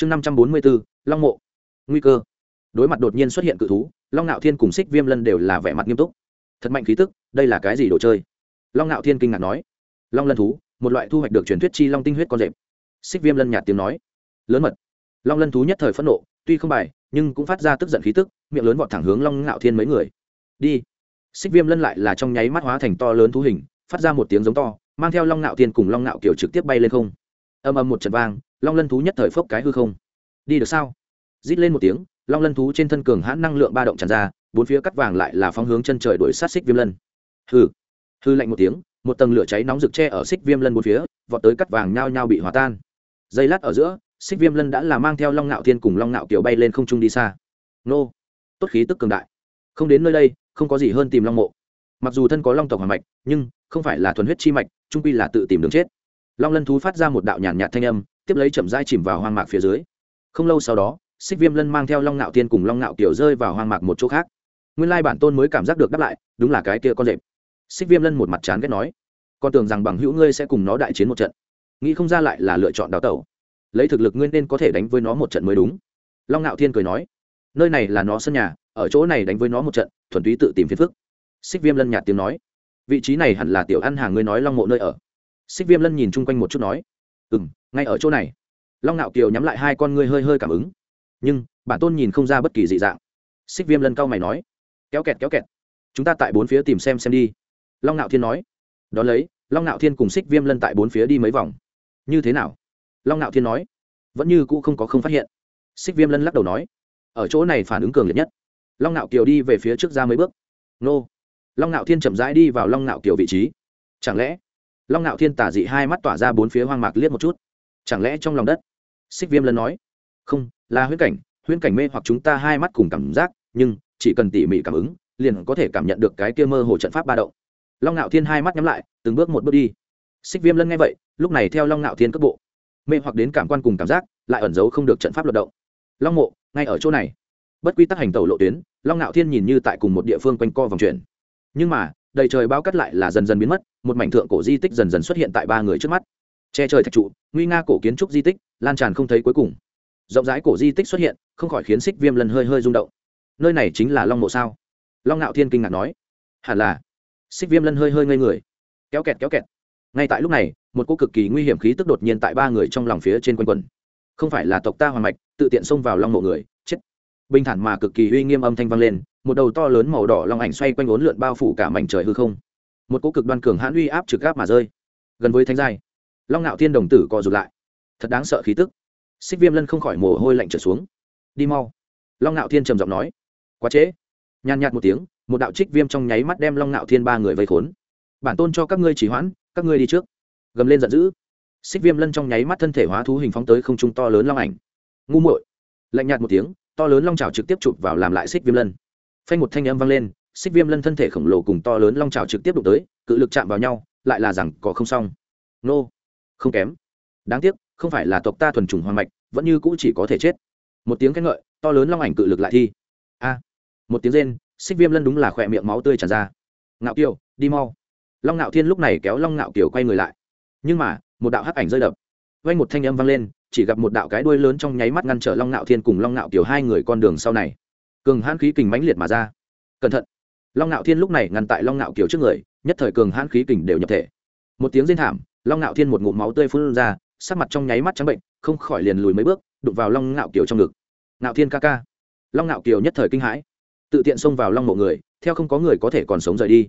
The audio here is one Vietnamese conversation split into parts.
chương năm trăm bốn mươi bốn, long mộ. Nguy cơ. Đối mặt đột nhiên xuất hiện cự thú, long ngạo thiên cùng xích viêm lân đều là vẻ mặt nghiêm túc. Thật mạnh khí tức, đây là cái gì đồ chơi? Long ngạo thiên kinh ngạc nói. Long lân thú, một loại thu hoạch được truyền thuyết chi long tinh huyết con rệp. Xích viêm lân nhạt tiếng nói. Lớn mật. Long lân thú nhất thời phẫn nộ, tuy không bài, nhưng cũng phát ra tức giận khí tức, miệng lớn vọt thẳng hướng long ngạo thiên mấy người. Đi. Xích viêm lân lại là trong nháy mắt hóa thành to lớn thú hình, phát ra một tiếng giống to, mang theo long ngạo thiên cùng long ngạo kiều trực tiếp bay lên không. Âm âm một trận vang long lân thú nhất thời phốc cái hư không. Đi được sao? Rít lên một tiếng, long lân thú trên thân cường hãn năng lượng ba động tràn ra, bốn phía cắt vàng lại là phóng hướng chân trời đuổi sát xích viêm lân. Hư hư lạnh một tiếng, một tầng lửa cháy nóng rực tre ở xích viêm lân bốn phía, vọt tới cắt vàng nhao nhao bị hòa tan. Giây lát ở giữa, xích viêm lân đã là mang theo long ngạo thiên cùng long ngạo kiều bay lên không trung đi xa. Nô. Tốt khí tức cường đại. Không đến nơi đây, không có gì hơn tìm long mộ. Mặc dù thân có long tộc hòa mạch, nhưng không phải là thuần huyết chi mạch, trung quy là tự tìm đường chết. Long lân thú phát ra một đạo nhàn nhạt thanh âm tiếp lấy chậm rãi chìm vào hoang mạc phía dưới. Không lâu sau đó, xích viêm lân mang theo long ngạo tiên cùng long ngạo kiểu rơi vào hoang mạc một chỗ khác. Nguyên lai bản tôn mới cảm giác được đáp lại, đúng là cái kia con rệp. Xích viêm lân một mặt chán ghét nói, con tưởng rằng bằng hữu ngươi sẽ cùng nó đại chiến một trận. Nghĩ không ra lại là lựa chọn đào tẩu. Lấy thực lực ngươi nên có thể đánh với nó một trận mới đúng. Long ngạo thiên cười nói, nơi này là nó sân nhà, ở chỗ này đánh với nó một trận, thuần túy tự tìm phiền phức. Xích viêm lân nhạt tiếng nói, vị trí này hẳn là tiểu ăn hàng ngươi nói long mộ nơi ở. Xích viêm lân nhìn chung quanh một chút nói ừ m ngay ở chỗ này. Long ngạo kiều nhắm lại hai con ngươi hơi hơi cảm ứng. Nhưng, bản tôn nhìn không ra bất kỳ dị dạng. Xích viêm lân cao mày nói, kéo kẹt kéo kẹt. Chúng ta tại bốn phía tìm xem xem đi. Long ngạo thiên nói đ ó lấy, long ngạo thiên cùng xích viêm lân tại bốn phía đi mấy vòng. Như thế nào? Long ngạo thiên nói, vẫn như cũ không có không phát hiện. Xích viêm lân lắc đầu nói, ở chỗ này phản ứng cường liệt nhất. Long ngạo kiều đi về phía trước ra mấy bước. Nô. Long ngạo thiên chậm rãi đi vào long ngạo kiều vị trí. Chẳng lẽ long ngạo thiên tả dị hai mắt tỏa ra bốn phía hoang mạc liếc một chút. Chẳng lẽ trong lòng đất? Xích viêm lân nói. Không, là huyễn cảnh huyễn cảnh mê hoặc chúng ta hai mắt cùng cảm giác, nhưng chỉ cần tỉ mỉ cảm ứng, liền có thể cảm nhận được cái kia mơ hồ trận pháp ba động. Long ngạo thiên hai mắt nhắm lại, từng bước một bước đi. Xích viêm lân nghe vậy, lúc này theo long ngạo thiên cất bộ, mê hoặc đến cảm quan cùng cảm giác, lại ẩn giấu không được trận pháp luật động. Long mộ, ngay ở chỗ này. Bất quy tắc hành tàu lộ tuyến, long ngạo thiên nhìn như tại cùng một địa phương quanh co vòng chuyển nhưng mà, đầy trời bao cắt lại là dần dần biến mất một mảnh thượng cổ di tích dần dần xuất hiện tại ba người trước mắt. Che trời thạch trụ, nguy nga cổ kiến trúc di tích, lan tràn không thấy cuối cùng. Rộng rãi cổ di tích xuất hiện, không khỏi khiến xích viêm lần hơi hơi rung động. Nơi này chính là long mộ sao? Long ngạo thiên kinh ngạc nói. Hẳn là. Xích viêm lân hơi hơi ngây người. Kéo kẹt kéo kẹt. Ngay tại lúc này, một cô cực kỳ nguy hiểm khí tức đột nhiên tại ba người trong lòng phía trên quanh quần không phải là tộc ta hoàng mạch, tự tiện xông vào long mộ người, chết. Bình thản mà cực kỳ uy nghiêm âm thanh vang lên, một đầu to lớn màu đỏ long ảnh xoay quanh ốn lượn bao phủ cả mảnh trời hư không một cỗ cực đoan cường hãn uy áp trực gáp mà rơi, gần với thánh giai. Long ngạo thiên đồng tử co rụt lại. Thật đáng sợ khí tức. Xích viêm lân không khỏi mồ hôi lạnh trở xuống. Đi mau. Long ngạo thiên trầm giọng nói. Quá trễ. Nhàn nhạt một tiếng, một đạo trích viêm trong nháy mắt đem long ngạo thiên ba người vây khốn. Bản tôn cho các ngươi chỉ hoãn, các ngươi đi trước. Gầm lên giận dữ. Xích viêm lân trong nháy mắt thân thể hóa thú hình phóng tới không trung to lớn long ảnh. Ngu muội. Lạnh nhạt một tiếng, to lớn long trào trực tiếp chụp vào làm lại xích viêm lân. Phanh một thanh âm vang lên xích viêm lân thân thể khổng lồ cùng to lớn long trào trực tiếp đụng tới, cự lực chạm vào nhau, lại là rằng, có không xong. Nô, không kém. Đáng tiếc, không phải là tộc ta thuần trùng hoang mạch, vẫn như cũ chỉ có thể chết. Một tiếng khen ngợi, to lớn long ảnh cự lực lại thi. A, một tiếng rên, xích viêm lân đúng là khỏe miệng máu tươi tràn ra. Ngạo kiều, đi mau. Long ngạo thiên lúc này kéo long ngạo kiều quay người lại. Nhưng mà, một đạo hắc ảnh rơi đập. Vang một thanh âm vang lên, chỉ gặp một đạo cái đuôi lớn trong nháy mắt ngăn trở long ngạo thiên cùng long ngạo kiều hai người con đường sau này. Cường hãn khí kình mãnh liệt mà ra. Cẩn thận long ngạo thiên lúc này ngăn tại long ngạo kiều trước người, nhất thời cường hãn khí kình đều nhập thể. Một tiếng rên thảm, long ngạo thiên một ngụm máu tươi phun ra, sắc mặt trong nháy mắt trắng bệnh, không khỏi liền lùi mấy bước, đụng vào long ngạo kiều trong ngực. Ngạo thiên ca ca. Long ngạo kiều nhất thời kinh hãi. Tự tiện xông vào long mộ người, theo không có người có thể còn sống rời đi.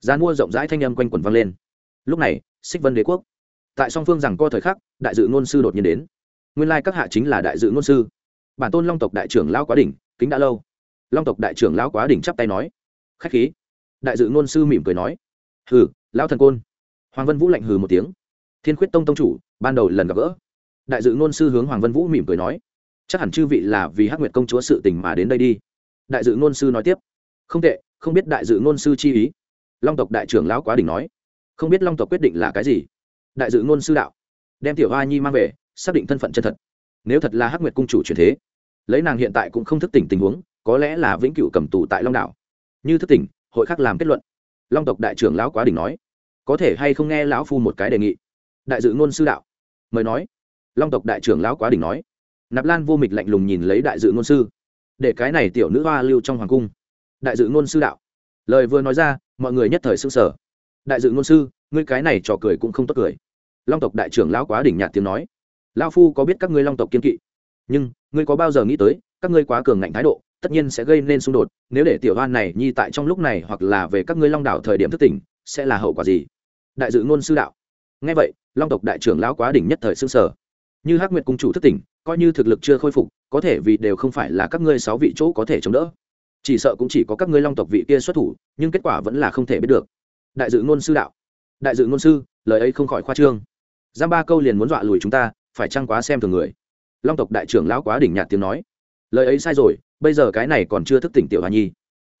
Gian mua rộng rãi thanh âm quanh quần vang lên. Lúc này, xích vân đế quốc. Tại song phương rằng co thời khắc, đại dự ngôn sư đột nhiên đến. Nguyên lai các hạ chính là đại dự ngôn sư. Bản tôn long tộc đại trưởng lão quá đỉnh, kính đã lâu. Long tộc đại trưởng lão quá đỉnh chắp tay nói khách khí. Đại dự ngôn sư mỉm cười nói. Hừ, lão thần côn. Hoàng vân vũ lạnh hừ một tiếng. Thiên khuyết tông tông chủ, ban đầu lần gặp gỡ. Đại dự ngôn sư hướng hoàng vân vũ mỉm cười nói. Chắc hẳn chư vị là vì hắc nguyệt công chúa sự tình mà đến đây đi. Đại dự ngôn sư nói tiếp. Không tệ, không biết đại dự ngôn sư chi ý. Long tộc đại trưởng lão quá đỉnh nói. Không biết long tộc quyết định là cái gì. Đại dự ngôn sư đạo. Đem tiểu hoa nhi mang về, xác định thân phận chân thật. Nếu thật là hắc nguyệt cung chủ truyền thế, lấy nàng hiện tại cũng không thức tỉnh tình huống, có lẽ là vĩnh cửu cầm tù tại long đảo như thức tỉnh, hội khắc làm kết luận. Long tộc đại trưởng lão quá đỉnh nói. Có thể hay không nghe lão phu một cái đề nghị? Đại dự ngôn sư đạo. Mời nói. Long tộc đại trưởng lão quá đỉnh nói. Nạp lan vô mịch lạnh lùng nhìn lấy đại dự ngôn sư. Để cái này tiểu nữ hoa lưu trong hoàng cung. Đại dự ngôn sư đạo. Lời vừa nói ra, mọi người nhất thời s ư n g sở đại dự ngôn sư, ngươi cái này trò cười cũng không tốt cười. Long tộc đại trưởng lão quá đỉnh nhạt tiếng nói. Lao phu có biết các ngươi long tộc kiên kỵ? Nhưng, ngươi có bao giờ nghĩ tới, các ngươi quá cường ngạnh thái độ tất nhiên sẽ gây nên xung đột, nếu để tiểu hoan này nhi tại trong lúc này hoặc là về các ngươi long đảo thời điểm thức tỉnh, sẽ là hậu quả gì? Đại dự ngôn sư đạo. Ngay vậy, long tộc đại trưởng lão quá đỉnh nhất thời xương sở như hắc nguyệt cung chủ thức tỉnh, coi như thực lực chưa khôi phục, có thể vì đều không phải là các ngươi sáu vị chỗ có thể chống đỡ. Chỉ sợ cũng chỉ có các ngươi long tộc vị kia xuất thủ, nhưng kết quả vẫn là không thể biết được. Đại dự ngôn sư đạo. Đại dự ngôn sư, lời ấy không khỏi khoa trương. Giam ba câu liền muốn dọa lùi chúng ta, phải chăng quá xem thường người? Long tộc đại trưởng lão quá đỉnh nhạt tiếng nói lời ấy sai rồi, bây giờ cái này còn chưa thức tỉnh tiểu hoa nhi.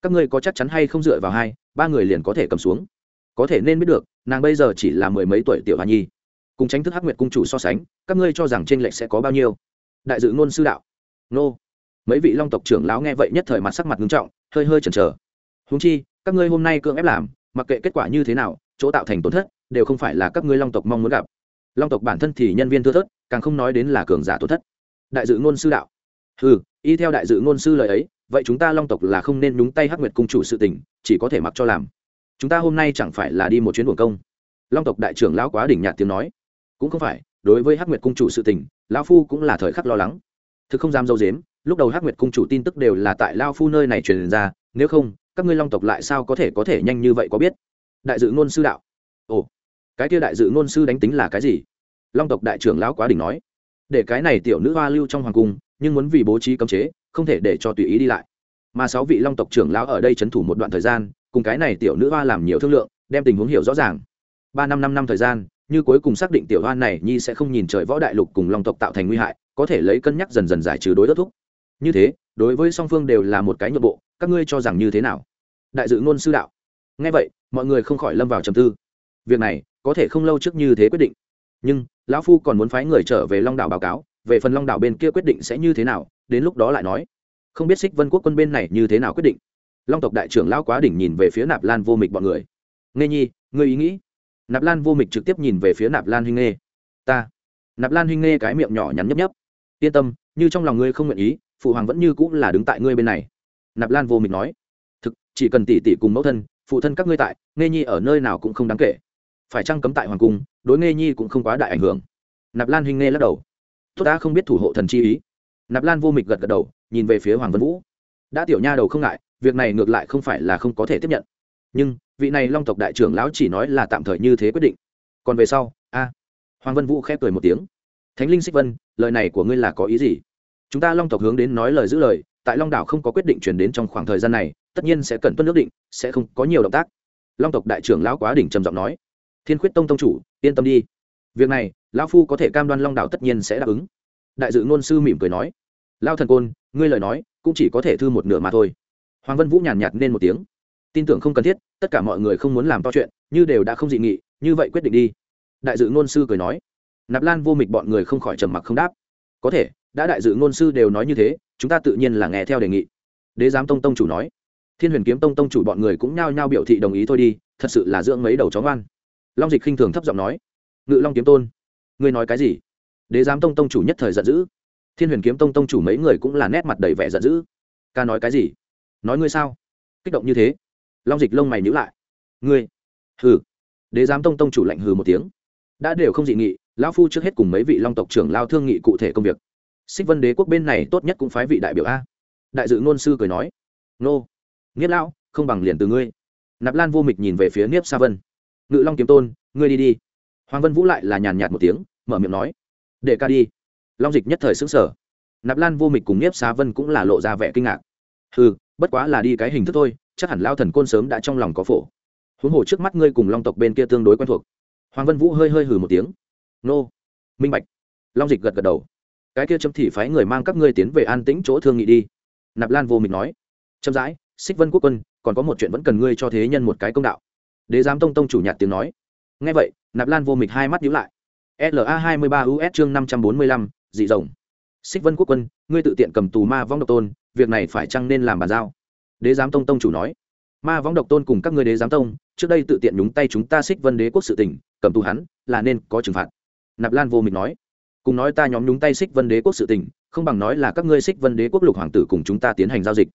Các ngươi có chắc chắn hay không dựa vào hai, ba người liền có thể cầm xuống. Có thể nên biết được, nàng bây giờ chỉ là mười mấy tuổi tiểu hoa nhi. Cùng tránh thức hắc nguyệt cung chủ so sánh, các ngươi cho rằng trên lệch sẽ có bao nhiêu? Đại dự ngôn sư đạo. Nô. Mấy vị long tộc trưởng lão nghe vậy nhất thời mặt sắc mặt nghiêm trọng, hơi hơi chần chờ. Húng chi, các ngươi hôm nay cưỡng ép làm, mặc kệ kết quả như thế nào, chỗ tạo thành tổn thất, đều không phải là các ngươi long tộc mong muốn gặp. Long tộc bản thân thì nhân viên thưa thớt, càng không nói đến là cường giả tổn thất. Đại dự ngôn sư đạo. Ừ y theo đại dự ngôn sư lời ấy, vậy chúng ta long tộc là không nên nhúng tay hắc nguyệt cung chủ sự tình, chỉ có thể mặc cho làm. Chúng ta hôm nay chẳng phải là đi một chuyến buồng công? Long tộc đại trưởng lão quá đỉnh nhạt tiếng nói. Cũng không phải, đối với hắc nguyệt cung chủ sự tình, lão phu cũng là thời khắc lo lắng. Thực không dám dâu dếm, lúc đầu hắc nguyệt cung chủ tin tức đều là tại lao phu nơi này truyền ra, nếu không, các ngươi long tộc lại sao có thể có thể nhanh như vậy có biết? Đại dự ngôn sư đạo. Ồ, cái kia đại dự ngôn sư đánh tính là cái gì? Long tộc đại trưởng lão quá đỉnh nói. Để cái này tiểu nữ hoa lưu trong hoàng cung nhưng muốn vì bố trí cấm chế, không thể để cho tùy ý đi lại. Mà sáu vị long tộc trưởng lão ở đây c h ấ n thủ một đoạn thời gian, cùng cái này tiểu nữ hoa làm nhiều thương lượng, đem tình huống hiểu rõ ràng. Ba năm năm năm thời gian, như cuối cùng xác định tiểu hoa này nhi sẽ không nhìn trời võ đại lục cùng long tộc tạo thành nguy hại, có thể lấy cân nhắc dần dần giải trừ đối đất thúc. Như thế, đối với song phương đều là một cái nhượng bộ, các ngươi cho rằng như thế nào? Đại dự ngôn sư đạo. Ngay vậy, mọi người không khỏi lâm vào trầm tư. Việc này, có thể không lâu trước như thế quyết định. Nhưng, lão phu còn muốn phái người trở về long đảo báo cáo về phần long đảo bên kia quyết định sẽ như thế nào, đến lúc đó lại nói. Không biết xích vân quốc quân bên này như thế nào quyết định. Long tộc đại trưởng lão quá đỉnh nhìn về phía nạp lan vô mịch bọn người. Nghe nhi, ngươi ý nghĩ? Nạp lan vô mịch trực tiếp nhìn về phía nạp lan huynh nghe ta. Nạp lan huynh nghe cái miệng nhỏ nhắn nhấp nhấp. Yên tâm, như trong lòng ngươi không nguyện ý, phụ hoàng vẫn như cũng là đứng tại ngươi bên này. Nạp lan vô mịch nói. Thực, chỉ cần tỷ tỷ cùng mẫu thân, phụ thân các ngươi tại nghe nhi ở nơi nào cũng không đáng kể. Phải chăng cấm tại hoàng cung, đối nghe nhi cũng không quá đại ảnh hưởng. Nạp lan huynh nghe lắc đầu tốt đã không biết thủ hộ thần chi ý. Nạp lan vô mịch gật gật đầu, nhìn về phía hoàng vân vũ. Đã tiểu nha đầu không ngại, việc này ngược lại không phải là không có thể tiếp nhận. Nhưng, vị này long tộc đại trưởng lão chỉ nói là tạm thời như thế quyết định. Còn về sau, a. Hoàng vân vũ khép cười một tiếng. Thánh linh xích vân, lời này của ngươi là có ý gì? Chúng ta long tộc hướng đến nói lời giữ lời, tại long đảo không có quyết định chuyển đến trong khoảng thời gian này, tất nhiên sẽ cần tuân nước định, sẽ không có nhiều động tác. Long tộc đại trưởng lão quá đỉnh trầm giọng nói. Thiên khuyết tông tông chủ, yên tâm đi việc này, lão phu có thể cam đoan long đạo tất nhiên sẽ đáp ứng. Đại dự ngôn sư mỉm cười nói lao thần côn, ngươi lời nói cũng chỉ có thể thư một nửa mà thôi. Hoàng vân vũ nhàn nhạt nên một tiếng, tin tưởng không cần thiết, tất cả mọi người không muốn làm to chuyện, như đều đã không dị nghị, như vậy quyết định đi. Đại dự ngôn sư cười nói, nạp lan vô mịch bọn người không khỏi trầm mặc không đáp. Có thể, đã đại dự ngôn sư đều nói như thế, chúng ta tự nhiên là nghe theo đề nghị. Đế giám tông tông chủ nói, thiên huyền kiếm tông tông chủ bọn người cũng nhao nhao biểu thị đồng ý thôi đi, thật sự là dưỡng mấy đầu chó ngoan. Long dịch khinh thường thấp giọng nói ngự long kiếm tôn, ngươi nói cái gì? Đế giám tông tông chủ nhất thời giận dữ. Thiên huyền kiếm tông tông chủ mấy người cũng là nét mặt đầy vẻ giận dữ. Ca nói cái gì? Nói ngươi sao? Kích động như thế. Long dịch lông mày nhữ lại. Ngươi? Hừ. Đế giám tông tông chủ lạnh hừ một tiếng. Đã đều không dị nghị, lão phu trước hết cùng mấy vị long tộc trưởng lao thương nghị cụ thể công việc. Xích vân đế quốc bên này tốt nhất cũng phái vị đại biểu a. Đại dự ngôn sư cười nói. Nô. Nghiếp lão, không bằng liền từ ngươi. Nạp lan vô mịch nhìn về phía niếp sa vân. Ngự long kiếm tôn, ngươi đi đi hoàng vân vũ lại là nhàn nhạt một tiếng, mở miệng nói, để ca đi. Long dịch nhất thời xứng sở nạp lan vô mịch cùng niếp Xá vân cũng là lộ ra vẻ kinh ngạc. Ừ bất quá là đi cái hình thức thôi, chắc hẳn lao thần côn sớm đã trong lòng có phổ. Huống hồ trước mắt ngươi cùng long tộc bên kia tương đối quen thuộc. Hoàng vân vũ hơi hơi hừ một tiếng. Nô, minh bạch. Long dịch gật gật đầu. Cái kia chấm thì phái người mang các ngươi tiến về an tĩnh chỗ thương nghị đi. Nạp lan vô mịch nói. Chậm rãi xích vân quốc quân, còn có một chuyện vẫn cần ngươi cho thế nhân một cái công đạo. Đế giám tông tông chủ nhạt tiếng nói ngay vậy, nạp lan vô mịch hai mắt nhíu lại. La hai mươi ba us chương năm trăm bốn mươi lăm, dị rồng. Xích vân quốc quân, ngươi tự tiện cầm tù ma vong độc tôn, việc này phải chăng nên làm bàn giao? Đế giám tông tông chủ nói. Ma Vong độc tôn cùng các ngươi đế giám tông, trước đây tự tiện nhúng tay chúng ta xích vân đế quốc sự tình, cầm tù hắn, là nên có trừng phạt. Nạp lan vô mịch nói. Cùng nói ta nhóm nhúng tay xích vân đế quốc sự tình, không bằng nói là các ngươi xích vân đế quốc lục hoàng tử cùng chúng ta tiến hành giao dịch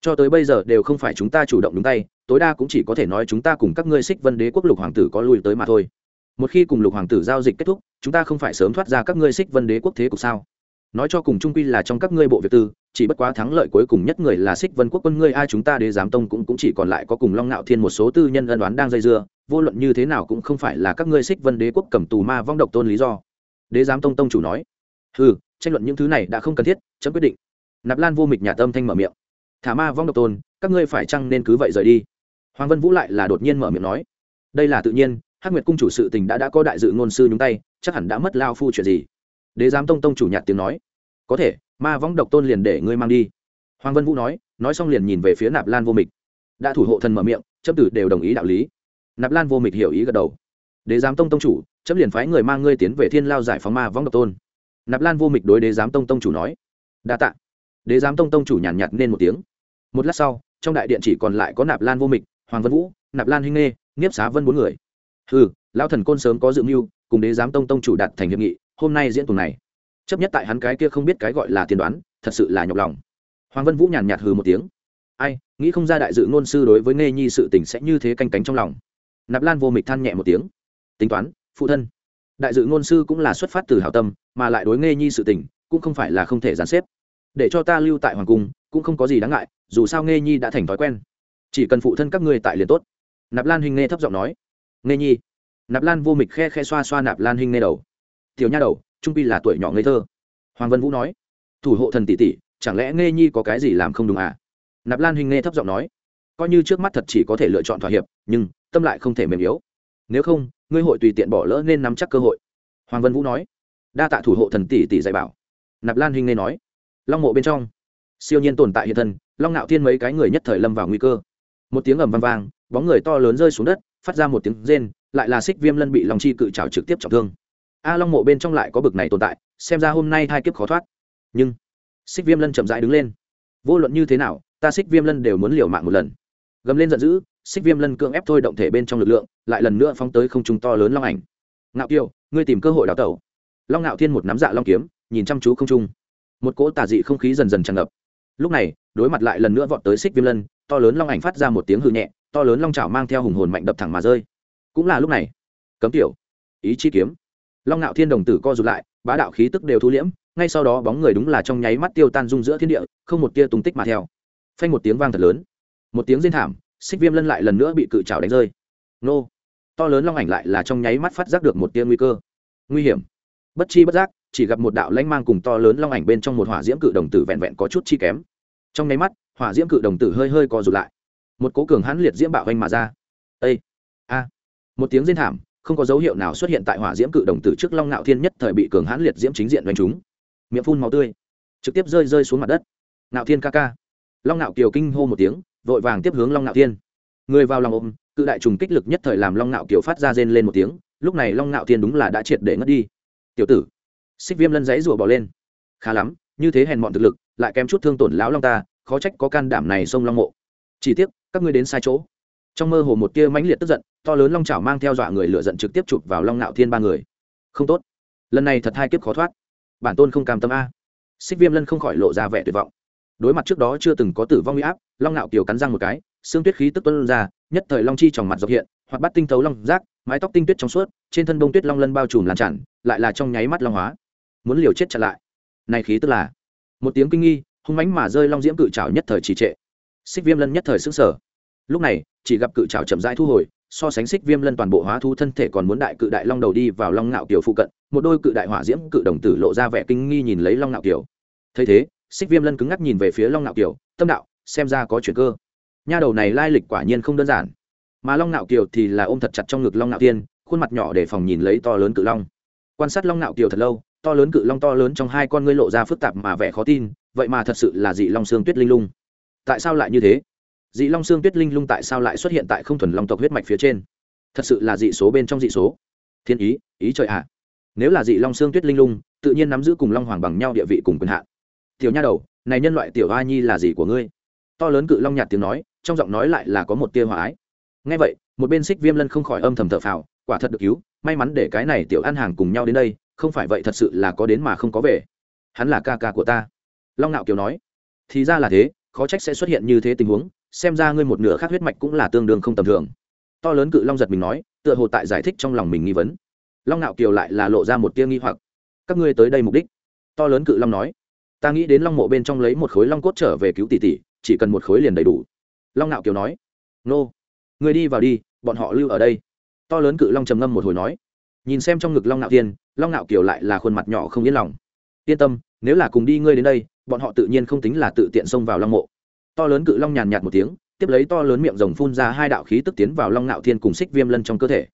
cho tới bây giờ đều không phải chúng ta chủ động đúng tay tối đa cũng chỉ có thể nói chúng ta cùng các ngươi xích vân đế quốc lục hoàng tử có lui tới mà thôi. Một khi cùng lục hoàng tử giao dịch kết thúc chúng ta không phải sớm thoát ra các ngươi xích vân đế quốc thế cục sao? Nói cho cùng trung quy là trong các ngươi bộ việc tư chỉ bất quá thắng lợi cuối cùng nhất người là xích vân quốc quân ngươi ai chúng ta đế giám tông cũng, cũng chỉ còn lại có cùng long ngạo thiên một số tư nhân ân đoán đang dây dưa vô luận như thế nào cũng không phải là các ngươi xích vân đế quốc cầm tù ma vong độc tôn lý do. Đế giám tông tông chủ nói ừ tranh luận những thứ này đã không cần thiết chấm quyết định. Nạp lan vô mịch nhà tâm thanh mở miệng thả ma vong độc tôn các ngươi phải chăng nên cứ vậy rời đi? Hoàng vân vũ lại là đột nhiên mở miệng nói. Đây là tự nhiên hắc nguyệt cung chủ sự tình đã đã có đại dự ngôn sư nhúng tay chắc hẳn đã mất lao phu chuyện gì? Đế giám tông tông chủ nhạt tiếng nói. Có thể ma vong độc tôn liền để ngươi mang đi. Hoàng vân vũ nói nói xong liền nhìn về phía nạp lan vô mịch. Đã thủ hộ thần mở miệng chấp tử đều đồng ý đạo lý. Nạp lan vô mịch hiểu ý gật đầu. Đế giám tông tông chủ chấp liền phái người mang ngươi tiến về thiên lao giải phóng ma vong độc tôn. Nạp lan vô mịch đối đế giám tông tông chủ nói. Đa t ạ đế giám tông tông chủ nhàn nhạt, nhạt nên một tiếng một lát sau, trong đại điện chỉ còn lại có nạp lan vô mịch, hoàng vân vũ, nạp lan hinh nghê nghiếp xá vân bốn người. Ừ lao thần côn sớm có dự mưu, cùng đế giám tông tông chủ đạt thành hiệp nghị, hôm nay diễn tuần này. Chấp nhất tại hắn cái kia không biết cái gọi là tiên đoán, thật sự là nhọc lòng. Hoàng vân vũ nhàn nhạt hừ một tiếng. Ai, nghĩ không ra đại dự ngôn sư đối với nghe nhi sự tình sẽ như thế canh cánh trong lòng. Nạp lan vô mịch than nhẹ một tiếng. Tính toán, phụ thân. Đại dự ngôn sư cũng là xuất phát từ hảo tâm, mà lại đối nghe nhi sự tình, cũng không phải là không thể gián xếp. Để cho ta lưu tại hoàng cung cũng không có gì đáng ngại, dù sao nghe nhi đã thành thói quen. Chỉ cần phụ thân các ngươi tại liền tốt. Nạp lan hình nghe thấp giọng nói. Nghe nhi. Nạp lan vô mịch khe khe xoa xoa nạp lan hình nghe đầu. Tiểu nha đầu, trung pi là tuổi nhỏ ngây thơ. Hoàng vân vũ nói. Thủ hộ thần tỷ tỷ, chẳng lẽ nghe nhi có cái gì làm không đúng à? Nạp lan hình nghe thấp giọng nói. Coi như trước mắt thật chỉ có thể lựa chọn thỏa hiệp, nhưng tâm lại không thể mềm yếu. Nếu không, ngươi hội tùy tiện bỏ lỡ nên nắm chắc cơ hội. Hoàng vân vũ nói. Đa tạ thủ hộ thần tỷ tỷ dạy bảo. Nạp lan hình nghe nói. Long mộ bên trong siêu nhiên tồn tại hiện thân, long ngạo thiên mấy cái người nhất thời lâm vào nguy cơ. Một tiếng ầm vang vang, bóng người to lớn rơi xuống đất, phát ra một tiếng rên, lại là xích viêm lân bị lòng chi cự trào trực tiếp trọng thương. A long mộ bên trong lại có bực này tồn tại, xem ra hôm nay hai kiếp khó thoát. Nhưng, xích viêm lân chậm rãi đứng lên. Vô luận như thế nào, ta xích viêm lân đều muốn liều mạng một lần. Gầm lên giận dữ, xích viêm lân cưỡng ép thôi động thể bên trong lực lượng, lại lần nữa phóng tới không trung to lớn long ảnh. Ngạo kiều, ngươi tìm cơ hội đào tẩu. Long ngạo thiên một nắm dạ long kiếm, nhìn chăm chú không trung. Một cỗ tà dị không khí dần dần tràn ngập lúc này, đối mặt lại lần nữa vọt tới xích viêm lân, to lớn long ảnh phát ra một tiếng hư nhẹ, to lớn long chảo mang theo hùng hồn mạnh đập thẳng mà rơi. Cũng là lúc này, cấm tiểu, ý chi kiếm. Long ngạo thiên đồng tử co rụt lại, bá đạo khí tức đều thu liễm, ngay sau đó bóng người đúng là trong nháy mắt tiêu tan dung giữa thiên địa, không một tia tung tích mà theo. Phanh một tiếng vang thật lớn. Một tiếng rên thảm, xích viêm lân lại lần nữa bị cự trào đánh rơi. Nô! To lớn long ảnh lại là trong nháy mắt phát giác được một tia nguy cơ. Nguy hiểm. Bất chi bất giác, chỉ gặp một đạo lãnh mang cùng to lớn long ảnh bên trong một hỏa diễm cự đồng tử vẹn vẹn có chút chi kém trong nháy mắt, hỏa diễm cự đồng tử hơi hơi co rụt lại. Một cố cường hãn liệt diễm bạo anh mà ra. Ây a! Một tiếng rên thảm, không có dấu hiệu nào xuất hiện tại hỏa diễm cự đồng tử trước long ngạo thiên nhất thời bị cường hãn liệt diễm chính diện đánh trúng. Miệng phun màu tươi. Trực tiếp rơi rơi xuống mặt đất. Ngạo thiên ca ca. Long ngạo kiều kinh hô một tiếng, vội vàng tiếp hướng long ngạo thiên. Người vào lòng ôm, cự đại trùng kích lực nhất thời làm long ngạo kiều phát ra rên lên một tiếng, lúc này long ngạo thiên đúng là đã triệt để ngất đi. Tiểu tử! Xích viêm lân giấy rùa bỏ lên. Khá lắm, như thế hèn mọn thực lực lại kém chút thương tổn lão long ta, khó trách có can đảm này xông long mộ. Chỉ tiếc, các ngươi đến sai chỗ. Trong mơ hồ một tia mãnh liệt tức giận, to lớn long chảo mang theo dọa người lựa giận trực tiếp chụp vào long ngạo thiên ba người. Không tốt. Lần này thật hai kiếp khó thoát. Bản tôn không cam tâm a. Xích viêm lân không khỏi lộ ra vẻ tuyệt vọng. Đối mặt trước đó chưa từng có tử vong huy áp, long ngạo kiều cắn răng một cái, xương tuyết khí tức tuân ra, nhất thời long chi tròng mặt dọc hiện hoặc bắt tinh thấu long rác, mái tóc tinh tuyết trong suốt, trên thân bông tuyết long lân bao trùm làm tràn, lại là trong nháy mắt long hóa. Muốn liều chết chặn lại. Này khí tức là một tiếng kinh nghi, hung mánh mà rơi long diễm cự trào nhất thời trì trệ. Xích viêm lân nhất thời xứng sở lúc này, chỉ gặp cự trào chậm rãi thu hồi, so sánh xích viêm lân toàn bộ hóa thu thân thể còn muốn đại cự đại long đầu đi vào long ngạo kiều phụ cận, một đôi cự đại hỏa diễm cự đồng tử lộ ra vẻ kinh nghi nhìn lấy long ngạo kiều. Thấy thế, xích viêm lân cứng ngắc nhìn về phía long ngạo kiều, tâm đạo, xem ra có chuyện cơ. Nha đầu này lai lịch quả nhiên không đơn giản. Mà long ngạo kiều thì là ôm thật chặt trong ngực long ngạo tiên khuôn mặt nhỏ để phòng nhìn lấy to lớn cự long. Quan sát long ngạo kiều thật lâu to lớn cự long to lớn trong hai con ngươi lộ ra phức tạp mà vẻ khó tin, vậy mà thật sự là dị long xương tuyết linh lung. Tại sao lại như thế? Dị long xương tuyết linh lung tại sao lại xuất hiện tại không thuần long tộc huyết mạch phía trên? Thật sự là dị số bên trong dị số. Thiên ý ý trời ạ. À. nếu là dị long xương tuyết linh lung, tự nhiên nắm giữ cùng long hoàng bằng nhau địa vị cùng quyền hạn. Tiểu nha đầu, này nhân loại tiểu a nhi là gì của ngươi? To lớn cự long nhạt tiếng nói, trong giọng nói lại là có một tia hòa ái. Ngay vậy, một bên xích viêm lân không khỏi âm thầm thở phào, quả thật được cứu, may mắn để cái này tiểu ăn hàng cùng nhau đến đây không phải vậy thật sự là có đến mà không có về. Hắn là ca ca của ta. Long ngạo kiều nói, thì ra là thế, khó trách sẽ xuất hiện như thế tình huống, xem ra ngươi một nửa khác huyết mạch cũng là tương đương không tầm thường. To lớn cự long giật mình nói, tựa hồ tại giải thích trong lòng mình nghi vấn. Long ngạo kiều lại là lộ ra một tia nghi hoặc. Các ngươi tới đây mục đích? To lớn cự long nói, ta nghĩ đến long mộ bên trong lấy một khối long cốt trở về cứu tỷ tỷ, chỉ cần một khối liền đầy đủ. Long ngạo kiều nói, nô người đi vào đi, bọn họ lưu ở đây. To lớn cự long trầm ngâm một hồi nói, nhìn xem trong ngực long ngạo tiên long ngạo kiều lại là khuôn mặt nhỏ không yên lòng. Yên tâm, nếu là cùng đi ngươi đến đây, bọn họ tự nhiên không tính là tự tiện xông vào long mộ. To lớn cự long nhàn nhạt một tiếng, tiếp lấy to lớn miệng rồng phun ra hai đạo khí tức tiến vào long ngạo thiên cùng xích viêm lân trong cơ thể.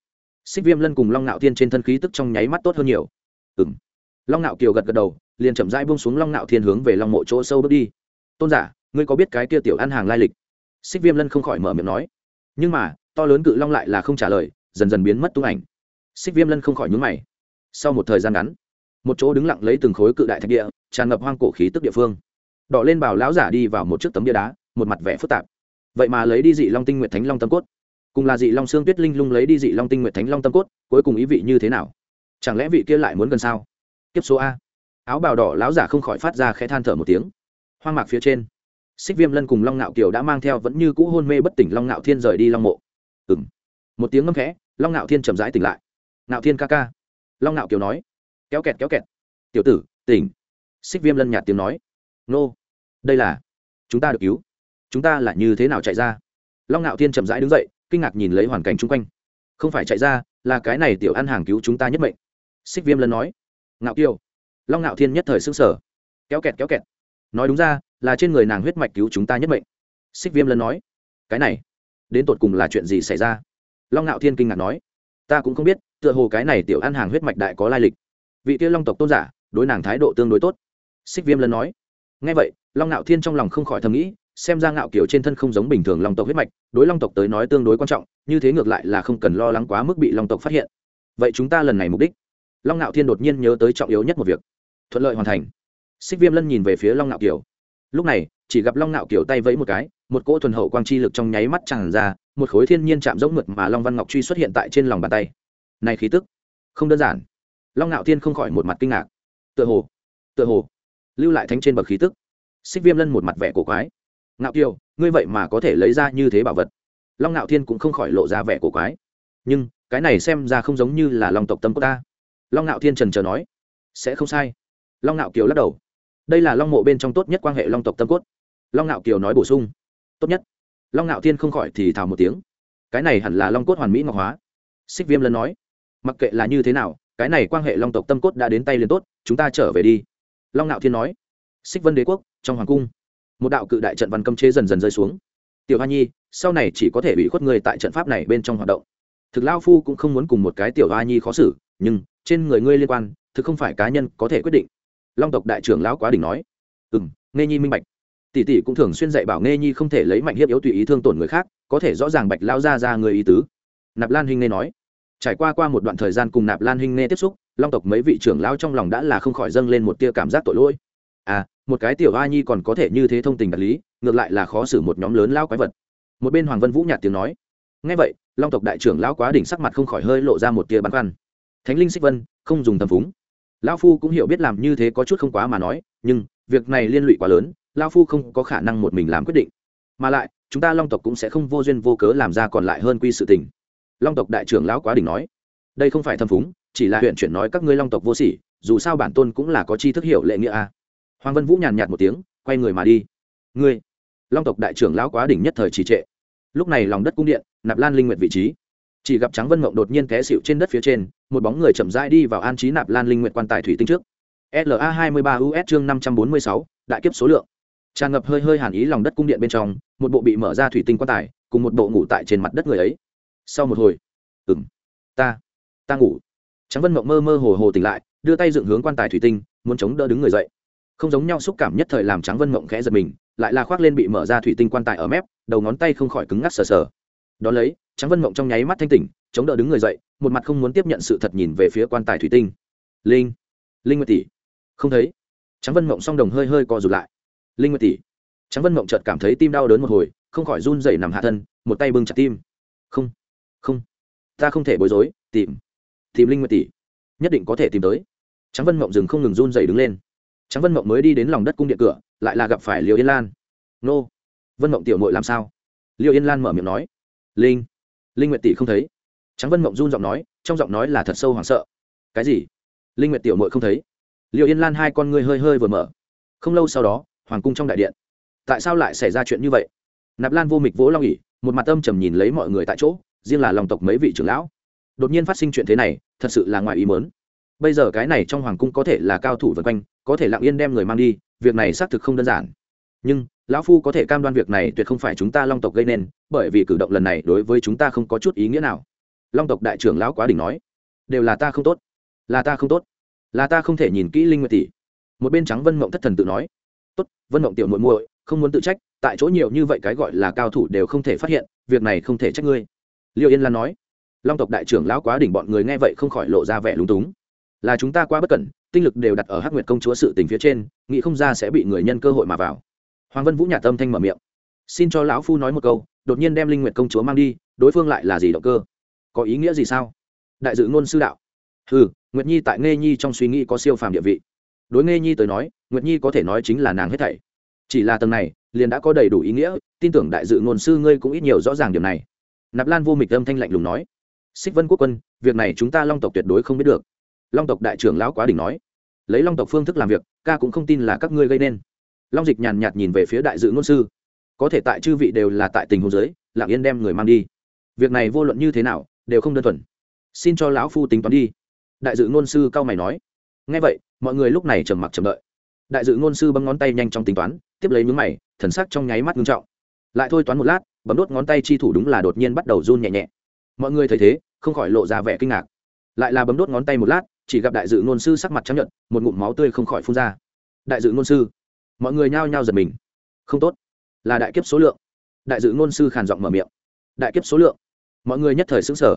Xích viêm lân cùng long ngạo thiên trên thân khí tức trong nháy mắt tốt hơn nhiều. Ừ m long ngạo kiều gật gật đầu, liền chậm rãi buông xuống long ngạo thiên hướng về long mộ chỗ sâu bước đi. Tôn giả, ngươi có biết cái kia tiểu ăn hàng lai lịch? Xích viêm lân không khỏi mở miệng nói. Nhưng mà, to lớn cự long lại là không trả lời, dần dần biến mất tung ảnh. Xích viêm lân không khỏi nhúng mày sau một thời gian ngắn, một chỗ đứng lặng lấy từng khối cự đại thạch địa, tràn ngập hoang cổ khí tức địa phương. Đỏ lên bảo lão giả đi vào một chiếc tấm bia đá, một mặt vẻ phức tạp. Vậy mà lấy đi dị long tinh nguyệt thánh long tâm cốt. Cùng là dị long xương tuyết linh lung lấy đi dị long tinh nguyệt thánh long tâm cốt, cuối cùng ý vị như thế nào? Chẳng lẽ vị kia lại muốn gần sao? Kiếp số a. Áo bào đỏ lão giả không khỏi phát ra khẽ than thở một tiếng. Hoang mạc phía trên, xích viêm lân cùng long ngạo kiều đã mang theo vẫn như cũ hôn mê bất tỉnh long ngạo thiên rời đi long mộ. Ừng một tiếng ngâm khẽ, long ngạo thiên chậm rãi tỉnh lại. Ngạo thiên ca ca long nạo kiều nói, kéo kẹt kéo kẹt. Tiểu tử, tỉnh. Xích viêm lân nhạt tiếng nói, nô, đây là, chúng ta được cứu. Chúng ta là như thế nào chạy ra? Long nạo thiên chậm rãi đứng dậy, kinh ngạc nhìn lấy hoàn cảnh chung quanh. Không phải chạy ra, là cái này tiểu ăn hàng cứu chúng ta nhất mệnh. Xích viêm lân nói ngạo kiều. Long nạo thiên nhất thời s ư n g sở kéo kẹt kéo kẹt. Nói đúng ra, là trên người nàng huyết mạch cứu chúng ta nhất mệnh. Xích viêm lân nói, cái này, đến tột cùng là chuyện gì xảy ra? Long nạo thiên kinh ngạc nói ta cũng không biết, tựa hồ cái này tiểu ăn hàng huyết mạch đại có lai lịch. Vị kia long tộc tôn giả, đối nàng thái độ tương đối tốt. Xích viêm lân nói. Ngay vậy, long ngạo thiên trong lòng không khỏi thầm nghĩ, xem ra ngạo kiểu trên thân không giống bình thường long tộc huyết mạch, đối long tộc tới nói tương đối quan trọng, như thế ngược lại là không cần lo lắng quá mức bị long tộc phát hiện. Vậy chúng ta lần này mục đích? Long ngạo thiên đột nhiên nhớ tới trọng yếu nhất một việc. Thuận lợi hoàn thành. Xích viêm lân nhìn về phía long ngạo kiều. Lúc này, chỉ gặp long ngạo kiều tay vẫy một cái, một cỗ thuần hậu quang chi lực trong nháy mắt tràn ra một khối thiên nhiên chạm giống mượt mà long văn ngọc truy xuất hiện tại trên lòng bàn tay. Này khí tức, không đơn giản. Long ngạo thiên không khỏi một mặt kinh ngạc. Tựa hồ tựa hồ, lưu lại thánh trên bậc khí tức. Xích viêm lân một mặt vẻ cổ quái. Ngạo kiều, ngươi vậy mà có thể lấy ra như thế bảo vật? Long ngạo thiên cũng không khỏi lộ ra vẻ cổ quái. Nhưng, cái này xem ra không giống như là long tộc tâm của ta. Long ngạo thiên trần trờ nói. Sẽ không sai. Long ngạo kiều lắc đầu. Đây là long mộ bên trong tốt nhất quan hệ long tộc tâm cốt. Long ngạo kiều nói bổ sung. Tốt nhất long ngạo thiên không khỏi thì thào một tiếng. Cái này hẳn là long cốt hoàn mỹ ngọc hóa. Xích viêm lân nói, mặc kệ là như thế nào, cái này quan hệ long tộc tâm cốt đã đến tay liền tốt, chúng ta trở về đi. Long ngạo thiên nói, xích vân đế quốc, trong hoàng cung, một đạo cự đại trận văn cấm chế dần dần rơi xuống. Tiểu hoa nhi, sau này chỉ có thể bị khuất người tại trận pháp này bên trong hoạt động. Thực lao phu cũng không muốn cùng một cái tiểu hoa nhi khó xử, nhưng trên người ngươi liên quan, thực không phải cá nhân có thể quyết định. Long tộc đại trưởng lão quá đỉnh nói ừ n nghe nhi minh bạch tỷ tỷ cũng thường xuyên dạy bảo nghe nhi không thể lấy mạnh hiếp yếu tùy ý thương tổn người khác, có thể rõ ràng bạch lao ra ra người ý tứ. Nạp lan hinh nghe nói. Trải qua qua một đoạn thời gian cùng nạp lan hinh nghe tiếp xúc, long tộc mấy vị trưởng lao trong lòng đã là không khỏi dâng lên một tia cảm giác tội lỗi. À một cái tiểu a nhi còn có thể như thế thông tình đạt lý, ngược lại là khó xử một nhóm lớn lao quái vật. Một bên hoàng vân vũ nhạt tiếng nói. Ngay vậy, long tộc đại trưởng lao quá đỉnh sắc mặt không khỏi hơi lộ ra một tia băn khoăn. Thánh linh xích vân, không dùng tầm phúng. Lão phu cũng hiểu biết làm như thế có chút không quá mà nói, nhưng, việc này liên lụy quá lớn lão phu không có khả năng một mình làm quyết định. Mà lại, chúng ta long tộc cũng sẽ không vô duyên vô cớ làm ra còn lại hơn quy sự tình. Long tộc đại trưởng lão quá đỉnh nói. Đây không phải thâm phúng, chỉ là huyện chuyển nói các ngươi long tộc vô sỉ, dù sao bản tôn cũng là có chi thức hiểu lệ nghĩa a. Hoàng vân vũ nhàn nhạt một tiếng, quay người mà đi. Ngươi, long tộc đại trưởng lão quá đỉnh nhất thời trì trệ. Lúc này lòng đất cung điện, nạp lan linh nguyện vị trí. Chỉ gặp trắng vân mộng đột nhiên té xịu trên đất phía trên, một bóng người chậm rãi đi vào an trí nạp lan linh nguyện quan tài thủy tinh trước. La hai mươi ba us chương năm trăm bốn mươi sáu, đại kiếp số lượng tràn ngập hơi hơi hàn ý lòng đất cung điện bên trong, một bộ bị mở ra thủy tinh quan tài, cùng một bộ ngủ tại trên mặt đất người ấy. Sau một hồi ừng ta ta ngủ. Trắng vân mộng mơ mơ hồ hồ tỉnh lại, đưa tay dựng hướng quan tài thủy tinh, muốn chống đỡ đứng người dậy. Không giống nhau xúc cảm nhất thời làm trắng vân mộng khẽ giật mình, lại là khoác lên bị mở ra thủy tinh quan tài ở mép, đầu ngón tay không khỏi cứng ngắc sờ sờ. Đón lấy trắng vân mộng trong nháy mắt thanh tỉnh, chống đỡ đứng người dậy, một mặt không muốn tiếp nhận sự thật nhìn về phía quan tài thủy tinh. Linh linh nguyệt tỷ. Không thấy trắng vân mộng song đồng hơi hơi co rụt lại linh nguyệt tỷ. Trắng vân mộng chợt cảm thấy tim đau đớn một hồi, không khỏi run rẩy nằm hạ thân, một tay bưng chặt tim. Không không, ta không thể bối rối, tìm tìm linh nguyệt tỷ. Nhất định có thể tìm tới. Trắng vân mộng dừng không ngừng run rẩy đứng lên. Trắng vân mộng mới đi đến lòng đất cung điện cửa, lại là gặp phải liều yên lan. Nô, vân mộng tiểu mội làm sao? Liêu yên lan mở miệng nói. Linh linh nguyệt tỷ không thấy. Trắng vân mộng run giọng nói, trong giọng nói là thật sâu hoảng sợ. Cái gì? Linh nguyệt tiểu mội không thấy. Liêu yên lan hai con ngươi hơi hơi vừa mở. Không lâu sau đó hoàng cung trong đại điện. Tại sao lại xảy ra chuyện như vậy? Nạp lan vô mịch vỗ long ỉ một mặt âm trầm nhìn lấy mọi người tại chỗ, riêng là lòng tộc mấy vị trưởng lão. Đột nhiên phát sinh chuyện thế này, thật sự là ngoài ý mớn bây giờ cái này trong hoàng cung có thể là cao thủ vân quanh, có thể lặng yên đem người mang đi, việc này xác thực không đơn giản. Nhưng, lão phu có thể cam đoan việc này tuyệt không phải chúng ta long tộc gây nên, bởi vì cử động lần này đối với chúng ta không có chút ý nghĩa nào. Long tộc đại trưởng lão quá đỉnh nói, đều là ta không tốt, là ta không tốt, là ta không thể nhìn kỹ linh nguyệt tỷ. Một bên trắng vân mộng thất thần tự nói tốt, vân mộng tiểu muội muội, không muốn tự trách, tại chỗ nhiều như vậy cái gọi là cao thủ đều không thể phát hiện, việc này không thể trách ngươi. Liệu yên lan nói. Long tộc đại trưởng lão quá đỉnh bọn người nghe vậy không khỏi lộ ra vẻ lúng túng. Là chúng ta quá bất cẩn, tinh lực đều đặt ở hắc nguyệt công chúa sự tình phía trên, nghĩ không ra sẽ bị người nhân cơ hội mà vào. Hoàng vân vũ nhà tâm thanh mở miệng. Xin cho lão phu nói một câu, đột nhiên đem linh nguyệt công chúa mang đi, đối phương lại là gì động cơ? Có ý nghĩa gì sao? Đại dự ngôn sư đạo. Ừ nguyệt nhi tại nghe nhi trong suy nghĩ có siêu phàm địa vị. Đối nghe nhi tới nói nguyệt nhi có thể nói chính là nàng hết thảy chỉ là tầng này liền đã có đầy đủ ý nghĩa tin tưởng đại dự ngôn sư ngươi cũng ít nhiều rõ ràng điểm này nạp lan vô mịch âm thanh lạnh lùng nói xích vân quốc quân việc này chúng ta long tộc tuyệt đối không biết được long tộc đại trưởng lão quá đỉnh nói lấy long tộc phương thức làm việc ca cũng không tin là các ngươi gây nên long dịch nhàn nhạt nhìn về phía đại dự ngôn sư có thể tại chư vị đều là tại tình huống giới lặng yên đem người mang đi việc này vô luận như thế nào đều không đơn thuần xin cho lão phu tính toán đi đại dự ngôn sư cao mày nói ngay vậy mọi người lúc này trầm mặc trầm đợi đại dự ngôn sư bấm ngón tay nhanh trong tính toán, tiếp lấy mướn mày, thần sắc trong nháy mắt ngưng trọng. Lại thôi toán một lát, bấm đốt ngón tay chi thủ đúng là đột nhiên bắt đầu run nhẹ nhẹ. Mọi người thấy thế, không khỏi lộ ra vẻ kinh ngạc. Lại là bấm đốt ngón tay một lát, chỉ gặp đại dự ngôn sư sắc mặt chấp nhận một ngụm máu tươi không khỏi phun ra. Đại dự ngôn sư, mọi người nhao nhao giật mình. Không tốt, là đại kiếp số lượng. Đại dự ngôn sư khàn giọng mở miệng. Đại kiếp số lượng. Mọi người nhất thời xứng sở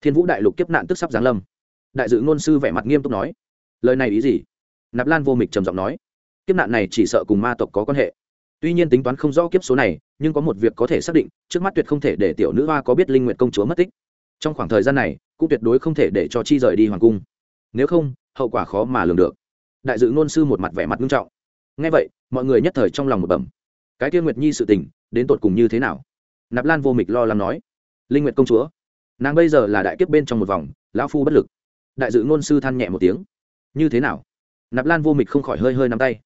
thiên vũ đại lục kiếp nạn tức sắp giáng lâm. Đại dự ngôn sư vẻ mặt nghiêm túc nói. Lời này ý gì? Nạp lan vô mịch trầm giọng nói kiếp nạn này chỉ sợ cùng ma tộc có quan hệ. Tuy nhiên tính toán không rõ kiếp số này, nhưng có một việc có thể xác định, trước mắt tuyệt không thể để tiểu nữ hoa có biết linh nguyện công chúa mất tích. Trong khoảng thời gian này, cũng tuyệt đối không thể để cho chi rời đi hoàng cung. Nếu không, hậu quả khó mà lường được. Đại dự ngôn sư một mặt vẻ mặt nghiêm trọng. Ngay vậy, mọi người nhất thời trong lòng một bẩm. Cái tiên nguyệt nhi sự tình, đến tột cùng như thế nào? Nạp lan vô mịch lo lắng nói. Linh nguyệt công chúa, nàng bây giờ là đại kiếp bên trong một vòng, lão phu bất lực. Đại dự ngôn sư than nhẹ một tiếng. Như thế nào? Nạp lan vô mịch không khỏi hơi hơi nắm tay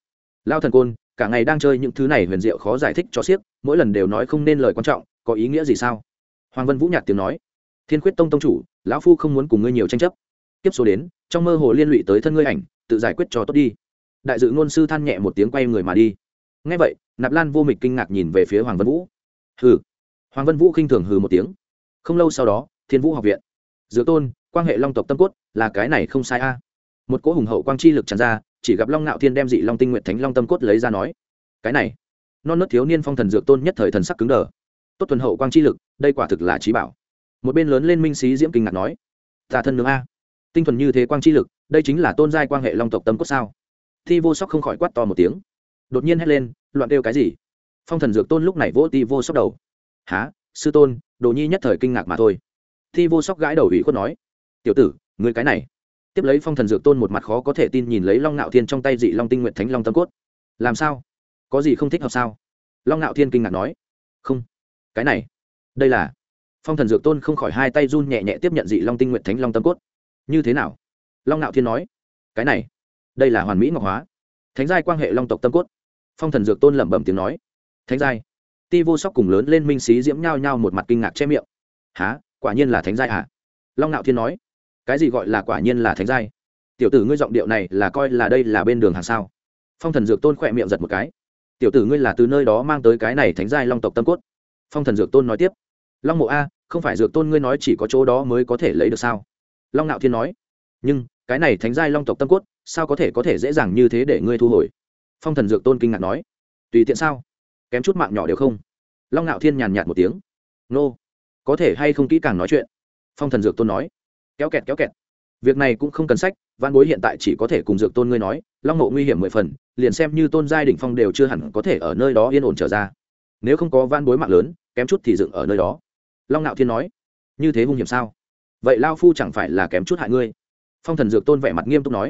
lao thần côn, cả ngày đang chơi những thứ này huyền diệu khó giải thích cho siếc, mỗi lần đều nói không nên lời quan trọng, có ý nghĩa gì sao? Hoàng vân vũ nhạt tiếng nói. Thiên khuyết tông tông chủ, lão phu không muốn cùng ngươi nhiều tranh chấp. Tiếp số đến, trong mơ hồ liên lụy tới thân ngươi ảnh, tự giải quyết cho tốt đi. Đại dự ngôn sư than nhẹ một tiếng quay người mà đi. Ngay vậy, nạp lan vô mịch kinh ngạc nhìn về phía hoàng vân vũ. Hừ. Hoàng vân vũ khinh thường hừ một tiếng. Không lâu sau đó, thiên vũ học viện. Dược tôn quan hệ long tộc tâm cốt, là cái này không sai a. Một cỗ hùng hậu quang chi lực tràn ra chỉ gặp long nạo thiên đem dị long tinh nguyện thánh long tâm cốt lấy ra nói, cái này, non nớt thiếu niên phong thần dược tôn nhất thời thần sắc cứng đờ. Tốt tuần hậu quang chi lực, đây quả thực là trí bảo. Một bên lớn lên minh sĩ diễm kinh ngạc nói, ta thân nướng a, tinh thuần như thế quang chi lực, đây chính là tôn giai quan hệ long tộc tâm cốt sao? Thi vô sóc không khỏi quát to một tiếng, đột nhiên hét lên, loạn kêu cái gì? Phong thần dược tôn lúc này vỗ ti vô sóc đầu. Há sư tôn, đồ nhi nhất thời kinh ngạc mà thôi. Thi vô sóc gãi đầu ủy khuất nói, tiểu tử người cái này tiếp lấy phong thần dược tôn một mặt khó có thể tin nhìn lấy long ngạo thiên trong tay dị long tinh nguyện thánh long tâm cốt. Làm sao? Có gì không thích hợp sao? Long ngạo thiên kinh ngạc nói. Không. Cái này. Đây là. Phong thần dược tôn không khỏi hai tay run nhẹ nhẹ tiếp nhận dị long tinh nguyện thánh long tâm cốt. Như thế nào? Long ngạo thiên nói. Cái này. Đây là hoàn mỹ ngọc hóa. Thánh giai quan hệ long tộc tâm cốt. Phong thần dược tôn lẩm bẩm tiếng nói. Thánh giai. Ti vô sóc cùng lớn lên minh xí diễm nhao nhao một mặt kinh ngạc che miệng. Há quả nhiên là thánh giai à long ngạo thiên nói cái gì gọi là quả nhiên là thánh giai? Tiểu tử ngươi giọng điệu này là coi là đây là bên đường hàng sao? Phong thần dược tôn khỏe miệng giật một cái. Tiểu tử ngươi là từ nơi đó mang tới cái này thánh giai long tộc tâm cốt. Phong thần dược tôn nói tiếp. Long mộ a, không phải dược tôn ngươi nói chỉ có chỗ đó mới có thể lấy được sao? Long nạo thiên nói. Nhưng, cái này thánh giai long tộc tâm cốt, sao có thể có thể dễ dàng như thế để ngươi thu hồi? Phong thần dược tôn kinh ngạc nói. Tùy tiện sao? Kém chút mạng nhỏ đều không. Long nạo thiên nhàn nhạt một tiếng. Nô, có thể hay không kỹ càng nói chuyện? Phong thần dược tôn nói kéo kẹt kéo kẹt. Việc này cũng không cần sách, văn bối hiện tại chỉ có thể cùng dược tôn ngươi nói, long mộ nguy hiểm mười phần, liền xem như tôn giai đ ỉ n h phong đều chưa hẳn có thể ở nơi đó yên ổn trở ra. Nếu không có van bối mạng lớn, kém chút thì dựng ở nơi đó. Long Nạo thiên nói, như thế hung hiểm sao? Vậy lao phu chẳng phải là kém chút hại ngươi? Phong thần dược tôn vẻ mặt nghiêm túc nói,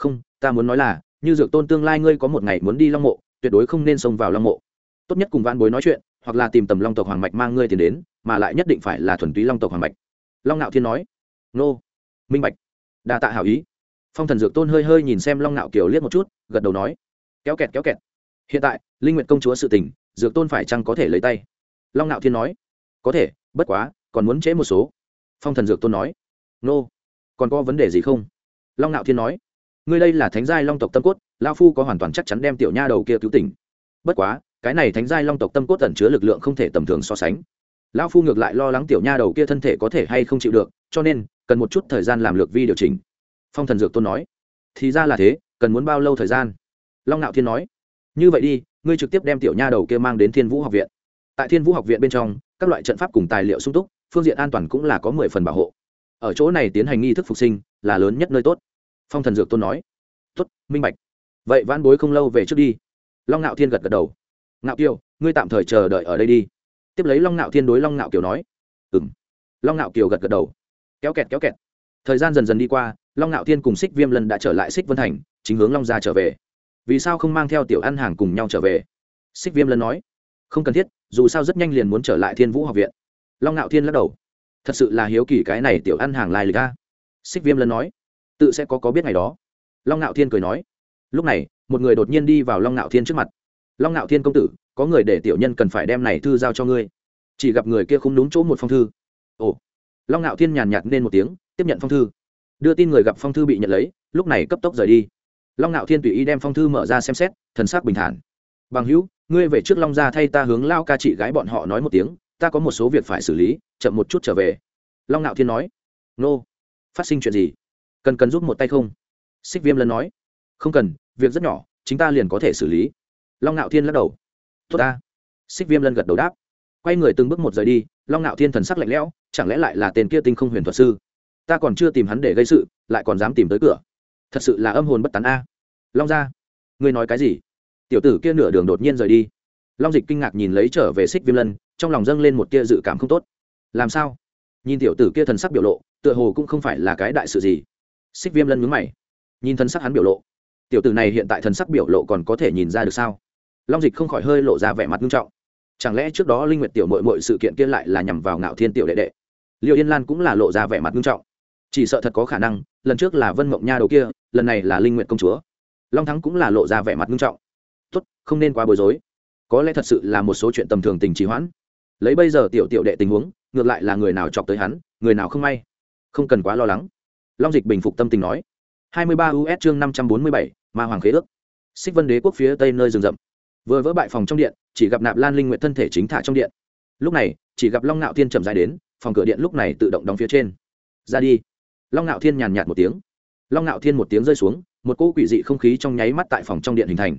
không, ta muốn nói là, như dược tôn tương lai ngươi có một ngày muốn đi long mộ tuyệt đối không nên xông vào long mộ tốt nhất cùng van bối nói chuyện, hoặc là tìm tầm long tộc hoàng mạch mang ngươi tiền đến, mà lại nhất định phải là thuần túy long tộc hoàng mạch. Long Nạo thiên nói nô. Minh bạch. Đa tạ hảo ý. Phong thần dược tôn hơi hơi nhìn xem long ngạo kiều liếc một chút, gật đầu nói. Kéo kẹt kéo kẹt. Hiện tại, linh nguyện công chúa sự tình, dược tôn phải chăng có thể lấy tay? Long ngạo thiên nói. Có thể, bất quá, còn muốn chế một số. Phong thần dược tôn nói. Nô. Còn có vấn đề gì không? Long ngạo thiên nói. Ngươi đây là thánh giai long tộc tâm cốt lao phu có hoàn toàn chắc chắn đem tiểu nha đầu kia cứu tỉnh. Bất quá, cái này thánh giai long tộc tâm cốt tẩn chứa lực lượng không thể tầm thường so sánh. Lão phu ngược lại lo lắng tiểu nha đầu kia thân thể có thể hay không chịu được, cho nên cần một chút thời gian làm lược vi điều chỉnh. Phong thần dược tôn nói. Thì ra là thế, cần muốn bao lâu thời gian? Long ngạo thiên nói. Như vậy đi, ngươi trực tiếp đem tiểu nha đầu kia mang đến thiên vũ học viện. Tại thiên vũ học viện bên trong, các loại trận pháp cùng tài liệu sung túc, phương diện an toàn cũng là có mười phần bảo hộ. Ở chỗ này tiến hành nghi thức phục sinh, là lớn nhất nơi tốt. Phong thần dược tôn nói. Tốt, minh bạch. Vậy van bối không lâu về trước đi. Long ngạo thiên gật gật đầu. Ngạo kiều, ngươi tạm thời chờ đợi ở đây đi. Tiếp lấy long ngạo thiên đối long ngạo kiều nói. Ừ m long ngạo kiều gật gật đầu kéo kẹt kéo kẹt. Thời gian dần dần đi qua, long ngạo thiên cùng xích viêm lần đã trở lại xích vân thành, chính hướng long gia trở về. Vì sao không mang theo tiểu ăn hàng cùng nhau trở về? Xích viêm lần nói. Không cần thiết, dù sao rất nhanh liền muốn trở lại thiên vũ học viện. Long ngạo thiên lắc đầu. Thật sự là hiếu kỳ cái này tiểu ăn hàng lai lịch a. Xích viêm lần nói. Tự sẽ có có biết ngày đó. Long ngạo thiên cười nói. Lúc này, một người đột nhiên đi vào long ngạo thiên trước mặt. Long ngạo thiên công tử, có người để tiểu nhân cần phải đem này thư giao cho ngươi. Chỉ gặp người kia không đúng chỗ một phong thư. Ồ long ngạo thiên nhàn nhạt nên một tiếng, tiếp nhận phong thư. Đưa tin người gặp phong thư bị nhận lấy, lúc này cấp tốc rời đi. Long ngạo thiên tùy ý đem phong thư mở ra xem xét, thần sắc bình thản. Bằng hữu, ngươi về trước long gia thay ta hướng lao ca chị gái bọn họ nói một tiếng, ta có một số việc phải xử lý, chậm một chút trở về. Long ngạo thiên nói. Nô, phát sinh chuyện gì? Cần cần giúp một tay không? Xích viêm lân nói. Không cần, việc rất nhỏ, chính ta liền có thể xử lý. Long ngạo thiên lắc đầu. Tốt ta. Xích viêm lân gật đầu đáp quay người từng bước một rời đi, long ngạo thiên thần sắc lạnh lẽo, chẳng lẽ lại là tên kia tinh không huyền thuật sư? Ta còn chưa tìm hắn để gây sự, lại còn dám tìm tới cửa. Thật sự là âm hồn bất tán a. Long ra ngươi nói cái gì? Tiểu tử kia nửa đường đột nhiên rời đi. Long dịch kinh ngạc nhìn lấy trở về xích viêm lân, trong lòng dâng lên một tia dự cảm không tốt. Làm sao? Nhìn tiểu tử kia thần sắc biểu lộ, tựa hồ cũng không phải là cái đại sự gì. Xích viêm lân mướn mày, nhìn thần sắc hắn biểu lộ. Tiểu tử này hiện tại thần sắc biểu lộ còn có thể nhìn ra được sao? Long dịch không khỏi hơi lộ ra vẻ mặt nghiêm trọng chẳng lẽ trước đó linh nguyệt tiểu mội mội sự kiện kia lại là nhằm vào ngạo thiên tiểu đệ đệ? Liệu yên lan cũng là lộ ra vẻ mặt nghiêm trọng. Chỉ sợ thật có khả năng lần trước là vân mộng nha đầu kia lần này là linh nguyệt công chúa. Long thắng cũng là lộ ra vẻ mặt nghiêm trọng. Tốt không nên quá bối rối. Có lẽ thật sự là một số chuyện tầm thường tình trì hoãn. Lấy bây giờ tiểu tiểu đệ tình huống ngược lại là người nào chọc tới hắn người nào không may. Không cần quá lo lắng. Long dịch bình phục tâm tình nói. 23 us chương 547, ma hoàng khế ước. Xích vân đế quốc phía tây nơi rừng rậm vừa vỡ bại phòng trong điện, chỉ gặp nạp lan linh nguyện thân thể chính thả trong điện. Lúc này, chỉ gặp long ngạo thiên chậm dài đến, phòng cửa điện lúc này tự động đóng phía trên. Ra đi. Long ngạo thiên nhàn nhạt một tiếng. Long ngạo thiên một tiếng rơi xuống, một cỗ quỷ dị không khí trong nháy mắt tại phòng trong điện hình thành.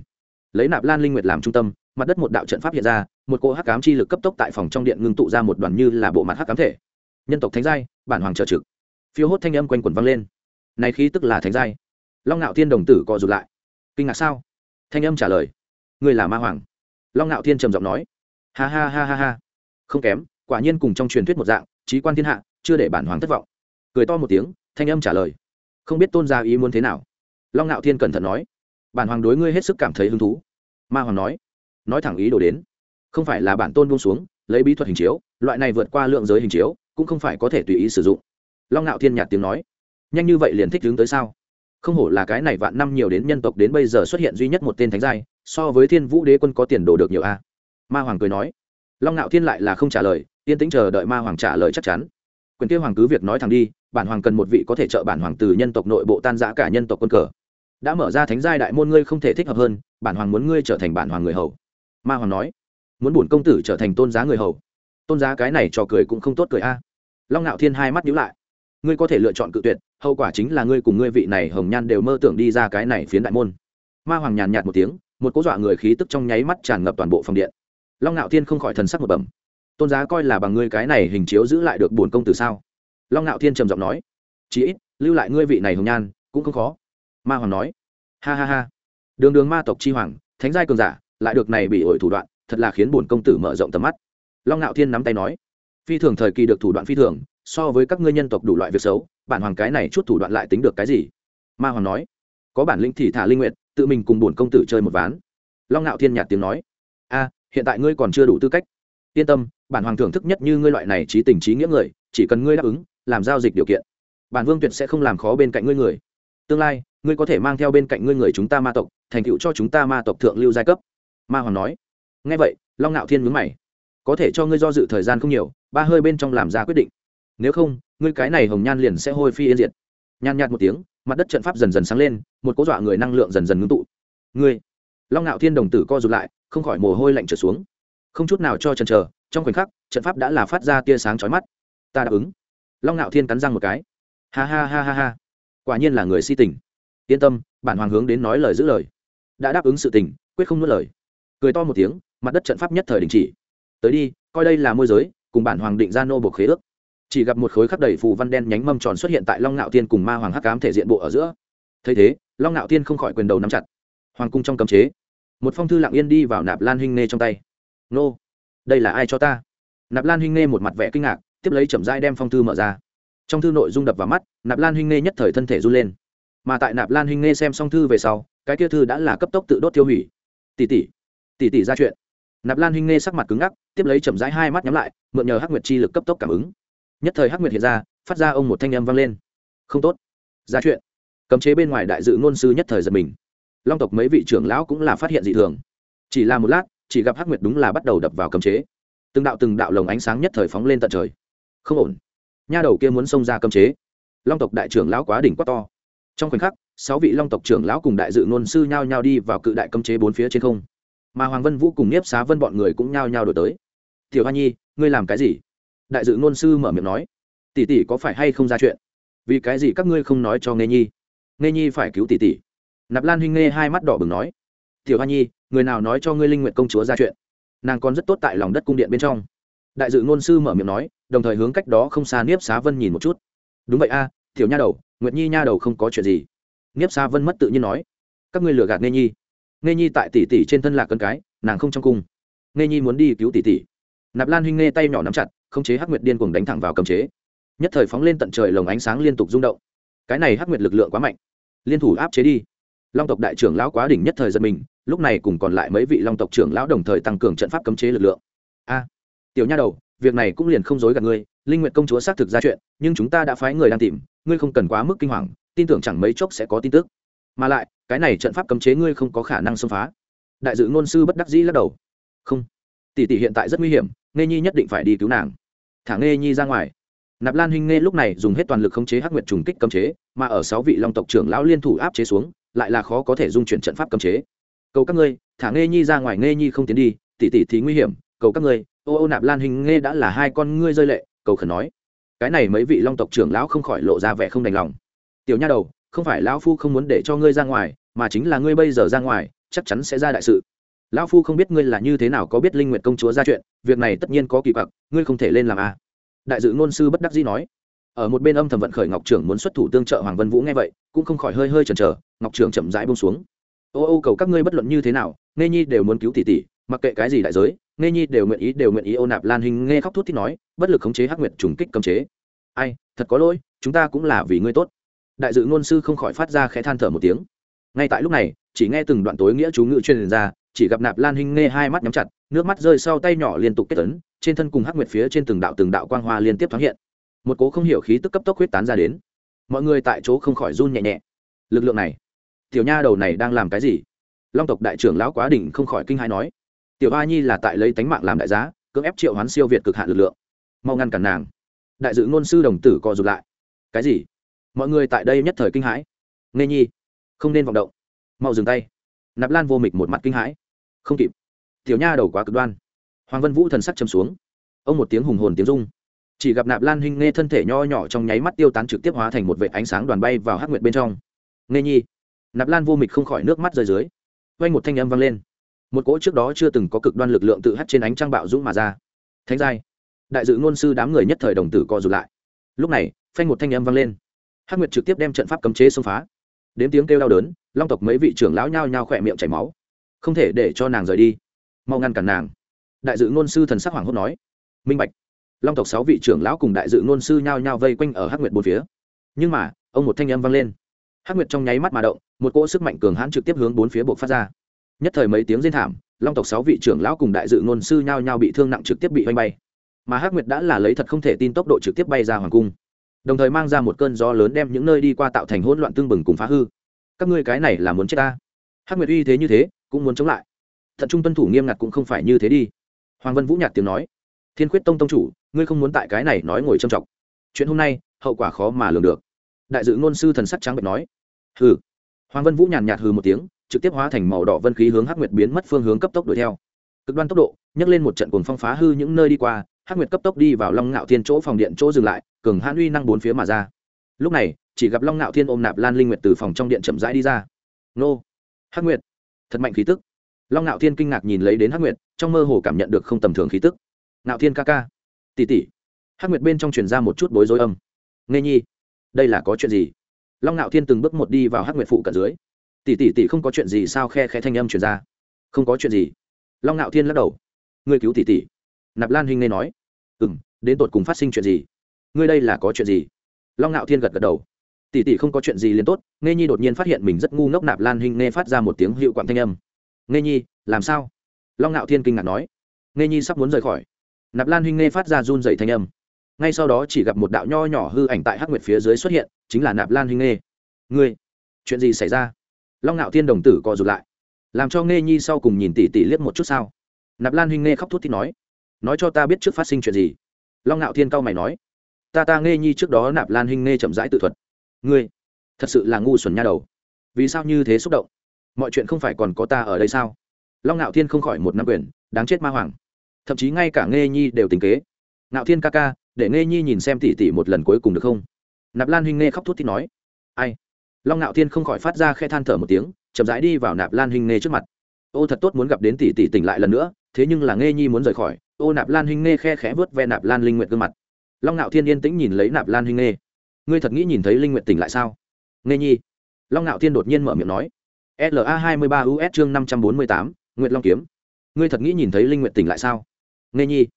Lấy nạp lan linh nguyệt làm trung tâm, mặt đất một đạo trận pháp hiện ra, một cỗ hắc cám chi lực cấp tốc tại phòng trong điện ngưng tụ ra một đoàn như là bộ mặt hắc cám thể. Nhân tộc thánh giai, bản hoàng trợ trực. Phiêu hốt thanh âm quanh quẩn vang lên. Này khí tức là thánh giai. Long ngạo thiên đồng tử co rụt lại. Kinh ngạc sao? Thanh âm trả lời. Ngươi là ma hoàng. Long ngạo thiên trầm giọng nói. Ha ha ha ha ha. Không kém, quả nhiên cùng trong truyền thuyết một dạng, trí quan thiên hạ, chưa để bản hoàng thất vọng. Cười to một tiếng, thanh âm trả lời. Không biết tôn gia ý muốn thế nào. Long ngạo thiên cẩn thận nói. Bản hoàng đối ngươi hết sức cảm thấy hứng thú. Ma hoàng nói. Nói thẳng ý đồ đến. Không phải là bản tôn buông xuống, lấy bí thuật hình chiếu, loại này vượt qua lượng giới hình chiếu, cũng không phải có thể tùy ý sử dụng. Long ngạo thiên nhạt tiếng nói. Nhanh như vậy liền thích hướng tới sao? Không hổ là cái này vạn năm nhiều đến nhân tộc đến bây giờ xuất hiện duy nhất một tên thánh giai so với thiên vũ đế quân có tiền đồ được nhiều a? Ma hoàng cười nói. Long ngạo thiên lại là không trả lời, yên tĩnh chờ đợi ma hoàng trả lời chắc chắn. Quyền kia hoàng cứ việc nói thẳng đi, bản hoàng cần một vị có thể trợ bản hoàng từ nhân tộc nội bộ tan giã cả nhân tộc quân cờ. Đã mở ra thánh giai đại môn ngươi không thể thích hợp hơn, bản hoàng muốn ngươi trở thành bản hoàng người hầu. Ma hoàng nói. Muốn bổn công tử trở thành tôn giá người hầu. Tôn giá cái này cho cười cũng không tốt cười a. Long ngạo thiên hai mắt nhíu lại. Ngươi có thể lựa chọn cự tuyệt, hậu quả chính là ngươi cùng ngươi vị này hồng nhan đều mơ tưởng đi ra cái này phiến đại môn. Ma hoàng nhàn nhạt một tiếng một cố dọa người khí tức trong nháy mắt tràn ngập toàn bộ phòng điện. Long ngạo thiên không khỏi thần sắc một bẩm. Tôn giá coi là bằng ngươi cái này hình chiếu giữ lại được bổn công tử sao? Long ngạo thiên trầm giọng nói. Chí ít, lưu lại ngươi vị này hồng nhan, cũng không khó. Ma hoàng nói. Ha ha ha. Đường đường ma tộc chi hoàng, thánh giai cường giả, lại được này bị ổi thủ đoạn, thật là khiến bổn công tử mở rộng tầm mắt. Long ngạo thiên nắm tay nói. Phi thường thời kỳ được thủ đoạn phi thường, so với các ngươi nhân tộc đủ loại việc xấu, bản hoàng cái này chút thủ đoạn lại tính được cái gì? Ma hoàng nói. Có bản lĩnh thì thả linh nguyện tự mình cùng bổn công tử chơi một ván. Long ngạo thiên nhạt tiếng nói, a, hiện tại ngươi còn chưa đủ tư cách. Yên tâm, bản hoàng thưởng thức nhất như ngươi loại này trí tình trí nghĩa người, chỉ cần ngươi đáp ứng, làm giao dịch điều kiện, bản vương tuyệt sẽ không làm khó bên cạnh ngươi người. Tương lai, ngươi có thể mang theo bên cạnh ngươi người chúng ta ma tộc, thành tựu cho chúng ta ma tộc thượng lưu giai cấp. Ma hoàng nói. Ngay vậy, long ngạo thiên mướn mày. Có thể cho ngươi do dự thời gian không nhiều, ba hơi bên trong làm ra quyết định. Nếu không, ngươi cái này hồng nhan liền sẽ hôi phi yên diệt. Nhàn nhạt một tiếng mặt đất trận pháp dần dần sáng lên, một cố dọa người năng lượng dần dần ngưng tụ. Ngươi, long ngạo thiên đồng tử co rụt lại, không khỏi mồ hôi lạnh trở xuống. Không chút nào cho chần chờ, trong khoảnh khắc, trận pháp đã là phát ra tia sáng chói mắt. Ta đáp ứng. Long ngạo thiên cắn răng một cái. Ha ha ha ha ha. Quả nhiên là người si tình. Yên tâm, bản hoàng hướng đến nói lời giữ lời. Đã đáp ứng sự tình, quyết không nuốt lời. Cười to một tiếng, mặt đất trận pháp nhất thời đình chỉ. Tới đi, coi đây là môi giới, cùng bản hoàng định ra nô buộc khế ước chỉ gặp một khối khắc đầy phù văn đen nhánh mâm tròn xuất hiện tại long ngạo tiên cùng ma hoàng hắc cám thể diện bộ ở giữa. Thấy thế, long ngạo tiên không khỏi quyền đầu nắm chặt. Hoàng cung trong cấm chế. Một phong thư lặng yên đi vào nạp lan hinh nê trong tay. Nô, đây là ai cho ta? Nạp lan hinh nê một mặt vẻ kinh ngạc, tiếp lấy chậm rãi đem phong thư mở ra. Trong thư nội dung đập vào mắt, nạp lan hinh nê nhất thời thân thể run lên. Mà tại nạp lan hinh nê xem xong thư về sau, cái kia thư đã là cấp tốc tự đốt tiêu hủy. Tỷ tỷ tỷ tỷ ra chuyện. Nạp lan hinh nê sắc mặt cứng ngắc, tiếp lấy chậm rãi hai mắt nhắm lại, mượn nhờ hắc nguyệt chi lực cấp tốc cảm ứng nhất thời hắc nguyệt hiện ra, phát ra ông một thanh âm vang lên. Không tốt. Ra chuyện. Cấm chế bên ngoài đại dự ngôn sư nhất thời giật mình. Long tộc mấy vị trưởng lão cũng là phát hiện dị thường. Chỉ là một lát, chỉ gặp hắc nguyệt đúng là bắt đầu đập vào cấm chế. Từng đạo từng đạo lồng ánh sáng nhất thời phóng lên tận trời. Không ổn. Nha đầu kia muốn xông ra cấm chế. Long tộc đại trưởng lão quá đỉnh quá to. Trong khoảnh khắc, sáu vị long tộc trưởng lão cùng đại dự ngôn sư nhao nhao đi vào cự đại cấm chế bốn phía trên không. Mà hoàng vân vũ cùng nhiếp xá vân bọn người cũng nhao nhao đổi tới. Tiểu hoa nhi, ngươi làm cái gì? Đại dự ngôn sư mở miệng nói, tỷ tỷ có phải hay không ra chuyện? Vì cái gì các ngươi không nói cho nghe nhi? Nghe nhi phải cứu tỷ tỷ. Nạp lan huynh nghe hai mắt đỏ bừng nói, tiểu hoa nhi, người nào nói cho ngươi linh nguyện công chúa ra chuyện? Nàng còn rất tốt tại lòng đất cung điện bên trong. Đại dự ngôn sư mở miệng nói, đồng thời hướng cách đó không xa niếp xá vân nhìn một chút. Đúng vậy a, tiểu nha đầu, nguyệt nhi nha đầu không có chuyện gì. Niếp xá vân mất tự nhiên nói, các ngươi lừa gạt nghe nhi. Nghe nhi tại tỷ tỷ trên thân lạc cân cái, nàng không trong cung. Nghe nhi muốn đi cứu tỷ tỷ nạp lan huynh nghe tay nhỏ nắm chặt, không chế hắc nguyệt điên cuồng đánh thẳng vào cầm chế. Nhất thời phóng lên tận trời lồng ánh sáng liên tục rung động. Cái này hắc nguyệt lực lượng quá mạnh. Liên thủ áp chế đi. Long tộc đại trưởng lão quá đỉnh nhất thời giật mình, lúc này cùng còn lại mấy vị long tộc trưởng lão đồng thời tăng cường trận pháp cấm chế lực lượng. A, tiểu nha đầu, việc này cũng liền không dối gạt ngươi, linh nguyện công chúa xác thực ra chuyện, nhưng chúng ta đã phái người đang tìm, ngươi không cần quá mức kinh hoàng, tin tưởng chẳng mấy chốc sẽ có tin tức. Mà lại, cái này trận pháp cấm chế ngươi không có khả năng xâm phá. Đại dự ngôn sư bất đắc dĩ lắc đầu. Không, tỷ tỷ hiện tại rất nguy hiểm nghe nhi nhất định phải đi cứu nàng. Thả nghe nhi ra ngoài. Nạp lan hinh nghe lúc này dùng hết toàn lực khống chế hắc nguyệt trùng kích cấm chế, mà ở sáu vị long tộc trưởng lão liên thủ áp chế xuống, lại là khó có thể dung chuyển trận pháp cấm chế. Cầu các ngươi, thả nghe nhi ra ngoài nghe nhi không tiến đi, tỷ tỷ thì nguy hiểm, cầu các ngươi. Ô ô, nạp lan hình nghe đã là hai con ngươi rơi lệ, cầu khẩn nói. Cái này mấy vị long tộc trưởng lão không khỏi lộ ra vẻ không đành lòng. Tiểu nha đầu, không phải lão phu không muốn để cho ngươi ra ngoài, mà chính là ngươi bây giờ ra ngoài, chắc chắn sẽ ra đại sự lão phu không biết ngươi là như thế nào có biết linh nguyện công chúa ra chuyện, việc này tất nhiên có kỳ quặc, ngươi không thể lên làm a à. đại dự ngôn sư bất đắc dĩ nói. Ở một bên âm thầm vận khởi ngọc trưởng muốn xuất thủ tương trợ hoàng vân vũ nghe vậy, cũng không khỏi hơi hơi chần chờ, ngọc trưởng chậm rãi bông xuống. Ô ô cầu các ngươi bất luận như thế nào nghe nhi đều muốn cứu tỷ tỷ, mặc kệ cái gì đại giới nghe nhi đều nguyện ý, đều nguyện ý ô nạp lan hình nghe khóc thút thì nói, bất lực khống chế hắc nguyệt trùng kích cấm chế. Ai, thật có lỗi, chúng ta cũng là vì ngươi tốt. Đại dự ngôn sư không khỏi phát ra khẽ than thở một tiếng. Ngay tại lúc này, chỉ nghe từng đoạn tối nghĩa chú ngữ truyền ra chỉ gặp nạp lan hình nghe hai mắt nhắm chặt, nước mắt rơi sau tay nhỏ liên tục kết tấn trên thân cùng hắc nguyệt phía trên từng đạo từng đạo quang hoa liên tiếp thoáng hiện. Một cố không hiểu khí tức cấp tốc huyết tán ra đến. Mọi người tại chỗ không khỏi run nhẹ nhẹ. Lực lượng này, tiểu nha đầu này đang làm cái gì? Long tộc đại trưởng lão quá đỉnh không khỏi kinh hai nói. Tiểu a nhi là tại lấy tánh mạng làm đại giá, cưỡng ép triệu hoán siêu việt cực hạn lực lượng. Mau ngăn cản nàng. Đại dự ngôn sư đồng tử co rụt lại. Cái gì? Mọi người tại đây nhất thời kinh hãi. Nghe nhi, không nên vọng động. Mau dừng tay. Nạp lan vô mịch một mặt kinh hãi không kịp. Tiểu nha đầu quá cực đoan. Hoàng vân vũ thần sắc châm xuống. Ông một tiếng hùng hồn tiếng rung. Chỉ gặp nạp lan hinh nghe thân thể nho nhỏ trong nháy mắt tiêu tán trực tiếp hóa thành một vệ ánh sáng đoàn bay vào hắc nguyệt bên trong. Nghe nhi. Nạp lan vô mịch không khỏi nước mắt rơi dưới. Quanh một thanh âm vang lên. Một cỗ trước đó chưa từng có cực đoan lực lượng tự hắt trên ánh trăng bạo dũng mà ra. Thánh giai. Đại dự ngôn sư đám người nhất thời đồng tử co rụt lại. Lúc này, phanh một thanh âm vang lên. Hắc nguyệt trực tiếp đem trận pháp cấm chế xông phá. Đến tiếng kêu đau đớn, long tộc mấy vị trưởng lão nhao nhao khỏe miệng chảy máu không thể để cho nàng rời đi. Mau ngăn cản nàng. Đại dự ngôn sư thần sắc hoàng hốt nói. Minh bạch. Long tộc sáu vị trưởng lão cùng đại dự ngôn sư nhao nhao vây quanh ở hắc nguyệt bốn phía. Nhưng mà, ông một thanh âm vang lên. Hắc nguyệt trong nháy mắt mà động, một cỗ sức mạnh cường hãn trực tiếp hướng bốn phía buộc phát ra. Nhất thời mấy tiếng rên thảm, long tộc sáu vị trưởng lão cùng đại dự ngôn sư nhao nhao bị thương nặng trực tiếp bị oanh bay. Mà hắc nguyệt đã là lấy thật không thể tin tốc độ trực tiếp bay ra hoàng cung. Đồng thời mang ra một cơn gió lớn đem những nơi đi qua tạo thành hỗn loạn tương bừng cùng phá hư. Các ngươi cái này là muốn chết ta? Hắc nguyệt uy thế như thế cũng muốn chống lại. Thận trung tuân thủ nghiêm ngặt cũng không phải như thế đi. Hoàng vân vũ nhạt tiếng nói, thiên khuyết tông tông chủ, ngươi không muốn tại cái này nói ngồi trầm trọng chuyện hôm nay, hậu quả khó mà lường được. Đại dự ngôn sư thần sắc trắng bệch nói, hừ. Hoàng vân vũ nhàn nhạt hừ một tiếng, trực tiếp hóa thành màu đỏ vân khí hướng hắc nguyệt biến mất phương hướng cấp tốc đuổi theo. Cực đoan tốc độ, nhấc lên một trận cuồng phong phá hư những nơi đi qua, hắc nguyệt cấp tốc đi vào long ngạo thiên chỗ phòng điện chỗ dừng lại, cường hãn uy năng bốn phía mà ra. Lúc này, chỉ gặp long ngạo thiên ôm nạp lan linh nguyệt từ phòng trong điện chậm rãi đi ra. Nô, hắc nguyệt thật mạnh khí tức. Long ngạo thiên kinh ngạc nhìn lấy đến hắc nguyệt, trong mơ hồ cảm nhận được không tầm thường khí tức. Ngạo thiên ca ca. Tỷ tỷ. Hắc nguyệt bên trong truyền ra một chút bối rối âm. Nghe nhi, đây là có chuyện gì? Long ngạo thiên từng bước một đi vào hắc nguyệt phụ cận dưới. Tỷ tỷ tỷ không có chuyện gì sao? Khe khe thanh âm truyền ra. Không có chuyện gì. Long ngạo thiên lắc đầu. Ngươi cứu tỷ tỷ. Nạp lan huynh nên nói. Ừ m đến tột cùng phát sinh chuyện gì? Ngươi đây là có chuyện gì? Long ngạo thiên gật gật đầu tỷ tỷ không có chuyện gì liền tốt nghe nhi đột nhiên phát hiện mình rất ngu ngốc nạp lan hình nghe phát ra một tiếng hiệu quặn thanh âm. Nghe nhi, làm sao? Long ngạo thiên kinh ngạc nói. Nghe nhi sắp muốn rời khỏi. Nạp lan huynh nghe phát ra run dày thanh âm. Ngay sau đó chỉ gặp một đạo nho nhỏ hư ảnh tại hắc nguyệt phía dưới xuất hiện, chính là nạp lan huynh nghe ngươi, chuyện gì xảy ra? Long ngạo thiên đồng tử co rụt lại. Làm cho nghe nhi sau cùng nhìn tỷ tỷ liếc một chút sao? Nạp lan huynh nghe khóc thút thít nói. Nói cho ta biết trước phát sinh chuyện gì. Long ngạo thiên cao mày nói. Ta ta nghe nhi trước đó nạp lan huynh nghe chậm rãi tự thuật ngươi thật sự là ngu xuẩn nha đầu. Vì sao như thế xúc động? Mọi chuyện không phải còn có ta ở đây sao? Long ngạo thiên không khỏi một năm quyền, đáng chết ma hoàng. Thậm chí ngay cả nghe nhi đều tính kế. Ngạo thiên ca ca, để nghe nhi nhìn xem tỷ tỷ một lần cuối cùng được không? Nạp lan huynh nghe khóc thút thít nói. Ai? Long ngạo thiên không khỏi phát ra khe than thở một tiếng, chậm rãi đi vào nạp lan huynh nghe trước mặt. Ô, thật tốt muốn gặp đến tỷ tỷ tỉnh lại lần nữa, thế nhưng là nghe nhi muốn rời khỏi. Ô, nạp lan huynh nghe khe khẽ vớt ve nạp lan linh nguyện gương mặt. Long ngạo thiên yên tĩnh nhìn lấy nạp lan huynh nghe ngươi thật nghĩ nhìn thấy linh nguyện tỉnh lại sao? Nghe nhi. Long ngạo thiên đột nhiên mở miệng nói. La hai mươi ba us chương năm trăm bốn mươi tám nguyện long kiếm. Ngươi thật nghĩ nhìn thấy linh nguyện tỉnh lại sao? Nghe nhi.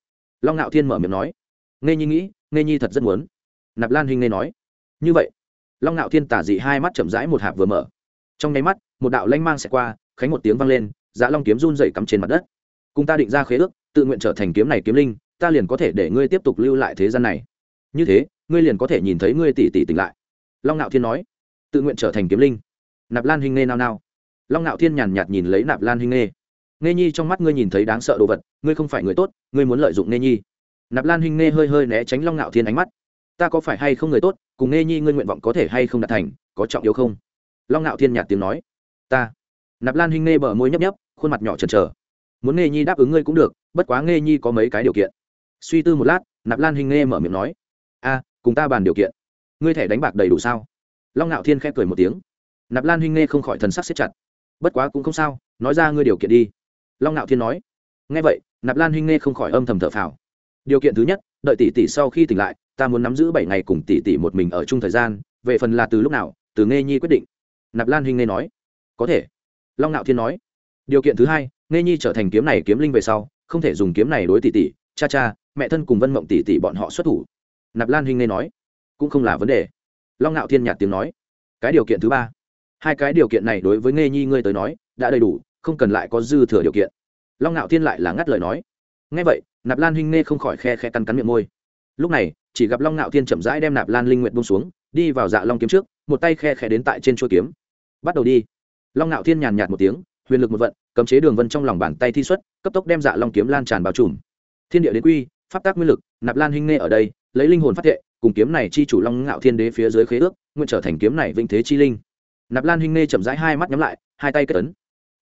Long ngạo thiên mở miệng nói. Nghe nhi nghĩ, nghe nhi thật rất muốn. Nạp lan huynh nghe nói. Như vậy, long ngạo thiên tả dị hai mắt chậm rãi một hạp vừa mở. Trong nháy mắt, một đạo lanh mang sẽ qua, khánh một tiếng vang lên dạ long kiếm run rẩy cắm trên mặt đất. Cùng ta định ra khế ước, tự nguyện trở thành kiếm này kiếm linh, ta liền có thể để ngươi tiếp tục lưu lại thế gian này. Như thế ngươi liền có thể nhìn thấy ngươi tỷ tỷ tỉnh lại. Long ngạo thiên nói, tự nguyện trở thành kiếm linh. Nạp lan hình nghe nao nao. Long ngạo thiên nhàn nhạt nhìn lấy nạp lan hình nghe nghe nhi trong mắt ngươi nhìn thấy đáng sợ đồ vật, ngươi không phải người tốt, ngươi muốn lợi dụng nghe nhi. Nạp lan hình nghe hơi hơi né tránh long ngạo thiên ánh mắt. Ta có phải hay không người tốt, cùng nghe nhi ngươi nguyện vọng có thể hay không đạt thành, có trọng yếu không? Long ngạo thiên nhạt tiếng nói. Ta. Nạp lan hình nghe bờ môi nhấp nhấp, khuôn mặt nhỏ chần chờ. Muốn nghe nhi đáp ứng ngươi cũng được, bất quá nghe nhi có mấy cái điều kiện. Suy tư một lát, nạp lan hình nghe mở miệng nói cùng ta bàn điều kiện. Ngươi thẻ đánh bạc đầy đủ sao? Long ngạo thiên khẽ cười một tiếng. Nạp lan huynh nghe không khỏi thần sắc xếp chặt. Bất quá cũng không sao, nói ra ngươi điều kiện đi. Long ngạo thiên nói. Nghe vậy, nạp lan huynh nghe không khỏi âm thầm thở phào. Điều kiện thứ nhất, đợi tỷ tỷ sau khi tỉnh lại, ta muốn nắm giữ bảy ngày cùng tỷ tỷ một mình ở chung thời gian, về phần là từ lúc nào, từ nghe nhi quyết định. Nạp lan huynh nghe nói. Có thể. Long ngạo thiên nói. Điều kiện thứ hai nghe nhi trở thành kiếm này kiếm linh về sau, không thể dùng kiếm này đối tỷ tỷ. Cha cha, mẹ thân cùng vân mộng tỷ tỷ bọn họ xuất thủ nạp lan hình nghe nói cũng không là vấn đề long ngạo thiên nhạt tiếng nói cái điều kiện thứ ba hai cái điều kiện này đối với nghe nhi ngươi tới nói đã đầy đủ không cần lại có dư thừa điều kiện long ngạo thiên lại là ngắt lời nói ngay vậy nạp lan hình nghe không khỏi khe khe cắn cắn miệng môi lúc này chỉ gặp long ngạo thiên chậm rãi đem nạp lan linh nguyện bông xuống đi vào dạ long kiếm trước một tay khe khe đến tại trên chuôi kiếm bắt đầu đi long ngạo thiên nhàn nhạt một tiếng huyền lực một vận cấm chế đường vân trong lòng bàn tay thi xuất cấp tốc đem dạ long kiếm lan tràn bao trùm thiên địa đến quy pháp tác nguyên lực nạp lan hinh nghe ở đây lấy linh hồn phát thệ, cùng kiếm này chi chủ long ngạo thiên đế phía dưới khế ước, nguyện trở thành kiếm này vinh thế chi linh. Nạp lan hinh Nê chậm rãi hai mắt nhắm lại, hai tay kết ấn.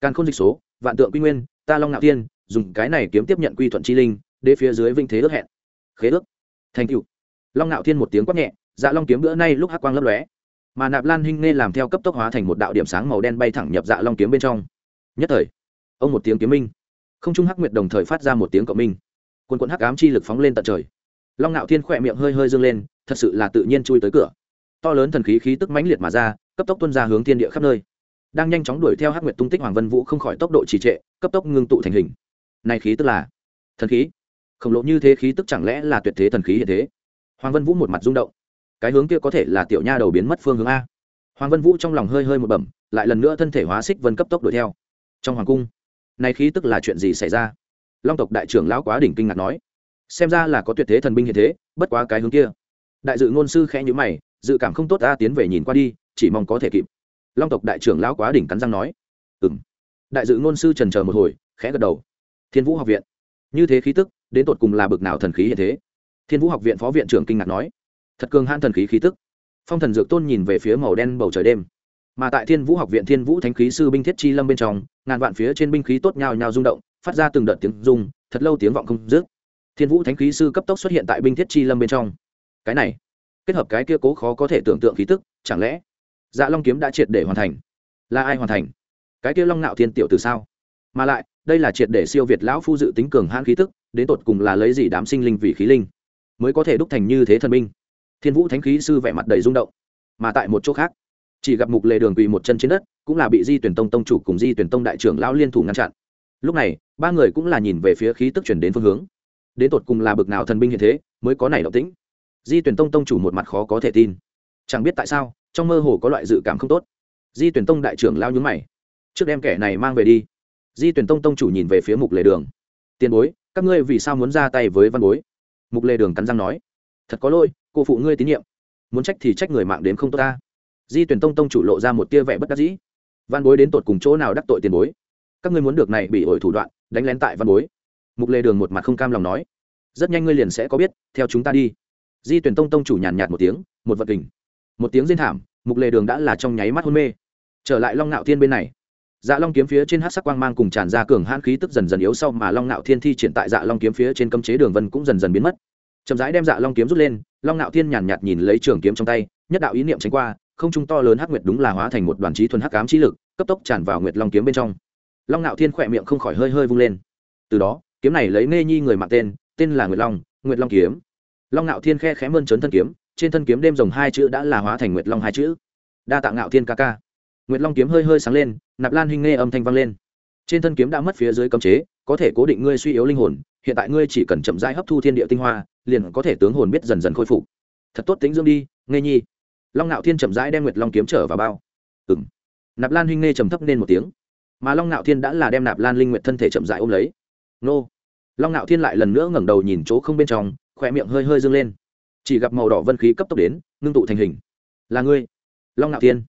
Càng không dịch số, vạn tượng quy nguyên, ta long ngạo thiên, dùng cái này kiếm tiếp nhận quy thuận chi linh, đế phía dưới vinh thế ước hẹn. Khế ước. Thành cựu long ngạo thiên một tiếng quát nhẹ dạ long kiếm bữa nay lúc hắc quang lấp lóe. Mà nạp lan hinh nghe làm theo cấp tốc hóa thành một đạo điểm sáng màu đen bay thẳng nhập dạ long kiếm bên trong. Nhất thời, ông một tiếng kiếm minh. Không trung hắc nguyệt đồng thời phát ra một tiếng cộng minh. Quân quận hắc ám chi lực phóng lên tận trời long ngạo thiên khỏe miệng hơi hơi dâng lên, thật sự là tự nhiên chui tới cửa. To lớn thần khí khí tức mãnh liệt mà ra, cấp tốc tuân ra hướng thiên địa khắp nơi. Đang nhanh chóng đuổi theo hắc nguyệt tung tích hoàng vân vũ không khỏi tốc độ trì trệ, cấp tốc ngưng tụ thành hình. Này khí tức là thần khí? Khổng lồ như thế khí tức chẳng lẽ là tuyệt thế thần khí hiện thế? Hoàng vân vũ một mặt rung động. Cái hướng kia có thể là tiểu nha đầu biến mất phương hướng a. Hoàng vân vũ trong lòng hơi hơi một bẩm, lại lần nữa thân thể hóa xích vân cấp tốc đuổi theo. Trong hoàng cung, này khí tức là chuyện gì xảy ra? Long tộc đại trưởng lão quá đỉnh kinh ngạc nói xem ra là có tuyệt thế thần binh hiện thế, bất quá cái hướng kia. Đại dự ngôn sư khẽ nhữ mày, dự cảm không tốt ta tiến về nhìn qua đi, chỉ mong có thể kịp. Long tộc đại trưởng lão quá đỉnh cắn răng nói. Ừ m đại dự ngôn sư trần chờ một hồi, khẽ gật đầu. Thiên vũ học viện. Như thế khí tức, đến tột cùng là bực nào thần khí hiện thế? Thiên vũ học viện phó viện trưởng kinh ngạc nói. Thật cường han thần khí khí tức. Phong thần dược tôn nhìn về phía màu đen bầu trời đêm. Mà tại thiên vũ học viện, thiên vũ thánh khí sư binh thiết chi lâm bên trong, ngàn vạn phía trên binh khí tốt nhào nhào rung động, phát ra từng đợt tiếng rung, thật lâu tiếng vọng không dứt thiên vũ thánh khí sư cấp tốc xuất hiện tại binh thiết chi lâm bên trong. Cái này, kết hợp cái kia cố khó có thể tưởng tượng khí tức, chẳng lẽ dạ long kiếm đã triệt để hoàn thành? Là ai hoàn thành? Cái kia long nạo thiên tiểu từ sao? Mà lại, đây là triệt để siêu việt lão phu dự tính cường hãn khí tức, đến tột cùng là lấy gì đám sinh linh vì khí linh mới có thể đúc thành như thế thần binh? Thiên vũ thánh khí sư vẻ mặt đầy rung động. Mà tại một chỗ khác, chỉ gặp mục lề đường quỳ một chân trên đất, cũng là bị di tuyển tông tông chủ cùng di tuyển tông đại trưởng lão liên thủ ngăn chặn. Lúc này, ba người cũng là nhìn về phía khí tức chuyển đến phương hướng đến tột cùng là bực nào thần binh hiện thế, mới có này động tĩnh. Di tuyển tông tông chủ một mặt khó có thể tin. Chẳng biết tại sao, trong mơ hồ có loại dự cảm không tốt. Di tuyển tông đại trưởng lao nhúng mày. Trước đem kẻ này mang về đi. Di tuyển tông tông chủ nhìn về phía mục lề đường. Tiền bối, các ngươi vì sao muốn ra tay với văn bối? Mục lề đường cắn răng nói. Thật có lỗi, cô phụ ngươi tín nhiệm. Muốn trách thì trách người mạng đến không tốt ta. Di tuyển tông tông chủ lộ ra một tia vẻ bất đắc dĩ. Văn bối đến tột cùng chỗ nào đắc tội tiền bối? Các ngươi muốn được này bị ổi thủ đoạn, đánh lén tại văn bối mục Lê đường một mặt không cam lòng nói, rất nhanh ngươi liền sẽ có biết, theo chúng ta đi. Di tuyển tông tông chủ nhàn nhạt một tiếng, một vật kình, một tiếng rên thảm, mục Lê đường đã là trong nháy mắt hôn mê. Trở lại long nạo thiên bên này dạ long kiếm phía trên hát sắc quang mang cùng tràn ra cường hãn khí tức dần dần yếu sau mà long nạo thiên thi triển tại dạ long kiếm phía trên cấm chế đường vân cũng dần dần biến mất. Chậm rãi đem dạ long kiếm rút lên, long nạo thiên nhàn nhạt nhìn lấy trường kiếm trong tay, nhất đạo ý niệm tránh qua, không trung to lớn hắc nguyệt đúng là hóa thành một đoàn trí thuần hắc cám trí lực, cấp tốc tràn vào nguyệt long kiếm bên trong. Long nạo thiên khỏe miệng không khỏi hơi hơi vung lên. Từ đó kiếm này lấy nghe nhi người mạng tên tên là nguyệt long nguyệt long kiếm. Long nạo thiên khe khẽ mơn trớn thân kiếm, trên thân kiếm đêm rồng hai chữ đã là hóa thành nguyệt long hai chữ. Đa tạ ngạo thiên ca ca. Nguyệt long kiếm hơi hơi sáng lên, nạp lan huynh nghe âm thanh vang lên. Trên thân kiếm đã mất phía dưới cấm chế, có thể cố định ngươi suy yếu linh hồn, hiện tại ngươi chỉ cần chậm rãi hấp thu thiên địa tinh hoa, liền có thể tướng hồn biết dần dần khôi phục. Thật tốt tính dưỡng đi nghe nhi. Long ngạo thiên chậm rãi đem nguyệt long kiếm trở vào bao. Ừng nạp lan huynh nghe trầm thấp nên một tiếng. Mà long ngạo thiên đã là đem nạp lan linh nguyệt thân thể chậm rãi ôm lấy nô. Long ngạo thiên lại lần nữa ngẩng đầu nhìn chỗ không bên trong khỏe miệng hơi hơi dâng lên. Chỉ gặp màu đỏ vân khí cấp tốc đến, ngưng tụ thành hình. Là ngươi? Long ngạo thiên.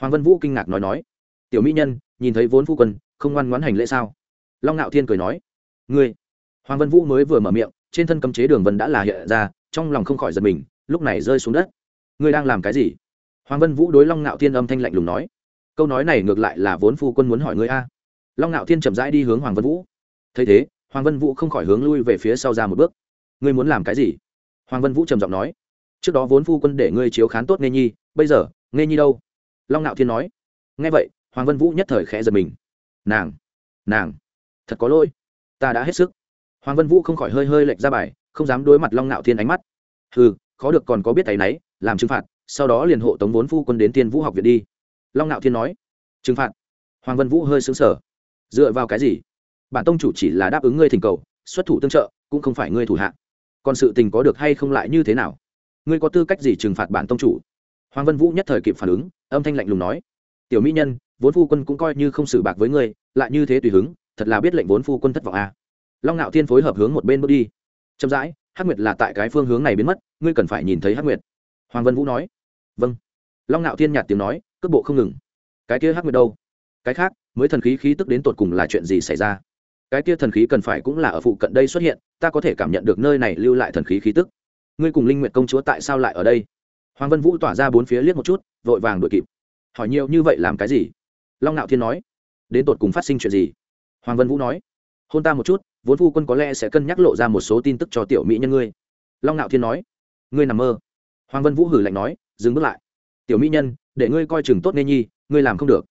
Hoàng vân vũ kinh ngạc nói nói. Tiểu mỹ nhân, nhìn thấy vốn phu quân, không ngoan ngoãn hành lễ sao? Long ngạo thiên cười nói. Ngươi? Hoàng vân vũ mới vừa mở miệng, trên thân cấm chế đường vân đã là hiện ra, trong lòng không khỏi giật mình, lúc này rơi xuống đất. Ngươi đang làm cái gì? Hoàng vân vũ đối long ngạo thiên âm thanh lạnh lùng nói. Câu nói này ngược lại là vốn phu quân muốn hỏi ngươi a. Long ngạo thiên chậm rãi đi hướng hoàng vân vũ thấy thế, hoàng vân vũ không khỏi hướng lui về phía sau ra một bước. Ngươi muốn làm cái gì? Hoàng vân vũ trầm giọng nói. Trước đó vốn phu quân để ngươi chiếu khán tốt nghe nhi, bây giờ nghe nhi đâu? Long nạo thiên nói. Nghe vậy, hoàng vân vũ nhất thời khẽ giật mình. Nàng nàng, thật có lỗi, ta đã hết sức. Hoàng vân vũ không khỏi hơi hơi lệch ra bài, không dám đối mặt long nạo thiên ánh mắt. Ừ khó được còn có biết tay náy, làm trừng phạt, sau đó liền hộ tống vốn phu quân đến tiên vũ học viện đi. Long nạo thiên nói. Trừng phạt? Hoàng vân vũ hơi xứng sở dựa vào cái gì? Bản tông chủ chỉ là đáp ứng ngươi thỉnh cầu, xuất thủ tương trợ, cũng không phải ngươi thủ hạ. Còn sự tình có được hay không lại như thế nào? Ngươi có tư cách gì trừng phạt bản tông chủ? Hoàng vân vũ nhất thời kịp phản ứng, âm thanh lạnh lùng nói. Tiểu mỹ nhân, vốn phu quân cũng coi như không xử bạc với ngươi, lại như thế tùy hứng, thật là biết lệnh vốn phu quân thất vọng à. long ngạo thiên phối hợp hướng một bên bước đi. Chậm rãi, hắc nguyệt là tại cái phương hướng này biến mất, ngươi cần phải nhìn thấy hắc nguyệt. Hoàng vân vũ nói. Vâng. Long ngạo thiên nhạt tiếng nói, cước bộ không ngừng. Cái kia hắc nguyệt đâu? Cái khác, mới thần khí khí tức đến tột cùng là chuyện gì xảy ra? Cái kia thần khí cần phải cũng là ở phụ cận đây xuất hiện, ta có thể cảm nhận được nơi này lưu lại thần khí khí tức. Ngươi cùng linh nguyện công chúa tại sao lại ở đây? Hoàng vân vũ tỏa ra bốn phía liếc một chút, vội vàng đuổi kịp. Hỏi nhiều như vậy làm cái gì? Long ngạo thiên nói. Đến tột cùng phát sinh chuyện gì? Hoàng vân vũ nói. Hôn ta một chút, vốn phu quân có lẽ sẽ cân nhắc lộ ra một số tin tức cho tiểu mỹ nhân ngươi. Long ngạo thiên nói. Ngươi nằm mơ. Hoàng vân vũ hử lạnh nói, dừng bước lại. Tiểu mỹ nhân, để ngươi coi chừng tốt nghe nhi, ngươi làm không được.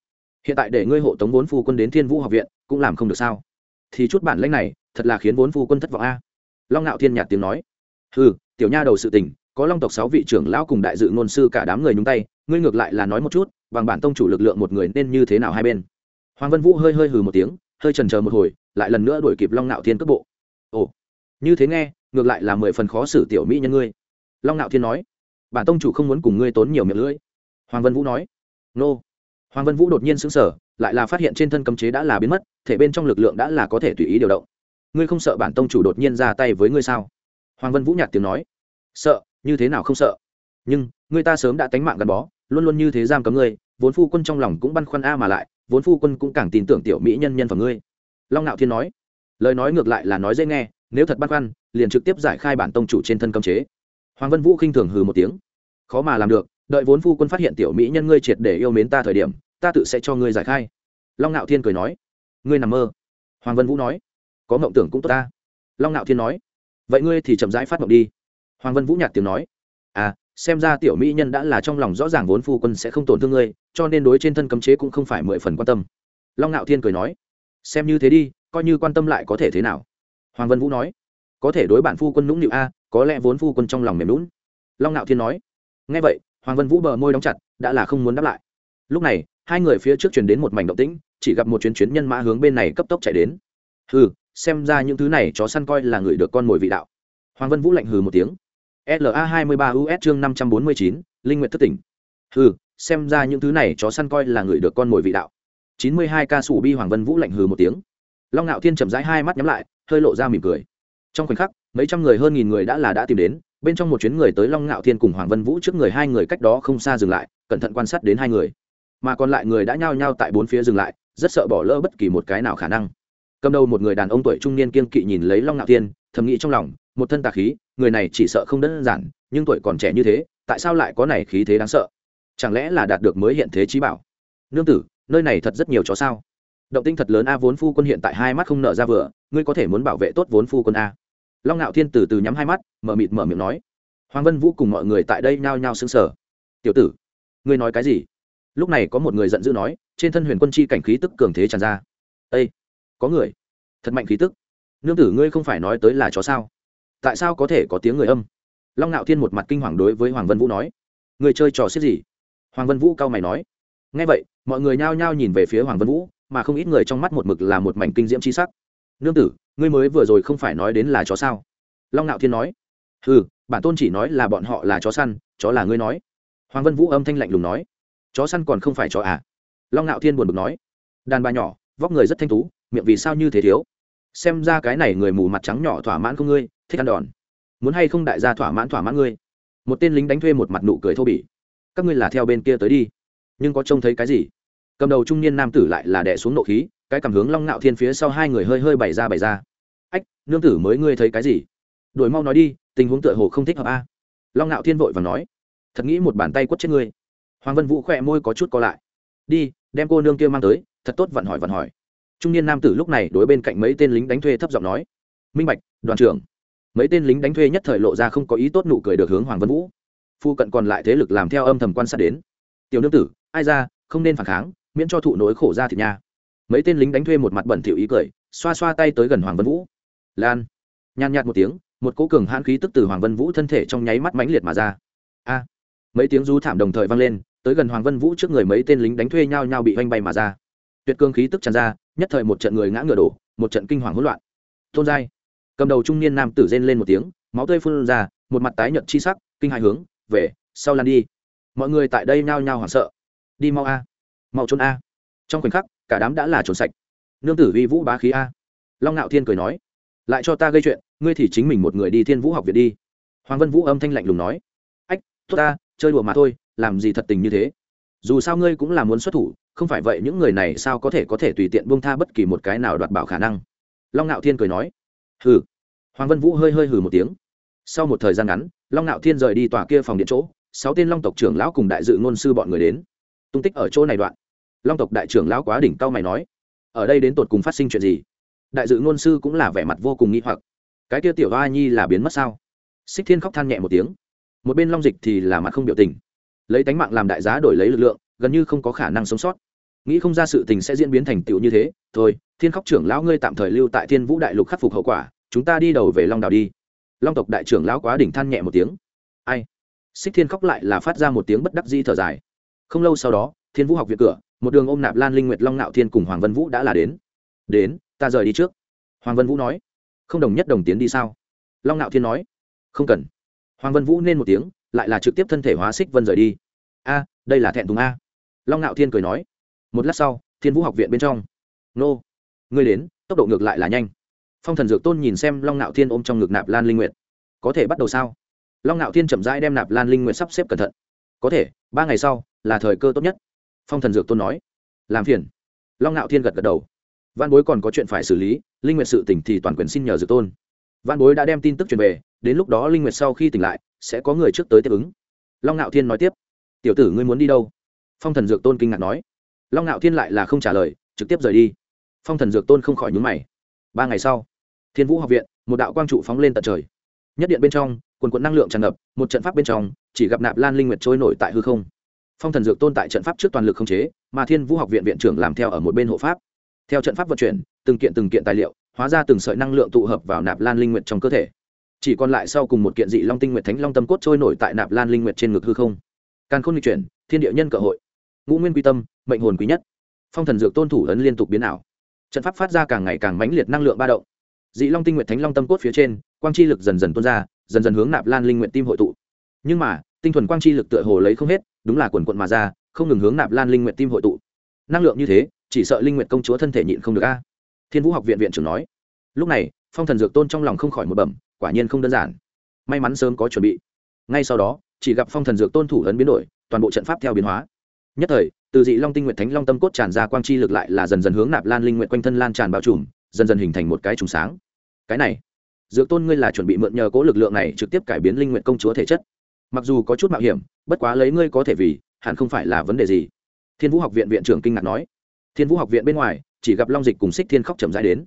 Hiện tại để ngươi hộ tống vốn phu quân đến thiên vũ học viện, cũng làm không được sao? Thì chút bản lãnh này thật là khiến vốn phu quân thất vọng a. Long ngạo thiên nhạt tiếng nói. Ừ tiểu nha đầu sự tình, có long tộc sáu vị trưởng lão cùng đại dự ngôn sư cả đám người nhúng tay, ngươi ngược lại là nói một chút, bằng bản tông chủ lực lượng một người nên như thế nào hai bên. Hoàng vân vũ hơi hơi hừ một tiếng, hơi trần chờ một hồi, lại lần nữa đuổi kịp long nạo thiên cước bộ. Ồ, như thế nghe, ngược lại là mười phần khó xử tiểu mỹ nhân ngươi. Long nạo thiên nói. Bản tông chủ không muốn cùng ngươi tốn nhiều miệng lưỡi. Hoàng vân vũ nói. Nô. Hoàng vân vũ đột nhiên xứng sở lại là phát hiện trên thân cấm chế đã là biến mất, thể bên trong lực lượng đã là có thể tùy ý điều động. Ngươi không sợ bản tông chủ đột nhiên ra tay với ngươi sao? Hoàng vân vũ nhạt tiếng nói. Sợ, như thế nào không sợ? Nhưng, người ta sớm đã tánh mạng gắn bó, luôn luôn như thế giam cấm ngươi, vốn phu quân trong lòng cũng băn khoăn a mà lại, vốn phu quân cũng càng tin tưởng tiểu mỹ nhân nhân vào ngươi. Long ngạo thiên nói. Lời nói ngược lại là nói dễ nghe, nếu thật băn khoăn, liền trực tiếp giải khai bản tông chủ trên thân cấm chế. Hoàng vân vũ khinh thường hừ một tiếng. Khó mà làm được, đợi vốn phu quân phát hiện tiểu mỹ nhân ngươi triệt để yêu mến ta thời điểm ta tự sẽ cho ngươi giải khai. Long ngạo thiên cười nói, ngươi nằm mơ. Hoàng vân vũ nói, có mộng tưởng cũng tốt ta. Long ngạo thiên nói, vậy ngươi thì chậm rãi phát mộng đi. Hoàng vân vũ nhạt tiếng nói à xem ra tiểu mỹ nhân đã là trong lòng rõ ràng vốn phu quân sẽ không tổn thương ngươi, cho nên đối trên thân cấm chế cũng không phải mười phần quan tâm. Long ngạo thiên cười nói, xem như thế đi, coi như quan tâm lại có thể thế nào. Hoàng vân vũ nói, có thể đối bản phu quân nũng nịu a, có lẽ vốn phu quân trong lòng mềm lún long ngạo thiên nói ngay vậy, hoàng vân vũ bờ môi đóng chặt, đã là không muốn đáp lại. Lúc này hai người phía trước chuyển đến một mảnh động tĩnh, chỉ gặp một chuyến chuyến nhân mã hướng bên này cấp tốc chạy đến. Hừ, xem ra những thứ này chó săn coi là người được con mồi vị đạo. Hoàng vân vũ lạnh hừ một tiếng. La hai mươi ba us chương năm trăm bốn mươi chín, linh nguyện thất tỉnh. Hừ, xem ra những thứ này chó săn coi là người được con mồi vị đạo. Chín mươi hai ca sủ bi hoàng vân vũ lạnh hừ một tiếng. Long ngạo thiên chậm rãi hai mắt nhắm lại, hơi lộ ra mỉm cười. Trong khoảnh khắc, mấy trăm người hơn nghìn người đã là đã tìm đến, bên trong một chuyến người tới long ngạo thiên cùng hoàng vân vũ trước người hai người cách đó không xa dừng lại, cẩn thận quan sát đến hai người mà còn lại người đã nhao nhao tại bốn phía dừng lại, rất sợ bỏ lỡ bất kỳ một cái nào khả năng. Cầm đầu một người đàn ông tuổi trung niên kiên kỵ nhìn lấy long ngạo thiên, thầm nghĩ trong lòng, một thân tà khí, người này chỉ sợ không đơn giản, nhưng tuổi còn trẻ như thế, tại sao lại có này khí thế đáng sợ? Chẳng lẽ là đạt được mới hiện thế trí bảo? Nương tử, nơi này thật rất nhiều chó sao? Động tinh thật lớn a vốn phu quân hiện tại hai mắt không nợ ra vừa, ngươi có thể muốn bảo vệ tốt vốn phu quân a. Long ngạo thiên từ từ nhắm hai mắt, mở mịt mở miệng nói. Hoàng vân vũ cùng mọi người tại đây nhao nhao xứng sở tiểu tử, ngươi nói cái gì? Lúc này có một người giận dữ nói, trên thân huyền quân chi cảnh khí tức cường thế tràn ra. Ây có người. Thật mạnh khí tức. Nương tử ngươi không phải nói tới là chó sao? Tại sao có thể có tiếng người âm? Long ngạo thiên một mặt kinh hoàng đối với hoàng vân vũ nói người chơi trò xiết gì? Hoàng vân vũ cao mày nói ngay vậy, mọi người nhao nhao nhìn về phía hoàng vân vũ, mà không ít người trong mắt một mực là một mảnh kinh diễm c h i sắc. Nương tử, ngươi mới vừa rồi không phải nói đến là chó sao? Long ngạo thiên nói ừ bản tôn chỉ nói là bọn họ là chó săn, chó là ngươi nói. Hoàng vân vũ âm thanh lạnh lùng nói chó săn còn không phải chó à? Long ngạo thiên buồn bực nói. Đàn bà nhỏ, vóc người rất thanh tú, miệng vì sao như thế thiếu? Xem ra cái này người mù mặt trắng nhỏ thỏa mãn không ngươi, thích ăn đòn. Muốn hay không đại gia thỏa mãn thỏa mãn ngươi? Một tên lính đánh thuê một mặt nụ cười thô bỉ. Các ngươi là theo bên kia tới đi. Nhưng có trông thấy cái gì? Cầm đầu trung niên nam tử lại là đẻ xuống nộ khí, cái cảm hướng long ngạo thiên phía sau hai người hơi hơi bày ra bày ra. Ách, nương tử mới ngươi thấy cái gì? Đổi mau nói đi, tình huống tựa hồ không thích hợp a. Long ngạo thiên vội và nói. Thật nghĩ một bàn tay quất chết ngươi hoàng vân vũ khỏe môi có chút co lại. Đi, đem cô nương kia mang tới, thật tốt vặn hỏi vặn hỏi. Trung niên nam tử lúc này đối bên cạnh mấy tên lính đánh thuê thấp giọng nói. Minh bạch, đoàn trưởng. Mấy tên lính đánh thuê nhất thời lộ ra không có ý tốt nụ cười được hướng hoàng vân vũ. Phu cận còn lại thế lực làm theo âm thầm quan sát đến. Tiểu nương tử, ai ra, không nên phản kháng, miễn cho thụ nỗi khổ ra thịt nha. Mấy tên lính đánh thuê một mặt bẩn thỉu ý cười, xoa xoa tay tới gần hoàng vân vũ. Lan. Nhàn nhạt một tiếng, một cỗ cường hãn khí tức từ hoàng vân vũ thân thể trong nháy mắt mãnh liệt mà ra. A. Mấy tiếng rú thảm đồng thời vang lên tới gần hoàng vân vũ trước người mấy tên lính đánh thuê nhau nhau bị oanh bay mà ra. Tuyệt cương khí tức tràn ra, nhất thời một trận người ngã ngựa đổ, một trận kinh hoàng hỗn loạn. Thôn giai, cầm đầu trung niên nam tử rên lên một tiếng, máu tươi phun ra, một mặt tái nhợt chi sắc, kinh hai hướng, về, sau lan đi. Mọi người tại đây nhao nhao hoảng sợ. Đi mau a, mau trốn a. Trong khoảnh khắc, cả đám đã là trốn sạch. Nương tử vi vũ bá khí a. Long ngạo thiên cười nói, lại cho ta gây chuyện, ngươi thì chính mình một người đi thiên vũ học viện đi. Hoàng vân vũ âm thanh lạnh lùng nói, ách, tốt ta chơi đùa mà thôi, làm gì thật tình như thế? Dù sao ngươi cũng là muốn xuất thủ, không phải vậy những người này sao có thể có thể tùy tiện buông tha bất kỳ một cái nào đoạt bảo khả năng? Long ngạo thiên cười nói. Hừ. Hoàng vân vũ hơi hơi hừ một tiếng. Sau một thời gian ngắn, long ngạo thiên rời đi tòa kia phòng điện chỗ, sáu tên long tộc trưởng lão cùng đại dự ngôn sư bọn người đến. Tung tích ở chỗ này đoạn. Long tộc đại trưởng lão quá đỉnh cao mày nói. Ở đây đến tột cùng phát sinh chuyện gì? Đại dự ngôn sư cũng là vẻ mặt vô cùng nghĩ hoặc. Cái kia tiểu hoa nhi là biến mất sao? Xích thiên khóc than nhẹ một tiếng một bên long dịch thì là mặt không biểu tình. Lấy tánh mạng làm đại giá đổi lấy lực lượng, gần như không có khả năng sống sót. Nghĩ không ra sự tình sẽ diễn biến thành tựu như thế, thôi, thiên khóc trưởng lão ngươi tạm thời lưu tại thiên vũ đại lục khắc phục hậu quả, chúng ta đi đầu về long đảo đi. Long tộc đại trưởng lão quá đỉnh than nhẹ một tiếng. Ai? Xích thiên khóc lại là phát ra một tiếng bất đắc di thở dài. Không lâu sau đó, thiên vũ học viện cửa, một đường ôm nạp lan linh nguyệt long nạo thiên cùng hoàng vân vũ đã là đến. Đến, ta rời đi trước. Hoàng vân vũ nói. Không đồng nhất đồng tiến đi sao? Long nạo thiên nói. Không cần hoàng vân vũ nên một tiếng, lại là trực tiếp thân thể hóa xích vân rời đi. A, đây là thẹn thùng a. Long ngạo thiên cười nói. Một lát sau, thiên vũ học viện bên trong. Nô, ngươi đến, tốc độ ngược lại là nhanh. Phong thần dược tôn nhìn xem long ngạo thiên ôm trong ngực nạp lan linh nguyệt. Có thể bắt đầu sao? Long ngạo thiên chậm rãi đem nạp lan linh nguyệt sắp xếp cẩn thận. Có thể, ba ngày sau là thời cơ tốt nhất. Phong thần dược tôn nói. Làm phiền. Long ngạo thiên gật gật đầu. Văn bối còn có chuyện phải xử lý, linh nguyệt sự tỉnh thì toàn quyền xin nhờ dược tôn. Văn bối đã đem tin tức truyền về đến lúc đó linh nguyệt sau khi tỉnh lại, sẽ có người trước tới tiếp ứng. Long ngạo thiên nói tiếp. Tiểu tử ngươi muốn đi đâu? Phong thần dược tôn kinh ngạc nói. Long ngạo thiên lại là không trả lời, trực tiếp rời đi. Phong thần dược tôn không khỏi nhúng mày. Ba ngày sau, thiên vũ học viện, một đạo quang trụ phóng lên tận trời. Nhất điện bên trong, quần quận năng lượng tràn ngập, một trận pháp bên trong, chỉ gặp nạp lan linh nguyệt trôi nổi tại hư không. Phong thần dược tôn tại trận pháp trước toàn lực không chế, mà thiên vũ học viện viện trưởng làm theo ở một bên hộ pháp. Theo trận pháp vận chuyển, từng kiện từng kiện tài liệu, hóa ra từng sợi năng lượng tụ hợp vào nạp lan linh nguyệt trong cơ thể chỉ còn lại sau cùng một kiện dị long tinh nguyệt thánh long tâm cốt trôi nổi tại nạp lan linh nguyệt trên ngực hư không. Càng không di chuyển, thiên địa nhân cơ hội. Ngũ nguyên quy tâm, mệnh hồn quý nhất. Phong thần dược tôn thủ ấn liên tục biến ảo. Trận pháp phát ra càng ngày càng mãnh liệt năng lượng ba động. Dị long tinh nguyệt thánh long tâm cốt phía trên, quang chi lực dần dần tuôn ra, dần dần hướng nạp lan linh nguyện tim hội tụ. Nhưng mà, tinh thuần quang chi lực tựa hồ lấy không hết, đúng là quần quận mà ra, không ngừng hướng nạp lan linh nguyện tim hội tụ. Năng lượng như thế, chỉ sợ linh nguyện công chúa thân thể nhịn không được a. Thiên vũ học viện viện trưởng nói. Lúc này, phong thần dược tôn trong lòng không khỏi một bẩm quả nhiên không đơn giản. May mắn sớm có chuẩn bị. Ngay sau đó, chỉ gặp phong thần dược tôn thủ ấn biến đổi, toàn bộ trận pháp theo biến hóa. Nhất thời, từ dị long tinh nguyện thánh long tâm cốt tràn ra quang chi lực lại là dần dần hướng nạp lan linh nguyện quanh thân lan tràn bao trùm, dần dần hình thành một cái trùng sáng. Cái này, dược tôn ngươi là chuẩn bị mượn nhờ cố lực lượng này trực tiếp cải biến linh nguyện công chúa thể chất. Mặc dù có chút mạo hiểm, bất quá lấy ngươi có thể vì, hẳn không phải là vấn đề gì. Thiên vũ học viện viện trưởng kinh ngạc nói. Thiên vũ học viện bên ngoài, chỉ gặp long dịch cùng xích thiên khóc chậm rãi đến.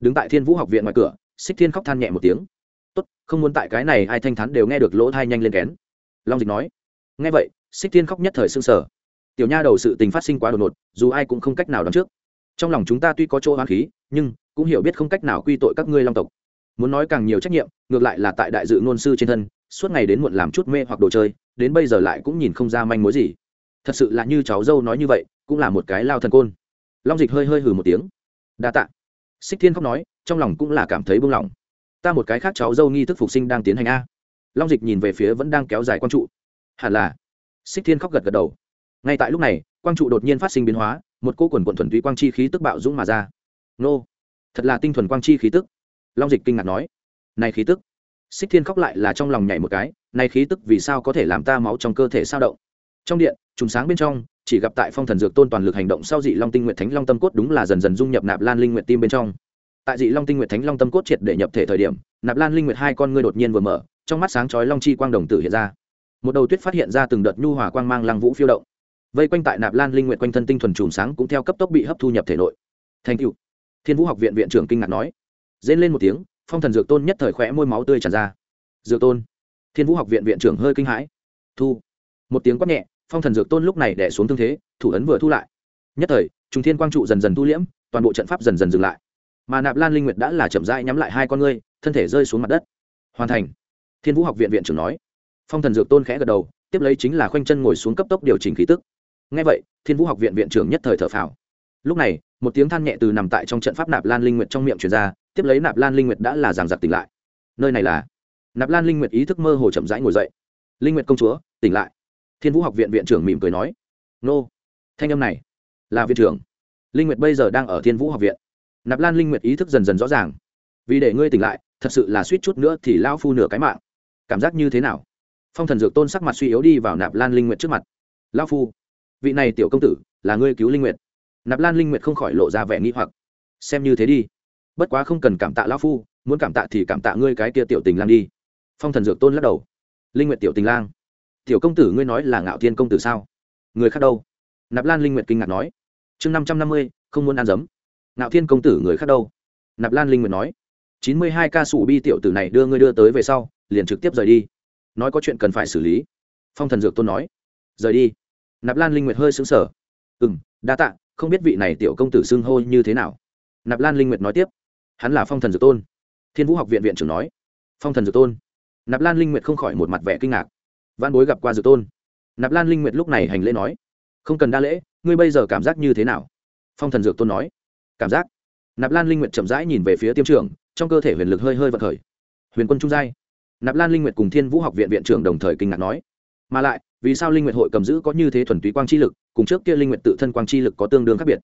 Đứng tại thiên vũ học viện ngoài cửa, xích thiên khóc than nhẹ một tiếng tốt, không muốn tại cái này ai thanh thắn đều nghe được lỗ thai nhanh lên kén. Long dịch nói. Nghe vậy, xích thiên khóc nhất thời s ư n g sở tiểu nha đầu sự tình phát sinh quá đột ngột, dù ai cũng không cách nào đón trước. Trong lòng chúng ta tuy có chỗ hoang khí, nhưng cũng hiểu biết không cách nào quy tội các ngươi long tộc. Muốn nói càng nhiều trách nhiệm, ngược lại là tại đại dự ngôn sư trên thân, suốt ngày đến muộn làm chút mê hoặc đồ chơi, đến bây giờ lại cũng nhìn không ra manh mối gì. Thật sự là như cháu dâu nói như vậy, cũng là một cái lao thần côn. Long dịch hơi hơi hừ một tiếng. Đa tạ. Xích thiên khóc nói, trong lòng cũng là cảm thấy buông lỏng ta một cái khác cháu dâu nghi thức phục sinh đang tiến hành a. Long dịch nhìn về phía vẫn đang kéo dài quang trụ. Hẳn là. Xích thiên khóc gật gật đầu. Ngay tại lúc này, quang trụ đột nhiên phát sinh biến hóa, một cô quần quần thuần túy quang chi khí tức bạo dũng mà ra. Nô. Thật là tinh thuần quang chi khí tức. Long dịch kinh ngạc nói. Này khí tức. Xích thiên khóc lại là trong lòng nhảy một cái, này khí tức vì sao có thể làm ta máu trong cơ thể sao động? Trong điện, trùng sáng bên trong, chỉ gặp tại phong thần dược tôn toàn lực hành động sau dị long tinh nguyện thánh long tâm cốt đúng là dần dần dung nhập nạp lan linh nguyện tim bên trong tại dị long tinh Nguyệt thánh long tâm cốt triệt để nhập thể thời điểm, nạp lan linh Nguyệt hai con ngươi đột nhiên vừa mở, trong mắt sáng chói long chi quang đồng tử hiện ra. Một đầu tuyết phát hiện ra từng đợt nhu hòa quang mang lăng vũ phiêu động. Vây quanh tại nạp lan linh Nguyệt quanh thân tinh thuần chùm sáng cũng theo cấp tốc bị hấp thu nhập thể nội. Thành cựu thiên vũ học viện viện trưởng kinh ngạc nói. Dên lên một tiếng, phong thần dược tôn nhất thời khỏe môi máu tươi tràn ra. Dược tôn. Thiên vũ học viện viện trưởng hơi kinh hãi. Thu. Một tiếng quát nhẹ, phong thần dược tôn lúc này đẻ xuống thương thế, thủ ấn vừa thu lại. Nhất thời trung thiên quang trụ dần dần thu liễm, toàn bộ trận pháp dần dần dừng lại mà nạp lan linh nguyệt đã là chậm rãi nhắm lại hai con ngươi, thân thể rơi xuống mặt đất. Hoàn thành. Thiên vũ học viện viện trưởng nói. Phong thần dược tôn khẽ gật đầu, tiếp lấy chính là khoanh chân ngồi xuống cấp tốc điều chỉnh khí tức. Ngay vậy, thiên vũ học viện viện trưởng nhất thời thở phào. Lúc này, một tiếng than nhẹ từ nằm tại trong trận pháp nạp lan linh nguyệt trong miệng truyền ra, tiếp lấy nạp lan linh nguyệt đã là giảng giặc tỉnh lại. Nơi này là? Nạp lan linh nguyệt ý thức mơ hồ chậm rãi ngồi dậy. Linh nguyệt công chúa, tỉnh lại. Thiên vũ học viện viện trưởng mỉm cười nói. Nô. Thanh âm này là viện trưởng. Linh nguyệt bây giờ đang ở thiên vũ học viện nạp lan linh nguyệt ý thức dần dần rõ ràng. Vì để ngươi tỉnh lại, thật sự là suýt chút nữa thì lao phu nửa cái mạng. Cảm giác như thế nào? Phong thần dược tôn sắc mặt suy yếu đi vào nạp lan linh nguyệt trước mặt. Lao phu, vị này tiểu công tử, là ngươi cứu linh nguyệt. Nạp lan linh nguyệt không khỏi lộ ra vẻ nghi hoặc. Xem như thế đi. Bất quá không cần cảm tạ lao phu, muốn cảm tạ thì cảm tạ ngươi cái kia tiểu tình lang đi. Phong thần dược tôn lắc đầu. Linh nguyệt tiểu tình lang. Tiểu công tử ngươi nói là ngạo thiên công tử sao? Người khác đâu? Nạp lan linh nguyệt kinh ngạc nói. Chương năm trăm năm mươi, không muốn ăn dấm ngạo thiên công tử người khác đâu? Nạp lan linh nguyệt nói. Chín mươi hai ca sủ bi tiểu tử này đưa ngươi đưa tới về sau, liền trực tiếp rời đi. Nói có chuyện cần phải xử lý. Phong thần dược tôn nói. Rời đi. Nạp lan linh nguyệt hơi xứng sở ừ m đa tạ, không biết vị này tiểu công tử xưng hô như thế nào. Nạp lan linh nguyệt nói tiếp. Hắn là phong thần dược tôn. Thiên vũ học viện viện trưởng nói. Phong thần dược tôn. Nạp lan linh nguyệt không khỏi một mặt vẻ kinh ngạc. Văn bối gặp qua dược tôn. Nạp lan linh nguyệt lúc này hành lễ nói. Không cần đa lễ, ngươi bây giờ cảm giác như thế nào? Phong thần dược tôn nói cảm giác. Nạp lan linh nguyệt chậm rãi nhìn về phía tiêm trưởng, trong cơ thể huyền lực hơi hơi vật khởi. Huyền quân trung giai. Nạp lan linh nguyệt cùng thiên vũ học viện viện trưởng đồng thời kinh ngạc nói, mà lại, vì sao linh nguyệt hội cầm giữ có như thế thuần túy quang chi lực, cùng trước kia linh nguyệt tự thân quang chi lực có tương đương khác biệt?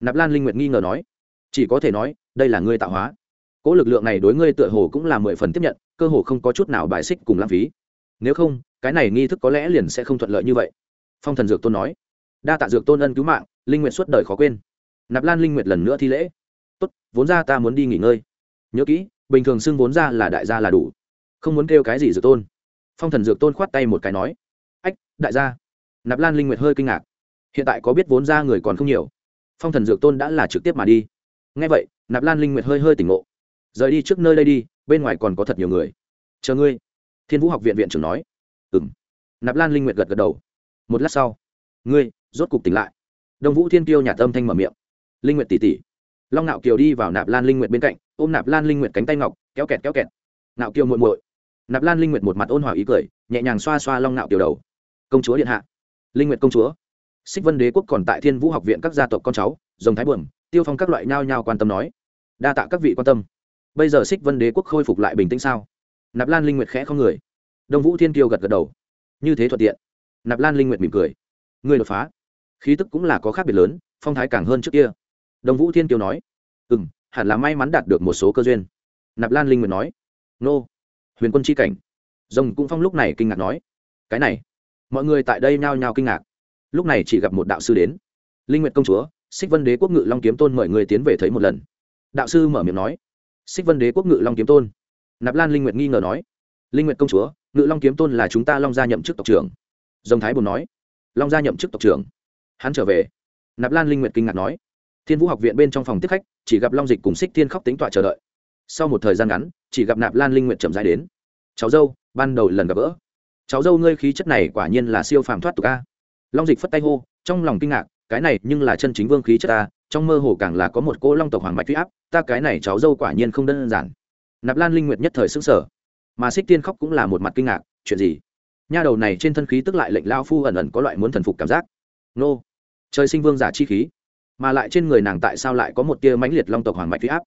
Nạp lan linh nguyệt nghi ngờ nói, chỉ có thể nói, đây là ngươi tạo hóa. Cỗ lực lượng này đối ngươi tựa hồ cũng là mười phần tiếp nhận, cơ hồ không có chút nào bài xích cùng lãng phí. Nếu không, cái này nghi thức có lẽ liền sẽ không thuận lợi như vậy. Phong thần dược tôn nói, đa tạ dược tôn ân cứu mạng, linh nguyện suốt đời khó quên nạp lan linh Nguyệt lần nữa thi lễ. Tốt, vốn ra ta muốn đi nghỉ ngơi. Nhớ kỹ, bình thường xưng vốn ra là đại gia là đủ. Không muốn kêu cái gì dược tôn. Phong thần dược tôn khoát tay một cái nói. Ách, đại gia. Nạp lan linh nguyệt hơi kinh ngạc. Hiện tại có biết vốn ra người còn không nhiều. Phong thần dược tôn đã là trực tiếp mà đi. Ngay vậy, nạp lan linh nguyệt hơi hơi tỉnh ngộ. Rời đi trước nơi đây đi, bên ngoài còn có thật nhiều người. Chờ ngươi. Thiên vũ học viện viện trưởng nói. Ừ m nạp lan linh nguyệt gật gật đầu. Một lát sau, ngươi rốt cục tỉnh lại. Đông vũ thiên kiêu nhà tâm thanh mở miệng linh nguyệt tỷ tỷ, long nạo kiều đi vào nạp lan linh nguyệt bên cạnh ôm nạp lan linh nguyệt cánh tay ngọc kéo kẹt kéo kẹt. Nạo kiều muội muội. Nạp lan linh nguyệt một mặt ôn hòa ý cười nhẹ nhàng xoa xoa long nạo kiều đầu. Công chúa điện hạ. Linh nguyệt công chúa. Xích vân đế quốc còn tại thiên vũ học viện các gia tộc con cháu dòng thái bẩm tiêu phong các loại nhao nhao quan tâm nói. Đa tạ các vị quan tâm. Bây giờ xích vân đế quốc khôi phục lại bình tĩnh sao? Nạp lan linh nguyệt khẽ không người. Đông vũ thiên kiêu gật gật đầu. Như thế thuận tiện. Nạp lan linh nguyệt mỉm cười. Người đột phá. Khí tức cũng là có khác biệt lớn phong thái càng hơn trước kia đông vũ thiên kiều nói ừ m hẳn là may mắn đạt được một số cơ duyên. Nạp lan linh nguyện nói, nô, huyền quân c h i cảnh. Rồng cũng phong lúc này kinh ngạc nói, cái này, mọi người tại đây nhao nhao kinh ngạc. Lúc này chỉ gặp một đạo sư đến. Linh nguyện công chúa, xích vân đế quốc ngự long kiếm tôn mời người tiến về thấy một lần. Đạo sư mở miệng nói, xích vân đế quốc ngự long kiếm tôn. Nạp lan linh nguyện nghi ngờ nói, linh nguyện công chúa, ngự long kiếm tôn là chúng ta long gia nhậm chức tộc trưởng. Dòng thái bồn nói, long gia nhậm chức tộc trưởng. Hắn trở về. Nạp lan linh nguyện kinh ngạc nói thiên vũ học viện bên trong phòng tiếp khách, chỉ gặp long dịch cùng xích thiên khóc tính tọa chờ đợi. Sau một thời gian ngắn, chỉ gặp nạp lan linh nguyệt chậm dài đến. Cháu dâu, ban đầu lần gặp gỡ. Cháu dâu, ngươi khí chất này quả nhiên là siêu phàm thoát tục a. Long dịch phất tay hô, trong lòng kinh ngạc, cái này nhưng là chân chính vương khí chất ta, trong mơ hồ càng là có một cô long tộc hoàng mạch huy áp, ta cái này cháu dâu quả nhiên không đơn giản. Nạp lan linh nguyệt nhất thời xứng sở mà xích tiên khóc cũng là một mặt kinh ngạc, chuyện gì? Nha đầu này trên thân khí tức lại lệnh lao phu ẩn ẩn có loại muốn thần phục cảm giác. Nô, trời sinh vương giả chi khí mà lại trên người nàng tại sao lại có một tia mãnh liệt long tộc hoàng mạch huy áp?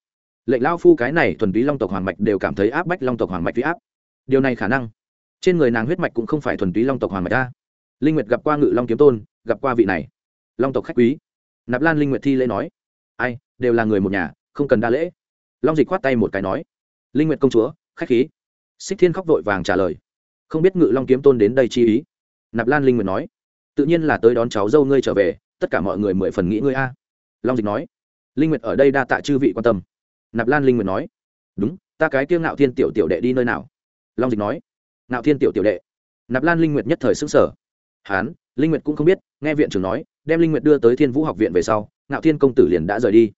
Lệnh lao phu cái này thuần túy long tộc hoàng mạch đều cảm thấy áp bách long tộc hoàng mạch huy áp. Điều này khả năng, trên người nàng huyết mạch cũng không phải thuần túy long tộc hoàng mạch ta linh nguyệt gặp qua ngự long kiếm tôn, gặp qua vị này long tộc khách quý. Nạp lan linh nguyệt thi lễ nói, ai, đều là người một nhà, không cần đa lễ. Long dịch khoát tay một cái nói, linh nguyệt công chúa, khách khí. Xích thiên khóc vội vàng trả lời, không biết ngự long kiếm tôn đến đây chi ý? Nạp lan linh nguyệt nói, tự nhiên là tới đón cháu dâu ngươi trở về, tất cả mọi người mười phần nghĩ ngươi a long dịch nói. Linh nguyệt ở đây đa tạ chư vị quan tâm. Nạp lan linh nguyệt nói. Đúng, ta cái kiêng ngạo thiên tiểu tiểu đệ đi nơi nào? Long dịch nói. Ngạo thiên tiểu tiểu đệ. Nạp lan linh nguyệt nhất thời xứng sở hán, linh nguyệt cũng không biết, nghe viện trưởng nói, đem linh nguyệt đưa tới thiên vũ học viện về sau, ngạo thiên công tử liền đã rời đi.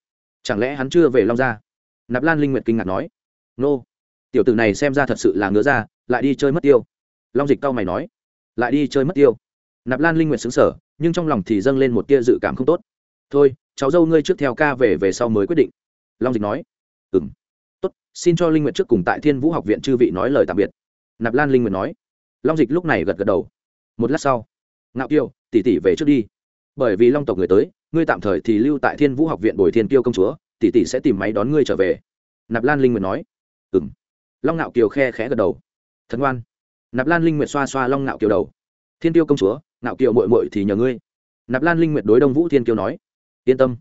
Chẳng lẽ hắn chưa về long gia? Nạp lan linh nguyệt kinh ngạc nói. Nô. Tiểu tử này xem ra thật sự là ngứa ra, lại đi chơi mất tiêu. Long dịch cao mày nói. Lại đi chơi mất tiêu. Nạp lan linh nguyệt xứng sở nhưng trong lòng thì dâng lên một tia dự cảm không tốt. Thôi cháu dâu ngươi trước theo ca về về sau mới quyết định. Long dịch nói. Ừm. Tốt, xin cho linh nguyện trước cùng tại thiên vũ học viện chư vị nói lời tạm biệt. Nạp lan linh nguyện nói. Long dịch lúc này gật gật đầu. Một lát sau, ngạo kiêu, tỷ tỷ về trước đi. Bởi vì long tộc người tới, ngươi tạm thời thì lưu tại thiên vũ học viện bồi thiên tiêu công chúa, tỷ tỷ sẽ tìm máy đón ngươi trở về. Nạp lan linh nguyệt nói. Ừ m long ngạo kiều khe khẽ gật đầu. Thần ngoan. Nạp lan linh nguyệt xoa xoa long ngạo kiều đầu. Thiên tiêu công chúa, ngạo kiều mội mội thì nhờ ngươi. Nạp lan linh nguyệt đối đông vũ thiên kiêu nói yên tâm.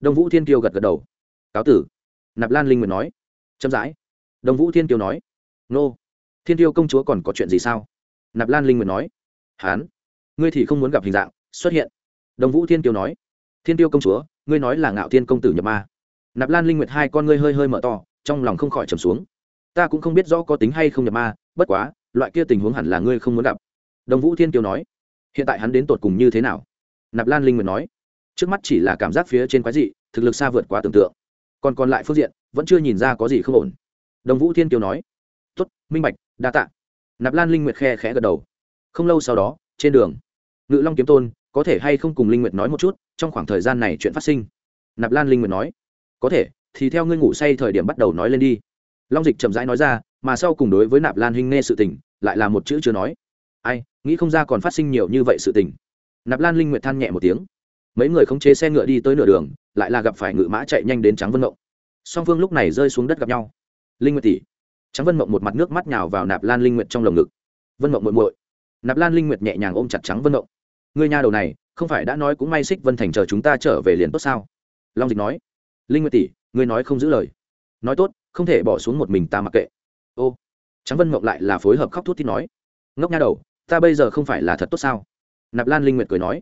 Đông vũ thiên kiều gật gật đầu. Cáo tử. Nạp lan linh nguyệt nói. Chậm rãi. Đông vũ thiên kiều nói. Nô. Thiên tiêu công chúa còn có chuyện gì sao? Nạp lan linh nguyệt nói. Hán. Ngươi thì không muốn gặp hình dạng, xuất hiện. Đồng vũ thiên kiều nói. Thiên tiêu công chúa, ngươi nói là ngạo thiên công tử nhập ma. Nạp lan linh nguyệt hai con ngươi hơi hơi mở to, trong lòng không khỏi trầm xuống. Ta cũng không biết rõ có tính hay không nhập ma, bất quá, loại kia tình huống hẳn là ngươi không muốn gặp. Đồng vũ thiên kiều nói. Hiện tại hắn đến tột cùng như thế nào? Nạp lan linh nguyệt nói trước mắt chỉ là cảm giác phía trên quái dị, thực lực xa vượt quá tưởng tượng. Còn còn lại phương diện, vẫn chưa nhìn ra có gì không ổn. Đồng vũ thiên kiều nói tuất minh bạch, đa tạ. Nạp lan linh nguyệt khe khẽ gật đầu. Không lâu sau đó, trên đường, ngự long kiếm tôn, có thể hay không cùng linh nguyệt nói một chút, trong khoảng thời gian này chuyện phát sinh? Nạp lan linh nguyệt nói, có thể, thì theo ngươi ngủ say thời điểm bắt đầu nói lên đi. Long dịch chậm rãi nói ra, mà sau cùng đối với nạp lan huynh nghe sự tình, lại là một chữ chưa nói. Ai, nghĩ không ra còn phát sinh nhiều như vậy sự tình. Nạp lan linh nguyệt than nhẹ một tiếng mấy người khống chế xe ngựa đi tới nửa đường, lại là gặp phải ngự mã chạy nhanh đến trắng vân mộng. Song phương lúc này rơi xuống đất gặp nhau. Linh nguyệt tỷ. Trắng vân mộng một mặt nước mắt nhào vào nạp lan linh nguyệt trong lồng ngực. Vân mộng muội muội. Nạp lan linh nguyệt nhẹ nhàng ôm chặt trắng vân mộng. Người nhà đầu này, không phải đã nói cũng may xích vân thành chờ chúng ta trở về liền tốt sao? Long dịch nói. Linh nguyệt tỷ ngươi nói không giữ lời. Nói tốt, không thể bỏ xuống một mình ta mặc kệ. Ô. Trắng vân mộng lại là phối hợp khóc thút thít nói. Ngốc nha đầu, ta bây giờ không phải là thật tốt sao? Nạp lan linh nguyệt cười nói.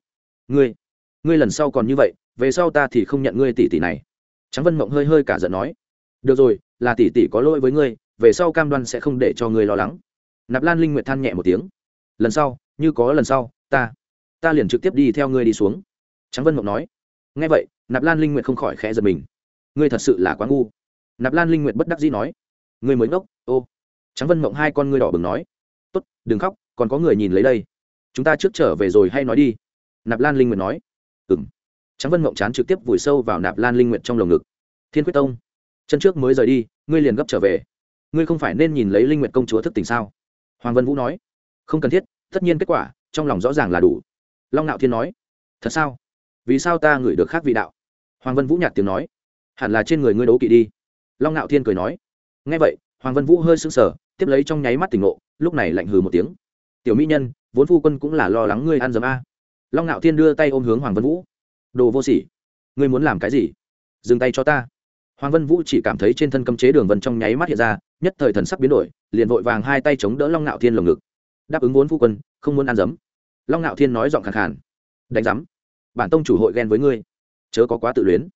Ngươi ngươi lần sau còn như vậy, về sau ta thì không nhận ngươi tỷ tỷ này. Trắng vân mộng hơi hơi cả giận nói, được rồi, là tỷ tỷ có lỗi với ngươi, về sau cam đoan sẽ không để cho ngươi lo lắng. Nạp lan linh nguyệt than nhẹ một tiếng, lần sau, như có lần sau, ta ta liền trực tiếp đi theo ngươi đi xuống. Trắng vân mộng nói ngay vậy, nạp lan linh nguyệt không khỏi khẽ giật mình, ngươi thật sự là quá ngu. Nạp lan linh nguyệt bất đắc dĩ nói, ngươi mới ngốc, ô. Trắng vân mộng hai con ngươi đỏ bừng nói, tốt, đừng khóc, còn có người nhìn lấy đây. Chúng ta trước trở về rồi hay nói đi. Nạp lan linh nguyệt nói Ừm, Tráng trắng vân mộng chán trực tiếp vùi sâu vào nạp lan linh nguyệt trong lồng ngực. Thiên quyết tông chân trước mới rời đi ngươi liền gấp trở về. Ngươi không phải nên nhìn lấy linh nguyệt công chúa thức tỉnh sao? Hoàng vân vũ nói. Không cần thiết tất nhiên kết quả trong lòng rõ ràng là đủ. Long nạo thiên nói. Thật sao? Vì sao ta ngửi được khác vị đạo? Hoàng vân vũ nhạt tiếng nói. Hẳn là trên người ngươi đấu kỵ đi. Long nạo thiên cười nói. Ngay vậy hoàng vân vũ hơi sững sờ tiếp lấy trong nháy mắt tỉnh ngộ lúc này lạnh hừ một tiếng. Tiểu mỹ nhân vốn phu quân cũng là lo lắng ngươi ăn dấm a long nạo thiên đưa tay ôm hướng hoàng vân vũ. Đồ vô sỉ, ngươi muốn làm cái gì? Dừng tay cho ta. Hoàng vân vũ chỉ cảm thấy trên thân cấm chế đường vân trong nháy mắt hiện ra, nhất thời thần sắc biến đổi, liền vội vàng hai tay chống đỡ long nạo thiên lồng ngực. Đáp ứng vốn phu quân, không muốn ăn dấm. Long nạo thiên nói giọng khẳng khàn. Đánh giám bản tông chủ hội ghen với ngươi, chớ có quá tự luyến.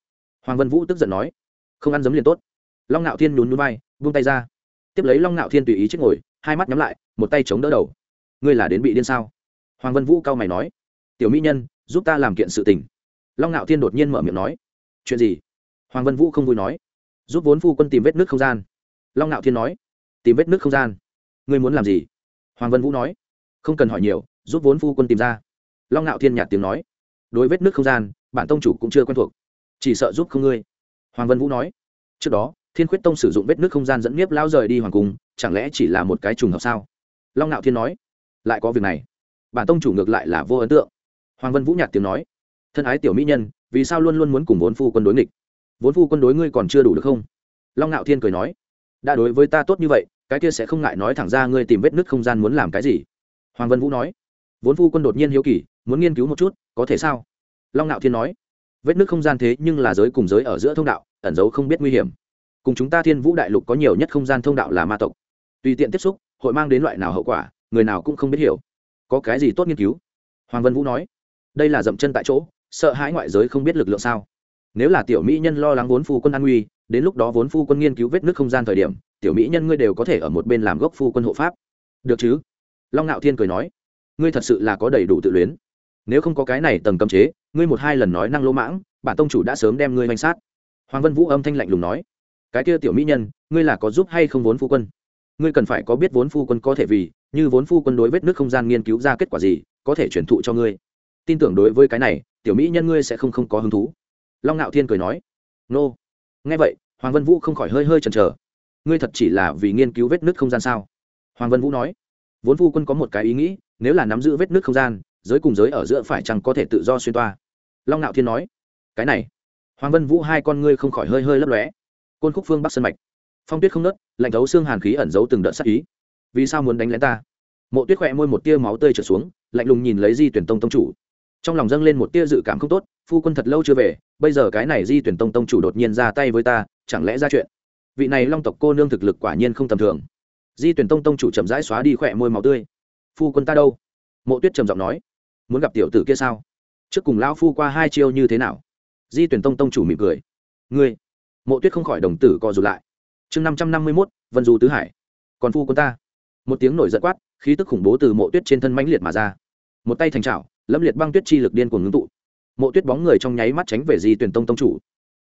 Hoàng vân vũ tức giận nói. Không ăn dấm liền tốt. Long nạo thiên nhún nhún vai vung tay ra. Tiếp lấy long nạo thiên tùy ý chết ngồi, hai mắt nhắm lại, một tay chống đỡ đầu. Ngươi là đến bị điên sao? Hoàng vân vũ cao mày nói tiểu mỹ nhân, giúp ta làm kiện sự tình. Long nạo thiên đột nhiên mở miệng nói. Chuyện gì? Hoàng vân vũ không vui nói. Giúp vốn phu quân tìm vết nước không gian. Long nạo thiên nói. Tìm vết nước không gian. Ngươi muốn làm gì? Hoàng vân vũ nói. Không cần hỏi nhiều, giúp vốn phu quân tìm ra. Long nạo thiên nhạt tiếng nói. Đối vết nước không gian, bản tông chủ cũng chưa quen thuộc. Chỉ sợ giúp không ngươi. Hoàng vân vũ nói. Trước đó, thiên khuyết tông sử dụng vết nước không gian dẫn nhiếp lao rời đi hoàng cung, chẳng lẽ chỉ là một cái trùng hợp sao? Long nạo thiên nói. Lại có việc này. Bản tông chủ ngược lại là vô ấn tượng hoàng vân vũ nhạt tiếng nói, thân ái tiểu mỹ nhân, vì sao luôn luôn muốn cùng vốn phu quân đối nghịch? Vốn phu quân đối ngươi còn chưa đủ được không? Long ngạo thiên cười nói, đã đối với ta tốt như vậy, cái kia sẽ không ngại nói thẳng ra ngươi tìm vết nứt không gian muốn làm cái gì. Hoàng vân vũ nói, vốn phu quân đột nhiên hiếu kỳ, muốn nghiên cứu một chút, có thể sao? Long ngạo thiên nói, vết nứt không gian thế nhưng là giới cùng giới ở giữa thông đạo, ẩn giấu không biết nguy hiểm. Cùng chúng ta thiên vũ đại lục có nhiều nhất không gian thông đạo là ma tộc. Tùy tiện tiếp xúc, hội mang đến loại nào hậu quả, người nào cũng không biết hiểu. Có cái gì tốt nghiên cứu? Hoàng vân vũ nói đây là dậm chân tại chỗ, sợ hãi ngoại giới không biết lực lượng sao. Nếu là tiểu mỹ nhân lo lắng vốn phu quân an nguy, đến lúc đó vốn phu quân nghiên cứu vết nước không gian thời điểm, tiểu mỹ nhân ngươi đều có thể ở một bên làm gốc phu quân hộ pháp. Được chứ? Long ngạo thiên cười nói, ngươi thật sự là có đầy đủ tự luyến. Nếu không có cái này tầng cấm chế, ngươi một hai lần nói năng lỗ mãng, bản tông chủ đã sớm đem ngươi manh sát. Hoàng vân vũ âm thanh lạnh lùng nói, cái kia tiểu mỹ nhân, ngươi là có giúp hay không vốn phu quân? Ngươi cần phải có biết vốn phu quân có thể vì, như vốn phu quân đối vết nước không gian nghiên cứu ra kết quả gì, có thể truyền thụ cho ngươi tin tưởng đối với cái này, tiểu mỹ nhân ngươi sẽ không không có hứng thú. Long ngạo thiên cười nói. Nô. Nghe vậy, hoàng vân vũ không khỏi hơi hơi chần chờ. Ngươi thật chỉ là vì nghiên cứu vết nứt không gian sao? Hoàng vân vũ nói. Vốn phu quân có một cái ý nghĩ, nếu là nắm giữ vết nứt không gian, giới cùng giới ở giữa phải chăng có thể tự do xuyên toa? Long ngạo thiên nói. Cái này. Hoàng vân vũ hai con ngươi không khỏi hơi hơi lấp lóe. Côn khúc phương bắc sân mạch. Phong tuyết không nớt, lạnh thấu xương hàn khí ẩn giấu từng đợt sắc ý. Vì sao muốn đánh lén ta? Mộ tuyết khỏe môi một tia máu tươi trở xuống, lạnh lùng nhìn lấy di tuyển tông tông chủ trong lòng dâng lên một tia dự cảm không tốt, phu quân thật lâu chưa về, bây giờ cái này di tuyển tông tông chủ đột nhiên ra tay với ta, chẳng lẽ ra chuyện? Vị này long tộc cô nương thực lực quả nhiên không tầm thường. Di tuyển tông tông chủ chậm rãi xóa đi khỏe môi màu tươi. Phu quân ta đâu? Mộ tuyết trầm giọng nói. Muốn gặp tiểu tử kia sao? Trước cùng lão phu qua hai chiêu như thế nào? Di tuyển tông tông chủ mỉm cười. Ngươi? Mộ tuyết không khỏi đồng tử co rụt lại. Chương năm trăm năm mươi mốt, vân du tứ hải. Còn phu quân ta. Một tiếng nổi giận quát, khí tức khủng bố từ mộ tuyết trên thân mãnh liệt mà ra. Một tay thành trào lâm liệt băng tuyết chi lực điên cuồng ngưng tụ. Mộ tuyết bóng người trong nháy mắt tránh về di tuyển tông tông chủ.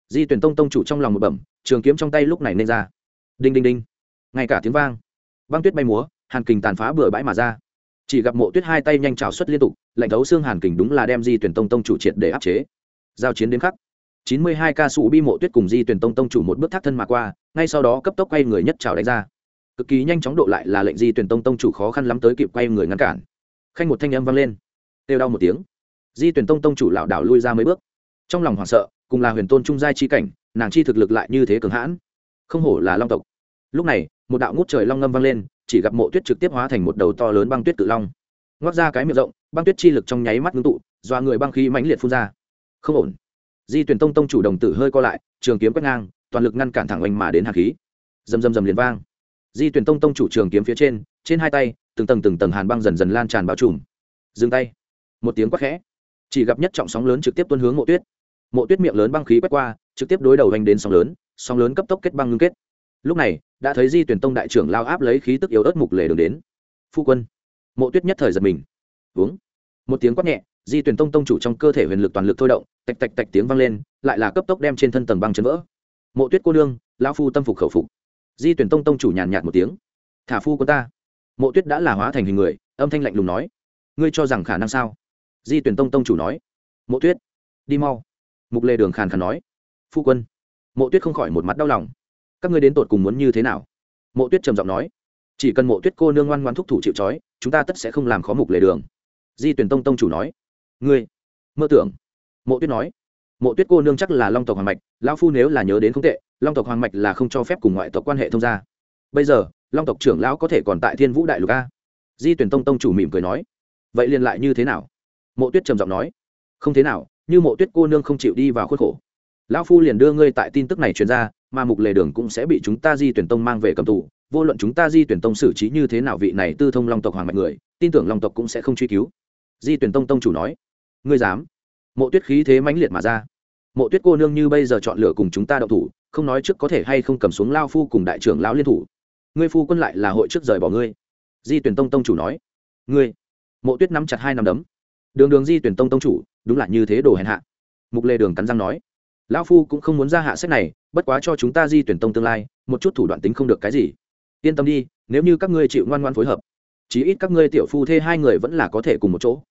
Di tuyển tông tông chủ trong lòng một bẩm, trường kiếm trong tay lúc này nên ra. Đinh đinh đinh. Ngay cả tiếng vang, băng tuyết bay múa, hàn kình tàn phá bừa bãi mà ra. Chỉ gặp mộ tuyết hai tay nhanh trào xuất liên tục, lạnh thấu xương hàn kình đúng là đem di tuyển tông tông chủ triệt để áp chế. Giao chiến đến khắc, chín mươi hai ca sụ bi mộ tuyết cùng di tuyển tông tông chủ một bước thác thân mà qua, ngay sau đó cấp tốc quay người nhất trào đánh ra. Cực kỳ nhanh chóng độ lại là lệnh di tuyển tông tông chủ khó khăn lắm tới kịp quay người ngăn cản. Khanh một thanh âm vang lên kêu đau một tiếng. Di tuyển tông tông chủ lảo đảo lui ra mấy bước. Trong lòng hoảng sợ, cùng là huyền tôn trung giai chi cảnh, nàng chi thực lực lại như thế cường hãn. Không hổ là long tộc. Lúc này, một đạo ngút trời long ngâm vang lên, chỉ gặp mộ tuyết trực tiếp hóa thành một đầu to lớn băng tuyết cự long. Ngoác ra cái miệng rộng, băng tuyết chi lực trong nháy mắt ngưng tụ doa người băng khí mãnh liệt phun ra. Không ổn. Di tuyển tông tông chủ đồng tử hơi co lại, trường kiếm quét ngang, toàn lực ngăn cản thẳng oanh mà đến hạt khí. Rầm rầm rầm liền vang. Di tuyển tông tông chủ trường kiếm phía trên trên hai tay, từng tầng từng tầng hàn băng dần dần lan tràn bao trùm. Dừng tay một tiếng quát khẽ. Chỉ gặp nhất trọng sóng lớn trực tiếp tuân hướng mộ tuyết. Mộ tuyết miệng lớn băng khí quét qua, trực tiếp đối đầu hành đến sóng lớn sóng lớn cấp tốc kết băng ngưng kết. Lúc này, đã thấy di tuyển tông đại trưởng lao áp lấy khí tức yếu ớt mục lề đường đến. Phu quân. Mộ tuyết nhất thời giật mình. Uống một tiếng quát nhẹ, di tuyển tông tông chủ trong cơ thể huyền lực toàn lực thôi động, tạch tạch tạch tiếng vang lên, lại là cấp tốc đem trên thân tầng băng chấn vỡ. Mộ tuyết cô nương lao phu tâm phục khẩu phục. Di tuyển tông tông chủ nhàn nhạt một tiếng. Thả phu của ta. Mộ tuyết đã là hóa thành hình người, âm thanh lạnh lùng nói. Ngươi cho rằng khả năng sao? Di tuyển tông tông chủ nói. Mộ tuyết, đi mau. Mục lê đường khàn khàn nói. Phu quân. Mộ tuyết không khỏi một mặt đau lòng. Các ngươi đến tột cùng muốn như thế nào? Mộ tuyết trầm giọng nói. Chỉ cần mộ tuyết cô nương ngoan ngoan thúc thủ chịu c chúng ta tất sẽ không làm khó mục lề đường. Di tuyển tông tông chủ nói. Ngươi, mơ tưởng. Mộ tuyết nói. Mộ tuyết cô nương chắc là long tộc hoàng mạch, lão phu nếu là nhớ đến không tệ, long tộc hoàng mạch là không cho phép cùng ngoại tộc quan hệ thông gia. Bây giờ, long tộc trưởng lão có thể còn tại thiên vũ đại lục a. Di tuyển tông tông chủ mỉm cười nói. Vậy liền lại như thế nào? Mộ tuyết trầm giọng nói, không thế nào, như mộ tuyết cô nương không chịu đi vào khuất khổ. Lão phu liền đưa ngươi tại tin tức này truyền ra, mà mục lề đường cũng sẽ bị chúng ta di tuyển tông mang về cầm tù. Vô luận chúng ta di tuyển tông xử trí như thế nào vị này tư thông long tộc hoàng mạnh người, tin tưởng long tộc cũng sẽ không truy cứu. Di tuyển tông tông chủ nói, ngươi dám? Mộ tuyết khí thế mãnh liệt mà ra. Mộ tuyết cô nương như bây giờ chọn lựa cùng chúng ta đậu thủ, không nói trước có thể hay không cầm xuống lao phu cùng đại trưởng lão liên thủ. Ngươi phu quân lại là hội trước rời bỏ ngươi. Di tuyển tông tông chủ nói, ngươi. Mộ tuyết nắm chặt hai nắm đấm đường đường di tuyển tông tông chủ, đúng là như thế đồ hèn hạ. Mục lê đường cắn răng nói, lão phu cũng không muốn ra hạ sách này, bất quá cho chúng ta di tuyển tông tương lai, một chút thủ đoạn tính không được cái gì. Yên tâm đi, nếu như các ngươi chịu ngoan ngoan phối hợp, chí ít các ngươi tiểu phu thê hai người vẫn là có thể cùng một chỗ.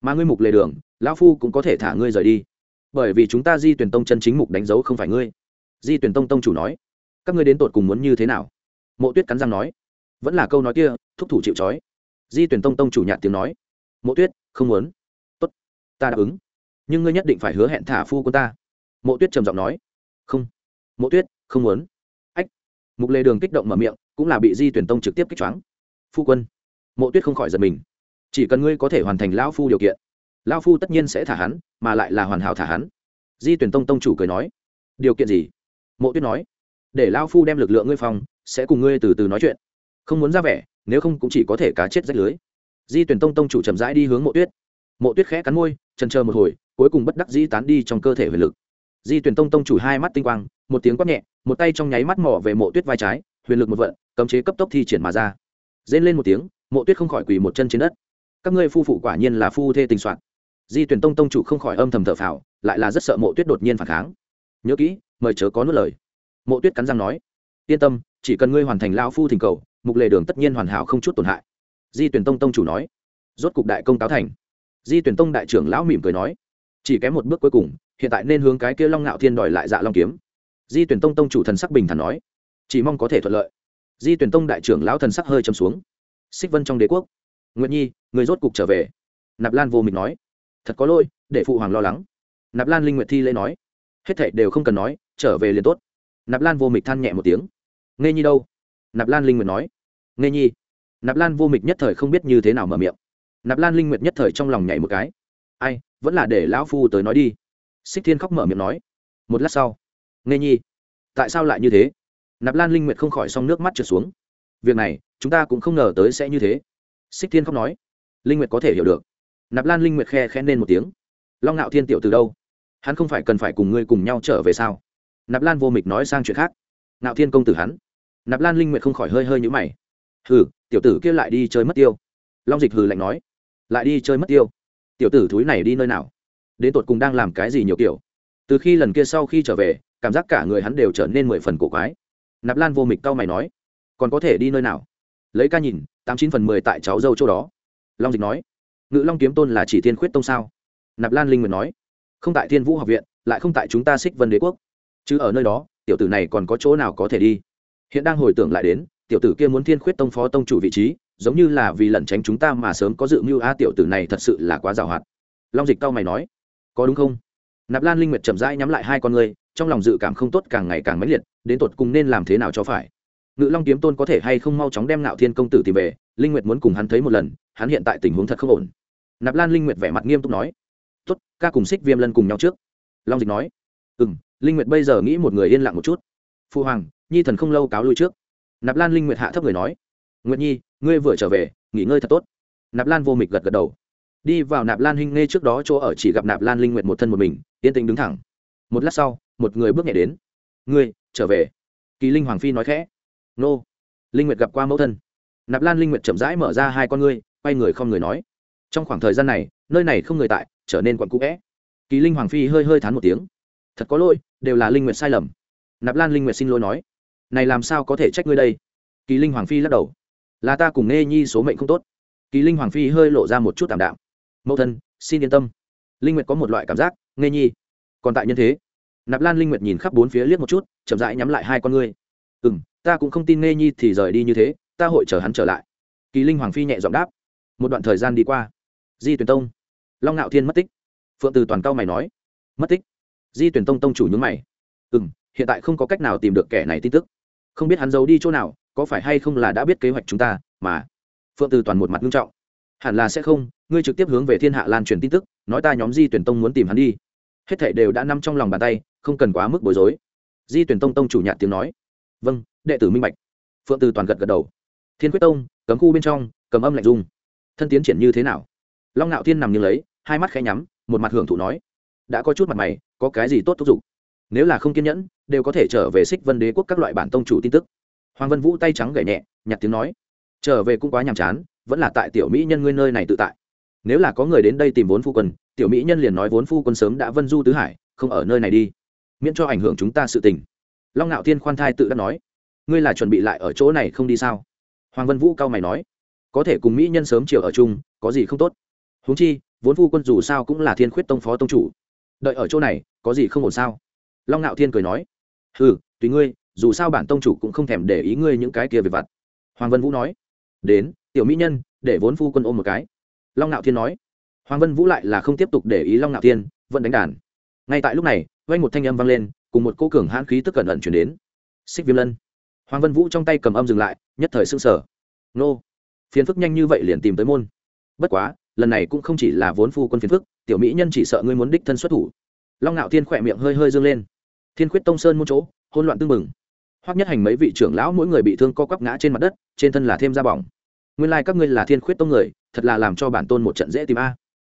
Mà ngươi mục lề đường, lão phu cũng có thể thả ngươi rời đi. Bởi vì chúng ta di tuyển tông chân chính mục đánh dấu không phải ngươi. Di tuyển tông tông chủ nói, các ngươi đến tột cùng muốn như thế nào? Mộ tuyết cắn răng nói, vẫn là câu nói kia, thúc thủ chịu trói. Di tuyển tông tông chủ nhạt tiếng nói, mộ tuyết, không muốn ta đáp ứng. Nhưng ngươi nhất định phải hứa hẹn thả phu quân ta. Mộ tuyết trầm giọng nói. Không. Mộ tuyết, không muốn. Ách. Mục lê đường kích động mở miệng, cũng là bị di tuyển tông trực tiếp kích choáng. Phu quân. Mộ tuyết không khỏi giật mình. Chỉ cần ngươi có thể hoàn thành lão phu điều kiện, lão phu tất nhiên sẽ thả hắn, mà lại là hoàn hảo thả hắn. Di tuyển tông tông chủ cười nói. Điều kiện gì? Mộ tuyết nói. Để lão phu đem lực lượng ngươi phòng, sẽ cùng ngươi từ từ nói chuyện. Không muốn ra vẻ, nếu không cũng chỉ có thể cá chết rách lưới. Di tuyển tông tông chủ chậm rãi đi hướng mộ tuyết. Mộ tuyết khẽ cắn môi trần chờ một hồi, cuối cùng bất đắc dĩ tán đi trong cơ thể huyền lực. Di tuyển tông tông chủ hai mắt tinh quang, một tiếng quát nhẹ, một tay trong nháy mắt mỏ về mộ tuyết vai trái, huyền lực một vận, cấm chế cấp tốc thi triển mà ra. Dên lên một tiếng, mộ tuyết không khỏi quỳ một chân trên đất. Các ngươi phu phụ quả nhiên là phu thê tình soạn. Di tuyển tông tông chủ không khỏi âm thầm thở phào, lại là rất sợ mộ tuyết đột nhiên phản kháng. Nhớ kỹ, mời chớ có nuốt lời. Mộ tuyết cắn răng nói, yên tâm, chỉ cần ngươi hoàn thành lao phu thỉnh cầu, mục lề đường tất nhiên hoàn hảo không chút tổn hại. Di tuyển tông tông chủ nói, rốt cục đại công táo thành di tuyển tông đại trưởng lão mỉm cười nói, chỉ kém một bước cuối cùng, hiện tại nên hướng cái kia long ngạo thiên đòi lại dạ long kiếm. Di tuyển tông tông chủ thần sắc bình thản nói, chỉ mong có thể thuận lợi. Di tuyển tông đại trưởng lão thần sắc hơi trầm xuống. Xích vân trong đế quốc. Nguyệt nhi, người rốt cục trở về. Nạp lan vô mịch nói, thật có lỗi, để phụ hoàng lo lắng. Nạp lan linh nguyệt thi lễ nói, hết thảy đều không cần nói, trở về liền tốt. Nạp lan vô mịch than nhẹ một tiếng. Nghe nhi đâu? Nạp lan linh nguyệt nói nghe nhi. Nạp lan vô mịch nhất thời không biết như thế nào mở miệng nạp lan linh nguyệt nhất thời trong lòng nhảy một cái. Ai, vẫn là để lão phu tới nói đi. Xích thiên khóc mở miệng nói. Một lát sau. Nghe nhi, tại sao lại như thế? Nạp lan linh nguyệt không khỏi xong nước mắt trượt xuống. Việc này, chúng ta cũng không ngờ tới sẽ như thế. Xích thiên khóc nói. Linh nguyệt có thể hiểu được. Nạp lan linh nguyệt khe khẽ nên một tiếng. Long ngạo thiên tiểu từ đâu? Hắn không phải cần phải cùng ngươi cùng nhau trở về sao? Nạp lan vô mịch nói sang chuyện khác. Ngạo thiên công tử hắn. Nạp lan linh nguyệt không khỏi hơi hơi nhũ mày. Hừ, tiểu tử kia lại đi chơi mất tiêu. Long dịch hừ lạnh nói lại đi chơi mất tiêu. Tiểu tử thúi này đi nơi nào? Đến tột cùng đang làm cái gì nhiều kiểu? Từ khi lần kia sau khi trở về, cảm giác cả người hắn đều trở nên mười phần cổ quái. Nạp lan vô mịch cau mày nói, còn có thể đi nơi nào? Lấy ca nhìn, tám chín phần mười tại cháu dâu chỗ đó. Long dịch nói, ngự long kiếm tôn là chỉ thiên khuyết tông sao? Nạp lan linh nguyện nói, không tại thiên vũ học viện, lại không tại chúng ta xích vân đế quốc. Chứ ở nơi đó, tiểu tử này còn có chỗ nào có thể đi? Hiện đang hồi tưởng lại đến, tiểu tử kia muốn thiên khuyết tông phó tông chủ vị trí giống như là vì lẩn tránh chúng ta mà sớm có dự mưu a tiểu tử này thật sự là quá giàu hoạt long dịch cao mày nói, có đúng không? Nạp lan linh nguyệt chậm rãi nhắm lại hai con người trong lòng dự cảm không tốt càng ngày càng mãnh liệt, đến tột cùng nên làm thế nào cho phải? Ngự long kiếm tôn có thể hay không mau chóng đem ngạo thiên công tử tìm về, linh nguyệt muốn cùng hắn thấy một lần, hắn hiện tại tình huống thật không ổn. Nạp lan linh nguyệt vẻ mặt nghiêm túc nói, tốt, ca cùng xích viêm lân cùng nhau trước. Long dịch nói ừ m linh nguyệt bây giờ nghĩ một người yên lặng một chút. Phu hoàng, nhi thần không lâu cáo lui trước. Nạp lan linh nguyệt hạ thấp người nói, nguyệt nhi ngươi vừa trở về, nghỉ ngơi thật tốt. Nạp lan vô mịch gật gật đầu. Đi vào nạp lan hinh nghe trước đó chỗ ở chỉ gặp nạp lan linh nguyệt một thân một mình, yên tĩnh đứng thẳng. Một lát sau, một người bước nhẹ đến. Ngươi, trở về. Kỳ linh hoàng phi nói khẽ. Nô. Linh nguyệt gặp qua mẫu thân. Nạp lan linh nguyệt chậm rãi mở ra hai con ngươi, quay người không người nói. Trong khoảng thời gian này, nơi này không người tại, trở nên quặn cũ vẽ kỳ linh hoàng phi hơi hơi thán một tiếng. Thật có lỗi, đều là linh nguyệt sai lầm. Nạp lan linh nguyệt xin lỗi nói. Này làm sao có thể trách ngươi đây? Kỳ linh hoàng phi lắc đầu là ta cùng nghe nhi số mệnh không tốt. Kỳ linh hoàng phi hơi lộ ra một chút tạm đạm. Mẫu thân, xin yên tâm. Linh nguyệt có một loại cảm giác, nghe nhi, còn tại nhân thế. Nạp lan linh nguyệt nhìn khắp bốn phía liếc một chút, chậm rãi nhắm lại hai con ngươi. Ừ m ta cũng không tin nghe nhi thì rời đi như thế, ta hội chờ hắn trở lại. Kỳ linh hoàng phi nhẹ giọng đáp. Một đoạn thời gian đi qua. Di tuyển tông. Long ngạo thiên mất tích. Phượng từ toàn cao mày nói. Mất tích. Di tuyển tông tông chủ nhướng mày. Ừ m hiện tại không có cách nào tìm được kẻ này tin tức. Không biết hắn giấu đi chỗ nào có phải hay không là đã biết kế hoạch chúng ta, mà phượng từ toàn một mặt nghiêm trọng. Hẳn là sẽ không, ngươi trực tiếp hướng về thiên hạ lan truyền tin tức, nói ta nhóm di tuyển tông muốn tìm hắn đi. Hết thảy đều đã nằm trong lòng bàn tay, không cần quá mức bối rối. Di tuyển tông tông chủ nhạt tiếng nói. Vâng đệ tử minh bạch. Phượng từ toàn gật gật đầu. Thiên quyết tông, cấm khu bên trong cầm âm lạnh dung thân tiến triển như thế nào? Long ngạo thiên nằm như lấy, hai mắt khẽ nhắm, một mặt hưởng thụ nói. Đã có chút mặt mày, có cái gì tốt thúc giục? Nếu là không kiên nhẫn, đều có thể trở về xích vân đế quốc các loại bản tông chủ tin tức hoàng vân vũ tay trắng gậy nhẹ, nhặt tiếng nói, trở về cũng quá nhàm chán, vẫn là tại tiểu mỹ nhân ngươi nơi này tự tại. Nếu là có người đến đây tìm vốn phu quân, tiểu mỹ nhân liền nói vốn phu quân sớm đã vân du tứ hải, không ở nơi này đi, miễn cho ảnh hưởng chúng ta sự tình. Long ngạo thiên khoan thai tự đã nói, ngươi là chuẩn bị lại ở chỗ này không đi sao? Hoàng vân vũ cao mày nói, có thể cùng mỹ nhân sớm chiều ở chung, có gì không tốt. Huống chi, vốn phu quân dù sao cũng là thiên khuyết tông phó tông chủ. Đợi ở chỗ này, có gì không ổn sao? Long ngạo thiên cười nói ừ tùy ngươi dù sao bản tông chủ cũng không thèm để ý ngươi những cái kia về vặt. Hoàng vân vũ nói, đến, tiểu mỹ nhân, để vốn phu quân ôm một cái. Long ngạo thiên nói, hoàng vân vũ lại là không tiếp tục để ý long ngạo thiên, vẫn đánh đàn. Ngay tại lúc này vay một thanh âm vang lên, cùng một cô cường hãn khí tức cẩn ẩn chuyển đến. Xích viêm lân. Hoàng vân vũ trong tay cầm âm dừng lại, nhất thời s ư n g sở nô, phiền phức nhanh như vậy liền tìm tới môn. Bất quá, lần này cũng không chỉ là vốn phu quân phiền phức, tiểu mỹ nhân chỉ sợ ngươi muốn đích thân xuất thủ. Long ngạo thiên khỏe miệng hơi hơi dâng lên. Thiên khuyết tông sơn một chỗ hôn loạn tưng bừng hoặc nhất hành mấy vị trưởng lão mỗi người bị thương co quắp ngã trên mặt đất, trên thân là thêm da bỏng. Nguyên lai、like、các ngươi là thiên khuyết tông người, thật là làm cho bản tôn một trận dễ tìm a.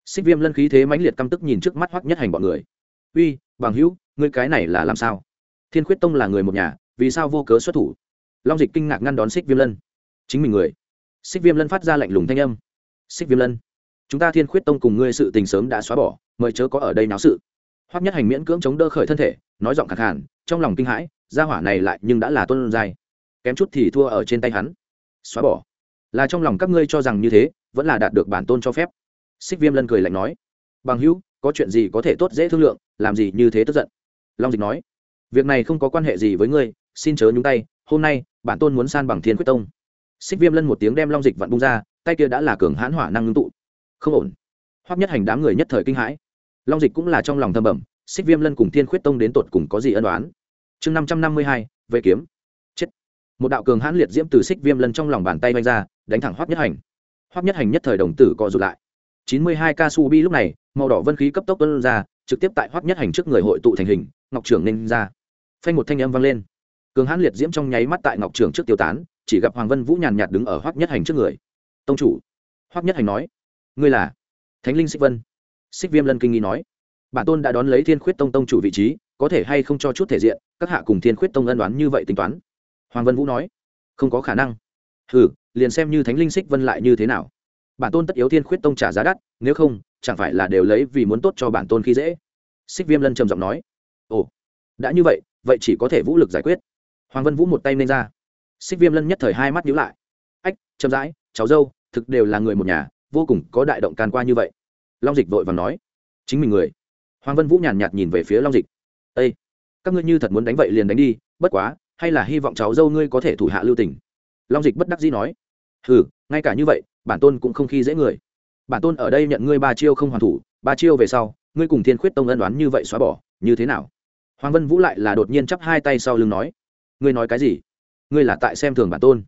Xích viêm lân khí thế mãnh liệt căm tức nhìn trước mắt hoắc nhất hành bọn người. Uy, bằng hữu, ngươi cái này là làm sao? Thiên khuyết tông là người một nhà, vì sao vô cớ xuất thủ? Long dịch kinh ngạc ngăn đón xích viêm lân. Chính mình người. Xích viêm lân phát ra lạnh lùng thanh âm. Xích viêm lân, chúng ta thiên khuyết tông cùng ngươi sự tình sớm đã xóa bỏ, mời chớ có ở đây náo sự. Hoắc nhất hành miễn cưỡng chống đỡ khởi thân thể, nói giọng khẳng hẳn trong lòng kinh hãi gia hỏa này lại nhưng đã là tôn dài kém chút thì thua ở trên tay hắn. Xóa bỏ. Là trong lòng các ngươi cho rằng như thế, vẫn là đạt được bản tôn cho phép. Xích viêm lân cười lạnh nói. Bằng hữu, có chuyện gì có thể tốt dễ thương lượng, làm gì như thế tức giận. Long dịch nói. Việc này không có quan hệ gì với ngươi, xin chớ nhúng tay, hôm nay, bản tôn muốn san bằng thiên quyết tông. Xích viêm lân một tiếng đem long dịch vặn bung ra, tay kia đã là cường hãn hỏa năng ngưng tụ. Không ổn. Hoắc nhất hành đám người nhất thời kinh hãi. Long dịch cũng là trong lòng thâm bẩm, xích viêm lân cùng thiên khuyết tông đến tột cùng có gì ân đoán chương năm trăm năm mươi hai vệ kiếm. Chết. Một đạo cường hãn liệt diễm từ xích viêm lân trong lòng bàn tay vanh ra, đánh thẳng hoắc nhất hành. Hoắc nhất hành nhất thời đồng tử co rụt lại. Chín mươi hai ca su bi lúc này, màu đỏ vân khí cấp tốc tuân ra, trực tiếp tại hoắc nhất hành trước người hội tụ thành hình, ngọc trưởng nên ra. Phanh một thanh âm vang lên. Cường hãn liệt diễm trong nháy mắt tại ngọc trưởng trước tiêu tán, chỉ gặp hoàng vân vũ nhàn nhạt đứng ở hoắc nhất hành trước người. Tông chủ. Hoắc nhất hành nói. Ngươi là? Thánh linh xích vân. Xích viêm lân kinh nghi nói. Bản tôn đã đón lấy thiên khuyết tông tông chủ vị trí có thể hay không cho chút thể diện, các hạ cùng thiên khuyết tông ân đoán như vậy tính toán. Hoàng vân vũ nói, không có khả năng. Ừ liền xem như thánh linh xích vân lại như thế nào. Bản tôn tất yếu thiên khuyết tông trả giá đắt, nếu không, chẳng phải là đều lấy vì muốn tốt cho bản tôn khi dễ. Xích viêm lân trầm giọng nói, ồ, đã như vậy vậy chỉ có thể vũ lực giải quyết. Hoàng vân vũ một tay nên ra. Xích viêm lân nhất thời hai mắt nhíu lại. Ách, chậm rãi, cháu dâu, thực đều là người một nhà, vô cùng có đại động can qua như vậy. Long dịch vội và nói, chính mình người. Hoàng vân vũ nhàn nhạt nhìn về phía long dịch â các ngươi như thật muốn đánh vậy liền đánh đi, bất quá, hay là hy vọng cháu dâu ngươi có thể thủ hạ lưu tình. Long dịch bất đắc dĩ nói. Ừ ngay cả như vậy, bản tôn cũng không khi dễ người. Bản tôn ở đây nhận ngươi ba chiêu không hoàn thủ, ba chiêu về sau, ngươi cùng thiên khuyết tông ân đoán như vậy xóa bỏ, như thế nào? Hoàng vân vũ lại là đột nhiên chắp hai tay sau lưng nói. Ngươi nói cái gì? Ngươi là tại xem thường bản tôn.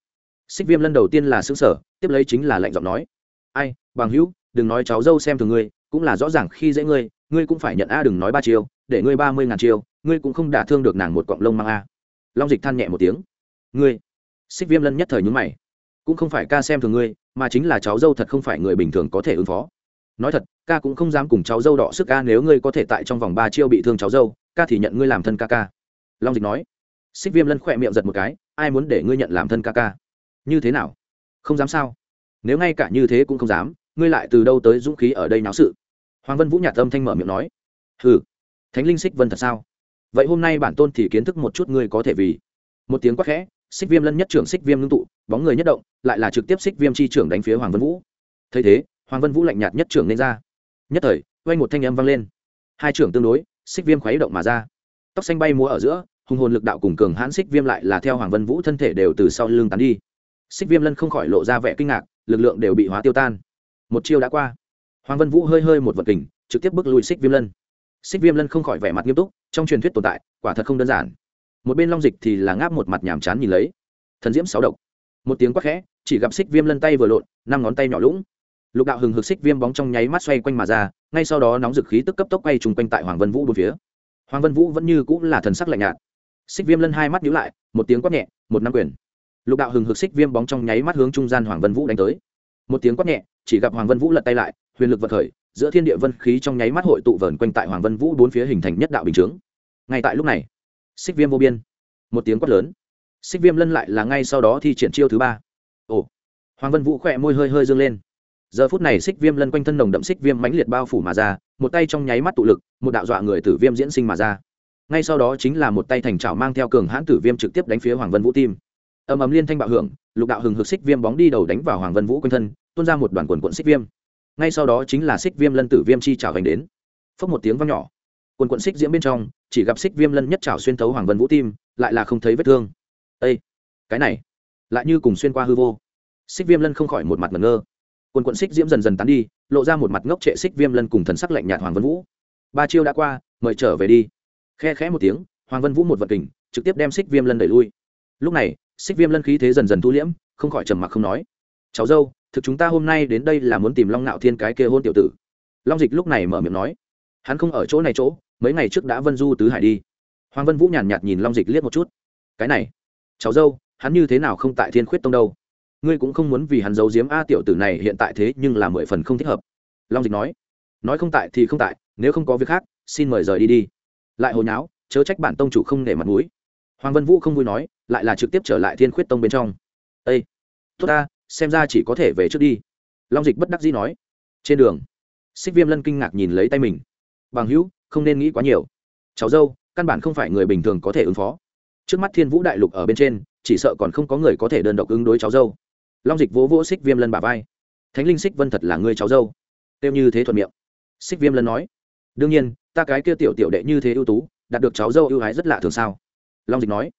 Xích viêm lần đầu tiên là xứng sở tiếp lấy chính là lạnh giọng nói. Ai, bằng hữu, đừng nói cháu dâu xem thường ngươi, cũng là rõ ràng khi dễ ngươi ngươi cũng phải nhận a đừng nói ba chiêu để ngươi ba mươi ngàn chiêu, ngươi cũng không đả thương được nàng một cọng lông mang a. Long dịch than nhẹ một tiếng. Ngươi, xích viêm lân nhất thời nhúng mày. Cũng không phải ca xem thường ngươi, mà chính là cháu dâu thật không phải người bình thường có thể ứng phó. Nói thật, ca cũng không dám cùng cháu dâu đọ sức ca nếu ngươi có thể tại trong vòng ba chiêu bị thương cháu dâu, ca thì nhận ngươi làm thân ca ca. Long dịch nói. Xích viêm lân khỏe miệng giật một cái, ai muốn để ngươi nhận làm thân ca ca? Như thế nào? Không dám sao? Nếu ngay cả như thế cũng không dám, ngươi lại từ đâu tới dũng khí ở đây náo sự? Hoàng vân vũ nhạt âm thanh mở miệng nói. Hừ thánh linh xích vân thật sao? Vậy hôm nay bản tôn thì kiến thức một chút ngươi có thể vì? Một tiếng quát khẽ, xích viêm lân nhất trưởng xích viêm ngưng tụ, bóng người nhất động, lại là trực tiếp xích viêm chi trưởng đánh phía hoàng vân vũ. Thấy thế, hoàng vân vũ lạnh nhạt nhất trưởng nên ra. Nhất thời oanh một thanh âm vang lên. Hai trưởng tương đối, xích viêm khuấy động mà ra. Tóc xanh bay múa ở giữa, hùng hồn lực đạo cùng cường hãn xích viêm lại là theo hoàng vân vũ thân thể đều từ sau lưng tán đi. Xích viêm lân không khỏi lộ ra vẻ kinh ngạc, lực lượng đều bị hóa tiêu tan. Một chiêu đã qua. Hoàng vân vũ hơi hơi một vật kình, trực tiếp bước lùi xích viêm lân xích viêm lân không khỏi vẻ mặt nghiêm túc, trong truyền thuyết tồn tại, quả thật không đơn giản. Một bên long dịch thì là ngáp một mặt nhàm chán nhìn lấy. Thần diễm sáu độc. Một tiếng quắc khẽ, chỉ gặp xích viêm lân tay vừa lộn, năm ngón tay nhỏ lũng. Lục đạo hừng hực xích viêm bóng trong nháy mắt xoay quanh mà ra, ngay sau đó nóng dực khí tức cấp tốc quay trùng quanh tại hoàng vân vũ bốn phía. Hoàng vân vũ vẫn như cũng là thần sắc lạnh nhạt. Xích viêm lân hai mắt nhíu lại, một tiếng quát nhẹ, một năm quyền. Lục đạo hừng hực xích viêm bóng trong nháy mắt hướng trung gian hoàng vân vũ đánh tới. Một tiếng quát nhẹ, chỉ gặp hoàng vân vũ lật tay lại, huyền lực vật khởi giữa thiên địa vân khí trong nháy mắt hội tụ vờn quanh tại hoàng vân vũ bốn phía hình thành nhất đạo bình chướng. Ngay tại lúc này, xích viêm vô biên, một tiếng quát lớn. Xích viêm lân lại là ngay sau đó thi triển chiêu thứ ba. Ồ, hoàng vân vũ khỏe môi hơi hơi dương lên. Giờ phút này xích viêm lân quanh thân nồng đậm xích viêm mãnh liệt bao phủ mà ra, một tay trong nháy mắt tụ lực, một đạo dọa người tử viêm diễn sinh mà ra. Ngay sau đó chính là một tay thành trào mang theo cường hãn tử viêm trực tiếp đánh phía hoàng vân vũ tim. Ầm ầm liên thanh bạo hưởng, lục đạo hừng hực xích viêm bóng đi đầu đánh vào hoàng vân vũ quanh thân, tuôn ra một đoàn quần quận xích viêm ngay sau đó chính là xích viêm lân tử viêm chi trào hành đến. Phốc một tiếng vang nhỏ. Quần quận xích diễm bên trong, chỉ gặp xích viêm lân nhất trào xuyên thấu hoàng vân vũ tim, lại là không thấy vết thương. Ây cái này, lại như cùng xuyên qua hư vô. Xích viêm lân không khỏi một mặt ngẩn ngơ. Quần quận xích diễm dần dần tán đi, lộ ra một mặt ngốc trệ xích viêm lân cùng thần sắc lạnh nhạt hoàng vân vũ. Ba chiêu đã qua, mời trở về đi. Khe khẽ một tiếng, hoàng vân vũ một vật kình, trực tiếp đem xích viêm lân đẩy lui. Lúc này, xích viêm lân khí thế dần dần thu liễm, không khỏi trầm mặc không nói. Cháu dâu thực chúng ta hôm nay đến đây là muốn tìm long nạo thiên cái kia hôn tiểu tử. Long dịch lúc này mở miệng nói, hắn không ở chỗ này chỗ, mấy ngày trước đã vân du tứ hải đi. Hoàng vân vũ nhàn nhạt nhìn long dịch liếc một chút. Cái này, cháu dâu, hắn như thế nào không tại thiên khuyết tông đâu? Ngươi cũng không muốn vì hắn giấu giếm a tiểu tử này hiện tại thế nhưng là mười phần không thích hợp. Long dịch nói nói không tại thì không tại, nếu không có việc khác, xin mời rời đi đi. Lại hồi nháo, chớ trách bản tông chủ không để mặt mũi. Hoàng vân vũ không vui nói, lại là trực tiếp trở lại thiên khuyết tông bên trong. Ây tốt ta xem ra chỉ có thể về trước đi. Long dịch bất đắc dĩ nói. Trên đường, xích viêm lân kinh ngạc nhìn lấy tay mình. Bằng hữu, không nên nghĩ quá nhiều. Cháu dâu, căn bản không phải người bình thường có thể ứng phó. Trước mắt thiên vũ đại lục ở bên trên, chỉ sợ còn không có người có thể đơn độc ứng đối cháu dâu. Long dịch vỗ vỗ xích viêm lân bà vai. Thánh linh xích vân thật là người cháu dâu. Tiêu như thế thuận miệng. Xích viêm lân nói. Đương nhiên, ta cái kia tiểu tiểu đệ như thế ưu tú, đạt được cháu dâu ưu ái rất lạ thường sao? Long dịch nói.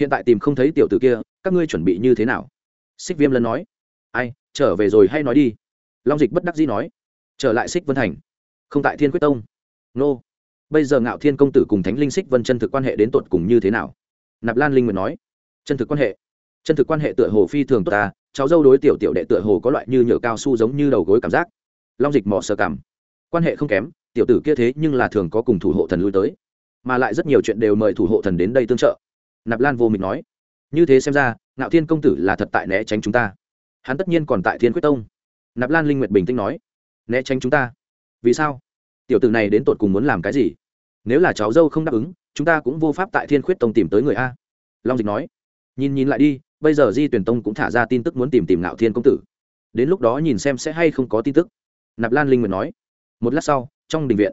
Hiện tại tìm không thấy tiểu t ử kia, các ngươi chuẩn bị như thế nào? Xích viêm lân nói. Ai, trở về rồi hay nói đi. Long dịch bất đắc dĩ nói. Trở lại xích vân thành. Không tại thiên quyết tông. Nô, bây giờ ngạo thiên công tử cùng thánh linh xích vân chân thực quan hệ đến tột cùng như thế nào? Nạp lan linh nguyện nói. Chân thực quan hệ. Chân thực quan hệ tựa hồ phi thường tốt ta, cháu dâu đối tiểu tiểu đệ tựa hồ có loại như nhựa cao su giống như đầu gối cảm giác. Long dịch mỏ sơ cảm quan hệ không kém, tiểu tử kia thế nhưng là thường có cùng thủ hộ thần lui tới, mà lại rất nhiều chuyện đều mời thủ hộ thần đến đây tương trợ. Nạp lan vô mình nói. Như thế xem ra ngạo thiên công tử là thật tại né tránh chúng ta. Hắn tất nhiên còn tại thiên quyết tông. Nạp lan linh nguyệt bình tĩnh nói, né tránh chúng ta? Vì sao? Tiểu tử này đến tột cùng muốn làm cái gì? Nếu là cháu dâu không đáp ứng, chúng ta cũng vô pháp tại thiên khuyết tông tìm tới người a. Long dịch nói, nhìn nhìn lại đi, bây giờ di tuyển tông cũng thả ra tin tức muốn tìm tìm ngạo thiên công tử. Đến lúc đó nhìn xem sẽ hay không có tin tức. Nạp lan linh nguyệt nói, một lát sau, trong đình viện.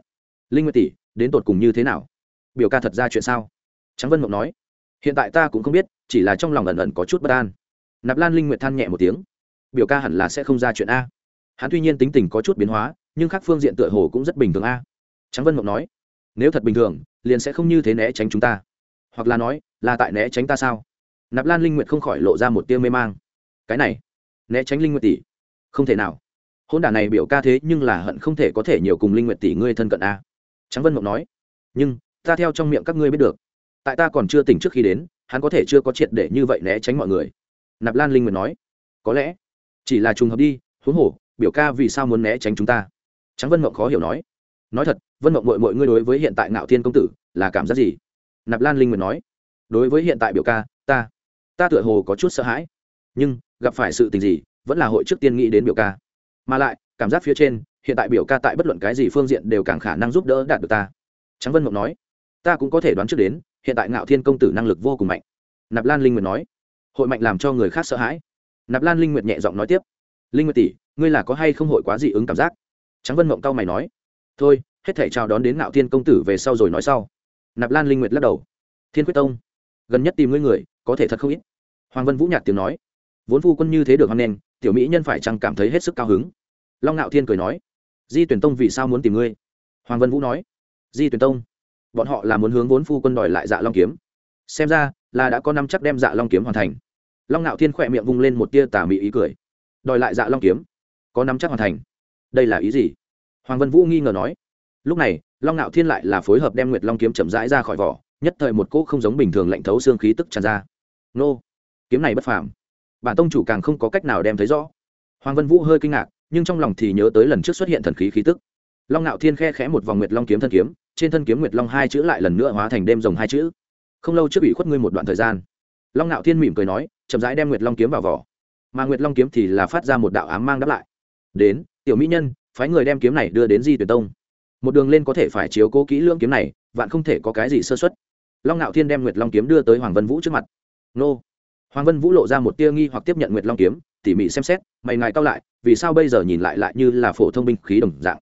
Linh nguyệt tỷ, đến tột cùng như thế nào? Biểu ca thật ra chuyện sao? Trắng vân mộng nói hiện tại ta cũng không biết, chỉ là trong lòng ẩn ẩn có chút bất an. Nạp lan linh nguyệt than nhẹ một tiếng. Biểu ca hẳn là sẽ không ra chuyện a. Hắn tuy nhiên tính tình có chút biến hóa, nhưng khác phương diện tựa hồ cũng rất bình thường a. Trắng vân mộng nói, nếu thật bình thường, liền sẽ không như thế né tránh chúng ta. Hoặc là nói, là tại né tránh ta sao? Nạp lan linh nguyệt không khỏi lộ ra một tia mê mang. Cái này, né tránh linh nguyệt tỷ? Không thể nào. Hôn đả này biểu ca thế nhưng là hận không thể có thể nhiều cùng linh nguyệt tỷ ngươi thân cận a. Trắng vân mộng nói, nhưng, ta theo trong miệng các ngươi biết được tại ta còn chưa tỉnh trước khi đến, hắn có thể chưa có triệt để như vậy né tránh mọi người. Nạp lan linh nguyệt nói. Có lẽ chỉ là trùng hợp đi, huống hồ, biểu ca vì sao muốn né tránh chúng ta? Trắng vân mộng khó hiểu nói. Nói thật, vân mộng mội mội ngươi đối với hiện tại ngạo thiên công tử là cảm giác gì? Nạp lan linh nguyệt nói. Đối với hiện tại biểu ca, ta ta tựa hồ có chút sợ hãi. Nhưng, gặp phải sự tình gì, vẫn là hội trước tiên nghĩ đến biểu ca. Mà lại, cảm giác phía trên, hiện tại biểu ca tại bất luận cái gì phương diện đều càng khả năng giúp đỡ đạt được ta. Trắng vân mộng nói ta cũng có thể đoán trước đến, hiện tại ngạo thiên công tử năng lực vô cùng mạnh. Nạp lan linh nguyệt nói. Hội mạnh làm cho người khác sợ hãi. Nạp lan linh nguyệt nhẹ giọng nói tiếp. Linh nguyệt tỷ, ngươi là có hay không hội quá dị ứng cảm giác? Trắng vân mộng cao mày nói. Thôi, hết thể chào đón đến ngạo thiên công tử về sau rồi nói sau. Nạp lan linh nguyệt lắc đầu. Thiên quyết tông, gần nhất tìm ngươi người, có thể thật không ít. Hoàng vân vũ nhạt tiếng nói. Vốn phu quân như thế được hoan nghênh, tiểu mỹ nhân phải chăng cảm thấy hết sức cao hứng? Long ngạo thiên cười nói. Di tuyển tông vì sao muốn tìm ngươi? Hoàng vân vũ nói. Di tuyển tông bọn họ là muốn hướng vốn phu quân đòi lại dạ long kiếm. Xem ra, là đã có năm chắc đem dạ long kiếm hoàn thành. Long ngạo thiên khỏe miệng vung lên một tia tà mị ý cười. Đòi lại dạ long kiếm? Có năm chắc hoàn thành. Đây là ý gì? Hoàng vân vũ nghi ngờ nói. Lúc này, long ngạo thiên lại là phối hợp đem nguyệt long kiếm chậm rãi ra khỏi vỏ, nhất thời một cỗ không giống bình thường lạnh thấu xương khí tức tràn ra. Nô, kiếm này bất phàm. Bản tông chủ càng không có cách nào đem thấy rõ. Hoàng vân vũ hơi kinh ngạc, nhưng trong lòng thì nhớ tới lần trước xuất hiện thần khí khí tức. Long ngạo thiên khe khẽ một vòng nguyệt long kiếm thân kiếm trên thân kiếm nguyệt long hai chữ lại lần nữa hóa thành đêm rồng hai chữ. Không lâu trước bị khuất ngươi một đoạn thời gian, long ngạo thiên mỉm cười nói, chậm rãi đem nguyệt long kiếm vào vỏ. Mà nguyệt long kiếm thì là phát ra một đạo ám mang đáp lại. Đến, tiểu mỹ nhân, phái người đem kiếm này đưa đến di tuyển tông. Một đường lên có thể phải chiếu cố kỹ lưỡng kiếm này, vạn không thể có cái gì sơ xuất long ngạo thiên đem nguyệt long kiếm đưa tới hoàng vân vũ trước mặt. Nô. Hoàng vân vũ lộ ra một tia nghi hoặc tiếp nhận nguyệt long kiếm, tỉ mỉ xem xét, mày ngài cao lại, vì sao bây giờ nhìn lại lại như là phổ thông binh khí đồng dạng?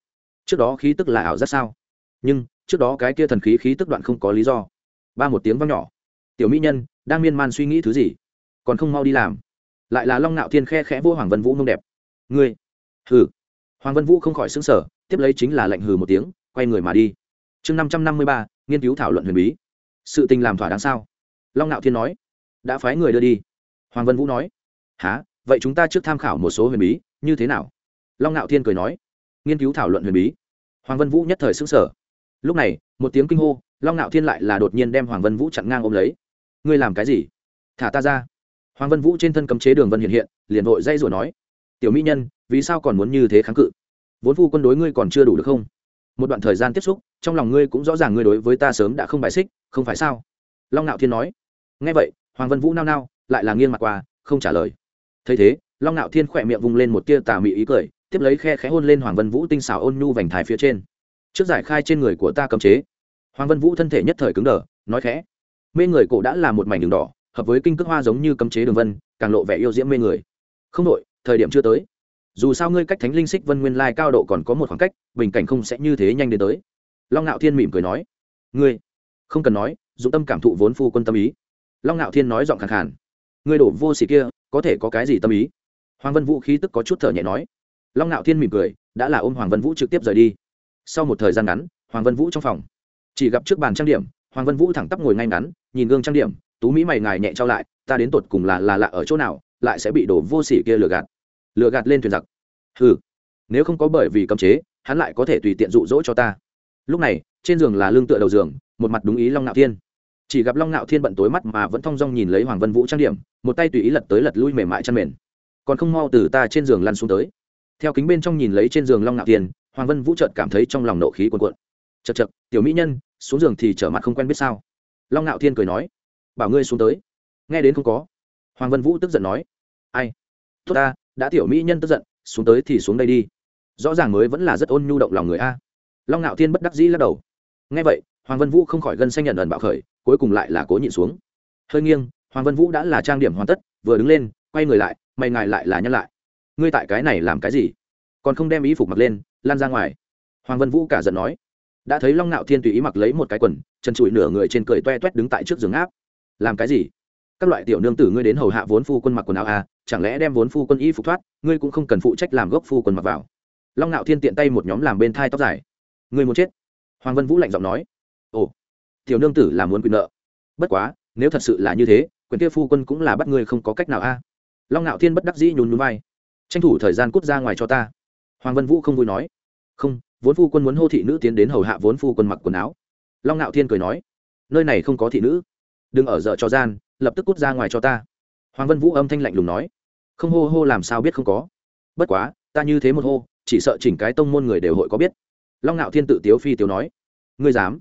Trước đó khí tức là ảo rất sao? Nhưng trước đó cái kia thần khí khí tức đoạn không có lý do. Ba một tiếng vang nhỏ. Tiểu mỹ nhân, đang miên man suy nghĩ thứ gì? Còn không mau đi làm. Lại là long ngạo thiên khe khẽ vô hoàng vân vũ mông đẹp. Ngươi. Hừ. Hoàng vân vũ không khỏi xứng sở tiếp lấy chính là lệnh hừ một tiếng, quay người mà đi. Chương năm trăm năm mươi ba, nghiên cứu thảo luận huyền bí. Sự tình làm thỏa đáng sao? Long ngạo thiên nói. Đã phái người đưa đi. Hoàng vân vũ nói. Há vậy chúng ta trước tham khảo một số huyền bí, như thế nào? Long ngạo thiên cười nói. Nghiên cứu thảo luận huyền bí. Hoàng vân vũ nhất thời xứng sở lúc này, một tiếng kinh hô, long ngạo thiên lại là đột nhiên đem hoàng vân vũ chặn ngang ôm lấy. Ngươi làm cái gì? Thả ta ra. Hoàng vân vũ trên thân cấm chế đường vân hiện hiện, liền vội dây rồi nói, tiểu mỹ nhân, vì sao còn muốn như thế kháng cự? Vốn phu quân đối ngươi còn chưa đủ được không? Một đoạn thời gian tiếp xúc, trong lòng ngươi cũng rõ ràng ngươi đối với ta sớm đã không bài xích, không phải sao? Long ngạo thiên nói. Ngay vậy, hoàng vân vũ nao nao, lại là nghiêng mặt qua, không trả lời. Thấy thế, long ngạo thiên khỏe miệng vung lên một tia tà mị ý cười, tiếp lấy khe khẽ hôn lên hoàng vân vũ tinh xảo ôn nhu vành thái phía trên trước giải khai trên người của ta cấm chế. Hoàng vân vũ thân thể nhất thời cứng đờ, nói khẽ. Mê người cổ đã là một mảnh đường đỏ, hợp với kinh cước hoa giống như cấm chế đường vân, càng lộ vẻ yêu diễm mê người. Không đội thời điểm chưa tới. Dù sao ngươi cách thánh linh xích vân nguyên lai cao độ còn có một khoảng cách, bình cảnh không sẽ như thế nhanh đến tới. Long ngạo thiên mỉm cười nói. Ngươi, không cần nói, dụng tâm cảm thụ vốn phu quân tâm ý. Long ngạo thiên nói giọng khẳng khàn. Ngươi đổ vô xỉ kia, có thể có cái gì tâm ý? Hoàng vân vũ khí tức có chút thở nhẹ nói. Long ngạo thiên mỉm cười, đã là ôm hoàng vân vũ trực tiếp rời đi sau một thời gian ngắn, hoàng vân vũ trong phòng. Chỉ gặp trước bàn trang điểm, hoàng vân vũ thẳng tắp ngồi ngay ngắn, nhìn gương trang điểm, tú mỹ mày ngài nhẹ trao lại, ta đến tột cùng là là lạ ở chỗ nào, lại sẽ bị đổ vô sỉ kia lừa gạt. Lừa gạt lên thuyền giặc. Ừ nếu không có bởi vì cấm chế, hắn lại có thể tùy tiện dụ dỗ cho ta. Lúc này, trên giường là lương tựa đầu giường, một mặt đúng ý long nạo thiên. Chỉ gặp long nạo thiên bận tối mắt mà vẫn thong dong nhìn lấy hoàng vân vũ trang điểm, một tay tùy ý lật tới lật lui mềm mại chăn mền còn không mau từ ta trên giường lăn xuống tới. Theo kính bên trong nhìn lấy trên giường long nạo thiên hoàng vân vũ trợt cảm thấy trong lòng nộ khí cuồn cuộn. Chật chật tiểu mỹ nhân, xuống giường thì trở mặt không quen biết sao? Long ngạo thiên cười nói. Bảo ngươi xuống tới. Nghe đến không có. Hoàng vân vũ tức giận nói. Ai? Tốt ta, đã tiểu mỹ nhân tức giận, xuống tới thì xuống đây đi. Rõ ràng mới vẫn là rất ôn nhu động lòng người a. Long ngạo thiên bất đắc dĩ lắc đầu. Nghe vậy, hoàng vân vũ không khỏi gân xanh nhận ẩn bạo khởi, cuối cùng lại là cố nhịn xuống. Hơi nghiêng, hoàng vân vũ đã là trang điểm hoàn tất, vừa đứng lên, quay người lại, mày ngài lại là nhăn lại. Ngươi tại cái này làm cái gì? Còn không đem ý phục mặc lên lan ra ngoài. Hoàng vân vũ cả giận nói, đã thấy long nạo thiên tùy ý mặc lấy một cái quần, chân trụi nửa người trên cười toe toét đứng tại trước giường áp làm cái gì? Các loại tiểu nương tử ngươi đến hầu hạ vốn phu quân mặc quần áo à chẳng lẽ đem vốn phu quân y phục thoát, ngươi cũng không cần phụ trách làm gốc phu quân mặc vào. Long nạo thiên tiện tay một nhóm làm bên thai tóc dài. Ngươi muốn chết? Hoàng vân vũ lạnh giọng nói. Ồ, tiểu nương tử là muốn quyền nợ. Bất quá, nếu thật sự là như thế, quyền kia phu quân cũng là bắt ngươi không có cách nào a long nạo thiên bất đắc dĩ nhún nhún vai. Tranh thủ thời gian cút ra ngoài cho ta hoàng vân vũ không vui nói. Không, vốn phu quân muốn hô thị nữ tiến đến hầu hạ vốn phu quân mặc quần áo. Long ngạo thiên cười nói. Nơi này không có thị nữ. Đừng ở dở cho gian, lập tức cút ra ngoài cho ta. Hoàng vân vũ âm thanh lạnh lùng nói. Không hô hô làm sao biết không có. Bất quá, ta như thế một hô, chỉ sợ chỉnh cái tông môn người đều hội có biết. Long ngạo thiên tự tiếu phi tiếu nói. Ngươi dám.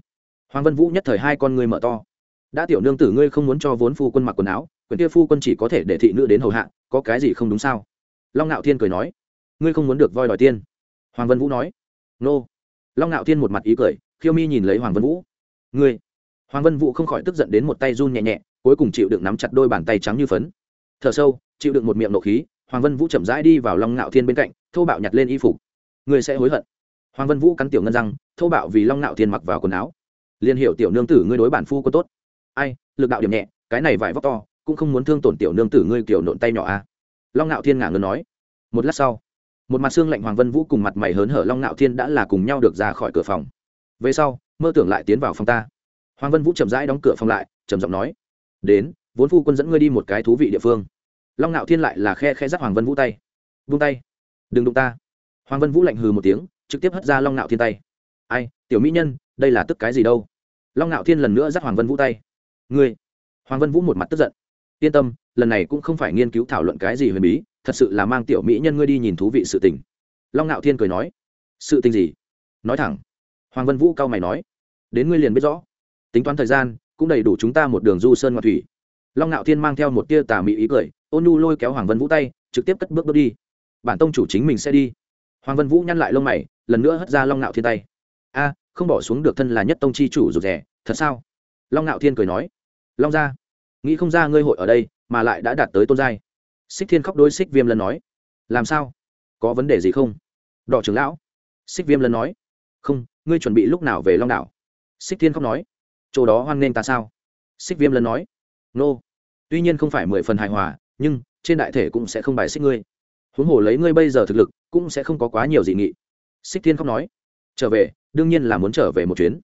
Hoàng vân vũ nhất thời hai con ngươi mở to. Đã tiểu nương tử ngươi không muốn cho vốn phu quân mặc quần áo, quyền kia phu quân chỉ có thể để thị nữ đến hầu hạ, có cái gì không đúng sao? Long ngạo thiên cười nói ngươi không muốn được voi đòi tiên. Hoàng vân vũ nói. Nô. Long ngạo thiên một mặt ý cười, khiêu mi nhìn lấy hoàng vân vũ. Ngươi. Hoàng vân vũ không khỏi tức giận đến một tay run nhẹ nhẹ, cuối cùng chịu đựng nắm chặt đôi bàn tay trắng như phấn. Thở sâu, chịu đựng một miệng nộ khí, hoàng vân vũ chậm rãi đi vào long ngạo thiên bên cạnh, thô bạo nhặt lên y phục. Ngươi sẽ hối hận. Hoàng vân vũ cắn tiểu ngân răng, thô bạo vì long ngạo thiên mặc vào quần áo. Liền hiểu tiểu nương tử ngươi đối bản phu có tốt. Ai, lực đạo điểm nhẹ, cái này vải vóc to, cũng không muốn thương tổn tiểu nương tử ngươi kiểu nộn tay nhỏ a à. long ngạo thiên ngả ngân nói. Một lát sau một mặt xương lạnh hoàng vân vũ cùng mặt mày hớn hở long Nạo thiên đã là cùng nhau được ra khỏi cửa phòng. Về sau, mơ tưởng lại tiến vào phòng ta. Hoàng vân vũ chậm rãi đóng cửa phòng lại, trầm giọng nói, đến, vốn phu quân dẫn ngươi đi một cái thú vị địa phương. Long Nạo thiên lại là khe khe dắt hoàng vân vũ tay. Vung tay, đừng đụng ta. Hoàng vân vũ lạnh hừ một tiếng, trực tiếp hất ra long Nạo thiên tay. Ai, tiểu mỹ nhân, đây là tức cái gì đâu? Long Nạo thiên lần nữa dắt hoàng vân vũ tay. Ngươi. Hoàng vân vũ một mặt tức giận. Yên tâm lần này cũng không phải nghiên cứu thảo luận cái gì huyền bí, thật sự là mang tiểu mỹ nhân ngươi đi nhìn thú vị sự tình. Long ngạo thiên cười nói. Sự tình gì? Nói thẳng. Hoàng vân vũ cao mày nói. Đến ngươi liền biết rõ. Tính toán thời gian, cũng đầy đủ chúng ta một đường du sơn ngoại thủy. Long ngạo thiên mang theo một tia tà mị ý cười, ôn nhu lôi kéo hoàng vân vũ tay, trực tiếp cất bước bước đi. Bản tông chủ chính mình sẽ đi. Hoàng vân vũ nhăn lại lông mày, lần nữa hất ra long ngạo thiên tay. A, không bỏ xuống được thân là nhất tông chi chủ rụt rẻ thật sao? Long ngạo thiên cười nói. Long ra nghĩ không ra ngươi hội ở đây mà lại đã đạt tới tôn giai. Xích thiên khóc đôi xích viêm lân nói, làm sao? Có vấn đề gì không? Đỏ trưởng lão, xích viêm lân nói, không, ngươi chuẩn bị lúc nào về long đảo? Xích thiên khóc nói, chỗ đó hoan nghênh ta sao? Xích viêm lân nói, nô、no. tuy nhiên không phải mười phần hài hòa, nhưng trên đại thể cũng sẽ không bài xích ngươi. Huống hồ lấy ngươi bây giờ thực lực, cũng sẽ không có quá nhiều dị nghị. Xích thiên khóc nói, trở về, đương nhiên là muốn trở về một chuyến.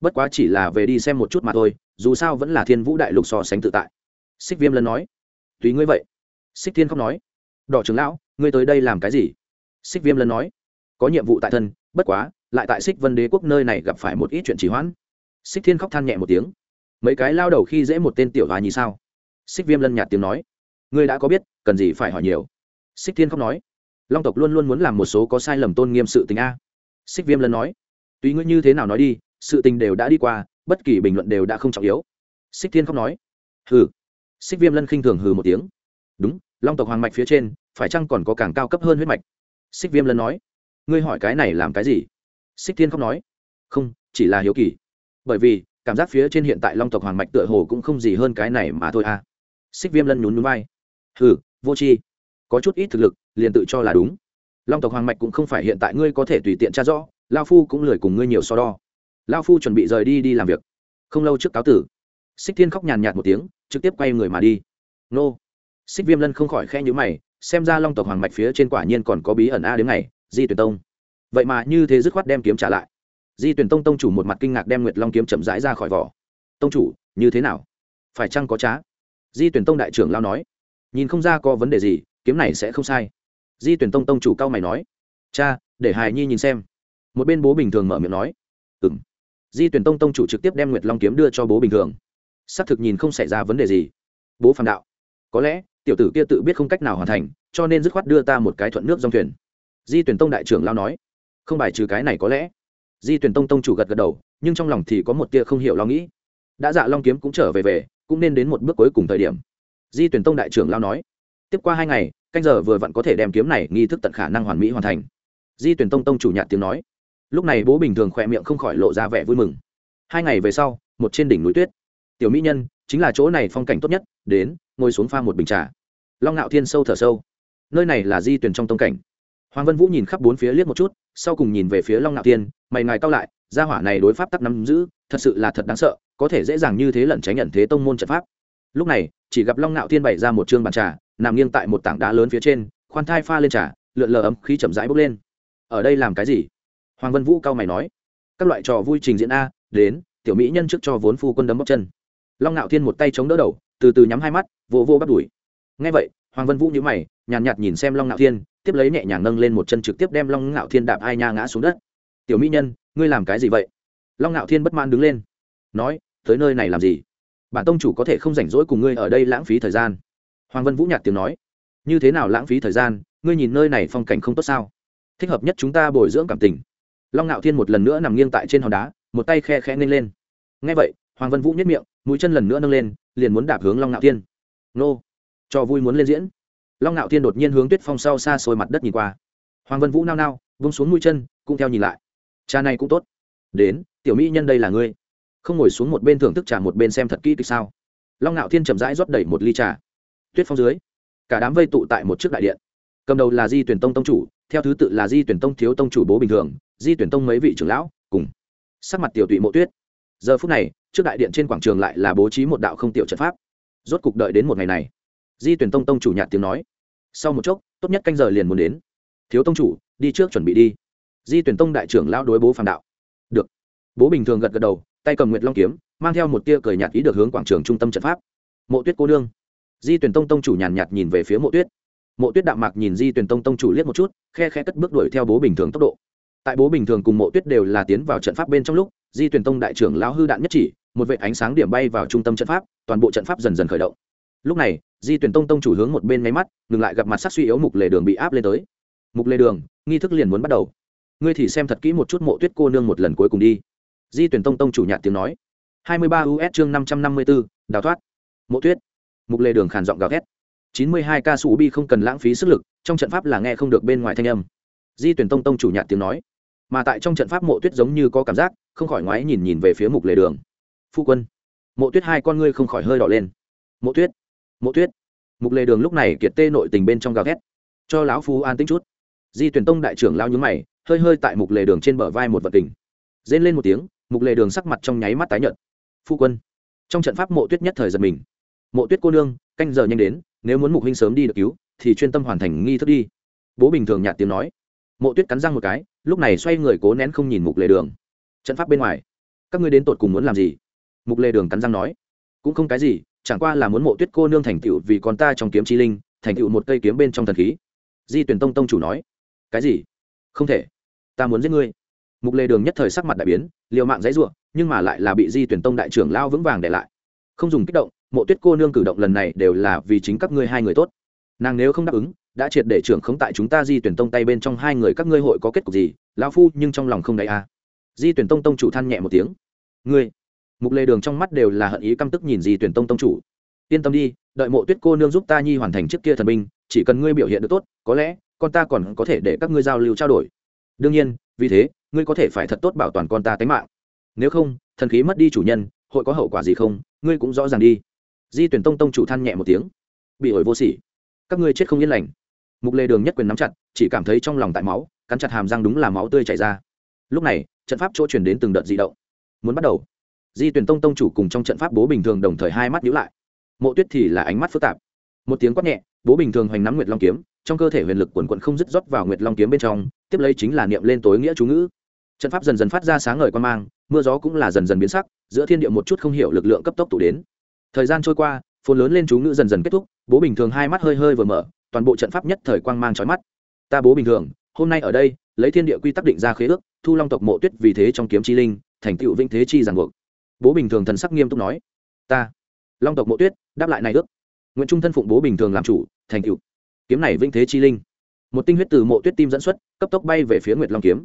Bất quá chỉ là về đi xem một chút mà thôi, dù sao vẫn là thiên vũ đại lục so sánh tự tại xích viêm lân nói. Tùy ngươi vậy. Xích thiên khóc nói. Đỏ trưởng lão, ngươi tới đây làm cái gì? Xích viêm lân nói. Có nhiệm vụ tại thân, bất quá, lại tại xích vân đế quốc nơi này gặp phải một ít chuyện trì hoãn. Xích thiên khóc than nhẹ một tiếng. Mấy cái lao đầu khi dễ một tên tiểu hòa nhì sao? Xích viêm lân nhạt tiếng nói. Ngươi đã có biết, cần gì phải hỏi nhiều. Xích thiên khóc nói. Long tộc luôn luôn muốn làm một số có sai lầm tôn nghiêm sự tình a. Xích viêm lân nói. Tùy ngươi như thế nào nói đi, sự tình đều đã đi qua, bất kỳ bình luận đều đã không trọng yếu. Xích thiên khóc nói. Hừ xích viêm lân khinh thường hừ một tiếng. Đúng, long tộc hoàng mạch phía trên, phải chăng còn có càng cao cấp hơn huyết mạch? Xích viêm lân nói. Ngươi hỏi cái này làm cái gì? Xích thiên khóc nói. Không, chỉ là hiếu kỳ. Bởi vì, cảm giác phía trên hiện tại long tộc hoàng mạch tựa hồ cũng không gì hơn cái này mà thôi à. Xích viêm lân nhún núi vai. Hừ, vô tri. Có chút ít thực lực, liền tự cho là đúng. Long tộc hoàng mạch cũng không phải hiện tại ngươi có thể tùy tiện tra rõ, lao phu cũng lười cùng ngươi nhiều so đo. Lao phu chuẩn bị rời đi đi làm việc. Không lâu trước cáo tử. Xích thiên khóc nhàn nhạt một tiếng trực tiếp quay người mà đi. Nô. Xích viêm lân không khỏi khe nhữ mày, xem ra long tộc hoàng mạch phía trên quả nhiên còn có bí ẩn a đến ngày, di tuyển tông. Vậy mà như thế dứt khoát đem kiếm trả lại. Di tuyển tông tông chủ một mặt kinh ngạc đem nguyệt long kiếm chậm rãi ra khỏi vỏ. Tông chủ, như thế nào? Phải chăng có trá? Di tuyển tông đại trưởng lao nói. Nhìn không ra có vấn đề gì, kiếm này sẽ không sai. Di tuyển tông tông chủ cao mày nói. Cha, để hài nhi nhìn xem. Một bên bố bình thường mở miệng nói. Ừ m di tuyển tông tông chủ trực tiếp đem nguyệt long kiếm đưa cho bố bình thường xác thực nhìn không xảy ra vấn đề gì. Bố phạm đạo, có lẽ tiểu tử kia tự biết không cách nào hoàn thành, cho nên dứt khoát đưa ta một cái thuận nước dòng thuyền. Di tuyển tông đại trưởng lao nói, không bài trừ cái này có lẽ. Di tuyển tông tông chủ gật gật đầu, nhưng trong lòng thì có một tia không hiểu lo nghĩ. Đã dạ long kiếm cũng trở về về, cũng nên đến một bước cuối cùng thời điểm. Di tuyển tông đại trưởng lao nói, tiếp qua hai ngày, canh giờ vừa vặn có thể đem kiếm này nghi thức tận khả năng hoàn mỹ hoàn thành. Di tuyển tông tông chủ nhạt tiếng nói, lúc này bố bình thường khỏe miệng không khỏi lộ ra vẻ vui mừng. Hai ngày về sau, một trên đỉnh núi tuyết tiểu mỹ nhân, chính là chỗ này phong cảnh tốt nhất, đến, ngồi xuống pha một bình trà. Long ngạo thiên sâu thở sâu. Nơi này là di tuyển trong tông cảnh. Hoàng vân vũ nhìn khắp bốn phía liếc một chút, sau cùng nhìn về phía long ngạo thiên, mày ngài cao lại, gia hỏa này đối pháp tắc nắm giữ, thật sự là thật đáng sợ, có thể dễ dàng như thế lẩn tránh nhận thế tông môn trận pháp. Lúc này, chỉ gặp long ngạo thiên bày ra một chương bàn trà, nằm nghiêng tại một tảng đá lớn phía trên, khoan thai pha lên trà, lượn lờ ấm khí chậm rãi bốc lên. Ở đây làm cái gì? Hoàng vân vũ cao mày nói. Các loại trò vui trình diễn a, đến, tiểu mỹ nhân trước cho vốn phu quân đấm bóc chân long ngạo thiên một tay chống đỡ đầu từ từ nhắm hai mắt vô vô bắt đuổi ngay vậy hoàng vân vũ nhíu mày nhàn nhạt, nhạt nhìn xem long ngạo thiên tiếp lấy nhẹ nhàng nâng lên một chân trực tiếp đem long ngạo thiên đạp ai nha ngã xuống đất. Tiểu mỹ nhân ngươi làm cái gì vậy? Long ngạo thiên bất mãn đứng lên nói tới nơi này làm gì? Bản tông chủ có thể không rảnh rỗi cùng ngươi ở đây lãng phí thời gian. Hoàng vân vũ nhạt tiếng nói như thế nào lãng phí thời gian? Ngươi nhìn nơi này phong cảnh không tốt sao? Thích hợp nhất chúng ta bồi dưỡng cảm tình. Long ngạo thiên một lần nữa nằm nghiêng tại trên hòn đá một tay khe khẽ nên lên. Ngay vậy hoàng vân vũ nhất miệng mũi chân lần nữa nâng lên, liền muốn đạp hướng long ngạo thiên. Nô! Cho vui muốn lên diễn. Long ngạo thiên đột nhiên hướng tuyết phong sau xa xôi mặt đất nhìn qua. Hoàng vân vũ nao nao, vung xuống mũi chân, cũng theo nhìn lại. Cha này cũng tốt. Đến, tiểu mỹ nhân đây là ngươi. Không ngồi xuống một bên thưởng thức trà, một bên xem thật kỹ kịch sao? Long ngạo thiên chậm rãi rót đầy một ly trà. Tuyết phong dưới, cả đám vây tụ tại một chiếc đại điện. Cầm đầu là di tuyển tông tông chủ, theo thứ tự là di tuyển tông thiếu tông chủ bố bình thường, di tuyển tông mấy vị trưởng lão, cùng. Sắc mặt tiểu tụy mộ tuyết giờ phút này, trước đại điện trên quảng trường lại là bố trí một đạo không tiểu trận pháp. Rốt cục đợi đến một ngày này. Di tuyển tông tông chủ nhạt tiếng nói. Sau một chốc, tốt nhất canh giờ liền muốn đến. Thiếu tông chủ, đi trước chuẩn bị đi. Di tuyển tông đại trưởng lão đối bố phàm đạo. Được. Bố bình thường gật gật đầu, tay cầm nguyệt long kiếm, mang theo một tia cười nhạt ý được hướng quảng trường trung tâm trận pháp. Mộ tuyết cô đương di tuyển tông tông chủ nhàn nhạt nhìn về phía mộ tuyết. Mộ tuyết đạm mạc nhìn di tuyển tông tông chủ liếc một chút, khe khe cất bước đuổi theo bố bình thường tốc độ. Tại bố bình thường cùng mộ tuyết đều là tiến vào trận pháp bên trong lúc di tuyển tông đại trưởng lão hư đạn nhất chỉ, một vệ ánh sáng điểm bay vào trung tâm trận pháp, toàn bộ trận pháp dần dần khởi động. Lúc này, di tuyển tông tông chủ hướng một bên máy mắt, ngừng lại gặp mặt sắc suy yếu mục lề đường bị áp lên tới. Mục lề đường, nghi thức liền muốn bắt đầu. Ngươi thì xem thật kỹ một chút mộ tuyết cô nương một lần cuối cùng đi. Di tuyển tông tông chủ nhạt tiếng nói. Hai mươi ba us chương năm trăm năm mươi bốn đào thoát. Mộ tuyết. Mục lề đường khàn giọng gào ghét chín mươi hai ca sủ bi không cần lãng phí sức lực, trong trận pháp là nghe không được bên ngoài thanh âm. Di tuyển tông tông chủ nhạt tiếng nói mà tại trong trận pháp mộ tuyết giống như có cảm giác, không khỏi ngoái nhìn nhìn về phía mục lề đường. Phu quân, mộ tuyết hai con ngươi không khỏi hơi đỏ lên. Mộ tuyết mộ tuyết. Mục lề đường lúc này kiệt tê nội tình bên trong gào thét. Cho lão phu an tính chút. Di tuyển tông đại trưởng lao nhúng mày, hơi hơi tại mục lề đường trên bờ vai một vật tình. Rên lên một tiếng, mục lề đường sắc mặt trong nháy mắt tái nhợt. Phu quân, trong trận pháp mộ tuyết nhất thời giật mình. Mộ tuyết cô nương, canh giờ nhanh đến, nếu muốn mục huynh sớm đi được cứu, thì chuyên tâm hoàn thành nghi thức đi. Bố bình thường nhạt tiếng nói mộ tuyết cắn răng một cái, lúc này xoay người cố nén không nhìn mục lề đường. Trận pháp bên ngoài, các ngươi đến tột cùng muốn làm gì? Mục lề đường cắn răng nói. Cũng không cái gì, chẳng qua là muốn mộ tuyết cô nương thành tựu vì con ta trong kiếm chi linh, thành tựu một cây kiếm bên trong thần khí. Di tuyển tông tông chủ nói. Cái gì? Không thể. Ta muốn giết ngươi. Mục lề đường nhất thời sắc mặt đại biến, liều mạng dãy ruộng, nhưng mà lại là bị di tuyển tông đại trưởng lao vững vàng để lại. Không dùng kích động, mộ tuyết cô nương cử động lần này đều là vì chính các ngươi hai người tốt nàng nếu không đáp ứng, đã triệt để trưởng khống tại chúng ta di tuyển tông tay bên trong hai người các ngươi hội có kết cục gì? Lao phu, nhưng trong lòng không đầy a. À. di tuyển tông tông chủ than nhẹ một tiếng. Ngươi, mục lê đường trong mắt đều là hận ý căm tức nhìn di tuyển tông tông chủ. Yên tâm đi, đợi mộ tuyết cô nương giúp ta nhi hoàn thành trước kia thần binh, chỉ cần ngươi biểu hiện được tốt, có lẽ, con ta còn có thể để các ngươi giao lưu trao đổi. Đương nhiên, vì thế, ngươi có thể phải thật tốt bảo toàn con ta tính mạng. Nếu không, thần khí mất đi chủ nhân, hội có hậu quả gì không? Ngươi cũng rõ ràng đi. Di tuyển tông tông chủ than nhẹ một tiếng. Bị ổi vô sỉ các ngươi chết không yên lành. Mục lê đường nhất quyền nắm chặt, chỉ cảm thấy trong lòng tại máu, cắn chặt hàm răng đúng là máu tươi chảy ra. Lúc này, trận pháp chỗ chuyển đến từng đợt di động. Muốn bắt đầu. Di tuyển tông tông chủ cùng trong trận pháp bố bình thường đồng thời hai mắt nhíu lại. Mộ tuyết thì là ánh mắt phức tạp. Một tiếng quát nhẹ, bố bình thường hoành nắm nguyệt long kiếm, trong cơ thể huyền lực quần quận không dứt rót vào nguyệt long kiếm bên trong, tiếp lấy chính là niệm lên tối nghĩa chú ngữ. Trận pháp dần dần phát ra sáng ngời quan mang, mưa gió cũng là dần dần biến sắc, giữa thiên địa một chút không hiểu lực lượng cấp tốc tụ đến. Thời gian trôi qua, phồn lớn lên chú ngữ dần dần kết thúc bố bình thường hai mắt hơi hơi vừa mở, toàn bộ trận pháp nhất thời quang mang trói mắt. Ta bố bình thường, hôm nay ở đây, lấy thiên địa quy tắc định ra khế ước, thu long tộc mộ tuyết vì thế trong kiếm chi linh, thành tựu vinh thế chi giàn buộc. Bố bình thường thần sắc nghiêm túc nói. Ta, long tộc mộ tuyết, đáp lại này ước. Nguyễn trung thân phụng bố bình thường làm chủ, thành tựu. Kiếm này vinh thế chi linh. Một tinh huyết từ mộ tuyết tim dẫn xuất, cấp tốc bay về phía nguyệt long kiếm.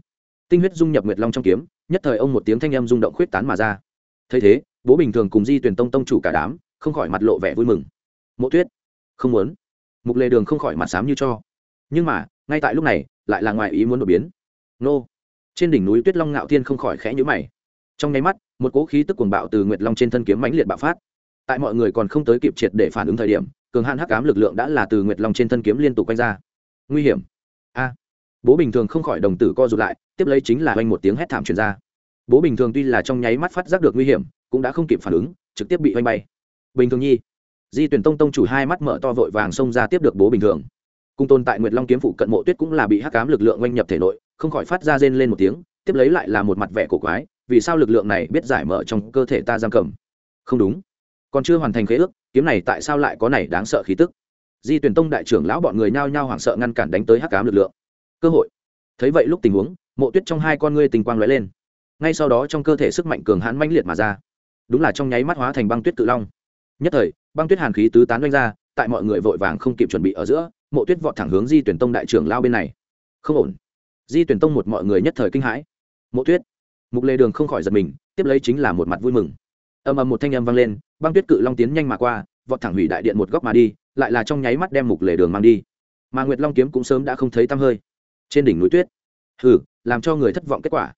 Tinh huyết dung nhập nguyệt long trong kiếm, nhất thời ông một tiếng thanh âm rung động khuyết tán mà ra. Thấy thế, bố bình thường cùng di tuyển tông tông chủ cả đám, không khỏi mặt lộ vẻ vui mừng. Mộ tuyết không muốn. Mục lê đường không khỏi mặt sám như cho. Nhưng mà, ngay tại lúc này, lại là ngoài ý muốn đột biến. Nô. Trên đỉnh núi tuyết long ngạo thiên không khỏi khẽ nhữ mày. Trong nháy mắt, một cỗ khí tức cuồng bạo từ nguyệt long trên thân kiếm mãnh liệt bạo phát. Tại mọi người còn không tới kịp triệt để phản ứng thời điểm, cường hạn hắc cám lực lượng đã là từ nguyệt long trên thân kiếm liên tục quanh ra. Nguy hiểm. A. À. Bố bình thường không khỏi đồng tử co rụt lại, tiếp lấy chính là oanh một tiếng hét thảm truyền ra. Bố bình thường tuy là trong nháy mắt phát giác được nguy hiểm, cũng đã không kịp phản ứng, trực tiếp bị oanh bay. Bình thường nhi di tuyển tông tông chủ hai mắt mở to vội vàng xông ra tiếp được bố bình thường. Cung tồn tại nguyệt long kiếm phụ cận mộ tuyết cũng là bị hắc cám lực lượng oanh nhập thể nội, không khỏi phát ra rên lên một tiếng, tiếp lấy lại là một mặt vẻ cổ quái, vì sao lực lượng này biết giải mở trong cơ thể ta giam cầm? Không đúng. Còn chưa hoàn thành khế ước, kiếm này tại sao lại có này đáng sợ khí tức? Di tuyển tông đại trưởng lão bọn người nhao nhao hoảng sợ ngăn cản đánh tới hắc cám lực lượng. Cơ hội. Thấy vậy lúc tình huống, mộ tuyết trong hai con ngươi tình quang lóe lên. Ngay sau đó trong cơ thể sức mạnh cường hãn mãnh liệt mà ra. Đúng là trong nháy mắt hóa thành băng tuyết cự long nhất thời, băng tuyết hàn khí tứ tán doanh ra, tại mọi người vội vàng không kịp chuẩn bị ở giữa, mộ tuyết vọt thẳng hướng di tuyển tông đại trưởng lao bên này. Không ổn. Di tuyển tông một mọi người nhất thời kinh hãi. Mộ tuyết. Mục lê đường không khỏi giật mình, tiếp lấy chính là một mặt vui mừng. Ầm ầm một thanh âm vang lên, băng tuyết cự long tiến nhanh mà qua, vọt thẳng hủy đại điện một góc mà đi, lại là trong nháy mắt đem mục lề đường mang đi. Mà nguyệt long kiếm cũng sớm đã không thấy tăm hơi. Trên đỉnh núi tuyết. Hừ, làm cho người thất vọng kết quả.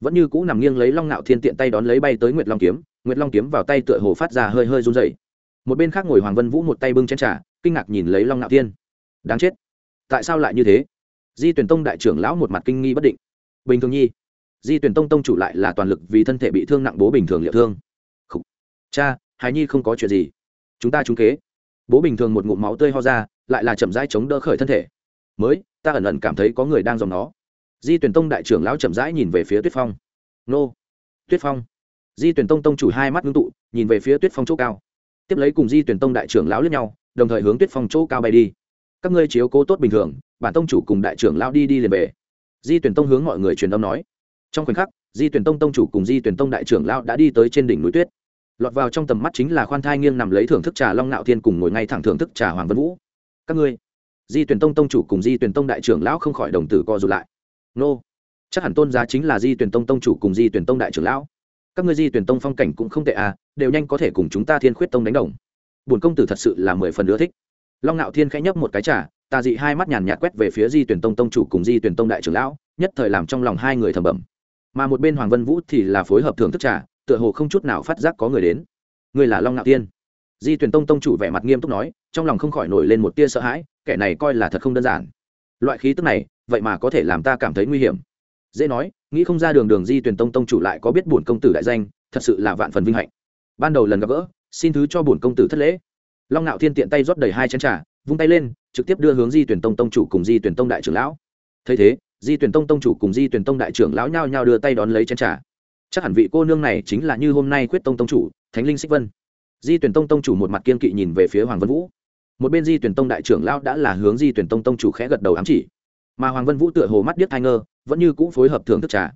Vẫn như cũ nằm nghiêng lấy long nạo thiên tiện tay đón lấy bay tới nguyệt long kiếm nguyệt long kiếm vào tay tựa hồ phát ra hơi hơi run dậy một bên khác ngồi hoàng vân vũ một tay bưng chén trà, kinh ngạc nhìn lấy long nạo thiên. Đáng chết. Tại sao lại như thế? Di tuyển tông đại trưởng lão một mặt kinh nghi bất định. Bình thường nhi. Di tuyển tông tông chủ lại là toàn lực vì thân thể bị thương nặng bố bình thường liệu thương、Khủ. Cha, hài nhi không có chuyện gì. Chúng ta trúng kế. Bố bình thường một ngụm máu tươi ho ra, lại là chậm rãi chống đỡ khởi thân thể. Mới, ta ẩn ẩn cảm thấy có người đang dòng nó. Di tuyển tông đại trưởng lão chậm rãi nhìn về phía tuyết phong. Nô. Tuyết phong di tuyển tông tông chủ hai mắt ngưng tụ, nhìn về phía tuyết phong chỗ cao. Tiếp lấy cùng di tuyển tông đại trưởng lão lướt nhau, đồng thời hướng tuyết phong chỗ cao bay đi. Các ngươi chiếu cố tốt bình thường, bản tông chủ cùng đại trưởng lão đi đi liền về. Di tuyển tông hướng mọi người truyền âm nói. Trong khoảnh khắc, di tuyển tông tông chủ cùng di tuyển tông đại trưởng lão đã đi tới trên đỉnh núi tuyết. Lọt vào trong tầm mắt chính là khoan thai nghiêng nằm lấy thưởng thức trà long nạo thiên cùng ngồi ngay thẳng thưởng thức trà hoàng vân vũ. Các ngươi, di tuyển tông tông chủ cùng di tuyển tông đại trưởng lão không khỏi đồng tử co rụt lại. Nô, chắc hẳn tôn giá chính là di tuyển tông tông chủ cùng di tuyển tông đại trưởng lão các ngươi di tuyển tông phong cảnh cũng không tệ à đều nhanh có thể cùng chúng ta thiên khuyết tông đánh đồng. Bổn công tử thật sự là mười phần ưa thích. Long nạo thiên khẽ nhấp một cái trà tà dị hai mắt nhàn nhạt quét về phía di tuyển tông tông chủ cùng di tuyển tông đại trưởng lão, nhất thời làm trong lòng hai người thầm bẩm. Mà một bên hoàng vân vũ thì là phối hợp thưởng thức trà, tựa hồ không chút nào phát giác có người đến. Người là long ngạo tiên di tuyển tông tông chủ vẻ mặt nghiêm túc nói, trong lòng không khỏi nổi lên một tia sợ hãi, kẻ này coi là thật không đơn giản. Loại khí tức này, vậy mà có thể làm ta cảm thấy nguy hiểm. Dễ nói nghĩ không ra đường đường di tuyển tông tông chủ lại có biết bổn công tử đại danh, thật sự là vạn phần vinh hạnh. Ban đầu lần gặp gỡ, xin thứ cho bổn công tử thất lễ. Long ngạo thiên tiện tay rót đầy hai chén trà, vung tay lên, trực tiếp đưa hướng di tuyển tông tông chủ cùng di tuyển tông đại trưởng lão. Thấy thế, di tuyển tông tông chủ cùng di tuyển tông đại trưởng lão nhao nhao đưa tay đón lấy chén trà. Chắc hẳn vị cô nương này chính là như hôm nay quyết tông tông chủ, thánh linh xích vân. Di tuyển tông tông chủ một mặt kiên kỵ nhìn về phía hoàng vân vũ. Một bên di tuyển tông đại trưởng lão đã là hướng di tuyển tông tông chủ khẽ gật đầu ám chỉ. Mà hoàng vân vũ tựa hồ mắt biết thai ngơ vẫn như cũ phối hợp thưởng thức trà.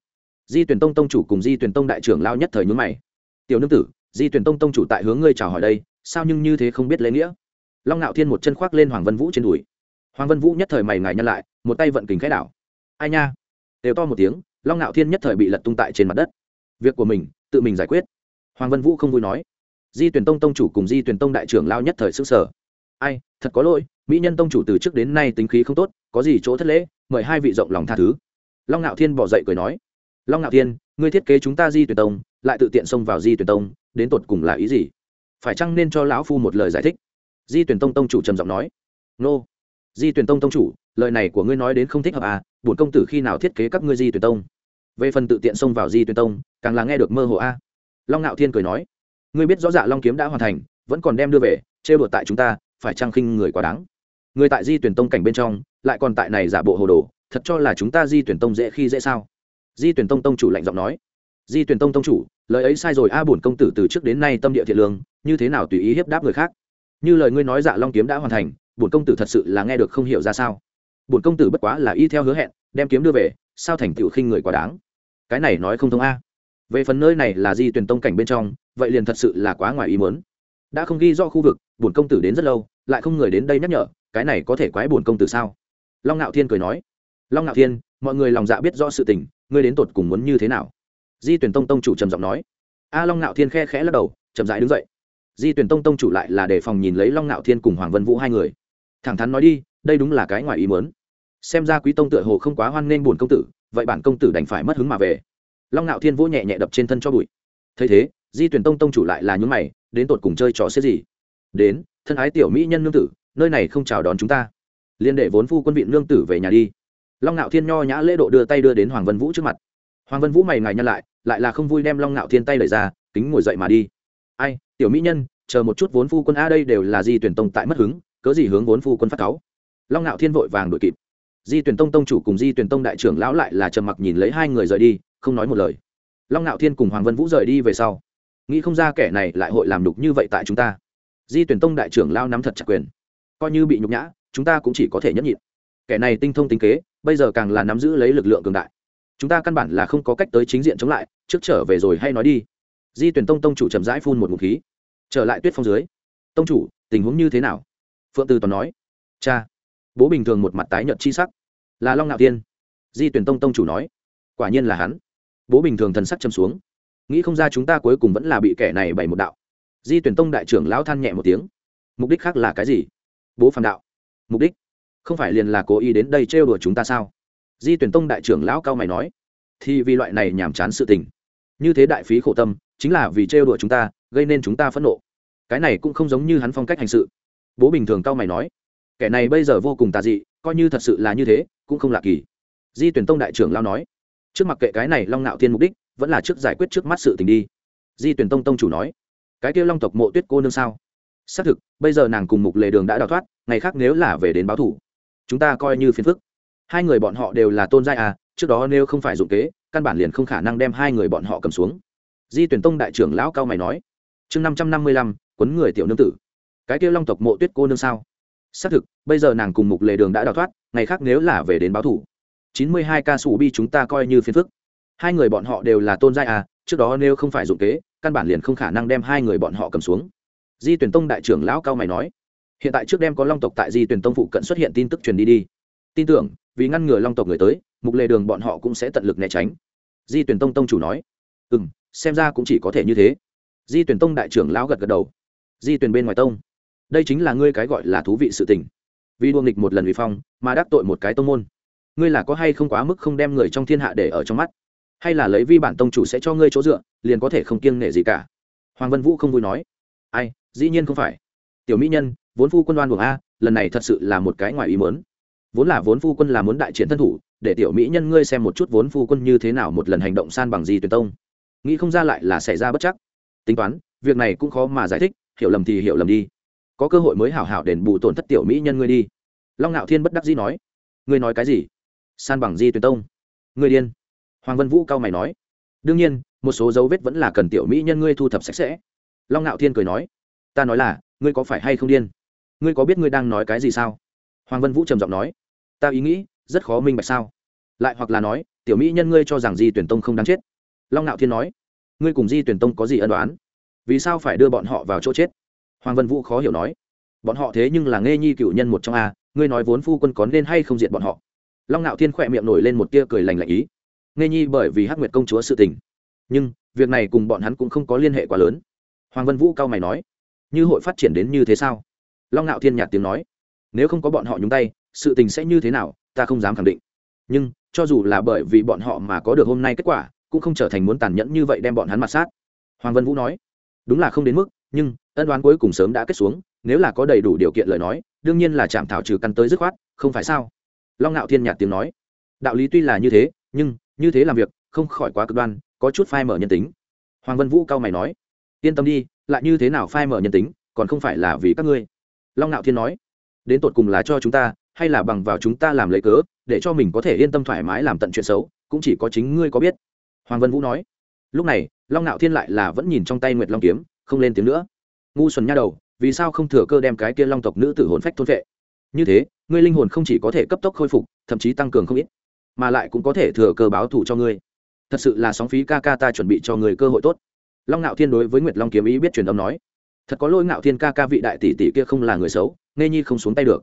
Di tuyển tông tông chủ cùng di tuyển tông đại trưởng lao nhất thời nhúng mày. Tiểu nương tử, di tuyển tông tông chủ tại hướng ngươi chào hỏi đây, sao nhưng như thế không biết lễ nghĩa? Long ngạo thiên một chân khoác lên hoàng vân vũ trên đùi. Hoàng vân vũ nhất thời mày ngài nhăn lại, một tay vận kính khẽ đảo. Ai nha? Đều to một tiếng, long ngạo thiên nhất thời bị lật tung tại trên mặt đất. Việc của mình, tự mình giải quyết. Hoàng vân vũ không vui nói. Di tuyển tông tông chủ cùng di tuyển tông đại trưởng lao nhất thời xứ sở ai, thật có lỗi, mỹ nhân tông chủ từ trước đến nay tính khí không tốt, có gì chỗ thất lễ, mời hai vị rộng lòng tha thứ long ngạo thiên bỏ dậy cười nói, long ngạo thiên, ngươi thiết kế chúng ta di tuyển tông, lại tự tiện xông vào di tuyển tông, đến tột cùng là ý gì? Phải chăng nên cho lão phu một lời giải thích? Di tuyển tông tông chủ trầm giọng nói, nô, di tuyển tông tông chủ, lời này của ngươi nói đến không thích hợp à bổn công tử khi nào thiết kế các ngươi di tuyển tông? Về phần tự tiện xông vào di tuyển tông, càng là nghe được mơ hồ a long ngạo thiên cười nói, ngươi biết rõ dạ long kiếm đã hoàn thành, vẫn còn đem đưa về, trêu đùa tại chúng ta, phải chăng khinh người quá đáng? Người tại di tuyển tông cảnh bên trong, lại còn tại này giả bộ hồ đồ thật cho là chúng ta di tuyển tông dễ khi dễ sao? Di tuyển tông tông chủ lạnh giọng nói. Di tuyển tông tông chủ, lời ấy sai rồi, a bổn công tử từ trước đến nay tâm địa thiện lương, như thế nào tùy ý hiếp đáp người khác? Như lời ngươi nói dạ long kiếm đã hoàn thành, bổn công tử thật sự là nghe được không hiểu ra sao. Bổn công tử bất quá là y theo hứa hẹn, đem kiếm đưa về, sao thành tựu khinh người quá đáng? Cái này nói không thông a. Về phần nơi này là di tuyển tông cảnh bên trong, vậy liền thật sự là quá ngoài ý muốn. Đã không ghi rõ khu vực, bổn công tử đến rất lâu, lại không người đến đây nhắc nhở, cái này có thể quái bổn công tử sao? Long ngạo thiên cười nói long ngạo thiên, mọi người lòng dạ biết rõ sự tình, ngươi đến tột cùng muốn như thế nào? Di tuyển tông tông chủ trầm giọng nói. A long ngạo thiên khe khẽ lắc đầu, chậm rãi đứng dậy. Di tuyển tông tông chủ lại là để phòng nhìn lấy long ngạo thiên cùng hoàng vân vũ hai người. Thẳng thắn nói đi, đây đúng là cái ngoài ý muốn. Xem ra quý tông tựa hồ không quá hoan nghênh buồn công tử, vậy bản công tử đành phải mất hứng mà về. Long ngạo thiên vỗ nhẹ nhẹ đập trên thân cho bụi. Thấy thế, di tuyển tông tông chủ lại là nhún mày, đến tột cùng chơi trò xếp gì? Đến, thân ái tiểu mỹ nhân nương tử, nơi này không chào đón chúng ta. Liên đệ vốn phu quân vị nương tử về nhà đi long ngạo thiên nho nhã lễ độ đưa tay đưa đến hoàng vân vũ trước mặt. Hoàng vân vũ mày ngài nhăn lại lại là không vui đem long ngạo thiên tay lời ra, kính ngồi dậy mà đi. Ai, tiểu mỹ nhân, chờ một chút vốn phu quân a đây đều là di tuyển tông tại mất hứng, cớ gì hướng vốn phu quân phát cáu? Long ngạo thiên vội vàng đuổi kịp. Di tuyển tông tông chủ cùng di tuyển tông đại trưởng lão lại là trầm mặc nhìn lấy hai người rời đi, không nói một lời. Long ngạo thiên cùng hoàng vân vũ rời đi về sau. Nghĩ không ra kẻ này lại hội làm đục như vậy tại chúng ta. Di tuyển tông đại trưởng lao nắm thật chặt quyền. Coi như bị nhục nhã, chúng ta cũng chỉ có thể nhấp nhịn kẻ này tinh thông tính kế, bây giờ càng là nắm giữ lấy lực lượng cường đại. Chúng ta căn bản là không có cách tới chính diện chống lại, trước trở về rồi hay nói đi. Di tuyển tông tông chủ chậm rãi phun một ngụm khí. Trở lại tuyết phong dưới. Tông chủ, tình huống như thế nào? Phượng từ toàn nói. Cha. Bố bình thường một mặt tái nhợt chi sắc. Là long ngạo tiên. Di tuyển tông tông chủ nói. Quả nhiên là hắn. Bố bình thường thần sắc châm xuống. Nghĩ không ra chúng ta cuối cùng vẫn là bị kẻ này bày một đạo. Di tuyển tông đại trưởng lão than nhẹ một tiếng. Mục đích khác là cái gì? Bố phàm đạo. Mục đích không phải liền là cố ý đến đây trêu đùa chúng ta sao? Di tuyển tông đại trưởng lão cao mày nói. Thì vì loại này nhàm chán sự tình. Như thế đại phí khổ tâm, chính là vì trêu đùa chúng ta, gây nên chúng ta phẫn nộ. Cái này cũng không giống như hắn phong cách hành sự. Bố bình thường cao mày nói. Kẻ này bây giờ vô cùng tà dị, coi như thật sự là như thế, cũng không lạ kỳ. Di tuyển tông đại trưởng lao nói. Trước mặt kệ cái này long nạo thiên mục đích, vẫn là trước giải quyết trước mắt sự tình đi. Di tuyển tông tông chủ nói. Cái kia long tộc mộ tuyết cô nương sao? Xác thực, bây giờ nàng cùng mục lề đường đã đào thoát, ngày khác nếu là về đến báo thủ chúng ta coi như phiền phức. Hai người bọn họ đều là tôn giai à trước đó nếu không phải dụng kế, căn bản liền không khả năng đem hai người bọn họ cầm xuống. Di tuyển tông đại trưởng lão cao mày nói, chương năm trăm năm mươi lăm, quấn người tiểu nương tử. Cái kia long tộc mộ tuyết cô nương sao? Xác thực, bây giờ nàng cùng mục lề đường đã đào thoát, ngày khác nếu là về đến báo thủ, chín mươi hai ca sủ bi chúng ta coi như phiền phức. Hai người bọn họ đều là tôn giai à trước đó nếu không phải dụng kế, căn bản liền không khả năng đem hai người bọn họ cầm xuống. Di tuyển tông đại trưởng lão cao mày nói hiện tại trước đêm có long tộc tại di tuyển tông phụ cận xuất hiện tin tức truyền đi đi. Tin tưởng, vì ngăn ngừa long tộc người tới, mục lề đường bọn họ cũng sẽ tận lực né tránh. Di tuyển tông tông chủ nói. Ừ m xem ra cũng chỉ có thể như thế. Di tuyển tông đại trưởng lão gật gật đầu. Di tuyển bên ngoài tông. Đây chính là ngươi cái gọi là thú vị sự tình. Vì đua nghịch một lần vì phong, mà đắc tội một cái tông môn. Ngươi là có hay không quá mức không đem người trong thiên hạ để ở trong mắt? Hay là lấy vi bản tông chủ sẽ cho ngươi chỗ dựa, liền có thể không kiêng nể gì cả? Hoàng vân vũ không vui nói. Ai, dĩ nhiên không phải. Tiểu mỹ nhân vốn phu quân đoan buồng a, lần này thật sự là một cái ngoài ý mớn vốn là vốn phu quân là muốn đại chiến thân thủ, để tiểu mỹ nhân ngươi xem một chút vốn phu quân như thế nào một lần hành động san bằng gì tuyển tông. Nghĩ không ra lại là xảy ra bất chắc. Tính toán, việc này cũng khó mà giải thích, hiểu lầm thì hiểu lầm đi. Có cơ hội mới hảo hảo đền bù tổn thất tiểu mỹ nhân ngươi đi. Long ngạo thiên bất đắc dĩ nói. Ngươi nói cái gì? San bằng di tuyển tông. Ngươi điên. Hoàng vân vũ cao mày nói. Đương nhiên, một số dấu vết vẫn là cần tiểu mỹ nhân ngươi thu thập sạch sẽ. Long ngạo thiên cười nói. Ta nói là, ngươi có phải hay không điên? Ngươi có biết ngươi đang nói cái gì sao? Hoàng vân vũ trầm giọng nói. Ta ý nghĩ, rất khó minh bạch sao? Lại hoặc là nói, tiểu mỹ nhân ngươi cho rằng di tuyển tông không đáng chết. Long Nạo thiên nói. Ngươi cùng di tuyển tông có gì ân đoán vì sao phải đưa bọn họ vào chỗ chết? Hoàng vân vũ khó hiểu nói. Bọn họ thế nhưng là nghe nhi cựu nhân một trong a, ngươi nói vốn phu quân có nên hay không diện bọn họ? Long Nạo thiên khỏe miệng nổi lên một tia cười lành lạnh ý. Nghe nhi bởi vì hắc nguyệt công chúa sự tình. Nhưng, việc này cùng bọn hắn cũng không có liên hệ quá lớn. Hoàng vân vũ cao mày nói. Như hội phát triển đến như thế sao? Long ngạo thiên nhạt tiếng nói, nếu không có bọn họ nhúng tay, sự tình sẽ như thế nào, ta không dám khẳng định. Nhưng, cho dù là bởi vì bọn họ mà có được hôm nay kết quả, cũng không trở thành muốn tàn nhẫn như vậy đem bọn hắn mặt sát. Hoàng vân vũ nói, đúng là không đến mức, nhưng, ân đoán cuối cùng sớm đã kết xuống, nếu là có đầy đủ điều kiện lời nói, đương nhiên là chạm thảo trừ căn tới dứt khoát, không phải sao? Long ngạo thiên nhạt tiếng nói, đạo lý tuy là như thế, nhưng, như thế làm việc, không khỏi quá cực đoan, có chút phai mở nhân tính. Hoàng vân vũ cao mày nói, yên tâm đi, lại như thế nào phai mở nhân tính, còn không phải là vì các ngươi long ngạo thiên nói, đến tột cùng là cho chúng ta, hay là bằng vào chúng ta làm lấy cớ, để cho mình có thể yên tâm thoải mái làm tận chuyện xấu, cũng chỉ có chính ngươi có biết. Hoàng vân vũ nói, lúc này, long ngạo thiên lại là vẫn nhìn trong tay nguyệt long kiếm, không lên tiếng nữa. Ngu xuẩn nha đầu, vì sao không thừa cơ đem cái kia long tộc nữ tử hồn phách thôn vệ? Như thế, ngươi linh hồn không chỉ có thể cấp tốc khôi phục, thậm chí tăng cường không ít, mà lại cũng có thể thừa cơ báo thù cho ngươi. Thật sự là sóng phí ca ca ta chuẩn bị cho người cơ hội tốt. Long ngạo thiên đối với nguyệt long kiếm ý biết truyền âm nói thật có lỗi ngạo thiên ca ca vị đại tỷ tỷ kia không là người xấu nghe nhi không xuống tay được.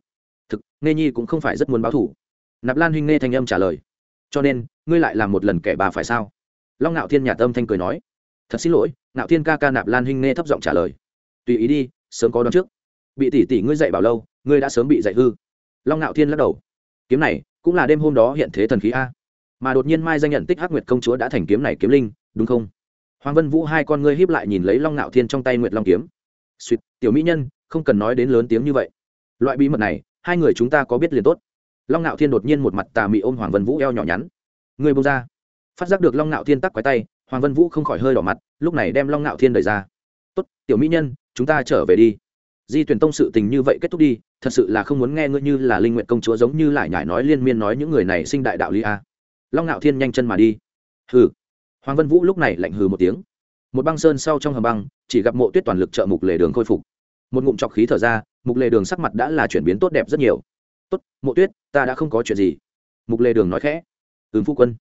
Thực nghe nhi cũng không phải rất muốn báo thủ nạp lan huynh nghe thanh âm trả lời. Cho nên, ngươi lại làm một lần kẻ bà phải sao? Long ngạo thiên nhà tâm thanh cười nói. Thật xin lỗi, ngạo thiên ca ca nạp lan huynh nghe thấp giọng trả lời. Tùy ý đi, sớm có đón trước. Bị tỷ tỷ ngươi dạy bảo lâu, ngươi đã sớm bị dạy hư. Long ngạo thiên lắc đầu. Kiếm này, cũng là đêm hôm đó hiện thế thần khí a. Mà đột nhiên mai danh nhận tích hắc nguyệt công chúa đã thành kiếm này kiếm linh, đúng không? Hoàng vân vũ hai con ngươi hiếp lại nhìn lấy long ngạo thiên trong tay nguyệt long kiếm suýt, tiểu mỹ nhân, không cần nói đến lớn tiếng như vậy. Loại bí mật này, hai người chúng ta có biết liền tốt. Long ngạo thiên đột nhiên một mặt tà mị ôm hoàng vân vũ eo nhỏ nhắn. Người bông ra. Phát giác được long ngạo thiên tắc quái tay, hoàng vân vũ không khỏi hơi đỏ mặt, lúc này đem long ngạo thiên đẩy ra. Tốt, tiểu mỹ nhân, chúng ta trở về đi. Di tuyển tông sự tình như vậy kết thúc đi, thật sự là không muốn nghe ngươi như là linh nguyện công chúa giống như lại nhải nói liên miên nói những người này sinh đại đạo lý a. Long ngạo thiên nhanh chân mà đi. Hừ. Hoàng vân vũ lúc này lạnh hừ một tiếng. Một băng sơn sau trong hầm băng chỉ gặp mộ tuyết toàn lực trợ mục lề đường khôi phục. Một ngụm trọc khí thở ra, mục lề đường sắc mặt đã là chuyển biến tốt đẹp rất nhiều. Tốt, mộ tuyết, ta đã không có chuyện gì. Mục lề đường nói khẽ. Ừm, phu quân.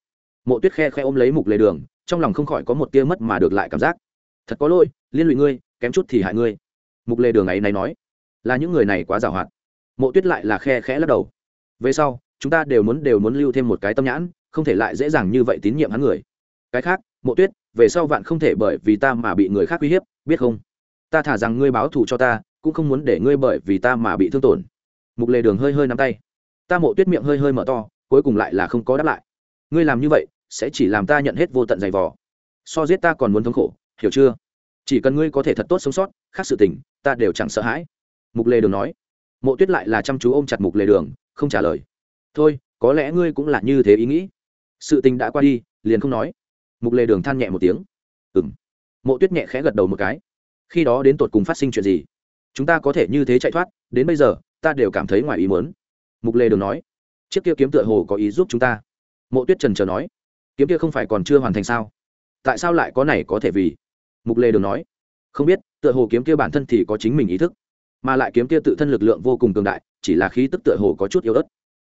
Mộ tuyết khe khe ôm lấy mục lề đường, trong lòng không khỏi có một tia mất mà được lại cảm giác. Thật có lỗi, liên lụy ngươi, kém chút thì hại ngươi. Mục lề đường ấy này nói. Là những người này quá giàu hoạt mộ tuyết lại là khe khẽ lắc đầu. Về sau, chúng ta đều muốn đều muốn lưu thêm một cái tâm nhãn, không thể lại dễ dàng như vậy tín nhiệm hắn người. Cái khác, mộ tuyết, về sau vạn không thể bởi vì ta mà bị người khác uy hiếp biết không? Ta thả rằng ngươi báo thù cho ta, cũng không muốn để ngươi bởi vì ta mà bị thương tổn. Mục lề đường hơi hơi nắm tay. Ta mộ tuyết miệng hơi hơi mở to, cuối cùng lại là không có đáp lại. Ngươi làm như vậy, sẽ chỉ làm ta nhận hết vô tận giày vò. So giết ta còn muốn thống khổ, hiểu chưa? Chỉ cần ngươi có thể thật tốt sống sót, khác sự tình, ta đều chẳng sợ hãi. Mục lề đường nói. Mộ tuyết lại là chăm chú ôm chặt mục lề đường, không trả lời. Thôi, có lẽ ngươi cũng là như thế ý nghĩ. Sự tình đã qua đi, liền không nói. Mục lề đường than nhẹ một tiếng. Ừ m mộ tuyết nhẹ khẽ gật đầu một cái. Khi đó đến tột cùng phát sinh chuyện gì? Chúng ta có thể như thế chạy thoát, đến bây giờ, ta đều cảm thấy ngoài ý muốn. Mục Lê đường nói. Chiếc kia kiếm tựa hồ có ý giúp chúng ta. Mộ tuyết trần trờ nói. Kiếm kia không phải còn chưa hoàn thành sao? Tại sao lại có này có thể vì? Mục Lê đường nói. Không biết, tựa hồ kiếm kia bản thân thì có chính mình ý thức, mà lại kiếm kia tự thân lực lượng vô cùng cường đại, chỉ là khí tức tựa hồ có chút yếu ớt.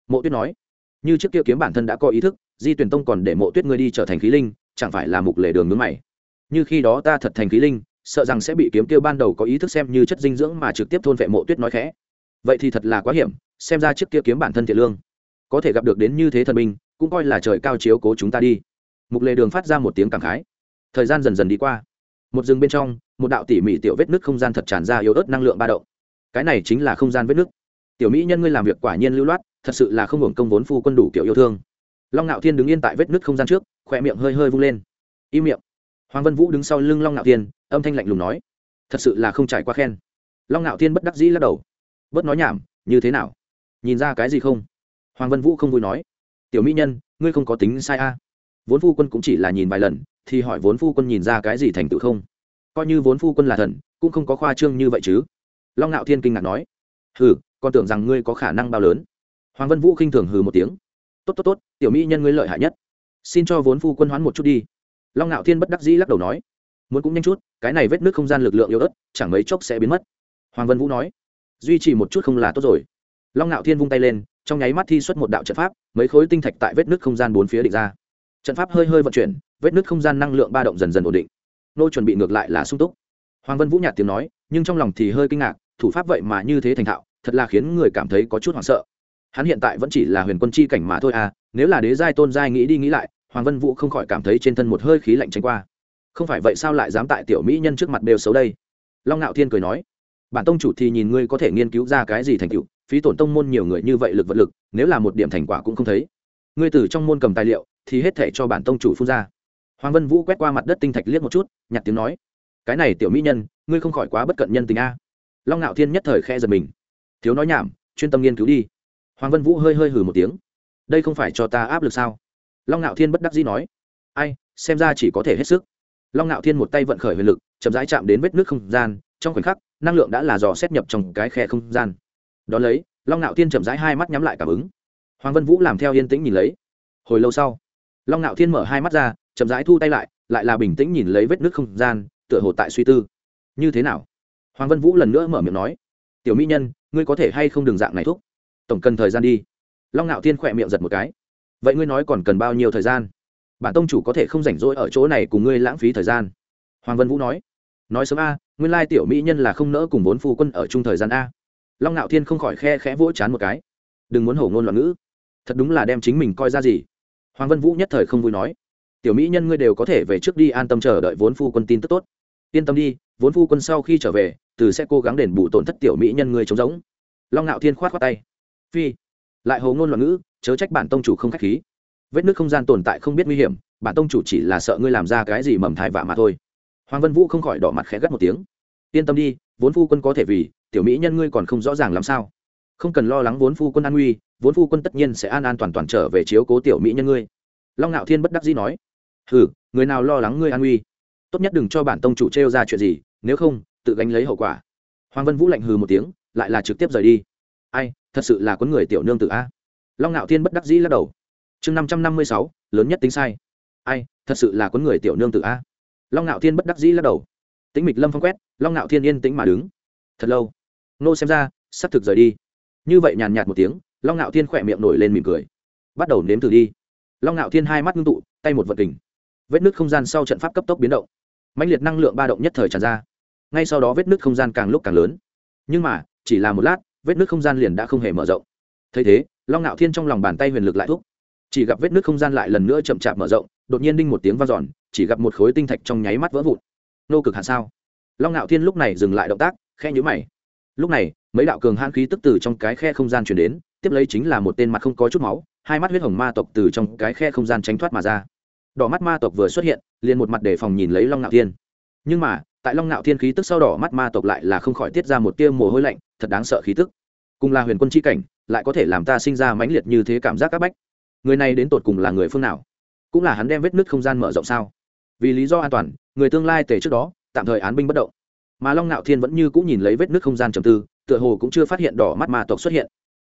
Mộ tuyết nói. Như trước kia kiếm bản thân đã có ý thức, di tuyển tông còn để mộ tuyết ngươi đi trở thành khí linh, chẳng phải là mục lề đường ngứa mày? Như khi đó ta thật thành khí linh, sợ rằng sẽ bị kiếm tiêu ban đầu có ý thức xem như chất dinh dưỡng mà trực tiếp thôn vệ mộ tuyết nói khẽ. Vậy thì thật là quá hiểm, xem ra chiếc kia kiếm bản thân thiện lương, có thể gặp được đến như thế thần minh cũng coi là trời cao chiếu cố chúng ta đi. Mục lệ đường phát ra một tiếng cảm khái. Thời gian dần dần đi qua. Một rừng bên trong, một đạo tỉ mỉ tiểu vết nước không gian thật tràn ra yếu ớt năng lượng ba động. Cái này chính là không gian vết nước tiểu mỹ nhân ngươi làm việc quả nhiên lưu loát, thật sự là không hưởng công vốn phu quân đủ kiểu yêu thương. Long ngạo thiên đứng yên tại vết nước không gian trước khỏe miệng hơi hơi vung lên. Im miệng hoàng vân vũ đứng sau lưng long ngạo thiên, âm thanh lạnh lùng nói, thật sự là không trải qua khen. Long ngạo thiên bất đắc dĩ lắc đầu, bớt nói nhảm, như thế nào? Nhìn ra cái gì không? Hoàng vân vũ không vui nói, tiểu mỹ nhân, ngươi không có tính sai a. Vốn phu quân cũng chỉ là nhìn vài lần, thì hỏi vốn phu quân nhìn ra cái gì thành tựu không? Coi như vốn phu quân là thần, cũng không có khoa trương như vậy chứ. Long ngạo thiên kinh ngạc nói, hừ, con tưởng rằng ngươi có khả năng bao lớn. Hoàng vân vũ khinh thường hừ một tiếng, tốt tốt tốt, tiểu mỹ nhân ngươi lợi hại nhất. Xin cho vốn phu quân hoán một chút đi long ngạo thiên bất đắc dĩ lắc đầu nói, muốn cũng nhanh chút, cái này vết nước không gian lực lượng yếu ớt, chẳng mấy chốc sẽ biến mất. Hoàng vân vũ nói, duy trì một chút không là tốt rồi. Long ngạo thiên vung tay lên, trong nháy mắt thi xuất một đạo trận pháp, mấy khối tinh thạch tại vết nước không gian bốn phía định ra. Trận pháp hơi hơi vận chuyển, vết nước không gian năng lượng ba động dần dần ổn định. Nô chuẩn bị ngược lại là sung túc. Hoàng vân vũ nhạt tiếng nói, nhưng trong lòng thì hơi kinh ngạc, thủ pháp vậy mà như thế thành thạo, thật là khiến người cảm thấy có chút hoảng sợ. Hắn hiện tại vẫn chỉ là huyền quân chi cảnh mà thôi à nếu là đế giai tôn giai nghĩ đi nghĩ lại hoàng vân vũ không khỏi cảm thấy trên thân một hơi khí lạnh tránh qua. Không phải vậy sao lại dám tại tiểu mỹ nhân trước mặt đều xấu đây? Long ngạo thiên cười nói, bản tông chủ thì nhìn ngươi có thể nghiên cứu ra cái gì thành tựu, phí tổn tông môn nhiều người như vậy lực vật lực, nếu là một điểm thành quả cũng không thấy. Ngươi từ trong môn cầm tài liệu, thì hết thể cho bản tông chủ phun ra. Hoàng vân vũ quét qua mặt đất tinh thạch liếc một chút, nhặt tiếng nói, cái này tiểu mỹ nhân, ngươi không khỏi quá bất cận nhân tình a. Long ngạo thiên nhất thời khe giật mình. Thiếu nói nhảm, chuyên tâm nghiên cứu đi. Hoàng vân vũ hơi hơi hừ một tiếng, đây không phải cho ta áp lực sao? Long ngạo thiên bất đắc dĩ nói, ai, xem ra chỉ có thể hết sức. Long ngạo thiên một tay vận khởi huyền lực, chậm rãi chạm đến vết nước không gian, trong khoảnh khắc, năng lượng đã là dò xét nhập trong cái khe không gian. Đ ó lấy, long ngạo thiên chậm rãi hai mắt nhắm lại cảm ứng. Hoàng vân vũ làm theo yên tĩnh nhìn lấy. Hồi lâu sau, long ngạo thiên mở hai mắt ra, chậm rãi thu tay lại lại là bình tĩnh nhìn lấy vết nước không gian, tựa hồ tại suy tư. Như thế nào? Hoàng vân vũ lần nữa mở miệng nói, tiểu mỹ nhân, ngươi có thể hay không đường dạng này thúc? Tổng cần thời gian đi. Long ngạo thiên khỏe miệng giật một cái vậy ngươi nói còn cần bao nhiêu thời gian? Bản tông chủ có thể không rảnh rỗi ở chỗ này cùng ngươi lãng phí thời gian. Hoàng vân vũ nói. Nói sớm a, nguyên lai tiểu mỹ nhân là không nỡ cùng vốn phu quân ở chung thời gian a. Long ngạo thiên không khỏi khe khẽ vỗ chán một cái. Đừng muốn hổ ngôn loạn ngữ. Thật đúng là đem chính mình coi ra gì? Hoàng vân vũ nhất thời không vui nói. Tiểu mỹ nhân ngươi đều có thể về trước đi an tâm chờ đợi vốn phu quân tin tức tốt. Yên tâm đi, vốn phu quân sau khi trở về, từ sẽ cố gắng đền bù tổn thất tiểu mỹ nhân ngươi chống giống long ngạo thiên khoát khoát tay. Phi. Lại hồ ngôn loạn ngữ chớ trách bản tông chủ không k h á c h khí. Vết nước không gian tồn tại không biết nguy hiểm, bản tông chủ chỉ là sợ ngươi làm ra cái gì mầm thai vạ mà thôi. Hoàng vân vũ không khỏi đỏ mặt khẽ gắt một tiếng. Yên tâm đi, vốn phu quân có thể vì, tiểu mỹ nhân ngươi còn không rõ ràng làm sao. Không cần lo lắng vốn phu quân an nguy, vốn phu quân tất nhiên sẽ an an toàn toàn trở về chiếu cố tiểu mỹ nhân ngươi. Long ngạo thiên bất đắc dĩ nói. Ừ người nào lo lắng ngươi an nguy? Tốt nhất đừng cho bản tông chủ trêu ra chuyện gì, nếu không, tự gánh lấy hậu quả. Hoàng vân vũ lạnh hừ một tiếng, lại là trực tiếp rời đi. Ai, thật sự là con người tiểu nương tự a? Long ngạo thiên bất đắc dĩ lắc đầu. Chương năm trăm năm mươi sáu, lớn nhất tính sai. Ai, thật sự là con người tiểu nương tự a. Long ngạo thiên bất đắc dĩ lắc đầu. Tĩnh mịch lâm phong quét, long ngạo thiên yên tĩnh mà đứng. Thật lâu. Nô xem ra, sắp thực rời đi. Như vậy nhàn nhạt một tiếng, long ngạo thiên khỏe miệng nổi lên mỉm cười. Bắt đầu nếm thử đi. Long ngạo thiên hai mắt ngưng tụ, tay một vật tình vết nứt không gian sau trận pháp cấp tốc biến động. Mạnh liệt năng lượng ba động nhất thời tràn ra. Ngay sau đó vết nứt không gian càng lúc càng lớn. Nhưng mà, chỉ là một lát, vết nứt không gian liền đã không hề mở rộng. Thấy thế long ngạo thiên trong lòng bàn tay huyền lực lại thúc. Chỉ gặp vết nước không gian lại lần nữa chậm chạp mở rộng, đột nhiên đinh một tiếng vang giòn chỉ gặp một khối tinh thạch trong nháy mắt vỡ vụn. Nô cực hạ sao? Long ngạo thiên lúc này dừng lại động tác khe nhữ mày. Lúc này, mấy đạo cường hãn khí tức từ trong cái khe không gian chuyển đến, tiếp lấy chính là một tên mặt không có chút máu, hai mắt huyết hồng ma tộc từ trong cái khe không gian tránh thoát mà ra. Đỏ mắt ma tộc vừa xuất hiện, liền một mặt để phòng nhìn lấy long ngạo thiên. Nhưng mà, tại long ngạo thiên khí tức sau đỏ mắt ma tộc lại là không khỏi tiết ra một tia mồ hôi lạnh, thật đáng sợ khí tức cùng là huyền quân c h i cảnh, lại có thể làm ta sinh ra mãnh liệt như thế cảm giác c áp bách. Người này đến tột cùng là người phương nào? Cũng là hắn đem vết nứt không gian mở rộng sao? Vì lý do an toàn, người tương lai tể trước đó, tạm thời án binh bất động. Mà long ngạo thiên vẫn như cũng nhìn lấy vết nứt không gian trầm tư, tựa hồ cũng chưa phát hiện đỏ mắt ma tộc xuất hiện.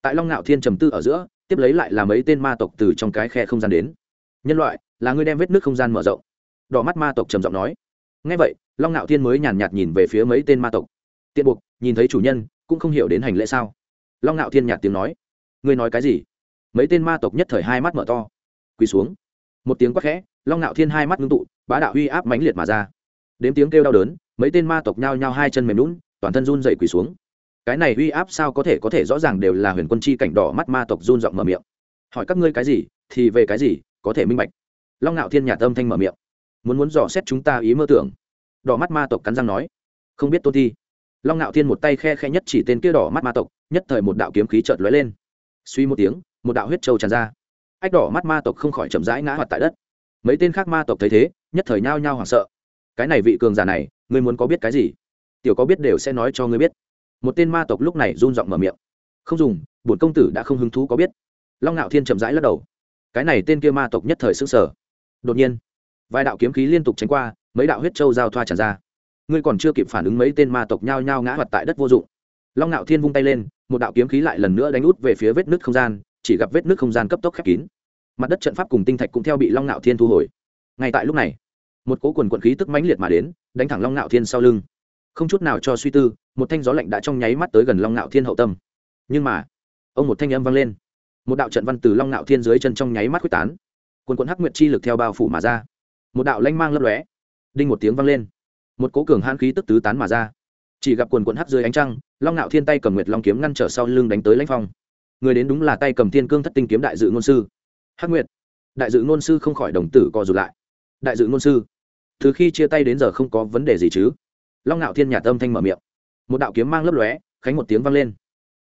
Tại long ngạo thiên trầm tư ở giữa, tiếp lấy lại là mấy tên ma tộc từ trong cái khe không gian đến. Nhân loại, là người đem vết nứt không gian mở rộng? Đỏ mắt ma tộc trầm giọng nói. Ngay vậy, long ngạo thiên mới nhàn nhạt nhìn về phía mấy tên ma tộc. Tiện buộc, nhìn thấy chủ nhân, cũng không hiểu đến hành lễ sao? Long ngạo thiên nhạt tiếng nói. Ngươi nói cái gì? Mấy tên ma tộc nhất thời hai mắt mở to. Quỳ xuống. Một tiếng quát khẽ, long ngạo thiên hai mắt ngưng tụ, bá đạo uy áp mãnh liệt mà ra. Đếm tiếng kêu đau đớn, mấy tên ma tộc nhao nhao hai chân mềm lún toàn thân run dậy quỳ xuống. Cái này uy áp sao có thể có thể rõ ràng đều là huyền quân chi cảnh đỏ mắt ma tộc run giọng mở miệng. Hỏi các ngươi cái gì, thì về cái gì, có thể minh bạch. Long ngạo thiên nhạt âm thanh mở miệng. Muốn muốn dò xét chúng ta ý mơ tưởng. Đỏ mắt ma tộc cắn răng nói. Không biết tôn thi. Long ngạo thiên một tay khe khe nhất chỉ tên kia đỏ mắt ma tộc nhất thời một đạo kiếm khí chợt lóe lên. Suy một tiếng, một đạo huyết trâu tràn ra. Ách đỏ mắt ma tộc không khỏi chậm rãi ngã hoạt tại đất. Mấy tên khác ma tộc thấy thế, nhất thời nhao nhao hoảng sợ. Cái này vị cường giả này, ngươi muốn có biết cái gì? Tiểu có biết đều sẽ nói cho ngươi biết. Một tên ma tộc lúc này run giọng mở miệng. Không dùng, bổn công tử đã không hứng thú có biết. Long ngạo thiên chậm rãi lắc đầu. Cái này tên kia ma tộc nhất thời sững sở đột nhiên, vài đạo kiếm khí liên tục tránh qua, mấy đạo huyết châu giao thoa tràn ra. Ngươi còn chưa kịp phản ứng mấy tên ma tộc nhao nhao ngã hoạt tại đất vô dụng. Long ngạo thiên vung tay lên một đạo kiếm khí lại lần nữa đánh út về phía vết nước không gian, chỉ gặp vết nước không gian cấp tốc khép kín. Mặt đất trận pháp cùng tinh thạch cũng theo bị long ngạo thiên thu hồi. Ngay tại lúc này, một cố quần quận khí tức mãnh liệt mà đến, đánh thẳng long ngạo thiên sau lưng. Không chút nào cho suy tư, một thanh gió lạnh đã trong nháy mắt tới gần long ngạo thiên hậu tâm. Nhưng mà, ông một thanh âm vang lên. Một đạo trận văn từ long ngạo thiên dưới chân trong nháy mắt quyết tán. Quần quận hắc nguyệt chi lực theo bao phủ mà ra. Một đạo lanh mang lấp lóe. Đinh một tiếng vang lên. Một cố cường hãn khí tức tứ tán mà ra. Chỉ gặp quần quận hắc dưới ánh trăng long ngạo thiên tay cầm nguyệt long kiếm ngăn trở sau lưng đánh tới lãnh phong. Người đến đúng là tay cầm thiên cương thất tinh kiếm đại dự ngôn sư. Hắc nguyệt, đại dự ngôn sư không khỏi đồng tử co rụt lại. Đại dự ngôn sư, từ khi chia tay đến giờ không có vấn đề gì chứ? Long ngạo thiên nhà tâm thanh mở miệng. Một đạo kiếm mang lấp lóe, khánh một tiếng vang lên.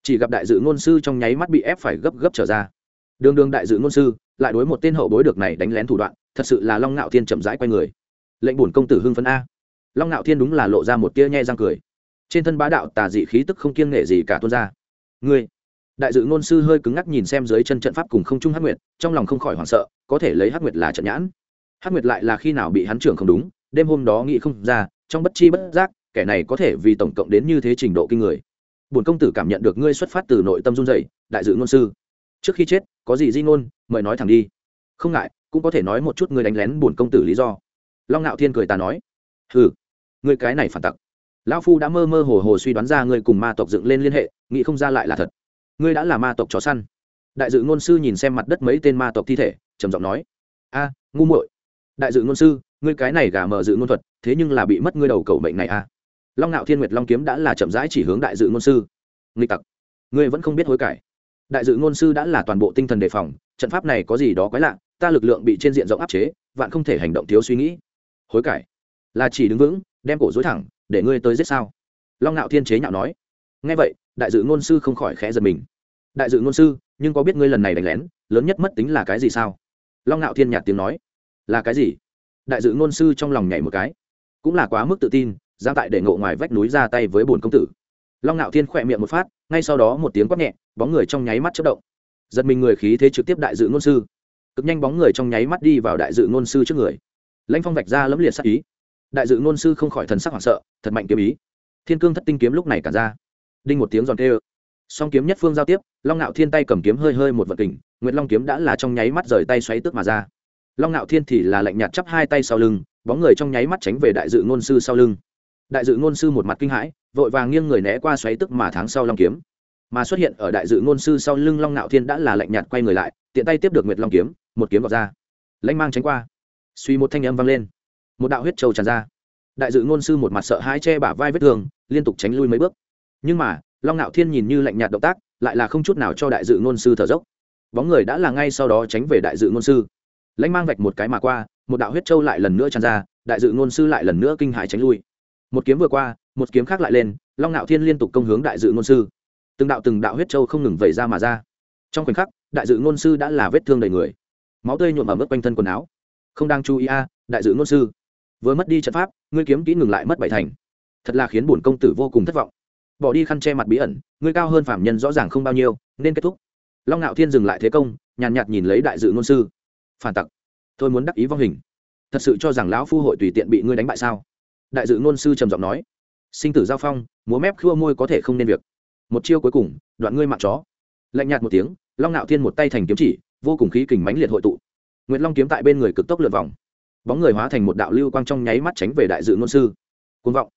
Chỉ gặp đại dự ngôn sư trong nháy mắt bị ép phải gấp gấp trở ra. Đường đường đại dự ngôn sư, lại đối một tên hậu bối được này đánh lén thủ đoạn, thật sự là long ngạo thiên chậm rãi quay người. Lệnh bổn công tử hưng phấn a. Long ngạo thiên đúng là lộ ra một tia nhe răng cười trên thân bá đạo tà dị khí tức không kiêng nghệ gì cả tuôn ra. Ngươi, đại dự ngôn sư hơi cứng ngắc nhìn xem dưới chân trận pháp cùng không trung hắc nguyệt, trong lòng không khỏi hoảng sợ, có thể lấy hắc nguyệt là trận nhãn. Hắc nguyệt lại là khi nào bị hắn trưởng không đúng, đêm hôm đó nghĩ không ra, trong bất chi bất giác, kẻ này có thể vì tổng cộng đến như thế trình độ kinh người. Bổn công tử cảm nhận được ngươi xuất phát từ nội tâm run rẩy, đại dự ngôn sư. Trước khi chết, có gì di ngôn, mời nói thẳng đi. Không ngại, cũng có thể nói một chút ngươi đánh lén bổn công tử lý do. Long ngạo thiên cười ta nói. Hừ, ngươi cái này phản tặc lão phu đã mơ mơ hồ hồ suy đoán ra ngươi cùng ma tộc dựng lên liên hệ, nghĩ không ra lại là thật. Ngươi đã là ma tộc chó săn. Đại dự ngôn sư nhìn xem mặt đất mấy tên ma tộc thi thể, trầm giọng nói, a, ngu muội. Đại dự ngôn sư, ngươi cái này gà mờ dự ngôn thuật, thế nhưng là bị mất ngươi đầu cầu mệnh này a. Long ngạo thiên nguyệt long kiếm đã là chậm rãi chỉ hướng đại dự ngôn sư. Nghịch tặc. Ngươi vẫn không biết hối cải. Đại dự ngôn sư đã là toàn bộ tinh thần đề phòng, trận pháp này có gì đó quái lạ, ta lực lượng bị trên diện rộng áp chế, vạn không thể hành động thiếu suy nghĩ. Hối cải. Là chỉ đứng vững, đem cổ dối thẳng để ngươi tới giết sao? Long ngạo thiên chế nhạo nói. Ngay vậy, đại dự ngôn sư không khỏi khẽ giật mình. Đại dự ngôn sư, nhưng có biết ngươi lần này đánh lén, lớn nhất mất tính là cái gì sao? Long ngạo thiên nhạt tiếng nói. Là cái gì? Đại dự ngôn sư trong lòng nhảy một cái. Cũng là quá mức tự tin ra tại để ngộ ngoài vách núi ra tay với bồn công tử. Long ngạo thiên khỏe miệng một phát, ngay sau đó một tiếng quát nhẹ, bóng người trong nháy mắt chất động. Giật mình người khí thế trực tiếp đại dự ngôn sư. Cực nhanh bóng người trong nháy mắt đi vào đại dự ngôn sư trước người. Lãnh phong vạch ra lẫm liệt sắc ý đại dự ngôn sư không khỏi thần sắc hoảng sợ, thật mạnh kiếm ý. Thiên cương thất tinh kiếm lúc này cả ra. Đinh một tiếng giòn kêu. Song kiếm nhất phương giao tiếp, long ngạo thiên tay cầm kiếm hơi hơi một vật kình, nguyệt long kiếm đã là trong nháy mắt rời tay xoáy tước mà ra. Long ngạo thiên thì là lạnh nhạt chắp hai tay sau lưng, bóng người trong nháy mắt tránh về đại dự ngôn sư sau lưng. Đại dự ngôn sư một mặt kinh hãi, vội vàng nghiêng người né qua xoáy tức mà tháng sau long kiếm. Mà xuất hiện ở đại dự ngôn sư sau lưng long ngạo thiên đã là lạnh nhạt quay người lại, tiện tay tiếp được nguyệt long kiếm, một kiếm vào ra. Lãnh mang tránh qua. Suy một thanh âm vang lên một đạo huyết trâu tràn ra. Đại dự ngôn sư một mặt sợ hãi che bả vai vết thương, liên tục tránh lui mấy bước. Nhưng mà, long ngạo thiên nhìn như lạnh nhạt động tác, lại là không chút nào cho đại dự ngôn sư thở dốc. Bóng người đã là ngay sau đó tránh về đại dự ngôn sư. Lãnh mang vạch một cái mà qua, một đạo huyết trâu lại lần nữa tràn ra, đại dự ngôn sư lại lần nữa kinh hãi tránh lui. Một kiếm vừa qua, một kiếm khác lại lên, long ngạo thiên liên tục công hướng đại dự ngôn sư. Từng đạo từng đạo huyết trâu không ngừng vẩy ra mà ra. Trong khoảnh khắc, đại dự ngôn sư đã là vết thương đầy người. Máu tươi nhuộm ở mức quanh thân quần áo. Không đang chú ý a, đại dự ngôn sư vừa mất đi trận pháp, ngươi kiếm kỹ ngừng lại mất bảy thành. Thật là khiến bổn công tử vô cùng thất vọng. Bỏ đi khăn che mặt bí ẩn, ngươi cao hơn phạm nhân rõ ràng không bao nhiêu, nên kết thúc. Long ngạo thiên dừng lại thế công, nhàn nhạt nhìn lấy đại dự ngôn sư. Phản tặc, tôi muốn đắc ý vong hình. Thật sự cho rằng lão phu hội tùy tiện bị ngươi đánh bại sao? Đại dự ngôn sư trầm giọng nói. Sinh tử giao phong, múa mép khua môi có thể không nên việc. Một chiêu cuối cùng, đoạn ngươi mạng chó. Lạnh nhạt một tiếng, long ngạo thiên một tay thành kiếm chỉ, vô cùng khí kình mãnh liệt hội tụ. Nguyệt long kiếm tại bên người cực tốc lượt vòng bóng người hóa thành một đạo lưu quang trong nháy mắt tránh về đại dự ngôn sư. Côn vọng.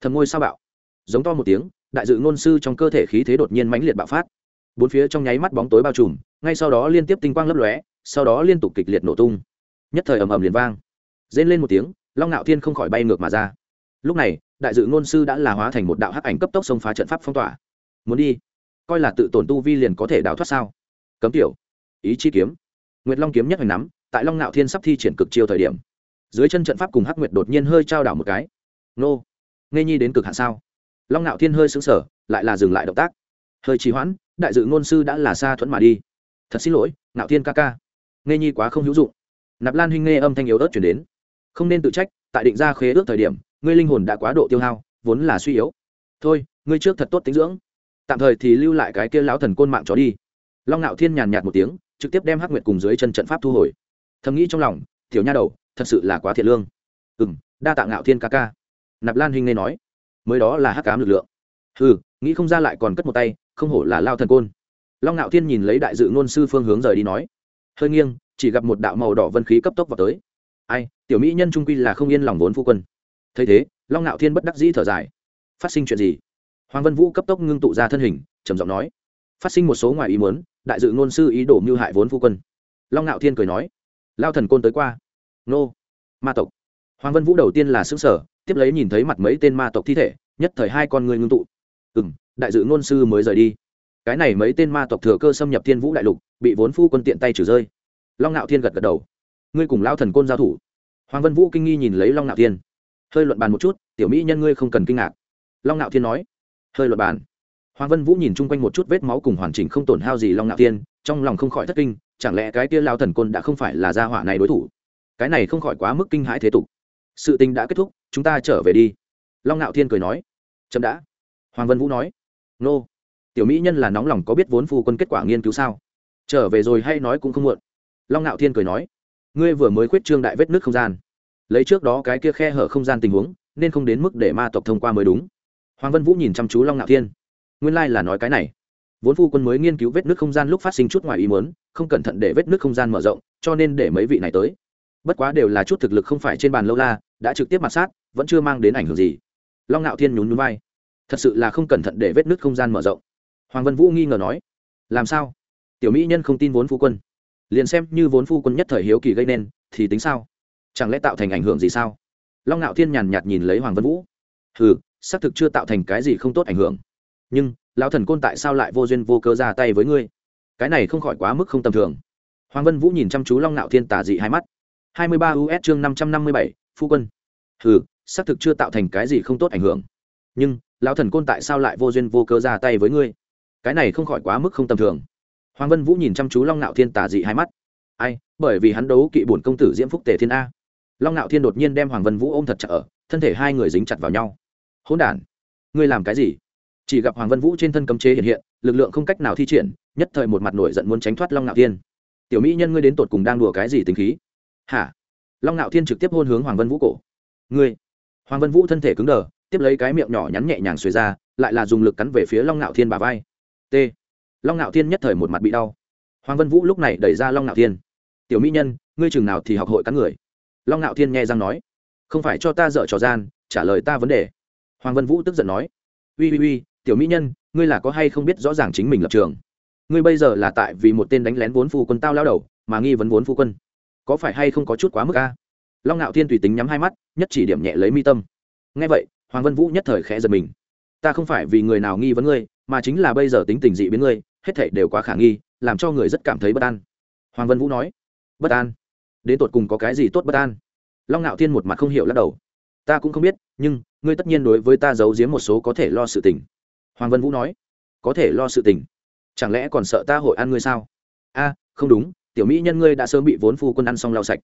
Thầm ngôi sao bạo. Giống to một tiếng, đại dự ngôn sư trong cơ thể khí thế đột nhiên mãnh liệt bạo phát. Bốn phía trong nháy mắt bóng tối bao trùm, ngay sau đó liên tiếp tinh quang lấp lóe, sau đó liên tục kịch liệt nổ tung. Nhất thời ầm ầm liền vang. Rên lên một tiếng, long ngạo thiên không khỏi bay ngược mà ra. Lúc này, đại dự ngôn sư đã là hóa thành một đạo hắc ảnh cấp tốc xông phá trận pháp phong tỏa. Muốn đi? Coi là tự tổn tu vi liền có thể đào thoát sao? Cấm tiểu. Ý chi kiếm. Nguyệt long kiếm nhất hoành nắm, tại long ngạo thiên sắp thi triển cực chiêu thời điểm dưới chân trận pháp cùng hắc nguyệt đột nhiên hơi trao đảo một cái. Nô. Nghe nhi đến cực hạ sao? Long ngạo thiên hơi xứng sở lại là dừng lại động tác. Hơi trì hoãn, đại dự ngôn sư đã là xa thuẫn mà đi. Thật xin lỗi ngạo thiên ca ca. Nghe nhi quá không hữu dụng. Nạp lan huynh nghe âm thanh yếu ớt chuyển đến. Không nên tự trách, tại định ra khế ước thời điểm, ngươi linh hồn đã quá độ tiêu hao, vốn là suy yếu. Thôi, ngươi trước thật tốt tính dưỡng. Tạm thời thì lưu lại cái kia lão thần côn mạng chó đi. Long ngạo thiên nhàn nhạt một tiếng, trực tiếp đem hắc nguyệt cùng dưới chân trận pháp thu hồi. Thầm nghĩ trong lòng, tiểu nha đầu thật sự là quá thiệt lương. Ừ m đa tạ ngạo thiên ca ca. Nạp lan hình nghe nói, mới đó là hắc cám lực lượng. Ừ nghĩ không ra lại còn cất một tay, không hổ là lao thần côn. Long ngạo thiên nhìn lấy đại dự ngôn sư phương hướng rời đi nói, hơi nghiêng, chỉ gặp một đạo màu đỏ vân khí cấp tốc vào tới. Ai, tiểu mỹ nhân trung quy là không yên lòng vốn phu quân. Thấy thế, long ngạo thiên bất đắc dĩ thở dài. Phát sinh chuyện gì? Hoàng vân vũ cấp tốc ngưng tụ ra thân hình, trầm giọng nói, phát sinh một số ngoài ý muốn, đại dự ngôn sư ý đồ mưu hại vốn phu quân. Long ngạo thiên cười nói, lao thần côn tới qua nô. Ma tộc. Hoàng vân vũ đầu tiên là xứng sở tiếp lấy nhìn thấy mặt mấy tên ma tộc thi thể, nhất thời hai con người ngưng tụ. Ừ m đại dự ngôn sư mới rời đi. Cái này mấy tên ma tộc thừa cơ xâm nhập thiên vũ đại lục, bị vốn phu quân tiện tay trừ rơi. Long ngạo thiên gật gật đầu. Ngươi cùng lao thần côn giao thủ. Hoàng vân vũ kinh nghi nhìn lấy long ngạo thiên. Hơi luận bàn một chút, tiểu mỹ nhân ngươi không cần kinh ngạc. Long ngạo thiên nói. Hơi luận bàn. Hoàng vân vũ nhìn chung quanh một chút vết máu cùng hoàn chỉnh không tổn hao gì long ngạo thiên, trong lòng không khỏi thất kinh, chẳng lẽ cái kia lao thần côn đã không phải là gia hỏa này đối thủ? Cái này không khỏi quá mức kinh hãi thế tục. Sự tình đã kết thúc, chúng ta trở về đi. Long ngạo thiên cười nói. Chậm đã. Hoàng vân vũ nói. Nô. Tiểu mỹ nhân là nóng lòng có biết vốn phu quân kết quả nghiên cứu sao? Trở về rồi hay nói cũng không muộn. Long ngạo thiên cười nói. Ngươi vừa mới khuyết trương đại vết nước không gian. Lấy trước đó cái kia khe hở không gian tình huống, nên không đến mức để ma tộc thông qua mới đúng. Hoàng vân vũ nhìn chăm chú long ngạo thiên. Nguyên lai、like、là nói cái này. Vốn phu quân mới nghiên cứu vết nước không gian lúc phát sinh chút ngoài ý muốn, không cẩn thận để vết nước không gian mở rộng, cho nên để mấy vị này tới bất quá đều là chút thực lực không phải trên bàn lâu la, đã trực tiếp mặt sát, vẫn chưa mang đến ảnh hưởng gì. Long ngạo thiên nhún nhún vai. Thật sự là không cẩn thận để vết nứt không gian mở rộng. Hoàng vân vũ nghi ngờ nói, làm sao? Tiểu mỹ nhân không tin vốn phu quân. Liền xem như vốn phu quân nhất thời hiếu kỳ gây nên, thì tính sao? Chẳng lẽ tạo thành ảnh hưởng gì sao? Long ngạo thiên nhàn nhạt nhìn lấy hoàng vân vũ. Hừ, xác thực chưa tạo thành cái gì không tốt ảnh hưởng. Nhưng, lão thần côn tại sao lại vô duyên vô cớ ra tay với ngươi? Cái này không khỏi quá mức không tầm thường. Hoàng vân vũ nhìn chăm chú long nạo thiên tả dị hai mắt hai mươi ba us chương năm trăm năm mươi bảy, phu quân. Hừ, xác thực chưa tạo thành cái gì không tốt ảnh hưởng. Nhưng, lão thần côn tại sao lại vô duyên vô cớ ra tay với ngươi? Cái này không khỏi quá mức không tầm thường. Hoàng vân vũ nhìn chăm chú long nạo thiên tà dị hai mắt. Ai, bởi vì hắn đấu kỵ bổn công tử diễm phúc tề thiên a. Long nạo thiên đột nhiên đem hoàng vân vũ ôm thật chặt ở, thân thể hai người dính chặt vào nhau. Hỗn đản, ngươi làm cái gì? Chỉ gặp hoàng vân vũ trên thân cấm chế hiện hiện, lực lượng không cách nào thi triển, nhất thời một mặt nổi giận muốn tránh thoát long Nạo thiên. Tiểu mỹ nhân, ngươi đến tột cùng đang đùa cái gì tính khí? Hả? Long ngạo thiên trực tiếp hôn hướng hoàng vân vũ cổ. Ngươi? Hoàng vân vũ thân thể cứng đờ, tiếp lấy cái miệng nhỏ nhắn nhẹ nhàng xuề ra, lại là dùng lực cắn về phía long ngạo thiên bà vai. T. Long ngạo thiên nhất thời một mặt bị đau. Hoàng vân vũ lúc này đẩy ra long ngạo thiên. Tiểu mỹ nhân, ngươi chừng nào thì học hội cắn người? Long ngạo thiên nghe răng nói. Không phải cho ta dở trò gian, trả lời ta vấn đề. Hoàng vân vũ tức giận nói. Ui ui ui tiểu mỹ nhân, ngươi là có hay không biết rõ ràng chính mình lập trường? Ngươi bây giờ là tại vì một tên đánh lén vốn phu quân tao lao đầu, mà nghi vấn vốn phu quân có phải hay không có chút quá mức a? Long ngạo thiên tùy tính nhắm hai mắt, nhất chỉ điểm nhẹ lấy mi tâm. Nghe vậy, hoàng vân vũ nhất thời khẽ giật mình. Ta không phải vì người nào nghi vấn ngươi, mà chính là bây giờ tính tình dị biến ngươi, hết thảy đều quá khả nghi, làm cho người rất cảm thấy bất an. Hoàng vân vũ nói, bất an? Đến tột cùng có cái gì tốt bất an? Long ngạo thiên một mặt không hiểu lắc đầu. Ta cũng không biết, nhưng ngươi tất nhiên đối với ta giấu giếm một số có thể lo sự tình. Hoàng vân vũ nói, có thể lo sự tình? Chẳng lẽ còn sợ ta hội ăn ngươi sao? A, không đúng tiểu mỹ nhân ngươi đã sớm bị vốn phu quân ăn xong lau sạch.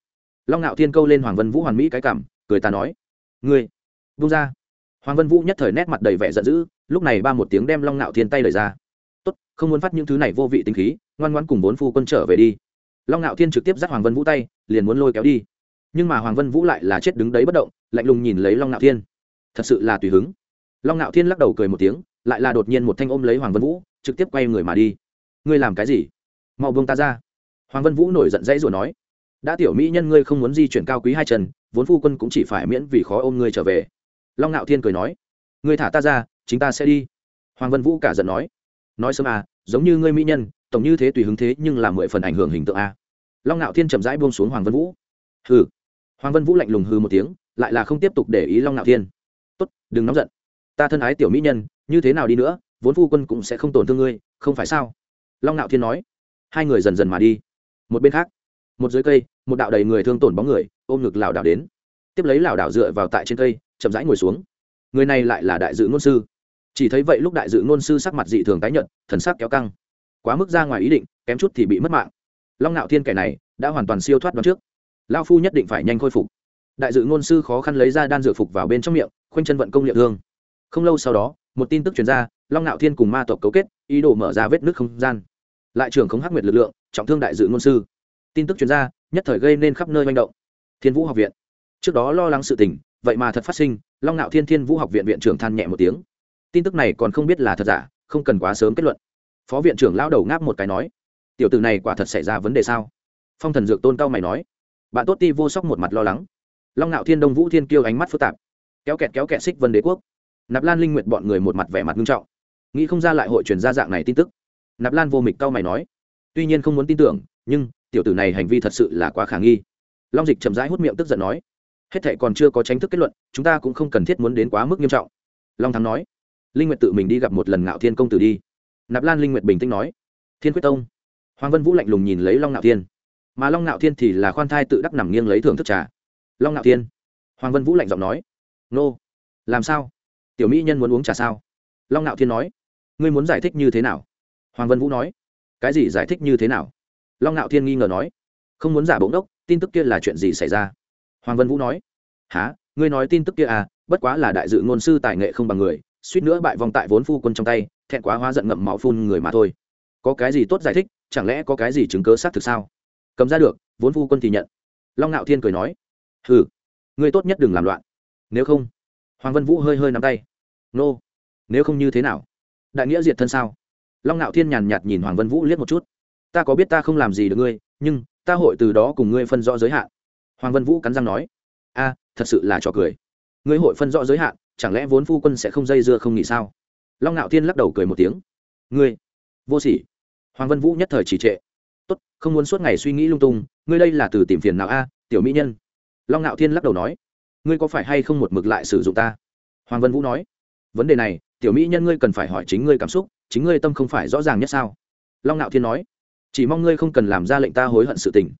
Long ngạo thiên câu lên hoàng vân vũ hoàn mỹ cái cảm, cười ta nói, ngươi vung ra. Hoàng vân vũ nhất thời nét mặt đầy vẻ giận dữ, lúc này ba một tiếng đem long ngạo thiên tay lời ra. Tốt, không muốn phát những thứ này vô vị tính khí, ngoan ngoan cùng vốn phu quân trở về đi. Long ngạo thiên trực tiếp dắt hoàng vân vũ tay, liền muốn lôi kéo đi. Nhưng mà hoàng vân vũ lại là chết đứng đấy bất động, lạnh lùng nhìn lấy long ngạo thiên. Thật sự là tùy hứng. Long ngạo thiên lắc đầu cười một tiếng, lại là đột nhiên một thanh ôm lấy hoàng vân vũ, trực tiếp quay người mà đi. Ngươi làm cái gì? Mau buông ta ra hoàng vân vũ nổi giận dãy rồi nói, đã tiểu mỹ nhân ngươi không muốn di chuyển cao quý hai chân, vốn phu quân cũng chỉ phải miễn vì khó ôm ngươi trở về. Long ngạo thiên cười nói, ngươi thả ta ra, chính ta sẽ đi. Hoàng vân vũ cả giận nói nói sớm à giống như ngươi mỹ nhân, tổng như thế tùy hứng thế nhưng là mười phần ảnh hưởng hình tượng a long ngạo thiên chậm rãi buông xuống hoàng vân vũ. Hừ. Hoàng vân vũ lạnh lùng hừ một tiếng, lại là không tiếp tục để ý long ngạo thiên. Tốt, đừng nóng giận. Ta thân ái tiểu mỹ nhân, như thế nào đi nữa, vốn phu quân cũng sẽ không tổn thương ngươi, không phải sao? Long ngạo thiên nói. Hai người dần dần mà đi một bên khác, một dưới cây, một đạo đầy người thương tổn bóng người, ôm ngực lảo đảo đến. Tiếp lấy lảo đảo dựa vào tại trên cây, chậm rãi ngồi xuống. Người này lại là đại dự ngôn sư. Chỉ thấy vậy lúc đại dự ngôn sư sắc mặt dị thường tái nhợt, thần sắc kéo căng. Quá mức ra ngoài ý định, kém chút thì bị mất mạng. Long ngạo thiên kẻ này, đã hoàn toàn siêu thoát đoạn trước. Lao phu nhất định phải nhanh khôi phục. Đại dự ngôn sư khó khăn lấy ra đan dược phục vào bên trong miệng, khoanh chân vận công liệu thương. Không lâu sau đó, một tin tức chuyển ra, long ngạo thiên cùng ma tộc cấu kết, ý đồ mở ra vết nước không gian lại trưởng không hắc nguyệt lực lượng, trọng thương đại dự ngôn sư. Tin tức chuyên ra, nhất thời gây nên khắp nơi manh động. Thiên vũ học viện. Trước đó lo lắng sự tình, vậy mà thật phát sinh, long ngạo thiên thiên vũ học viện viện trưởng than nhẹ một tiếng. Tin tức này còn không biết là thật giả, không cần quá sớm kết luận. Phó viện trưởng lao đầu ngáp một cái nói, tiểu tử này quả thật xảy ra vấn đề sao? Phong thần dược tôn cao mày nói, bạn tốt ti vô sóc một mặt lo lắng. Long ngạo thiên đông vũ thiên kiêu ánh mắt phức tạp. Kéo kẹt kéo kẹt xích vân đế quốc. Nạp lan linh nguyệt bọn người một mặt vẻ mặt nghiêm trọng. Nghĩ không ra lại hội truyền ra dạng này tin tức nạp lan vô mịch cao mày nói, tuy nhiên không muốn tin tưởng, nhưng tiểu tử này hành vi thật sự là quá khả nghi. Long dịch chậm rãi hút miệng tức giận nói, hết thệ còn chưa có tránh thức kết luận, chúng ta cũng không cần thiết muốn đến quá mức nghiêm trọng. Long thắng nói, linh nguyệt tự mình đi gặp một lần ngạo thiên công tử đi. Nạp lan linh nguyệt bình tĩnh nói, thiên quyết tông. Hoàng vân vũ lạnh lùng nhìn lấy long ngạo thiên. Mà long ngạo thiên thì là khoan thai tự đắc nằm nghiêng lấy thưởng thức trà. Long ngạo thiên. Hoàng vân vũ lạnh giọng nói, nô, làm sao? Tiểu mỹ nhân muốn uống trà sao? Long ngạo thiên nói, ngươi muốn giải thích như thế nào? Hoàng vân vũ nói, cái gì giải thích như thế nào? Long ngạo thiên nghi ngờ nói, không muốn giả bỗng đốc tin tức kia là chuyện gì xảy ra? Hoàng vân vũ nói há ngươi nói tin tức kia à? Bất quá là đại dự ngôn sư tài nghệ không bằng người, suýt nữa bại vòng tại vốn phu quân trong tay, thẹn quá hóa giận ngậm máu phun người mà thôi. Có cái gì tốt giải thích? Chẳng lẽ có cái gì chứng cớ xác thực sao? Cầm ra được, vốn phu quân thì nhận. Long ngạo thiên cười nói, hừ, ngươi tốt nhất đừng làm loạn. Nếu không hoàng vân vũ hơi hơi nắm tay, nô, nếu không như thế nào? Đại nghĩa diệt thân sao? Long ngạo thiên nhàn nhạt nhìn hoàng vân vũ liếc một chút. Ta có biết ta không làm gì được ngươi, nhưng ta hội từ đó cùng ngươi phân rõ giới hạn. Hoàng vân vũ cắn răng nói. A, thật sự là trò cười. Ngươi hội phân rõ giới hạn, chẳng lẽ vốn phu quân sẽ không dây dưa không nghĩ sao? Long ngạo thiên lắc đầu cười một tiếng. Ngươi, vô sỉ. Hoàng vân vũ nhất thời trì trệ. Tốt, không muốn suốt ngày suy nghĩ lung tung, ngươi đây là từ tìm phiền nào a, tiểu mỹ nhân. Long ngạo thiên lắc đầu nói. Ngươi có phải hay không một mực lại sử dụng ta? Hoàng vân vũ nói. Vấn đề này, tiểu mỹ nhân ngươi cần phải hỏi chính ngươi cảm xúc chính ngươi tâm không phải rõ ràng nhất sao? Long ngạo thiên nói, chỉ mong ngươi không cần làm ra lệnh ta hối hận sự tình.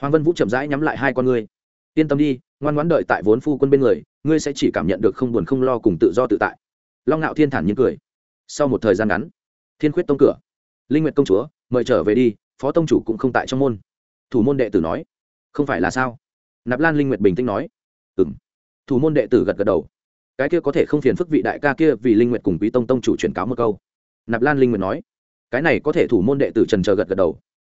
Hoàng vân vũ chậm rãi nhắm lại hai con ngươi. Yên tâm đi, ngoan ngoãn đợi tại vốn phu quân bên người, ngươi sẽ chỉ cảm nhận được không buồn không lo cùng tự do tự tại. Long ngạo thiên thản nhiên cười. Sau một thời gian ngắn, thiên khuyết tông cửa, linh nguyệt công chúa, mời trở về đi, phó tông chủ cũng không tại trong môn. Thủ môn đệ tử nói, không phải là sao? Nạp lan linh nguyệt bình tĩnh nói ừng thủ môn đệ tử gật gật đầu. Cái kia có thể không phiền phức vị đại ca kia vì linh nguyệt cùng quý tông tông chủ truyền cáo một câu nạp lan linh nguyệt nói, cái này có thể thủ môn đệ tử trần chờ gật gật đầu.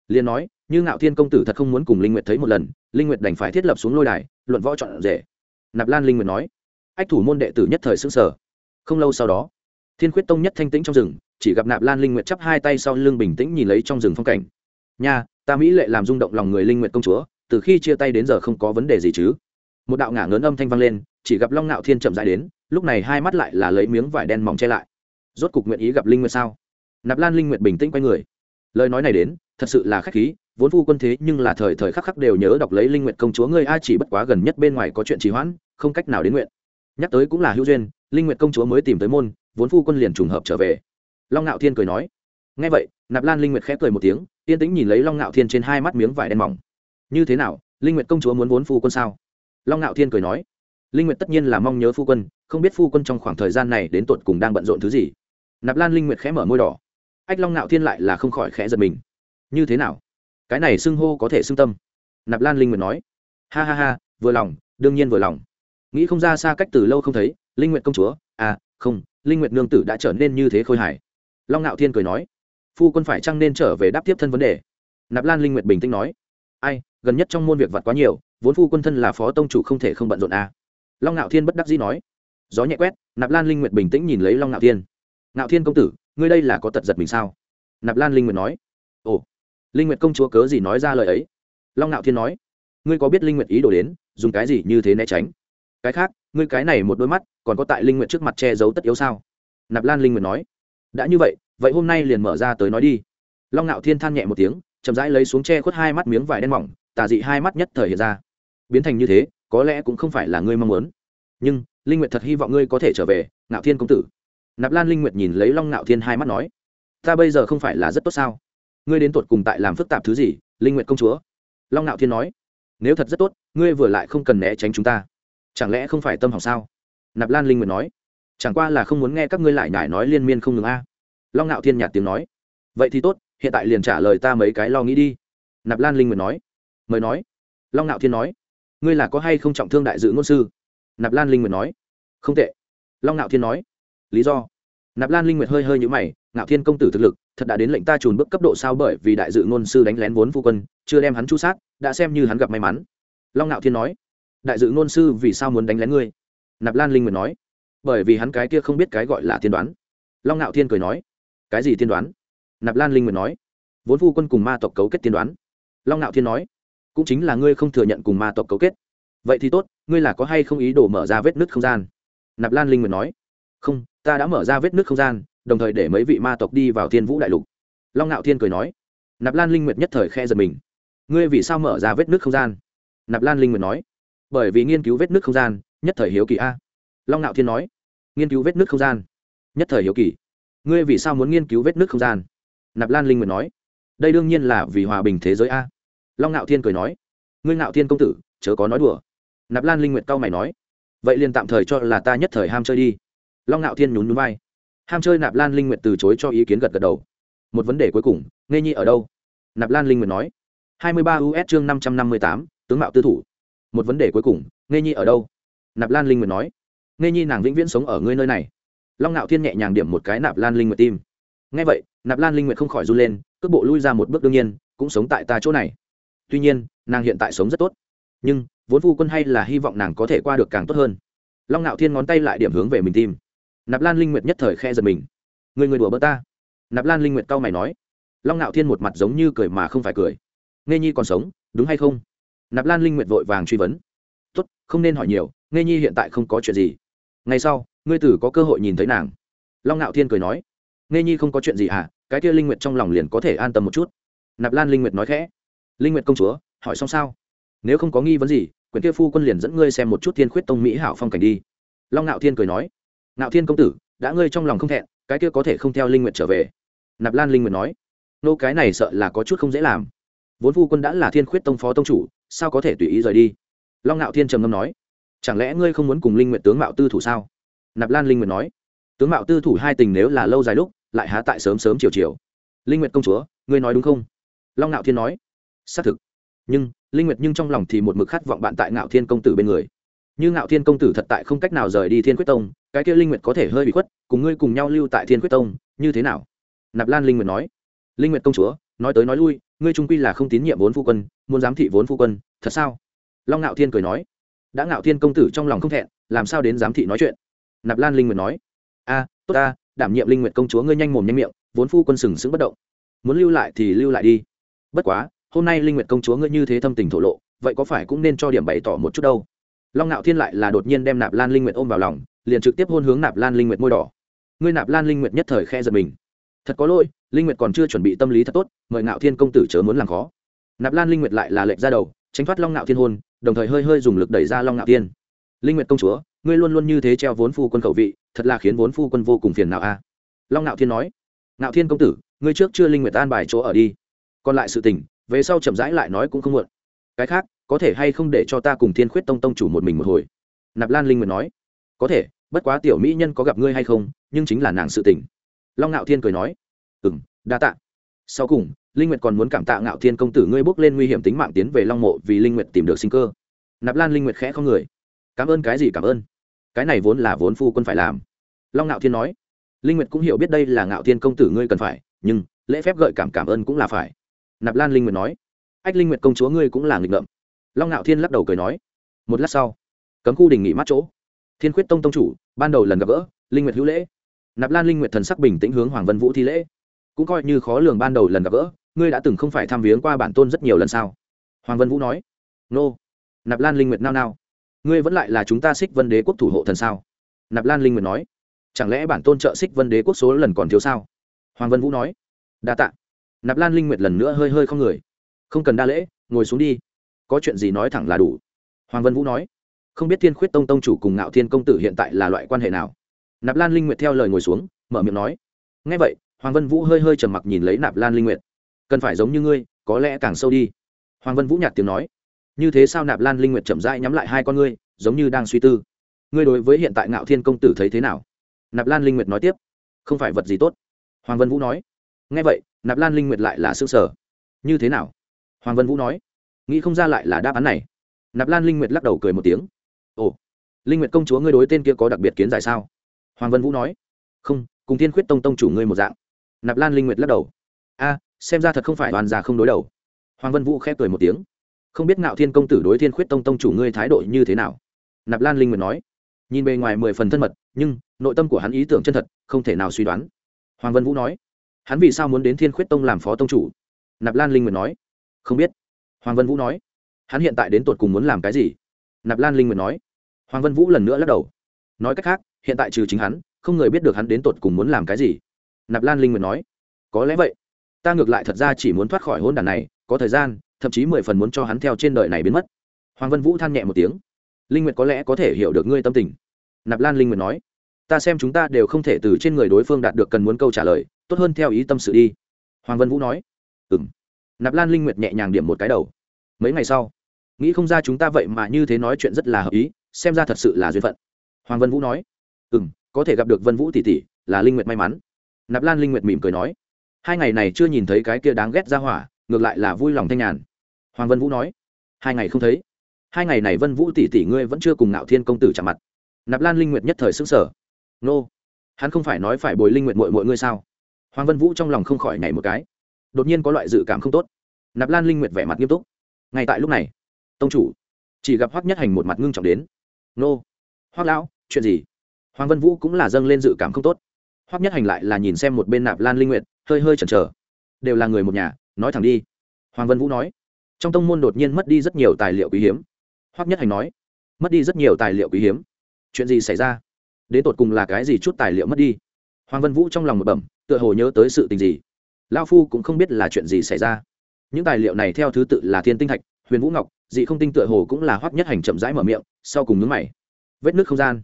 Liền nói, như ngạo thiên công tử thật không muốn cùng linh nguyệt thấy một lần, linh nguyệt đành phải thiết lập xuống lôi đài, luận võ chọn rể. Nạp lan linh nguyệt nói, ách thủ môn đệ tử nhất thời xứng sở không lâu sau đó, thiên khuyết tông nhất thanh tĩnh trong rừng, chỉ gặp nạp lan linh nguyệt chắp hai tay sau lưng bình tĩnh nhìn lấy trong rừng phong cảnh. Nha, ta mỹ lệ làm rung động lòng người linh nguyệt công chúa, từ khi chia tay đến giờ không có vấn đề gì chứ. Một đạo ngả ngớn âm thanh vang lên, chỉ gặp long ngạo thiên chậm dãi đến, lúc này hai mắt lại là lấy miếng vải đen mỏng che lại rốt cục nguyện ý gặp linh nguyệt sao? Nạp lan linh nguyệt bình tĩnh quay người. Lời nói này đến, thật sự là khách khí, vốn phu quân thế nhưng là thời thời khắc khắc đều nhớ đọc lấy linh nguyện công chúa ngươi a chỉ bất quá gần nhất bên ngoài có chuyện trì hoãn, không cách nào đến nguyện. Nhắc tới cũng là hữu duyên, linh nguyệt công chúa mới tìm tới môn, vốn phu quân liền trùng hợp trở về. Long ngạo thiên cười nói. Nghe vậy, nạp lan linh nguyệt khẽ cười một tiếng, yên tĩnh nhìn lấy long ngạo thiên trên hai mắt miếng vải đen mỏng. Như thế nào, linh nguyệt công chúa muốn vốn phu quân sao? Long ngạo thiên cười nói. Linh nguyệt tất nhiên là mong nhớ phu quân, không biết phu quân trong khoảng thời gian này đến tột cùng đang bận rộn thứ gì nạp lan linh nguyệt khẽ mở môi đỏ. Ách long ngạo thiên lại là không khỏi khẽ giật mình. Như thế nào? Cái này xưng hô có thể xưng tâm. Nạp lan linh nguyệt nói. Ha ha ha, vừa lòng, đương nhiên vừa lòng. Nghĩ không ra xa cách từ lâu không thấy, linh nguyệt công chúa. À không, linh nguyệt nương tử đã trở nên như thế khôi hài. Long ngạo thiên cười nói. Phu quân phải chăng nên trở về đáp tiếp thân vấn đề? Nạp lan linh nguyệt bình tĩnh nói. Ai, gần nhất trong môn việc vặt quá nhiều, vốn phu quân thân là phó tông chủ không thể không bận rộn à. long ngạo thiên bất đắc dĩ nói. Gió nhẹ quét, nạp lan linh nguyệt bình tĩnh nhìn lấy long ngạo thiên ngạo thiên công tử, ngươi đây là có tật giật mình sao? Nạp lan linh nguyệt nói. Ồ, linh nguyệt công chúa cớ gì nói ra lời ấy? Long ngạo thiên nói. Ngươi có biết linh nguyệt ý đồ đến, dùng cái gì như thế né tránh? Cái khác, ngươi cái này một đôi mắt, còn có tại linh nguyệt trước mặt che giấu tất yếu sao? Nạp lan linh nguyệt nói. Đã như vậy vậy hôm nay liền mở ra tới nói đi. Long ngạo thiên than nhẹ một tiếng, chậm rãi lấy xuống che khuất hai mắt miếng vải đen mỏng, tà dị hai mắt nhất thời hiện ra. Biến thành như thế, có lẽ cũng không phải là ngươi mong muốn. Nhưng, linh nguyệt thật hy vọng ngươi có thể trở về, ngạo thiên công tử nạp lan linh nguyệt nhìn lấy long ngạo thiên hai mắt nói, ta bây giờ không phải là rất tốt sao? Ngươi đến tột cùng tại làm phức tạp thứ gì, linh nguyệt công chúa? Long ngạo thiên nói, nếu thật rất tốt, ngươi vừa lại không cần né tránh chúng ta. Chẳng lẽ không phải tâm hỏng sao? Nạp lan linh nguyệt nói, chẳng qua là không muốn nghe các ngươi lại nhải nói liên miên không ngừng a. Long ngạo thiên nhạt tiếng nói, vậy thì tốt, hiện tại liền trả lời ta mấy cái lo nghĩ đi. Nạp lan linh nguyệt nói, mời nói. Long ngạo thiên nói, ngươi là có hay không trọng thương đại dự ngôn sư? Nạp lan linh nguyệt nói, không tệ. Long ngạo thiên nói lý do. Nạp lan linh nguyệt hơi hơi nhũ mày, ngạo thiên công tử thực lực, thật đã đến lệnh ta trùn bước cấp độ sao bởi vì đại dự ngôn sư đánh lén vốn phu quân, chưa đem hắn chu sát, đã xem như hắn gặp may mắn. Long ngạo thiên nói, đại dự ngôn sư vì sao muốn đánh lén ngươi? Nạp lan linh nguyệt nói, bởi vì hắn cái kia không biết cái gọi là tiên đoán. Long ngạo thiên cười nói, cái gì tiên đoán? Nạp lan linh nguyệt nói, vốn phu quân cùng ma tộc cấu kết tiên đoán. Long ngạo thiên nói, cũng chính là ngươi không thừa nhận cùng ma tộc cấu kết. Vậy thì tốt, ngươi là có hay không ý đồ mở ra vết nứt không gian? Nạp lan linh nguyệt nói, không ta đã mở ra vết nước không gian, đồng thời để mấy vị ma tộc đi vào thiên vũ đại lục. Long ngạo thiên cười nói. Nạp lan linh nguyệt nhất thời khe giật mình. Ngươi vì sao mở ra vết nước không gian? Nạp lan linh nguyệt nói. Bởi vì nghiên cứu vết nước không gian, nhất thời hiếu kỳ a. Long ngạo thiên nói. Nghiên cứu vết nước không gian, nhất thời hiếu kỳ. Ngươi vì sao muốn nghiên cứu vết nước không gian? Nạp lan linh nguyệt nói. Đây đương nhiên là vì hòa bình thế giới a. Long ngạo thiên cười nói. Ngươi ngạo thiên công tử, chớ có nói đùa. Nạp lan linh nguyệt cao mày nói. Vậy liền tạm thời cho là ta nhất thời ham chơi đi long ngạo thiên nhún nhún vai. Ham chơi nạp lan linh nguyện từ chối cho ý kiến gật gật đầu. Một vấn đề cuối cùng nghe nhi ở đâu? Nạp lan linh nguyện nói. Hai mươi ba us chương năm trăm năm mươi tám, tướng mạo tư thủ. Một vấn đề cuối cùng nghe nhi ở đâu? Nạp lan linh nguyện nói. Nghe nhi nàng vĩnh viễn sống ở ngươi nơi này. Long ngạo thiên nhẹ nhàng điểm một cái nạp lan linh nguyện tim. Nghe vậy, nạp lan linh nguyện không khỏi run lên, cước bộ lui ra một bước đương nhiên, cũng sống tại ta chỗ này. Tuy nhiên, nàng hiện tại sống rất tốt. Nhưng, vốn phu quân hay là hy vọng nàng có thể qua được càng tốt hơn. Long ngạo thiên ngón tay lại điểm hướng về mình tim nạp lan linh nguyệt nhất thời khe giật mình người người đùa bỡ ta nạp lan linh nguyệt cau mày nói long ngạo thiên một mặt giống như cười mà không phải cười nghe nhi còn sống đúng hay không nạp lan linh nguyệt vội vàng truy vấn tốt không nên hỏi nhiều nghe nhi hiện tại không có chuyện gì Ngày sau ngươi tử có cơ hội nhìn thấy nàng long ngạo thiên cười nói nghe nhi không có chuyện gì à cái kia linh nguyệt trong lòng liền có thể an tâm một chút nạp lan linh nguyệt nói khẽ linh nguyệt công chúa hỏi xong sao nếu không có nghi vấn gì quyển kia phu quân liền dẫn ngươi xem một chút thiên khuyết tông mỹ hảo phong cảnh đi long ngạo thiên cười nói Nạo thiên công tử, đã ngươi trong lòng không thẹn, cái kia có thể không theo linh nguyệt trở về. Nạp lan linh nguyệt nói, nô, cái này sợ là có chút không dễ làm. Vốn phu quân đã là thiên khuyết tông phó tông chủ, sao có thể tùy ý rời đi? Long Nạo thiên trầm ngâm nói, chẳng lẽ ngươi không muốn cùng linh nguyệt tướng mạo tư thủ sao? Nạp lan linh nguyệt nói, tướng mạo tư thủ hai tình nếu là lâu dài lúc, lại há tại sớm sớm chiều chiều. Linh nguyệt công chúa, ngươi nói đúng không? Long Nạo thiên nói, xác thực. Nhưng, linh nguyệt nhưng trong lòng thì một mực khát vọng bạn tại ngạo thiên công tử bên người. Như ngạo thiên công tử thật tại không cách nào rời đi thiên quyết tông cái kia linh nguyệt có thể hơi bị khuất, cùng ngươi cùng nhau lưu tại thiên quyết tông, như thế nào? Nạp lan linh nguyệt nói. Linh nguyệt công chúa, nói tới nói lui, ngươi trung quy là không tín nhiệm vốn phu quân, muốn giám thị vốn phu quân, thật sao? Long ngạo thiên cười nói. Đã ngạo thiên công tử trong lòng không thẹn, làm sao đến giám thị nói chuyện? Nạp lan linh nguyệt nói. A, tốt ta, đảm nhiệm linh nguyệt công chúa ngươi nhanh mồm nhanh miệng, vốn phu quân sừng sững bất động. Muốn lưu lại thì lưu lại đi. Bất quá, hôm nay linh nguyệt công chúa ngươi như thế thâm tình thổ lộ, vậy có phải cũng nên cho điểm bày tỏ một chút đâu? Long ngạo thiên lại là đột nhiên đem nạp lan linh nguyệt ôm vào lòng, liền trực tiếp hôn hướng nạp lan linh nguyệt môi đỏ. Ngươi nạp lan linh nguyệt nhất thời khe giật mình. Thật có lỗi, linh nguyệt còn chưa chuẩn bị tâm lý thật tốt, mời ngạo thiên công tử chớ muốn làm khó. Nạp lan linh nguyệt lại là lệnh ra đầu, tránh thoát long ngạo thiên hôn, đồng thời hơi hơi dùng lực đẩy ra long ngạo thiên. Linh nguyệt công chúa, ngươi luôn luôn như thế treo vốn phu quân khẩu vị, thật là khiến vốn phu quân vô cùng phiền não a. Long nạo thiên nói, nạo thiên công tử, ngươi trước chưa linh nguyệt an bài chỗ ở đi. Còn lại sự tình, về sau chậm rãi lại nói cũng không muộn. Cái khác có thể hay không để cho ta cùng thiên khuyết tông tông chủ một mình một hồi? Nạp lan linh nguyệt nói. Có thể, bất quá tiểu mỹ nhân có gặp ngươi hay không, nhưng chính là nàng sự tình. Long ngạo thiên cười nói. Ừ m đa tạ. Sau cùng, linh nguyệt còn muốn cảm tạ ngạo thiên công tử ngươi bước lên nguy hiểm tính mạng tiến về long mộ vì linh nguyệt tìm được sinh cơ. Nạp lan linh nguyệt khẽ không người. Cảm ơn cái gì cảm ơn? Cái này vốn là vốn phu quân phải làm. Long ngạo thiên nói. Linh nguyệt cũng hiểu biết đây là ngạo thiên công tử ngươi cần phải, nhưng lễ phép gợi cảm cảm ơn cũng là phải. Nạp lan linh nguyệt nói. Ách linh nguyệt công chúa ngươi cũng là nghịch ngợm long ngạo thiên lắc đầu cười nói, một lát sau, cấm khu đình nghỉ mát chỗ. Thiên khuyết tông tông chủ, ban đầu lần gặp gỡ, linh nguyệt hữu lễ. Nạp lan linh nguyệt thần sắc bình tĩnh hướng hoàng vân vũ thi lễ. Cũng coi như khó lường ban đầu lần gặp gỡ, ngươi đã từng không phải thăm viếng qua bản tôn rất nhiều lần sao? Hoàng vân vũ nói, nô. Nạp lan linh nguyệt nao nao, ngươi vẫn lại là chúng ta xích vân đế quốc thủ hộ thần sao? Nạp lan linh nguyệt nói, chẳng lẽ bản tôn trợ xích vân đế quốc số lần còn thiếu sao? Hoàng vân vũ nói, đa tạ. Nạp lan linh nguyệt lần nữa hơi hơi không người, không cần đa lễ, ngồi xuống đi có chuyện gì nói thẳng là đủ. Hoàng vân vũ nói, không biết thiên khuyết tông tông chủ cùng ngạo thiên công tử hiện tại là loại quan hệ nào? Nạp lan linh nguyệt theo lời ngồi xuống, mở miệng nói ngay vậy, hoàng vân vũ hơi hơi trầm mặc nhìn lấy nạp lan linh nguyệt. Cần phải giống như ngươi, có lẽ càng sâu đi. Hoàng vân vũ nhạt tiếng nói, như thế sao nạp lan linh nguyệt chậm rãi nhắm lại hai con ngươi, giống như đang suy tư. Ngươi đối với hiện tại ngạo thiên công tử thấy thế nào? Nạp lan linh nguyệt nói tiếp, không phải vật gì tốt. Hoàng vân vũ nói ngay vậy, nạp lan linh nguyệt lại là xương sở như thế nào? Hoàng vân vũ nói nghĩ không ra lại là đáp án này. Nạp lan linh nguyệt lắc đầu cười một tiếng. Ồ, linh nguyệt công chúa ngươi đối tên kia có đặc biệt kiến giải sao? Hoàng vân vũ nói. Không, cùng thiên khuyết tông tông chủ ngươi một dạng. Nạp lan linh nguyệt lắc đầu. A, xem ra thật không phải đoàn già không đối đầu. Hoàng vân vũ khép cười một tiếng. Không biết ngạo thiên công tử đối thiên khuyết tông tông chủ ngươi thái độ như thế nào? Nạp lan linh nguyệt nói. Nhìn bề ngoài mười phần thân mật, nhưng nội tâm của hắn ý tưởng chân thật, không thể nào suy đoán. Hoàng vân vũ nói. Hắn vì sao muốn đến thiên khuyết tông làm phó tông chủ? Nạp lan linh nguyệt nói. Không biết hoàng vân vũ nói, hắn hiện tại đến tột cùng muốn làm cái gì? Nạp lan linh nguyệt nói. Hoàng vân vũ lần nữa lắc đầu. Nói cách khác, hiện tại trừ chính hắn, không người biết được hắn đến tột cùng muốn làm cái gì. Nạp lan linh nguyệt nói, có lẽ vậy. Ta ngược lại thật ra chỉ muốn thoát khỏi hôn đàn này, có thời gian, thậm chí mười phần muốn cho hắn theo trên đời này biến mất. Hoàng vân vũ than nhẹ một tiếng. Linh nguyệt có lẽ có thể hiểu được ngươi tâm tình. Nạp lan linh nguyệt nói, ta xem chúng ta đều không thể từ trên người đối phương đạt được cần muốn câu trả lời, tốt hơn theo ý tâm sự đi. Hoàng vân vũ nói ừ m nạp lan linh nguyệt nhẹ nhàng điểm một cái đầu. Mấy ngày sau, nghĩ không ra chúng ta vậy mà như thế nói chuyện rất là hợp ý, xem ra thật sự là duyên phận. Hoàng vân vũ nói ừ m có thể gặp được vân vũ tỷ tỷ, là linh nguyệt may mắn. Nạp lan linh nguyệt mỉm cười nói, hai ngày này chưa nhìn thấy cái kia đáng ghét ra hỏa, ngược lại là vui lòng thanh nhàn. Hoàng vân vũ nói, hai ngày không thấy. Hai ngày này vân vũ tỷ tỷ ngươi vẫn chưa cùng ngạo thiên công tử chạm mặt. Nạp lan linh nguyệt nhất thời xứng sở nô, hắn không phải nói phải bồi linh nguyệt mội mội ngươi sao? Hoàng vân vũ trong lòng không khỏi nhảy một cái đột nhiên có loại dự cảm không tốt. Nạp lan linh nguyệt vẻ mặt nghiêm túc. Ngay tại lúc này, tông chủ, chỉ gặp hoác nhất hành một mặt ngưng trọng đến. Nô hoác lão, chuyện gì? Hoàng vân vũ cũng là dâng lên dự cảm không tốt. Hoác nhất hành lại là nhìn xem một bên nạp lan linh nguyệt, hơi hơi chần chờ. Đều là người một nhà, nói thẳng đi. Hoàng vân vũ nói. Trong tông môn đột nhiên mất đi rất nhiều tài liệu quý hiếm. Hoác nhất hành nói. Mất đi rất nhiều tài liệu quý hiếm. Chuyện gì xảy ra? Đến tột cùng là cái gì chút tài liệu mất đi? Hoàng vân vũ trong lòng một bẩm, tựa hồ nhớ tới sự tình gì lao phu cũng không biết là chuyện gì xảy ra. Những tài liệu này theo thứ tự là thiên tinh thạch, huyền vũ ngọc, dị không tinh tựa hồ cũng là hoắc nhất hành chậm rãi mở miệng, sau cùng nhướng mày. Vết nước không gian.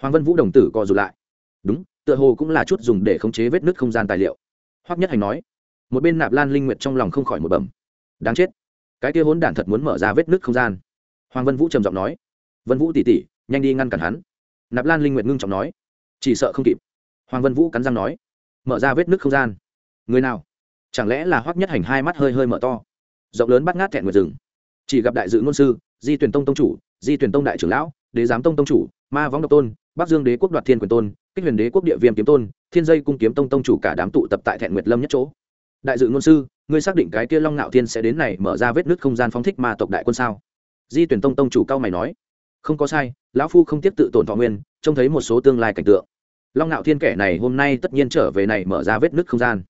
Hoàng vân vũ đồng tử co rụt lại. Đúng, tựa hồ cũng là chút dùng để khống chế vết nước không gian tài liệu. Hoắc nhất hành nói. Một bên nạp lan linh nguyệt trong lòng không khỏi một bẩm. Đáng chết. Cái kia hốn đản thật muốn mở ra vết nước không gian. Hoàng vân vũ trầm giọng nói. Vân vũ tỉ tỉ, nhanh đi ngăn cản hắn. Nạp lan linh nguyệt ngưng trọng nói. Chỉ sợ không kịp. Hoàng vân vũ cắn răng nói. Mở ra vết nước không gian người nào? Chẳng lẽ là hoắc nhất hành hai mắt hơi hơi mở to? Rộng lớn bắt ngát thẹn nguyệt rừng. Chỉ gặp đại dự ngôn sư, di tuyển tông tông chủ, di tuyển tông đại trưởng lão, đế giám tông tông chủ, ma võng độc tôn, bắc dương đế quốc đoạt thiên quyền tôn, kích huyền đế quốc địa viêm kiếm tôn, thiên dây cung kiếm tông tông chủ cả đám tụ tập tại thẹn nguyệt lâm nhất chỗ. Đại dự ngôn sư, ngươi xác định cái kia long ngạo thiên sẽ đến này mở ra vết nứt không gian phóng thích ma tộc đại quân sao? Di tuyển tông tông chủ cao mày nói. Không có sai, lão phu không tiếp tự tổn thọ nguyên, trông thấy một số tương lai cảnh tượng. Long ngạo thiên kẻ này hôm nay tất nhiên trở về này mở ra vết nứt không gian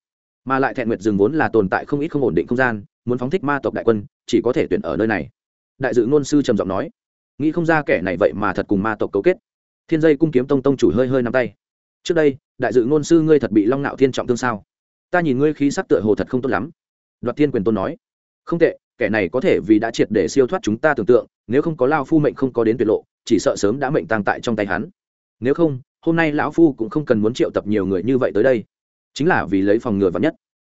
mà lại thẹn nguyệt rừng vốn là tồn tại không ít không ổn định không gian, muốn phóng thích ma tộc đại quân, chỉ có thể tuyển ở nơi này. Đại dự ngôn sư trầm giọng nói, nghĩ không ra kẻ này vậy mà thật cùng ma tộc cấu kết. Thiên dây cung kiếm tông tông chủ hơi hơi nắm tay. Trước đây, đại dự ngôn sư ngươi thật bị long nạo thiên trọng thương sao? Ta nhìn ngươi khí sắc tựa hồ thật không tốt lắm. Đoạt thiên quyền tôn nói, không tệ, kẻ này có thể vì đã triệt để siêu thoát chúng ta tưởng tượng, nếu không có lao phu mệnh không có đến tuyệt lộ, chỉ sợ sớm đã mệnh tang tại trong tay hắn. Nếu không, hôm nay lão phu cũng không cần muốn triệu tập nhiều người như vậy tới đây chính là vì lấy phòng ngừa vắn nhất.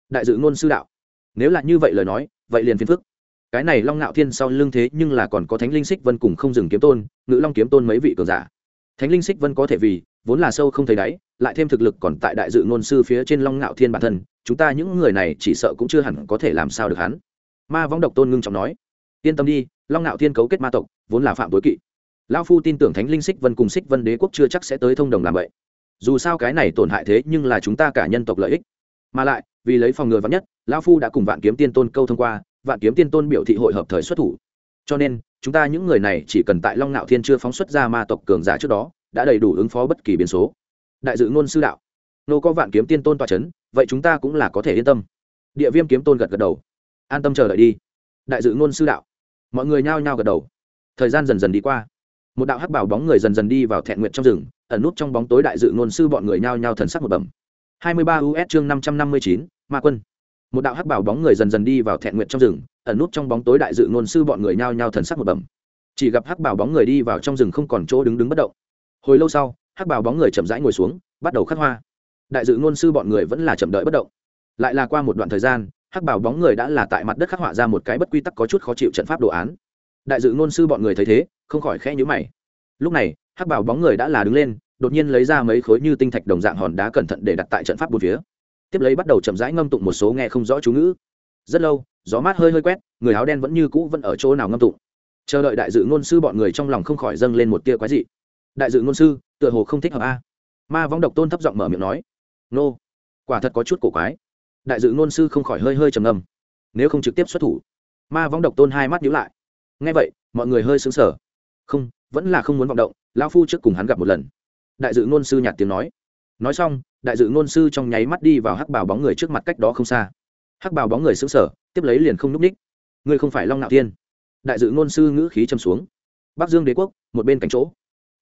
Đại dự ngôn sư đạo. Nếu là như vậy lời nói, vậy liền phiền phức. Cái này long ngạo thiên sau lưng thế nhưng là còn có thánh linh xích vân cùng không dừng kiếm tôn, ngự long kiếm tôn mấy vị cường giả. Thánh linh xích vân có thể vì, vốn là sâu không thấy đáy, lại thêm thực lực còn tại đại dự ngôn sư phía trên long ngạo thiên bản thân, chúng ta những người này chỉ sợ cũng chưa hẳn có thể làm sao được hắn. Ma võng độc tôn ngưng trọng nói. Yên tâm đi, long ngạo thiên cấu kết ma tộc, vốn là phạm tối kỵ. Lao phu tin tưởng thánh linh xích vân cùng xích vân đế quốc chưa chắc sẽ tới thông đồng làm vậy dù sao cái này tổn hại thế nhưng là chúng ta cả nhân tộc lợi ích. Mà lại, vì lấy phòng ngừa vắn nhất lao phu đã cùng vạn kiếm tiên tôn câu thông qua, vạn kiếm tiên tôn biểu thị hội hợp thời xuất thủ. Cho nên, chúng ta những người này chỉ cần tại long ngạo thiên chưa phóng xuất ra ma tộc cường giả trước đó, đã đầy đủ ứng phó bất kỳ biến số. Đại dự ngôn sư đạo. Nô có vạn kiếm tiên tôn toa c h ấ n vậy chúng ta cũng là có thể yên tâm. Địa viêm kiếm tôn gật gật đầu. An tâm chờ đợi đi. Đại dự ngôn sư đạo. Mọi người nhao nhao gật đầu. Thời gian dần dần đi qua một đạo hắc bảo bóng người dần dần đi vào thẹn nguyện trong rừng, ẩn nút trong bóng tối đại dự ngôn sư bọn người nhao nhao thần sắc một bẩm. Hai mươi ba us chương năm trăm năm mươi chín, ma quân. Một đạo hắc bảo bóng người dần dần đi vào thẹn nguyện trong rừng, ẩn nút trong bóng tối đại dự ngôn sư bọn người nhao nhao thần sắc một bẩm. Chỉ gặp hắc bảo bóng người đi vào trong rừng không còn chỗ đứng đứng bất động. Hồi lâu sau, hắc bảo bóng người chậm rãi ngồi xuống, bắt đầu khắc hoa. Đại dự ngôn sư bọn người vẫn là chậm đợi bất động. Lại là qua một đoạn thời gian, hắc bảo bóng người đã là tại mặt đất khắc họa ra một cái bất quy tắc có chút khó chịu trận pháp đồ án. Đại dự ngôn sư bọn người thấy thế không khỏi khẽ nhíu mày. Lúc này, hắc bảo bóng người đã là đứng lên, đột nhiên lấy ra mấy khối như tinh thạch đồng dạng hòn đá cẩn thận để đặt tại trận pháp bốn phía. Tiếp lấy bắt đầu chậm rãi ngâm tụng một số nghe không rõ chú ngữ. Rất lâu, gió mát hơi hơi quét, người áo đen vẫn như cũ vẫn ở chỗ nào ngâm tụng. Chờ đợi đại dự ngôn sư bọn người trong lòng không khỏi dâng lên một tia quái dị. Đại dự ngôn sư, tựa hồ không thích hợp a. Ma võng độc tôn thấp giọng mở miệng nói. Nô, quả thật có chút cổ quái. Đại dự ngôn sư không khỏi hơi hơi trầm ngâm. Nếu không trực tiếp xuất thủ, ma võng độc tôn hai mắt nhíu lại. Nghe vậy, mọi người hơi sững sờ không, vẫn là không muốn vọng động, lão phu trước cùng hắn gặp một lần. Đại dự ngôn sư nhạt tiếng nói. Nói xong, đại dự ngôn sư trong nháy mắt đi vào hắc bào bóng người trước mặt cách đó không xa. Hắc bào bóng người sững sờ, tiếp lấy liền không n ú c ních ngươi không phải long nạo thiên. Đại dự ngôn sư ngữ khí châm xuống. Bắc dương đế quốc, một bên cạnh chỗ.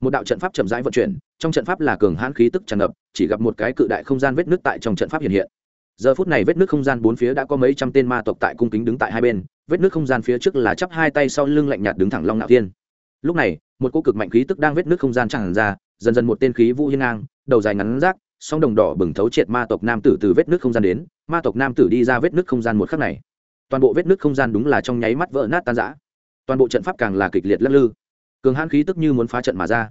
Một đạo trận pháp chậm rãi vận chuyển, trong trận pháp là cường hãn khí tức tràn ngập, chỉ gặp một cái cự đại không gian vết nước tại trong trận pháp hiện hiện. Giờ phút này vết nước không gian bốn phía đã có mấy trăm tên ma tộc tại cung kính đứng tại hai bên, vết nước không gian phía trước là chắp hai tay sau lưng lạnh nhạt đứng thẳng long nạo thiên lúc này, một cô cực mạnh khí tức đang vết nước không gian tràn ra, dần dần một tên khí vũ hiên ngang, đầu dài ngắn rác, song đồng đỏ bừng thấu triệt ma tộc nam tử từ vết nước không gian đến, ma tộc nam tử đi ra vết nước không gian một khắc này. Toàn bộ vết nước không gian đúng là trong nháy mắt vỡ nát tan rã. Toàn bộ trận pháp càng là kịch liệt lắc lư. Cường hãn khí tức như muốn phá trận mà ra.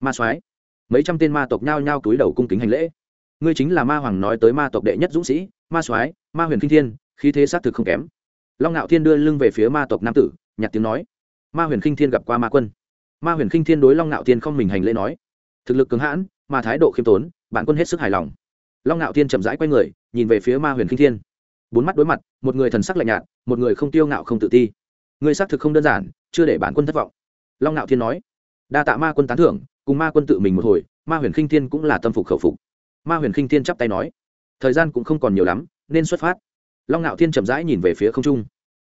Ma soái, mấy trăm tên ma tộc nhao nhao túi đầu cung kính hành lễ. Ngươi chính là ma hoàng nói tới ma tộc đệ nhất dũng sĩ, ma soái, ma huyền kinh thiên, khí thế xác thực không kém. Long ngạo thiên đưa lưng về phía ma tộc nam tử nhặt tiếng nói ma huyền kinh thiên gặp qua ma quân. Ma huyền kinh thiên đối long ngạo thiên không mình hành lễ nói, thực lực cường hãn, mà thái độ khiêm tốn, bản quân hết sức hài lòng. Long ngạo thiên chậm rãi quay người, nhìn về phía ma huyền kinh thiên. Bốn mắt đối mặt, một người thần sắc lạnh nhạt, một người không tiêu ngạo không tự ti. Người xác thực không đơn giản, chưa để bản quân thất vọng. Long ngạo thiên nói, đa tạ ma quân tán thưởng, cùng ma quân tự mình một hồi, ma huyền khinh thiên cũng là tâm phục khẩu phục. Ma huyền khinh thiên chắp tay nói, thời gian cũng không còn nhiều lắm, nên xuất phát. Long ngạo thiên chậm rãi nhìn về phía không trung.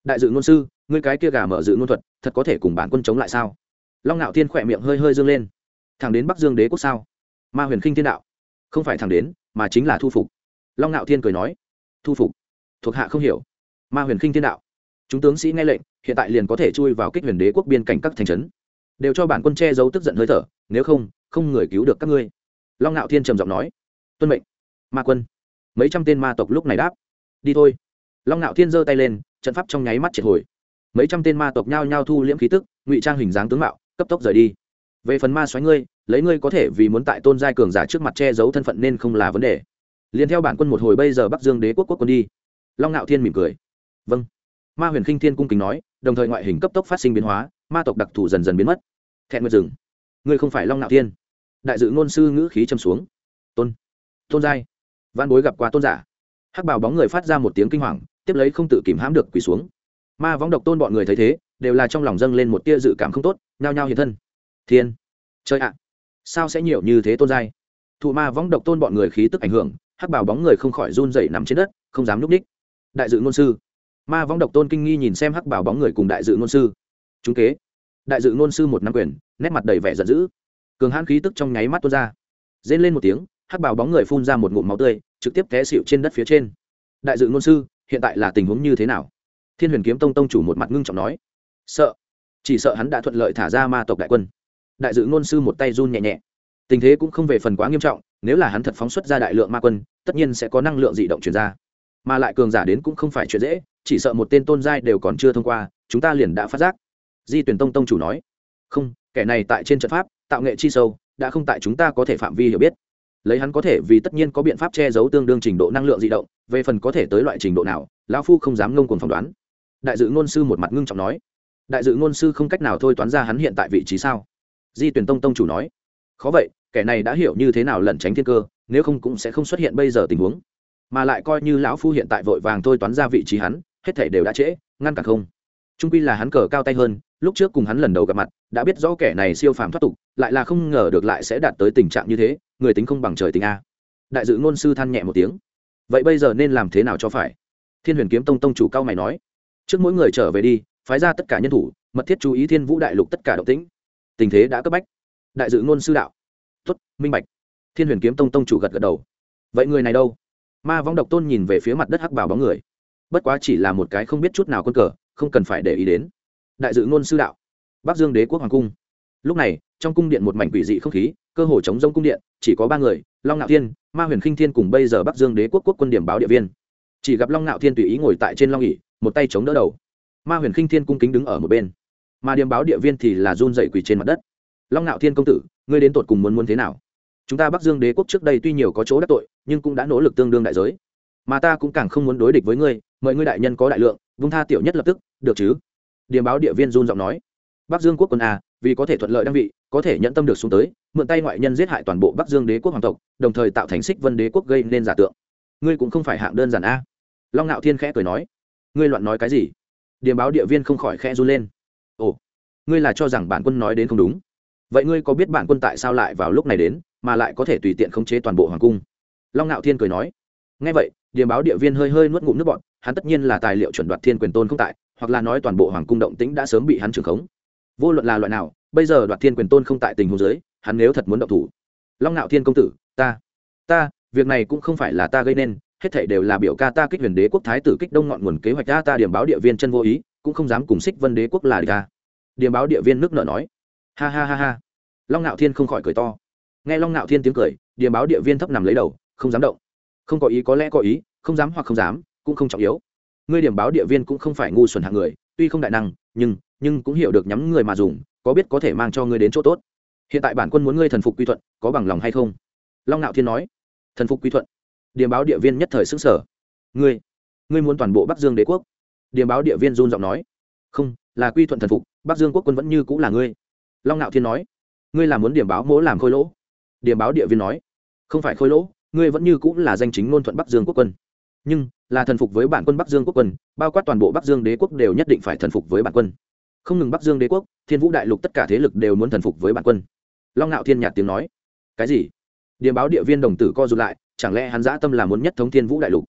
Đại dự ngôn sư ngươi cái kia gà mở dự ngôn thuật, thật có thể cùng bản quân chống lại sao? Long ngạo thiên khỏe miệng hơi hơi dương lên. Thẳng đến bắc dương đế quốc sao? Ma huyền khinh thiên đạo. Không phải thẳng đến, mà chính là thu phục. Long ngạo thiên cười nói. Thu phục? Thuộc hạ không hiểu. Ma huyền khinh thiên đạo. Chúng tướng sĩ nghe lệnh, hiện tại liền có thể chui vào kích huyền đế quốc biên cảnh các thành trấn. Đều cho bản quân che giấu tức giận hơi thở, nếu không không người cứu được các ngươi. Long ngạo thiên trầm giọng nói. Tuân mệnh, ma quân. Mấy trăm tên ma tộc lúc này đáp. Đi thôi. Long ngạo thiên giơ tay lên, trận pháp trong nháy mắt triệt hồi mấy trăm tên ma tộc nhao nhao thu liễm khí tức, ngụy trang hình dáng tướng mạo, cấp tốc rời đi. Về phần ma xoáy ngươi, lấy ngươi có thể vì muốn tại tôn giai cường giả trước mặt che giấu thân phận nên không là vấn đề. Liền theo bản quân một hồi bây giờ bắc dương đế quốc quốc quân đi. Long ngạo thiên mỉm cười. Vâng. Ma huyền khinh thiên cung kính nói, đồng thời ngoại hình cấp tốc phát sinh biến hóa, ma tộc đặc thù dần dần biến mất. Thẹn nguyệt rừng. Ngươi không phải long ngạo thiên. Đại dự ngôn sư ngữ khí châm xuống. Tôn. Tôn giai. Văn bối gặp qua tôn giả. Hắc bảo bóng người phát ra một tiếng kinh hoàng, tiếp lấy không tự kìm hãm được quỳ xuống ma võng độc tôn bọn người thấy thế, đều là trong lòng dâng lên một tia dự cảm không tốt, nhao nhao hiện thân. Thiên! Chơi ạ! Sao sẽ nhiều như thế tôn giai? Thụ ma võng độc tôn bọn người khí tức ảnh hưởng, hắc bảo bóng người không khỏi run dậy nằm trên đất, không dám núp đích. Đại dự ngôn sư. Ma võng độc tôn kinh nghi nhìn xem hắc bảo bóng người cùng đại dự ngôn sư. Chúng kế. Đại dự ngôn sư một năm quyền, nét mặt đầy vẻ giận dữ. Cường hãn khí tức trong nháy mắt tuôn ra. Rên lên một tiếng, hắc bảo bóng người phun ra một ngụm máu tươi, trực tiếp té xịu trên đất phía trên. Đại dự ngôn sư, hiện tại là tình huống như thế nào? Thiên huyền kiếm tông tông chủ một mặt ngưng trọng nói, sợ. Chỉ sợ hắn đã thuận lợi thả ra ma tộc đại quân. Đại dự ngôn sư một tay run nhẹ nhẹ. Tình thế cũng không về phần quá nghiêm trọng, nếu là hắn thật phóng xuất ra đại lượng ma quân, tất nhiên sẽ có năng lượng dị động chuyển ra. Mà lại cường giả đến cũng không phải chuyện dễ, chỉ sợ một tên tôn giai đều còn chưa thông qua, chúng ta liền đã phát giác. Di tuyển tông tông chủ nói, không, kẻ này tại trên trận pháp, tạo nghệ chi sâu, đã không tại chúng ta có thể phạm vi hiểu biết. Lấy hắn có thể vì tất nhiên có biện pháp che giấu tương đương trình độ năng lượng di động, về phần có thể tới loại trình độ nào, lão phu không dám ngông cuồng phỏng đoán đại dự ngôn sư một mặt ngưng trọng nói, đại dự ngôn sư không cách nào thôi toán ra hắn hiện tại vị trí sao? Di tuyển tông tông chủ nói, khó vậy, kẻ này đã hiểu như thế nào lẩn tránh thiên cơ, nếu không cũng sẽ không xuất hiện bây giờ tình huống. Mà lại coi như lão phu hiện tại vội vàng thôi toán ra vị trí hắn, hết thể đều đã trễ, ngăn cản không. Trung quy là hắn cờ cao tay hơn, lúc trước cùng hắn lần đầu gặp mặt, đã biết rõ kẻ này siêu phàm thoát tục, lại là không ngờ được lại sẽ đạt tới tình trạng như thế, người tính không bằng trời tính a. Đại dự ngôn sư than nhẹ một tiếng, vậy bây giờ nên làm thế nào cho phải? Thiên huyền kiếm tông tông chủ cao mày nói trước mỗi người trở về đi, phái ra tất cả nhân thủ, mật thiết chú ý thiên vũ đại lục tất cả động tĩnh. Tình thế đã cấp bách. Đại dự ngôn sư đạo. Tuất minh bạch. Thiên huyền kiếm tông tông chủ gật gật đầu. Vậy người này đâu? Ma vong độc tôn nhìn về phía mặt đất hắc bảo bóng người. Bất quá chỉ là một cái không biết chút nào quân cờ, không cần phải để ý đến. Đại dự ngôn sư đạo. Bắc dương đế quốc hoàng cung. Lúc này, trong cung điện một mảnh quỷ dị không khí, cơ hồ chống rông cung điện, chỉ có ba người, long ngạo thiên, ma huyền khinh thiên cùng bây giờ bắc dương đế quốc quốc quân điểm báo địa viên. Chỉ gặp long ngạo thiên tùy ý ngồi tại trên long ỉ một tay chống đỡ đầu. Ma huyền khinh thiên cung kính đứng ở một bên. Mà điềm báo địa viên thì là run dậy quỳ trên mặt đất. Long ngạo thiên công tử, ngươi đến tột cùng muốn muốn thế nào? Chúng ta bắc dương đế quốc trước đây tuy nhiều có chỗ đắc tội, nhưng cũng đã nỗ lực tương đương đại giới. Mà ta cũng càng không muốn đối địch với ngươi, mời ngươi đại nhân có đại lượng, vung tha tiểu nhất lập tức, được chứ? Điềm báo địa viên run giọng nói. Bắc dương quốc quân a vì có thể thuận lợi đăng vị, có thể nhận tâm được xuống tới, mượn tay ngoại nhân giết hại toàn bộ bắc dương đế quốc hoàng tộc, đồng thời tạo thành xích vân đế quốc gây nên giả tượng. Ngươi cũng không phải hạng đơn giản a. Long ngạo thiên khẽ cười nói ngươi loạn nói cái gì? Điểm báo địa viên không khỏi khẽ run lên. Ồ, ngươi là cho rằng bản quân nói đến không đúng. Vậy ngươi có biết bản quân tại sao lại vào lúc này đến, mà lại có thể tùy tiện khống chế toàn bộ hoàng cung? Long ngạo thiên cười nói. Ngay vậy điểm báo địa viên hơi hơi nuốt ngụm nước bọn hắn tất nhiên là tài liệu chuẩn đoạt thiên quyền tôn không tại, hoặc là nói toàn bộ hoàng cung động tĩnh đã sớm bị hắn trưởng khống. Vô luận là loại nào, bây giờ đoạt thiên quyền tôn không tại tình huống giới hắn nếu thật muốn động thủ. Long ngạo thiên công tử, ta ta, việc này cũng không phải là ta gây nên hết thảy đều là biểu ca ta kích huyền đế quốc thái tử kích đông ngọn nguồn kế hoạch ta ta điểm báo địa viên chân vô ý, cũng không dám cùng xích vân đế quốc là địch ta. Điểm báo địa viên nước nợ nói. Ha ha ha ha. Long ngạo thiên không khỏi cười to. Nghe long ngạo thiên tiếng cười, điểm báo địa viên thấp nằm lấy đầu, không dám động. Không có ý có lẽ có ý, không dám hoặc không dám, cũng không trọng yếu. Ngươi điểm báo địa viên cũng không phải ngu xuẩn hạng người, tuy không đại năng, nhưng nhưng cũng hiểu được nhắm người mà dùng, có biết có thể mang cho ngươi đến chỗ tốt. Hiện tại bản quân muốn ngươi thần phục quy thuận, có bằng lòng hay không? Long ngạo thiên nói. Thần phục quy thuận điểm báo địa viên nhất thời xứng sở ngươi ngươi muốn toàn bộ bắc dương đế quốc? Điểm báo địa viên run giọng nói. Không, là quy thuận thần phục, bắc dương quốc quân vẫn như cũng là ngươi. Long ngạo thiên nói. Ngươi là muốn điểm báo mỗ làm khôi lỗ? Điểm báo địa viên nói. Không phải khôi lỗ, ngươi vẫn như cũng là danh chính ngôn thuận bắc dương quốc quân. Nhưng, là thần phục với bản quân bắc dương quốc quân, bao quát toàn bộ bắc dương đế quốc đều nhất định phải thần phục với bản quân. Không ngừng bắc dương đế quốc, thiên vũ đại lục tất cả thế lực đều muốn thần phục với bản quân. Long ngạo thiên nhạt tiếng nói. Cái gì? Điểm báo địa viên đồng tử co r ụ t lại chẳng lẽ hắn dã tâm là muốn nhất thống thiên vũ đại lục?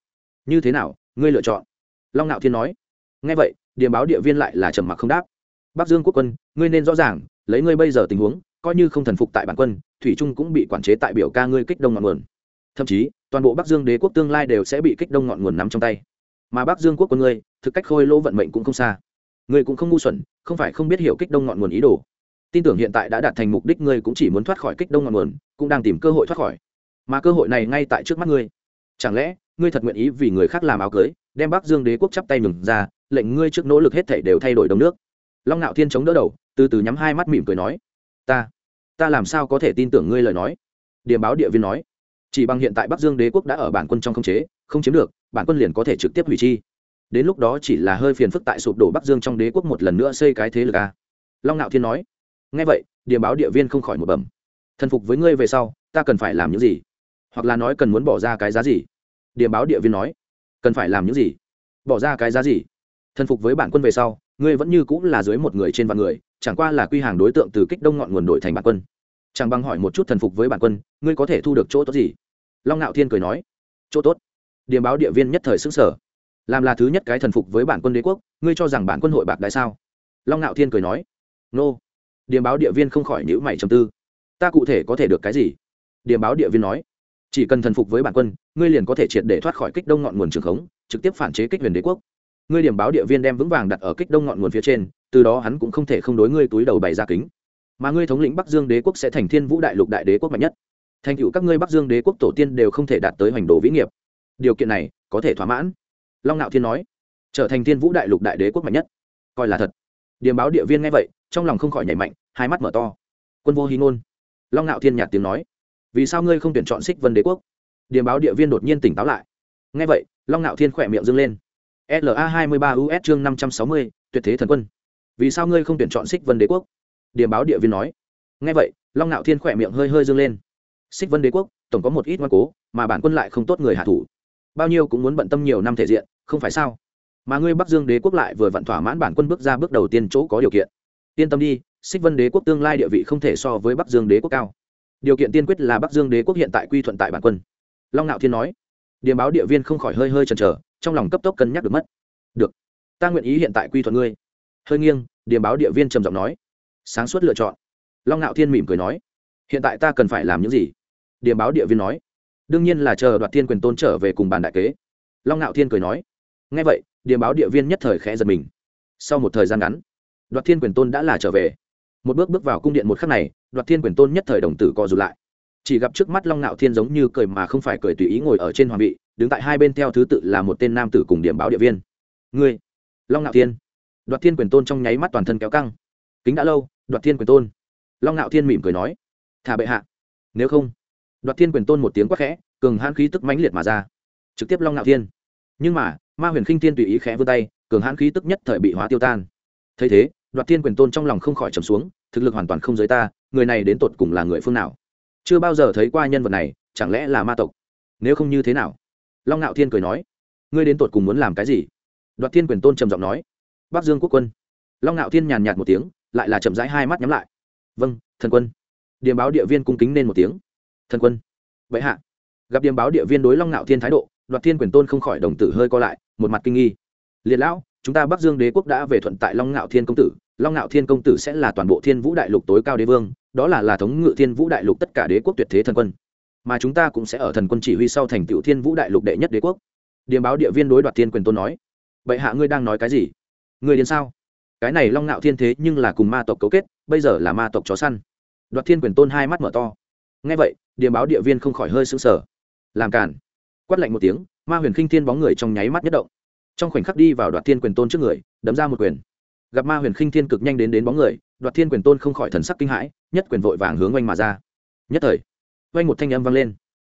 Như thế nào, ngươi lựa chọn? Long nạo thiên nói. Ngay vậy điềm báo địa viên lại là trầm mặc không đáp. Bắc dương quốc quân, ngươi nên rõ ràng, lấy ngươi bây giờ tình huống, coi như không thần phục tại bản quân, thủy trung cũng bị quản chế tại biểu ca ngươi kích đông ngọn nguồn. Thậm chí, toàn bộ bắc dương đế quốc tương lai đều sẽ bị kích đông ngọn nguồn nắm trong tay. Mà bắc dương quốc quân ngươi, thực cách khôi lỗ vận mệnh cũng không xa. Ngươi cũng không ngu xuẩn, không phải không biết hiểu kích đông ngọn nguồn ý đồ. Tin tưởng hiện tại đã đạt thành mục đích, ngươi cũng chỉ muốn thoát khỏi kích đông ngọn nguồn, cũng đang tìm cơ hội thoát khỏi mà cơ hội này ngay tại trước mắt ngươi. Chẳng lẽ, ngươi thật nguyện ý vì người khác làm áo cưới, đem bắc dương đế quốc chắp tay nhường ra, lệnh ngươi trước nỗ lực hết thể đều thay đổi đông nước? Long ngạo thiên chống đỡ đầu, từ từ nhắm hai mắt mỉm cười nói, ta ta làm sao có thể tin tưởng ngươi lời nói? Điểm báo địa viên nói, chỉ bằng hiện tại bắc dương đế quốc đã ở bản quân trong không chế, không chiếm được, bản quân liền có thể trực tiếp hủy chi. Đến lúc đó chỉ là hơi phiền phức tại sụp đổ bắc dương trong đế quốc một lần nữa xây cái thế lực a long ngạo thiên nói ngay vậy điểm báo địa viên không khỏi một bẩm, thần phục với ngươi về sau, ta cần phải làm những gì? Hoặc là nói cần muốn bỏ ra cái giá gì? Điểm báo địa viên nói, cần phải làm những gì? Bỏ ra cái giá gì? Thần phục với bản quân về sau, ngươi vẫn như cũng là dưới một người trên vạn người, chẳng qua là quy hàng đối tượng từ kích đông ngọn nguồn đổi thành bản quân. Chẳng bằng hỏi một chút thần phục với bản quân, ngươi có thể thu được chỗ tốt gì? Long ngạo thiên cười nói, chỗ tốt. Điểm báo địa viên nhất thời xứng sở làm là thứ nhất cái thần phục với bản quân đế quốc, ngươi cho rằng bản quân hội bạc đại sao? Long ngạo thiên cười nói, nô. Điểm báo địa viên không khỏi nhữ mày trầm tư. Ta cụ thể có thể được cái gì? Điểm báo địa viên nói chỉ cần thần phục với bản quân, ngươi liền có thể triệt để thoát khỏi kích đông ngọn nguồn trường khống, trực tiếp phản chế kích huyền đế quốc. Ngươi điểm báo địa viên đem vững vàng đặt ở kích đông ngọn nguồn phía trên, từ đó hắn cũng không thể không đối ngươi túi đầu bày ra kính. Mà ngươi thống lĩnh bắc dương đế quốc sẽ thành thiên vũ đại lục đại đế quốc mạnh nhất. Thành cựu các ngươi bắc dương đế quốc tổ tiên đều không thể đạt tới hoành đồ vĩ nghiệp. Điều kiện này, có thể thỏa mãn. Long ngạo thiên nói, trở thành thiên vũ đại lục đại đế quốc mạnh nhất. Coi là thật. Điểm báo địa viên nghe vậy, trong lòng không khỏi nhảy mạnh, hai mắt mở to. Quân vô hy ngôn. Long ngạo thiên nhạt tiếng nói vì sao ngươi không tuyển chọn xích vân đế quốc? Điềm báo địa viên đột nhiên tỉnh táo lại. Nghe vậy, long ngạo thiên khỏe miệng dâng lên. La hai mươi ba us chương năm trăm sáu mươi, tuyệt thế thần quân. Vì sao ngươi không tuyển chọn xích vân đế quốc? Điềm báo địa viên nói. Nghe vậy, long ngạo thiên khỏe miệng hơi hơi dâng lên. Xích vân đế quốc, tổng có một ít ngoan cố, mà bản quân lại không tốt người hạ thủ. Bao nhiêu cũng muốn bận tâm nhiều năm thể diện, không phải sao? Mà ngươi bắc dương đế quốc lại vừa vặn thỏa mãn bản quân bước ra bước đầu tiên chỗ có điều kiện. Yên tâm đi xích vân đế quốc tương lai địa vị không thể so với bắc dương đế quốc cao điều kiện tiên quyết là bắc dương đế quốc hiện tại quy thuận tại bản quân. Long ngạo thiên nói. Điềm báo địa viên không khỏi hơi hơi chần chờ, trong lòng cấp tốc cân nhắc được mất. Được, ta nguyện ý hiện tại quy thuận ngươi. Hơi nghiêng điềm báo địa viên trầm giọng nói. Sáng suốt lựa chọn. Long ngạo thiên mỉm cười nói. Hiện tại ta cần phải làm những gì? Điềm báo địa viên nói. Đương nhiên là chờ đoạt thiên quyền tôn trở về cùng bàn đại kế. Long ngạo thiên cười nói. Ngay vậy điềm báo địa viên nhất thời khẽ giật mình. Sau một thời gian ngắn, đoạt thiên quyền tôn đã là trở về một bước bước vào cung điện một khắc này, đoạt thiên quyền tôn nhất thời đồng tử co rụt lại. Chỉ gặp trước mắt long ngạo thiên giống như cười mà không phải cười tùy ý ngồi ở trên hoàng vị, đứng tại hai bên theo thứ tự là một tên nam tử cùng điểm báo địa viên. Ngươi, long ngạo thiên. Đoạt thiên quyền tôn trong nháy mắt toàn thân kéo căng. Kính đã lâu, đoạt thiên quyền tôn. Long ngạo thiên mỉm cười nói. Thả bệ hạ. Nếu không? Đoạt thiên quyền tôn một tiếng quắc khẽ, cường hãn khí tức mãnh liệt mà ra. Trực tiếp long ngạo thiên. Nhưng mà, ma huyền khinh thiên tùy ý khẽ vươn tay, cường hãn khí tức nhất thời bị hóa tiêu tan. Thấy thế đoạt thiên quyền tôn trong lòng không khỏi trầm xuống, thực lực hoàn toàn không giới ta, người này đến tột cùng là người phương nào? Chưa bao giờ thấy qua nhân vật này, chẳng lẽ là ma tộc? Nếu không như thế nào? Long ngạo thiên cười nói. Ngươi đến tột cùng muốn làm cái gì? Đoạt thiên quyền tôn trầm giọng nói. Bắc dương quốc quân. Long ngạo thiên nhàn nhạt một tiếng, lại là chậm rãi hai mắt nhắm lại. Vâng thần quân. Điềm báo địa viên cung kính nên một tiếng. Thần quân. Vậy hạ. Gặp điềm báo địa viên đối long ngạo thiên thái độ, đoạt thiên quyền tôn không khỏi đồng tử hơi co lại, một mặt kinh nghi. Liệt lão chúng ta bắc dương đế quốc đã về thuận tại long ngạo thiên công tử, long ngạo thiên công tử sẽ là toàn bộ thiên vũ đại lục tối cao đế vương, đó là là thống ngự thiên vũ đại lục tất cả đế quốc tuyệt thế thần quân. Mà chúng ta cũng sẽ ở thần quân chỉ huy sau thành tựu thiên vũ đại lục đệ nhất đế quốc. Điềm báo địa viên đối đoạt thiên quyền tôn nói. Vậy hạ ngươi đang nói cái gì? Ngươi đến sao? Cái này long ngạo thiên thế nhưng là cùng ma tộc cấu kết, bây giờ là ma tộc chó săn. Đoạt thiên quyền tôn hai mắt mở to. Ngay vậy điềm báo địa viên không khỏi hơi sững sờ. Làm cản quát lạnh một tiếng, ma huyền khinh thiên bóng người trong nháy mắt nhất động trong khoảnh khắc đi vào đoạt thiên quyền tôn trước người, đấm ra một quyền. Gặp ma huyền khinh thiên cực nhanh đến đến bóng người, đoạt thiên quyền tôn không khỏi thần sắc kinh hãi, nhất quyền vội vàng hướng oanh mà ra. Nhất thời, oanh một thanh âm vang lên.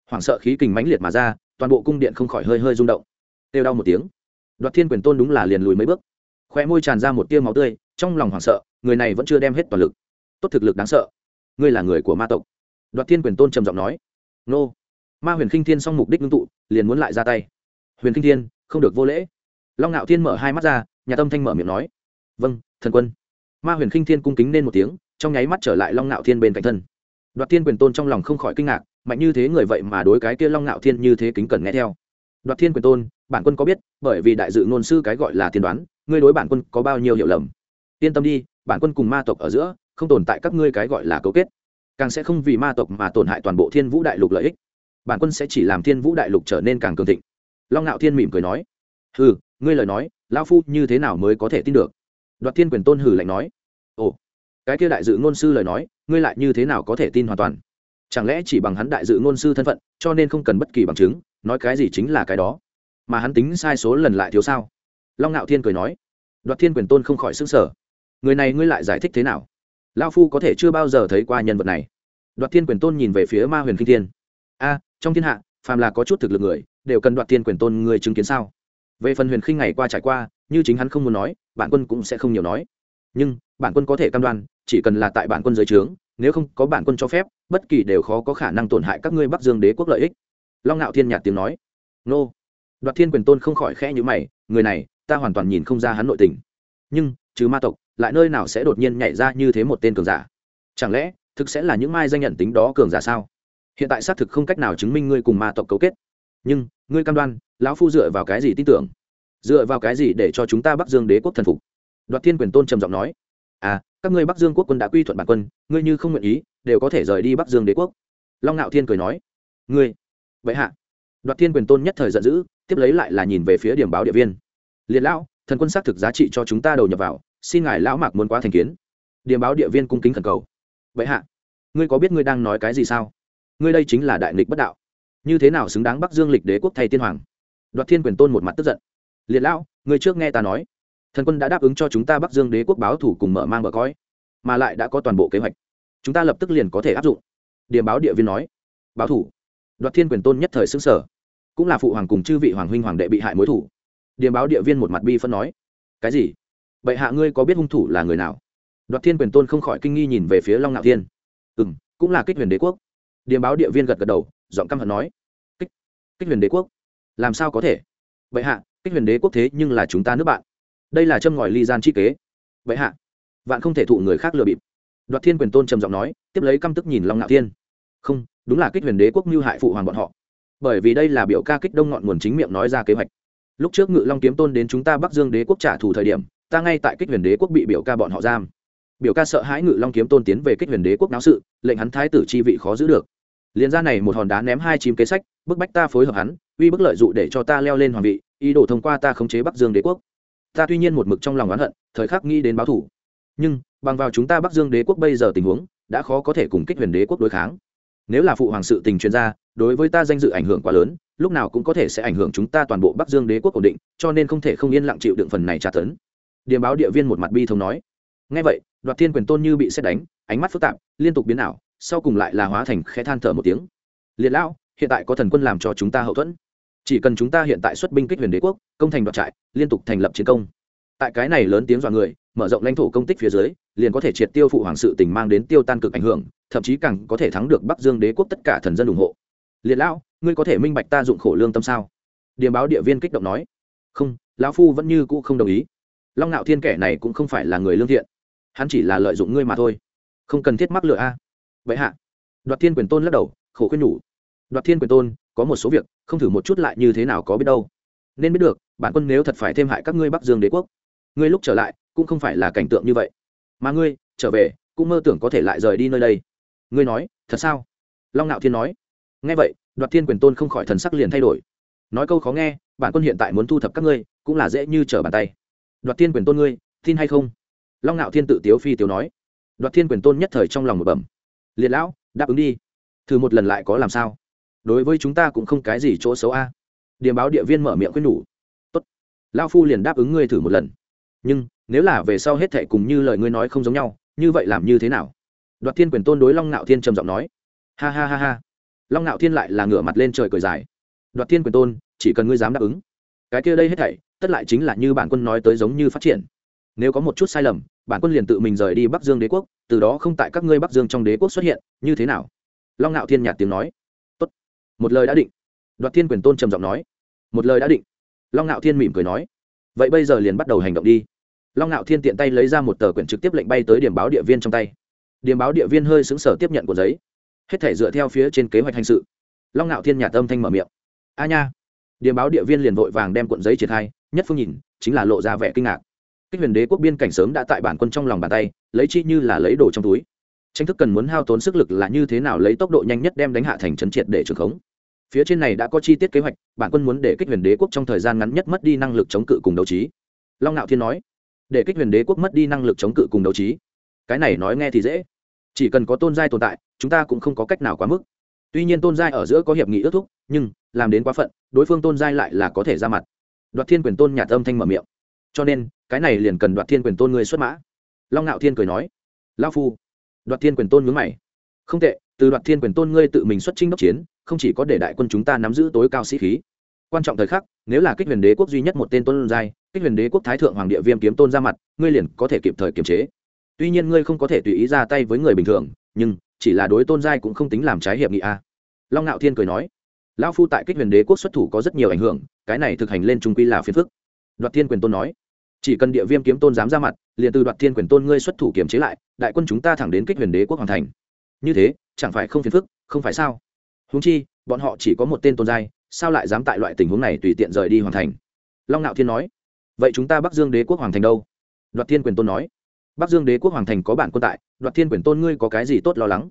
Hoảng sợ khí kình mãnh liệt mà ra, toàn bộ cung điện không khỏi hơi hơi rung động. Têu đau một tiếng. Đoạt thiên quyền tôn đúng là liền lùi mấy bước. Khoe môi tràn ra một tia máu tươi, trong lòng hoảng sợ, người này vẫn chưa đem hết toàn lực. Tốt thực lực đáng sợ. Ngươi là người của ma tộc. Đoạt thiên quyền tôn trầm giọng nói. Nô. Ma huyền khinh thiên xong mục đích ngưng tụ, liền muốn lại ra tay. Huyền khinh thiên, không được vô lễ long ngạo thiên mở hai mắt ra, nhà tâm thanh mở miệng nói vâng thần quân. Ma huyền khinh thiên cung kính nên một tiếng, trong nháy mắt trở lại long ngạo thiên bên cạnh thân. Đoạt thiên quyền tôn trong lòng không khỏi kinh ngạc, mạnh như thế người vậy mà đối cái kia long ngạo thiên như thế kính cẩn nghe theo. Đoạt thiên quyền tôn, bản quân có biết, bởi vì đại dự ngôn sư cái gọi là tiên đoán, ngươi đối bản quân có bao nhiêu hiểu lầm? Yên tâm đi, bản quân cùng ma tộc ở giữa, không tồn tại các ngươi cái gọi là cấu kết. Càng sẽ không vì ma tộc mà tổn hại toàn bộ thiên vũ đại lục lợi ích. Bản quân sẽ chỉ làm thiên vũ đại lục trở nên càng cường thịnh. Long ngạo thiên mỉm cười nói, hừ ngươi lời nói, lão phu như thế nào mới có thể tin được? Đoạt thiên quyền tôn hử lạnh nói. Ồ, cái kia đại dự ngôn sư lời nói, ngươi lại như thế nào có thể tin hoàn toàn? Chẳng lẽ chỉ bằng hắn đại dự ngôn sư thân phận, cho nên không cần bất kỳ bằng chứng, nói cái gì chính là cái đó? Mà hắn tính sai số lần lại thiếu sao? Long ngạo thiên cười nói. Đoạt thiên quyền tôn không khỏi xứng sở người này ngươi lại giải thích thế nào? Lao phu có thể chưa bao giờ thấy qua nhân vật này. Đoạt thiên quyền tôn nhìn về phía ma huyền kinh thiên. A, trong thiên hạ, phàm là có chút thực lực người, đều cần đoạt thiên quyền tôn người chứng kiến sao? Về phần huyền khinh ngày qua trải qua, như chính hắn không muốn nói, bản quân cũng sẽ không nhiều nói. Nhưng, bản quân có thể cam đoan, chỉ cần là tại bản quân giới trướng, nếu không có bản quân cho phép, bất kỳ đều khó có khả năng tổn hại các ngươi bắc dương đế quốc lợi ích. Long ngạo thiên nhạt tiếng nói. Nô. Đoạt thiên quyền tôn không khỏi khẽ như mày, người này, ta hoàn toàn nhìn không ra hắn nội tình. Nhưng chứ ma tộc, lại nơi nào sẽ đột nhiên nhảy ra như thế một tên cường giả? Chẳng lẽ, thực sẽ là những mai danh nhận tính đó cường giả sao? Hiện tại xác thực không cách nào chứng minh ngươi cùng ma tộc cấu kết. Nhưng ngươi cam đoan, lão phu dựa vào cái gì tin tưởng? Dựa vào cái gì để cho chúng ta bắc dương đế quốc thần phục? Đoạt thiên quyền tôn trầm giọng nói. À các ngươi bắc dương quốc quân đã quy thuận bản quân, ngươi như không nguyện ý, đều có thể rời đi bắc dương đế quốc. Long ngạo thiên cười nói. Ngươi, vậy hạ. Đoạt thiên quyền tôn nhất thời giận dữ, tiếp lấy lại là nhìn về phía điểm báo địa viên. Liệt lão, thần quân xác thực giá trị cho chúng ta đầu nhập vào, xin ngài lão mạc muốn quá thành kiến. Điểm báo địa viên cung kính khẩn cầu. Vậy hạ, ngươi có biết ngươi đang nói cái gì sao? Ngươi đây chính là đại nghịch bất đạo như thế nào xứng đáng bắc dương lịch đế quốc thay tiên hoàng? Đoạt thiên quyền tôn một mặt tức giận. Liệt lão, người trước nghe ta nói. Thần quân đã đáp ứng cho chúng ta bắc dương đế quốc báo thủ cùng mở mang bờ cõi mà lại đã có toàn bộ kế hoạch. Chúng ta lập tức liền có thể áp dụng. Điểm báo địa viên nói. Báo thủ. Đoạt thiên quyền tôn nhất thời xứng sở cũng là phụ hoàng cùng chư vị hoàng huynh hoàng đệ bị hại mối thủ. Điểm báo địa viên một mặt bi phân nói. Cái gì? Bệ hạ ngươi có biết hung thủ là người nào? Đoạt thiên quyền tôn không khỏi kinh nghi nhìn về phía long ngạo thiên. Ừ m cũng là kích huyền đế quốc. Điểm báo địa viên gật gật đầu giọng căm hận nói, kích kích huyền đế quốc, làm sao có thể? Bệ hạ, kích huyền đế quốc thế nhưng là chúng ta nước bạn. Đây là châm ngòi ly gian chi kế. Bệ hạ, vạn không thể thụ người khác lừa bịp. Đoạt thiên quyền tôn trầm giọng nói, tiếp lấy căm tức nhìn long ngạo thiên. Không, đúng là kích huyền đế quốc mưu hại phụ hoàng bọn họ. Bởi vì đây là biểu ca kích đông ngọn nguồn chính miệng nói ra kế hoạch. Lúc trước ngự long kiếm tôn đến chúng ta bắc dương đế quốc trả thù thời điểm, ta ngay tại kích huyền đế quốc bị biểu ca bọn họ giam. Biểu ca sợ hãi ngự long kiếm tôn tiến về kích huyền đế quốc náo sự, lệnh hắn thái tử chi vị khó giữ được liền ra này một hòn đá ném hai chim kế sách, bức bách ta phối hợp hắn, uy bức lợi dụ để cho ta leo lên hoàng vị, ý đồ thông qua ta khống chế bắc dương đế quốc. Ta tuy nhiên một mực trong lòng oán hận, thời khắc nghĩ đến báo thủ nhưng, bằng vào chúng ta bắc dương đế quốc bây giờ tình huống, đã khó có thể cùng kích huyền đế quốc đối kháng. Nếu là phụ hoàng sự tình chuyên gia đối với ta danh dự ảnh hưởng quá lớn, lúc nào cũng có thể sẽ ảnh hưởng chúng ta toàn bộ bắc dương đế quốc ổn định, cho nên không thể không yên lặng chịu đựng phần này tra tấn. Điềm báo địa viên một mặt bi thống nói. Ngay vậy, đoạt thiên quyền tôn như bị xét đánh, ánh mắt phức tạp, liên tục biến ảo sau cùng lại là hóa thành khẽ than thở một tiếng. Liệt lão, hiện tại có thần quân làm cho chúng ta hậu thuẫn. Chỉ cần chúng ta hiện tại xuất binh kích huyền đế quốc, công thành đoạt trại, liên tục thành lập chiến công. Tại cái này lớn tiếng dọa người, mở rộng lãnh thổ công tích phía dưới, liền có thể triệt tiêu phụ hoàng sự tình mang đến tiêu tan cực ảnh hưởng, thậm chí càng có thể thắng được bắc dương đế quốc tất cả thần dân ủng hộ. Liệt lão, ngươi có thể minh bạch ta dụng khổ lương tâm sao? Điềm báo địa viên kích động nói. Không, lão phu vẫn như cũ không đồng ý. Long ngạo thiên kẻ này cũng không phải là người lương thiện. Hắn chỉ là lợi dụng ngươi mà thôi. Không cần thiết mắc lựa a vậy hạ. Đoạt thiên quyền tôn lắc đầu, khổ khuyên nhủ. Đoạt thiên quyền tôn, có một số việc, không thử một chút lại như thế nào có biết đâu. Nên biết được, bản quân nếu thật phải thêm hại các ngươi bắc dương đế quốc, ngươi lúc trở lại, cũng không phải là cảnh tượng như vậy. Mà ngươi, trở về, cũng mơ tưởng có thể lại rời đi nơi đây. Ngươi nói, thật sao? Long ngạo thiên nói. Nghe vậy, đoạt thiên quyền tôn không khỏi thần sắc liền thay đổi. Nói câu khó nghe, bản quân hiện tại muốn thu thập các ngươi, cũng là dễ như trở bàn tay. Đoạt thiên quyền tôn ngươi, tin hay không? Long ngạo thiên tự tiếu phi tiếu nói. Đoạt thiên quyền tôn nhất thời trong lòng một bẩm liệt lão, đáp ứng đi. Thử một lần lại có làm sao? Đối với chúng ta cũng không cái gì chỗ xấu a. Điềm báo địa viên mở miệng khuyên nhủ. Tốt. Lao phu liền đáp ứng ngươi thử một lần. Nhưng, nếu là về sau hết thệ cùng như lời ngươi nói không giống nhau, như vậy làm như thế nào? Đoạt thiên quyền tôn đối long ngạo thiên trầm giọng nói. Ha ha ha ha. Long ngạo thiên lại là ngửa mặt lên trời cười dài. Đoạt thiên quyền tôn, chỉ cần ngươi dám đáp ứng. Cái kia đây hết thảy, tất lại chính là như bản quân nói tới giống như phát triển. Nếu có một chút sai lầm bản quân liền tự mình rời đi bắc dương đế quốc, từ đó không tại các ngươi bắc dương trong đế quốc xuất hiện, như thế nào? Long ngạo thiên nhạt tiếng nói. Tốt, một lời đã định. Đoạt thiên quyền tôn trầm giọng nói. Một lời đã định. Long ngạo thiên mỉm cười nói. Vậy bây giờ liền bắt đầu hành động đi. Long ngạo thiên tiện tay lấy ra một tờ quyển trực tiếp lệnh bay tới điểm báo địa viên trong tay. Điểm báo địa viên hơi xứng sở tiếp nhận của giấy. Hết thể dựa theo phía trên kế hoạch hành sự. Long ngạo thiên nhà tâm thanh mở miệng. A nha. Điểm báo địa viên liền vội vàng đem cuộn giấy triển khai, nhất phương nhìn, chính là lộ ra vẻ kinh ngạc kích huyền đế quốc biên cảnh sớm đã tại bản quân trong lòng bàn tay, lấy chi như là lấy đồ trong túi. Tranh thức cần muốn hao tốn sức lực là như thế nào lấy tốc độ nhanh nhất đem đánh hạ thành trấn triệt để trường khống. Phía trên này đã có chi tiết kế hoạch, bản quân muốn để kích huyền đế quốc trong thời gian ngắn nhất mất đi năng lực chống cự cùng đấu trí. Long ngạo thiên nói, để kích huyền đế quốc mất đi năng lực chống cự cùng đấu trí. Cái này nói nghe thì dễ. Chỉ cần có tôn giai tồn tại, chúng ta cũng không có cách nào quá mức. Tuy nhiên tôn giai ở giữa có hiệp nghị ước thúc, nhưng, làm đến quá phận, đối phương tôn giai lại là có thể ra mặt. Đoạt thiên quyền tôn nhà tâm thanh mở miệng. Cho nên cái này liền cần đoạt thiên quyền tôn ngươi xuất mã. Long ngạo thiên cười nói lao phu. Đoạt thiên quyền tôn ngưỡng mày, không tệ, từ đoạt thiên quyền tôn ngươi tự mình xuất trinh đốc chiến, không chỉ có để đại quân chúng ta nắm giữ tối cao sĩ khí. Quan trọng thời khắc, nếu là kích huyền đế quốc duy nhất một tên tôn giai, kích huyền đế quốc thái thượng hoàng địa viêm kiếm tôn ra mặt, ngươi liền có thể kịp thời kiềm chế. Tuy nhiên ngươi không có thể tùy ý ra tay với người bình thường, nhưng chỉ là đối tôn giai cũng không tính làm trái hiệp nghị a. Long ngạo thiên cười nói, lão phu tại kích huyền đế quốc xuất thủ có rất nhiều ảnh hưởng, cái này thực hành lên trung quy là phiền phức. Đoạt thiên quyền tôn nói chỉ cần địa viêm kiếm tôn dám ra mặt, liền từ đoạt thiên quyền tôn ngươi xuất thủ kiềm chế lại, đại quân chúng ta thẳng đến kích huyền đế quốc hoàn thành. Như thế, chẳng phải không phiền phức, không phải sao? Húng chi, bọn họ chỉ có một tên tôn giai, sao lại dám tại loại tình huống này tùy tiện rời đi hoàn thành? Long ngạo thiên nói. Vậy chúng ta bắc dương đế quốc hoàng thành đâu? Đoạt thiên quyền tôn nói. Bắc dương đế quốc hoàng thành có bản quân tại, đoạt thiên quyền tôn ngươi có cái gì tốt lo lắng?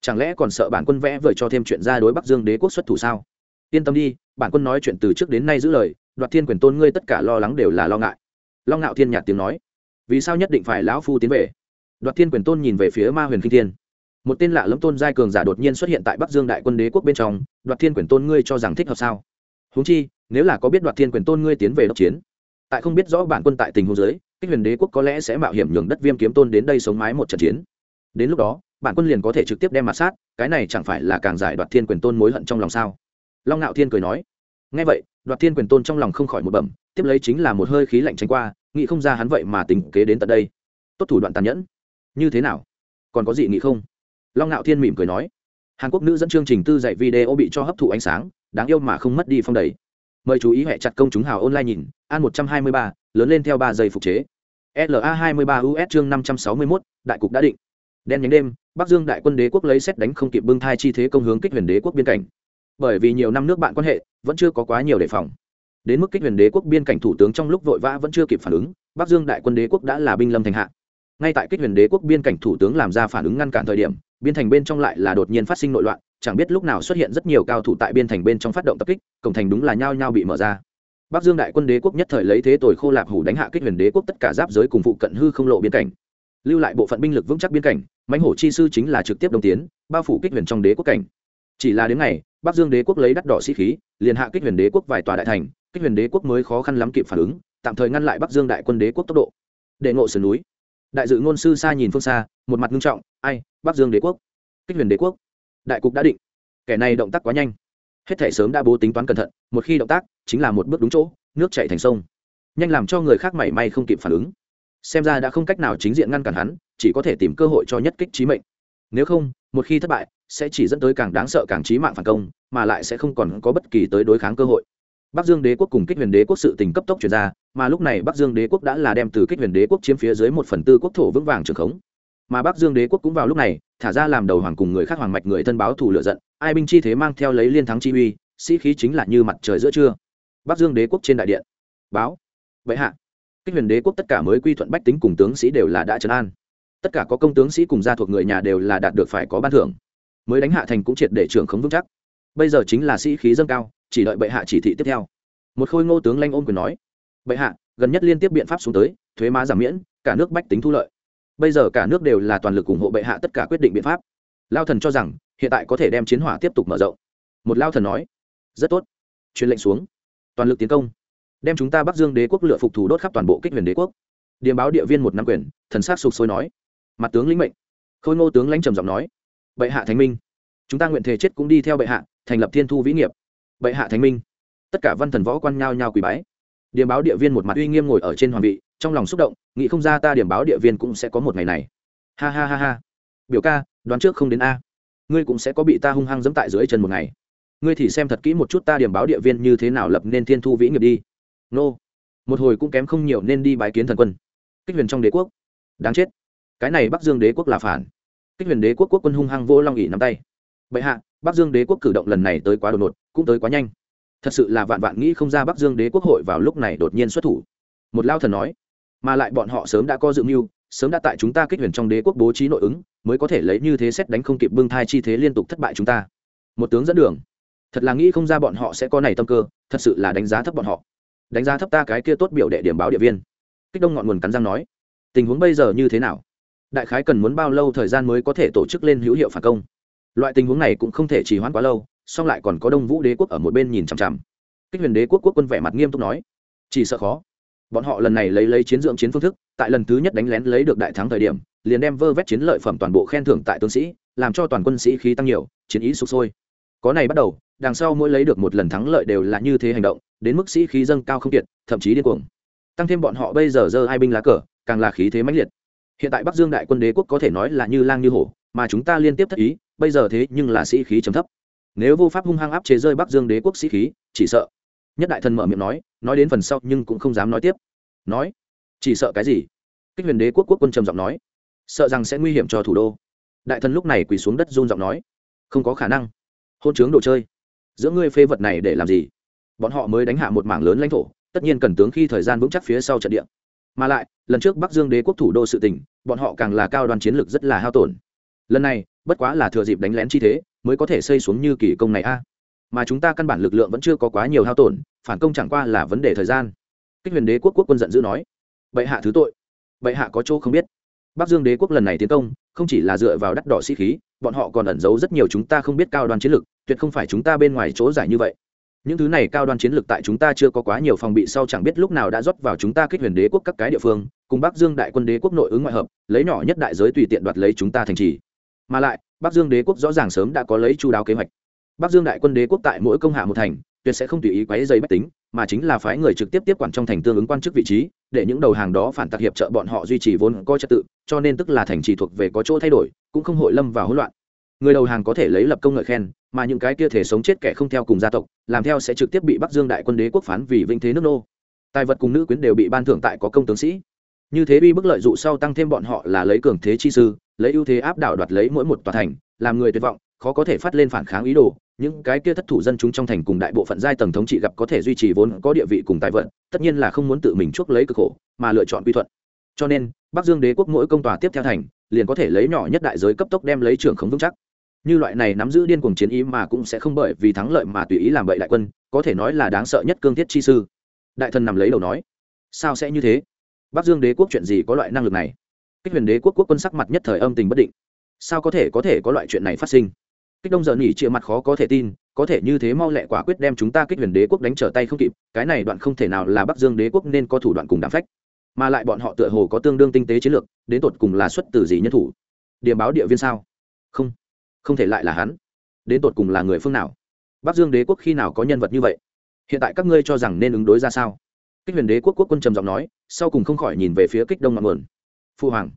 Chẳng lẽ còn sợ bản quân vẽ vời cho thêm chuyện ra đối bắc dương đế quốc xuất thủ sao? Yên tâm đi, bản quân nói chuyện từ trước đến nay giữ lời, đoạt thiên quyền tôn ngươi tất cả lo lắng đều là lo ngại long ngạo thiên nhạt tiếng nói, vì sao nhất định phải lão phu tiến về? Đoạt thiên quyền tôn nhìn về phía ma huyền kinh thiên. Một tên lạ lẫm tôn giai cường giả đột nhiên xuất hiện tại bắc dương đại quân đế quốc bên trong, đoạt thiên quyền tôn ngươi cho rằng thích hợp sao? Húng chi, nếu là có biết đoạt thiên quyền tôn ngươi tiến về đốc chiến, tại không biết rõ bản quân tại tình huống giới kích huyền đế quốc có lẽ sẽ mạo hiểm nhường đất viêm kiếm tôn đến đây sống mái một trận chiến. Đến lúc đó, bản quân liền có thể trực tiếp đem mặt sát, cái này chẳng phải là càng giải đoạt thiên quyền tôn mối hận trong lòng sao? Long ngạo thiên cười nói. Ngay vậy đoạt thiên quyền tôn trong lòng không khỏi một bẩm, tiếp lấy chính là một hơi khí lạnh tránh qua, nghĩ không ra hắn vậy mà tình kế đến tận đây. Tốt thủ đoạn tàn nhẫn. Như thế nào? Còn có gì nghĩ không? Long ngạo thiên mỉm cười nói. Hàn quốc nữ dẫn chương trình tư dạy video bị cho hấp thụ ánh sáng, đáng yêu mà không mất đi phong đầy. Mời chú ý hệ chặt công chúng hào online nhìn, an một trăm hai mươi ba, lớn lên theo ba giây phục chế. La hai mươi ba us chương năm trăm sáu mươi mốt, đại cục đã định. Đen nhánh đêm, bắc dương đại quân đế quốc lấy xét đánh không kịp bưng thai chi thế công hướng kích huyền đế quốc biên cảnh bởi vì nhiều năm nước bạn quan hệ vẫn chưa có quá nhiều đề phòng. Đến mức kích huyền đế quốc biên cảnh thủ tướng trong lúc vội vã vẫn chưa kịp phản ứng, bắc dương đại quân đế quốc đã là binh lâm thành hạ. Ngay tại kích huyền đế quốc biên cảnh thủ tướng làm ra phản ứng ngăn cản thời điểm, biên thành bên trong lại là đột nhiên phát sinh nội loạn, chẳng biết lúc nào xuất hiện rất nhiều cao thủ tại biên thành bên trong phát động tập kích, cổng thành đúng là nhao nhao bị mở ra. Bắc dương đại quân đế quốc nhất thời lấy thế tồi khô lạp hủ đánh hạ kích huyền đế quốc tất cả giáp giới cùng phụ cận hư không lộ biên cảnh. Lưu lại bộ phận binh lực vững chắc biên cảnh, mãnh hổ chi sư chính là trực tiếp đồng tiến, bao phủ kích huyền trong đế quốc cảnh. Chỉ là đến ngày bắc dương đế quốc lấy đắt đỏ sĩ khí, liền hạ kích huyền đế quốc vài tòa đại thành, kích huyền đế quốc mới khó khăn lắm kịp phản ứng, tạm thời ngăn lại bắc dương đại quân đế quốc tốc độ. Để ngộ sườn núi. Đại dự ngôn sư xa nhìn phương xa, một mặt nghiêm trọng, ai, bắc dương đế quốc? Kích huyền đế quốc? Đại cục đã định. Kẻ này động tác quá nhanh. Hết thể sớm đã bố tính toán cẩn thận, một khi động tác, chính là một bước đúng chỗ, nước chảy thành sông. Nhanh làm cho người khác mảy may không kịp phản ứng. Xem ra đã không cách nào chính diện ngăn cản hắn, chỉ có thể tìm cơ hội cho nhất kích trí mệnh nếu không, một khi thất bại, sẽ chỉ dẫn tới càng đáng sợ càng trí mạng phản công, mà lại sẽ không còn có bất kỳ tới đối kháng cơ hội. Bắc dương đế quốc cùng kích huyền đế quốc sự tình cấp tốc chuyển ra, mà lúc này bắc dương đế quốc đã là đem từ kích huyền đế quốc chiếm phía dưới một phần tư quốc thổ vững vàng trường khống. Mà bắc dương đế quốc cũng vào lúc này, thả ra làm đầu hoàng cùng người khác hoàng mạch người thân báo thủ lựa giận, ai binh chi thế mang theo lấy liên thắng chi uy, sĩ khí chính là như mặt trời giữa trưa. Bắc dương đế quốc trên đại điện. Báo. Vậy hạ. Kích huyền đế quốc tất cả mới quy thuận bách tính cùng tướng sĩ đều là đã trấn an tất cả có công tướng sĩ cùng gia thuộc người nhà đều là đạt được phải có ban thưởng. Mới đánh hạ thành cũng triệt để trưởng không vững chắc. Bây giờ chính là sĩ khí dâng cao, chỉ đợi bệ hạ chỉ thị tiếp theo. Một khôi ngô tướng lanh ôm quyền nói, bệ hạ, gần nhất liên tiếp biện pháp xuống tới, thuế má giảm miễn, cả nước bách tính thu lợi. Bây giờ cả nước đều là toàn lực ủng hộ bệ hạ tất cả quyết định biện pháp. Lao thần cho rằng, hiện tại có thể đem chiến hỏa tiếp tục mở rộng. Một lao thần nói, rất tốt. Truyền lệnh xuống. Toàn lực tiến công. Đem chúng ta bắc dương đế quốc lựa phục thủ đốt khắp toàn bộ kích huyền đế quốc. Điềm báo địa viên một năm quyền, thần sát sục sôi nói mặt tướng lĩnh mệnh. Khôi ngô tướng lãnh trầm giọng nói, bệ hạ thánh minh, chúng ta nguyện thể chết cũng đi theo bệ hạ, thành lập thiên thu vĩ nghiệp. Bệ hạ thánh minh. Tất cả văn thần võ quan nhao nhao quỳ bái. Điểm báo địa viên một mặt uy nghiêm ngồi ở trên hoàng vị, trong lòng xúc động, nghĩ không ra ta điểm báo địa viên cũng sẽ có một ngày này. Ha ha ha ha. Biểu ca, đoán trước không đến a. Ngươi cũng sẽ có bị ta hung hăng dẫm tại dưới chân một ngày. Ngươi thì xem thật kỹ một chút ta điểm báo địa viên như thế nào lập nên thiên thu vĩ nghiệp đi. Nô. Một hồi cũng kém không nhiều nên đi bái kiến thần quân. Kích huyền trong đế quốc. Đáng chết cái này bắc dương đế quốc là phản. Kích huyền đế quốc quốc quân hung hăng vô long ỉ nắm tay. Bệ hạ, bắc dương đế quốc cử động lần này tới quá đột ngột, cũng tới quá nhanh. Thật sự là vạn vạn nghĩ không ra bắc dương đế quốc hội vào lúc này đột nhiên xuất thủ. Một lao thần nói, mà lại bọn họ sớm đã có dự mưu, sớm đã tại chúng ta kích huyền trong đế quốc bố trí nội ứng, mới có thể lấy như thế xét đánh không kịp bưng thai chi thế liên tục thất bại chúng ta. Một tướng dẫn đường. Thật là nghĩ không ra bọn họ sẽ có này tâm cơ, thật sự là đánh giá thấp bọn họ. Đánh giá thấp ta cái kia tốt biểu đệ điểm báo địa viên. Kích đông ngọn nguồn cắn răng nói, tình huống bây giờ như thế nào? Đại khái cần muốn bao lâu thời gian mới có thể tổ chức lên hữu hiệu phản công? Loại tình huống này cũng không thể trì hoãn quá lâu, song lại còn có đông vũ đế quốc ở một bên nhìn chằm chằm. Kích huyền đế quốc quốc quân vẻ mặt nghiêm túc nói, chỉ sợ khó. Bọn họ lần này lấy lấy chiến dưỡng chiến phương thức, tại lần thứ nhất đánh lén lấy được đại thắng thời điểm, liền đem vơ vét chiến lợi phẩm toàn bộ khen thưởng tại tướng sĩ, làm cho toàn quân sĩ khí tăng nhiều, chiến ý sụp sôi. Có này bắt đầu, đằng sau mỗi lấy được một lần thắng lợi đều là như thế hành động, đến mức sĩ khí dâng cao không kiệt, thậm chí điên cuồng. Tăng thêm bọn họ bây giờ giơ hai binh lá cờ, càng là khí thế mãnh liệt hiện tại bắc dương đại quân đế quốc có thể nói là như lang như hổ, mà chúng ta liên tiếp thất ý, bây giờ thế nhưng là sĩ khí trầm thấp. Nếu vô pháp hung hăng áp chế rơi bắc dương đế quốc sĩ khí, chỉ sợ. Nhất đại thần mở miệng nói nói đến phần sau nhưng cũng không dám nói tiếp. Nói, chỉ sợ cái gì? Kích huyền đế quốc quốc quân trầm giọng nói, sợ rằng sẽ nguy hiểm cho thủ đô. Đại thần lúc này quỳ xuống đất run giọng nói, không có khả năng. Hôn chướng đồ chơi. Giữa ngươi phê vật này để làm gì? Bọn họ mới đánh hạ một mảng lớn lãnh thổ, tất nhiên cần tướng khi thời gian vững chắc phía sau trận địa mà lại, lần trước bắc dương đế quốc thủ đô sự tỉnh bọn họ càng là cao đoàn chiến lược rất là hao tổn. Lần này, bất quá là thừa dịp đánh lén chi thế, mới có thể xây xuống như kỳ công này a. Mà chúng ta căn bản lực lượng vẫn chưa có quá nhiều hao tổn, phản công chẳng qua là vấn đề thời gian. Kích huyền đế quốc quốc quân giận dữ nói, bệ hạ thứ tội. Bệ hạ có chỗ không biết. Bắc dương đế quốc lần này tiến công, không chỉ là dựa vào đắt đỏ sĩ khí, bọn họ còn ẩn giấu rất nhiều chúng ta không biết cao đoan chiến lược, tuyệt không phải chúng ta bên ngoài chỗ giải như vậy những thứ này cao đoan chiến lược tại chúng ta chưa có quá nhiều phòng bị sau chẳng biết lúc nào đã rót vào chúng ta kích huyền đế quốc các cái địa phương, cùng bắc dương đại quân đế quốc nội ứng ngoại hợp, lấy nhỏ nhất đại giới tùy tiện đoạt lấy chúng ta thành trì. Mà lại, bắc dương đế quốc rõ ràng sớm đã có lấy chu đáo kế hoạch. Bắc dương đại quân đế quốc tại mỗi công hạ một thành, tuyệt sẽ không tùy ý quấy dây bách tính, mà chính là phái người trực tiếp tiếp quản trong thành tương ứng quan chức vị trí, để những đầu hàng đó phản tặc hiệp trợ bọn họ duy trì vốn có trật tự, cho nên tức là thành trì thuộc về có chỗ thay đổi, cũng không hội lâm vào hỗn loạn. Người đầu hàng có thể lấy lập công ngợi khen mà những cái kia thể sống chết kẻ không theo cùng gia tộc, làm theo sẽ trực tiếp bị bắc dương đại quân đế quốc phán vì vinh thế nước nô. Tài vật cùng nữ quyến đều bị ban thưởng tại có công tướng sĩ. Như thế uy bức lợi dụ sau tăng thêm bọn họ là lấy cường thế chi sư, lấy ưu thế áp đảo đoạt lấy mỗi một tòa thành, làm người tuyệt vọng, khó có thể phát lên phản kháng ý đồ. Những cái kia thất thủ dân chúng trong thành cùng đại bộ phận giai tầng thống trị gặp có thể duy trì vốn có địa vị cùng tài vận, tất nhiên là không muốn tự mình chuốc lấy cực khổ, mà lựa chọn quy thuận. Cho nên, bắc dương đế quốc mỗi công tòa tiếp theo thành, liền có thể lấy nhỏ nhất đại giới cấp tốc đem lấy trưởng không vững chắc như loại này nắm giữ điên cuồng chiến ý mà cũng sẽ không bởi vì thắng lợi mà tùy ý làm bậy đại quân, có thể nói là đáng sợ nhất cương thiết chi sư. Đại thần nằm lấy đầu nói, sao sẽ như thế? Bắc dương đế quốc chuyện gì có loại năng lực này? Kích huyền đế quốc quốc quân sắc mặt nhất thời âm tình bất định. Sao có thể có thể có loại chuyện này phát sinh? Kích đông giờ nỉ chia mặt khó có thể tin, có thể như thế mau lẹ quả quyết đem chúng ta kích huyền đế quốc đánh trở tay không kịp, cái này đoạn không thể nào là bắc dương đế quốc nên có thủ đoạn cùng đảm phách. Mà lại bọn họ tựa hồ có tương đương tinh tế chiến lược, đến tột cùng là xuất từ gì nhân thủ? Điểm báo địa viên sao? Không không thể lại là hắn. Đến tột cùng là người phương nào? Bắc dương đế quốc khi nào có nhân vật như vậy? Hiện tại các ngươi cho rằng nên ứng đối ra sao? Kích huyền đế quốc quốc quân trầm giọng nói, sau cùng không khỏi nhìn về phía kích đông ngọn nguồn. Phu hoàng,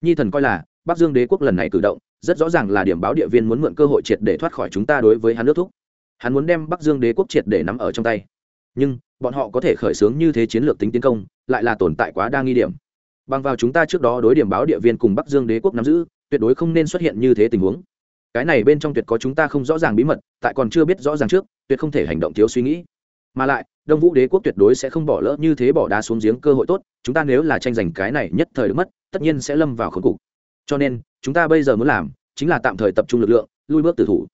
nhi thần coi là, bắc dương đế quốc lần này cử động, rất rõ ràng là điểm báo địa viên muốn mượn cơ hội triệt để thoát khỏi chúng ta đối với hắn nước thúc. Hắn muốn đem bắc dương đế quốc triệt để nắm ở trong tay. Nhưng, bọn họ có thể khởi xướng như thế chiến lược tính tiến công, lại là tồn tại quá đa nghi điểm. Bằng vào chúng ta trước đó đối điểm báo địa viên cùng bắc dương đế quốc nắm giữ, tuyệt đối không nên xuất hiện như thế tình huống cái này bên trong tuyệt có chúng ta không rõ ràng bí mật, tại còn chưa biết rõ ràng trước, tuyệt không thể hành động thiếu suy nghĩ. Mà lại, đông vũ đế quốc tuyệt đối sẽ không bỏ lỡ như thế bỏ đá xuống giếng cơ hội tốt, chúng ta nếu là tranh giành cái này nhất thời được mất, tất nhiên sẽ lâm vào khốn cục. Cho nên, chúng ta bây giờ muốn làm chính là tạm thời tập trung lực lượng, lui bước tử thủ.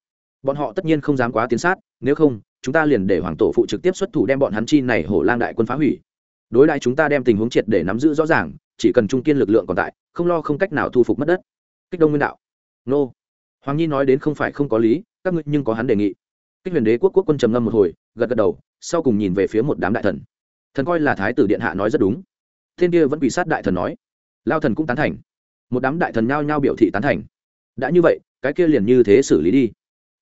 Bọn họ tất nhiên không dám quá tiến sát, nếu không, chúng ta liền để hoàng tổ phụ trực tiếp xuất thủ đem bọn hắn chi này hổ lang đại quân phá hủy. Đối đại chúng ta đem tình huống triệt để nắm giữ rõ ràng, chỉ cần trung kiên lực lượng còn tại, không lo không cách nào thu phục mất đất. Kích đông nguyên đạo. Nô hoàng nhi nói đến không phải không có lý, các ngươi nhưng có hắn đề nghị. Kích huyền đế quốc quốc quân trầm ngâm một hồi, gật gật đầu, sau cùng nhìn về phía một đám đại thần. Thần coi là thái tử điện hạ nói rất đúng. Thiên kia vẫn bị sát đại thần nói. Lao thần cũng tán thành. Một đám đại thần nhao nhao biểu thị tán thành. Đã như vậy, cái kia liền như thế xử lý đi.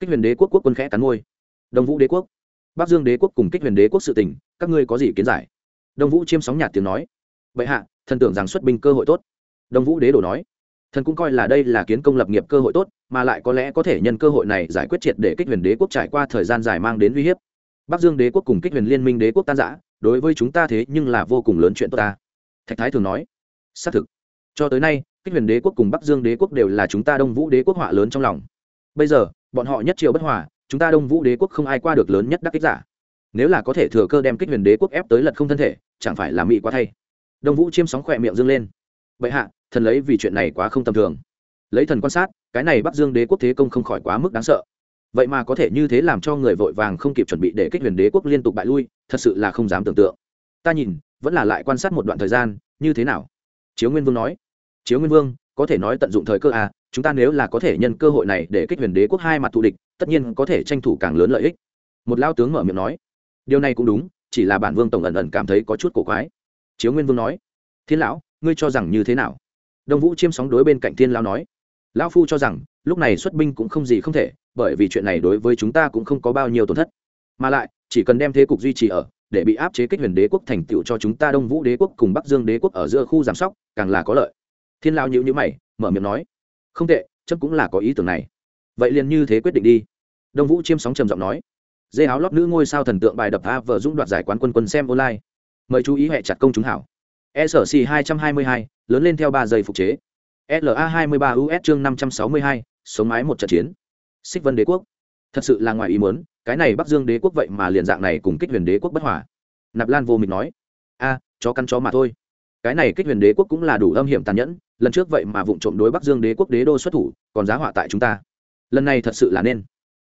Kích huyền đế quốc quốc quân khẽ cắn môi. Đông vũ đế quốc. Bắc dương đế quốc cùng kích huyền đế quốc sự tình, các ngươi có gì kiến giải? Đông vũ chiêm sóng nhạt tiếng nói. Bệ hạ, thần tưởng rằng xuất binh cơ hội tốt. Đông vũ đế đồ nói thần cũng coi là đây là kiến công lập nghiệp cơ hội tốt, mà lại có lẽ có thể nhân cơ hội này giải quyết triệt để kích huyền đế quốc trải qua thời gian dài mang đến uy hiếp. Bắc dương đế quốc cùng kích huyền liên minh đế quốc tan giã đối với chúng ta thế nhưng là vô cùng lớn chuyện tốt ta. Thạch thái thường nói, xác thực. Cho tới nay, kích huyền đế quốc cùng bắc dương đế quốc đều là chúng ta đông vũ đế quốc họa lớn trong lòng. Bây giờ, bọn họ nhất triều bất hòa, chúng ta đông vũ đế quốc không ai qua được lớn nhất đắc kích giả. Nếu là có thể thừa cơ đem kích huyền đế quốc ép tới lật không thân thể, chẳng phải là mỹ quá thay. Đông vũ chiêm sóng khỏe miệng dâng lên vậy hạ, thần lấy vì chuyện này quá không tầm thường. Lấy thần quan sát, cái này bắc dương đế quốc thế công không khỏi quá mức đáng sợ. Vậy mà có thể như thế làm cho người vội vàng không kịp chuẩn bị để kích huyền đế quốc liên tục bại lui, thật sự là không dám tưởng tượng. Ta nhìn, vẫn là lại quan sát một đoạn thời gian, như thế nào? Chiếu nguyên vương nói. Chiếu nguyên vương, có thể nói tận dụng thời cơ à chúng ta nếu là có thể nhân cơ hội này để kích huyền đế quốc hai mặt thù địch, tất nhiên có thể tranh thủ càng lớn lợi ích. Một lao tướng mở miệng nói. Điều này cũng đúng, chỉ là bản vương tổng ẩn ẩn cảm thấy có chút cổ quái. Chiếu nguyên vương nói. Thiên lão ngươi cho rằng như thế nào? Đông vũ chiêm sóng đối bên cạnh thiên lão nói. Lão phu cho rằng, lúc này xuất binh cũng không gì không thể, bởi vì chuyện này đối với chúng ta cũng không có bao nhiêu tổn thất. Mà lại, chỉ cần đem thế cục duy trì ở, để bị áp chế kích huyền đế quốc thành tựu cho chúng ta đông vũ đế quốc cùng bắc dương đế quốc ở giữa khu giám sóc, càng là có lợi. Thiên lao nhữ nhữ mày, mở miệng nói. Không tệ chấp cũng là có ý tưởng này. Vậy liền như thế quyết định đi. Đông vũ chiêm sóng trầm giọng nói. Dê áo lót nữ ngôi sao thần tượng bài đập a vợ dũng đoạt giải quán quân quân xem online. Mời chú ý hệ chặt công chúng hảo. SRC 222, lớn lên theo ba giây phục chế. La hai mươi ba us chương năm trăm sáu mươi hai sống mái một trận chiến. Xích vân đế quốc. Thật sự là ngoài ý muốn cái này bắc dương đế quốc vậy mà liền dạng này cùng kích huyền đế quốc bất hòa. Nạp lan vô mình nói a chó căn chó mà thôi. Cái này kích huyền đế quốc cũng là đủ âm hiểm tàn nhẫn lần trước vậy mà vụng trộm đối bắc dương đế quốc đế đô xuất thủ còn giá họa tại chúng ta. Lần này thật sự là nên.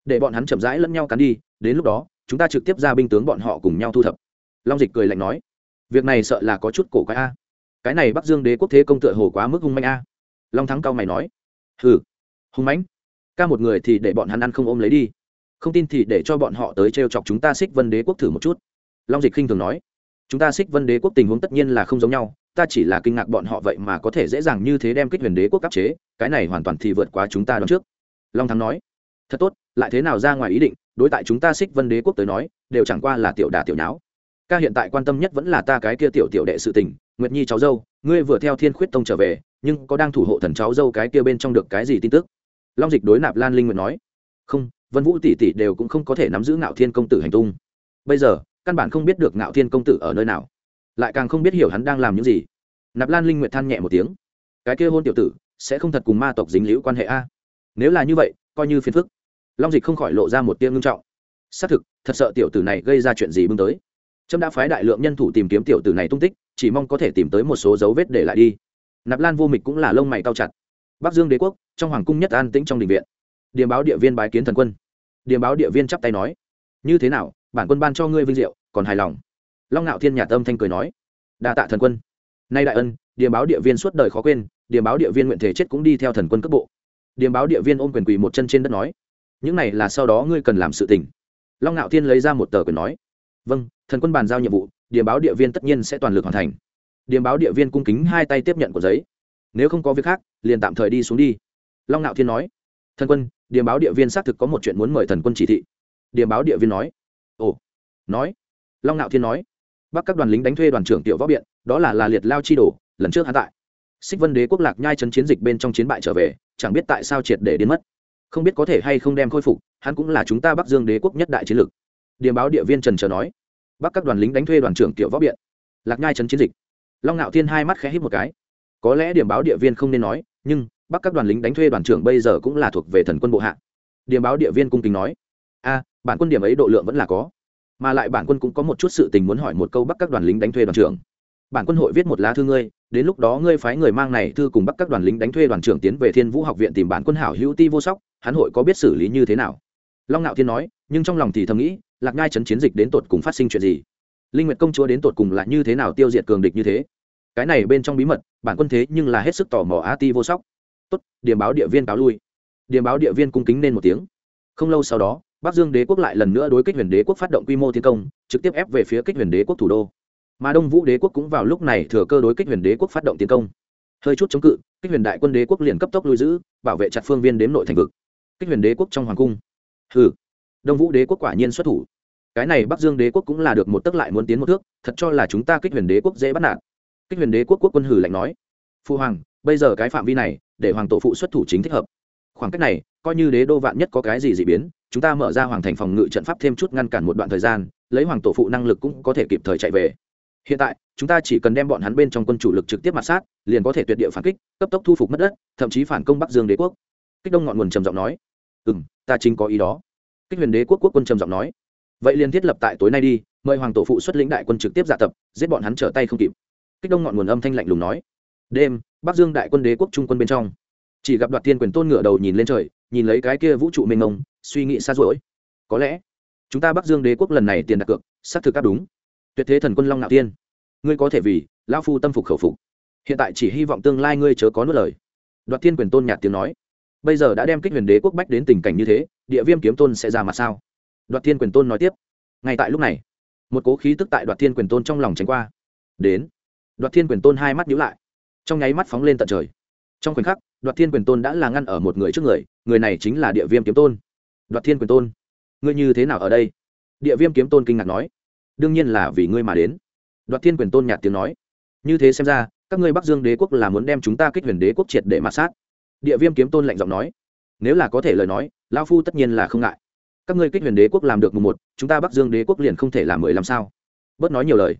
Để bọn hắn chậm rãi lẫn nhau cắn đi đến lúc đó chúng ta trực tiếp ra binh tướng bọn họ cùng nhau thu thập. Long dịch cười lạnh nói việc này sợ là có chút cổ quái a. Cái này bắc dương đế quốc thế công tựa hồ quá mức hung manh a. Long thắng cao mày nói. Hừ, hung mãnh? Ca một người thì để bọn hắn ăn không ôm lấy đi. Không tin thì để cho bọn họ tới t chọc chúng ta xích vân đế quốc thử một chút. Long dịch khinh thường nói. Chúng ta xích vân đế quốc tình huống tất nhiên là không giống nhau. Ta chỉ là kinh ngạc bọn họ vậy mà có thể dễ dàng như thế đem kích huyền đế quốc áp chế. Cái này hoàn toàn thì vượt quá chúng ta đón trước. Long thắng nói. Thật tốt, lại thế nào ra ngoài ý định, đối tại chúng ta xích vân đế quốc tới nói, đều chẳng qua là tiểu đà tiểu nháo ca hiện tại quan tâm nhất vẫn là ta cái kia tiểu tiểu đệ sự tình, nguyệt nhi cháu dâu, ngươi vừa theo thiên khuyết tông trở về, nhưng có đang thủ hộ thần cháu dâu cái kia bên trong được cái gì tin tức? Long dịch đối nạp lan linh nguyệt nói. Không, vân vũ tỷ tỷ đều cũng không có thể nắm giữ ngạo thiên công tử hành tung. Bây giờ, căn bản không biết được ngạo thiên công tử ở nơi nào. Lại càng không biết hiểu hắn đang làm những gì. Nạp lan linh nguyệt than nhẹ một tiếng. Cái kia hôn tiểu tử, sẽ không thật cùng ma tộc dính liễu quan hệ a? Nếu là như vậy, coi như phiền phức. Long dịch không khỏi lộ ra một tiếng ngưng trọng. Xác thực, thật sợ tiểu tử này gây ra chuyện gì bưng tới trâm đã phái đại lượng nhân thủ tìm kiếm tiểu tử này tung tích, chỉ mong có thể tìm tới một số dấu vết để lại đi. Nạp lan vô mịch cũng là lông mày cao chặt. Bắc dương đế quốc, trong hoàng cung nhất an tĩnh trong đình viện. Điềm báo địa viên bái kiến thần quân. Điềm báo địa viên chắp tay nói, như thế nào, bản quân ban cho ngươi vinh diệu, còn hài lòng? Long ngạo thiên nhà tâm thanh cười nói, đa tạ thần quân. Nay đại ân điềm báo địa viên suốt đời khó quên điềm báo địa viên nguyện thể chết cũng đi theo thần quân cấp bộ. Điềm báo địa viên ôm quyền quỳ một chân trên đất nói, những này là sau đó ngươi cần làm sự tình. Long ngạo thiên lấy ra một tờ quyền nói vâng thần quân bàn giao nhiệm vụ điềm báo địa viên tất nhiên sẽ toàn lực hoàn thành. Điềm báo địa viên cung kính hai tay tiếp nhận của giấy. Nếu không có việc khác, liền tạm thời đi xuống đi. Long ngạo thiên nói. Thần quân điềm báo địa viên xác thực có một chuyện muốn mời thần quân chỉ thị. Điềm báo địa viên nói. Ồ. Nói. Long ngạo thiên nói. Bắc các đoàn lính đánh thuê đoàn trưởng tiểu võ biện, đó là là liệt lao chi đổ lần trước hắn tại xích vân đế quốc lạc nhai chấn chiến dịch bên trong chiến bại trở về, chẳng biết tại sao triệt để đến mất. Không biết có thể hay không đem khôi phục, hắn cũng là chúng ta bắc dương đế quốc nhất đại chiến lược. Điềm báo địa viên trần trờ nói bắc các đoàn lính đánh thuê đoàn trưởng tiểu võ biện. Lạc nhai chấn chiến dịch. Long ngạo thiên hai mắt khẽ hít một cái. Có lẽ điểm báo địa viên không nên nói, nhưng bắc các đoàn lính đánh thuê đoàn trưởng bây giờ cũng là thuộc về thần quân bộ hạ. Điểm báo địa viên cung kính nói, a, bản quân điểm ấy độ lượng vẫn là có, mà lại bản quân cũng có một chút sự tình muốn hỏi một câu bắc các đoàn lính đánh thuê đoàn trưởng. Bản quân hội viết một lá thư ngươi, đến lúc đó ngươi phái người mang này thư cùng bắc các đoàn lính đánh thuê đoàn trưởng tiến về thiên vũ học viện tìm bản quân hảo hữu ti vô sóc, hắn hội có biết xử lý như thế nào? Long ngạo thiên nói, nhưng trong lòng thì thầm nghĩ lạc ngai chấn chiến dịch đến tột cùng phát sinh chuyện gì? Linh nguyệt công chúa đến tột cùng là như thế nào tiêu diệt cường địch như thế? Cái này bên trong bí mật, bản quân thế nhưng là hết sức tò mò a ti vô sóc. Tốt điểm báo địa viên cáo lui. Điểm báo địa viên cung kính nên một tiếng. Không lâu sau đó, bắc dương đế quốc lại lần nữa đối kích huyền đế quốc phát động quy mô tiến công, trực tiếp ép về phía kích huyền đế quốc thủ đô. Mà đông vũ đế quốc cũng vào lúc này thừa cơ đối kích huyền đế quốc phát động tiến công. Hơi chút chống cự, kích huyền đại quân đế quốc liền cấp tốc lui giữ, bảo vệ chặt phương viên đếm nội thành vực. Kích huyền đế quốc trong hoàng cung. Hừ đông vũ đế quốc quả nhiên xuất thủ. Cái này bắc dương đế quốc cũng là được một tấc lại muốn tiến một thước, thật cho là chúng ta kích huyền đế quốc dễ bắt nạt. Kích huyền đế quốc quốc quân hử lạnh nói, phu hoàng, bây giờ cái phạm vi này, để hoàng tổ phụ xuất thủ chính thích hợp. Khoảng cách này, coi như đế đô vạn nhất có cái gì d ị biến, chúng ta mở ra hoàng thành phòng ngự trận pháp thêm chút ngăn cản một đoạn thời gian, lấy hoàng tổ phụ năng lực cũng có thể kịp thời chạy về. Hiện tại, chúng ta chỉ cần đem bọn hắn bên trong quân chủ lực trực tiếp mặt sát, liền có thể tuyệt địa phản kích, cấp tốc thu phục mất đất, thậm chí phản công bắc dương đế quốc. Kích đông ngọn nguồn trầm giọng nói ừ m ta chính có ý đó kích huyền đế quốc quốc quân trầm giọng nói, vậy liền thiết lập tại tối nay đi, mời hoàng tổ phụ xuất lĩnh đại quân trực tiếp dạ tập, giết bọn hắn trở tay không kịp. Kích đông ngọn nguồn âm thanh lạnh lùng nói, đêm, bắc dương đại quân đế quốc trung quân bên trong. Chỉ gặp đoạt tiên quyền tôn ngựa đầu nhìn lên trời, nhìn lấy cái kia vũ trụ mênh mông, suy nghĩ xa rỗi. Có lẽ chúng ta bắc dương đế quốc lần này tiền đặt cược, xác thực các đúng. Tuyệt thế thần quân long nạo tiên ngươi có thể vì lão phu tâm phục khẩu phục. Hiện tại chỉ hy vọng tương lai ngươi chớ có nuốt lời. Đoạt thiên quyền tôn nhạt tiếng nói bây giờ đã đem kích huyền đế quốc bách đến tình cảnh như thế, địa viêm kiếm tôn sẽ ra mặt sao? Đoạt thiên quyền tôn nói tiếp. Ngay tại lúc này, một cố khí tức tại đoạt thiên quyền tôn trong lòng tránh qua. Đến, đoạt thiên quyền tôn hai mắt nhíu lại. Trong nháy mắt phóng lên tận trời. Trong khoảnh khắc, đoạt thiên quyền tôn đã là ngăn ở một người trước người người này chính là địa viêm kiếm tôn. Đoạt thiên quyền tôn, ngươi như thế nào ở đây? Địa viêm kiếm tôn kinh ngạc nói. Đương nhiên là vì ngươi mà đến. Đoạt thiên quyền tôn nhạt tiếng nói. Như thế xem ra, các ngươi bắc dương đế quốc là muốn đem chúng ta kích huyền đế quốc triệt để mạt sát địa viêm kiếm tôn lạnh giọng nói, nếu là có thể lời nói lao phu tất nhiên là không ngại. Các ngươi kích huyền đế quốc làm được mùng một, chúng ta bắc dương đế quốc liền không thể làm mười làm sao? Bớt nói nhiều lời,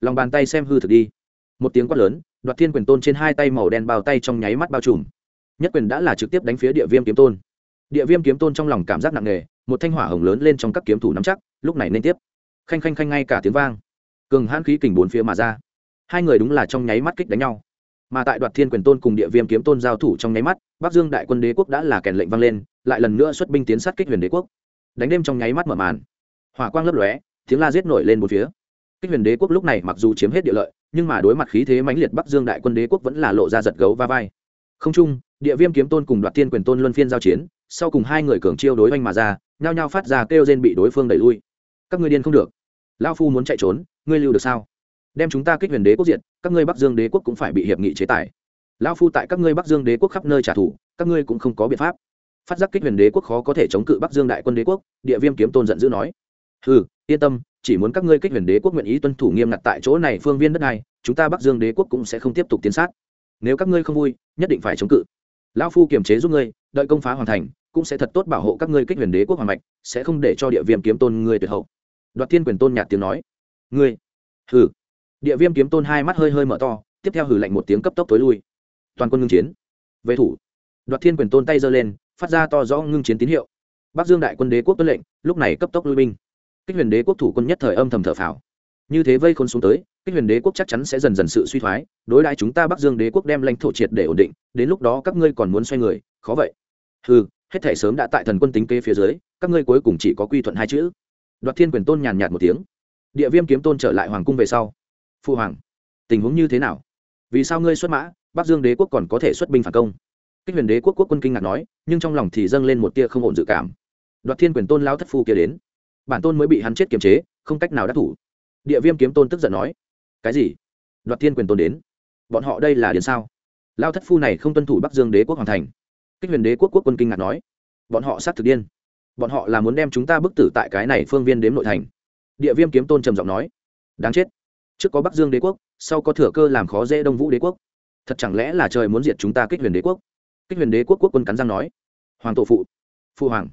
lòng bàn tay xem hư thực đi. Một tiếng quát lớn, đoạt thiên quyền tôn trên hai tay màu đen bao tay trong nháy mắt bao trùm. Nhất quyền đã là trực tiếp đánh phía địa viêm kiếm tôn. Địa viêm kiếm tôn trong lòng cảm giác nặng nề, một thanh hỏa hồng lớn lên trong các kiếm thủ nắm chắc, lúc này nên tiếp. Khanh khanh khanh ngay cả tiếng vang. Cường hãn khí kình bốn phía mà ra. Hai người đúng là trong nháy mắt kích đánh nhau mà tại đoạt thiên quyền tôn cùng địa viêm kiếm tôn giao thủ trong nháy mắt, bắc dương đại quân đế quốc đã là kèn lệnh vang lên, lại lần nữa xuất binh tiến sát kích huyền đế quốc. Đánh đêm trong nháy mắt mở màn. Hỏa quang lấp lóe, tiếng la giết nổi lên một phía. Kích huyền đế quốc lúc này mặc dù chiếm hết địa lợi, nhưng mà đối mặt khí thế mãnh liệt bắc dương đại quân đế quốc vẫn là lộ ra giật gấu va vai. Không chung, địa viêm kiếm tôn cùng đoạt thiên quyền tôn luân phiên giao chiến, sau cùng hai người cường chiêu đối oanh mà ra, nhao nhao phát ra kêu rên bị đối phương đẩy lui. Các ngươi điên không được. Lao phu muốn chạy trốn, ngươi lưu được sao? Đem chúng ta kích huyền đế quốc diện các ngươi bắc dương đế quốc cũng phải bị hiệp nghị chế tài. Lao phu tại các ngươi bắc dương đế quốc khắp nơi trả thù, các ngươi cũng không có biện pháp. Phát giác kích huyền đế quốc khó có thể chống cự bắc dương đại quân đế quốc, địa viêm kiếm tôn giận dữ nói. Ừ yên tâm, chỉ muốn các ngươi kích huyền đế quốc nguyện ý tuân thủ nghiêm ngặt tại chỗ này phương viên đất này, chúng ta bắc dương đế quốc cũng sẽ không tiếp tục tiến sát. Nếu các ngươi không vui, nhất định phải chống cự. Lao phu kiềm chế giúp ngươi, đợi công phá hoàn thành, cũng sẽ thật tốt bảo hộ các ngươi kích huyền đế quốc hoàng mạch, sẽ không để cho địa viêm kiếm tôn ngươi tuyệt hậu. Đoạt thiên quyền tôn nhạt tiếng nói. Ngươi, hừ địa viêm kiếm tôn hai mắt hơi hơi mở to, tiếp theo hừ lạnh một tiếng cấp tốc tối lui. Toàn quân ngưng chiến. Về thủ. Đoạt thiên quyền tôn tay giơ lên, phát ra to rõ ngưng chiến tín hiệu. Bắc dương đại quân đế quốc tuân lệnh, lúc này cấp tốc lui binh. Kích huyền đế quốc thủ quân nhất thời âm thầm thở phào. Như thế vây khôn xuống tới, kích huyền đế quốc chắc chắn sẽ dần dần sự suy thoái, đối đãi chúng ta bắc dương đế quốc đem lãnh thổ triệt để ổn định, đến lúc đó các ngươi còn muốn xoay người, khó vậy. Ừ hết thể sớm đã tại thần quân tính kế phía dưới, các ngươi cuối cùng chỉ có quy thuận hai chữ. Đoạt thiên quyền tôn nhàn nhạt một tiếng. Địa viêm kiếm tôn trở lại hoàng cung về sau phu hoàng, tình huống như thế nào? Vì sao ngươi xuất mã, bắc dương đế quốc còn có thể xuất binh phản công? Kích huyền đế quốc quốc quân kinh ngạc nói, nhưng trong lòng thì dâng lên một tia không ổn dự cảm. Đoạt thiên quyền tôn lao thất phu kia đến, bản tôn mới bị hắn chết kiềm chế, không cách nào đắc thủ. Địa viêm kiếm tôn tức giận nói, cái gì? Đoạt thiên quyền tôn đến? Bọn họ đây là đến sao? Lao thất phu này không tuân thủ bắc dương đế quốc hoàn thành. Kích huyền đế quốc quốc quân kinh ngạc nói, bọn họ sát thực điên. Bọn họ là muốn đem chúng ta bức tử tại cái này phương viên đếm nội thành. Địa viêm kiếm tôn trầm giọng nói, đáng chết trước có bắc dương đế quốc, sau có thừa cơ làm khó dễ đông vũ đế quốc. Thật chẳng lẽ là trời muốn diệt chúng ta kích huyền đế quốc? Kích huyền đế quốc quốc quân cắn răng nói. Hoàng tổ phụ. Phụ hoàng.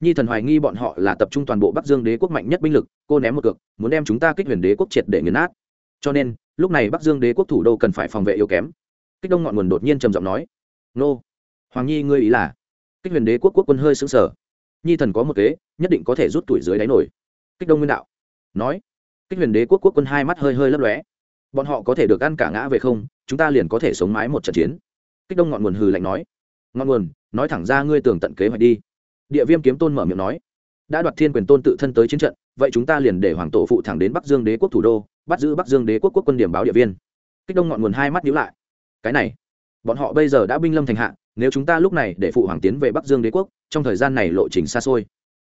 Nhi thần hoài nghi bọn họ là tập trung toàn bộ bắc dương đế quốc mạnh nhất binh lực, cô ném một cược, muốn đem chúng ta kích huyền đế quốc triệt để nghiền nát. Cho nên, lúc này bắc dương đế quốc thủ đô cần phải phòng vệ yếu kém. Kích đông ngọn nguồn đột nhiên trầm giọng nói. Nô. Hoàng nhi ngươi ý là? Kích huyền đế quốc quốc quân hơi xứng sở nhi thần có một kế, nhất định có thể rút tuổi dưới đáy nổi. Kích đông nguyên đạo. Nói kích huyền đế quốc quốc quân hai mắt hơi hơi lấp lóe. Bọn họ có thể được ăn cả ngã về không, chúng ta liền có thể sống mái một trận chiến. Kích đông ngọn nguồn hừ lạnh nói. Ngọn nguồn, nói thẳng ra ngươi tưởng tận kế hoạch đi. Địa viêm kiếm tôn mở miệng nói. Đã đoạt thiên quyền tôn tự thân tới chiến trận, vậy chúng ta liền để hoàng tổ phụ thẳng đến bắc dương đế quốc thủ đô, bắt giữ bắc dương đế quốc quốc quân điểm báo địa viên. Kích đông ngọn nguồn hai mắt nhíu lại. Cái này, bọn họ bây giờ đã binh lâm thành hạ, nếu chúng ta lúc này để phụ hoàng tiến về bắc dương đế quốc, trong thời gian này lộ trình xa xôi.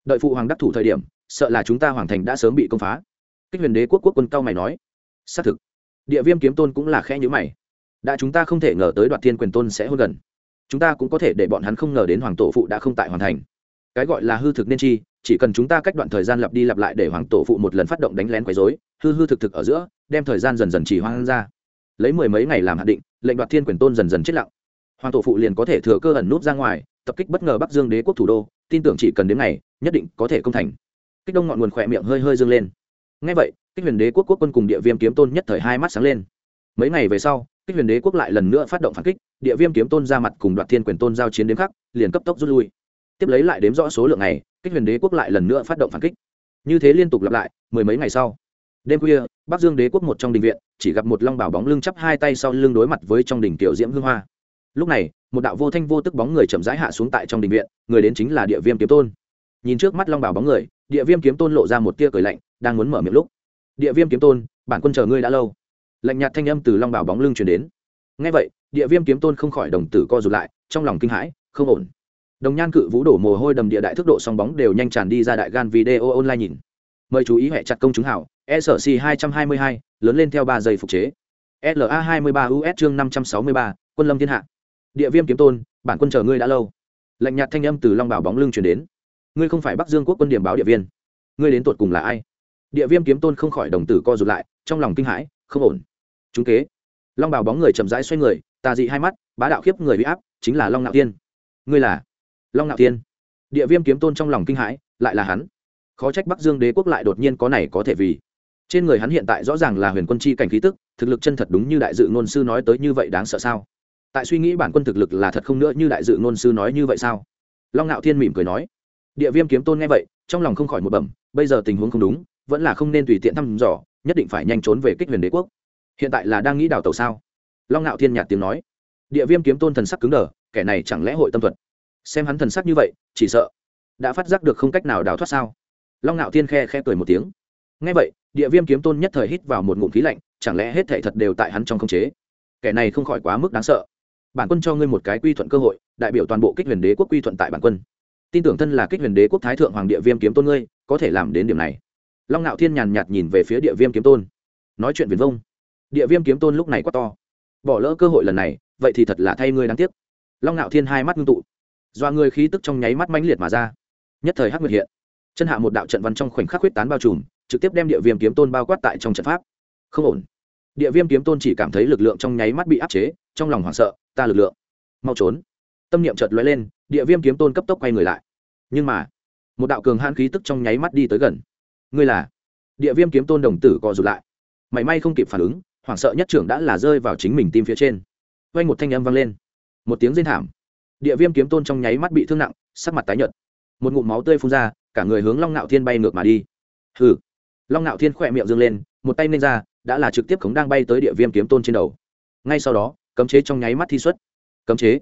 Đợi phụ hoàng đắc thủ thời điểm, sợ là chúng ta hoàng thành đã sớm bị công phá kích huyền đế quốc quốc quân cao mày nói. Xác thực. Địa viêm kiếm tôn cũng là khẽ nhữ mày. Đã chúng ta không thể ngờ tới đoạt thiên quyền tôn sẽ hôn gần. Chúng ta cũng có thể để bọn hắn không ngờ đến hoàng tổ phụ đã không tại hoàn thành. Cái gọi là hư thực nên chi, chỉ cần chúng ta cách đoạn thời gian lặp đi lặp lại để hoàng tổ phụ một lần phát động đánh lén quấy dối hư hư thực thực ở giữa, đem thời gian dần dần chỉ hoang ra. Lấy mười mấy ngày làm hạn định, lệnh đoạt thiên quyền tôn dần dần chết lặng. Hoàng tổ phụ liền có thể thừa cơ ẩn nút ra ngoài, tập kích bất ngờ bắc dương đế quốc thủ đô, tin tưởng chỉ cần đến ngày, nhất định có thể công thành. Kích đông ngọn nguồn khỏe miệng hơi hơi dương lên ngay vậy kích huyền đế quốc quốc quân cùng địa viêm kiếm tôn nhất thời hai mắt sáng lên. Mấy ngày về sau kích huyền đế quốc lại lần nữa phát động phản kích địa viêm kiếm tôn ra mặt cùng đoạt thiên quyền tôn giao chiến đến khắc liền cấp tốc rút lui. Tiếp lấy lại đếm rõ số lượng này, kích huyền đế quốc lại lần nữa phát động phản kích. Như thế liên tục lặp lại mười mấy ngày sau. Đêm khuya bắc dương đế quốc một trong đình viện chỉ gặp một long bảo bóng lưng chắp hai tay sau lưng đối mặt với trong đình tiểu diễm hương hoa. Lúc này một đạo vô thanh vô tức bóng người chậm rãi hạ xuống tại trong đình viện người đến chính là địa viêm kiếm tôn. Nhìn trước mắt long bảo bóng người địa viêm kiếm tôn lộ ra một tia cười lạnh, đang muốn mở miệng lúc. Địa viêm kiếm tôn, bản quân chờ ngươi đã lâu. Lạnh nhạt thanh âm từ long bảo bóng lưng truyền đến. Ngay vậy, địa viêm kiếm tôn không khỏi đồng tử co rụt lại, trong lòng kinh hãi, không ổn. Đồng nhan cự vũ đổ mồ hôi đầm địa đại thức độ song bóng đều nhanh tràn đi ra đại gan video online nhìn. Mời chú ý hệ chặt công chúng hảo e sở c hai trăm hai mươi hai, lớn lên theo ba giây phục chế. La hai mươi ba us chương năm trăm sáu mươi ba, quân lâm thiên hạ. Địa viêm kiếm tôn, bản quân chờ ngươi đã lâu. Lạnh nhạt thanh âm từ long bảo bóng lưng chuyển đến ngươi không phải bắc dương quốc quân điểm báo địa viên ngươi đến tột cùng là ai địa viêm kiếm tôn không khỏi đồng tử co rụt lại trong lòng kinh hãi không ổn chúng kế long bảo bóng người chậm rãi xoay người tà dị hai mắt bá đạo khiếp người bị áp chính là long nạo tiên ngươi là long nạo tiên địa viêm kiếm tôn trong lòng kinh hãi lại là hắn khó trách bắc dương đế quốc lại đột nhiên có này có thể vì trên người hắn hiện tại rõ ràng là huyền quân chi cảnh khí tức thực lực chân thật đúng như đại dự ngôn sư nói tới như vậy đáng sợ sao tại suy nghĩ bản quân thực lực là thật không nữa như đại dự ngôn sư nói như vậy sao long Nạo thiên mỉm cười nói địa viêm kiếm tôn nghe vậy, trong lòng không khỏi một bẩm, bây giờ tình huống không đúng, vẫn là không nên tùy tiện thăm dò, nhất định phải nhanh trốn về kích huyền đế quốc. Hiện tại là đang nghĩ đào tàu sao? Long ngạo thiên nhạt tiếng nói. Địa viêm kiếm tôn thần sắc cứng đờ, kẻ này chẳng lẽ hội tâm thuật? Xem hắn thần sắc như vậy, chỉ sợ đã phát giác được không cách nào đào thoát sao? Long ngạo thiên khe khe cười một tiếng. Nghe vậy, địa viêm kiếm tôn nhất thời hít vào một ngụm khí lạnh, chẳng lẽ hết thể thật đều tại hắn trong không chế? Kẻ này không khỏi quá mức đáng sợ. Bản quân cho ngươi một cái quy thuận cơ hội, đại biểu toàn bộ kích huyền đế quốc quy thuận tại bản quân tin tưởng thân là kích huyền đế quốc thái thượng hoàng địa viêm kiếm tôn ngươi, có thể làm đến điểm này. Long ngạo thiên nhàn nhạt nhìn về phía địa viêm kiếm tôn. Nói chuyện viền vông. Địa viêm kiếm tôn lúc này quá to. Bỏ lỡ cơ hội lần này, vậy thì thật là thay ngươi đáng tiếc. Long ngạo thiên hai mắt ngưng tụ. Do người khí tức trong nháy mắt mãnh liệt mà ra. Nhất thời hắc nguyệt hiện. Chân hạ một đạo trận văn trong khoảnh khắc huyết tán bao trùm, trực tiếp đem địa viêm kiếm tôn bao quát tại trong trận pháp. Không ổn. Địa viêm kiếm tôn chỉ cảm thấy lực lượng trong nháy mắt bị áp chế, trong lòng hoảng sợ, ta lực lượng. Mau trốn. Tâm niệm chợt lóe lên, địa viêm kiếm tôn cấp tốc quay người lại nhưng mà, một đạo cường hãn khí tức trong nháy mắt đi tới gần. Ngươi là? Địa viêm kiếm tôn đồng tử co rụt lại. Mảy may không kịp phản ứng, hoảng sợ nhất trưởng đã là rơi vào chính mình tim phía trên. Quanh một thanh âm vang lên. Một tiếng rên thảm. Địa viêm kiếm tôn trong nháy mắt bị thương nặng, sắc mặt tái nhợt. Một ngụm máu tươi phun ra, cả người hướng long nạo thiên bay ngược mà đi. Hừ. Long nạo thiên khỏe miệng dâng lên, một tay nên ra, đã là trực tiếp khống đang bay tới địa viêm kiếm tôn trên đầu. Ngay sau đó, cấm chế trong nháy mắt thi xuất. Cấm chế.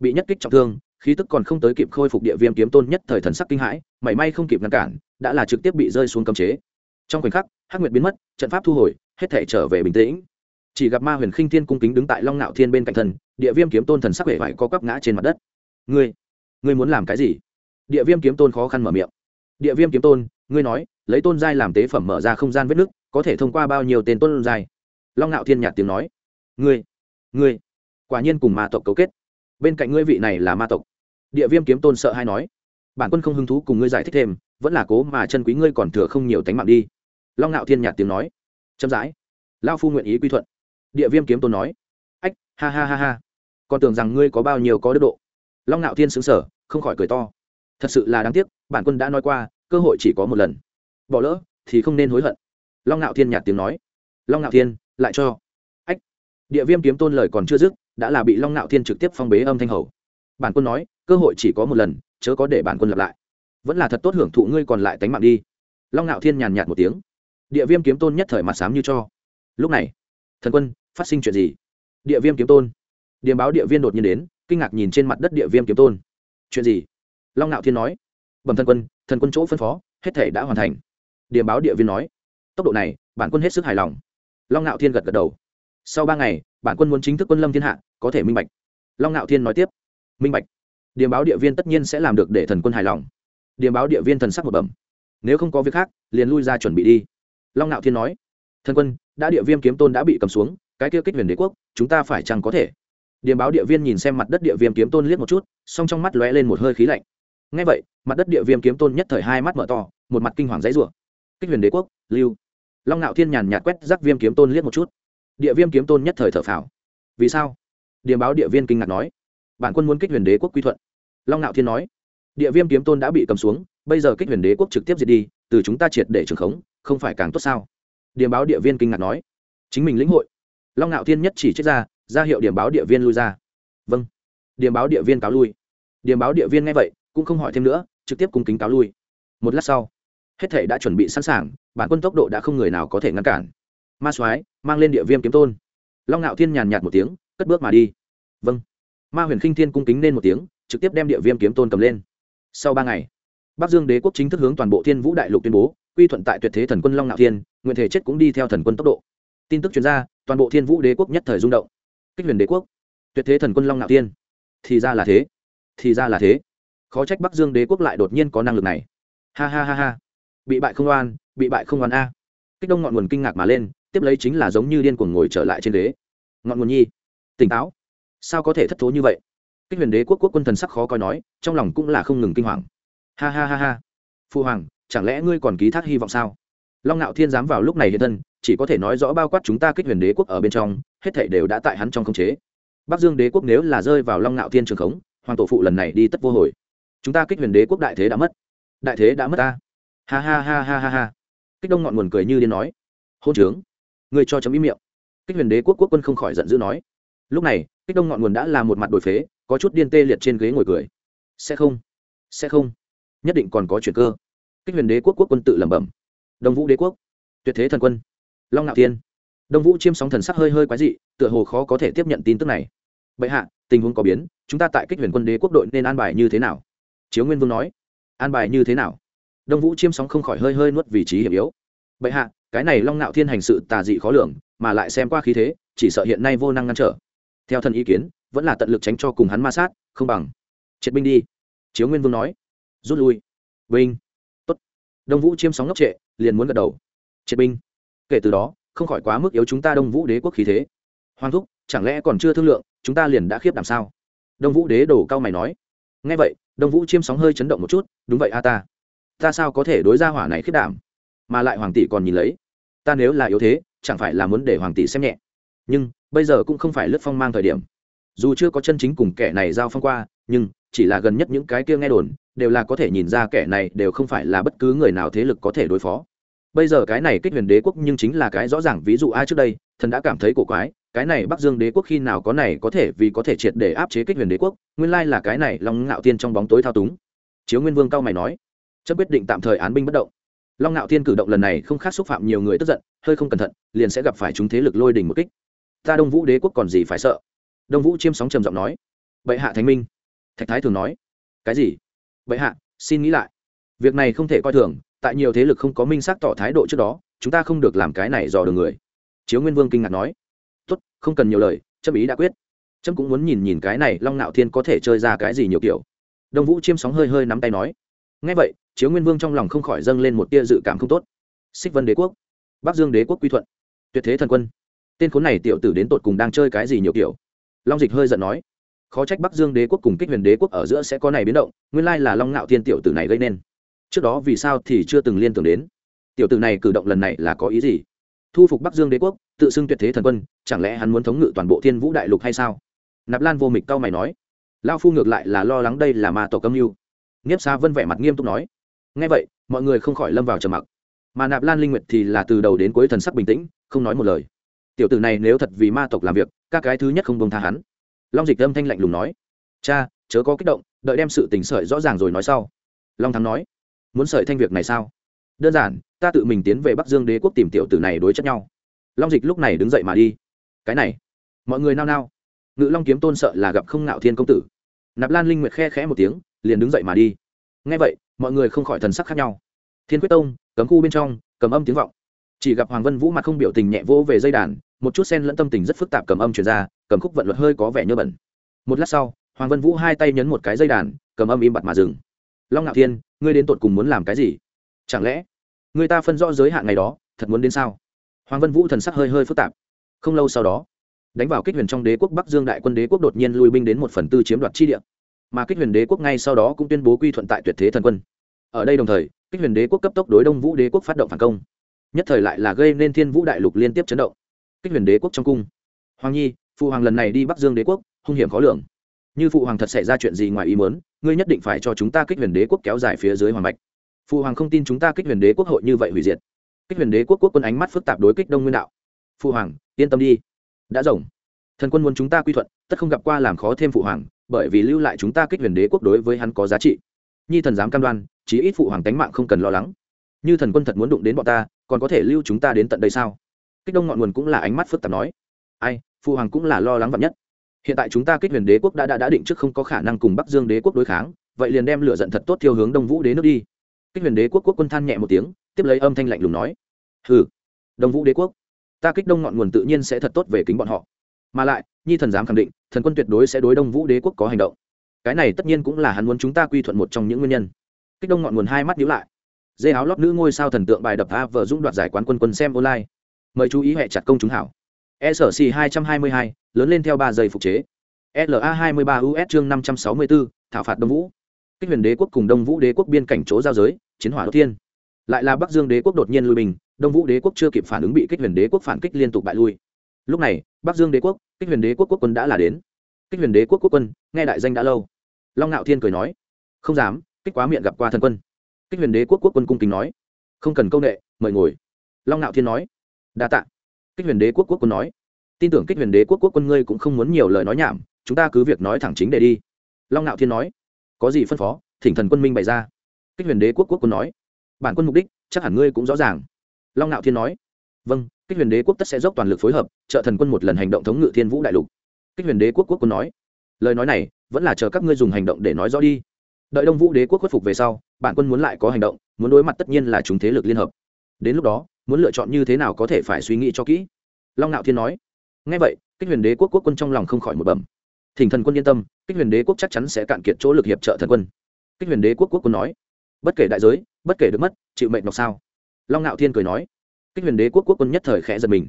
Bị nhất kích trọng thương khí tức còn không tới kịp khôi phục địa viêm kiếm tôn nhất thời thần sắc kinh hãi, mảy may không kịp ngăn cản, đã là trực tiếp bị rơi xuống cấm chế. Trong khoảnh khắc, hắc nguyệt biến mất, trận pháp thu hồi, hết thể trở về bình tĩnh. Chỉ gặp ma huyền khinh thiên cung kính đứng tại long nạo thiên bên cạnh thần, địa viêm kiếm tôn thần sắc vẻ vải co quắp ngã trên mặt đất. Ngươi ngươi muốn làm cái gì? Địa viêm kiếm tôn khó khăn mở miệng. Địa viêm kiếm tôn, ngươi nói, lấy tôn giai làm tế phẩm mở ra không gian vết nứt, có thể thông qua bao nhiêu tên tôn giai? Long ngạo thiên nhạt tiếng nói. Ngươi ngươi, quả nhiên cùng ma tộc cấu kết. Bên cạnh ngươi vị này là ma tộc địa viêm kiếm tôn sợ hay nói, bản quân không hứng thú cùng ngươi giải thích thêm, vẫn là cố mà chân quý ngươi còn thừa không nhiều tánh mạng đi. Long ngạo thiên nhạt tiếng nói, chậm rãi lao phu nguyện ý quy thuận. Địa viêm kiếm tôn nói, ách, ha ha ha ha, còn tưởng rằng ngươi có bao nhiêu có đức độ. Long ngạo thiên xứng sở không khỏi cười to, thật sự là đáng tiếc, bản quân đã nói qua, cơ hội chỉ có một lần. Bỏ lỡ, thì không nên hối hận. Long ngạo thiên nhạt tiếng nói, long ngạo thiên, lại cho. Ách, địa viêm kiếm tôn lời còn chưa dứt, đã là bị long ngạo thiên trực tiếp phong bế âm thanh hầu. Bản quân nói cơ hội chỉ có một lần, chớ có để bản quân lặp lại. Vẫn là thật tốt hưởng thụ ngươi còn lại tánh mạng đi. Long ngạo thiên nhàn nhạt một tiếng. Địa viêm kiếm tôn nhất thời mặt sám như cho. Lúc này, thần quân, phát sinh chuyện gì? Địa viêm kiếm tôn. Điềm báo địa viên đột nhiên đến, kinh ngạc nhìn trên mặt đất địa viêm kiếm tôn. Chuyện gì? Long ngạo thiên nói. Bẩm thần quân thần quân chỗ phân phó, hết thể đã hoàn thành. Điềm báo địa viên nói. Tốc độ này, bản quân hết sức hài lòng. Long ngạo thiên gật gật đầu. Sau ba ngày, bản quân muốn chính thức quân lâm thiên hạ, có thể minh bạch. Long ngạo thiên nói tiếp. Minh bạch điểm báo địa viên tất nhiên sẽ làm được để thần quân hài lòng. Điểm báo địa viên thần sắc một bẩm. Nếu không có việc khác, liền lui ra chuẩn bị đi. Long nạo thiên nói. Thần quân, đã địa viêm kiếm tôn đã bị cầm xuống, cái kia kích huyền đế quốc, chúng ta phải chăng có thể? Điểm báo địa viên nhìn xem mặt đất địa viêm kiếm tôn liếc một chút, song trong mắt lóe lên một hơi khí lạnh. Ngay vậy, mặt đất địa viêm kiếm tôn nhất thời hai mắt mở to, một mặt kinh hoàng dãy rủa. Kích huyền đế quốc, lưu. Long nạo thiên nhàn nhạt quét rắc viêm kiếm tôn liếc một chút. Địa viêm kiếm tôn nhất thời thở phào. Vì sao? Điểm báo địa viên kinh ngạc nói bản quân muốn kích huyền đế quốc quy thuận. Long ngạo thiên nói, địa viêm kiếm tôn đã bị cầm xuống, bây giờ kích huyền đế quốc trực tiếp diệt đi, từ chúng ta triệt để trường khống, không phải càng tốt sao? Điểm báo địa viên kinh ngạc nói, chính mình lĩnh hội. Long ngạo thiên nhất chỉ trích ra ra hiệu điểm báo địa viên lui ra. Vâng. Điểm báo địa viên cáo lui. Điểm báo địa viên nghe vậy, cũng không hỏi thêm nữa, trực tiếp cung kính cáo lui. Một lát sau, hết thể đã chuẩn bị sẵn sàng, bản quân tốc độ đã không người nào có thể ngăn cản. Ma soái, mang lên địa viêm kiếm tôn. Long ngạo thiên nhàn nhạt một tiếng, cất bước mà đi. Vâng ma huyền khinh thiên cung kính lên một tiếng, trực tiếp đem địa viêm kiếm tôn cầm lên. Sau ba ngày, bắc dương đế quốc chính thức hướng toàn bộ thiên vũ đại lục tuyên bố, quy thuận tại tuyệt thế thần quân long ngạo thiên, nguyện thể chết cũng đi theo thần quân tốc độ. Tin tức chuyên gia toàn bộ thiên vũ đế quốc nhất thời rung động. Kích huyền đế quốc, tuyệt thế thần quân long ngạo thiên. Thì ra là thế, thì ra là thế. Khó trách bắc dương đế quốc lại đột nhiên có năng lực này. Ha ha ha ha. Bị bại không oan, bị bại không oan a. Kích đông ngọn nguồn kinh ngạc mà lên, tiếp lấy chính là giống như điên cuồng ngồi trở lại trên đế. Ngọn nguồn nhi, tỉnh táo sao có thể thất thố như vậy? Kích huyền đế quốc quốc quân thần sắc khó coi nói, trong lòng cũng là không ngừng kinh hoàng. Ha ha ha ha. Phu hoàng, chẳng lẽ ngươi còn ký thác hy vọng sao? Long ngạo thiên dám vào lúc này hiện thân, chỉ có thể nói rõ bao quát chúng ta kích huyền đế quốc ở bên trong, hết thể đều đã tại hắn trong khống chế. Bắc dương đế quốc nếu là rơi vào long ngạo thiên trường khống, hoàng tổ phụ lần này đi tất vô hồi. Chúng ta kích huyền đế quốc đại thế đã mất. Đại thế đã mất ta. Ha ha ha ha ha ha. Kích đông ngọn nguồn cười như điên nói. Hôn trướng. Người cho chấm ý miệng. Kích huyền đế quốc quốc quân không khỏi giận dữ nói lúc này, kích đông ngọn nguồn đã là một mặt đổi phế, có chút điên tê liệt trên ghế ngồi cười. Sẽ không sẽ không. Nhất định còn có chuyện cơ. Kích huyền đế quốc quốc quân tự lẩm bẩm. Đông vũ đế quốc, tuyệt thế thần quân. Long ngạo thiên. Đông vũ chiêm sóng thần sắc hơi hơi quái dị, tựa hồ khó có thể tiếp nhận tin tức này. Bệ hạ, tình huống có biến, chúng ta tại kích huyền quân đế quốc đội nên an bài như thế nào? Chiếu nguyên vương nói. An bài như thế nào? Đông vũ chiêm sóng không khỏi hơi hơi nuốt vị trí hiểm yếu. Bệ hạ, cái này long ngạo thiên hành sự tà dị khó lường, mà lại xem qua khí thế, chỉ sợ hiện nay vô năng ngăn trở theo thần ý kiến, vẫn là tận lực tránh cho cùng hắn ma sát, không bằng triệt binh đi. Chiếu nguyên vương nói. Rút lui. Binh. Tốt. Đông vũ chiêm sóng ngốc trệ, liền muốn gật đầu. Triệt binh. Kể từ đó, không khỏi quá mức yếu chúng ta đông vũ đế quốc khí thế. Hoàng thúc, chẳng lẽ còn chưa thương lượng, chúng ta liền đã khiếp đảm sao? Đông vũ đế đổ cao mày nói. Ngay vậy, đông vũ chiêm sóng hơi chấn động một chút, đúng vậy a ta. Ta sao có thể đối ra hỏa này khiếp đảm? Mà lại hoàng tỷ còn nhìn lấy. Ta nếu là yếu thế, chẳng phải là muốn để hoàng tỷ xem nhẹ nhưng, bây giờ cũng không phải lướt phong mang thời điểm. Dù chưa có chân chính cùng kẻ này giao phong qua, nhưng, chỉ là gần nhất những cái kia nghe đồn, đều là có thể nhìn ra kẻ này đều không phải là bất cứ người nào thế lực có thể đối phó. Bây giờ cái này kích huyền đế quốc nhưng chính là cái rõ ràng ví dụ ai trước đây, thần đã cảm thấy cổ quái, cái này bắc dương đế quốc khi nào có này có thể vì có thể triệt để áp chế kích huyền đế quốc, nguyên lai là cái này long ngạo tiên trong bóng tối thao túng. Chiếu nguyên vương cao mày nói chấp quyết định tạm thời án binh bất động. Long ngạo tiên cử động lần này không khác xúc phạm nhiều người tức giận, hơi không cẩn thận, liền sẽ gặp phải chúng thế lực lôi đình một kích ta đông vũ đế quốc còn gì phải sợ? Đông vũ chiêm sóng trầm giọng nói. Bệ hạ thánh minh. Thạch thái thường nói. Cái gì? Bệ hạ, xin nghĩ lại. Việc này không thể coi thường, tại nhiều thế lực không có minh xác tỏ thái độ trước đó, chúng ta không được làm cái này dò đường người. Chiếu nguyên vương kinh ngạc nói. Tốt, không cần nhiều lời, trâm ý đã quyết. Trâm cũng muốn nhìn nhìn cái này long nạo thiên có thể chơi ra cái gì nhiều kiểu. Đông vũ chiêm sóng hơi hơi nắm tay nói. Ngay vậy, chiếu nguyên vương trong lòng không khỏi dâng lên một tia dự cảm không tốt. Xích vân đế quốc, bắc dương đế quốc quy thuận, tuyệt thế thần quân tên khốn này tiểu tử đến tột cùng đang chơi cái gì nhiều kiểu. Long dịch hơi giận nói, khó trách bắc dương đế quốc cùng kích huyền đế quốc ở giữa sẽ có này biến động, nguyên lai là long ngạo thiên tiểu tử này gây nên. Trước đó vì sao thì chưa từng liên tưởng đến? Tiểu tử này cử động lần này là có ý gì? Thu phục bắc dương đế quốc, tự xưng tuyệt thế thần quân, chẳng lẽ hắn muốn thống ngự toàn bộ thiên vũ đại lục hay sao? Nạp lan vô mịch cao mày nói lao phu ngược lại là lo lắng đây là ma tổ âm mưu. Nghiếp xa vân vẻ mặt nghiêm túc nói ngay vậy, mọi người không khỏi lâm vào trầm mặc. Mà nạp lan linh nguyệt thì là từ đầu đến cuối thần sắc bình tĩnh, không nói một lời tiểu tử này nếu thật vì ma tộc làm việc, các cái thứ nhất không bông tha hắn. Long dịch âm thanh lạnh lùng nói. Cha, chớ có kích động, đợi đem sự tình sợi rõ ràng rồi nói sau. Long thắng nói. Muốn sợi thanh việc này sao? Đơn giản, ta tự mình tiến về bắc dương đế quốc tìm tiểu tử này đối chất nhau. Long dịch lúc này đứng dậy mà đi. Cái này, mọi người nao nao. Ngự long kiếm tôn sợ là gặp không ngạo thiên công tử. Nạp lan linh nguyệt khe khẽ một tiếng, liền đứng dậy mà đi. Ngay vậy, mọi người không khỏi thần sắc khác nhau. Thiên quyết tông, cấm khu bên trong cầm âm tiếng vọng chỉ gặp hoàng vân vũ mặt không biểu tình nhẹ vỗ về dây đàn, một chút sen lẫn tâm tình rất phức tạp cầm âm truyền ra, cầm khúc vận luật hơi có vẻ nhơ bẩn. Một lát sau, hoàng vân vũ hai tay nhấn một cái dây đàn, cầm âm im bặt mà dừng. Long ngạo thiên, ngươi đến tột cùng muốn làm cái gì? Chẳng lẽ người ta phân rõ giới hạn ngày đó, thật muốn đến sao? Hoàng vân vũ thần sắc hơi hơi phức tạp. Không lâu sau đó, đánh vào kích huyền trong đế quốc bắc dương đại quân đế quốc đột nhiên lui binh đến một phần tư chiếm đoạt chi địa. Mà kích huyền đế quốc ngay sau đó cũng tuyên bố quy thuận tại tuyệt thế thần quân. Ở đây đồng thời, kích huyền đế quốc cấp tốc đối đông vũ đế quốc phát động phản công nhất thời lại là gây nên thiên vũ đại lục liên tiếp chấn động. Kích huyền đế quốc trong cung. Hoàng nhi, phụ hoàng lần này đi bắc dương đế quốc, hung hiểm khó lường. Như phụ hoàng thật xảy ra chuyện gì ngoài ý muốn, ngươi nhất định phải cho chúng ta kích huyền đế quốc kéo dài phía dưới hoàng bạch phụ hoàng không tin chúng ta kích huyền đế quốc hội như vậy hủy diệt. Kích huyền đế quốc quốc quân ánh mắt phức tạp đối kích đông nguyên đạo. Phụ hoàng, yên tâm đi. Đã rồng. Thần quân muốn chúng ta quy thuận, tất không gặp qua làm khó thêm phụ hoàng, bởi vì lưu lại chúng ta kích huyền đế quốc đối với hắn có giá trị. Nhi thần dám cam đoan, chí ít phụ hoàng tánh mạng không cần lo lắng. Như thần quân thật muốn đụng đến bọn ta còn có thể lưu chúng ta đến tận đây sao? Kích đông ngọn nguồn cũng là ánh mắt phức tạp nói. Ai phụ hoàng cũng là lo lắng vạn nhất. Hiện tại chúng ta kích huyền đế quốc đã đã đã định trước không có khả năng cùng bắc dương đế quốc đối kháng, vậy liền đem lửa giận thật tốt theo hướng đông vũ đế nước đi. Kích huyền đế quốc quốc quân than nhẹ một tiếng, tiếp lấy âm thanh lạnh lùng nói. Hừ, đông vũ đế quốc, ta kích đông ngọn nguồn tự nhiên sẽ thật tốt về kính bọn họ. Mà lại, nhi thần dám khẳng định, thần quân tuyệt đối sẽ đối đông vũ đế quốc có hành động. Cái này tất nhiên cũng là hắn muốn chúng ta quy thuận một trong những nguyên nhân. Kích đông ngọn nguồn hai mắt nhíu lại dê áo lót nữ ngôi sao thần tượng bài đập a vợ dũng đoạt giải quán quân quân xem online. Mời chú ý hệ chặt công chúng hảo. E sở c hai trăm hai mươi hai, lớn lên theo ba giây phục chế. La hai mươi ba us chương năm trăm sáu mươi bốn thảo phạt đông vũ. Kích huyền đế quốc cùng đông vũ đế quốc biên cảnh chỗ giao giới, chiến hỏa đầu tiên lại là bắc dương đế quốc đột nhiên lui bình đông vũ đế quốc chưa kịp phản ứng bị kích huyền đế quốc phản kích liên tục bại lui. Lúc này, bắc dương đế quốc, kích huyền đế quốc quốc quân đã là đến. Kích huyền đế quốc quốc quân, nghe đại danh đã lâu. Long ngạo thiên cười nói, không dám, kích quá miệng gặp qua thần quân kích huyền đế quốc quốc quân cung kính nói. Không cần công nghệ mời ngồi. Long ngạo thiên nói. Đa tạ. Kích huyền đế quốc quốc quân nói. Tin tưởng kích huyền đế quốc quốc quân ngươi cũng không muốn nhiều lời nói nhảm, chúng ta cứ việc nói thẳng chính để đi. Long ngạo thiên nói. Có gì phân phó, thỉnh thần quân minh bày ra. Kích huyền đế quốc quốc quân nói. Bản quân mục đích, chắc hẳn ngươi cũng rõ ràng. Long ngạo thiên nói. Vâng kích huyền đế quốc tất sẽ dốc toàn lực phối hợp, trợ thần quân một lần hành động thống ngự thiên vũ đại lục. Kích huyền đế quốc quốc quân nói. Lời nói này, vẫn là chờ các ngươi dùng hành động để nói rõ đi đợi đông vũ đế quốc khuất phục về sau, bản quân muốn lại có hành động, muốn đối mặt tất nhiên là chúng thế lực liên hợp. Đến lúc đó, muốn lựa chọn như thế nào có thể phải suy nghĩ cho kỹ? Long nạo thiên nói. Ngay vậy, kích huyền đế quốc quốc quân trong lòng không khỏi một bẩm. Thỉnh thần quân yên tâm, kích huyền đế quốc chắc chắn sẽ cạn kiệt chỗ lực hiệp trợ thần quân. Kích huyền đế quốc quốc quân nói. Bất kể đại giới, bất kể được mất, chịu mệnh ngọc sao? Long ngạo thiên cười nói. Kích huyền đế quốc quốc quân nhất thời khẽ giật mình.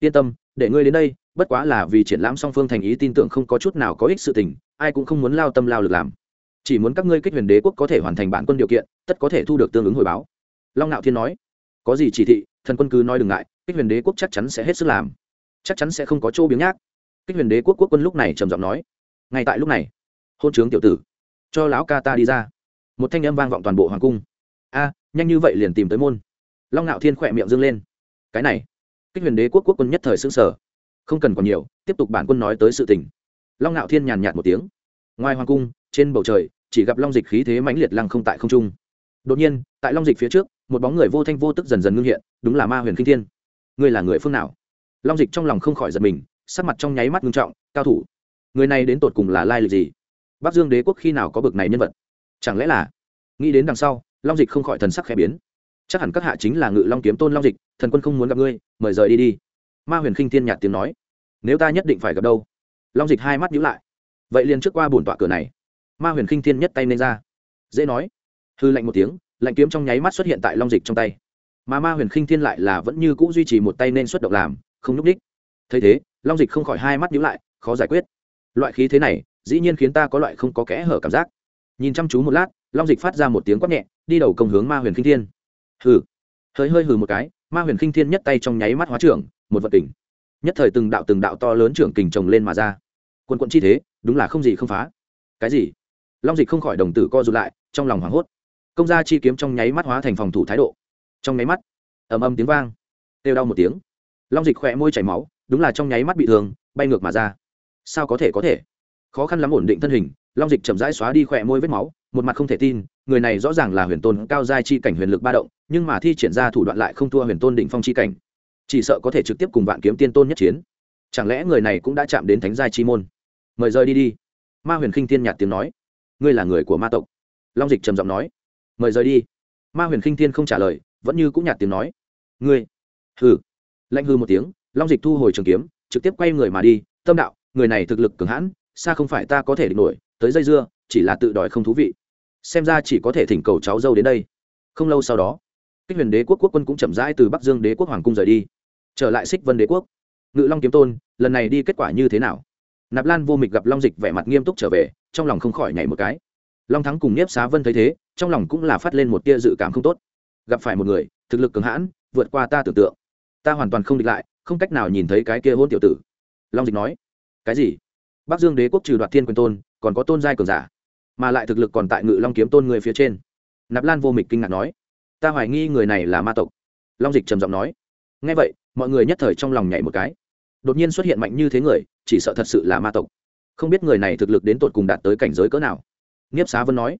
Yên tâm, để ngươi đến đây, bất quá là vì triển lãm song phương thành ý tin tưởng không có chút nào có ích sự tình, ai cũng không muốn lao tâm lao lực làm chỉ muốn các ngươi kích huyền đế quốc có thể hoàn thành bản quân điều kiện, tất có thể thu được tương ứng hồi báo. Long ngạo thiên nói. Có gì chỉ thị, thần quân cứ nói đừng ngại, kích huyền đế quốc chắc chắn sẽ hết sức làm. Chắc chắn sẽ không có chỗ biếng nhác. Kích huyền đế quốc quốc quân lúc này trầm giọng nói. Ngay tại lúc này, hôn trướng tiểu tử, cho lão ca ta đi ra. Một thanh âm vang vọng toàn bộ hoàng cung. A, nhanh như vậy liền tìm tới môn. Long ngạo thiên khỏe miệng dâng lên. Cái này, kích huyền đế quốc quốc quân nhất thời xưng sở không cần còn nhiều, tiếp tục bản quân nói tới sự tình. Long ngạo thiên nhàn nhạt một tiếng ngoài hoàng cung, trên bầu trời, chỉ gặp long dịch khí thế mãnh liệt lăng không tại không trung. Đột nhiên, tại long dịch phía trước, một bóng người vô thanh vô tức dần dần ngưng hiện, đúng là ma huyền kinh thiên. Ngươi là người phương nào? Long dịch trong lòng không khỏi giật mình, sắc mặt trong nháy mắt ngưng trọng, cao thủ. Người này đến tột cùng là lai lịch gì? Bắc dương đế quốc khi nào có bực này nhân vật? Chẳng lẽ là? Nghĩ đến đằng sau, long dịch không khỏi thần sắc khẽ biến. Chắc hẳn các hạ chính là ngự long kiếm tôn long dịch, thần quân không muốn gặp ngươi, mời rời đi đi. Ma huyền khinh thiên nhạt tiếng nói. Nếu ta nhất định phải gặp đâu? Long dịch hai mắt nhíu lại vậy liền trước qua bổn tọa cửa này. Ma huyền khinh thiên nhất tay nên ra. Dễ nói. Hư lạnh một tiếng, lạnh kiếm trong nháy mắt xuất hiện tại long dịch trong tay. Mà ma huyền khinh thiên lại là vẫn như cũ duy trì một tay nên xuất động làm, không nhúc đích thấy thế, long dịch không khỏi hai mắt nhíu lại, khó giải quyết. Loại khí thế này, dĩ nhiên khiến ta có loại không có kẽ hở cảm giác. Nhìn chăm chú một lát, long dịch phát ra một tiếng quát nhẹ, đi đầu công hướng ma huyền khinh thiên. Hừ. Hơi hơi hừ một cái, ma huyền khinh thiên nhất tay trong nháy mắt hóa trưởng, một vật kình. Nhất thời từng đạo từng đạo to lớn trưởng kình trồng lên mà ra quần quận chi thế, đúng là không gì không phá. Cái gì? Long dịch không khỏi đồng tử co rụt lại, trong lòng hoảng hốt. Công gia chi kiếm trong nháy mắt hóa thành phòng thủ thái độ. Trong nháy mắt, ầm ầm tiếng vang. Têu đau một tiếng. Long dịch khỏe môi chảy máu, đúng là trong nháy mắt bị thương, bay ngược mà ra. Sao có thể có thể? Khó khăn lắm ổn định thân hình, long dịch chậm rãi xóa đi khỏe môi vết máu, một mặt không thể tin, người này rõ ràng là huyền tôn cao giai chi cảnh huyền lực ba động, nhưng mà thi triển ra thủ đoạn lại không thua huyền tôn đỉnh phong chi cảnh. Chỉ sợ có thể trực tiếp cùng vạn kiếm tiên tôn nhất chiến. Chẳng lẽ người này cũng đã chạm đến thánh giai chi môn? Mời rời đi đi. Ma huyền khinh Thiên nhạt tiếng nói. Ngươi là người của ma tộc. Long dịch trầm giọng nói. Mời rời đi. Ma huyền khinh Thiên không trả lời, vẫn như cũng nhạt tiếng nói. Ngươi. Hừ. Lạnh hư một tiếng, long dịch thu hồi trường kiếm, trực tiếp quay người mà đi. Tâm đạo, người này thực lực cường hãn, xa không phải ta có thể địch nổi, tới dây dưa, chỉ là tự đòi không thú vị. Xem ra chỉ có thể thỉnh cầu cháu dâu đến đây. Không lâu sau đó, kích huyền đế quốc quốc quân cũng chậm rãi từ bắc dương đế quốc hoàng cung rời đi, trở lại xích vân đế quốc. Ngự long kiếm tôn, lần này đi kết quả như thế nào? Nạp lan vô mịch gặp long dịch vẻ mặt nghiêm túc trở về, trong lòng không khỏi nhảy một cái. Long thắng cùng nhiếp xá vân thấy thế, trong lòng cũng là phát lên một tia dự cảm không tốt. Gặp phải một người, thực lực cường hãn, vượt qua ta tưởng tượng. Ta hoàn toàn không địch lại, không cách nào nhìn thấy cái kia hôn tiểu tử. Long dịch nói, cái gì? Bắc dương đế quốc trừ đoạt thiên quyền tôn, còn có tôn giai cường giả, mà lại thực lực còn tại ngự long kiếm tôn người phía trên. Nạp lan vô mịch kinh ngạc nói, ta hoài nghi người này là ma tộc. Long dịch trầm giọng nói ngay vậy, mọi người nhất thời trong lòng nhảy một cái đột nhiên xuất hiện mạnh như thế người, chỉ sợ thật sự là ma tộc. Không biết người này thực lực đến tột cùng đạt tới cảnh giới cỡ nào. Nghiếp xá vân nói,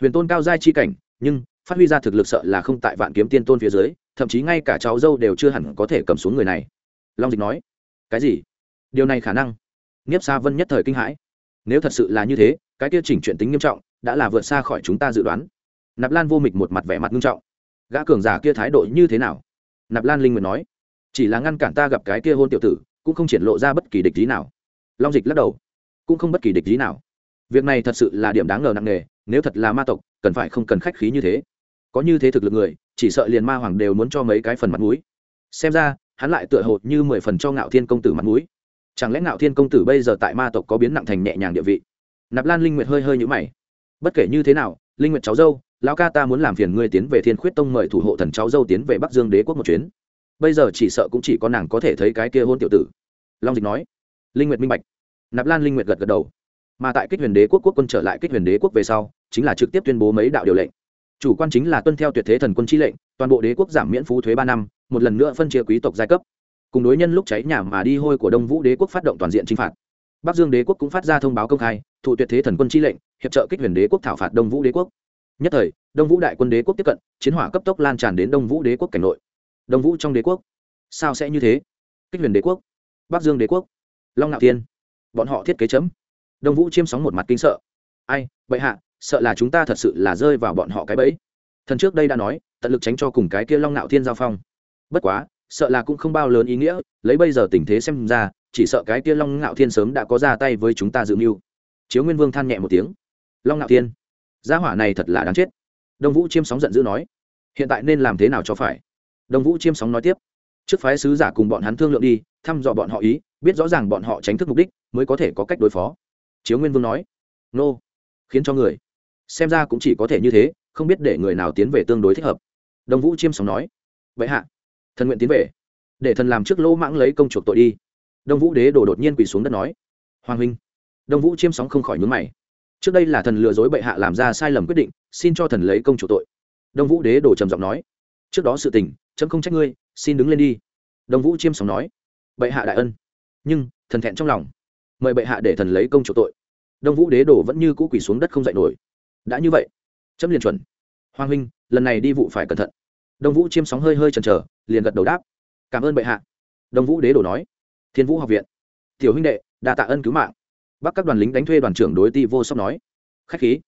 huyền tôn cao giai chi cảnh, nhưng phát huy ra thực lực sợ là không tại vạn kiếm tiên tôn phía dưới, thậm chí ngay cả cháu dâu đều chưa hẳn có thể cầm xuống người này. Long dịch nói, cái gì? Điều này khả năng? Nghiếp xá vân nhất thời kinh hãi, nếu thật sự là như thế, cái kia chỉnh chuyện tính nghiêm trọng, đã là vượt xa khỏi chúng ta dự đoán. Nạp lan vô mịch một mặt vẻ mặt nghiêm trọng, gã cường giả kia thái độ như thế nào? Nạp lan linh nguyện nói, chỉ là ngăn cản ta gặp cái kia hôn tiểu tử cũng không triển lộ ra bất kỳ địch lý nào. Long dịch lắc đầu, cũng không bất kỳ địch lý nào. Việc này thật sự là điểm đáng ngờ nặng nề, nếu thật là ma tộc, cần phải không cần khách khí như thế. Có như thế thực lực người, chỉ sợ liền ma hoàng đều muốn cho mấy cái phần mặt mũi. Xem ra, hắn lại tựa hồ như mười phần cho ngạo thiên công tử mặt mũi. Chẳng lẽ ngạo thiên công tử bây giờ tại ma tộc có biến nặng thành nhẹ nhàng địa vị? Nạp lan linh nguyệt hơi hơi nhũ mày. Bất kể như thế nào, linh nguyệt cháu dâu, lão ca ta muốn làm phiền ngươi tiến về thiên khuyết tông mời thủ hộ thần cháu dâu tiến về bắc dương đế quốc một chuyến bây giờ chỉ sợ cũng chỉ có nàng có thể thấy cái kia hôn tiểu tử. Long dịch nói. Linh nguyệt minh bạch. Nạp lan linh nguyệt gật gật đầu. Mà tại kích huyền đế quốc quốc quân trở lại kích huyền đế quốc về sau, chính là trực tiếp tuyên bố mấy đạo điều lệnh. Chủ quan chính là tuân theo tuyệt thế thần quân chi lệnh, toàn bộ đế quốc giảm miễn phú thuế ba năm, một lần nữa phân chia quý tộc giai cấp. Cùng đối nhân lúc cháy nhà mà đi hôi của đông vũ đế quốc phát động toàn diện chinh phạt. Bắc dương đế quốc cũng phát ra thông báo công khai, thụ tuyệt thế thần quân chi lệnh, hiệp trợ kích huyền đế quốc thảo phạt đông vũ đế quốc. Nhất thời, đông vũ đại quân đế quốc tiếp cận, chiến hỏa cấp tốc lan tràn đến đông vũ đế quốc cảnh nội đông vũ trong đế quốc. Sao sẽ như thế? Kích huyền đế quốc, bắc dương đế quốc, long ngạo thiên, bọn họ thiết kế chấm. Đông vũ chiêm sóng một mặt kinh sợ. Ai, bệ hạ, sợ là chúng ta thật sự là rơi vào bọn họ cái bẫy. Thần trước đây đã nói, tận lực tránh cho cùng cái kia long ngạo thiên giao phong. Bất quá, sợ là cũng không bao lớn ý nghĩa, lấy bây giờ tình thế xem ra, chỉ sợ cái kia long ngạo thiên sớm đã có ra tay với chúng ta dự mưu. Chiếu nguyên vương than nhẹ một tiếng. Long ngạo thiên, gia hỏa này thật là đáng chết. Đông vũ chiêm sóng giận dữ nói, hiện tại nên làm thế nào cho phải? Đông vũ chiêm sóng nói tiếp. Trước phái sứ giả cùng bọn hắn thương lượng đi, thăm dò bọn họ ý, biết rõ ràng bọn họ tránh thức mục đích, mới có thể có cách đối phó. Chiếu nguyên vương nói, nô, khiến cho người. Xem ra cũng chỉ có thể như thế, không biết để người nào tiến về tương đối thích hợp. Đông vũ chiêm sóng nói, vậy hạ, thần nguyện tiến về, để thần làm trước lỗ mãng lấy công chuộc tội đi. Đông vũ đế đổ đột nhiên quỳ xuống đất nói, hoàng huynh. Đông vũ chiêm sóng không khỏi nhún mày. Trước đây là thần lừa dối bệ hạ làm ra sai lầm quyết định, xin cho thần lấy công chủ tội. Đông vũ đế đổ trầm giọng nói, trước đó sự tình chấm không trách ngươi, xin đứng lên đi. Đông vũ chiêm sóng nói. Bệ hạ đại ân, nhưng thần thẹn trong lòng, mời bệ hạ để thần lấy công chủ tội. Đông vũ đế đổ vẫn như cũ quỳ xuống đất không dậy nổi. Đã như vậy, chấm liền chuẩn. Hoàng huynh, lần này đi vụ phải cẩn thận. Đông vũ chiêm sóng hơi hơi chần chờ, liền gật đầu đáp. Cảm ơn bệ hạ. Đông vũ đế đổ nói. Thiên vũ học viện, tiểu huynh đệ, đa tạ ân cứu mạng. Bắc các đoàn lính đánh thuê đoàn trưởng đối ti vô sóc nói. Khách khí.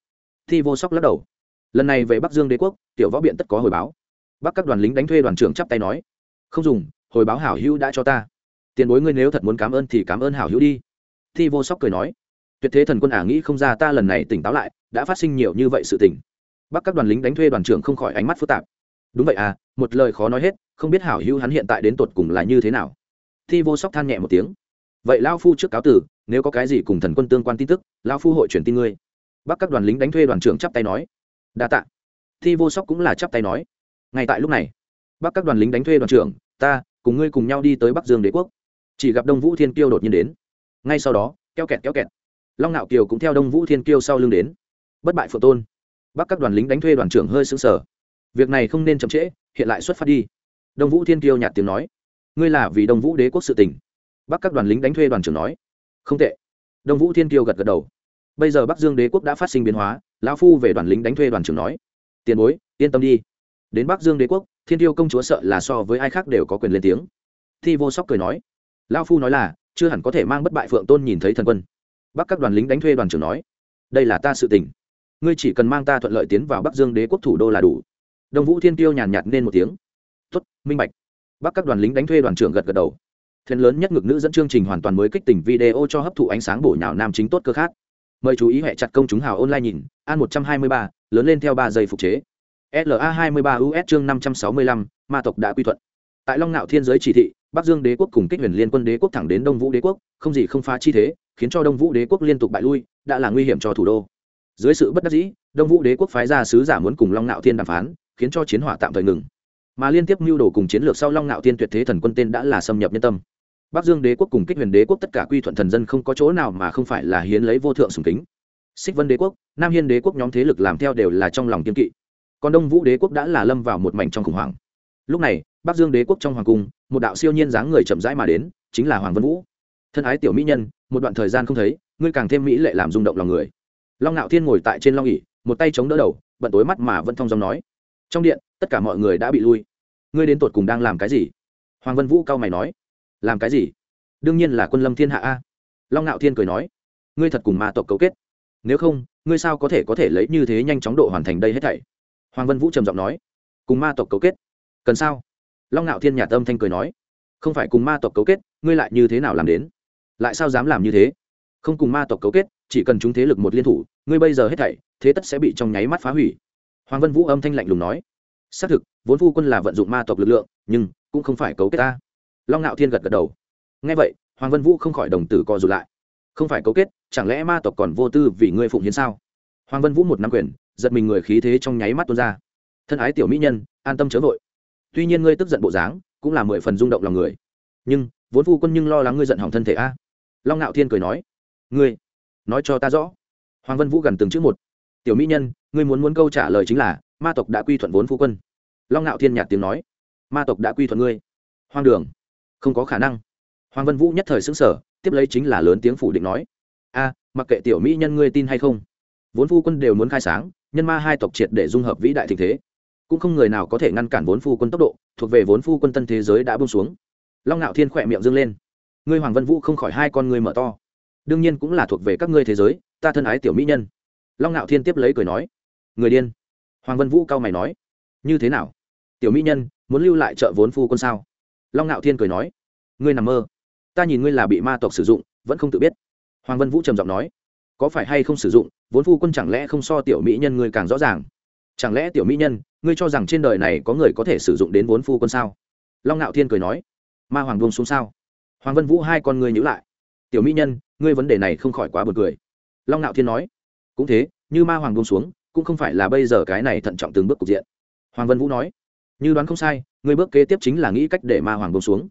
Ti vô sóc lắc đầu. Lần này về bắc dương đế quốc, tiểu võ biện tất có hồi báo bắc các đoàn lính đánh thuê đoàn trưởng chắp tay nói, không dùng, hồi báo hảo hữu đã cho ta. Tiền bối ngươi nếu thật muốn cảm ơn thì cảm ơn hảo hữu đi. Thi vô sóc cười nói, tuyệt thế thần quân ả nghĩ không ra ta lần này tỉnh táo lại, đã phát sinh nhiều như vậy sự tỉnh bắc các đoàn lính đánh thuê đoàn trưởng không khỏi ánh mắt phức tạp. Đúng vậy à một lời khó nói hết, không biết hảo hữu hắn hiện tại đến tột cùng là như thế nào. Thi vô sóc than nhẹ một tiếng, vậy lao phu trước cáo tử nếu có cái gì cùng thần quân tương quan tin tức lao phu hội chuyển tin ngươi. Bắc các đoàn lính đánh thuê đoàn trưởng chắp tay nói, đa tạ. Thi vô sóc cũng là chắp tay nói ngay tại lúc này, bắc các đoàn lính đánh thuê đoàn trưởng, ta, cùng ngươi cùng nhau đi tới bắc dương đế quốc. Chỉ gặp đông vũ thiên kiêu đột nhiên đến. Ngay sau đó, kéo kẹt kéo kẹt. Long ngạo kiều cũng theo đông vũ thiên kiêu sau lưng đến. Bất bại phượng tôn. Bắc các đoàn lính đánh thuê đoàn trưởng hơi xứng sở việc này không nên chậm trễ, hiện lại xuất phát đi. Đông vũ thiên kiêu nhạt tiếng nói. Ngươi là vì đông vũ đế quốc sự tình. Bắc các đoàn lính đánh thuê đoàn trưởng nói. Không tệ. Đông vũ thiên kiêu gật gật đầu. Bây giờ bắc dương đế quốc đã phát sinh biến hóa, lão phu về đoàn lính đánh thuê đoàn trưởng nói. Tiền bối, yên tâm đi đến bắc dương đế quốc, thiên tiêu công chúa sợ là so với ai khác đều có quyền lên tiếng. Thi vô sóc cười nói, lão phu nói là, chưa hẳn có thể mang bất bại phượng tôn nhìn thấy thần quân. Bắc các đoàn lính đánh thuê đoàn trưởng nói, đây là ta sự tình. Ngươi chỉ cần mang ta thuận lợi tiến vào bắc dương đế quốc thủ đô là đủ. Đồng vũ thiên tiêu nhàn nhạt nên một tiếng tuất minh bạch. Bắc các đoàn lính đánh thuê đoàn trưởng gật gật đầu. Thuyền lớn nhất ngực nữ dẫn chương trình hoàn toàn mới kích tỉnh video cho hấp thụ ánh sáng bổ nhào nam chính tốt cơ khác. Mời chú ý hệ chặt công chúng hào online nhìn, an một trăm hai mươi ba, lớn lên theo ba giây phục chế la hai mươi ba us chương năm trăm sáu mươi lăm, ma tộc đã quy thuận. Tại long Nạo thiên giới chỉ thị, bắc dương đế quốc cùng kích huyền liên quân đế quốc thẳng đến đông vũ đế quốc, không gì không phá chi thế, khiến cho đông vũ đế quốc liên tục bại lui, đã là nguy hiểm cho thủ đô. Dưới sự bất đắc dĩ, đông vũ đế quốc phái ra sứ giả muốn cùng long Nạo thiên đàm phán, khiến cho chiến hỏa tạm thời ngừng. Mà liên tiếp mưu đồ cùng chiến lược sau long Nạo thiên tuyệt thế thần quân tên đã là xâm nhập nhân tâm. Bắc dương đế quốc cùng kích huyền đế quốc tất cả quy thuận thần dân không có chỗ nào mà không phải là hiến lấy vô thượng sủng kính. Xích vân đế quốc, nam hiên đế quốc nhóm thế lực làm theo đều là trong lòng kiên kỵ còn đông vũ đế quốc đã là lâm vào một mảnh trong khủng hoảng. Lúc này, bắc dương đế quốc trong hoàng cung, một đạo siêu nhiên dáng người chậm rãi mà đến, chính là hoàng vân vũ. Thân ái tiểu mỹ nhân, một đoạn thời gian không thấy, ngươi càng thêm mỹ lệ làm rung động lòng người. Long ngạo thiên ngồi tại trên long ỉ một tay chống đỡ đầu, bận tối mắt mà vẫn thong dòng nói. Trong điện, tất cả mọi người đã bị lui. Ngươi đến tột cùng đang làm cái gì? Hoàng vân vũ cao mày nói. Làm cái gì? Đương nhiên là quân lâm thiên hạ a. Long ngạo thiên cười nói. Ngươi thật cùng ma tộc cấu kết. Nếu không, ngươi sao có thể có thể lấy như thế nhanh chóng độ hoàn thành đây hết thảy? Hoàng vân vũ trầm giọng nói, cùng ma tộc cấu kết. Cần sao? Long ngạo thiên nhà tâm thanh cười nói, không phải cùng ma tộc cấu kết, ngươi lại như thế nào làm đến? Lại sao dám làm như thế? Không cùng ma tộc cấu kết, chỉ cần chúng thế lực một liên thủ, ngươi bây giờ hết thảy, thế tất sẽ bị trong nháy mắt phá hủy. Hoàng vân vũ âm thanh lạnh lùng nói, xác thực, vốn phu quân là vận dụng ma tộc lực lượng, nhưng cũng không phải cấu kết ta. Long ngạo thiên gật gật đầu. Ngay vậy, hoàng vân vũ không khỏi đồng tử co rụt lại. Không phải cấu kết, chẳng lẽ ma tộc còn vô tư vì ngươi phụng hiến sao? Hoàng vân vũ một năm quyền giật mình người khí thế trong nháy mắt tuôn ra. Thân ái tiểu mỹ nhân, an tâm chớ vội. Tuy nhiên ngươi tức giận bộ dáng, cũng là mười phần rung động lòng người. Nhưng, vốn phu quân nhưng lo lắng ngươi giận hỏng thân thể a. Long ngạo thiên cười nói, ngươi, nói cho ta rõ. Hoàng vân vũ gần từng chữ một. Tiểu mỹ nhân, ngươi muốn muốn câu trả lời chính là, ma tộc đã quy thuận vốn phu quân. Long ngạo thiên nhạt tiếng nói, ma tộc đã quy thuận ngươi. Hoang đường, không có khả năng. Hoàng vân vũ nhất thời xứng sở tiếp lấy chính là lớn tiếng phủ định nói, a, mặc kệ tiểu mỹ nhân ngươi tin hay không, vốn phu quân đều muốn khai sáng nhân ma hai tộc triệt để dung hợp vĩ đại tình thế. Cũng không người nào có thể ngăn cản vốn phu quân tốc độ, thuộc về vốn phu quân tân thế giới đã bông xuống. Long ngạo thiên khỏe miệng dâng lên. Ngươi hoàng vân vũ không khỏi hai con ngươi mở to. Đương nhiên cũng là thuộc về các ngươi thế giới, ta thân ái tiểu mỹ nhân. Long ngạo thiên tiếp lấy cười nói. Người điên. Hoàng vân vũ cao mày nói. Như thế nào? Tiểu mỹ nhân, muốn lưu lại chợ vốn phu quân sao? Long ngạo thiên cười nói. Ngươi nằm mơ. Ta nhìn ngươi là bị ma tộc sử dụng, vẫn không tự biết. Hoàng vân vũ trầm giọng nói. Có phải hay không sử dụng vốn phu quân chẳng lẽ không so tiểu mỹ nhân ngươi càng rõ ràng? Chẳng lẽ tiểu mỹ nhân, ngươi cho rằng trên đời này có người có thể sử dụng đến vốn phu quân sao? Long ngạo thiên cười nói, ma hoàng buông xuống sao? Hoàng vân vũ hai con ngươi nhữ lại. Tiểu mỹ nhân, ngươi vấn đề này không khỏi quá b u ồ n cười. Long ngạo thiên nói, cũng thế, như ma hoàng buông xuống, cũng không phải là bây giờ cái này thận trọng từng bước cục diện. Hoàng vân vũ nói, như đoán không sai, ngươi bước kế tiếp chính là nghĩ cách để ma hoàng buông xuống.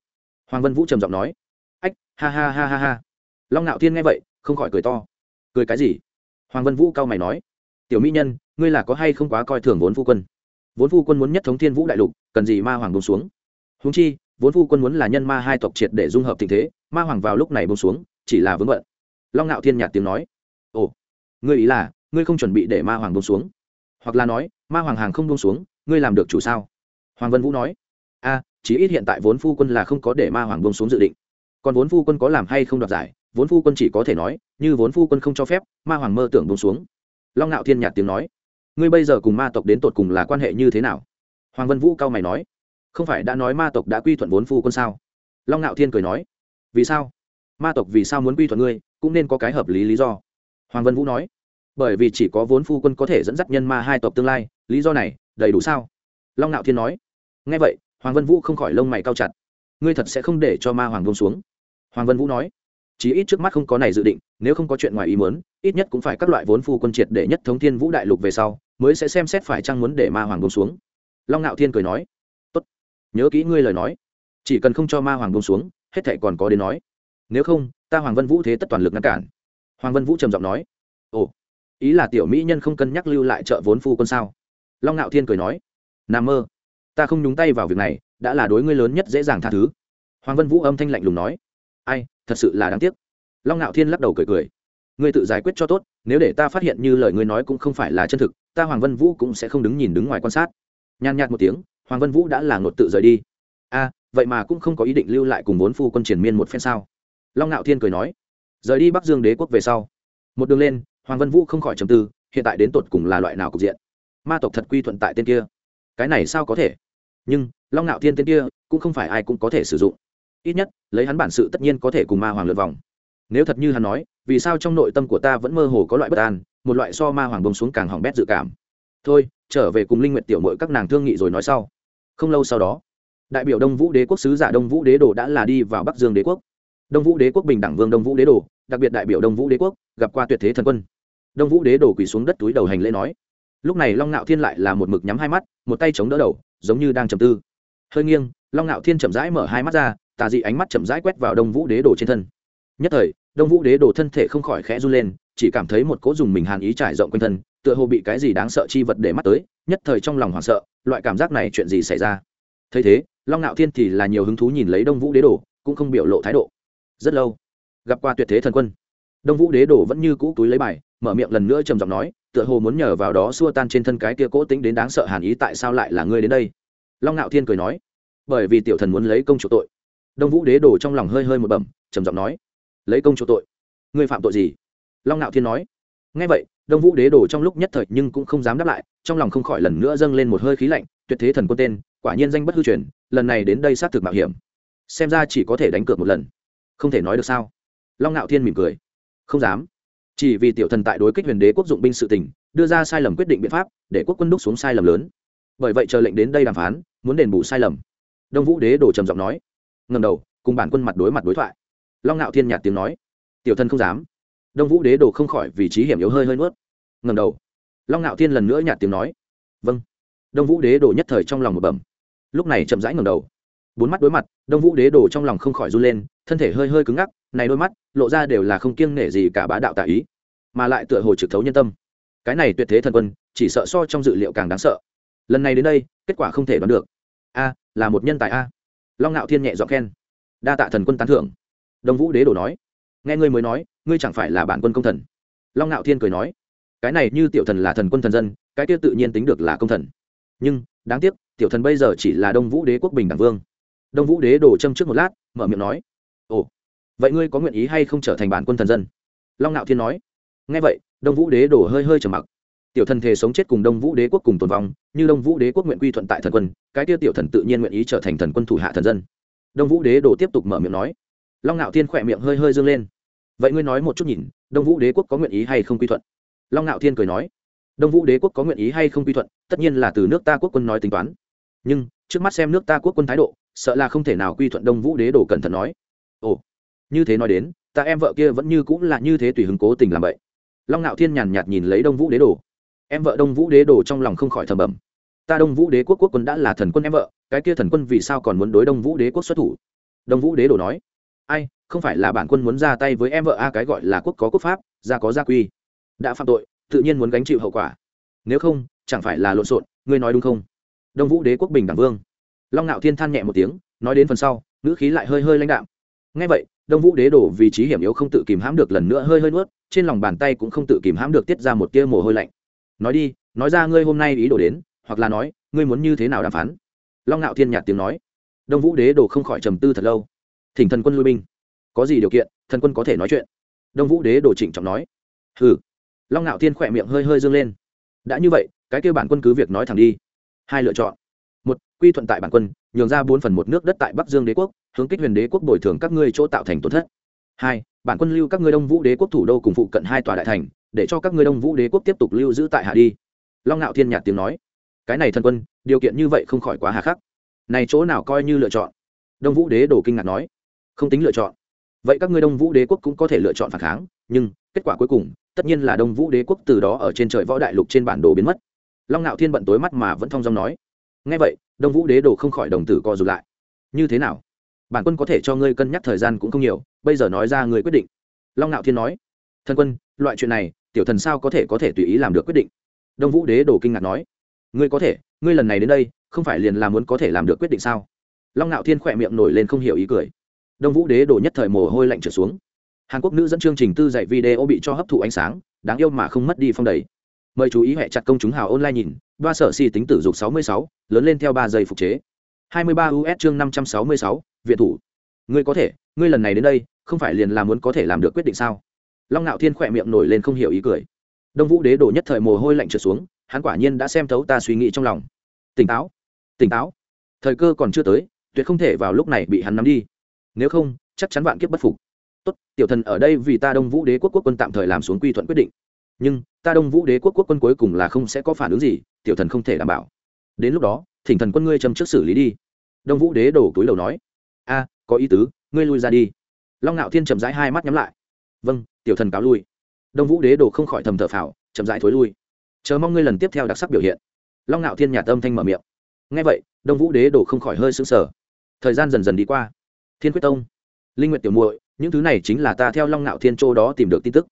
Hoàng vân vũ trầm giọng nói, ách, ha ha ha ha ha. Long ngạo thiên nghe vậy, không khỏi cười to. Cười cái gì? Hoàng vân vũ cao mày nói, tiểu mỹ nhân, ngươi là có hay không quá coi thường vốn phu quân? Vốn phu quân muốn nhất thống thiên vũ đại lục, cần gì ma hoàng bông xuống? Húng chi, vốn phu quân muốn là nhân ma hai tộc triệt để dung hợp tình thế, ma hoàng vào lúc này bông xuống, chỉ là vướng bận. Long ngạo thiên nhạt tiếng nói, ồ, ngươi ý là, ngươi không chuẩn bị để ma hoàng bông xuống? Hoặc là nói, ma hoàng hàng không bông xuống, ngươi làm được chủ sao? Hoàng vân vũ nói, a chỉ ít hiện tại vốn phu quân là không có để ma hoàng bông xuống dự định. Còn vốn phu quân có làm hay không đoạt giải vốn phu quân chỉ có thể nói, như vốn phu quân không cho phép, ma hoàng mơ tưởng bông xuống. Long ngạo thiên nhạt tiếng nói, ngươi bây giờ cùng ma tộc đến tột cùng là quan hệ như thế nào? Hoàng vân vũ cao mày nói, không phải đã nói ma tộc đã quy thuận vốn phu quân sao? Long ngạo thiên cười nói, vì sao? Ma tộc vì sao muốn quy thuận ngươi, cũng nên có cái hợp lý lý do. Hoàng vân vũ nói, bởi vì chỉ có vốn phu quân có thể dẫn dắt nhân ma hai tộc tương lai, lý do này đầy đủ sao? Long ngạo thiên nói ngay vậy, hoàng vân vũ không khỏi lông mày cao chặt, ngươi thật sẽ không để cho ma hoàng vông xuống. Hoàng vân vũ nói chí ít trước mắt không có này dự định, nếu không có chuyện ngoài ý muốn, ít nhất cũng phải các loại vốn phu quân triệt để nhất thống thiên vũ đại lục về sau, mới sẽ xem xét phải chăng muốn để ma hoàng bông xuống. Long ngạo thiên cười nói. Tốt, nhớ kỹ ngươi lời nói. Chỉ cần không cho ma hoàng bông xuống, hết thệ còn có đến nói. Nếu không, ta hoàng vân vũ thế tất toàn lực ngăn cản. Hoàng vân vũ trầm giọng nói. Ồ, ý là tiểu mỹ nhân không cân nhắc lưu lại trợ vốn phu quân sao? Long ngạo thiên cười nói. N a mơ, ta không nhúng tay vào việc này, đã là đối ngươi lớn nhất dễ dàng tha thứ. Hoàng vân vũ âm thanh lạnh lùng nói ai, thật sự là đáng tiếc. Long ngạo thiên lắc đầu cười cười. Ngươi tự giải quyết cho tốt, nếu để ta phát hiện như lời ngươi nói cũng không phải là chân thực, ta hoàng vân vũ cũng sẽ không đứng nhìn đứng ngoài quan sát. Nhàn nhạt một tiếng, hoàng vân vũ đã là ngột tự rời đi. A, vậy mà cũng không có ý định lưu lại cùng vốn phu quân triển miên một phen sao? Long ngạo thiên cười nói. Rời đi bắc dương đế quốc về sau, một đường lên, hoàng vân vũ không khỏi trầm tư, hiện tại đến tột cùng là loại nào cục diện? Ma tộc thật quy thuận tại tên kia. Cái này sao có thể? Nhưng, long ngạo thiên tên kia, cũng không phải ai cũng có thể sử dụng ít nhất, lấy hắn bản sự tất nhiên có thể cùng ma hoàng lượt vòng. Nếu thật như hắn nói, vì sao trong nội tâm của ta vẫn mơ hồ có loại bất an, một loại so ma hoàng bông xuống càng hỏng bét dự cảm? Thôi, trở về cùng linh nguyện tiểu mội các nàng thương nghị rồi nói sau. Không lâu sau đó, đại biểu đông vũ đế quốc sứ giả đông vũ đế đồ đã là đi vào bắc dương đế quốc. Đông vũ đế quốc bình đẳng vương đông vũ đế đồ, đặc biệt đại biểu đông vũ đế quốc, gặp qua tuyệt thế thần quân. Đông vũ đế đồ quỳ xuống đất túi đầu hành lễ nói. Lúc này long ngạo thiên lại là một mực nhắm hai mắt, một tay chống đỡ đầu, giống như đang trầm tư. Hơi nghiêng, long ngạo thiên chậm rãi mở hai mắt ra tà dị ánh mắt chậm rãi quét vào đông vũ đế đồ trên thân. Nhất thời, đông vũ đế đồ thân thể không khỏi khẽ run lên, chỉ cảm thấy một cỗ dùng mình hàn ý trải rộng quanh thân, tựa hồ bị cái gì đáng sợ chi vật để mắt tới, nhất thời trong lòng hoảng sợ, loại cảm giác này chuyện gì xảy ra? Thấy thế, long ngạo thiên thì là nhiều hứng thú nhìn lấy đông vũ đế đồ, cũng không biểu lộ thái độ. Rất lâu, gặp qua tuyệt thế thần quân. Đông vũ đế đồ vẫn như cũ túi lấy bài, mở miệng lần nữa trầm giọng nói, tựa hồ muốn nhờ vào đó xua tan trên thân cái kia cỗ tính đến đáng sợ hàn ý tại sao lại là ngươi đến đây? Long ngạo thiên cười nói, bởi vì tiểu thần muốn lấy công chủ tội đông vũ đế đồ trong lòng hơi hơi một bẩm, trầm giọng nói, lấy công chỗ tội. Ngươi phạm tội gì? Long ngạo thiên nói ngay vậy, đông vũ đế đồ trong lúc nhất thời nhưng cũng không dám đáp lại, trong lòng không khỏi lần nữa dâng lên một hơi khí lạnh, tuyệt thế thần quân tên, quả nhiên danh bất hư truyền, lần này đến đây xác thực mạo hiểm. Xem ra chỉ có thể đánh cược một lần. Không thể nói được sao? Long ngạo thiên mỉm cười, không dám. Chỉ vì tiểu thần tại đối kích huyền đế quốc dụng binh sự tỉnh đưa ra sai lầm quyết định biện pháp, để quốc quân đúc xuống sai lầm lớn. Bởi vậy chờ lệnh đến đây đàm phán, muốn đền bù sai lầm. Đông vũ đế đồ trầm giọng nói ngầm đầu, cùng bản quân mặt đối mặt đối thoại. Long ngạo thiên nhạt tiếng nói, tiểu thân không dám. Đông vũ đế đồ không khỏi vì trí hiểm yếu hơi hơi nuốt. Ngầm đầu. Long ngạo thiên lần nữa nhạt tiếng nói vâng. Đông vũ đế đồ nhất thời trong lòng một bẩm. Lúc này chậm rãi ngầm đầu. Bốn mắt đối mặt, đông vũ đế đồ trong lòng không khỏi run lên, thân thể hơi hơi cứng ngắc, này đôi mắt, lộ ra đều là không kiêng nể gì cả bá đạo tạ ý, mà lại tựa hồ trực thấu nhân tâm. Cái này tuyệt thế thần quân, chỉ sợ so trong dự liệu càng đáng sợ. Lần này đến đây, kết quả không thể đoán được. A, là một nhân tài a long ngạo thiên nhẹ dọn khen. Đa tạ thần quân tán thưởng. Đông vũ đế đồ nói. Nghe ngươi mới nói, ngươi chẳng phải là bản quân công thần. Long ngạo thiên cười nói. Cái này như tiểu thần là thần quân thần dân, cái kia tự nhiên tính được là công thần. Nhưng, đáng tiếc, tiểu thần bây giờ chỉ là đông vũ đế quốc bình đẳng vương. Đông vũ đế đồ châm trước một lát, mở miệng nói. Ồ, vậy ngươi có nguyện ý hay không trở thành bản quân thần dân? Long ngạo thiên nói. Nghe vậy, đông vũ đế đồ hơi hơi trầm mặc tiểu thần thề sống chết cùng đông vũ đế quốc cùng tồn vong, như đông vũ đế quốc nguyện quy thuận tại thần quân, cái tiêu tiểu thần tự nhiên nguyện ý trở thành thần quân thủ hạ thần dân. Đông vũ đế đồ tiếp tục mở miệng nói. Long ngạo thiên khỏe miệng hơi hơi dương lên. Vậy ngươi nói một chút nhìn, đông vũ đế quốc có nguyện ý hay không quy thuận? Long ngạo thiên cười nói. Đông vũ đế quốc có nguyện ý hay không quy thuận, tất nhiên là từ nước ta quốc quân nói tính toán. Nhưng, trước mắt xem nước ta quốc quân thái độ, sợ là không thể nào quy thuận đông vũ đế đồ cẩn thận nói. Ồ, như thế nói đến, ta em vợ kia vẫn như cũng là như thế tùy hứng cố tình làm vậy. Long ngạo thiên nhàn nhạt nhìn lấy đông vũ đế đồ em vợ đông vũ đế đồ trong lòng không khỏi thầm bẩm. Ta đông vũ đế quốc quốc quân đã là thần quân em vợ, cái kia thần quân vì sao còn muốn đối đông vũ đế quốc xuất thủ? Đông vũ đế đồ nói. Ai, không phải là bản quân muốn ra tay với em vợ a, cái gọi là quốc có quốc pháp, gia có gia quy. Đã phạm tội, tự nhiên muốn gánh chịu hậu quả. Nếu không, chẳng phải là lộn xộn, ngươi nói đúng không? Đông vũ đế quốc bình đẳng vương. Long ngạo thiên than nhẹ một tiếng, nói đến phần sau, ngữ khí lại hơi hơi lãnh đạm. Ngay vậy, đông vũ đế đổ vì trí hiểm yếu không tự kìm hãm được lần nữa hơi hơi nuốt, trên lòng bàn tay cũng không tự kìm hãm được tiết ra một tia mồ hôi lạnh nói đi, nói ra ngươi hôm nay ý đồ đến, hoặc là nói, ngươi muốn như thế nào đàm phán? Long ngạo thiên nhạt tiếng nói. Đông vũ đế đồ không khỏi trầm tư thật lâu. Thỉnh thần quân lui binh. Có gì điều kiện, thần quân có thể nói chuyện. Đông vũ đế đồ trịnh trọng nói. Hừ. Long ngạo thiên khỏe miệng hơi hơi dâng lên. Đã như vậy, cái kêu bản quân cứ việc nói thẳng đi. Hai lựa chọn. Một, quy thuận tại bản quân, nhường ra bốn phần một nước đất tại bắc dương đế quốc, hướng kích huyền đế quốc bồi thường các ngươi chỗ tạo thành tổn thất. Hai, bản quân lưu các ngươi đông vũ đế quốc thủ đô cùng phụ cận hai tòa đại thành để cho các ngươi đông vũ đế quốc tiếp tục lưu giữ tại hạ đi long ngạo thiên nhạt tiếng nói cái này thần quân điều kiện như vậy không khỏi quá hà khắc này chỗ nào coi như lựa chọn đông vũ đế đổ kinh ngạc nói không tính lựa chọn vậy các ngươi đông vũ đế quốc cũng có thể lựa chọn phản kháng nhưng kết quả cuối cùng tất nhiên là đông vũ đế quốc từ đó ở trên trời võ đại lục trên bản đồ biến mất long ngạo thiên bận tối mắt mà vẫn thong dong nói ngay vậy đông vũ đế đồ không khỏi đồng tử co rụt lại như thế nào bản quân có thể cho ngươi cân nhắc thời gian cũng không nhiều bây giờ nói ra người quyết định long ngạo thiên nói thân quân loại chuyện này tiểu thần sao có thể có thể tùy ý làm được quyết định? Đông vũ đế đồ kinh ngạc nói. Ngươi có thể ngươi lần này đến đây không phải liền là muốn có thể làm được quyết định sao? Long ngạo thiên khỏe miệng nổi lên không hiểu ý cười. Đông vũ đế đồ nhất thời mồ hôi lạnh trở xuống. Hàn quốc nữ dẫn chương trình tư dạy video bị cho hấp thụ ánh sáng đáng yêu mà không mất đi phong đầy. Mời chú ý hệ chặt công chúng hào online nhìn ba sở si tính tử dục 66, lớn lên theo ba giây phục chế. 23 us chương 566, viện thủ. Ngươi có thể ngươi lần này đến đây không phải liền là muốn có thể làm được quyết định sao? Long ngạo thiên khỏe miệng nổi lên không hiểu ý cười. Đông vũ đế đổ nhất thời mồ hôi lạnh trượt xuống, hắn quả nhiên đã xem thấu ta suy nghĩ trong lòng. Tỉnh táo tỉnh táo. Thời cơ còn chưa tới, tuyệt không thể vào lúc này bị hắn nắm đi. Nếu không, chắc chắn vạn kiếp bất phục. Tốt, tiểu thần ở đây vì ta đông vũ đế quốc quốc quân tạm thời làm xuống quy thuận quyết định. Nhưng, ta đông vũ đế quốc quốc quân cuối cùng là không sẽ có phản ứng gì, tiểu thần không thể đảm bảo. Đến lúc đó, thỉnh thần quân ngươi châm trước xử lý đi. Đông vũ đế đổ túi đầu nói. A, có ý tứ, ngươi lui ra đi. Long ngạo thiên chậm rãi hai mắt nhắm lại vâng tiểu thần cáo lui. Đông vũ đế đồ không khỏi thầm thở phào, chậm rãi thối lui. Chờ mong ngươi lần tiếp theo đặc sắc biểu hiện. Long ngạo thiên nhà tâm thanh mở miệng. Ngay vậy, đông vũ đế đồ không khỏi hơi sững sờ. Thời gian dần dần đi qua. Thiên quyết tông, linh nguyện tiểu muội, những thứ này chính là ta theo long ngạo thiên châu đó tìm được tin tức.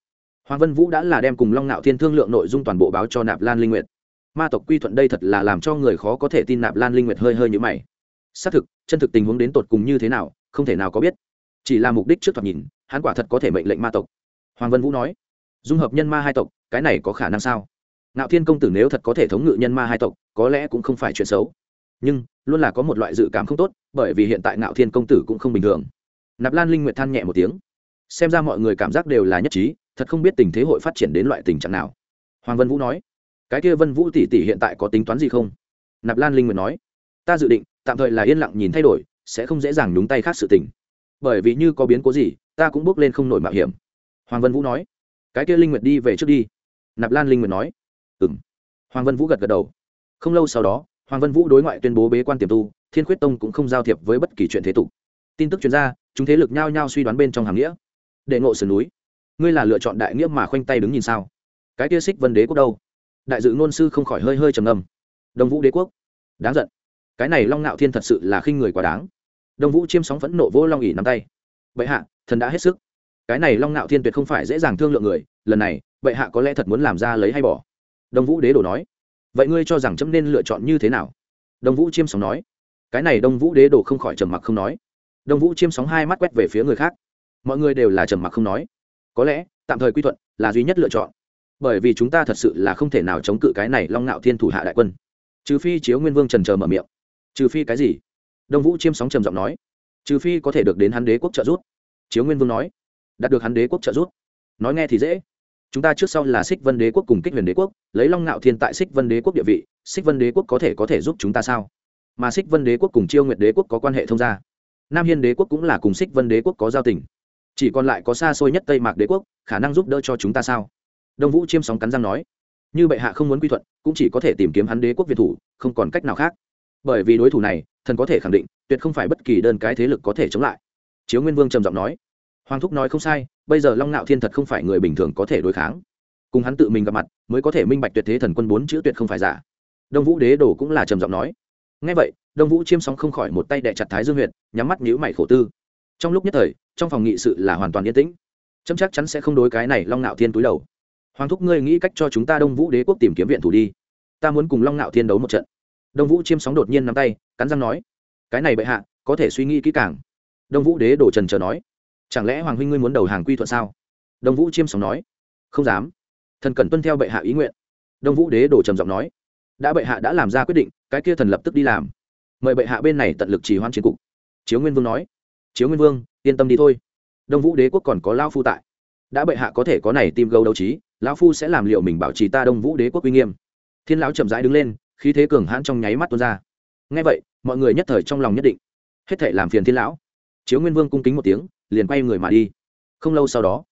Hoàng vân vũ đã là đem cùng long ngạo thiên thương lượng nội dung toàn bộ báo cho nạp lan linh nguyện ma tộc quy thuận đây thật là làm cho người khó có thể tin nạp lan linh nguyệt hơi hơi như mày. Xác thực, chân thực tình huống đến tột cùng như thế nào, không thể nào có biết. Chỉ là mục đích trước thoạt nhìn hắn quả thật có thể mệnh lệnh ma tộc. Hoàng vân vũ nói, dung hợp nhân ma hai tộc, cái này có khả năng sao? Ngạo thiên công tử nếu thật có thể thống ngự nhân ma hai tộc, có lẽ cũng không phải chuyện xấu. Nhưng, luôn là có một loại dự cảm không tốt, bởi vì hiện tại ngạo thiên công tử cũng không bình thường. Nạp lan linh nguyệt than nhẹ một tiếng. Xem ra mọi người cảm giác đều là nhất trí, thật không biết tình thế hội phát triển đến loại tình trạng nào. Hoàng vân vũ nói, cái kia vân vũ tỷ tỷ hiện tại có tính toán gì không? Nạp lan linh nguyệt nói, ta dự định, tạm thời là yên lặng nhìn thay đổi, sẽ không dễ dàng nhúng tay khác sự tình. Bởi vì như có biến cố gì ta cũng bước lên không nổi mạo hiểm. Hoàng vân vũ nói, cái kia linh nguyệt đi về trước đi. Nạp lan linh nguyệt nói ừ m hoàng vân vũ gật gật đầu. Không lâu sau đó, hoàng vân vũ đối ngoại tuyên bố bế quan tiềm tu, thiên khuyết tông cũng không giao thiệp với bất kỳ chuyện thế tục. Tin tức chuyên gia chúng thế lực nhao nhao suy đoán bên trong hàng nghĩa. Đệ ngộ sườn núi, ngươi là lựa chọn đại nghĩa mà khoanh tay đứng nhìn sao? Cái kia xích vân đế quốc đâu? Đại dự ngôn sư không khỏi hơi hơi trầm ngâm. Đồng vũ đế quốc, đáng giận. Cái này long ngạo thiên thật sự là khinh người quá đáng. Đồng vũ chiêm sóng phẫn nộ vô long ỉ nắm tay. Bệ hạ thần đã hết sức. Cái này long ngạo thiên tuyệt không phải dễ dàng thương lượng người, lần này, bệ hạ có lẽ thật muốn làm ra lấy hay bỏ. Đồng vũ đế đồ nói. Vậy ngươi cho rằng chấm nên lựa chọn như thế nào? Đồng vũ chiêm sóng nói. Cái này đông vũ đế đồ không khỏi trầm mặc không nói. Đông vũ chiêm sóng hai mắt quét về phía người khác. Mọi người đều là trầm mặc không nói. Có lẽ, tạm thời quy thuận là duy nhất lựa chọn. Bởi vì chúng ta thật sự là không thể nào chống cự cái này long ngạo thiên thủ hạ đại quân. Trừ phi chiếu nguyên vương trần trờ mở miệng. Trừ phi cái gì? Đông vũ chiêm sóng trầm giọng nói. Trừ phi có thể được đến hắn đế quốc trợ giúp chiếu nguyên vương nói, đạt được hắn đế quốc trợ giúp. Nói nghe thì dễ. Chúng ta trước sau là xích vân đế quốc cùng kích huyền đế quốc, lấy long ngạo thiên tại xích vân đế quốc địa vị, xích vân đế quốc có thể có thể giúp chúng ta sao? Mà xích vân đế quốc cùng chiêu nguyệt đế quốc có quan hệ thông gia. Nam hiên đế quốc cũng là cùng xích vân đế quốc có giao tình. Chỉ còn lại có xa xôi nhất tây mạc đế quốc, khả năng giúp đỡ cho chúng ta sao? Đông vũ chiêm sóng cắn răng nói, như bệ hạ không muốn quy thuận, cũng chỉ có thể tìm kiếm hắn đế quốc việt thủ, không còn cách nào khác. Bởi vì đối thủ này, thần có thể khẳng định, tuyệt không phải bất kỳ đơn cái thế lực có thể chống lại chiếu nguyên vương trầm giọng nói, hoàng thúc nói không sai, bây giờ long ngạo thiên thật không phải người bình thường có thể đối kháng. Cùng hắn tự mình gặp mặt, mới có thể minh bạch tuyệt thế thần quân bốn chữ tuyệt không phải giả. Đông vũ đế đồ cũng là trầm giọng nói. Ngay vậy, đông vũ chiêm sóng không khỏi một tay đẻ chặt thái dương huyệt, nhắm mắt nhíu mày khổ tư. Trong lúc nhất thời, trong phòng nghị sự là hoàn toàn yên tĩnh. Chấm chắc chắn sẽ không đối cái này long ngạo thiên túi đầu. Hoàng thúc, ngươi nghĩ cách cho chúng ta đông vũ đế quốc tìm kiếm viện thủ đi. Ta muốn cùng long ngạo thiên đấu một trận. Đông vũ chiêm sóng đột nhiên nắm tay, cắn răng nói, cái này bệ hạ, có thể suy nghĩ kỹ càng đông vũ đế đổ trần chờ nói, chẳng lẽ hoàng huynh ngươi muốn đầu hàng quy thuận sao? Đông vũ chiêm sóng nói, không dám. Thần cần tuân theo bệ hạ ý nguyện. Đông vũ đế đổ trầm giọng nói, đã bệ hạ đã làm ra quyết định, cái kia thần lập tức đi làm. Mời bệ hạ bên này tận lực trì hoãn chiến cục. Chiếu nguyên vương nói, chiếu nguyên vương, yên tâm đi thôi. Đông vũ đế quốc còn có lao phu tại. Đã bệ hạ có thể có này tim gâu đấu trí, lão phu sẽ làm liệu mình bảo trì ta đông vũ đế quốc uy nghiêm. Thiên lão chậm rãi đứng lên, khí thế cường hãn trong nháy mắt tuôn ra. Ngay vậy, mọi người nhất thời trong lòng nhất định. Hết thể làm phiền thiên lão chiếu nguyên vương cung kính một tiếng, liền quay người mà đi. Không lâu sau đó,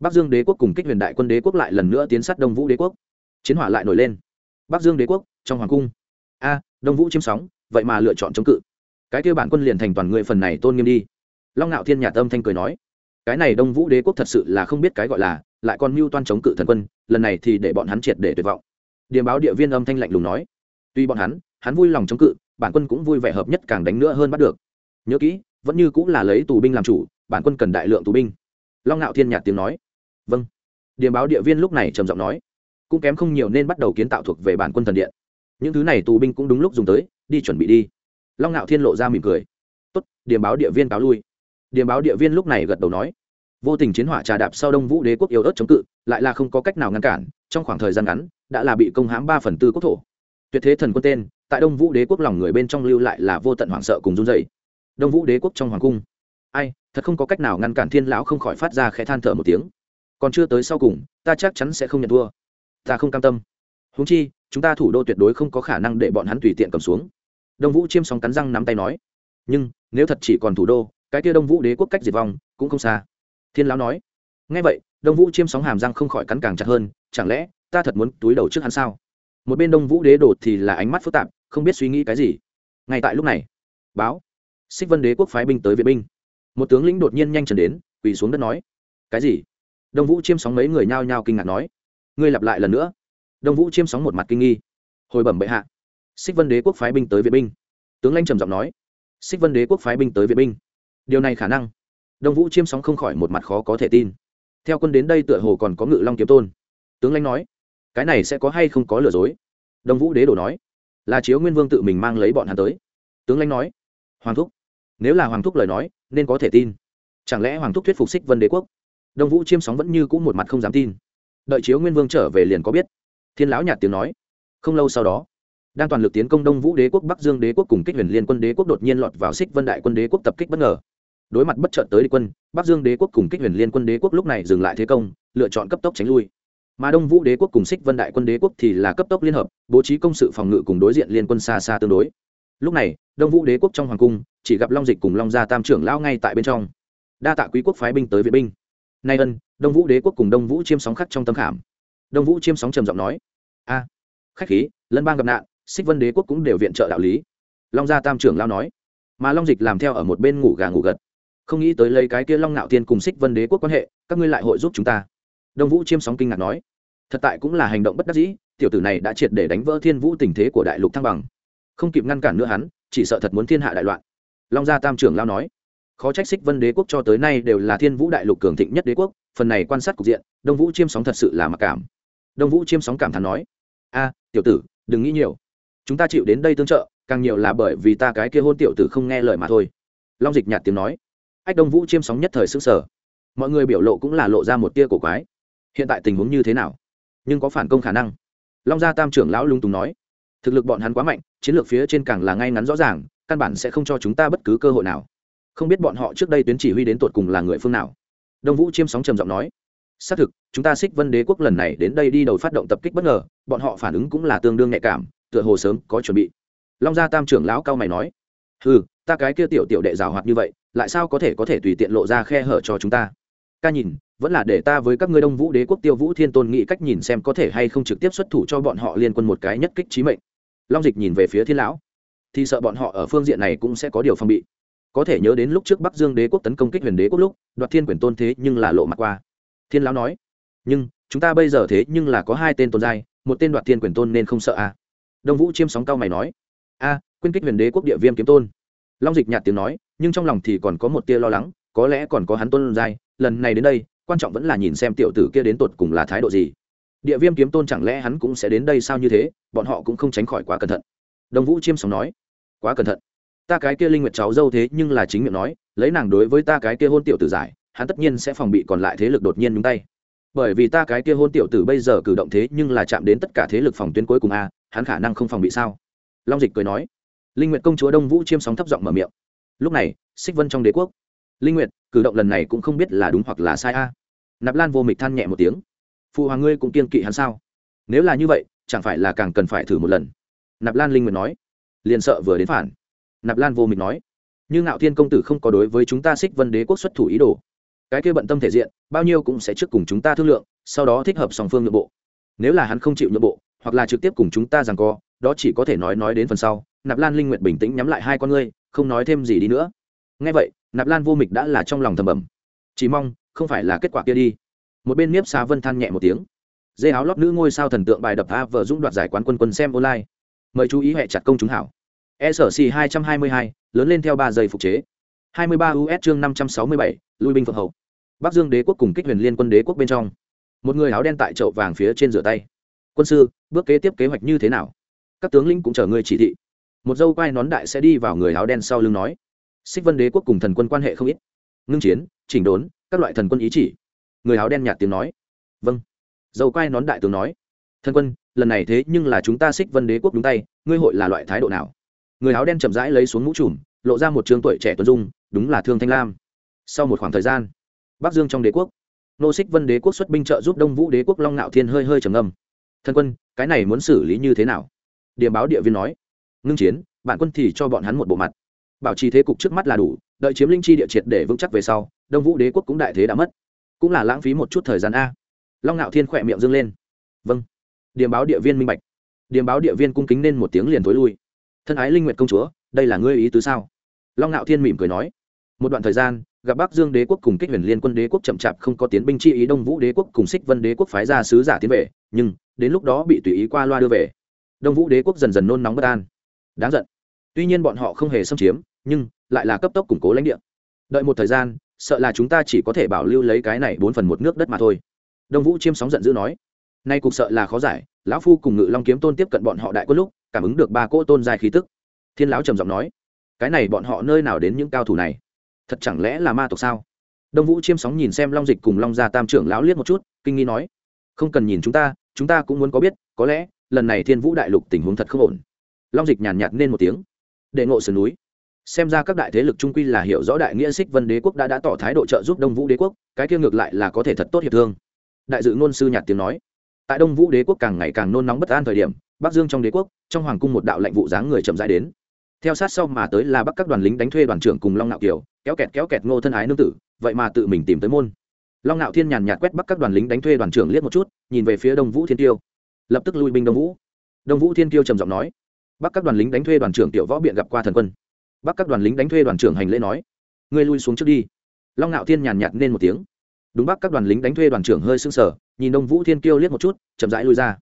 bắc dương đế quốc cùng kích huyền đại quân đế quốc lại lần nữa tiến sát đông vũ đế quốc. Chiến hỏa lại nổi lên. Bắc dương đế quốc trong hoàng cung. A, đông vũ chiếm sóng, vậy mà lựa chọn chống cự. Cái kêu bản quân liền thành toàn người phần này tôn nghiêm đi. Long ngạo thiên nhà tâm thanh cười nói, cái này đông vũ đế quốc thật sự là không biết cái gọi là, lại còn mưu toan chống cự thần quân, lần này thì để bọn hắn triệt để tuyệt vọng. Điềm báo địa viên âm thanh lạnh lùng nói, tuy bọn hắn hắn vui lòng chống cự, bản quân cũng vui vẻ hợp nhất càng đánh nữa hơn bắt được. Nhớ kỹ vẫn như cũng là lấy tù binh làm chủ, bản quân cần đại lượng tù binh. Long ngạo thiên nhạt tiếng nói. Vâng. Điềm báo địa viên lúc này trầm giọng nói. Cũng kém không nhiều nên bắt đầu kiến tạo thuộc về bản quân thần điện. Những thứ này tù binh cũng đúng lúc dùng tới, đi chuẩn bị đi. Long ngạo thiên lộ ra mỉm cười. Tốt điềm báo địa viên cáo lui. Điềm báo địa viên lúc này gật đầu nói. Vô tình chiến hỏa trà đạp sau đông vũ đế quốc yếu ớt chống cự, lại là không có cách nào ngăn cản, trong khoảng thời gian ngắn, đã là bị công hãm ba phần tư quốc thổ. Tuyệt thế thần quân tên, tại đông vũ đế quốc lòng người bên trong lưu lại là vô tận hoảng sợ cùng run dày đông vũ đế quốc trong hoàng cung. Ai, thật không có cách nào ngăn cản thiên lão không khỏi phát ra khẽ than thở một tiếng. Còn chưa tới sau cùng, ta chắc chắn sẽ không nhận thua. Ta không cam tâm. Húng chi, chúng ta thủ đô tuyệt đối không có khả năng để bọn hắn tùy tiện cầm xuống. Đông vũ chiêm sóng cắn răng nắm tay nói. Nhưng, nếu thật chỉ còn thủ đô, cái kia đông vũ đế quốc cách diệt vong cũng không xa. Thiên lão nói. Ngay vậy, đông vũ chiêm sóng hàm răng không khỏi cắn càng chặt hơn. Chẳng lẽ, ta thật muốn túi đầu trước hắn sao? Một bên đông vũ đế đột thì là ánh mắt phức tạp, không biết suy nghĩ cái gì. Ngay tại lúc này, báo xích vân đế quốc phái binh tới viện binh. Một tướng lĩnh đột nhiên nhanh chân đến, quỳ xuống đất nói, cái gì? Đông vũ chiêm sóng mấy người nhao nhao kinh ngạc nói, ngươi lặp lại lần nữa. Đông vũ chiêm sóng một mặt kinh nghi, hồi bẩm bệ hạ. Xích vân đế quốc phái binh tới viện binh. Tướng lanh trầm giọng nói, xích vân đế quốc phái binh tới viện binh. Điều này khả năng. Đông vũ chiêm sóng không khỏi một mặt khó có thể tin. Theo quân đến đây tựa hồ còn có ngự long kiếm tôn. Tướng lanh nói, cái này sẽ có hay không có lừa dối? Đông vũ đế đồ nói, là chiếu nguyên vương tự mình mang lấy bọn hắn tới. Tướng lanh nói, hoàng thúc nếu là hoàng thúc lời nói, nên có thể tin. Chẳng lẽ hoàng thúc thuyết phục xích vân đế quốc? Đông vũ chiêm sóng vẫn như c ũ một mặt không dám tin. Đợi chiếu nguyên vương trở về liền có biết. Thiên lão nhạt tiếng nói. Không lâu sau đó, đang toàn lực tiến công đông vũ đế quốc, bắc dương đế quốc cùng kích huyền liên quân đế quốc đột nhiên lọt vào xích vân đại quân đế quốc tập kích bất ngờ. Đối mặt bất chợt tới địch quân, bắc dương đế quốc cùng kích huyền liên quân đế quốc lúc này dừng lại thế công, lựa chọn cấp tốc tránh lui. Mà đông vũ đế quốc cùng xích vân đại quân đế quốc thì là cấp tốc liên hợp, bố trí công sự phòng ngự cùng đối diện liên quân xa xa tương đối. Lúc này, đông vũ đế quốc trong hoàng cung chỉ gặp long dịch cùng long gia tam trưởng lao ngay tại bên trong. Đa tạ quý quốc phái binh tới viện binh. Nay ân, đông vũ đế quốc cùng đông vũ chiêm sóng khắc trong tâm khảm. Đông vũ chiêm sóng trầm giọng nói, a, khách khí, lân bang gặp nạn, xích vân đế quốc cũng đều viện trợ đạo lý. Long gia tam trưởng lao nói, mà long dịch làm theo ở một bên ngủ gà ngủ gật. Không nghĩ tới lấy cái kia long ngạo tiên cùng xích vân đế quốc quan hệ, các ngươi lại hội giúp chúng ta. Đông vũ chiêm sóng kinh ngạc nói, thật tại cũng là hành động bất đắc dĩ, tiểu tử này đã triệt để đánh vỡ thiên vũ tình thế của đại lục thăng bằng. Không kịp ngăn cản nữa hắn, chỉ sợ thật muốn thiên hạ đại loạn long gia tam trưởng lao nói, khó trách xích vân đế quốc cho tới nay đều là thiên vũ đại lục cường thịnh nhất đế quốc, phần này quan sát cục diện, đông vũ chiêm sóng thật sự là mặc cảm. Đông vũ chiêm sóng cảm thán nói, a, tiểu tử, đừng nghĩ nhiều. Chúng ta chịu đến đây tương trợ, càng nhiều là bởi vì ta cái kia hôn tiểu tử không nghe lời mà thôi. Long dịch nhạt tiếng nói, ách, đông vũ chiêm sóng nhất thời xứng sở mọi người biểu lộ cũng là lộ ra một tia cổ quái. Hiện tại tình huống như thế nào? Nhưng có phản công khả năng. Long gia tam trưởng lão lung tùng nói, thực lực bọn hắn quá mạnh, chiến lược phía trên càng là ngay ngắn rõ ràng căn bản sẽ không cho chúng ta bất cứ cơ hội nào. Không biết bọn họ trước đây tuyến chỉ huy đến tột cùng là người phương nào. Đông vũ chiêm sóng trầm giọng nói, xác thực, chúng ta xích vân đế quốc lần này đến đây đi đầu phát động tập kích bất ngờ, bọn họ phản ứng cũng là tương đương nhạy cảm, tựa hồ sớm có chuẩn bị. Long gia tam trưởng lão cao mày nói ừ ta cái kia tiểu tiểu đệ rào hoạt như vậy, lại sao có thể có thể tùy tiện lộ ra khe hở cho chúng ta? Ca nhìn, vẫn là để ta với các ngươi đông vũ đế quốc tiêu vũ thiên tôn nghĩ cách nhìn xem có thể hay không trực tiếp xuất thủ cho bọn họ liên quân một cái nhất kích trí mệnh. Long dịch nhìn về phía thiên lão thì sợ bọn họ ở phương diện này cũng sẽ có điều phong bị. Có thể nhớ đến lúc trước bắc dương đế quốc tấn công kích huyền đế quốc lúc đoạt thiên quyền tôn thế nhưng là lộ mặt qua. Thiên lão nói nhưng chúng ta bây giờ thế nhưng là có hai tên tôn giai một tên đoạt thiên quyền tôn nên không sợ à? Đông vũ chiêm sóng cao mày nói a à, quyên kích huyền đế quốc địa viêm kiếm tôn. Long dịch nhạt tiếng nói nhưng trong lòng thì còn có một tia lo lắng có lẽ còn có hắn tôn giai lần này đến đây quan trọng vẫn là nhìn xem tiểu tử kia đến tột cùng là thái độ gì. Địa viêm kiếm tôn chẳng lẽ hắn cũng sẽ đến đây sao như thế bọn họ cũng không tránh khỏi quá cẩn thận đồng vũ chiêm sóng nói, quá cẩn thận. Ta cái kia linh nguyệt cháu dâu thế nhưng là chính miệng nói, lấy nàng đối với ta cái kia hôn tiểu tử giải, hắn tất nhiên sẽ phòng bị còn lại thế lực đột nhiên nhúng tay. Bởi vì ta cái kia hôn tiểu tử bây giờ cử động thế nhưng là chạm đến tất cả thế lực phòng tuyến cuối cùng a hắn khả năng không phòng bị sao? Long dịch cười nói. Linh nguyệt công chúa đông vũ chiêm sóng thấp giọng mở miệng. Lúc này, xích vân trong đế quốc, linh nguyệt, cử động lần này cũng không biết là đúng hoặc là sai a. Nạp lan vô mịch than nhẹ một tiếng. Phụ hoàng ngươi cũng kiên kỵ hắn sao? Nếu là như vậy, chẳng phải là càng cần phải thử một lần? Nạp lan linh nguyện nói. Liền sợ vừa đến phản. Nạp lan vô mịch nói. Nhưng ngạo thiên công tử không có đối với chúng ta xích vân đế quốc xuất thủ ý đồ. Cái kia bận tâm thể diện, bao nhiêu cũng sẽ trước cùng chúng ta thương lượng, sau đó thích hợp song phương nội bộ. Nếu là hắn không chịu nội bộ, hoặc là trực tiếp cùng chúng ta rằng co, đó chỉ có thể nói nói đến phần sau. Nạp lan linh nguyện bình tĩnh nhắm lại hai con ngươi, không nói thêm gì đi nữa. Ngay vậy, nạp lan vô mịch đã là trong lòng thầm bẩm. Chỉ mong, không phải là kết quả kia đi. Một bên nếp xá vân than nhẹ một tiếng. Dê áo lót nữ ngôi sao thần tượng bài đập a vợ dũng đoạt giải quán quân quân xem online mời chú ý hệ chặt công chúng hảo. E sở xì hai trăm hai mươi hai, lớn lên theo ba giây phục chế. hai mươi ba us chương năm trăm sáu mươi bảy, lui binh phượng hậu. Bắc dương đế quốc cùng kích huyền liên quân đế quốc bên trong. Một người áo đen tại chậu vàng phía trên rửa tay. Quân sư, bước kế tiếp kế hoạch như thế nào? Các tướng lĩnh cũng chờ người chỉ thị. Một dâu quai nón đại sẽ đi vào người áo đen sau lưng nói. Xích vân đế quốc cùng thần quân quan hệ không ít. Ngưng chiến, chỉnh đốn, các loại thần quân ý chỉ. Người áo đen nhạt tiếng nói. Vâng. Dâu quai nón đại tướng nói. Thần quân lần này thế nhưng là chúng ta xích vân đế quốc đúng tay, ngươi hội là loại thái độ nào? Người áo đen chậm rãi lấy xuống mũ trùm, lộ ra một trường tuổi trẻ tuấn dung, đúng là thương thanh lam. Sau một khoảng thời gian, bắc dương trong đế quốc, nô xích vân đế quốc xuất binh trợ giúp đông vũ đế quốc long nạo thiên hơi hơi trầm âm thân quân, cái này muốn xử lý như thế nào? Điểm báo địa viên nói. Ngưng chiến, bản quân thì cho bọn hắn một bộ mặt. Bảo trì thế cục trước mắt là đủ, đợi chiếm linh chi địa triệt để vững chắc về sau, đông vũ đế quốc cũng đại thế đã mất. Cũng là lãng phí một chút thời gian a. Long ngạo thiên khỏe miệng dâng lên. Vâng điểm báo địa viên minh bạch. Điểm báo địa viên cung kính nên một tiếng liền thối lui. Thân ái linh nguyệt công chúa, đây là ngươi ý tứ sao? Long ngạo thiên mỉm cười nói. Một đoạn thời gian, gặp bắc dương đế quốc cùng kích huyền liên quân đế quốc chậm chạp không có tiến binh chi ý, đông vũ đế quốc cùng xích vân đế quốc phái ra sứ giả tiến về, nhưng đến lúc đó bị tùy ý qua loa đưa về. Đông vũ đế quốc dần dần nôn nóng bất an. Đáng giận. Tuy nhiên bọn họ không hề xâm chiếm, nhưng lại là cấp tốc củng cố lãnh địa. Đợi một thời gian, sợ là chúng ta chỉ có thể bảo lưu lấy cái này bốn phần một nước đất mà thôi. Đông vũ chiêm sóng giận dữ nói nay cục sợ là khó giải, lão phu cùng ngự long kiếm tôn tiếp cận bọn họ đại quân lúc, cảm ứng được ba cỗ tôn dài khí tức. Thiên lão trầm giọng nói, cái này bọn họ nơi nào đến những cao thủ này? Thật chẳng lẽ là ma tộc sao? Đông vũ chiêm sóng nhìn xem long dịch cùng long gia tam trưởng lão liếc một chút, kinh nghi nói, không cần nhìn chúng ta chúng ta cũng muốn có biết, có lẽ, lần này thiên vũ đại lục tình huống thật không ổn. Long dịch nhàn nhạt nên một tiếng, đệ ngộ sườn núi. Xem ra các đại thế lực trung quy là hiểu rõ đại nghĩa xích vân đế quốc đã đã tỏ thái độ trợ giúp đông vũ đế quốc, cái kia ngược lại là có thể thật tốt hiệp thương. Đại dự ngôn sư nhạt tiếng nói tại đông vũ đế quốc càng ngày càng nôn nóng bất an thời điểm, bắc dương trong đế quốc, trong hoàng cung một đạo lệnh vụ dáng người chậm rãi đến. Theo sát sau mà tới là bắc các đoàn lính đánh thuê đoàn trưởng cùng long nạo kiều, kéo kẹt kéo kẹt ngô thân ái nương tử, vậy mà tự mình tìm tới môn. Long nạo thiên nhàn nhạt quét bắc các đoàn lính đánh thuê đoàn trưởng liếc một chút, nhìn về phía đông vũ thiên tiêu lập tức lui binh đông vũ. Đông vũ thiên tiêu trầm giọng nói, bắc các đoàn lính đánh thuê đoàn trưởng tiểu võ biện gặp qua thần quân. Bắc các đoàn lính đánh thuê đoàn trưởng hành lễ nói, ngươi lui xuống trước đi. Long nạo thiên nhàn nhạt nên một tiếng đúng bắc các đoàn lính đánh thuê đoàn trưởng hơi sưng sở nhìn đông vũ thiên kiêu liếc một chút, chậm rãi lui ra.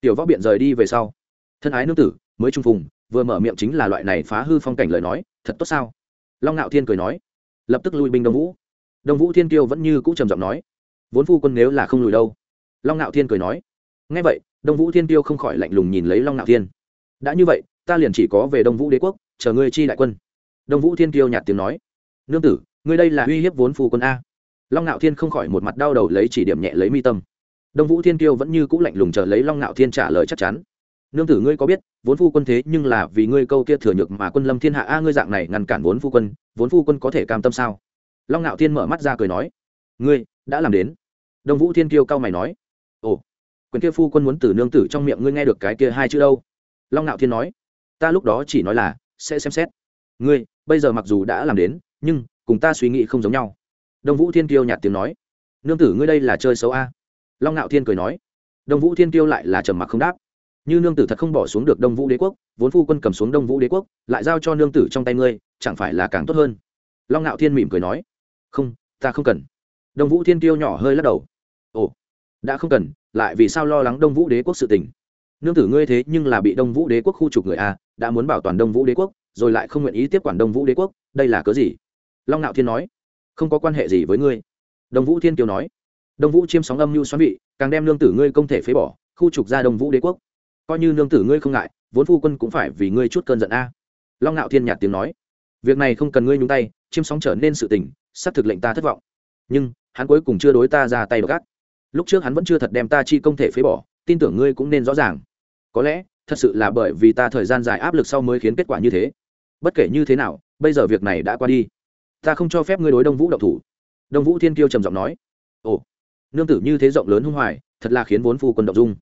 Tiểu võ biện rời đi về sau. Thân ái nương tử, mới trung phùng, vừa mở miệng chính là loại này phá hư phong cảnh lời nói, thật tốt sao? Long nạo thiên cười nói. Lập tức lui binh đông vũ. Đông vũ thiên kiêu vẫn như cũ trầm giọng nói. Vốn phu quân nếu là không lùi đâu. Long nạo thiên cười nói. Ngay vậy, đông vũ thiên kiêu không khỏi lạnh lùng nhìn lấy long nạo thiên. Đã như vậy, ta liền chỉ có về đông vũ đế quốc, chờ ngươi chi đại quân. Đông vũ thiên kiêu nhạt tiếng nói. Nương tử, ngươi đây là uy hiếp vốn phu quân a long ngạo thiên không khỏi một mặt đau đầu lấy chỉ điểm nhẹ lấy mi tâm. Đông vũ thiên kiêu vẫn như c ũ lạnh lùng chờ lấy long ngạo thiên trả lời chắc chắn. Nương tử ngươi có biết, vốn phu quân thế nhưng là vì ngươi câu kia thừa nhược mà quân lâm thiên hạ a, ngươi dạng này ngăn cản vốn phu quân, vốn phu quân có thể cam tâm sao? Long ngạo thiên mở mắt ra cười nói, ngươi, đã làm đến. Đông vũ thiên kiêu cao mày nói, ồ, quyền kia phu quân muốn từ nương tử trong miệng ngươi nghe được cái kia hai chữ đâu? Long ngạo thiên nói, ta lúc đó chỉ nói là, sẽ xem xét. Ngươi, bây giờ mặc dù đã làm đến, nhưng cùng ta suy nghĩ không giống nhau đông vũ thiên kiêu nhạt tiếng nói. Nương tử ngươi đây là chơi xấu a? Long ngạo thiên cười nói. Đông vũ thiên kiêu lại là trầm mặc không đáp. Như nương tử thật không bỏ xuống được đông vũ đế quốc, vốn phu quân cầm xuống đông vũ đế quốc, lại giao cho nương tử trong tay ngươi, chẳng phải là càng tốt hơn? Long ngạo thiên mỉm cười nói. Không, ta không cần. Đông vũ thiên kiêu nhỏ hơi lắc đầu. Ồ, đã không cần, lại vì sao lo lắng đông vũ đế quốc sự tình? Nương tử ngươi thế nhưng là bị đông vũ đế quốc khu trục người a, đã muốn bảo toàn đông vũ đế quốc, rồi lại không nguyện ý tiếp quản đông vũ đế quốc, đây là cớ gì? Long ngạo thiên nói không có quan hệ gì với ngươi. Đông vũ thiên kiều nói. Đông vũ chiêm sóng âm mưu xoắn vị, càng đem lương tử ngươi không thể phế bỏ, khu trục ra đông vũ đế quốc. Coi như lương tử ngươi không ngại, vốn phu quân cũng phải vì ngươi chút cơn giận a. Long ngạo thiên nhạt tiếng nói. Việc này không cần ngươi nhúng tay, chiêm sóng trở nên sự tình, sắp thực lệnh ta thất vọng. Nhưng, hắn cuối cùng chưa đối ta ra tay gắt lúc trước hắn vẫn chưa thật đem ta chi công thể phế bỏ, tin tưởng ngươi cũng nên rõ ràng. Có lẽ, thật sự là bởi vì ta thời gian dài áp lực sau mới khiến kết quả như thế. Bất kể như thế nào, bây giờ việc này đã qua đi ta không cho phép ngươi đối đông vũ độc thủ. Đông vũ thiên kiêu trầm giọng nói. Ồ, nương tử như thế rộng lớn hung hoài, thật là khiến vốn phu quân động dung.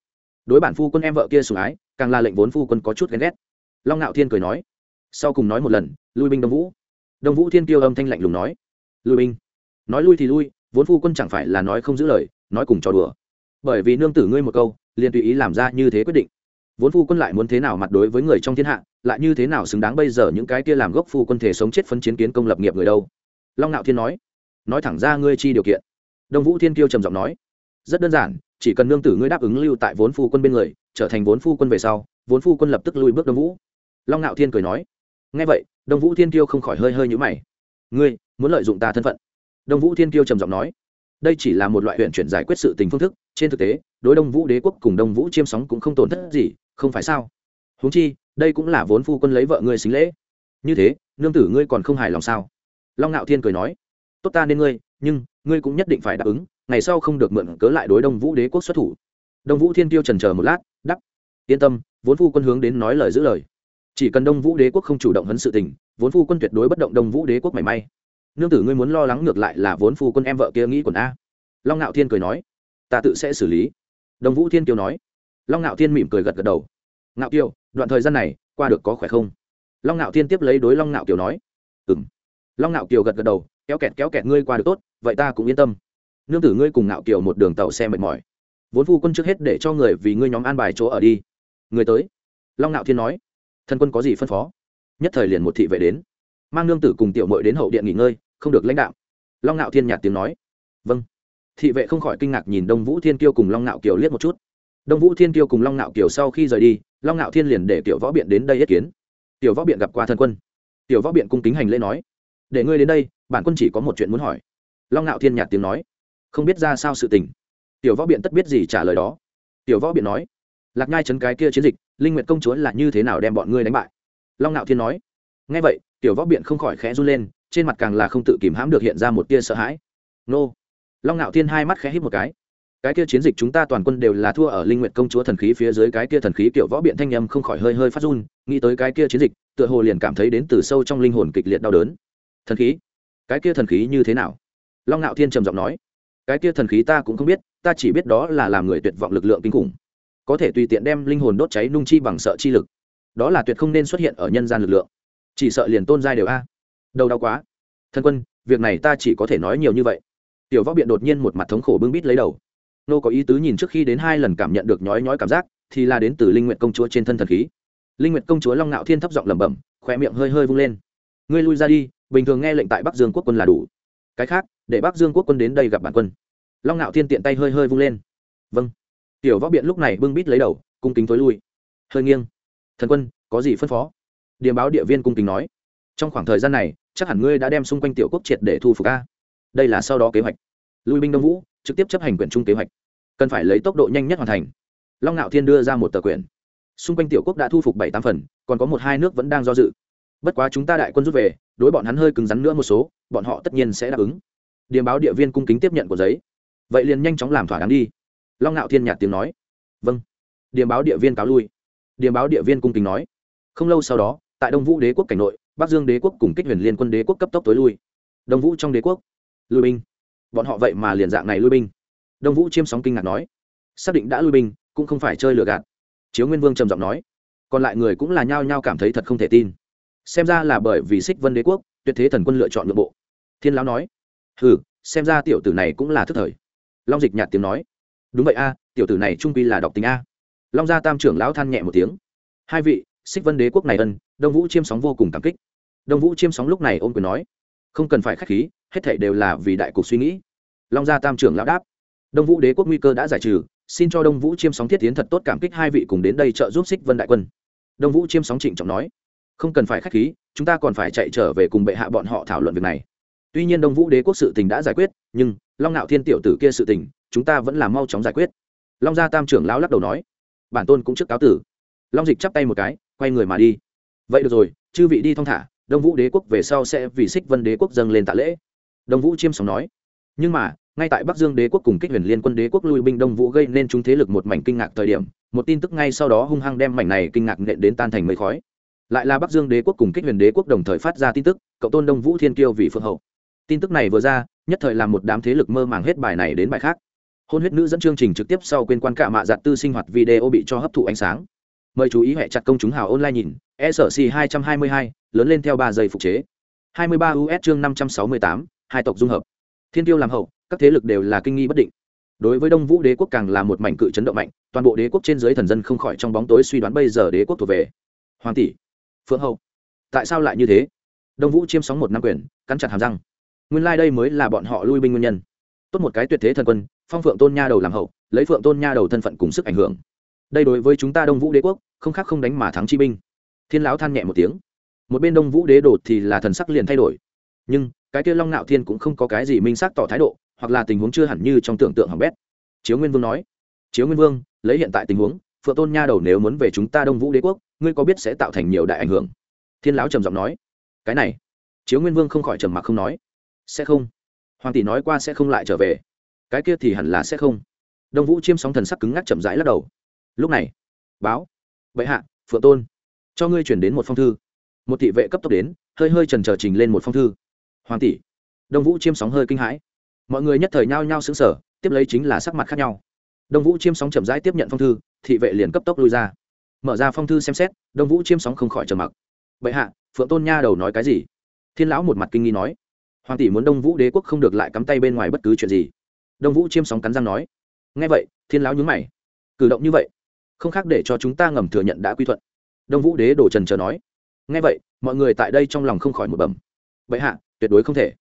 Đối bản phu quân em vợ kia sủng ái, càng là lệnh vốn phu quân có chút ghen ghét. Long ngạo thiên cười nói. Sau cùng nói một lần, lui binh đông vũ. Đông vũ thiên kiêu âm thanh lạnh lùng nói. Lui binh. Nói lui thì lui, vốn phu quân chẳng phải là nói không giữ lời, nói cùng trò đùa. Bởi vì nương tử ngươi một câu, liền tùy ý làm ra như thế quyết định vốn phu quân lại muốn thế nào mặt đối với người trong thiên hạ, lại như thế nào xứng đáng bây giờ những cái kia làm gốc phu quân thể sống chết phân chiến kiến công lập nghiệp người đâu? Long nạo thiên nói. Nói thẳng ra ngươi chi điều kiện. Đông vũ thiên kiêu trầm giọng nói. Rất đơn giản, chỉ cần nương tử ngươi đáp ứng lưu tại vốn phu quân bên người, trở thành vốn phu quân về sau, vốn phu quân lập tức lui bước đông vũ. Long nạo thiên cười nói. Ngay vậy, đông vũ thiên kiêu không khỏi hơi hơi nhũ mày. Ngươi, muốn lợi dụng ta thân phận? Đông vũ thiên kiêu trầm giọng nói. Đây chỉ là một loại huyện chuyển giải quyết sự tình phương thức, trên thực tế, đối đông vũ đế quốc cùng đông vũ chiêm sóng cũng không tổn thất gì không phải sao? Huống chi, đây cũng là vốn phu quân lấy vợ ngươi xính lễ. Như thế, nương tử ngươi còn không hài lòng sao? Long ngạo thiên cười nói, tốt ta nên ngươi, nhưng ngươi cũng nhất định phải đáp ứng, ngày sau không được mượn cớ lại đối đông vũ đế quốc xuất thủ. Đông vũ thiên tiêu trần chờ một lát đắp yên tâm, vốn phu quân hướng đến nói lời giữ lời. Chỉ cần đông vũ đế quốc không chủ động hấn sự tình, vốn phu quân tuyệt đối bất động đông vũ đế quốc mảy may. Nương tử ngươi muốn lo lắng ngược lại là vốn phu quân em vợ kia nghĩ quần a. Long ngạo thiên cười nói, ta tự sẽ xử lý. Đông vũ thiên kiều nói long ngạo thiên mỉm cười gật gật đầu. Ngạo kiều, đoạn thời gian này, qua được có khỏe không? Long ngạo thiên tiếp lấy đối long ngạo kiều nói. Ừ m long ngạo kiều gật gật đầu, kéo kẹt kéo kẹt, ngươi qua được tốt, vậy ta cũng yên tâm. Nương tử ngươi cùng ngạo kiều một đường tàu xe mệt mỏi. Vốn phu quân trước hết để cho người vì ngươi nhóm an bài chỗ ở đi. Người tới. Long ngạo thiên nói. Thân quân có gì phân phó? Nhất thời liền một thị vệ đến. Mang nương tử cùng tiểu mội đến hậu điện nghỉ ngơi, không được lãnh đạo long ngạo thiên nhạt tiếng nói. Vâng. Thị vệ không khỏi kinh ngạc nhìn đông vũ thiên kiêu cùng long ngạo kiều liếc một chút đông vũ thiên kiêu cùng long ngạo kiều sau khi rời đi, long ngạo thiên liền để tiểu võ biện đến đây yết kiến. Tiểu võ biện gặp qua thân quân. Tiểu võ biện cung kính hành lễ nói, để ngươi đến đây, bản quân chỉ có một chuyện muốn hỏi. Long ngạo thiên nhạt tiếng nói, không biết ra sao sự tình. Tiểu võ biện tất biết gì trả lời đó. Tiểu võ biện nói, lạc nhai chấn cái kia chiến dịch, linh nguyện công chúa là như thế nào đem bọn ngươi đánh bại? Long ngạo thiên nói ngay vậy, tiểu võ biện không khỏi khẽ run lên, trên mặt càng là không tự kìm hãm được hiện ra một tia sợ hãi. Nô. Long ngạo thiên hai mắt khẽ hít một cái cái kia chiến dịch chúng ta toàn quân đều là thua ở linh nguyện công chúa thần khí phía dưới, cái kia thần khí kiểu võ biện thanh âm không khỏi hơi hơi phát run, nghĩ tới cái kia chiến dịch, tựa hồ liền cảm thấy đến từ sâu trong linh hồn kịch liệt đau đớn. Thần khí? Cái kia thần khí như thế nào? Long ngạo thiên trầm giọng nói. Cái kia thần khí ta cũng không biết, ta chỉ biết đó là làm người tuyệt vọng lực lượng kinh khủng. Có thể tùy tiện đem linh hồn đốt cháy nung chi bằng sợ chi lực. Đó là tuyệt không nên xuất hiện ở nhân gian lực lượng. Chỉ sợ liền tôn giai đều a. Đầu đau quá. Thân quân, việc này ta chỉ có thể nói nhiều như vậy. Tiểu võ biện đột nhiên một mặt thống khổ bưng bít lấy đầu nô có ý tứ nhìn trước khi đến hai lần cảm nhận được nhói nhói cảm giác, thì là đến từ linh nguyện công chúa trên thân thần khí. Linh nguyện công chúa long ngạo thiên thấp giọng lẩm bẩm khoe miệng hơi hơi vung lên. Ngươi lui ra đi, bình thường nghe lệnh tại bắc dương quốc quân là đủ. Cái khác, để bắc dương quốc quân đến đây gặp bản quân. Long ngạo thiên tiện tay hơi hơi vung lên. Vâng. Tiểu võ biện lúc này bưng bít lấy đầu, cung kính tối lui. Hơi nghiêng. Thần quân, có gì phân phó? Điềm báo địa viên cung kính nói. Trong khoảng thời gian này, chắc hẳn ngươi đã đem xung quanh tiểu quốc triệt để thu phục a. Đây là sau đó kế hoạch. Lui binh đông vũ trực tiếp chấp hành quyển trung kế hoạch. Cần phải lấy tốc độ nhanh nhất hoàn thành. Long ngạo thiên đưa ra một tờ quyển. Xung quanh tiểu quốc đã thu phục bảy tám phần, còn có một hai nước vẫn đang do dự. Bất quá chúng ta đại quân rút về, đối bọn hắn hơi cứng rắn nữa một số, bọn họ tất nhiên sẽ đáp ứng. Điềm báo địa viên cung kính tiếp nhận của giấy. Vậy liền nhanh chóng làm thỏa đáng đi. Long ngạo thiên nhạt tiếng nói. Vâng. Điềm báo địa viên cáo lui. Điềm báo địa viên cung kính nói. Không lâu sau đó, tại đông vũ đế quốc cảnh nội, bắc dương đế quốc cùng kích huyền liên quân đế quốc cấp tốc tối lui. Đông vũ trong đế quốc. Lui binh bọn họ vậy mà liền dạng này lui binh. Đông vũ chiêm sóng kinh ngạc nói, xác định đã lui binh, cũng không phải chơi lừa gạt. Chiếu nguyên vương trầm giọng nói, còn lại người cũng là nhao nhao cảm thấy thật không thể tin. Xem ra là bởi vì xích vân đế quốc, tuyệt thế thần quân lựa chọn nội bộ. Thiên lão nói ừ xem ra tiểu tử này cũng là thức thời. Long dịch nhạt tiếng nói, đúng vậy a, tiểu tử này trung quy là đọc tính a. Long gia tam trưởng lão than nhẹ một tiếng, hai vị, xích vân đế quốc này ân, đông vũ chiêm sóng vô cùng cảm kích. Đông vũ chiêm sóng lúc này ôm quyền nói không cần phải k h á c h khí, hết thảy đều là vì đại cục suy nghĩ. Long gia tam trưởng lão đáp. Đông vũ đế quốc nguy cơ đã giải trừ, xin cho đông vũ chiêm sóng thiết tiến thật tốt cảm kích hai vị cùng đến đây trợ giúp xích vân đại quân. Đông vũ chiêm sóng trịnh trọng nói. Không cần phải k h á c h khí, chúng ta còn phải chạy trở về cùng bệ hạ bọn họ thảo luận việc này. Tuy nhiên đông vũ đế quốc sự tình đã giải quyết, nhưng long ngạo thiên tiểu tử kia sự tình, chúng ta vẫn là mau chóng giải quyết. Long gia tam trưởng lão lắc đầu nói. Bản tôn cũng trước cáo tử. Long dịch chắp tay một cái, quay người mà đi. Vậy được rồi, chư vị đi thong thả đông vũ đế quốc về sau sẽ vì xích vân đế quốc dâng lên tạ lễ. Đông vũ chiêm sóng nói. Nhưng mà, ngay tại bắc dương đế quốc cùng kích huyền liên quân đế quốc lui binh đông vũ gây nên chúng thế lực một mảnh kinh ngạc thời điểm, một tin tức ngay sau đó hung hăng đem mảnh này kinh ngạc nện đến tan thành mây khói. Lại là bắc dương đế quốc cùng kích huyền đế quốc đồng thời phát ra tin tức, cậu tôn đông vũ thiên kiêu vì phương hậu. Tin tức này vừa ra, nhất thời làm một đám thế lực mơ màng hết bài này đến bài khác. Hôn huyết nữ dẫn chương trình trực tiếp sau quên quan cả mạ giặt tư sinh hoạt video bị cho hấp thụ ánh sáng mời chú ý hệ chặt công chúng hào online nhìn e sở hai trăm hai mươi hai, lớn lên theo ba giây phục chế. hai mươi ba us chương năm trăm sáu mươi tám, hai tộc dung hợp. Thiên tiêu làm hậu, các thế lực đều là kinh nghi bất định. Đối với đông vũ đế quốc càng là một mảnh cự chấn động mạnh, toàn bộ đế quốc trên dưới thần dân không khỏi trong bóng tối suy đoán bây giờ đế quốc thuộc về hoàng tỷ, phượng hậu. Tại sao lại như thế? Đông vũ chiêm sóng một năm quyền, cắn chặt hàm răng. Nguyên lai、like、đây mới là bọn họ lui binh nguyên nhân. Tốt một cái tuyệt thế thần quân, phong phượng tôn nha đầu làm hậu, lấy phượng tôn nha đầu thân phận cùng sức ảnh hưởng đây đối với chúng ta đông vũ đế quốc, không khác không đánh mà thắng chi binh. Thiên lão than nhẹ một tiếng. Một bên đông vũ đế đột thì là thần sắc liền thay đổi. Nhưng, cái kia long nạo thiên cũng không có cái gì minh xác tỏ thái độ, hoặc là tình huống chưa hẳn như trong tưởng tượng hỏng bét. Chiếu nguyên vương nói. Chiếu nguyên vương, lấy hiện tại tình huống, phượng tôn nha đầu nếu muốn về chúng ta đông vũ đế quốc, ngươi có biết sẽ tạo thành nhiều đại ảnh hưởng? Thiên lão trầm giọng nói. Cái này. Chiếu nguyên vương không khỏi trầm mặc không nói. Sẽ không. Hoàng tỷ nói qua sẽ không lại trở về. Cái kia thì hẳn là sẽ không. Đông vũ chiêm sóng thần sắc cứng ngắc chậm rãi lắc đầu lúc này, báo. Vậy hạ, phượng tôn, cho ngươi chuyển đến một phong thư. Một thị vệ cấp tốc đến, hơi hơi trần trờ trình lên một phong thư. Hoàng tỷ, đông vũ chiêm sóng hơi kinh hãi. Mọi người nhất thời nhao nhao xứng sở tiếp lấy chính là sắc mặt khác nhau. Đông vũ chiêm sóng chậm rãi tiếp nhận phong thư, thị vệ liền cấp tốc lui ra. Mở ra phong thư xem xét, đông vũ chiêm sóng không khỏi trầm mặc. Bệ hạ, phượng tôn nha đầu nói cái gì? Thiên lão một mặt kinh nghi nói. Hoàng tỷ muốn đông vũ đế quốc không được lại cắm tay bên ngoài bất cứ chuyện gì. Đông vũ chiêm sóng cắn răng nói. Nghe vậy, thiên lão nhúng mày. Cử động như vậy không khác để cho chúng ta ngầm thừa nhận đã quy thuận. Đông vũ đế đổ trần chờ nói. Ngay vậy, mọi người tại đây trong lòng không khỏi một bẩm. Vậy hạ, tuyệt đối không thể.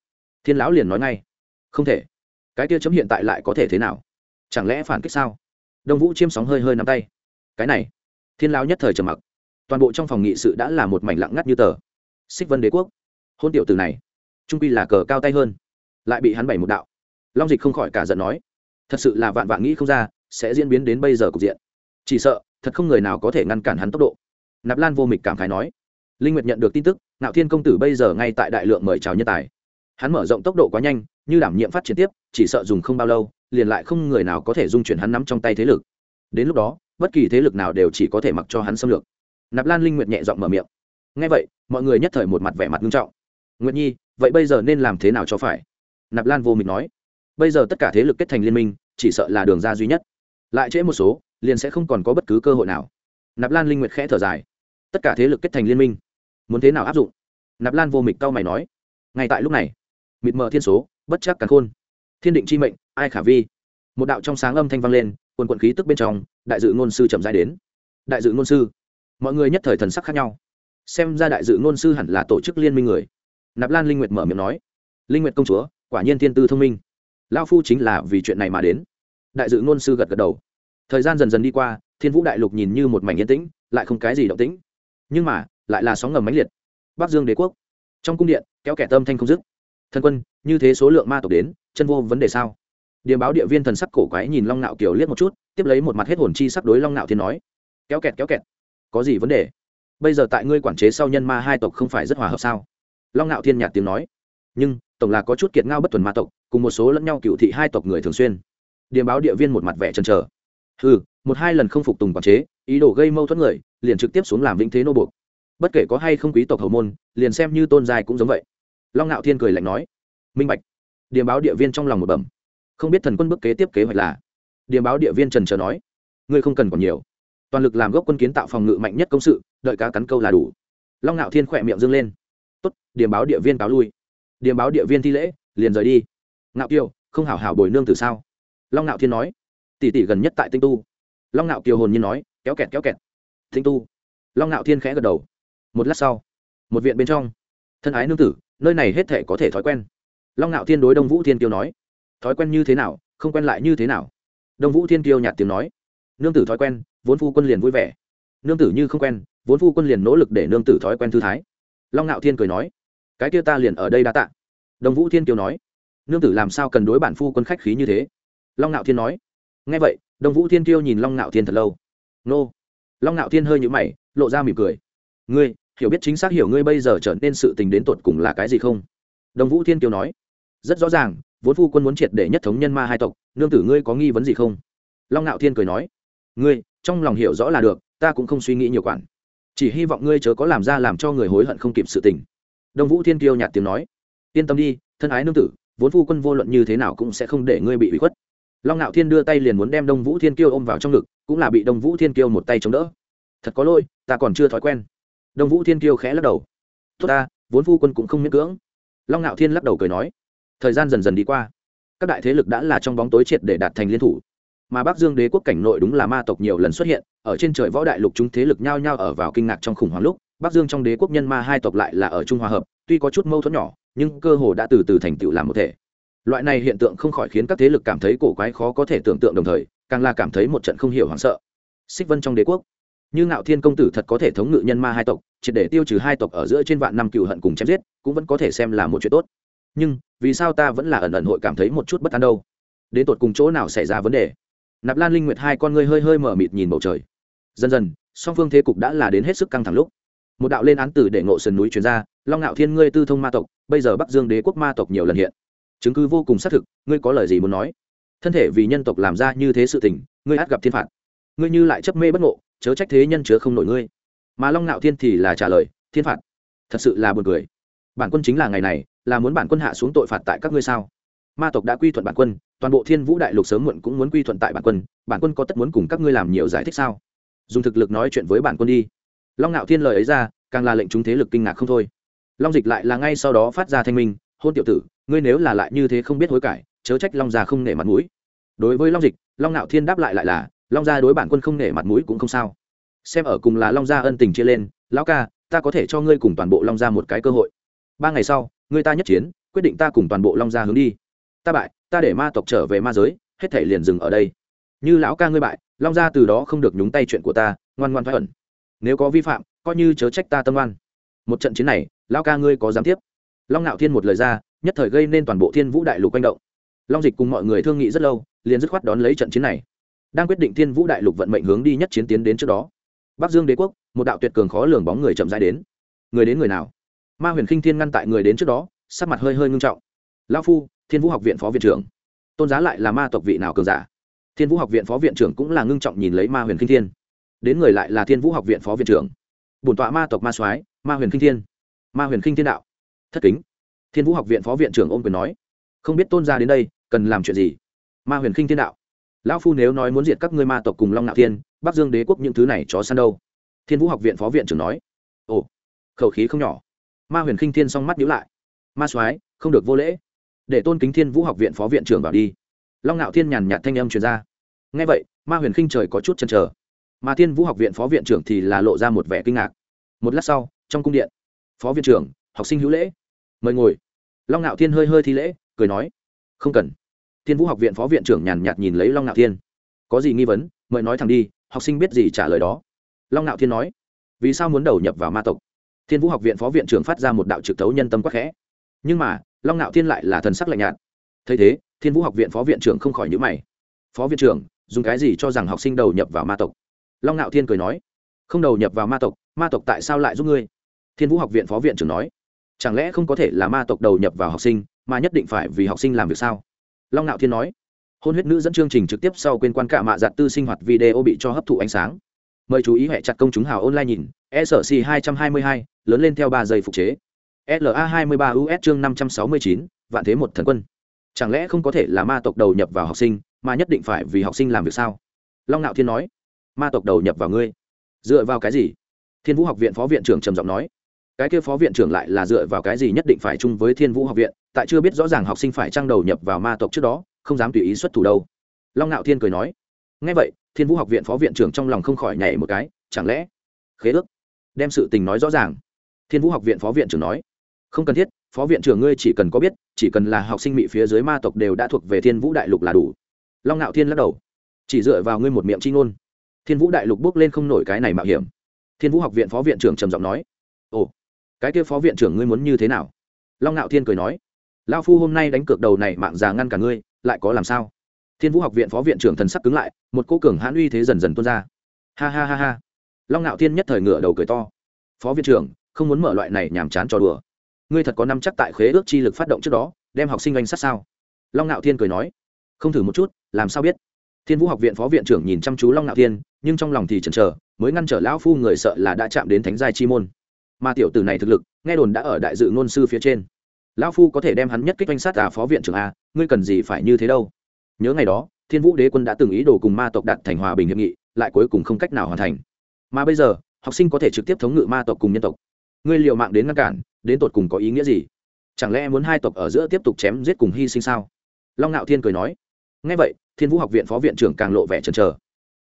Thiên lão liền nói ngay. Không thể. Cái kia chấm hiện tại lại có thể thế nào? Chẳng lẽ phản kích sao? Đông vũ chiêm sóng hơi hơi nắm tay. Cái này. Thiên lão nhất thời trầm mặc. Toàn bộ trong phòng nghị sự đã là một mảnh lặng ngắt như tờ. Xích vân đế quốc. Hôn tiểu từ này. Trung quy là cờ cao tay hơn. Lại bị hắn bày một đạo. Long dịch không khỏi cả giận nói. Thật sự là vạn vạn nghĩ không ra, sẽ diễn biến đến bây giờ cục diện chỉ sợ, thật không người nào có thể ngăn cản hắn tốc độ. Nạp lan vô mịch cảm khái nói. Linh nguyệt nhận được tin tức, ngạo thiên công tử bây giờ ngay tại đại lượng mời chào nhân tài. Hắn mở rộng tốc độ quá nhanh, như đảm nhiệm phát triển tiếp, chỉ sợ dùng không bao lâu, liền lại không người nào có thể dung chuyển hắn nắm trong tay thế lực. Đến lúc đó, bất kỳ thế lực nào đều chỉ có thể mặc cho hắn xâm lược. Nạp lan linh nguyệt nhẹ giọng mở miệng. Ngay vậy, mọi người nhất thời một mặt vẻ mặt nghiêm trọng. Nguyệt nhi, vậy bây giờ nên làm thế nào cho phải? Nạp lan vô mịch nói. Bây giờ tất cả thế lực kết thành liên minh, chỉ sợ là đường ra duy nhất. Lại trễ một số liền sẽ không còn có bất cứ cơ hội nào. Nạp lan linh nguyệt khẽ thở dài. Tất cả thế lực kết thành liên minh. Muốn thế nào áp dụng? Nạp lan vô mịch cao mày nói. Ngay tại lúc này, mịt mờ thiên số, bất chắc càn khôn. Thiên định chi mệnh, ai khả vi. Một đạo trong sáng âm thanh vang lên, quần quận khí tức bên trong, đại dự ngôn sư chậm dài đến. Đại dự ngôn sư, mọi người nhất thời thần sắc khác nhau. Xem ra đại dự ngôn sư hẳn là tổ chức liên minh người. Nạp lan linh nguyệt mở miệng nói. Linh nguyệt công chúa, quả nhiên thiên tư thông minh. Lao phu chính là vì chuyện này mà đến. Đại dự ngôn sư gật gật đầu thời gian dần dần đi qua, thiên vũ đại lục nhìn như một mảnh yên tĩnh, lại không cái gì động tĩnh. Nhưng mà, lại là sóng ngầm mãnh liệt. Bắc dương đế quốc. Trong cung điện, kéo kẻ tâm thanh không dứt. Thân quân, như thế số lượng ma tộc đến, chân vô vấn đề sao? Điềm báo địa viên thần sắc cổ quái nhìn long nạo kiều liếc một chút, tiếp lấy một mặt hết hồn chi sắc đối long nạo thiên nói. Kéo kẹt kéo kẹt. Có gì vấn đề? Bây giờ tại ngươi quản chế sau nhân ma hai tộc không phải rất hòa hợp sao? Long nạo thiên nhạt tiếng nói. Nhưng, tổng là có chút kiệt ngao bất thuần ma tộc, cùng một số lẫn nhau cựu thị hai tộc người thường xuyên. Điềm báo địa viên một mặt vẻ chần trờ hừ, một hai lần không phục tùng quản chế, ý đồ gây mâu thuẫn người, liền trực tiếp xuống làm vĩnh thế nô buộc. Bất kể có hay không quý tộc hầu môn, liền xem như tôn giai cũng giống vậy. Long ngạo thiên cười lạnh nói, minh bạch. Điềm báo địa viên trong lòng một bẩm. Không biết thần quân bước kế tiếp kế hoạch là? Điềm báo địa viên trần trờ nói, ngươi không cần còn nhiều. Toàn lực làm gốc quân kiến tạo phòng ngự mạnh nhất công sự, đợi cá cắn câu là đủ. Long ngạo thiên khỏe miệng dâng lên, tốt điềm báo địa viên cáo lui. Điềm báo địa viên thi lễ, liền rời đi. Ngạo kiều, không hảo hảo bồi nương từ sao? Long ngạo thiên nói tỷ tỷ gần nhất tại tinh tu. Long ngạo kiều hồn nhiên nói, kéo kẹt kéo kẹt. Tinh tu. Long ngạo thiên khẽ gật đầu. Một lát sau, một viện bên trong, thân ái nương tử, nơi này hết thể có thể thói quen. Long ngạo thiên đối đông vũ thiên kiêu nói, thói quen như thế nào, không quen lại như thế nào? Đông vũ thiên kiêu nhạt tiếng nói, nương tử thói quen, vốn phu quân liền vui vẻ. Nương tử như không quen, vốn phu quân liền nỗ lực để nương tử thói quen thư thái. Long ngạo thiên cười nói, cái kia ta liền ở đây đã tạ. Đồng vũ thiên kiều nói, nương tử làm sao cần đối bản phu quân khách khí như thế? Long ngạo thiên nói ngay vậy đồng vũ thiên tiêu nhìn long ngạo thiên thật lâu. Nô. Long ngạo thiên hơi nhũ mày, lộ ra mỉm cười. Ngươi, hiểu biết chính xác hiểu ngươi bây giờ trở nên sự tình đến tột cùng là cái gì không? Đồng vũ thiên tiêu nói. Rất rõ ràng, vốn phu quân muốn triệt để nhất thống nhân ma hai tộc, nương tử ngươi có nghi vấn gì không? Long ngạo thiên cười nói. Ngươi, trong lòng hiểu rõ là được, ta cũng không suy nghĩ nhiều quản. Chỉ hy vọng ngươi chớ có làm ra làm cho người hối hận không kịp sự tình. Đông vũ thiên kiêu nhạt tiếng nói. Yên tâm đi, thân ái nương tử, vốn phu quân vô luận như thế nào cũng sẽ không để ngươi bị bị khuất long ngạo thiên đưa tay liền muốn đem đông vũ thiên kiêu ôm vào trong ngực, cũng là bị đông vũ thiên kiêu một tay chống đỡ. Thật có lỗi, ta còn chưa thói quen. Đông vũ thiên kiêu khẽ lắc đầu. Tốt ta, vốn phu quân cũng không miễn cưỡng. Long ngạo thiên lắc đầu cười nói. Thời gian dần dần đi qua, các đại thế lực đã là trong bóng tối triệt để đạt thành liên thủ. Mà bắc dương đế quốc cảnh nội đúng là ma tộc nhiều lần xuất hiện, ở trên trời võ đại lục chúng thế lực nhao nhao ở vào kinh ngạc trong khủng hoảng lúc, bắc dương trong đế quốc nhân ma hai tộc lại là ở trung hòa hợp, tuy có chút mâu thuẫn nhỏ, nhưng cơ hồ đã từ từ thành tựu làm một thể loại này hiện tượng không khỏi khiến các thế lực cảm thấy cổ quái khó có thể tưởng tượng đồng thời, càng là cảm thấy một trận không hiểu hoảng sợ. Xích vân trong đế quốc, như ngạo thiên công tử thật có thể thống ngự nhân ma hai tộc, triệt để tiêu trừ hai tộc ở giữa trên vạn năm cựu hận cùng chém giết, cũng vẫn có thể xem là một chuyện tốt. Nhưng, vì sao ta vẫn là ẩn ẩn hội cảm thấy một chút bất an đâu? Đến tột cùng chỗ nào xảy ra vấn đề? Nạp lan linh nguyệt hai con ngươi hơi hơi mở mịt nhìn bầu trời. Dần dần, song phương thế cục đã là đến hết sức căng thẳng lúc. Một đạo lên án tử để ngộ sườn núi chuyển ra, long ngạo thiên ngươi tư thông ma tộc, bây giờ bắc dương đế quốc ma tộc nhiều lần hiện chứng cứ vô cùng xác thực, ngươi có lời gì muốn nói? Thân thể vì nhân tộc làm ra như thế sự tình, ngươi át gặp thiên phạt. Ngươi như lại chấp mê bất ngộ, chớ trách thế nhân chứa không nổi ngươi. Mà long ngạo thiên thì là trả lời, thiên phạt. Thật sự là buồn cười. Bản quân chính là ngày này, là muốn bản quân hạ xuống tội phạt tại các ngươi sao? Ma tộc đã quy thuận bản quân, toàn bộ thiên vũ đại lục sớm muộn cũng muốn quy thuận tại bản quân bản quân có tất muốn cùng các ngươi làm nhiều giải thích sao? Dùng thực lực nói chuyện với bản quân đi. Long ngạo thiên lời ấy ra, càng là lệnh chúng thế lực kinh ngạc không thôi. Long dịch lại là ngay sau đó phát ra thanh minh, hôn tiểu tử ngươi nếu là lại như thế không biết hối cải, chớ trách long Gia không nể mặt mũi. Đối với long dịch, long ngạo thiên đáp lại lại là, long gia đối bản quân không nể mặt mũi cũng không sao. Xem ở cùng là long gia ân tình chia lên, lão ca, ta có thể cho ngươi cùng toàn bộ long gia một cái cơ hội. Ba ngày sau, ngươi ta nhất chiến, quyết định ta cùng toàn bộ long gia hướng đi. Ta bại, ta để ma tộc trở về ma giới, hết thể liền dừng ở đây. Như lão ca ngươi bại, long gia từ đó không được nhúng tay chuyện của ta, ngoan ngoan thoát ẩn. Nếu có vi phạm, coi như chớ trách ta tâm oan. Một trận chiến này, lão ca ngươi có dám tiếp? Long ngạo thiên một lời ra nhất thời gây nên toàn bộ thiên vũ đại lục quanh động. Long dịch cùng mọi người thương nghị rất lâu, liền dứt khoát đón lấy trận chiến này. Đang quyết định thiên vũ đại lục vận mệnh hướng đi nhất chiến tiến đến trước đó, bắc dương đế quốc, một đạo tuyệt cường khó lường bóng người chậm rãi đến. Người đến người nào? Ma huyền khinh thiên ngăn tại người đến trước đó, sắc mặt hơi hơi ngưng trọng. Lao phu, thiên vũ học viện phó viện trưởng. Tôn giá lại là ma tộc vị nào cường giả? Thiên vũ học viện phó viện trưởng cũng là ngưng trọng nhìn lấy ma huyền khinh thiên. Đến người lại là thiên vũ học viện phó viện trưởng. Bổn tọa ma tộc ma soái, ma huyền khinh thiên. Ma huyền khinh thiên đạo. Thất kính thiên vũ học viện phó viện trưởng ôm quyền nói, không biết tôn gia đến đây, cần làm chuyện gì? Ma huyền khinh thiên đạo, lão phu nếu nói muốn diệt các ngươi ma tộc cùng long nạo thiên, bắc dương đế quốc những thứ này chó săn đâu? Thiên vũ học viện phó viện trưởng nói, ồ, khẩu khí không nhỏ. Ma huyền khinh thiên s mắt nhíu lại, ma soái, không được vô lễ. Để tôn kính thiên vũ học viện phó viện trưởng vào đi. Long Nạo thiên nhàn nhạt thanh âm truyền ra. Ngay vậy, ma huyền khinh trời có chút chần chờ. Mà thiên vũ học viện phó viện trưởng thì là lộ ra một vẻ kinh ngạc. Một lát sau, trong cung điện, phó viện trưởng, học sinh hữu lễ mời ngồi. Long ngạo thiên hơi hơi thi lễ, cười nói, không cần. Thiên vũ học viện phó viện trưởng nhàn nhạt nhìn lấy long ngạo thiên. Có gì nghi vấn, mời nói thẳng đi, học sinh biết gì trả lời đó. Long ngạo thiên nói, vì sao muốn đầu nhập vào ma tộc? Thiên vũ học viện phó viện trưởng phát ra một đạo trực thấu nhân tâm quắc khẽ. Nhưng mà, long ngạo thiên lại là thần sắc lạnh nhạt. Thấy thế, thiên vũ học viện phó viện trưởng không khỏi nhữ mày. Phó viện trưởng, dùng cái gì cho rằng học sinh đầu nhập vào ma tộc? Long ngạo thiên cười nói, không đầu nhập vào ma tộc ma tộc tại sao lại giúp ngươi? Thiên vũ học viện phó viện trưởng nói chẳng lẽ không có thể là ma tộc đầu nhập vào học sinh, mà nhất định phải vì học sinh làm việc sao? Long ngạo thiên nói. Hôn huyết nữ dẫn chương trình trực tiếp sau quên quan cả mạ giặt tư sinh hoạt video bị cho hấp thụ ánh sáng. Mời chú ý hệ chặt công chúng hào online nhìn. E sở c hai trăm hai mươi hai, lớn lên theo ba giây phục chế. La hai mươi ba us chương năm trăm sáu mươi chín, vạn thế một thần quân. Chẳng lẽ không có thể là ma tộc đầu nhập vào học sinh, mà nhất định phải vì học sinh làm việc sao? Long ngạo thiên nói. Ma tộc đầu nhập vào ngươi. Dựa vào cái gì? Thiên vũ học viện phó viện trưởng trầm giọng nói cái kia phó viện trưởng lại là dựa vào cái gì nhất định phải chung với thiên vũ học viện, tại chưa biết rõ ràng học sinh phải trang đầu nhập vào ma tộc trước đó, không dám tùy ý xuất thủ đâu. Long ngạo thiên cười nói ngay vậy, thiên vũ học viện phó viện trưởng trong lòng không khỏi nhảy một cái, chẳng lẽ khế ước? Đem sự tình nói rõ ràng. Thiên vũ học viện phó viện trưởng nói, không cần thiết, phó viện trưởng ngươi chỉ cần có biết, chỉ cần là học sinh bị phía dưới ma tộc đều đã thuộc về thiên vũ đại lục là đủ. Long ngạo thiên lắc đầu, chỉ dựa vào ngươi một miệng c h i ngôn. Thiên vũ đại lục bước lên không nổi cái này mạo hiểm. Thiên vũ học viện phó viện trưởng trầm giọng nói cái kia phó viện trưởng ngươi muốn như thế nào? Long ngạo thiên cười nói lao phu hôm nay đánh cược đầu này mạng già ngăn cả ngươi, lại có làm sao? Thiên vũ học viện phó viện trưởng thần sắc cứng lại, một cô cường hãn uy thế dần dần tuôn ra. Ha ha ha ha. Long ngạo thiên nhất thời ngựa đầu cười to. Phó viện trưởng, không muốn mở loại này nhàm chán cho đùa. Ngươi thật có năm chắc tại khế ước chi lực phát động trước đó, đem học sinh anh sát sao? Long ngạo thiên cười nói, không thử một chút, làm sao biết? Thiên vũ học viện phó viện trưởng nhìn chăm chú long ngạo thiên, nhưng trong lòng thì chần chờ, mới ngăn trở lão phu người sợ là đã chạm đến thánh giai chi môn mà tiểu tử này thực lực, nghe đồn đã ở đại dự ngôn sư phía trên. Lão phu có thể đem hắn nhất kích oanh sát à phó viện trưởng a, ngươi cần gì phải như thế đâu? Nhớ ngày đó, thiên vũ đế quân đã từng ý đồ cùng ma tộc đạt thành hòa bình hiệp nghị, lại cuối cùng không cách nào hoàn thành. Mà bây giờ, học sinh có thể trực tiếp thống ngự ma tộc cùng nhân tộc. Ngươi liệu mạng đến ngăn cản, đến tột cùng có ý nghĩa gì? Chẳng lẽ muốn hai tộc ở giữa tiếp tục chém giết cùng hy sinh sao? Long ngạo thiên cười nói. Ngay vậy, thiên vũ học viện phó viện trưởng càng lộ vẻ chần trờ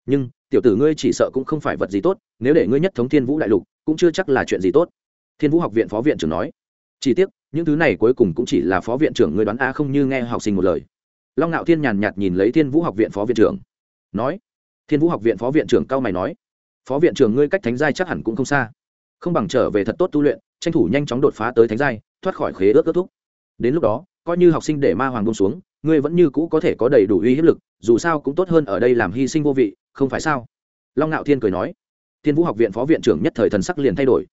nhưng, tiểu tử ngươi chỉ sợ cũng không phải vật gì tốt, nếu để ngươi nhất thống thiên vũ đại lục cũng chưa chắc là chuyện gì tốt. Thiên vũ học viện phó viện trưởng nói, chỉ tiếc, những thứ này cuối cùng cũng chỉ là phó viện trưởng ngươi đoán a không như nghe học sinh một lời. Long ngạo thiên nhàn nhạt nhìn lấy thiên vũ học viện phó viện trưởng, nói, thiên vũ học viện phó viện trưởng cao mày nói, phó viện trưởng ngươi cách thánh giai chắc hẳn cũng không xa. Không bằng trở về thật tốt tu luyện, tranh thủ nhanh chóng đột phá tới thánh giai, thoát khỏi khế ước kết thúc. Đến lúc đó, coi như học sinh để ma hoàng bông xuống, ngươi vẫn như cũ có thể có đầy đủ uy hiếp lực, dù sao cũng tốt hơn ở đây làm hy sinh vô vị, không phải sao? Long ngạo thiên cười nói thiên vũ học viện phó viện trưởng nhất thời thần sắc liền thay đổi.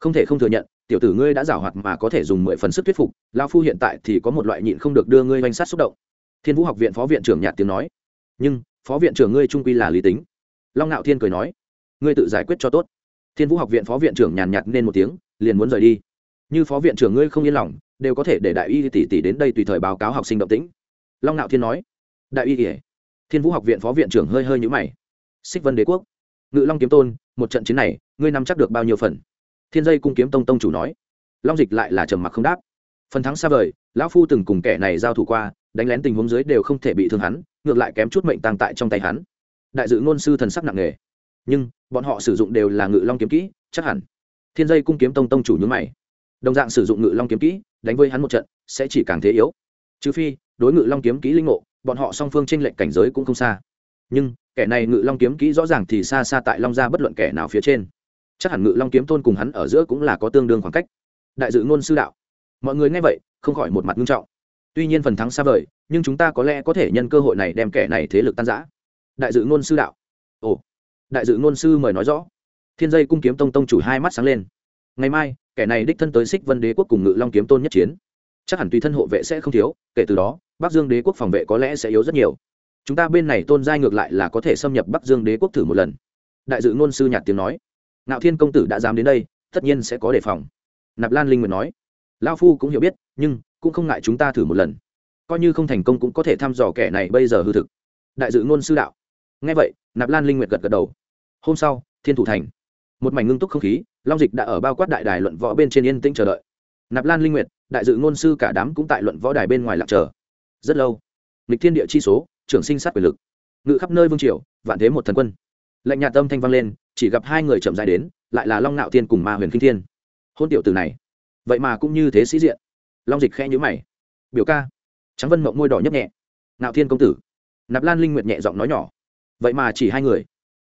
Không thể không thừa nhận, tiểu tử ngươi đã giảo hoạt mà có thể dùng mười phần sức thuyết phục lao phu hiện tại thì có một loại nhịn không được đưa ngươi oanh sát xúc động. Thiên vũ học viện phó viện trưởng nhạt tiếng nói. Nhưng, phó viện trưởng ngươi trung quy là lý tính. Long ngạo thiên cười nói. Ngươi tự giải quyết cho tốt. Thiên vũ học viện phó viện trưởng nhàn nhạt nên một tiếng, liền muốn rời đi. Như phó viện trưởng ngươi không yên lòng, đều có thể để đại y tỷ tỷ đến đây tùy thời báo cáo học sinh động tĩnh. Long ngạo thiên nói. Đại y tỷ. Thiên vũ học viện phó viện trưởng hơi hơi nhũ mày. Xích vân đế quốc ngự long kiếm tôn, một trận chiến này, ngươi nắm chắc được bao nhiêu phần? Thiên dây cung kiếm tông tông chủ nói. Long dịch lại là trầm mặc không đáp. Phần thắng xa vời, lão phu từng cùng kẻ này giao thủ qua, đánh lén tình huống dưới đều không thể bị thương hắn, ngược lại kém chút mệnh tàng tại trong tay hắn. Đại dự ngôn sư thần sắc nặng nề. Nhưng, bọn họ sử dụng đều là ngự long kiếm kỹ, chắc hẳn. Thiên dây cung kiếm tông tông chủ nhướng mày. Đồng dạng sử dụng ngự long kiếm kỹ, đánh với hắn một trận, sẽ chỉ càng thế yếu. Trừ phi, đối ngự long kiếm kỹ linh ngộ, bọn họ song phương tranh lệnh cảnh giới cũng không xa. Nhưng kẻ này ngự long kiếm kỹ rõ ràng thì xa xa tại long gia bất luận kẻ nào phía trên. Chắc hẳn ngự long kiếm tôn cùng hắn ở giữa cũng là có tương đương khoảng cách. Đại dự ngôn sư đạo. Mọi người nghe vậy, không khỏi một mặt nghiêm trọng. Tuy nhiên phần thắng xa vời, nhưng chúng ta có lẽ có thể nhân cơ hội này đem kẻ này thế lực tan giã đại dự ngôn sư đạo. Ồ. Đại dự ngôn sư mời nói rõ. Thiên dây cung kiếm tông tông chủ hai mắt sáng lên. Ngày mai, kẻ này đích thân tới xích vân đế quốc cùng ngự long kiếm tôn nhất chiến. Chắc hẳn tùy thân hộ vệ sẽ không thiếu, kể từ đó, bắc dương đế quốc phòng vệ có lẽ sẽ yếu rất nhiều chúng ta bên này tôn giai ngược lại là có thể xâm nhập bắc dương đế quốc thử một lần. Đại dự ngôn sư nhạt tiếng nói. Ngạo thiên công tử đã dám đến đây, tất nhiên sẽ có đề phòng. Nạp lan linh nguyện nói. Lao phu cũng hiểu biết, nhưng cũng không ngại chúng ta thử một lần. Coi như không thành công cũng có thể thăm dò kẻ này bây giờ hư thực. Đại dự ngôn sư đạo. Ngay vậy, nạp lan linh nguyệt gật gật đầu. Hôm sau, thiên thủ thành. Một mảnh ngưng túc không khí, long dịch đã ở bao quát đại đài luận võ bên trên yên tĩnh chờ đợi. Nạp lan linh nguyệt, đại dự ngôn sư cả đám cũng tại luận võ đài bên ngoài lạc chờ. Rất lâu lịch thiên địa chi số trưởng sinh sát quyền lực. Ngự khắp nơi vương triều vạn thế một thần quân. Lệnh nhà tâm thanh vang lên chỉ gặp hai người chậm dài đến lại là long nạo tiên cùng ma huyền kinh thiên. Hôn tiểu từ này. Vậy mà cũng như thế sĩ diện. Long dịch khe nhữ mày. Biểu ca. Trắng vân mộng môi đỏ nhấp nhẹ. Nạo thiên công tử. Nạp lan linh nguyệt nhẹ giọng nói nhỏ. Vậy mà chỉ hai người.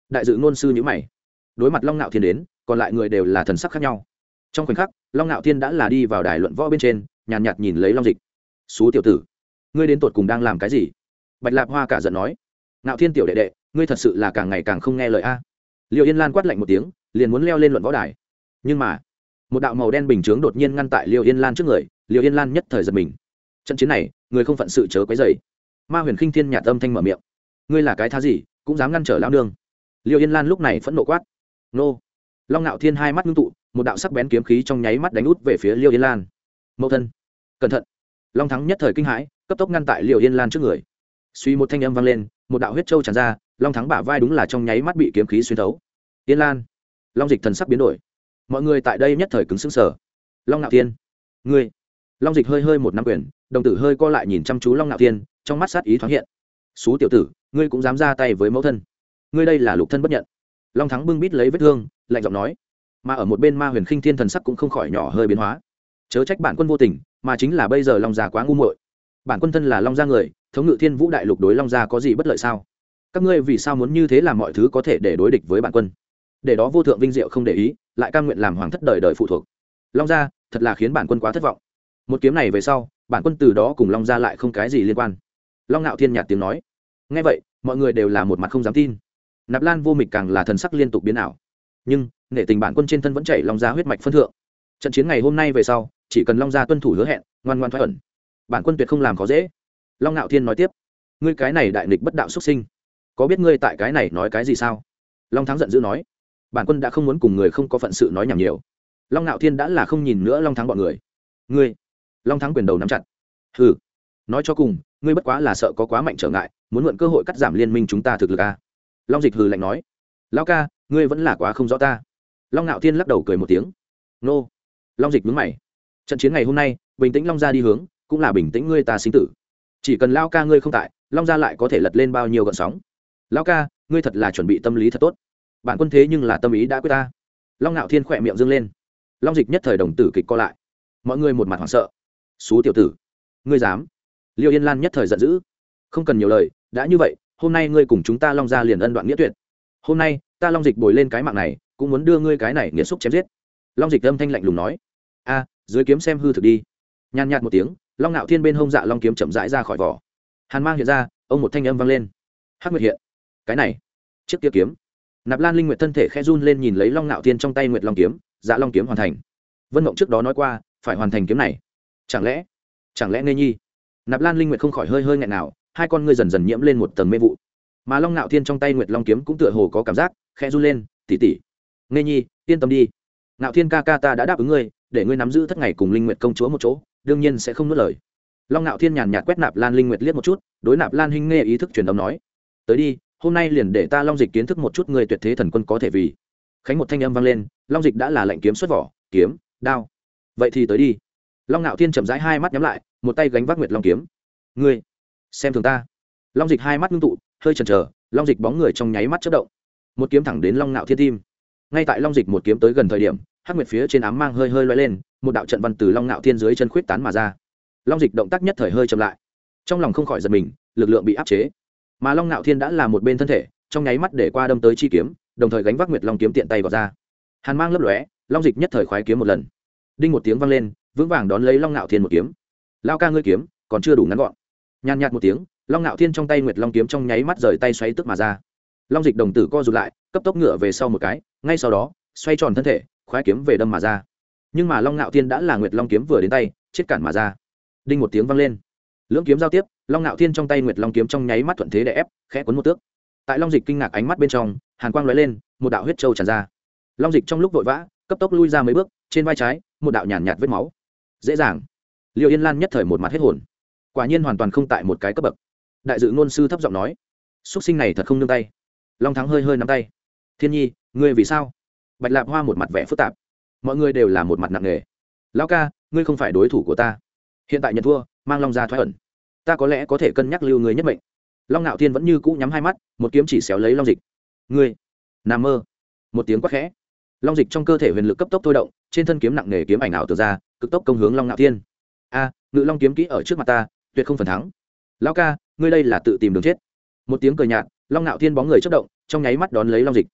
Đại dự ngôn sư nhữ mày. Đối mặt long nạo thiên đến còn lại người đều là thần sắc khác nhau. Trong khoảnh khắc long nạo thiên đã là đi vào đài luận võ bên trên nhàn nhạt, nhạt nhìn lấy long dịch. Xú tiểu tử ngươi đến tột cùng đang làm cái gì? Bạch lạp hoa cả giận nói nạo thiên tiểu đệ đệ, ngươi thật sự là càng ngày càng không nghe lời a. Liệu yên lan quát lạnh một tiếng, liền muốn leo lên luận võ đài. Nhưng mà, một đạo màu đen bình chướng đột nhiên ngăn tại liệu yên lan trước người liệu yên lan nhất thời giật mình. Trận chiến này, người không phận sự chớ quấy dày ma huyền khinh thiên nhạt âm thanh mở miệng, ngươi là cái thá gì, cũng dám ngăn trở lao nương? Liệu yên lan lúc này phẫn nộ quát, nô! Long ngạo thiên hai mắt ngưng tụ, một đạo sắc bén kiếm khí trong nháy mắt đánh út về phía liêu yên lan. Mẫu thân, cẩn thận. Long thắng nhất thời kinh hãi, cấp tốc ngăn tại liêu yên lan trước người suy một thanh âm vang lên, một đạo huyết trâu tràn ra, long thắng bả vai đúng là trong nháy mắt bị kiếm khí xuyên thấu. Yên lan, long dịch thần sắc biến đổi. Mọi người tại đây nhất thời cứng xứng sở long ngạo thiên, ngươi. Long dịch hơi hơi một năm quyền, đồng tử hơi co lại nhìn chăm chú long ngạo thiên, trong mắt sát ý thoáng hiện. Xú tiểu tử, ngươi cũng dám ra tay với mẫu thân. Ngươi đây là lục thân bất nhận. Long thắng bưng bít lấy vết thương, lạnh giọng nói. Mà ở một bên ma huyền khinh thiên thần sắc cũng không khỏi nhỏ hơi biến hóa. Chớ trách bản quân vô tình, mà chính là bây giờ long già quá ngu muội. Bản quân thân là long gia người thống ngự thiên vũ đại lục đối long gia có gì bất lợi sao? Các ngươi vì sao muốn như thế làm mọi thứ có thể để đối địch với bản quân? Để đó vô thượng vinh diệu không để ý, lại cam nguyện làm hoàng thất đời đời phụ thuộc. Long gia, thật là khiến bản quân quá thất vọng. Một kiếm này về sau, bản quân từ đó cùng long gia lại không cái gì liên quan. Long ngạo thiên nhạt tiếng nói. Ngay vậy, mọi người đều là một mặt không dám tin. Nạp lan vô mịch càng là thần sắc liên tục biến ảo. Nhưng, nể tình bản quân trên thân vẫn chảy long gia huyết mạch phân thượng. Trận chiến ngày hôm nay về sau, chỉ cần long gia tuân thủ hứa hẹn, ngoan ngoan thoát ẩn. Bản quân tuyệt không làm khó dễ long ngạo thiên nói tiếp, ngươi cái này đại nghịch bất đạo xuất sinh, có biết ngươi tại cái này nói cái gì sao? Long thắng giận dữ nói, bản quân đã không muốn cùng người không có phận sự nói nhảm nhiều. Long ngạo thiên đã là không nhìn nữa long thắng bọn người. Ngươi? Long thắng quyền đầu nắm chặt. Ừ nói cho cùng, ngươi bất quá là sợ có quá mạnh trở ngại, muốn mượn cơ hội cắt giảm liên minh chúng ta thực lực a. long dịch hừ lạnh nói lao ca, ngươi vẫn là quá không rõ ta. Long ngạo thiên lắc đầu cười một tiếng. Nô. Long dịch mướn mày, trận chiến ngày hôm nay, bình tĩnh long ra đi hướng, cũng là bình tĩnh ngươi ta sinh tử chỉ cần lao ca ngươi không tại, long gia lại có thể lật lên bao nhiêu gọn sóng. Lao ca, ngươi thật là chuẩn bị tâm lý thật tốt. Bản quân thế nhưng là tâm ý đã quyết ta. Long ngạo thiên khỏe miệng dâng lên. Long dịch nhất thời đồng tử kịch co lại. Mọi người một mặt hoảng sợ. Xú tiểu tử, ngươi dám? Liêu yên lan nhất thời giận dữ. Không cần nhiều lời, đã như vậy, hôm nay ngươi cùng chúng ta long ra liền ân đoạn nghĩa tuyệt. Hôm nay, ta long dịch bồi lên cái mạng này, cũng muốn đưa ngươi cái này nghĩa xúc chém giết. Long dịch âm thanh lạnh lùng nói. A, dưới kiếm xem hư thực đi. Nhàn nhạt một tiếng long ngạo thiên bên hông dạ long kiếm chậm rãi ra khỏi vỏ. Hàn mang hiện ra, ông một thanh âm vang lên. Hắc nguyệt hiện. Cái này, chiếc kia kiếm. Nạp lan linh nguyệt thân thể khe run lên nhìn lấy long ngạo thiên trong tay nguyệt long kiếm dạ long kiếm hoàn thành. Vân mộng trước đó nói qua, phải hoàn thành kiếm này. Chẳng lẽ chẳng lẽ nghe nhi? Nạp lan linh nguyệt không khỏi hơi hơi nghẹn nào, hai con ngươi dần dần nhiễm lên một tầng mê vụ. Mà long ngạo thiên trong tay nguyệt long kiếm cũng tựa hồ có cảm giác khe run lên tỉ tỉ nghe nhi, yên tâm đi. Ngạo thiên ca ca ta đã đáp ứng ngươi, để ngươi nắm giữ thất ngày cùng linh nguyệt công chúa một chỗ đương nhiên sẽ không nuốt lời. Long ngạo thiên nhàn nhạt quét nạp lan linh nguyệt liếc một chút, đối nạp lan hinh nghe ý thức truyền âm nói, tới đi, hôm nay liền để ta long dịch kiến thức một chút người tuyệt thế thần quân có thể vì. Khánh một thanh âm vang lên, long dịch đã là lệnh kiếm xuất vỏ, kiếm, đao. Vậy thì tới đi. Long ngạo thiên chậm rãi hai mắt nhắm lại, một tay gánh vác nguyệt long kiếm. Ngươi, xem thường ta. Long dịch hai mắt ngưng tụ, hơi chần chờ, long dịch bóng người trong nháy mắt chất động. Một kiếm thẳng đến long ngạo thiên tim. Ngay tại long dịch một kiếm tới gần thời điểm hắc nguyệt phía trên ám mang hơi hơi loay lên, một đạo trận văn từ long ngạo thiên dưới chân khuyết tán mà ra. Long dịch động tác nhất thời hơi chậm lại. Trong lòng không khỏi giật mình, lực lượng bị áp chế. Mà long ngạo thiên đã là một bên thân thể, trong nháy mắt để qua đâm tới chi kiếm, đồng thời gánh vác nguyệt long kiếm tiện tay vào ra. Hàn mang lấp lóe, long dịch nhất thời khoái kiếm một lần. Đinh một tiếng vang lên, vững vàng đón lấy long ngạo thiên một kiếm. Lao ca ngươi kiếm, còn chưa đủ ngắn gọn. Nhàn nhạt một tiếng, long ngạo thiên trong tay nguyệt long kiếm trong nháy mắt rời tay xoay tức mà ra. Long dịch đồng tử co rụt lại, cấp tốc ngựa về sau một cái, ngay sau đó, xoay tròn thân thể khoái kiếm về đâm mà ra. Nhưng mà long ngạo thiên đã là nguyệt long kiếm vừa đến tay chết cản mà ra. Đinh một tiếng vang lên. Lưỡng kiếm giao tiếp long ngạo thiên trong tay nguyệt long kiếm trong nháy mắt thuận thế đè ép khẽ cuốn một tước. Tại long dịch kinh ngạc ánh mắt bên trong hàn quang lóe lên một đạo huyết trâu tràn ra. Long dịch trong lúc vội vã cấp tốc lui ra mấy bước trên vai trái một đạo nhàn nhạt, nhạt vết máu. Dễ dàng. Liệu yên lan nhất thời một mặt hết hồn. Quả nhiên hoàn toàn không tại một cái cấp bậc. Đại dự ngôn sư thấp giọng nói xuất sinh này thật không nương tay. Long thắng hơi hơi nắm tay. Thiên nhi ngươi vì sao? Bạch lạp hoa một mặt vẻ phức tạp. Mọi người đều là một mặt nặng nề. Lão ca, ngươi không phải đối thủ của ta. Hiện tại nhận thua, mang long ra thoái ẩn. Ta có lẽ có thể cân nhắc lưu người nhất mệnh. Long ngạo thiên vẫn như cũ nhắm hai mắt, một kiếm chỉ xéo lấy long dịch. Ngươi, nằm mơ. Một tiếng quát khẽ. Long dịch trong cơ thể huyền lực cấp tốc thôi động, trên thân kiếm nặng nề kiếm ảnh ảo từ ra, cực tốc công hướng long ngạo thiên. A, ngự long kiếm kỹ ở trước mặt ta, tuyệt không phần thắng. Lão ca, ngươi đây là tự tìm đường chết. Một tiếng cười nhạt, long ngạo thiên bóng người chất động, trong nháy mắt đón lấy long dịch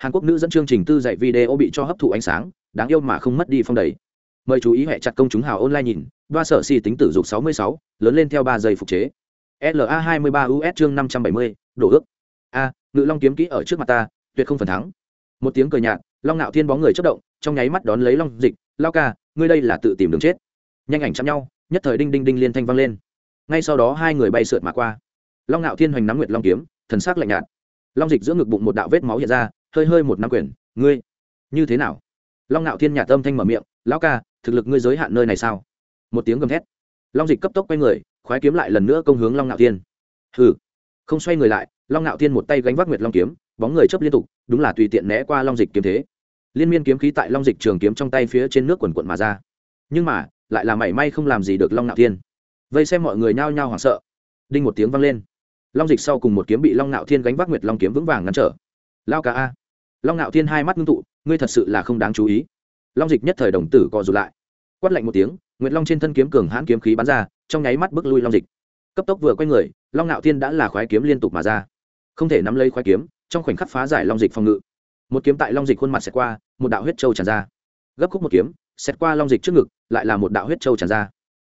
hàn quốc nữ dẫn chương trình tư dạy video bị cho hấp thụ ánh sáng đáng yêu mà không mất đi phong đầy. Mời chú ý hệ chặt công chúng hào online nhìn ba sở si tính tử dục 66, lớn lên theo ba giây phục chế. La 23 us chương 570, đổ ước. A ngự long kiếm kỹ ở trước mặt ta tuyệt không phần thắng. Một tiếng cười nhạt long nạo thiên bóng người chất động trong nháy mắt đón lấy long dịch lao ca ngươi đây là tự tìm đường chết. Nhanh ảnh chạm nhau nhất thời đinh đinh đinh liên thanh vang lên. Ngay sau đó hai người bay sượt mà qua. Long nạo thiên hoành nắm nguyệt long kiếm thần sắc lạnh nhạt. Long dịch giữa ngực bụng một đạo vết máu hiện ra hơi hơi một năm quyền, ngươi, như thế nào? Long nạo thiên nhà tâm thanh mở miệng, lão ca, thực lực ngươi giới hạn nơi này sao? Một tiếng gầm thét. Long dịch cấp tốc quay người, khoái kiếm lại lần nữa công hướng long nạo thiên. Hừ. Không xoay người lại, long nạo thiên một tay gánh vác nguyệt long kiếm, bóng người chấp liên tục, đúng là tùy tiện né qua long dịch kiếm thế. Liên miên kiếm khí tại long dịch trường kiếm trong tay phía trên nước quần quận mà ra. Nhưng mà, lại là mảy may không làm gì được long ngạo thiên. Vây xem mọi người nhao nhao hoảng sợ. Đinh một tiếng vang lên. Long dịch sau cùng một kiếm bị long ngạo thiên gánh vác nguyệt long kiếm vững vàng ngăn trở. Lao cả a long ngạo thiên hai mắt ngưng tụ, ngươi thật sự là không đáng chú ý. Long dịch nhất thời đồng tử co rụt lại. Quát lạnh một tiếng, nguyệt long trên thân kiếm cường hãn kiếm khí bắn ra, trong nháy mắt bước lui long dịch. Cấp tốc vừa quay người, long ngạo thiên đã là khoái kiếm liên tục mà ra. Không thể nắm lấy khoái kiếm, trong khoảnh khắc phá giải long dịch phòng ngự. Một kiếm tại long dịch khuôn mặt xẹt qua, một đạo huyết trâu tràn ra. Gấp khúc một kiếm, xẹt qua long dịch trước ngực, lại là một đạo huyết trâu tràn ra.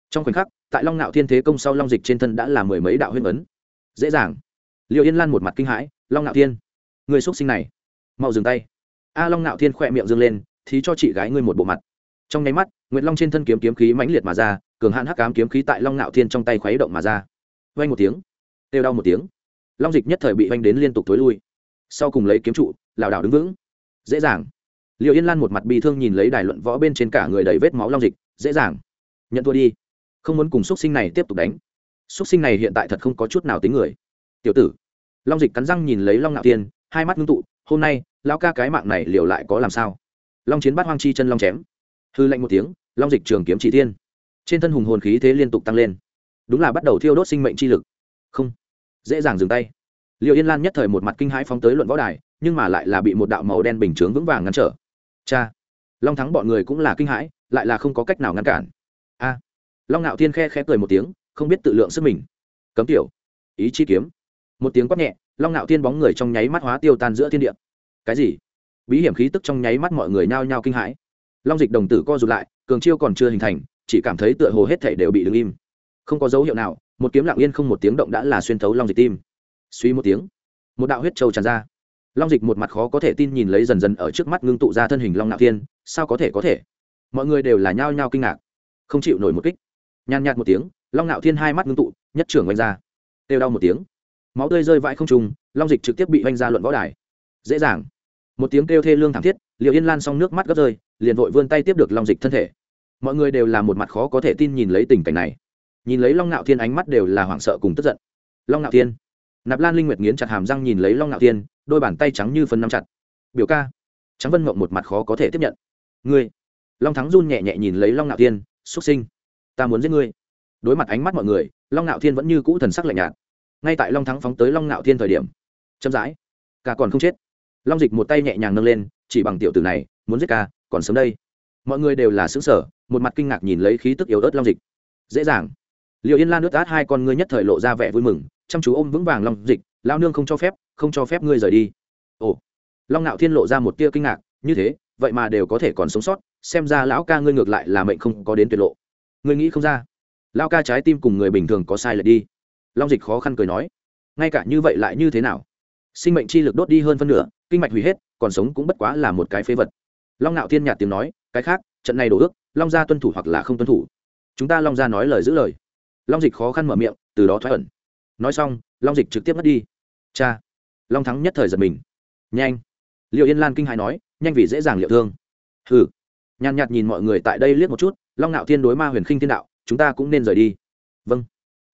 Trong khoảnh khắc, tại long ngạo thiên thế công sau long dịch trên thân đã là mười mấy đạo huyết ấn. Dễ dàng. Liệu yên lan một mặt kinh hãi, long ngạo thiên, người xuất sinh này mau dừng tay. A long Nạo thiên khỏe miệng dâng lên, thì cho chị gái ngươi một bộ mặt. Trong nháy mắt, nguyệt long trên thân kiếm kiếm khí mãnh liệt mà ra, cường hạn hắc cám kiếm khí tại long Nạo thiên trong tay khuấy động mà ra. Vay một tiếng têu đau một tiếng. Long dịch nhất thời bị vanh đến liên tục t ố i lui. Sau cùng lấy kiếm trụ, lảo đảo đứng vững. Dễ dàng. Liệu yên lan một mặt bi thương nhìn lấy đài luận võ bên trên cả người đầy vết máu long dịch, dễ dàng. Nhận thua đi. Không muốn cùng x u ấ t sinh này tiếp tục đánh. X u ấ t sinh này hiện tại thật không có chút nào tính người. Tiểu tử. Long dịch cắn răng nhìn lấy long ngạo tiên hai mắt ngưng tụ, hôm nay lao ca cái mạng này liều lại có làm sao? Long chiến bắt hoang chi chân long chém. Hư lạnh một tiếng, long dịch trường kiếm chỉ tiên trên thân hùng hồn khí thế liên tục tăng lên. Đúng là bắt đầu thiêu đốt sinh mệnh chi lực. Không. Dễ dàng dừng tay. Liệu yên lan nhất thời một mặt kinh hãi phóng tới luận võ đài, nhưng mà lại là bị một đạo màu đen bình chướng vững vàng ngăn trở. Cha. Long thắng bọn người cũng là kinh hãi, lại là không có cách nào ngăn cản. A. Long ngạo thiên khe khẽ cười một tiếng, không biết tự lượng sức mình. Cấm tiểu. Ý chi kiếm. Một tiếng quát nhẹ, long ngạo thiên bóng người trong nháy mắt hóa tiêu tan giữa thiên địa cái gì? Bí hiểm khí tức trong nháy mắt mọi người nhao nhao kinh hãi. Long dịch đồng tử co rụt lại, cường chiêu còn chưa hình thành, chỉ cảm thấy tựa hồ hết thể đều bị đứng im. Không có dấu hiệu nào, một kiếm lặng yên không một tiếng động đã là xuyên thấu long dịch tim. Suy một tiếng, một đạo huyết trâu tràn ra. Long dịch một mặt khó có thể tin nhìn lấy dần dần ở trước mắt ngưng tụ ra thân hình long nạo thiên, sao có thể có thể? Mọi người đều là nhao nhao kinh ngạc. Không chịu nổi một kích. Nhàn nhạt một tiếng, long nạo thiên hai mắt ngưng tụ, nhất trưởng oanh ra. Têu đau một tiếng. Máu tươi rơi vãi không trùng long dịch trực tiếp bị oanh ra luận võ đài dễ dàng. Một tiếng kêu thê lương thảm thiết liệu yên lan xong nước mắt gấp rơi, liền vội vươn tay tiếp được long dịch thân thể. Mọi người đều là một mặt khó có thể tin nhìn lấy tình cảnh này. Nhìn lấy long ngạo thiên ánh mắt đều là hoảng sợ cùng tức giận. Long ngạo thiên. Nạp lan linh nguyệt nghiến chặt hàm răng nhìn lấy long ngạo thiên, đôi bàn tay trắng như phân nắm chặt. Biểu ca. Trắng vân mộng một mặt khó có thể tiếp nhận. Ngươi. Long thắng run nhẹ nhẹ nhìn lấy long ngạo thiên, xuất sinh. Ta muốn giết ngươi. Đối mặt ánh mắt mọi người, long ngạo thiên vẫn như cũ thần sắc lạnh nhạt. Ngay tại long thắng phóng tới long ngạo thiên thời điểm, chậm rãi, ca còn không chết long dịch một tay nhẹ nhàng nâng lên, chỉ bằng tiểu tử này, muốn giết ca, còn sớm đây. Mọi người đều là xứng sở một mặt kinh ngạc nhìn lấy khí tức yếu ớt long dịch. Dễ dàng. Liệu yên lan nước át hai con ngươi nhất thời lộ ra vẻ vui mừng, chăm chú ôm vững vàng long dịch lao nương không cho phép, không cho phép ngươi rời đi. Ồ. Long ngạo thiên lộ ra một tia kinh ngạc, như thế, vậy mà đều có thể còn sống sót, xem ra lão ca ngươi ngược lại là mệnh không có đến tuyệt lộ. Ngươi nghĩ không ra. Lao ca trái tim cùng người bình thường có sai lệch đi. Long dịch khó khăn cười nói, ngay cả như vậy lại như thế nào? Sinh mệnh chi lực đốt đi hơn phân nửa kinh mạch hủy hết, còn sống cũng bất quá là một cái phế vật. Long ngạo thiên nhạt tiếng nói, cái khác, trận này đổ ước, long gia tuân thủ hoặc là không tuân thủ. Chúng ta long gia nói lời giữ lời. Long dịch khó khăn mở miệng, từ đó thoái ẩn. Nói xong, long dịch trực tiếp mất đi. Cha. Long thắng nhất thời giật mình. Nhanh. Liệu yên lan kinh hài nói, nhanh vì dễ dàng liệu thương. Hừ. Nhàn nhạt nhìn mọi người tại đây liếc một chút, long ngạo thiên đối ma huyền khinh thiên đạo, chúng ta cũng nên rời đi. Vâng.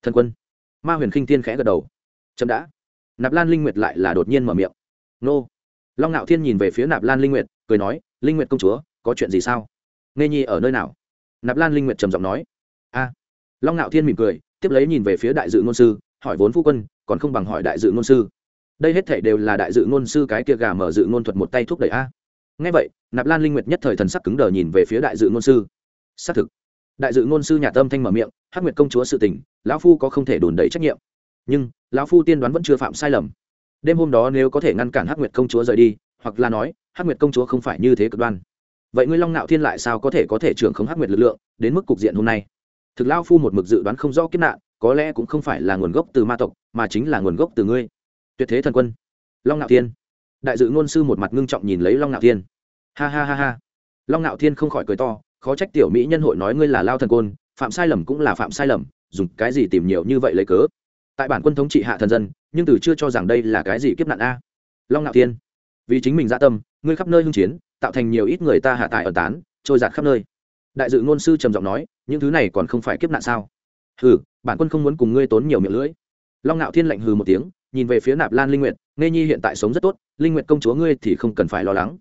Thần quân. Ma huyền khinh thiên khẽ gật đầu. Chậm đã. Nạp lan linh nguyệt lại là đột nhiên mở miệng. Nô long ngạo thiên nhìn về phía nạp lan linh nguyệt, cười nói, linh nguyệt công chúa, có chuyện gì sao? Nghe nhi ở nơi nào? Nạp lan linh nguyệt trầm giọng nói, a. Long ngạo thiên mỉm cười, tiếp lấy nhìn về phía đại dự ngôn sư, hỏi vốn phu quân, còn không bằng hỏi đại dự ngôn sư. Đây hết thể đều là đại dự ngôn sư cái kia gà mở dự ngôn thuật một tay thúc đẩy a. Nghe vậy, nạp lan linh nguyệt nhất thời thần sắc cứng đờ nhìn về phía đại dự ngôn sư. Xác thực, đại dự ngôn sư nhà tâm thanh mở miệng, hắc nguyệt công chúa sự tình, lão phu có không thể đùn đẩy trách nhiệm. Nhưng, lão phu tiên đoán vẫn chưa phạm sai lầm đêm hôm đó nếu có thể ngăn cản hắc nguyệt công chúa rời đi, hoặc là nói, hắc nguyệt công chúa không phải như thế cực đoan. Vậy ngươi long nạo thiên lại sao có thể có thể trưởng không hắc nguyệt lực lượng, đến mức cục diện hôm nay? Thực lao phu một mực dự đoán không rõ kiếp nạn, có lẽ cũng không phải là nguồn gốc từ ma tộc, mà chính là nguồn gốc từ ngươi. Tuyệt thế thần quân, long Nạo thiên. Đại dự ngôn sư một mặt ngưng trọng nhìn lấy long Nạo thiên. Ha ha ha ha. Long Nạo thiên không khỏi cười to, khó trách tiểu mỹ nhân hội nói ngươi là lao thần côn, phạm sai lầm cũng là phạm sai lầm, dùng cái gì tìm nhiều như vậy lấy cớ? Tại bản quân thống trị hạ thần dân, nhưng từ chưa cho rằng đây là cái gì kiếp nạn a. Long ngạo thiên, vì chính mình dạ tâm, ngươi khắp nơi hưng chiến, tạo thành nhiều ít người ta hạ tại ở tán, trôi giạt khắp nơi. Đại dự ngôn sư trầm giọng nói, những thứ này còn không phải kiếp nạn sao? Hừ, bản quân không muốn cùng ngươi tốn nhiều miệng lưỡi. Long ngạo thiên lạnh hừ một tiếng, nhìn về phía nạp lan linh nguyệt nghe nhi hiện tại sống rất tốt, linh nguyệt công chúa ngươi thì không cần phải lo lắng.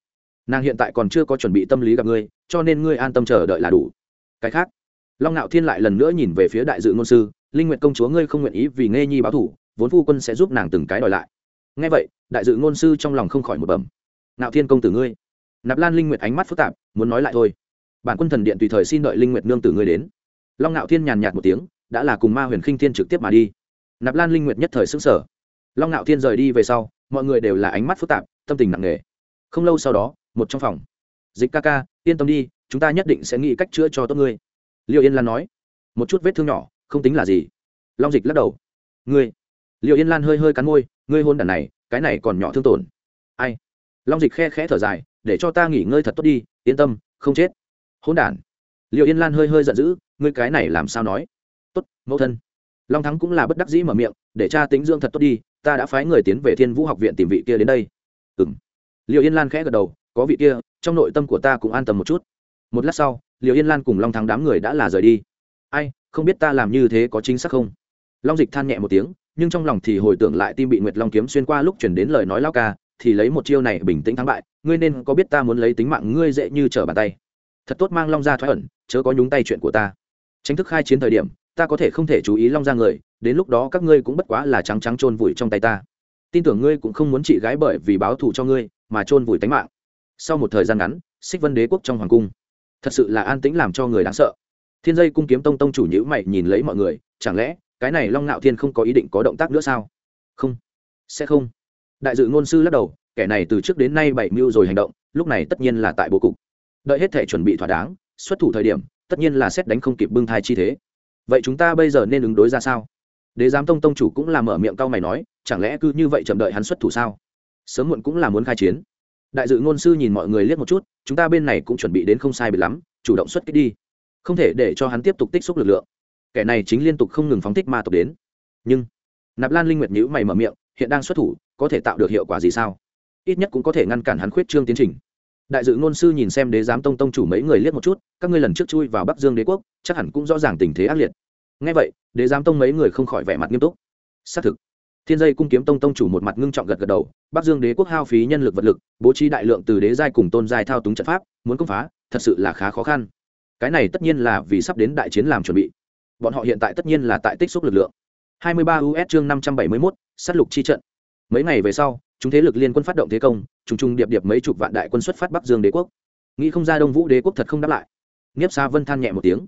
Nàng hiện tại còn chưa có chuẩn bị tâm lý gặp ngươi, cho nên ngươi an tâm chờ đợi là đủ. Cái khác, long ngạo thiên lại lần nữa nhìn về phía đại dự ngôn sư linh nguyện công chúa ngươi không nguyện ý vì nghe nhi báo thủ, vốn phu quân sẽ giúp nàng từng cái đòi lại. Ngay vậy, đại dự ngôn sư trong lòng không khỏi một bẩm. Nạo thiên công tử ngươi. Nạp lan linh nguyệt ánh mắt phức tạp, muốn nói lại thôi. Bản quân thần điện tùy thời xin đợi linh nguyệt nương tử ngươi đến. Long Nạo thiên nhàn nhạt một tiếng, đã là cùng ma huyền khinh thiên trực tiếp mà đi. Nạp lan linh nguyệt nhất thời xứng sở long Nạo thiên rời đi về sau, mọi người đều là ánh mắt phức tạp, tâm tình nặng nề. Không lâu sau đó, một trong phòng. Dịch ca ca, yên tâm đi, chúng ta nhất định sẽ nghĩ cách chữa cho tốt ngươi. Liệu yên lan nói. Một chút vết thương nhỏ không tính là gì. Long dịch lắc đầu. Ngươi liệu yên lan hơi hơi cắn môi ngươi hôn đàn này cái này còn nhỏ thương tổn. Ai? Long dịch khe khẽ thở dài để cho ta nghỉ ngơi thật tốt đi yên tâm không chết. Hôn đàn, liệu yên lan hơi hơi giận dữ ngươi cái này làm sao nói? Tốt mẫu thân. Long thắng cũng là bất đắc dĩ mở miệng để cha tính dưỡng thật tốt đi ta đã phái người tiến về thiên vũ học viện tìm vị kia đến đây. Ừ m liệu yên lan khẽ gật đầu có vị kia trong nội tâm của ta cũng an tâm một chút. Một lát sau liệu yên lan cùng long thắng đám người đã là rời đi. Ai không biết ta làm như thế có chính xác không? Long dịch than nhẹ một tiếng, nhưng trong lòng thì hồi tưởng lại tim bị nguyệt long kiếm xuyên qua lúc chuyển đến lời nói lao ca, thì lấy một chiêu này bình tĩnh thắng bại, ngươi nên có biết ta muốn lấy tính mạng ngươi dễ như trở bàn tay. Thật tốt mang long ra thoái ẩn, chớ có nhúng tay chuyện của ta. Tranh thức khai chiến thời điểm, ta có thể không thể chú ý long ra người, đến lúc đó các ngươi cũng bất quá là trắng trắng chôn vùi trong tay ta. Tin tưởng ngươi cũng không muốn chị gái bởi vì báo thù cho ngươi, mà chôn vùi tánh mạng. Sau một thời gian ngắn, xích vân đế quốc trong hoàng cung, thật sự là an tĩnh làm cho người đáng sợ thiên dây cung kiếm tông tông chủ nhữ mày nhìn lấy mọi người, chẳng lẽ cái này long ngạo thiên không có ý định có động tác nữa sao? Không. Sẽ không. Đại dự ngôn sư lắc đầu, kẻ này từ trước đến nay bảy mưu rồi hành động, lúc này tất nhiên là tại bố cục. Đợi hết thể chuẩn bị thỏa đáng, xuất thủ thời điểm, tất nhiên là xét đánh không kịp bưng thai chi thế. Vậy chúng ta bây giờ nên ứng đối ra sao? Đế giám tông tông chủ cũng là mở miệng cao mày nói, chẳng lẽ cứ như vậy chậm đợi hắn xuất thủ sao? Sớm muộn cũng là muốn khai chiến. Đại dự ngôn sư nhìn mọi người liếc một chút, chúng ta bên này cũng chuẩn bị đến không sai biệt lắm, chủ động xuất kích đi không thể để cho hắn tiếp tục tích xúc lực lượng. Kẻ này chính liên tục không ngừng phóng thích ma tộc đến. Nhưng, nạp lan linh nguyệt nhữ mày mở miệng, hiện đang xuất thủ, có thể tạo được hiệu quả gì sao? Ít nhất cũng có thể ngăn cản hắn khuyết trương tiến trình. Đại dự ngôn sư nhìn xem đế giám tông tông chủ mấy người liếc một chút, các ngươi lần trước chui vào bắc dương đế quốc, chắc hẳn cũng rõ ràng tình thế ác liệt. Ngay vậy, đế giám tông mấy người không khỏi vẻ mặt nghiêm túc. Xác thực, thiên dây cung kiếm tông tông chủ một mặt ngưng trọng gật gật đầu, bắc dương đế quốc hao phí nhân lực vật lực, bố trí đại lượng từ đế giai cùng tôn giai thao túng trận pháp, muốn công phá, thật sự là khá khó khăn cái này tất nhiên là vì sắp đến đại chiến làm chuẩn bị bọn họ hiện tại tất nhiên là tại tích xúc lực lượng 23 US chương 571, sát lục chi trận. Mấy ngày về sau, chúng thế lực liên quân phát động thế công, trùng trùng điệp điệp mấy chục vạn đại quân xuất phát Bắc Dương đế quốc. Nghĩ không ra Đông Vũ đế quốc thật không đáp lại. nghiếp xa Vân than nhẹ một tiếng.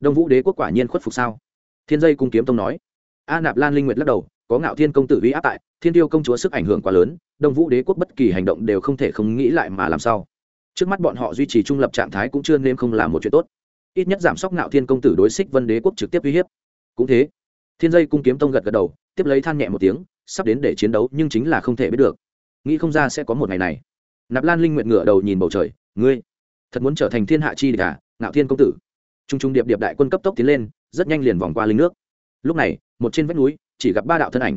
Đông Vũ đế quốc quả nhiên khuất phục sao? Thiên Dây cung kiếm tông nói. A Nạp Lan Linh Nguyệt lắc đầu, có Ngạo Thiên công tử vi áp tại, Thiên Tiêu công chúa sức ảnh hưởng quá lớn, Đông Vũ đế quốc bất kỳ hành động đều không thể không nghĩ lại mà làm sao. Trước mắt bọn họ duy trì trung lập trạng thái cũng chưa nên không làm một chuyện tốt. Ít nhất giảm sóc Ngạo Thiên công tử đối xích Vân đế quốc trực tiếp uy hiếp. Cũng thế, Thiên Dây cung kiếm tông gật gật đầu, tiếp lấy than nhẹ một tiếng, sắp đến để chiến đấu nhưng chính là không thể biết được. Nghĩ không ra sẽ có một ngày này. Nạp lan linh nguyện ngửa đầu nhìn bầu trời ngươi thật muốn trở thành thiên hạ chi địch à ngạo thiên công tử? T r u n g t r u n g điệp điệp đại quân cấp tốc tiến lên rất nhanh liền vòng qua linh nước. Lúc này một trên vách núi chỉ gặp ba đạo thân ảnh.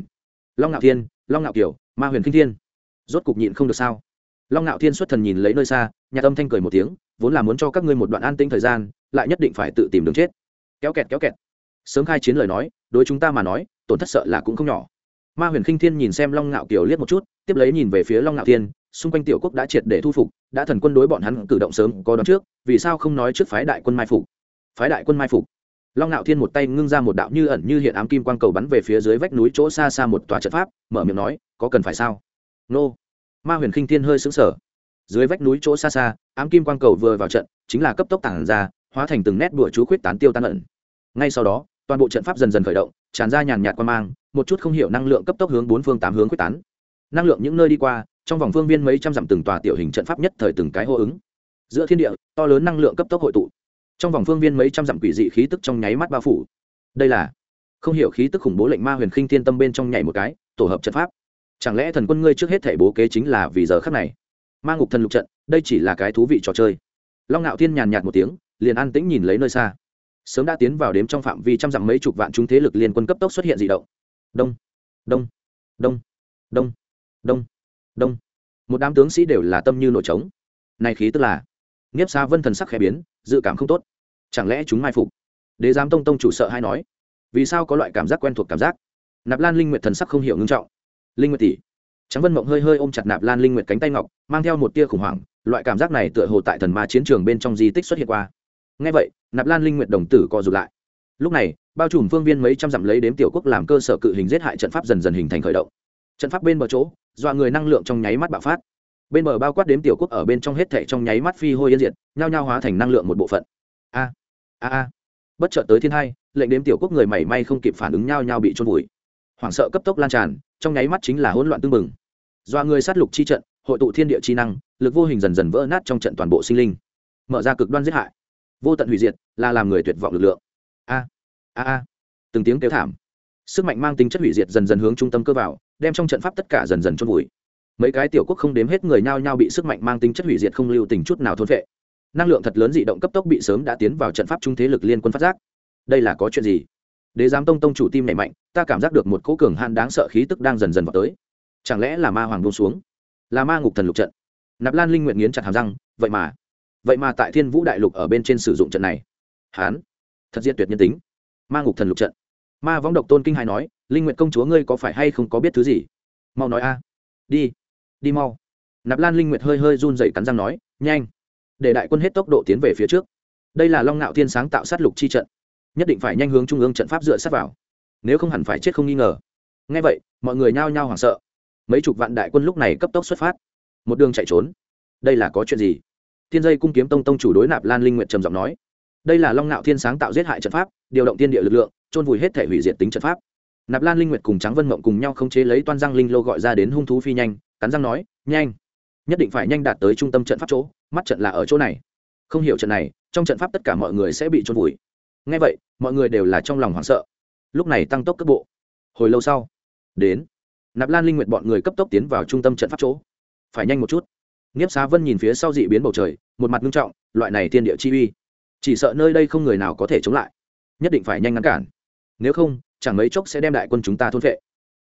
Long ngạo thiên long ngạo kiều ma huyền kinh thiên. Rốt cục nhịn không được sao? Long ngạo thiên xuất thần nhìn lấy nơi xa nhà tâm thanh cười một tiếng, vốn là muốn cho các ngươi một đoạn an tĩnh thời gian, lại nhất định phải tự tìm đường chết. Kéo kẹt kéo kẹt. Sớm khai chiến lời nói, đối chúng ta mà nói, tổn thất sợ là cũng không nhỏ. Ma huyền khinh thiên nhìn xem long ngạo kiều liếc một chút, tiếp lấy nhìn về phía long ngạo thiên, xung quanh tiểu quốc đã triệt để thu phục, đã thần quân đối bọn hắn cử động sớm có đón trước, vì sao không nói trước phái đại quân mai phục? Phái đại quân mai phục. Long ngạo thiên một tay ngưng ra một đạo như ẩn như hiện ám kim quang cầu bắn về phía dưới vách núi chỗ xa xa một tòa trận pháp, mở miệng nói, có cần phải sao? Nô ma huyền khinh thiên hơi sững sờ. Dưới vách núi chỗ xa xa, ám kim quang cầu vừa vào trận, chính là cấp tốc tản ra, hóa thành từng nét đùa chú khuyết tán tiêu tan ẩn. Ngay sau đó, toàn bộ trận pháp dần dần khởi động, tràn ra nhàn nhạt quan mang, một chút không hiểu năng lượng cấp tốc hướng bốn phương tám hướng quyết tán. Năng lượng những nơi đi qua, trong vòng phương viên mấy trăm dặm từng tòa tiểu hình trận pháp nhất thời từng cái hô ứng. Giữa thiên địa, to lớn năng lượng cấp tốc hội tụ. Trong vòng phương viên mấy trăm dặm quỷ dị khí tức trong nháy mắt bao phủ. Đây là không hiểu khí tức khủng bố lệnh ma huyền khinh thiên tâm bên trong nhảy một cái, tổ hợp trận pháp chẳng lẽ thần quân ngươi trước hết thể bố kế chính là vì giờ khắc này? Ma ngục thần lục trận, đây chỉ là cái thú vị trò chơi. Long ngạo thiên nhàn nhạt một tiếng, liền an tĩnh nhìn lấy nơi xa. Sớm đã tiến vào đếm trong phạm vi trăm dặm mấy chục vạn chúng thế lực liên quân cấp tốc xuất hiện dị động. Đông đông đông đông đông đông. Một đám tướng sĩ đều là tâm như nổi trống. Này khí tức là, nghiếp xa vân thần sắc khẽ biến, dự cảm không tốt. Chẳng lẽ chúng mai phục? Đế giám tông tông chủ sợ hay nói? Vì sao có loại cảm giác quen thuộc cảm giác? Nạp lan linh nguyệt thần sắc không hiểu ngưng trọng linh nguyệt tỷ. Trắng vân mộng hơi hơi ôm chặt nạp lan linh nguyệt cánh tay ngọc, mang theo một tia khủng hoảng, loại cảm giác này tựa hồ tại thần ma chiến trường bên trong di tích xuất hiện qua. Ngay vậy, nạp lan linh nguyệt đồng tử co rụt lại. Lúc này, bao trùm phương viên mấy trăm dặm lấy đếm tiểu quốc làm cơ sở cự hình giết hại trận pháp dần dần hình thành khởi động. Trận pháp bên bờ chỗ, dọa người năng lượng trong nháy mắt bạo phát. Bên bờ bao quát đếm tiểu quốc ở bên trong hết thệ trong nháy mắt phi hôi yên diệt, nhao nhao hóa thành năng lượng một bộ phận. A a a. Bất chợt tới thiên hai, lệnh đếm tiểu quốc người mảy may không kịp phản ứng nhao nhao bị trôn vùi hoảng sợ cấp tốc lan tràn, trong nháy mắt chính là hỗn loạn tương mừng do người sát lục chi trận, hội tụ thiên địa chi năng, lực vô hình dần dần vỡ nát trong trận toàn bộ sinh linh. Mở ra cực đoan giết hại. Vô tận hủy diệt, là làm người tuyệt vọng lực lượng. A a a. Từng tiếng kêu thảm. Sức mạnh mang tính chất hủy diệt dần dần hướng trung tâm cơ vào, đem trong trận pháp tất cả dần dần chôn vùi. Mấy cái tiểu quốc không đếm hết người nhao nhao bị sức mạnh mang tính chất hủy diệt không lưu tình chút nào thôn vệ năng lượng thật lớn dị động cấp tốc bị sớm đã tiến vào trận pháp trung thế lực liên quân phát giác. Đây là có chuyện gì? Đế giám tông tông chủ tim nảy mạnh, ta cảm giác được một cỗ cường hạn đáng sợ khí tức đang dần dần vào tới. Chẳng lẽ là ma hoàng buông xuống? Là ma ngục thần lục trận. Nạp lan linh nguyện nghiến chặt hàm răng, vậy mà vậy mà tại thiên vũ đại lục ở bên trên sử dụng trận này. Hán, thật diệt tuyệt nhân tính. Ma ngục thần lục trận. Ma võng độc tôn kinh hai nói, linh nguyện công chúa ngươi có phải hay không có biết thứ gì? Mau nói a. Đi đi mau. Nạp lan linh nguyệt hơi hơi run dậy cắn răng nói, nhanh. Để đại quân hết tốc độ tiến về phía trước. Đây là long ngạo thiên sáng tạo sát lục chi trận nhất định phải nhanh hướng trung ương trận pháp dựa sát vào. Nếu không hẳn phải chết không nghi ngờ. Ngay vậy, mọi người nhao nhao hoảng sợ. Mấy chục vạn đại quân lúc này cấp tốc xuất phát. Một đường chạy trốn. Đây là có chuyện gì? Thiên dây cung kiếm tông tông chủ đối nạp lan linh nguyện trầm giọng nói. Đây là long Nạo thiên sáng tạo giết hại trận pháp, điều động tiên địa lực lượng trôn vùi hết thể hủy diệt tính trận pháp. Nạp lan linh nguyệt cùng trắng vân mộng cùng nhau khống chế lấy toan răng linh lô gọi ra đến hung thú phi nhanh, cắn răng nói, nhanh! Nhất định phải nhanh đạt tới trung tâm trận pháp chỗ, mắt trận là ở chỗ này. Không hiểu trận này, trong trận pháp tất cả mọi người sẽ bị trôn vùi ngay vậy, mọi người đều là trong lòng hoảng sợ. Lúc này tăng tốc cấp bộ. Hồi lâu sau, đến. Nạp lan linh nguyệt bọn người cấp tốc tiến vào trung tâm trận pháp chỗ. Phải nhanh một chút. Nghiếp xá vân nhìn phía sau dị biến bầu trời, một mặt nghiêm trọng, loại này thiên địa chi uy. Chỉ sợ nơi đây không người nào có thể chống lại. Nhất định phải nhanh ngăn cản. Nếu không, chẳng mấy chốc sẽ đem đại quân chúng ta thôn vệ.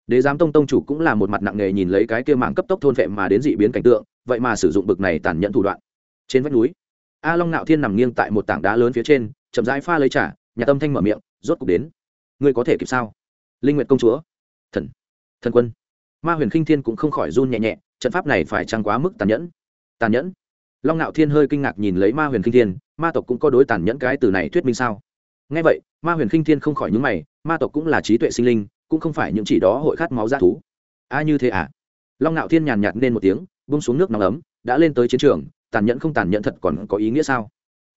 Đế giám tông tông chủ cũng là một mặt nặng nề nhìn lấy cái kia mạng cấp tốc thôn vệ mà đến dị biến cảnh tượng, vậy mà sử dụng bực này tàn nhẫn thủ đoạn. Trên vách núi, a long nạo thiên nằm nghiêng tại một tảng đá lớn phía trên chậm rãi pha lấy trả nhà tâm thanh mở miệng, rốt cục đến. Ngươi có thể kịp sao? Linh nguyện công chúa. Thần. Thần quân. Ma huyền khinh thiên cũng không khỏi run nhẹ nhẹ, trận pháp này phải trăng quá mức tàn nhẫn? Tàn nhẫn? Long ngạo thiên hơi kinh ngạc nhìn lấy ma huyền khinh thiên, ma tộc cũng có đối tàn nhẫn cái từ này thuyết minh sao? Ngay vậy, ma huyền khinh thiên không khỏi nhúng mày, ma tộc cũng là trí tuệ sinh linh, cũng không phải những chỉ đó hội khát máu ra thú. A như thế à? Long ngạo thiên nhàn nhạt nên một tiếng bung xuống nước nóng ấm, đã lên tới chiến trường, tàn nhẫn không tàn nhẫn thật còn có ý nghĩa sao?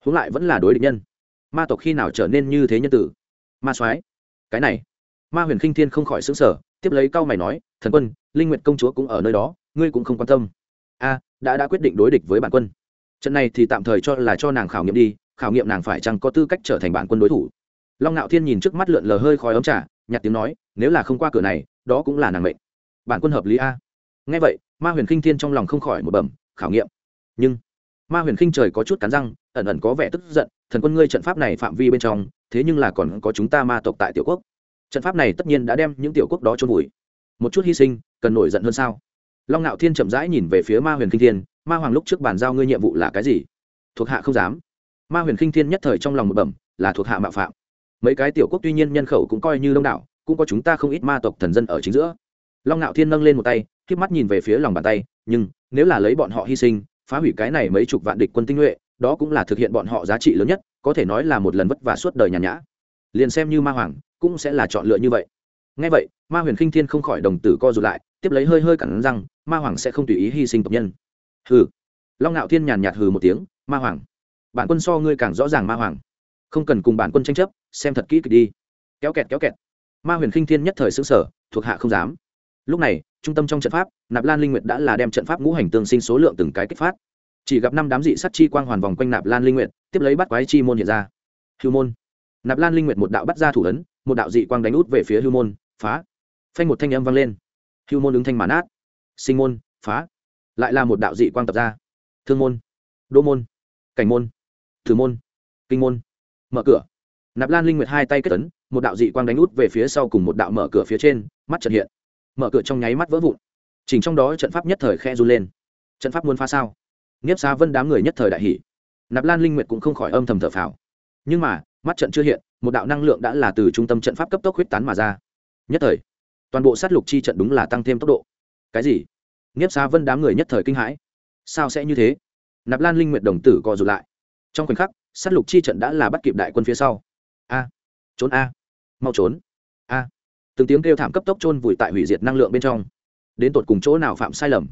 Huống lại vẫn là đối địch nhân ma tộc khi nào trở nên như thế nhân tử? Ma soái, cái này. Ma huyền khinh thiên không khỏi xứng sở tiếp lấy cau mày nói, thần quân, linh nguyện công chúa cũng ở nơi đó, ngươi cũng không quan tâm. A, đã đã quyết định đối địch với bản quân. Trận này thì tạm thời cho là cho nàng khảo nghiệm đi, khảo nghiệm nàng phải chăng có tư cách trở thành bản quân đối thủ. Long ngạo thiên nhìn trước mắt lượn lờ hơi khói ấm trà nhặt tiếng nói, nếu là không qua cửa này, đó cũng là nàng mệnh. Bản quân hợp lý a. Nghe vậy, ma huyền khinh thiên trong lòng không khỏi một bẩm, khảo nghiệm. Nhưng, ma huyền khinh trời có chút cắn răng, ẩn ẩn có vẻ tức giận thần quân ngươi trận pháp này phạm vi bên trong, thế nhưng là còn có chúng ta ma tộc tại tiểu quốc. Trận pháp này tất nhiên đã đem những tiểu quốc đó trôn vùi. Một chút hy sinh, cần nổi giận hơn sao? Long ngạo thiên chậm rãi nhìn về phía ma huyền Kinh thiên, ma hoàng, lúc trước bàn giao ngươi nhiệm vụ là cái gì? Thuộc hạ không dám. Ma huyền Kinh thiên nhất thời trong lòng một bẩm, là thuộc hạ mạo phạm. Mấy cái tiểu quốc tuy nhiên nhân khẩu cũng coi như đông đảo, cũng có chúng ta không ít ma tộc thần dân ở chính giữa. Long ngạo thiên nâng lên một tay k h mắt nhìn về phía lòng bàn tay, nhưng, nếu là lấy bọn họ hy sinh, phá hủy cái này mấy chục vạn địch quân tinh nhuệ đó cũng là thực hiện bọn họ giá trị lớn nhất, có thể nói là một lần vất vả suốt đời nhàn nhã. Liền xem như ma hoàng, cũng sẽ là chọn lựa như vậy. Ngay vậy, ma huyền khinh thiên không khỏi đồng tử co rụt lại, tiếp lấy hơi hơi cản rằng ma hoàng sẽ không tùy ý hy sinh tộc nhân. Hừ. Long ngạo thiên nhàn nhạt hừ một tiếng, ma hoàng, bản quân so ngươi càng rõ ràng ma hoàng. Không cần cùng bản quân tranh chấp, xem thật kỹ kịch đi. Kéo kẹt kéo kẹt. Ma huyền khinh thiên nhất thời xứng sở thuộc hạ không dám. Lúc này, trung tâm trong trận pháp, nạp lan linh nguyệt đã là đem trận pháp ngũ hành tương sinh số lượng từng cái kích phát chỉ gặp năm đám dị sắt chi quang hoàn vòng quanh nạp lan linh nguyện tiếp lấy bắt quái chi môn hiện ra. Hưu môn. Nạp lan linh nguyện một đạo bắt ra thủ ấn, một đạo dị quang đánh út về phía hưu môn, phá. Phanh một thanh âm vang lên. Hưu môn ứng thanh màn át. Sinh môn, phá. Lại là một đạo dị quang tập ra. Thương môn. Đỗ môn. Cảnh môn. Thử môn. Kinh môn. Mở cửa. Nạp lan linh nguyệt hai tay kết tấn một đạo dị quang đánh út về phía sau cùng một đạo mở cửa phía trên, mắt trận hiện. Mở cửa trong nháy mắt vỡ vụn. Chỉnh trong đó trận pháp nhất thời khe run lên. Trận pháp muốn phá sao? Nghiếp xa vân đám người nhất thời đại hỷ nạp lan linh nguyệt cũng không khỏi âm thầm thở phào. Nhưng mà, mắt trận chưa hiện, một đạo năng lượng đã là từ trung tâm trận pháp cấp tốc huyết tán mà ra. Nhất thời, toàn bộ sát lục chi trận đúng là tăng thêm tốc độ. Cái gì? Nghiếp xa vân đám người nhất thời kinh hãi. Sao sẽ như thế? Nạp lan linh nguyệt đồng tử co rụt lại. Trong khoảnh khắc, sát lục chi trận đã là bắt kịp đại quân phía sau. A, trốn a, mau trốn. A, từng tiếng kêu thảm cấp tốc trôn vùi tại hủy diệt năng lượng bên trong. Đến tột cùng chỗ nào phạm sai lầm?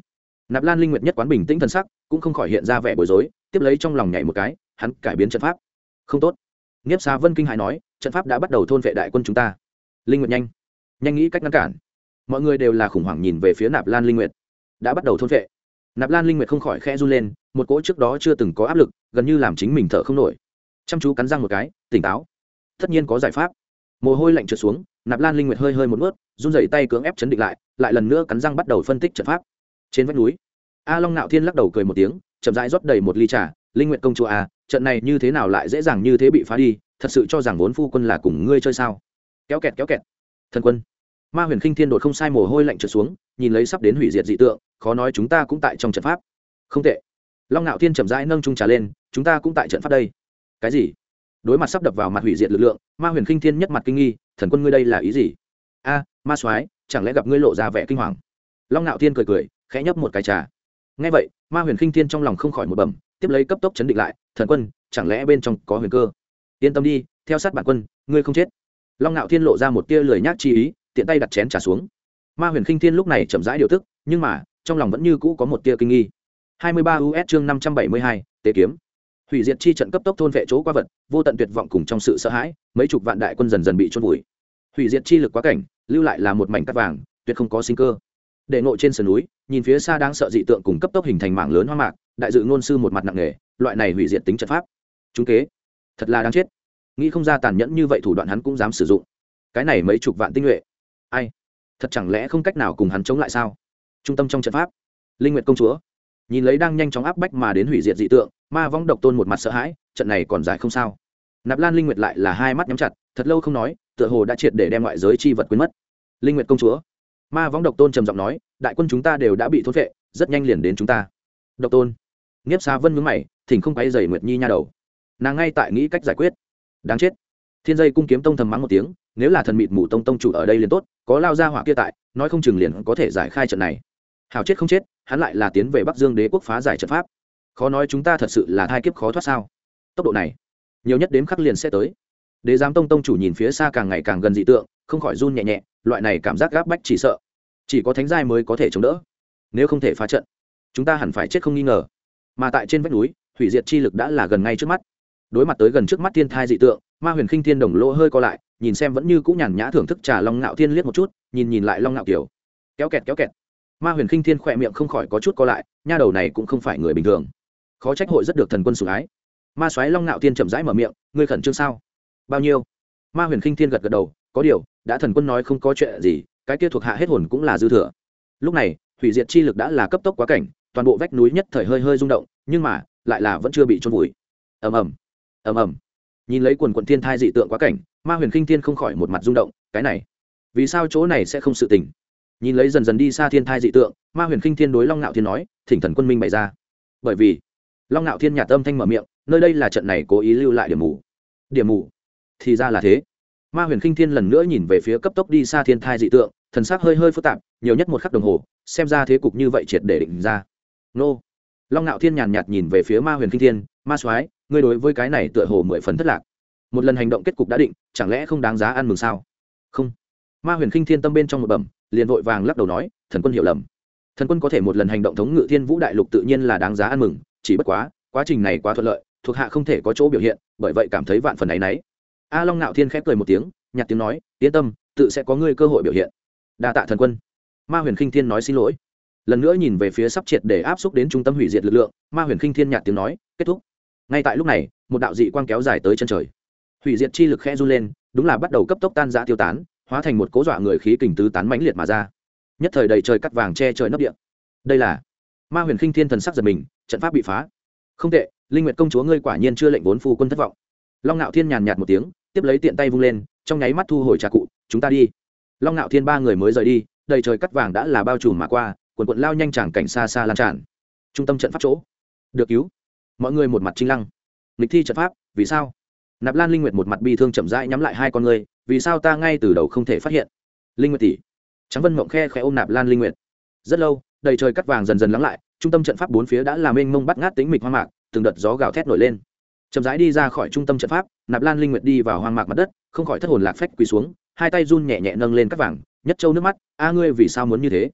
Nạp lan linh nguyệt nhất quán bình tĩnh thần sắc, cũng không khỏi hiện ra vẻ bối rối, tiếp lấy trong lòng nhảy một cái, hắn cải biến trận pháp. Không tốt. Nghiếp xa vân kinh hải nói, trận pháp đã bắt đầu thôn vệ đại quân chúng ta. Linh nguyệt nhanh. Nhanh nghĩ cách ngăn cản. Mọi người đều là khủng hoảng nhìn về phía nạp lan linh nguyệt. Đã bắt đầu thôn vệ. Nạp lan linh nguyệt không khỏi khẽ run lên, một cỗ trước đó chưa từng có áp lực, gần như làm chính mình thở không nổi. Chăm chú cắn răng một cái, tỉnh táo. Tất nhiên có giải pháp. Mồ hôi lạnh trượt xuống, nạp lan linh nguyệt hơi hơi một ướt run rẩy tay cưỡng ép chấn định lại lại lần nữa cắn răng bắt đầu phân tích trận pháp trên vách núi. A long nạo thiên lắc đầu cười một tiếng, chậm rãi rót đầy một ly trà, linh nguyện công chúa a trận này như thế nào lại dễ dàng như thế bị phá đi, thật sự cho rằng vốn phu quân là cùng ngươi chơi sao? Kéo kẹt kéo kẹt. Thần quân. Ma huyền khinh thiên đột không sai mồ hôi lạnh trượt xuống, nhìn lấy sắp đến hủy diệt dị tượng, khó nói chúng ta cũng tại trong trận pháp. Không tệ. Long Nạo thiên chậm rãi nâng trung trà lên, chúng ta cũng tại trận pháp đây. Cái gì? Đối mặt sắp đập vào mặt hủy diệt lực lượng, ma huyền khinh thiên nhất mặt kinh nghi, thần quân ngươi đây là ý gì? A, ma soái, chẳng lẽ gặp ngươi lộ ra vẻ kinh hoàng? Long Nạo thiên cười cười khẽ nhấp một cái trà. Ngay vậy ma huyền khinh thiên trong lòng không khỏi một bẩm tiếp lấy cấp tốc chấn định lại thần quân chẳng lẽ bên trong có huyền cơ? Yên tâm đi theo sát bản quân ngươi không chết. Long ngạo thiên lộ ra một tia lười nhác chi ý tiện tay đặt chén trà xuống. Ma huyền khinh thiên lúc này chậm rãi điều tức nhưng mà trong lòng vẫn như cũ có một tia kinh nghi. 23 us chương 572, tế kiếm. Hủy diệt chi trận cấp tốc thôn vệ chỗ qua vật vô tận tuyệt vọng cùng trong sự sợ hãi mấy chục vạn đại quân dần dần bị trôn vùi. Hủy diệt chi lực quá cảnh lưu lại là một mảnh cắt vàng tuyệt không có sinh cơ để ngộ trên sườn núi, nhìn phía xa đang sợ dị tượng cùng cấp tốc hình thành mảng lớn hoang mạc, đại dự ngôn sư một mặt nặng nề, loại này hủy diệt tính trận pháp. Chúng kế, thật là đáng chết. Nghĩ không ra tàn nhẫn như vậy thủ đoạn hắn cũng dám sử dụng. Cái này mấy chục vạn tinh nhuệ. Ai? Thật chẳng lẽ không cách nào cùng hắn chống lại sao? Trung tâm trong trận pháp. Linh nguyệt công chúa. Nhìn lấy đang nhanh chóng áp bách mà đến hủy diệt dị tượng, ma vong độc tôn một mặt sợ hãi, trận này còn dài không sao. Nạp lan linh nguyệt lại là hai mắt nhắm chặt, thật lâu không nói, tựa hồ đã triệt để đem ngoại giới chi vật quên mất. Linh nguyệt công chúa ma vong độc tôn trầm giọng nói, đại quân chúng ta đều đã bị thốt vệ rất nhanh liền đến chúng ta. Độc tôn. Nghiếp xa vân mướn mày, thỉnh không quay dày nguyệt nhi nha đầu. Nàng ngay tại nghĩ cách giải quyết. Đáng chết. Thiên dây cung kiếm tông thầm mắng một tiếng, nếu là thần mịt mù tông tông chủ ở đây liền tốt, có lao ra hỏa kia tại, nói không chừng liền có thể giải khai trận này. Hào chết không chết, hắn lại là tiến về bắc dương đế quốc phá giải trận pháp. Khó nói chúng ta thật sự là thai kiếp khó thoát sao. Tốc độ này, nhiều nhất đếm khắc liền sẽ tới. Đế giám tông tông chủ nhìn phía xa càng ngày càng gần dị tượng, không khỏi run nhẹ nhẹ, loại này cảm giác gáp bách chỉ sợ chỉ có thánh giai mới có thể chống đỡ, nếu không thể phá trận, chúng ta hẳn phải chết không nghi ngờ. Mà tại trên vách núi, hủy diệt chi lực đã là gần ngay trước mắt. Đối mặt tới gần trước mắt thiên thai dị tượng, ma huyền khinh thiên đồng lỗ hơi co lại, nhìn xem vẫn như cũng nhàn nhã thưởng thức trà long ngạo thiên liếc một chút, nhìn nhìn lại long ngạo kiều kéo kẹt kéo kẹt. Ma huyền khinh thiên khỏe miệng không khỏi có chút co lại, nha đầu này cũng không phải người bình thường. Khó trách hội rất được thần quân sủng ái. Ma soái long ngạo thiên chậm rãi mở miệng, ngươi khẩn trương sao? Bao nhiêu? Ma huyền khinh thiên gật gật đầu, có điều, đã thần quân nói không có chuyện gì cái kia thuộc hạ hết hồn cũng là dư thừa. Lúc này, hủy diệt chi lực đã là cấp tốc quá cảnh, toàn bộ vách núi nhất thời hơi hơi rung động, nhưng mà, lại là vẫn chưa bị trôn vùi. Ầm ầm ầm ầm. Nhìn lấy quần quần thiên thai dị tượng quá cảnh, ma huyền khinh thiên không khỏi một mặt rung động, cái này, vì sao chỗ này sẽ không sự tình? Nhìn lấy dần dần đi xa thiên thai dị tượng, ma huyền khinh thiên đối long ngạo thiên nói, thỉnh thần quân minh bày ra. Bởi vì, long ngạo thiên nhạt tâm thanh mở miệng, nơi đây là trận này cố ý lưu lại điểm mù. Điểm mù thì ra là thế ma huyền khinh thiên lần nữa nhìn về phía cấp tốc đi xa thiên thai dị tượng, thần sắc hơi hơi phức tạp, nhiều nhất một khắc đồng hồ, xem ra thế cục như vậy triệt để định ra. Nô. Long ngạo thiên nhàn nhạt nhìn về phía ma huyền khinh thiên, ma soái, ngươi đối với cái này tựa hồ mười phần thất lạc. Một lần hành động kết cục đã định, chẳng lẽ không đáng giá ăn mừng sao? Không. Ma huyền khinh thiên tâm bên trong một bẩm, liền vội vàng lắc đầu nói, thần quân hiểu lầm. Thần quân có thể một lần hành động thống ngự thiên vũ đại lục tự nhiên là đáng giá ăn mừng, chỉ bất quá quá trình này quá thuận lợi, thuộc hạ không thể có chỗ biểu hiện, bởi vậy cảm thấy vạn phần áy náy a long nạo thiên khép cười một tiếng, nhạt tiếng nói, yên tâm, tự sẽ có ngươi cơ hội biểu hiện. Đa tạ thần quân. Ma huyền khinh thiên nói xin lỗi. Lần nữa nhìn về phía sắp triệt để áp xúc đến trung tâm hủy diệt lực lượng, ma huyền khinh thiên nhạt tiếng nói, kết thúc. Ngay tại lúc này, một đạo dị quang kéo dài tới chân trời. Hủy diệt chi lực khe run lên, đúng là bắt đầu cấp tốc tan giã tiêu tán, hóa thành một cố dọa người khí kình tứ tán mãnh liệt mà ra. Nhất thời đầy trời cắt vàng che trời nấp điện đây là ma huyền khinh thiên thần sắc giật mình, trận pháp bị phá. Không tệ, linh nguyệt công chúa ngươi quả nhiên chưa lệnh vốn phu quân thất vọng long nạo thiên nhàn nhạt một tiếng, tiếp lấy tiện tay vung lên, trong nháy mắt thu hồi trà cụ, chúng ta đi. Long nạo thiên ba người mới rời đi, đầy trời cắt vàng đã là bao trùm mà qua, quần quận lao nhanh chẳng cảnh xa xa lan tràn. Trung tâm trận pháp chỗ. Được cứu. Mọi người một mặt trinh lăng. Lịch thi trận pháp, vì sao? Nạp lan linh nguyệt một mặt bi thương chậm rãi nhắm lại hai con người, vì sao ta ngay từ đầu không thể phát hiện? Linh nguyệt tỷ. Trắng vân mộng khe khẽ ôm nạp lan linh nguyệt. Rất lâu, đầy trời cắt vàng dần dần lắng lại, trung tâm trận pháp bốn phía đã làm mênh mông bắt ngát tính mịch hoang mạc, từng đợt gió gào thét nổi lên chậm rãi đi ra khỏi trung tâm trận pháp, nạp lan linh nguyệt đi vào hoang mạc mặt đất, không khỏi thất hồn lạc phách quỳ xuống, hai tay run nhẹ nhẹ nâng lên các vàng, nhất trâu nước mắt, a ngươi vì sao muốn như thế?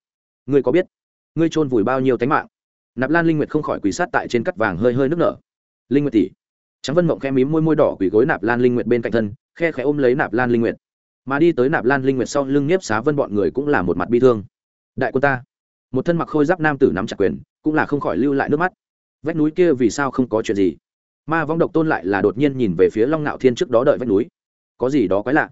Ngươi có biết, ngươi chôn vùi bao nhiêu tánh mạng? Nạp lan linh nguyệt không khỏi quỳ sát tại trên cắt vàng hơi hơi nước nở. Linh nguyệt tỷ. Trắng vân mộng khe mím môi môi đỏ quỳ gối nạp lan linh nguyệt bên cạnh thân, khe khẽ ôm lấy nạp lan linh nguyệt. Mà đi tới nạp lan linh nguyệt sau lưng nhiếp xá vân bọn người cũng là một mặt bi thương. Đại quân ta. Một thân mặc khôi giáp nam tử nắm chặt quyền, cũng là không khỏi lưu lại nước mắt. Vách núi kia vì sao không có chuyện gì? Ma vong độc tôn lại là đột nhiên nhìn về phía long ngạo thiên trước đó đợi vách núi có gì đó quái lạ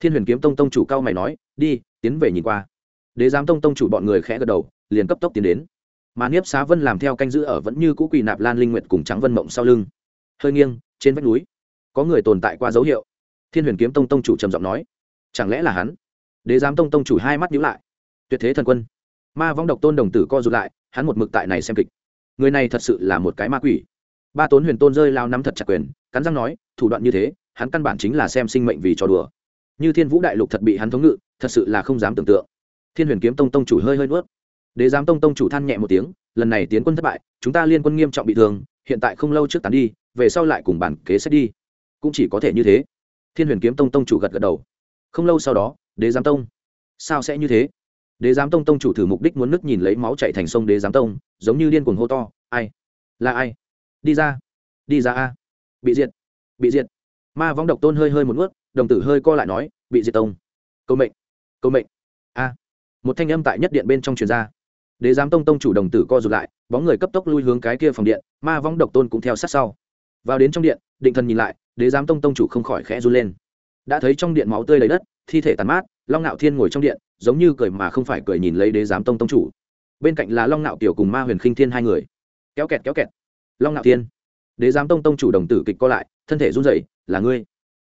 thiên huyền kiếm tông tông chủ cao mày nói đi tiến về nhìn qua đế giám tông tông chủ bọn người khẽ gật đầu liền cấp tốc tiến đến mà niếp xá vân làm theo canh giữ ở vẫn như cũ quỳ nạp lan linh nguyệt cùng trắng vân mộng sau lưng hơi nghiêng trên vách núi có người tồn tại qua dấu hiệu thiên huyền kiếm tông tông chủ trầm giọng nói chẳng lẽ là hắn đế giám tông tông chủ hai mắt nhíu lại tuyệt thế thần quân ma vong độc tôn đồng tử co rụt lại hắn một mực tại này xem kịch người này thật sự là một cái ma quỷ ba tốn huyền tôn rơi lao nắm thật chặt quyền, cắn răng nói, thủ đoạn như thế, hắn căn bản chính là xem sinh mệnh vì trò đùa. Như thiên vũ đại lục thật bị hắn thống ngự, thật sự là không dám tưởng tượng. Thiên huyền kiếm tông tông chủ hơi hơi nuốt. Đế giám tông tông chủ than nhẹ một tiếng, lần này tiến quân thất bại, chúng ta liên quân nghiêm trọng bị thương, hiện tại không lâu trước tán đi, về sau lại cùng bản kế xét đi. Cũng chỉ có thể như thế. Thiên huyền kiếm tông tông chủ gật gật đầu. Không lâu sau đó, đế giám tông. Sao sẽ như thế? Đế giám tông tông chủ thử mục đích muốn nứt nhìn lấy máu chạy thành sông đế giám tông, giống như điên cuồng hô to, ai? Là ai? Đi ra. Đi ra a. Bị diệt. Bị diệt. Ma vong độc tôn hơi hơi một ướt đồng tử hơi co lại nói, bị diệt tông. Câu mệnh. Câu mệnh. A. Một thanh âm tại nhất điện bên trong truyền ra. Đế giám tông tông chủ đồng tử co rụt lại, bóng người cấp tốc lui hướng cái kia phòng điện, ma vong độc tôn cũng theo sát sau. Vào đến trong điện, định thần nhìn lại, đế giám tông tông chủ không khỏi khẽ run lên. Đã thấy trong điện máu tươi lấy đất, thi thể tàn mát, long ngạo thiên ngồi trong điện, giống như cười mà không phải cười nhìn lấy đế giám tông tông chủ. Bên cạnh là long ngạo tiểu cùng ma huyền khinh thiên hai người. Kéo kẹt kéo kẹt long ngạo thiên. Đế giám tông tông chủ đồng tử kịch co lại, thân thể run rẩy, là ngươi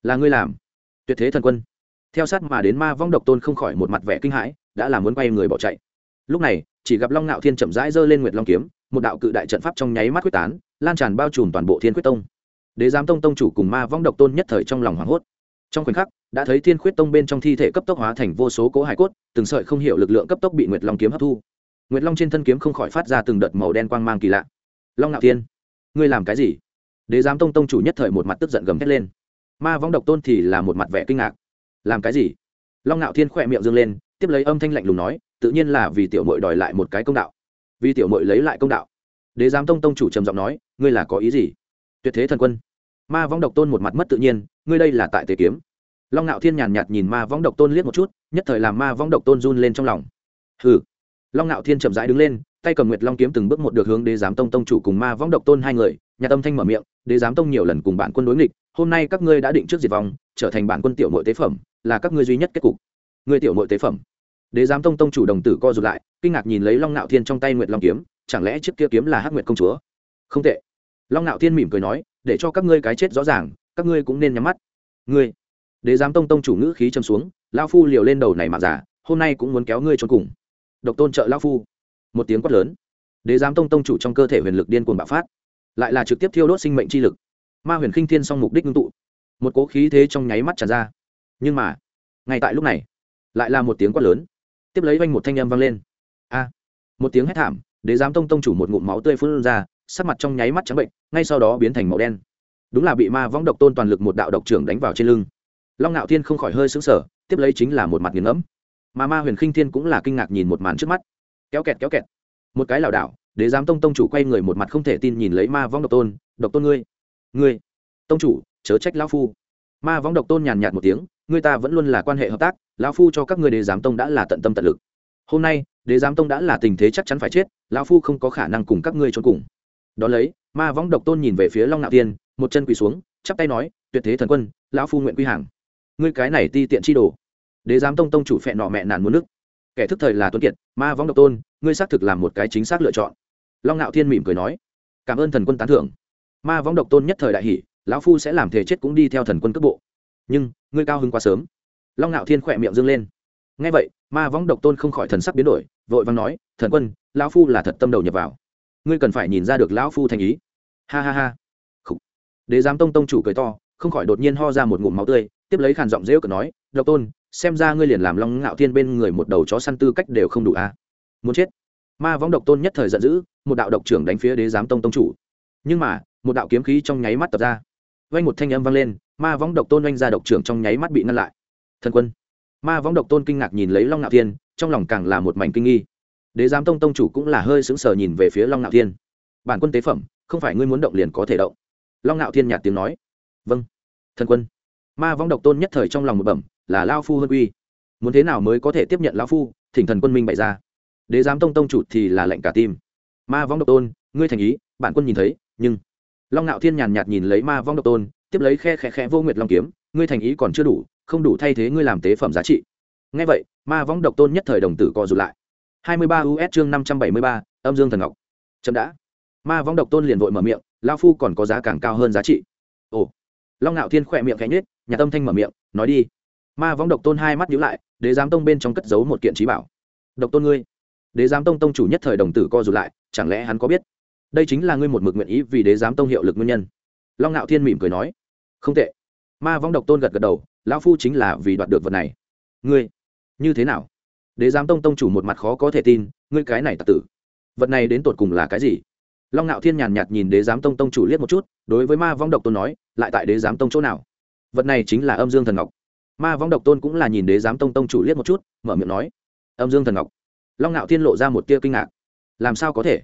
là ngươi làm? Tuyệt thế thần quân. Theo sát mà đến ma vong độc tôn không khỏi một mặt vẻ kinh hãi, đã làm muốn quay người bỏ chạy. Lúc này, chỉ gặp long ngạo thiên chậm rãi giơ lên nguyệt long kiếm, một đạo cự đại trận pháp trong nháy mắt quyết tán, lan tràn bao trùm toàn bộ thiên quyết tông. Đế giám tông tông chủ cùng ma vong độc tôn nhất thời trong lòng hoảng hốt. Trong khoảnh khắc, đã thấy thiên khuyết tông bên trong thi thể cấp tốc hóa thành vô số cố hải cốt, từng sợi không hiểu lực lượng cấp tốc bị nguyệt long kiếm hấp thu. Nguyệt long trên thân kiếm không khỏi phát ra từng đợt màu đen quang mang kỳ lạ. Long ngạo thiên ngươi làm cái gì? Đế giám tông tông chủ nhất thời một mặt tức giận gầm thét lên. Ma vong độc tôn thì là một mặt vẻ kinh ngạc. Làm cái gì? Long ngạo thiên khỏe miệng dâng lên, tiếp lấy âm thanh lạnh lùng nói, tự nhiên là vì tiểu mội đòi lại một cái công đạo. Vì tiểu mội lấy lại công đạo. Đế giám tông tông chủ trầm giọng nói, ngươi là có ý gì? Tuyệt thế thần quân. Ma vong độc tôn một mặt mất tự nhiên, ngươi đây là tại tề kiếm. Long ngạo thiên nhàn nhạt nhìn ma vong độc tôn liếc một chút, nhất thời làm ma vong độc tôn run lên trong lòng. Hừ. Long ngạo thiên chậm rãi đứng lên tay cầm nguyệt long kiếm từng bước một được hướng đế giám tông tông chủ cùng ma vong độc tôn hai người, nhà tâm thanh mở miệng, đế giám tông nhiều lần cùng bạn quân đối nghịch, hôm nay các ngươi đã định trước diệt vong, trở thành bản quân tiểu nội tế phẩm, là các ngươi duy nhất kết cục. Ngươi tiểu nội tế phẩm? Đế giám tông tông chủ đồng tử co rụt lại, kinh ngạc nhìn lấy long nạo thiên trong tay nguyệt long kiếm, chẳng lẽ chiếc kia kiếm là hắc nguyệt công chúa? Không tệ. Long nạo thiên mỉm cười nói, để cho các ngươi cái chết rõ ràng, các ngươi cũng nên nhắm mắt. Ngươi? Đế giám tông tông chủ ngữ khí châm xuống lao phu liều lên đầu này mà giả hôm nay cũng muốn kéo ngươi trốn cùng. Độc tôn trợ lao phu một tiếng quát lớn. Đế giám tông tông chủ trong cơ thể huyền lực điên cuồng bạo phát, lại là trực tiếp thiêu đốt sinh mệnh chi lực. Ma huyền khinh thiên song mục đích ngưng tụ. Một cố khí thế trong nháy mắt tràn ra. Nhưng mà, ngay tại lúc này, lại là một tiếng quát lớn. Tiếp lấy vanh một thanh âm vang lên. A! Một tiếng hét thảm, đế giám tông tông chủ một ngụm máu tươi phun ra, sắc mặt trong nháy mắt trắng bệnh, ngay sau đó biến thành màu đen. Đúng là bị ma võng độc tôn toàn lực một đạo độc trưởng đánh vào trên lưng. Long ngạo thiên không khỏi hơi xứng sở tiếp lấy chính là một mặt nghiền ngẫm. Mà ma huyền khinh thiên cũng là kinh ngạc nhìn một màn trước mắt kéo kẹt kéo kẹt. Một cái lảo đảo, đế giám tông tông chủ quay người một mặt không thể tin nhìn lấy ma vong độc tôn. Độc tôn ngươi ngươi, tông chủ, chớ trách lão phu. Ma vong độc tôn nhàn nhạt một tiếng, ngươi ta vẫn luôn là quan hệ hợp tác, lão phu cho các ngươi đế giám tông đã là tận tâm tận lực. Hôm nay, đế giám tông đã là tình thế chắc chắn phải chết, lão phu không có khả năng cùng các ngươi trốn cùng. Đón lấy, ma vong độc tôn nhìn về phía long nạo tiên, một chân quỳ xuống, chắp tay nói, tuyệt thế thần quân, lão phu nguyện quy hàng. Ngươi cái này ti tiện chi đồ. Đế giám tông tông chủ phẹ nọ mẹ nản muốn nước kẻ thức thời là tuấn kiệt, ma võng độc tôn, ngươi xác thực làm một cái chính xác lựa chọn. Long ngạo thiên mỉm cười nói, cảm ơn thần quân tán thưởng. Ma võng độc tôn nhất thời đại hỷ lão phu sẽ làm thể chết cũng đi theo thần quân cấp bộ. Nhưng, ngươi cao hứng quá sớm. Long ngạo thiên khỏe miệng dâng lên. Ngay vậy, ma võng độc tôn không khỏi thần sắc biến đổi, vội vàng nói, thần quân, lão phu là thật tâm đầu nhập vào. Ngươi cần phải nhìn ra được lão phu thành ý. Ha ha ha. Khủ. đế giám tông tông chủ cười to, không khỏi đột nhiên ho ra một ngụm máu tươi, tiếp lấy khàn giọng rêu cờ nói, độc tôn xem ra ngươi liền làm long ngạo thiên bên người một đầu chó săn tư cách đều không đủ a à? muốn chết. Ma võng độc tôn nhất thời giận dữ, một đạo độc trưởng đánh phía đế giám tông tông chủ. Nhưng mà, một đạo kiếm khí trong nháy mắt tập ra. Vang một thanh âm vang lên, ma võng độc tôn oanh ra độc trưởng trong nháy mắt bị ngăn lại. Thần quân. Ma võng độc tôn kinh ngạc nhìn lấy long ngạo thiên, trong lòng càng là một mảnh kinh nghi. Đế giám tông tông chủ cũng là hơi sững sờ nhìn về phía long ngạo thiên. Bản quân tế phẩm, không phải ngươi muốn động liền có thể động. Long ngạo thiên nhạt tiếng nói. Vâng. Thần quân. Ma võng độc tôn nhất thời trong lòng một bẩm là lao phu hơn uy. Muốn thế nào mới có thể tiếp nhận lao phu, thỉnh thần quân minh bày ra. Đế giám tông tông chủ thì là lệnh cả tim. Ma vong độc tôn, ngươi thành ý, bản quân nhìn thấy, nhưng long ngạo thiên nhàn nhạt nhìn lấy ma vong độc tôn, tiếp lấy khe khẽ khẽ vô nguyệt long kiếm, ngươi thành ý còn chưa đủ, không đủ thay thế ngươi làm tế phẩm giá trị. Ngay vậy, ma vong độc tôn nhất thời đồng tử co rụt lại. Hai mươi ba us chương năm trăm bảy mươi ba, âm dương thần ngọc. Chậm đã. Ma vong độc tôn liền vội mở miệng lao phu còn có giá càng cao hơn giá trị. Ồ. Long ngạo thiên khỏe miệng khẽ nhếch, nhà tâm thanh mở miệng, nói đi ma vong độc tôn hai mắt nhíu lại, đế giám tông bên trong cất giấu một kiện trí bảo. Độc tôn ngươi, đế giám tông tông chủ nhất thời đồng tử co rụt lại, chẳng lẽ hắn có biết? Đây chính là ngươi một mực nguyện ý vì đế giám tông hiệu lực nguyên nhân. Long ngạo thiên mỉm cười nói, không tệ. Ma vong độc tôn gật gật đầu, lão phu chính là vì đoạt được vật này. Ngươi, như thế nào? Đế giám tông tông chủ một mặt khó có thể tin, ngươi cái này tặc tử. Vật này đến tột cùng là cái gì? Long ngạo thiên nhàn nhạt nhìn đế giám tông tông chủ liếc một chút, đối với ma vong độc tôn nói, lại tại đế giám tông chỗ nào? Vật này chính là âm dương thần ngọc ma vong độc tôn cũng là nhìn đế giám tông tông chủ liếc một chút, mở miệng nói, âm dương thần ngọc. Long ngạo thiên lộ ra một tia kinh ngạc. Làm sao có thể?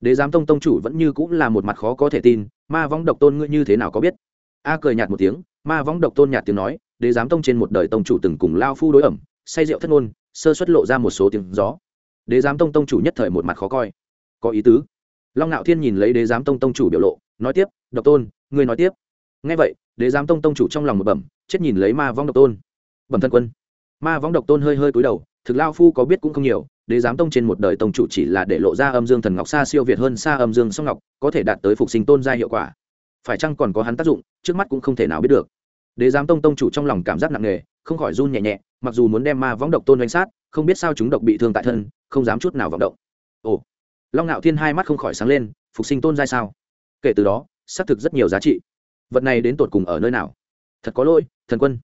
Đế giám tông tông chủ vẫn như cũng là một mặt khó có thể tin, ma võng độc tôn ngươi như thế nào có biết? A cười nhạt một tiếng, ma võng độc tôn nhạt tiếng nói, đế giám tông trên một đời tông chủ từng cùng lao phu đối ẩm, say rượu thất ngôn, sơ xuất lộ ra một số tiếng gió. Đế giám tông tông chủ nhất thời một mặt khó coi. Có ý tứ. Long ngạo thiên nhìn lấy đế giám tông tông chủ biểu lộ, nói tiếp, độc tôn, ngươi nói tiếp. Ngay vậy đế giám tông tông chủ trong lòng một bẩm, chết nhìn lấy ma vong độc tôn. Bẩm thân quân. Ma vong độc tôn hơi hơi cúi đầu, thực lao phu có biết cũng không nhiều, đế giám tông trên một đời tông chủ chỉ là để lộ ra âm dương thần ngọc xa siêu việt hơn xa âm dương song ngọc, có thể đạt tới phục sinh tôn gia hiệu quả. Phải chăng còn có hắn tác dụng, trước mắt cũng không thể nào biết được. Đế giám tông tông chủ trong lòng cảm giác nặng nề, không khỏi run nhẹ nhẹ, mặc dù muốn đem ma võng độc tôn đánh sát, không biết sao chúng độc bị thương tại thân, không dám chút nào vọng động. Ồ, long ngạo thiên hai mắt không khỏi sáng lên, phục sinh tôn giai sao? Kể từ đó, xác thực rất nhiều giá trị vật này đến tột cùng ở nơi nào? Thật có lỗi, thần quân.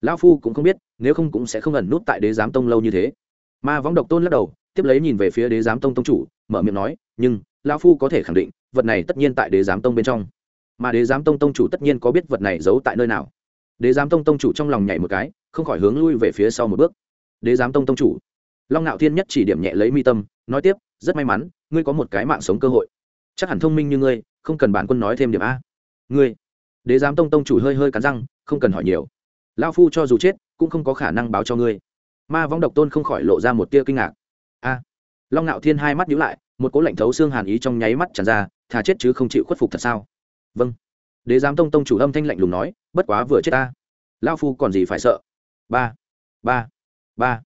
Lão phu cũng không biết, nếu không cũng sẽ không ẩn nút tại đế giám tông lâu như thế. Ma võng độc tôn lắc đầu, tiếp lấy nhìn về phía đế giám tông tông chủ, mở miệng nói, nhưng, lão phu có thể khẳng định, vật này tất nhiên tại đế giám tông bên trong. Mà đế giám tông tông chủ tất nhiên có biết vật này giấu tại nơi nào. Đế giám tông tông chủ trong lòng nhảy một cái, không khỏi hướng lui về phía sau một bước. Đế giám tông tông chủ. Long ngạo thiên nhất chỉ điểm nhẹ lấy mi tâm, nói tiếp, rất may mắn, ngươi có một cái mạng sống cơ hội. Chắc hẳn thông minh như ngươi, không cần bản quân nói thêm điểm a. Ngươi đế giám tông tông chủ hơi hơi cắn răng, không cần hỏi nhiều. Lao phu cho dù chết, cũng không có khả năng báo cho ngươi. Ma vong độc tôn không khỏi lộ ra một tia kinh ngạc. A! Long ngạo thiên hai mắt nhíu lại, một cố lạnh thấu xương hàn ý trong nháy mắt tràn ra, thà chết chứ không chịu khuất phục thật sao? Vâng. Đế giám tông tông chủ âm thanh lạnh lùng nói, bất quá vừa chết ta. Lao phu còn gì phải sợ? Ba ba ba.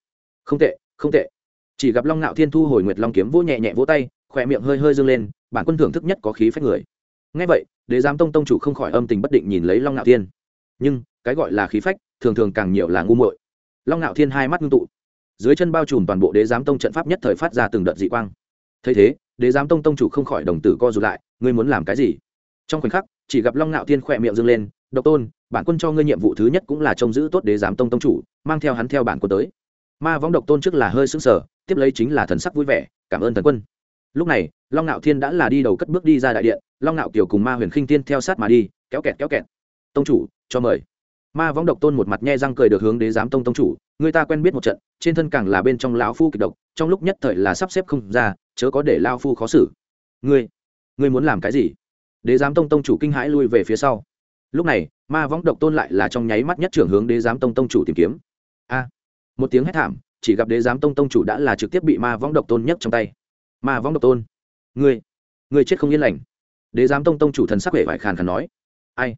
Không tệ không tệ. Chỉ gặp long ngạo thiên thu hồi nguyệt long kiếm vỗ nhẹ nhẹ vỗ tay, khỏe miệng hơi hơi dâng lên, bản quân thưởng thức nhất có khí phách người ngay vậy, đế giám tông tông chủ không khỏi âm tình bất định nhìn lấy long ngạo thiên. Nhưng, cái gọi là khí phách, thường thường càng nhiều là ngu muội. Long ngạo thiên hai mắt ngưng tụ. Dưới chân bao trùm toàn bộ đế giám tông trận pháp nhất thời phát ra từng đợt dị quang. Thấy thế, đế giám tông tông chủ không khỏi đồng tử co rụt lại, ngươi muốn làm cái gì? Trong khoảnh khắc, chỉ gặp long ngạo thiên khỏe miệng dâng lên, độc tôn, bản quân cho ngươi nhiệm vụ thứ nhất cũng là trông giữ tốt đế giám tông tông chủ, mang theo hắn theo bản quân tới. Ma võng độc tôn trước là hơi sững sờ, tiếp lấy chính là thần sắc vui vẻ, cảm ơn thần quân lúc này, long ngạo thiên đã là đi đầu cất bước đi ra đại điện, long ngạo kiều cùng ma huyền khinh tiên theo sát mà đi, kéo kẹt kéo kẹt. Tông chủ, cho mời. Ma võng độc tôn một mặt nhe răng cười được hướng đế giám tông tông chủ, người ta quen biết một trận, trên thân càng là bên trong lão phu kịch độc, trong lúc nhất thời là sắp xếp không ra, chớ có để lao phu khó xử. Ngươi ngươi muốn làm cái gì? Đế giám tông tông chủ kinh hãi lui về phía sau. Lúc này, ma võng độc tôn lại là trong nháy mắt nhất trưởng hướng đế giám tông tông chủ tìm kiếm. A! Một tiếng hét thảm, chỉ gặp đế giám tông tông chủ đã là trực tiếp bị ma võng độc tôn nhấc trong tay ma Vong độc tôn. Ngươi ngươi chết không yên lành. Đế giám tông tông chủ thần sắc vẻ vải khàn khàn nói. Ai?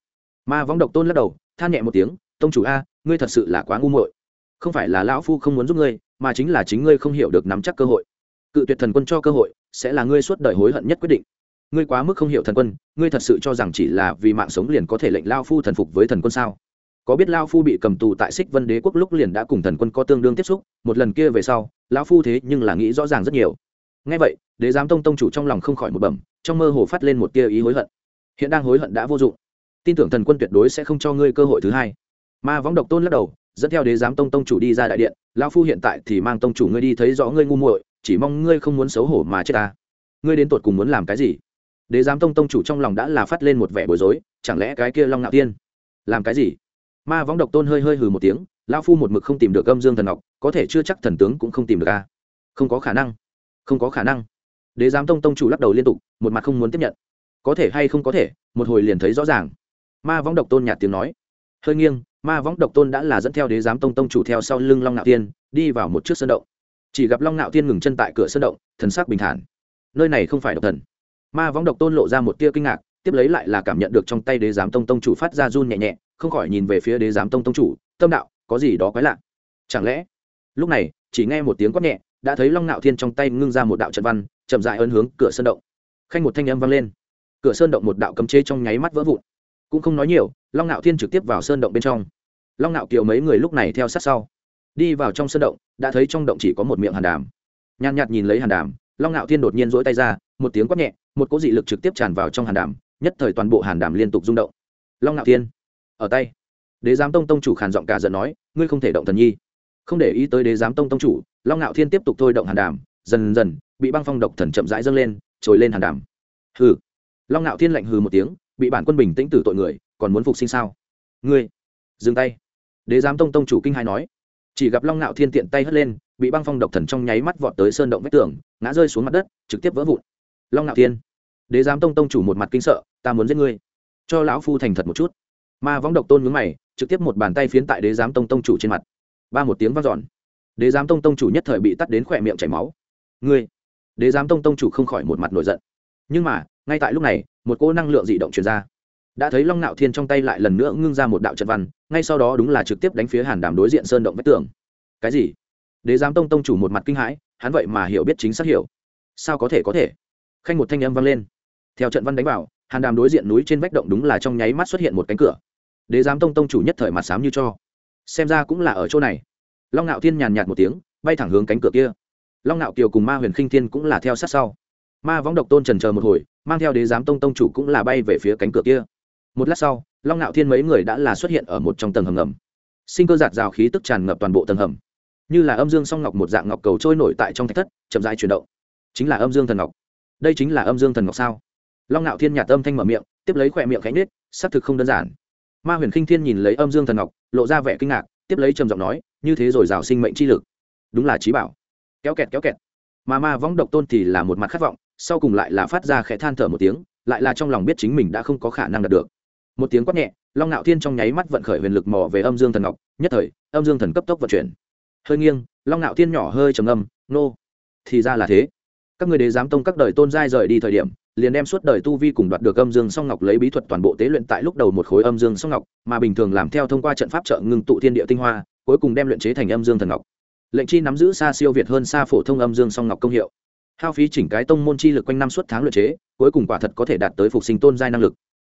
Ma Vong độc tôn lắc đầu, than nhẹ một tiếng, tông chủ a, ngươi thật sự là quá ngu muội. Không phải là lão phu không muốn giúp ngươi, mà chính là chính ngươi không hiểu được nắm chắc cơ hội. Cự tuyệt thần quân cho cơ hội, sẽ là ngươi suốt đời hối hận nhất quyết định. Ngươi quá mức không hiểu thần quân, ngươi thật sự cho rằng chỉ là vì mạng sống liền có thể lệnh lao phu thần phục với thần quân sao? Có biết lao phu bị cầm tù tại xích vân đế quốc lúc liền đã cùng thần quân có tương đương tiếp xúc, một lần kia về sau, lão phu thế nhưng là nghĩ rõ ràng rất nhiều ngay vậy, đế giám tông tông chủ trong lòng không khỏi một bẩm, trong mơ hồ phát lên một tia ý hối hận. Hiện đang hối hận đã vô dụng. Tin tưởng thần quân tuyệt đối sẽ không cho ngươi cơ hội thứ hai. Ma võng độc tôn lắc đầu, dẫn theo đế giám tông tông chủ đi ra đại điện, lão phu hiện tại thì mang tông chủ ngươi đi thấy rõ ngươi ngu muội, chỉ mong ngươi không muốn xấu hổ mà chết ta. Ngươi đến tột cùng muốn làm cái gì? Đế giám tông tông chủ trong lòng đã là phát lên một vẻ bối rối, chẳng lẽ cái kia long ngạo tiên làm cái gì? Ma võng độc tôn hơi hơi hừ một tiếng lao phu một mực không tìm được âm dương thần ngọc, có thể chưa chắc thần tướng cũng không tìm được a. Không có khả năng không có khả năng. Đế giám tông tông chủ lắc đầu liên tục, một mặt không muốn tiếp nhận. Có thể hay không có thể, một hồi liền thấy rõ ràng. Ma võng độc tôn nhạt tiếng nói. Hơi nghiêng, ma võng độc tôn đã là dẫn theo đế giám tông tông chủ theo sau lưng long nạo tiên, đi vào một chiếc sân động. Chỉ gặp long nạo tiên ngừng chân tại cửa sân động, thần sắc bình thản. Nơi này không phải độc thần. Ma võng độc tôn lộ ra một tia kinh ngạc, tiếp lấy lại là cảm nhận được trong tay đế giám tông tông chủ phát ra run nhẹ nhẹ, không khỏi nhìn về phía đế giám tông tông chủ, tâm đạo, có gì đó quái lạ? Chẳng lẽ, lúc này, chỉ nghe một tiếng quát nhẹ đã thấy long ngạo thiên trong tay ngưng ra một đạo trận văn, chậm dại ấn hướng cửa sơn động. Khanh một thanh âm vang lên. Cửa sơn động một đạo cấm chế trong nháy mắt vỡ vụn. Cũng không nói nhiều, long ngạo thiên trực tiếp vào sơn động bên trong. Long ngạo kiều mấy người lúc này theo sát sau. Đi vào trong sơn động, đã thấy trong động chỉ có một miệng hàn đàm. Nhàn nhạt nhìn lấy hàn đàm, long ngạo thiên đột nhiên rỗi tay ra, một tiếng quát nhẹ, một cỗ dị lực trực tiếp tràn vào trong hàn đàm, nhất thời toàn bộ hàn đàm liên tục rung động. Long ngạo thiên, ở tay. Đế giám tông tông chủ khàn giọng cả giận nói, ngươi không thể động thần nhi không để ý tới đế giám tông tông chủ, long ngạo thiên tiếp tục thôi động hàn đàm, dần dần, bị băng phong độc thần chậm rãi dâng lên, trồi lên hàn đàm. Hừ. Long ngạo thiên lạnh hừ một tiếng, bị bản quân bình tĩnh tử tội người, còn muốn phục sinh sao? Ngươi, dừng tay. Đế giám tông tông chủ kinh hai nói. Chỉ gặp long ngạo thiên tiện tay hất lên, bị băng phong độc thần trong nháy mắt vọt tới sơn động vách tường, ngã rơi xuống mặt đất, trực tiếp vỡ vụn. Long ngạo thiên. Đế giám tông tông chủ một mặt kinh sợ, ta muốn giết ngươi. Cho lão phu thành thật một chút. Ma võng độc tôn ngứng mày, trực tiếp một bàn tay phiến tại đế giám tông tông chủ trên mặt ba một tiếng vang dọn. Đế giám tông tông chủ nhất thời bị tắt đến khỏe miệng chảy máu. Ngươi, đế giám tông tông chủ không khỏi một mặt nổi giận. Nhưng mà, ngay tại lúc này, một cỗ năng lượng dị động truyền ra. Đã thấy long nạo thiên trong tay lại lần nữa ngưng ra một đạo trận văn, ngay sau đó đúng là trực tiếp đánh phía hàn đàm đối diện sơn động vách tường. Cái gì? Đế giám tông tông chủ một mặt kinh hãi, hắn vậy mà hiểu biết chính xác hiểu. Sao có thể có thể? Khanh một thanh âm vang lên. Theo trận văn đánh vào, hàn đàm đối diện núi trên vách động đúng là trong nháy mắt xuất hiện một cánh cửa. Đế giám tông tông chủ nhất thời mặt sám như cho xem ra cũng là ở chỗ này. Long ngạo thiên nhàn nhạt một tiếng, bay thẳng hướng cánh cửa kia. Long ngạo kiều cùng ma huyền khinh thiên cũng là theo sát sau. Ma võng độc tôn trần chờ một hồi, mang theo đế giám tông tông chủ cũng là bay về phía cánh cửa kia. Một lát sau, long ngạo thiên mấy người đã là xuất hiện ở một trong tầng hầm ngầm. Sinh cơ giạt rào khí tức tràn ngập toàn bộ tầng hầm. Như là âm dương song ngọc một dạng ngọc cầu trôi nổi tại trong thạch thất, chậm rãi chuyển động. Chính là âm dương thần ngọc. Đây chính là âm dương thần ngọc sao? Long ngạo thiên nhạt âm thanh mở miệng, tiếp lấy khỏe miệng khánh nết xác thực không đơn giản ma huyền khinh thiên nhìn lấy âm dương thần ngọc, lộ ra vẻ kinh ngạc, tiếp lấy trầm giọng nói, như thế rồi rào sinh mệnh chi lực. Đúng là trí bảo. Kéo kẹt kéo kẹt. Mà ma võng độc tôn thì là một mặt khát vọng, sau cùng lại là phát ra khẽ than thở một tiếng, lại là trong lòng biết chính mình đã không có khả năng đạt được. Một tiếng quát nhẹ, long ngạo thiên trong nháy mắt vận khởi huyền lực mò về âm dương thần ngọc, nhất thời, âm dương thần cấp tốc vận chuyển. Hơi nghiêng, long ngạo thiên nhỏ hơi trầm âm nô, thì ra là thế. Các người đế giám tông các đời tôn giai rời đi thời điểm liền đem suốt đời tu vi cùng đoạt được âm dương song ngọc lấy bí thuật toàn bộ tế luyện tại lúc đầu một khối âm dương song ngọc, mà bình thường làm theo thông qua trận pháp trợ ngưng tụ thiên địa tinh hoa, cuối cùng đem luyện chế thành âm dương thần ngọc. Lệnh chi nắm giữ xa siêu việt hơn xa phổ thông âm dương song ngọc công hiệu. Hao phí chỉnh cái tông môn chi lực quanh năm suốt tháng luyện chế, cuối cùng quả thật có thể đạt tới phục sinh tôn giai năng lực.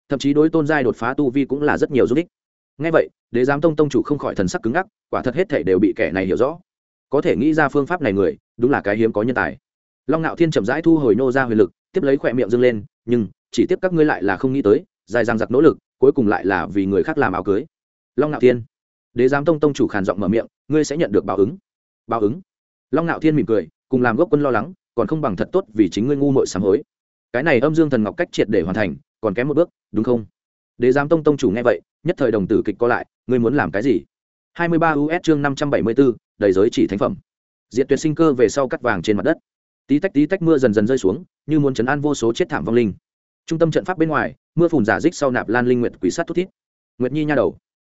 Thậm chí đối tôn giai đột phá tu vi cũng là rất nhiều giúp ích. Nghe vậy, đế giám tông tông chủ không khỏi thần sắc cứng ngắc, quả thật hết thể đều bị kẻ này hiểu rõ. Có thể nghĩ ra phương pháp này người, đúng là cái hiếm có nhân tài. Long ngạo thiên chậm rãi thu hồi nô ra huyền lực tiếp lấy khỏe miệng dâng lên nhưng chỉ tiếp các ngươi lại là không nghĩ tới dài dằng giặc nỗ lực cuối cùng lại là vì người khác làm áo cưới. Long ngạo thiên đế giám tông tông chủ khàn giọng mở miệng ngươi sẽ nhận được báo ứng. Báo ứng? Long ngạo thiên mỉm cười cùng làm gốc quân lo lắng còn không bằng thật tốt vì chính ngươi ngu mội sám hối. Cái này âm dương thần ngọc cách triệt để hoàn thành còn kém một bước đúng không? Đế giám tông tông chủ nghe vậy nhất thời đồng tử kịch co lại ngươi muốn làm cái gì? 23 us chương 574, đầy giới chỉ thánh phẩm. Diệt tuyệt sinh cơ về sau cắt vàng trên mặt đất tí tách tí tách mưa dần dần rơi xuống, như muốn chấn an vô số chết thảm vong linh. Trung tâm trận pháp bên ngoài, mưa phùn giả dích sau nạp lan linh nguyệt quỷ sát thút thít. Nguyệt nhi nha đầu.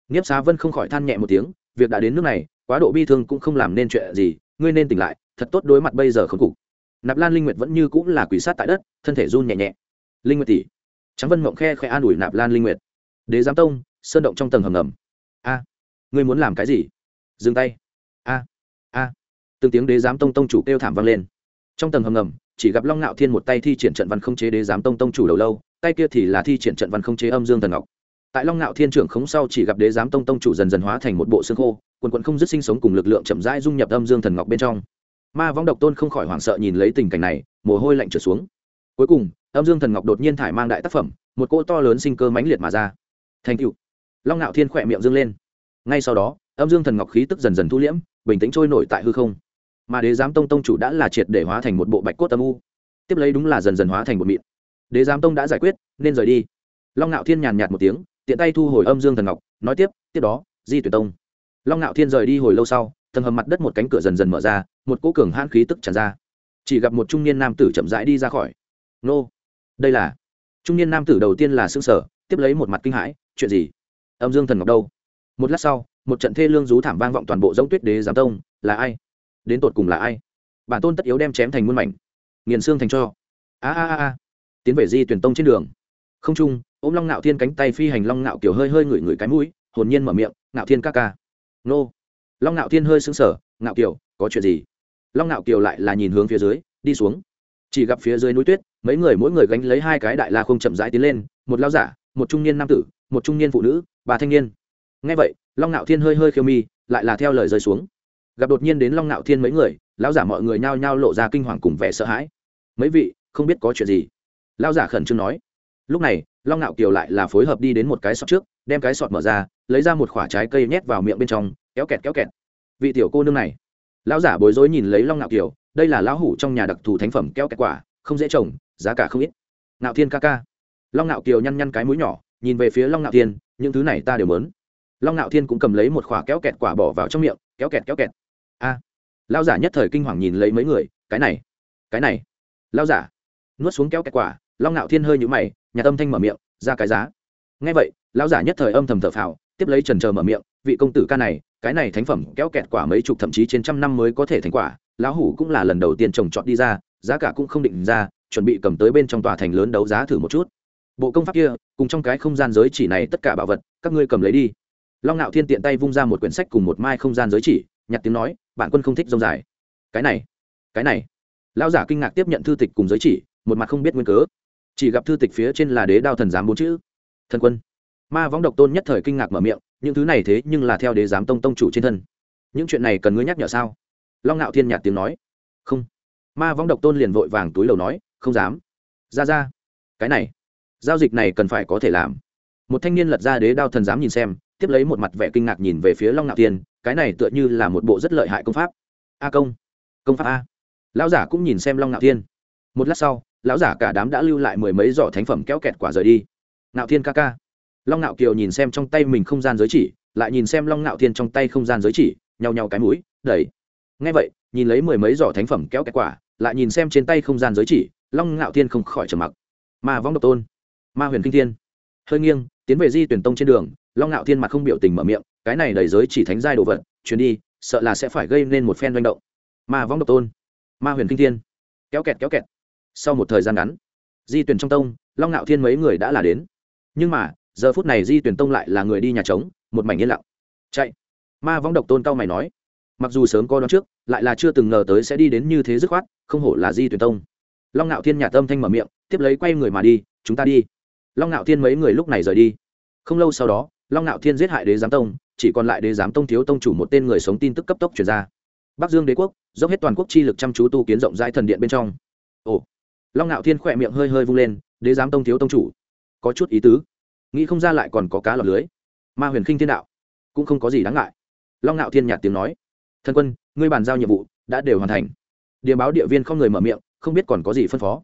Nghiếp xá vân không khỏi than nhẹ một tiếng, việc đã đến nước này, quá độ bi thương cũng không làm nên chuyện gì, ngươi nên tỉnh lại, thật tốt đối mặt bây giờ không cục. Nạp lan linh nguyệt vẫn như cũng là quỷ sát tại đất, thân thể run nhẹ nhẹ. Linh nguyệt tỷ. Trắng vân mộng khe khẽ an ủi nạp lan linh nguyệt. Đế giám tông, sơn động trong tầng hầm ngầm. A. Ngươi muốn làm cái gì? Dừng tay. A. A. Từng tiếng đế giám tông tông chủ kêu thảm vang lên trong tầng hầm ngầm, chỉ gặp long ngạo thiên một tay thi triển trận văn không chế đế giám tông tông chủ đầu lâu, tay kia thì là thi triển trận văn không chế âm dương thần ngọc. Tại long ngạo thiên trưởng khống sau chỉ gặp đế giám tông tông chủ dần dần hóa thành một bộ xương khô, quần quận không dứt sinh sống cùng lực lượng chậm rãi dung nhập âm dương thần ngọc bên trong. Ma võng độc tôn không khỏi hoảng sợ nhìn lấy tình cảnh này, mồ hôi lạnh trở xuống. Cuối cùng, âm dương thần ngọc đột nhiên thải mang đại tác phẩm, một cỗ to lớn sinh cơ mãnh liệt mà ra. Thành cựu long ngạo thiên khỏe miệng dương lên. Ngay sau đó, âm dương thần ngọc khí tức dần dần thu liễm, bình tĩnh trôi nổi tại hư không mà đế giám tông tông chủ đã là triệt để hóa thành một bộ bạch cốt âm u. Tiếp lấy đúng là dần dần hóa thành một mịn. Đế giám tông đã giải quyết, nên rời đi. Long ngạo thiên nhàn nhạt một tiếng, tiện tay thu hồi âm dương thần ngọc, nói tiếp tiếp đó, di tuyển tông. Long ngạo thiên rời đi hồi lâu sau, tầng hầm mặt đất một cánh cửa dần dần mở ra, một cỗ cường hãn khí tức tràn ra. Chỉ gặp một trung niên nam tử chậm rãi đi ra khỏi. Nô, đây là? Trung niên nam tử đầu tiên là xương sở tiếp lấy một mặt kinh hãi, chuyện gì? Âm dương thần ngọc đâu? Một lát sau, một trận thê lương rú thảm vang vọng toàn bộ giống tuyết đế giám tông, là ai? Đến tột cùng là ai? Bản tôn tất yếu đem chém thành muôn mảnh, nghiền xương thành cho. A a a tiến về di tuyển tông trên đường. Không trung, ôm long ngạo thiên cánh tay phi hành long ngạo kiểu hơi hơi ngửi ngửi cái mũi, hồn nhiên mở miệng, ngạo thiên ca ca. Nô. Long ngạo thiên hơi sững sờ, ngạo kiều có chuyện gì? Long ngạo kiều lại là nhìn hướng phía dưới, đi xuống. Chỉ gặp phía dưới núi tuyết, mấy người mỗi người gánh lấy hai cái đại la không chậm rãi tiến lên, một lao giả, một trung niên nam tử, một trung niên phụ nữ, ba thanh niên. Ngay vậy, long ngạo thiên hơi hơi khiêu mi, lại là theo lời rơi xuống gặp đột nhiên đến long ngạo thiên mấy người, lão giả mọi người nhao nhao lộ ra kinh hoàng cùng vẻ sợ hãi. Mấy vị, không biết có chuyện gì? Lão giả khẩn trương nói. Lúc này, long ngạo kiều lại là phối hợp đi đến một cái sọt trước, đem cái sọt mở ra, lấy ra một khoả trái cây nhét vào miệng bên trong, kéo kẹt kéo kẹt. Vị tiểu cô nương này. Lão giả bối rối nhìn lấy long ngạo kiều, đây là lão hủ trong nhà đặc thù thánh phẩm kéo kẹt quả, không dễ trồng, giá cả không ít. Ngạo thiên ca ca. Long ngạo kiều nhăn nhăn cái mũi nhỏ, nhìn về phía long ngạo thiên, những thứ này ta đều mớn long ngạo thiên cũng cầm lấy một khoả kéo kẹt quả bỏ vào trong miệng, kéo kẹt kéo kẹt a. À, lão giả nhất thời kinh hoàng nhìn lấy mấy người cái này cái này. Lão giả nuốt xuống kéo kẹt quả long ngạo thiên hơi nhũ mày nhà tâm thanh mở miệng ra cái giá. Ngay vậy lão giả nhất thời âm thầm thở phào tiếp lấy trần chờ mở miệng vị công tử ca này cái này thánh phẩm kéo kẹt quả mấy chục thậm chí trên trăm năm mới có thể thành quả lão hủ cũng là lần đầu tiên trồng trọt đi ra giá cả cũng không định ra chuẩn bị cầm tới bên trong tòa thành lớn đấu giá thử một chút. Bộ công pháp kia cùng trong cái không gian giới chỉ này tất cả bảo vật các ngươi cầm lấy đi. Long ngạo thiên tiện tay vung ra một quyển sách cùng một mai không gian giới chỉ nhặt tiếng nói bản quân không thích rông dài. Cái này cái này. Lão giả kinh ngạc tiếp nhận thư tịch cùng giới chỉ, một mặt không biết nguyên cớ. Chỉ gặp thư tịch phía trên là đế đao thần giám bốn chữ. Thần quân. Ma võng độc tôn nhất thời kinh ngạc mở miệng, những thứ này thế nhưng là theo đế giám tông tông chủ trên thân. Những chuyện này cần ngươi nhắc nhở sao? Long ngạo thiên nhạt tiếng nói. Không. Ma võng độc tôn liền vội vàng túi lầu nói, không dám. Ra ra. Cái này. Giao dịch này cần phải có thể làm. Một thanh niên lật ra đế đao thần giám nhìn xem tiếp lấy một mặt vẻ kinh ngạc nhìn về phía long ngạo thiên, cái này tựa như là một bộ rất lợi hại công pháp. A công công pháp a. Lão giả cũng nhìn xem long ngạo thiên. Một lát sau, lão giả cả đám đã lưu lại mười mấy giỏ thánh phẩm kéo kẹt quả rời đi. Ngạo thiên ca ca. Long ngạo kiều nhìn xem trong tay mình không gian giới chỉ, lại nhìn xem long ngạo thiên trong tay không gian giới chỉ nhau nhau cái mũi, đẩy. Ngay vậy, nhìn lấy mười mấy giỏ thánh phẩm kéo kẹt quả, lại nhìn xem trên tay không gian giới chỉ, long ngạo thiên không khỏi trầm mặc. Ma vong độc tôn, ma huyền kinh thiên. Hơi nghiêng, tiến về di tuyển tông trên đường long ngạo thiên mặt không biểu tình mở miệng, cái này đầy giới chỉ thánh giai đồ vật, chuyến đi, sợ là sẽ phải gây nên một phen doanh động. Ma vong độc tôn, ma huyền kinh thiên. Kéo kẹt kéo kẹt. Sau một thời gian ngắn, di tuyển trong tông, long ngạo thiên mấy người đã là đến. Nhưng mà, giờ phút này di tuyển tông lại là người đi nhà trống, một mảnh yên lặng. Chạy. Ma vong độc tôn cao mày nói, mặc dù sớm có đoán trước, lại là chưa từng ngờ tới sẽ đi đến như thế dứt khoát, không hổ là di tuyển tông. Long ngạo thiên nhà tâm thanh mở miệng, tiếp lấy quay người mà đi, chúng ta đi. Long ngạo thiên mấy người lúc này rời đi. Không lâu sau đó long ngạo thiên giết hại đế giám tông, chỉ còn lại đế giám tông thiếu tông chủ một tên người sống tin tức cấp tốc chuyển ra. Bắc dương đế quốc, dốc hết toàn quốc chi lực chăm chú tu kiến rộng rãi thần điện bên trong. Ồ. Long ngạo thiên khỏe miệng hơi hơi vung lên, đế giám tông thiếu tông chủ. Có chút ý tứ. Nghĩ không ra lại còn có cá lọt lưới. Ma huyền khinh thiên đạo. Cũng không có gì đáng ngại. Long ngạo thiên nhạt tiếng nói. Thân quân, ngươi bàn giao nhiệm vụ, đã đều hoàn thành. Địa báo địa viên không người mở miệng, không biết còn có gì phân phó.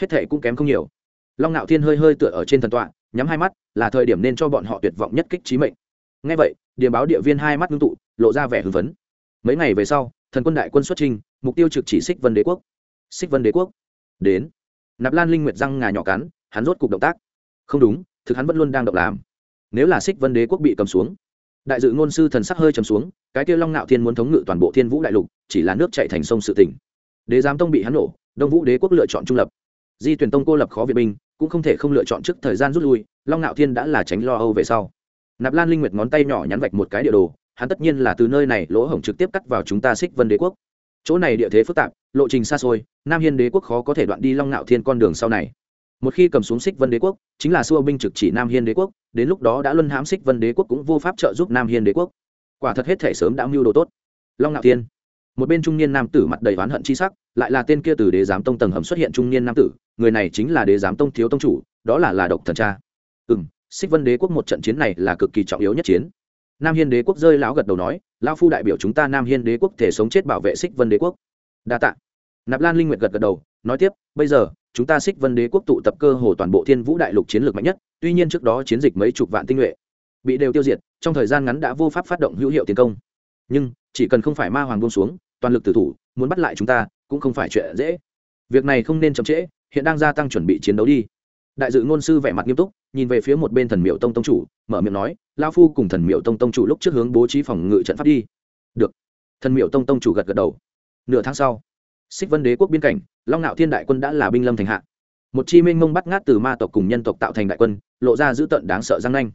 Hết thệ cũng kém không nhiều. Long ngạo thiên hơi hơi tựa ở trên thần tọa nhắm hai mắt, là thời điểm nên cho bọn họ tuyệt vọng nhất kích trí mệnh. Ngay vậy điềm báo địa viên hai mắt ngưng tụ, lộ ra vẻ hưng phấn. Mấy ngày về sau, thần quân đại quân xuất trinh mục tiêu trực chỉ xích vân đế quốc. Xích vân đế quốc? Đến. Nạp lan linh nguyệt răng ngà nhỏ cắn, hắn rốt cục động tác. Không đúng, thực hắn vẫn luôn đang động làm. Nếu là xích vân đế quốc bị cầm xuống, đại dự ngôn sư thần sắc hơi trầm xuống, cái kia long ngạo thiên muốn thống ngự toàn bộ thiên vũ đại lục, chỉ là nước chạy thành sông sự tỉnh. Đế giám tông bị hắn nổ, đông vũ đế quốc lựa chọn trung lập. Di tuyển tông cô lập khó việt binh cũng không thể không lựa chọn trước thời gian rút lui, long ngạo thiên đã là tránh lo âu về sau. Nạp lan linh nguyệt ngón tay nhỏ nhắn vạch một cái địa đồ, hắn tất nhiên là từ nơi này lỗ hổng trực tiếp cắt vào chúng ta xích vân đế quốc. Chỗ này địa thế phức tạp, lộ trình xa xôi, nam hiên đế quốc khó có thể đoạn đi long ngạo thiên con đường sau này. Một khi cầm xuống xích vân đế quốc, chính là xua binh trực chỉ nam hiên đế quốc, đến lúc đó đã luân hãm xích vân đế quốc cũng vô pháp trợ giúp nam hiên đế quốc. Quả thật hết thể sớm đã mưu đồ tốt. Long ngạo thiên. Một bên trung niên nam tử mặt đầy oán hận chi sắc lại là tên kia từ đế giám tông tầng hầm xuất hiện trung niên nam tử, người này chính là đế giám tông thiếu tông chủ, đó là là độc thần cha. Ừ m xích vân đế quốc một trận chiến này là cực kỳ trọng yếu nhất chiến. Nam hiên đế quốc rơi lão gật đầu nói, lão phu đại biểu chúng ta nam hiên đế quốc thể sống chết bảo vệ xích vân đế quốc. Đa t ạ nạp lan linh nguyệt gật gật đầu, nói tiếp, bây giờ, chúng ta xích vân đế quốc tụ tập cơ hồ toàn bộ thiên vũ đại lục chiến lược mạnh nhất, tuy nhiên trước đó chiến dịch mấy chục vạn tinh nhuệ bị đều tiêu diệt, trong thời gian ngắn đã vô pháp phát động hữu hiệu tiến công. Nhưng, chỉ cần không phải ma hoàng buông xuống, toàn lực tử thủ, muốn bắt lại chúng ta cũng không phải chuyện dễ. Việc này không nên chậm trễ, hiện đang gia tăng chuẩn bị chiến đấu đi. Đại dự ngôn sư vẻ mặt nghiêm túc, nhìn về phía một bên thần miệu tông tông chủ, mở miệng nói lao phu cùng thần miệu tông tông chủ lúc trước hướng bố trí phòng ngự trận pháp đi. Được. Thần miệu tông tông chủ gật gật đầu. Nửa tháng sau, xích vân đế quốc biên cảnh, long nạo thiên đại quân đã là binh lâm thành hạ. Một chi minh mông bắt ngát từ ma tộc cùng nhân tộc tạo thành đại quân, lộ ra dữ tợn đáng sợ răng nanh.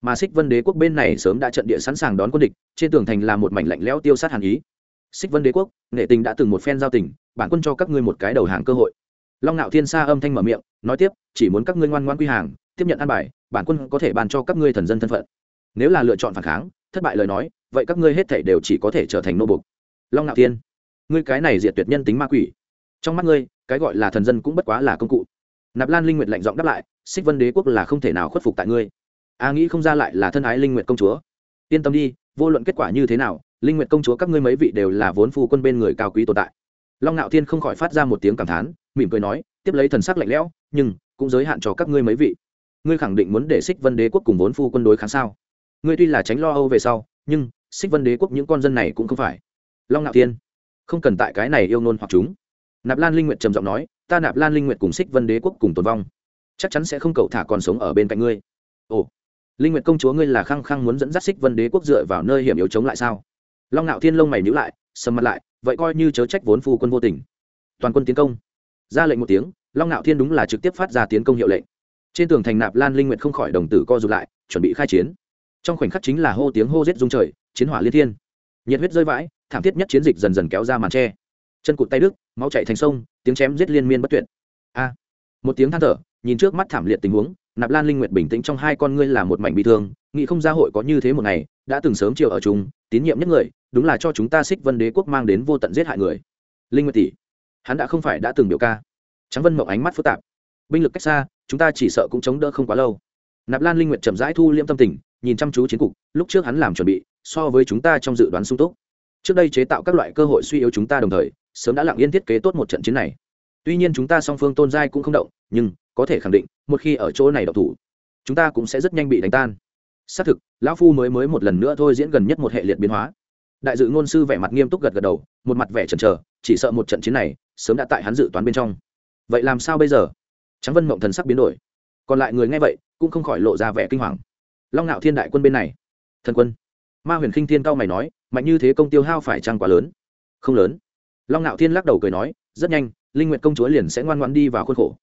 Mà xích vân đế quốc bên này sớm đã trận địa sẵn sàng đón quân địch, trên tường thành là một mảnh lạnh lẽo tiêu sát hàn ý xích vân đế quốc, nghệ tình đã từng một phen giao tình, bản quân cho các ngươi một cái đầu hàng cơ hội. Long ngạo thiên sa âm thanh mở miệng, nói tiếp, chỉ muốn các ngươi ngoan ngoan quy hàng, tiếp nhận an bài, bản quân có thể bàn cho các ngươi thần dân thân phận. Nếu là lựa chọn phản kháng, thất bại lời nói, vậy các ngươi hết thể đều chỉ có thể trở thành nô bục. Long ngạo thiên, ngươi cái này diệt tuyệt nhân tính ma quỷ. Trong mắt ngươi, cái gọi là thần dân cũng bất quá là công cụ. Nạp lan linh nguyệt lạnh giọng đáp lại, xích vân đế quốc là không thể nào khuất phục tại ngươi. A nghĩ không ra lại là thân ái linh nguyệt công chúa. Yên tâm đi, vô luận kết quả như thế nào linh nguyệt công chúa các ngươi mấy vị đều là vốn phu quân bên người cao quý tồn tại. Long ngạo thiên không khỏi phát ra một tiếng cảm thán, mỉm cười nói, tiếp lấy thần sắc lạnh lẽo, nhưng cũng giới hạn cho các ngươi mấy vị. Ngươi khẳng định muốn để xích vân đế quốc cùng vốn phu quân đối kháng sao? Ngươi tuy là tránh lo âu về sau, nhưng xích vân đế quốc những con dân này cũng không phải. Long ngạo thiên, không cần tại cái này yêu nôn hoặc chúng. Nạp lan linh nguyệt trầm giọng nói, ta nạp lan linh nguyệt cùng xích vân đế quốc cùng tồn vong. Chắc chắn sẽ không cậu thả còn sống ở bên cạnh ngươi. Ồ, linh nguyệt công chúa ngươi là khăng khăng muốn dẫn dắt xích vân đế quốc dựa vào nơi hiểm yếu chống lại sao? Long ngạo thiên lông mày nhữ lại, sầm mặt lại, vậy coi như chớ trách vốn phu quân vô tình. Toàn quân tiến công. Ra lệnh một tiếng, long ngạo thiên đúng là trực tiếp phát ra tiến công hiệu lệnh. Trên tường thành nạp lan linh nguyệt không khỏi đồng tử co rụt lại, chuẩn bị khai chiến. Trong khoảnh khắc chính là hô tiếng hô giết dung trời, chiến hỏa liên thiên. Nhiệt huyết rơi vãi, thảm thiết nhất chiến dịch dần dần kéo ra màn tre. Chân cụt tay đức máu chạy thành sông, tiếng chém giết liên miên bất tuyệt. A! Một tiếng than thở, nhìn trước mắt thảm liệt tình huống, nạp lan linh nguyệt bình tĩnh trong hai con ngươi là một mảnh bị thương, nghĩ không gia hội có như thế một ngày, đã từng sớm chiều ở chúng tín nhiệm nhất người, đúng là cho chúng ta xích vân đế quốc mang đến vô tận giết hại người. Linh nguyệt tỷ, hắn đã không phải đã từng biểu ca. Trắng vân mộng ánh mắt phức tạp. Binh lực cách xa, chúng ta chỉ sợ cũng chống đỡ không quá lâu. Nạp lan linh nguyệt chậm rãi thu liêm tâm tình, nhìn chăm chú chiến cục, lúc trước hắn làm chuẩn bị, so với chúng ta trong dự đoán sung túc. Trước đây chế tạo các loại cơ hội suy yếu chúng ta đồng thời, sớm đã lặng yên thiết kế tốt một trận chiến này. Tuy nhiên chúng ta song phương tôn giai cũng không động, nhưng có thể khẳng định, một khi ở chỗ này độc thủ, chúng ta cũng sẽ rất nhanh bị đánh tan xác thực, lão phu mới mới một lần nữa thôi diễn gần nhất một hệ liệt biến hóa. Đại dự ngôn sư vẻ mặt nghiêm túc gật gật đầu, một mặt vẻ chần chờ, chỉ sợ một trận chiến này, sớm đã tại hắn dự toán bên trong. Vậy làm sao bây giờ? Trắng vân mộng thần sắc biến đổi. Còn lại người nghe vậy, cũng không khỏi lộ ra vẻ kinh hoàng. Long ngạo thiên đại quân bên này. Thần quân. Ma huyền khinh thiên cao mày nói, mạnh như thế công tiêu hao phải trăng quá lớn? Không lớn. Long ngạo thiên lắc đầu cười nói, rất nhanh, linh nguyện công chúa liền sẽ ngoan ngoan đi vào khuôn khổ.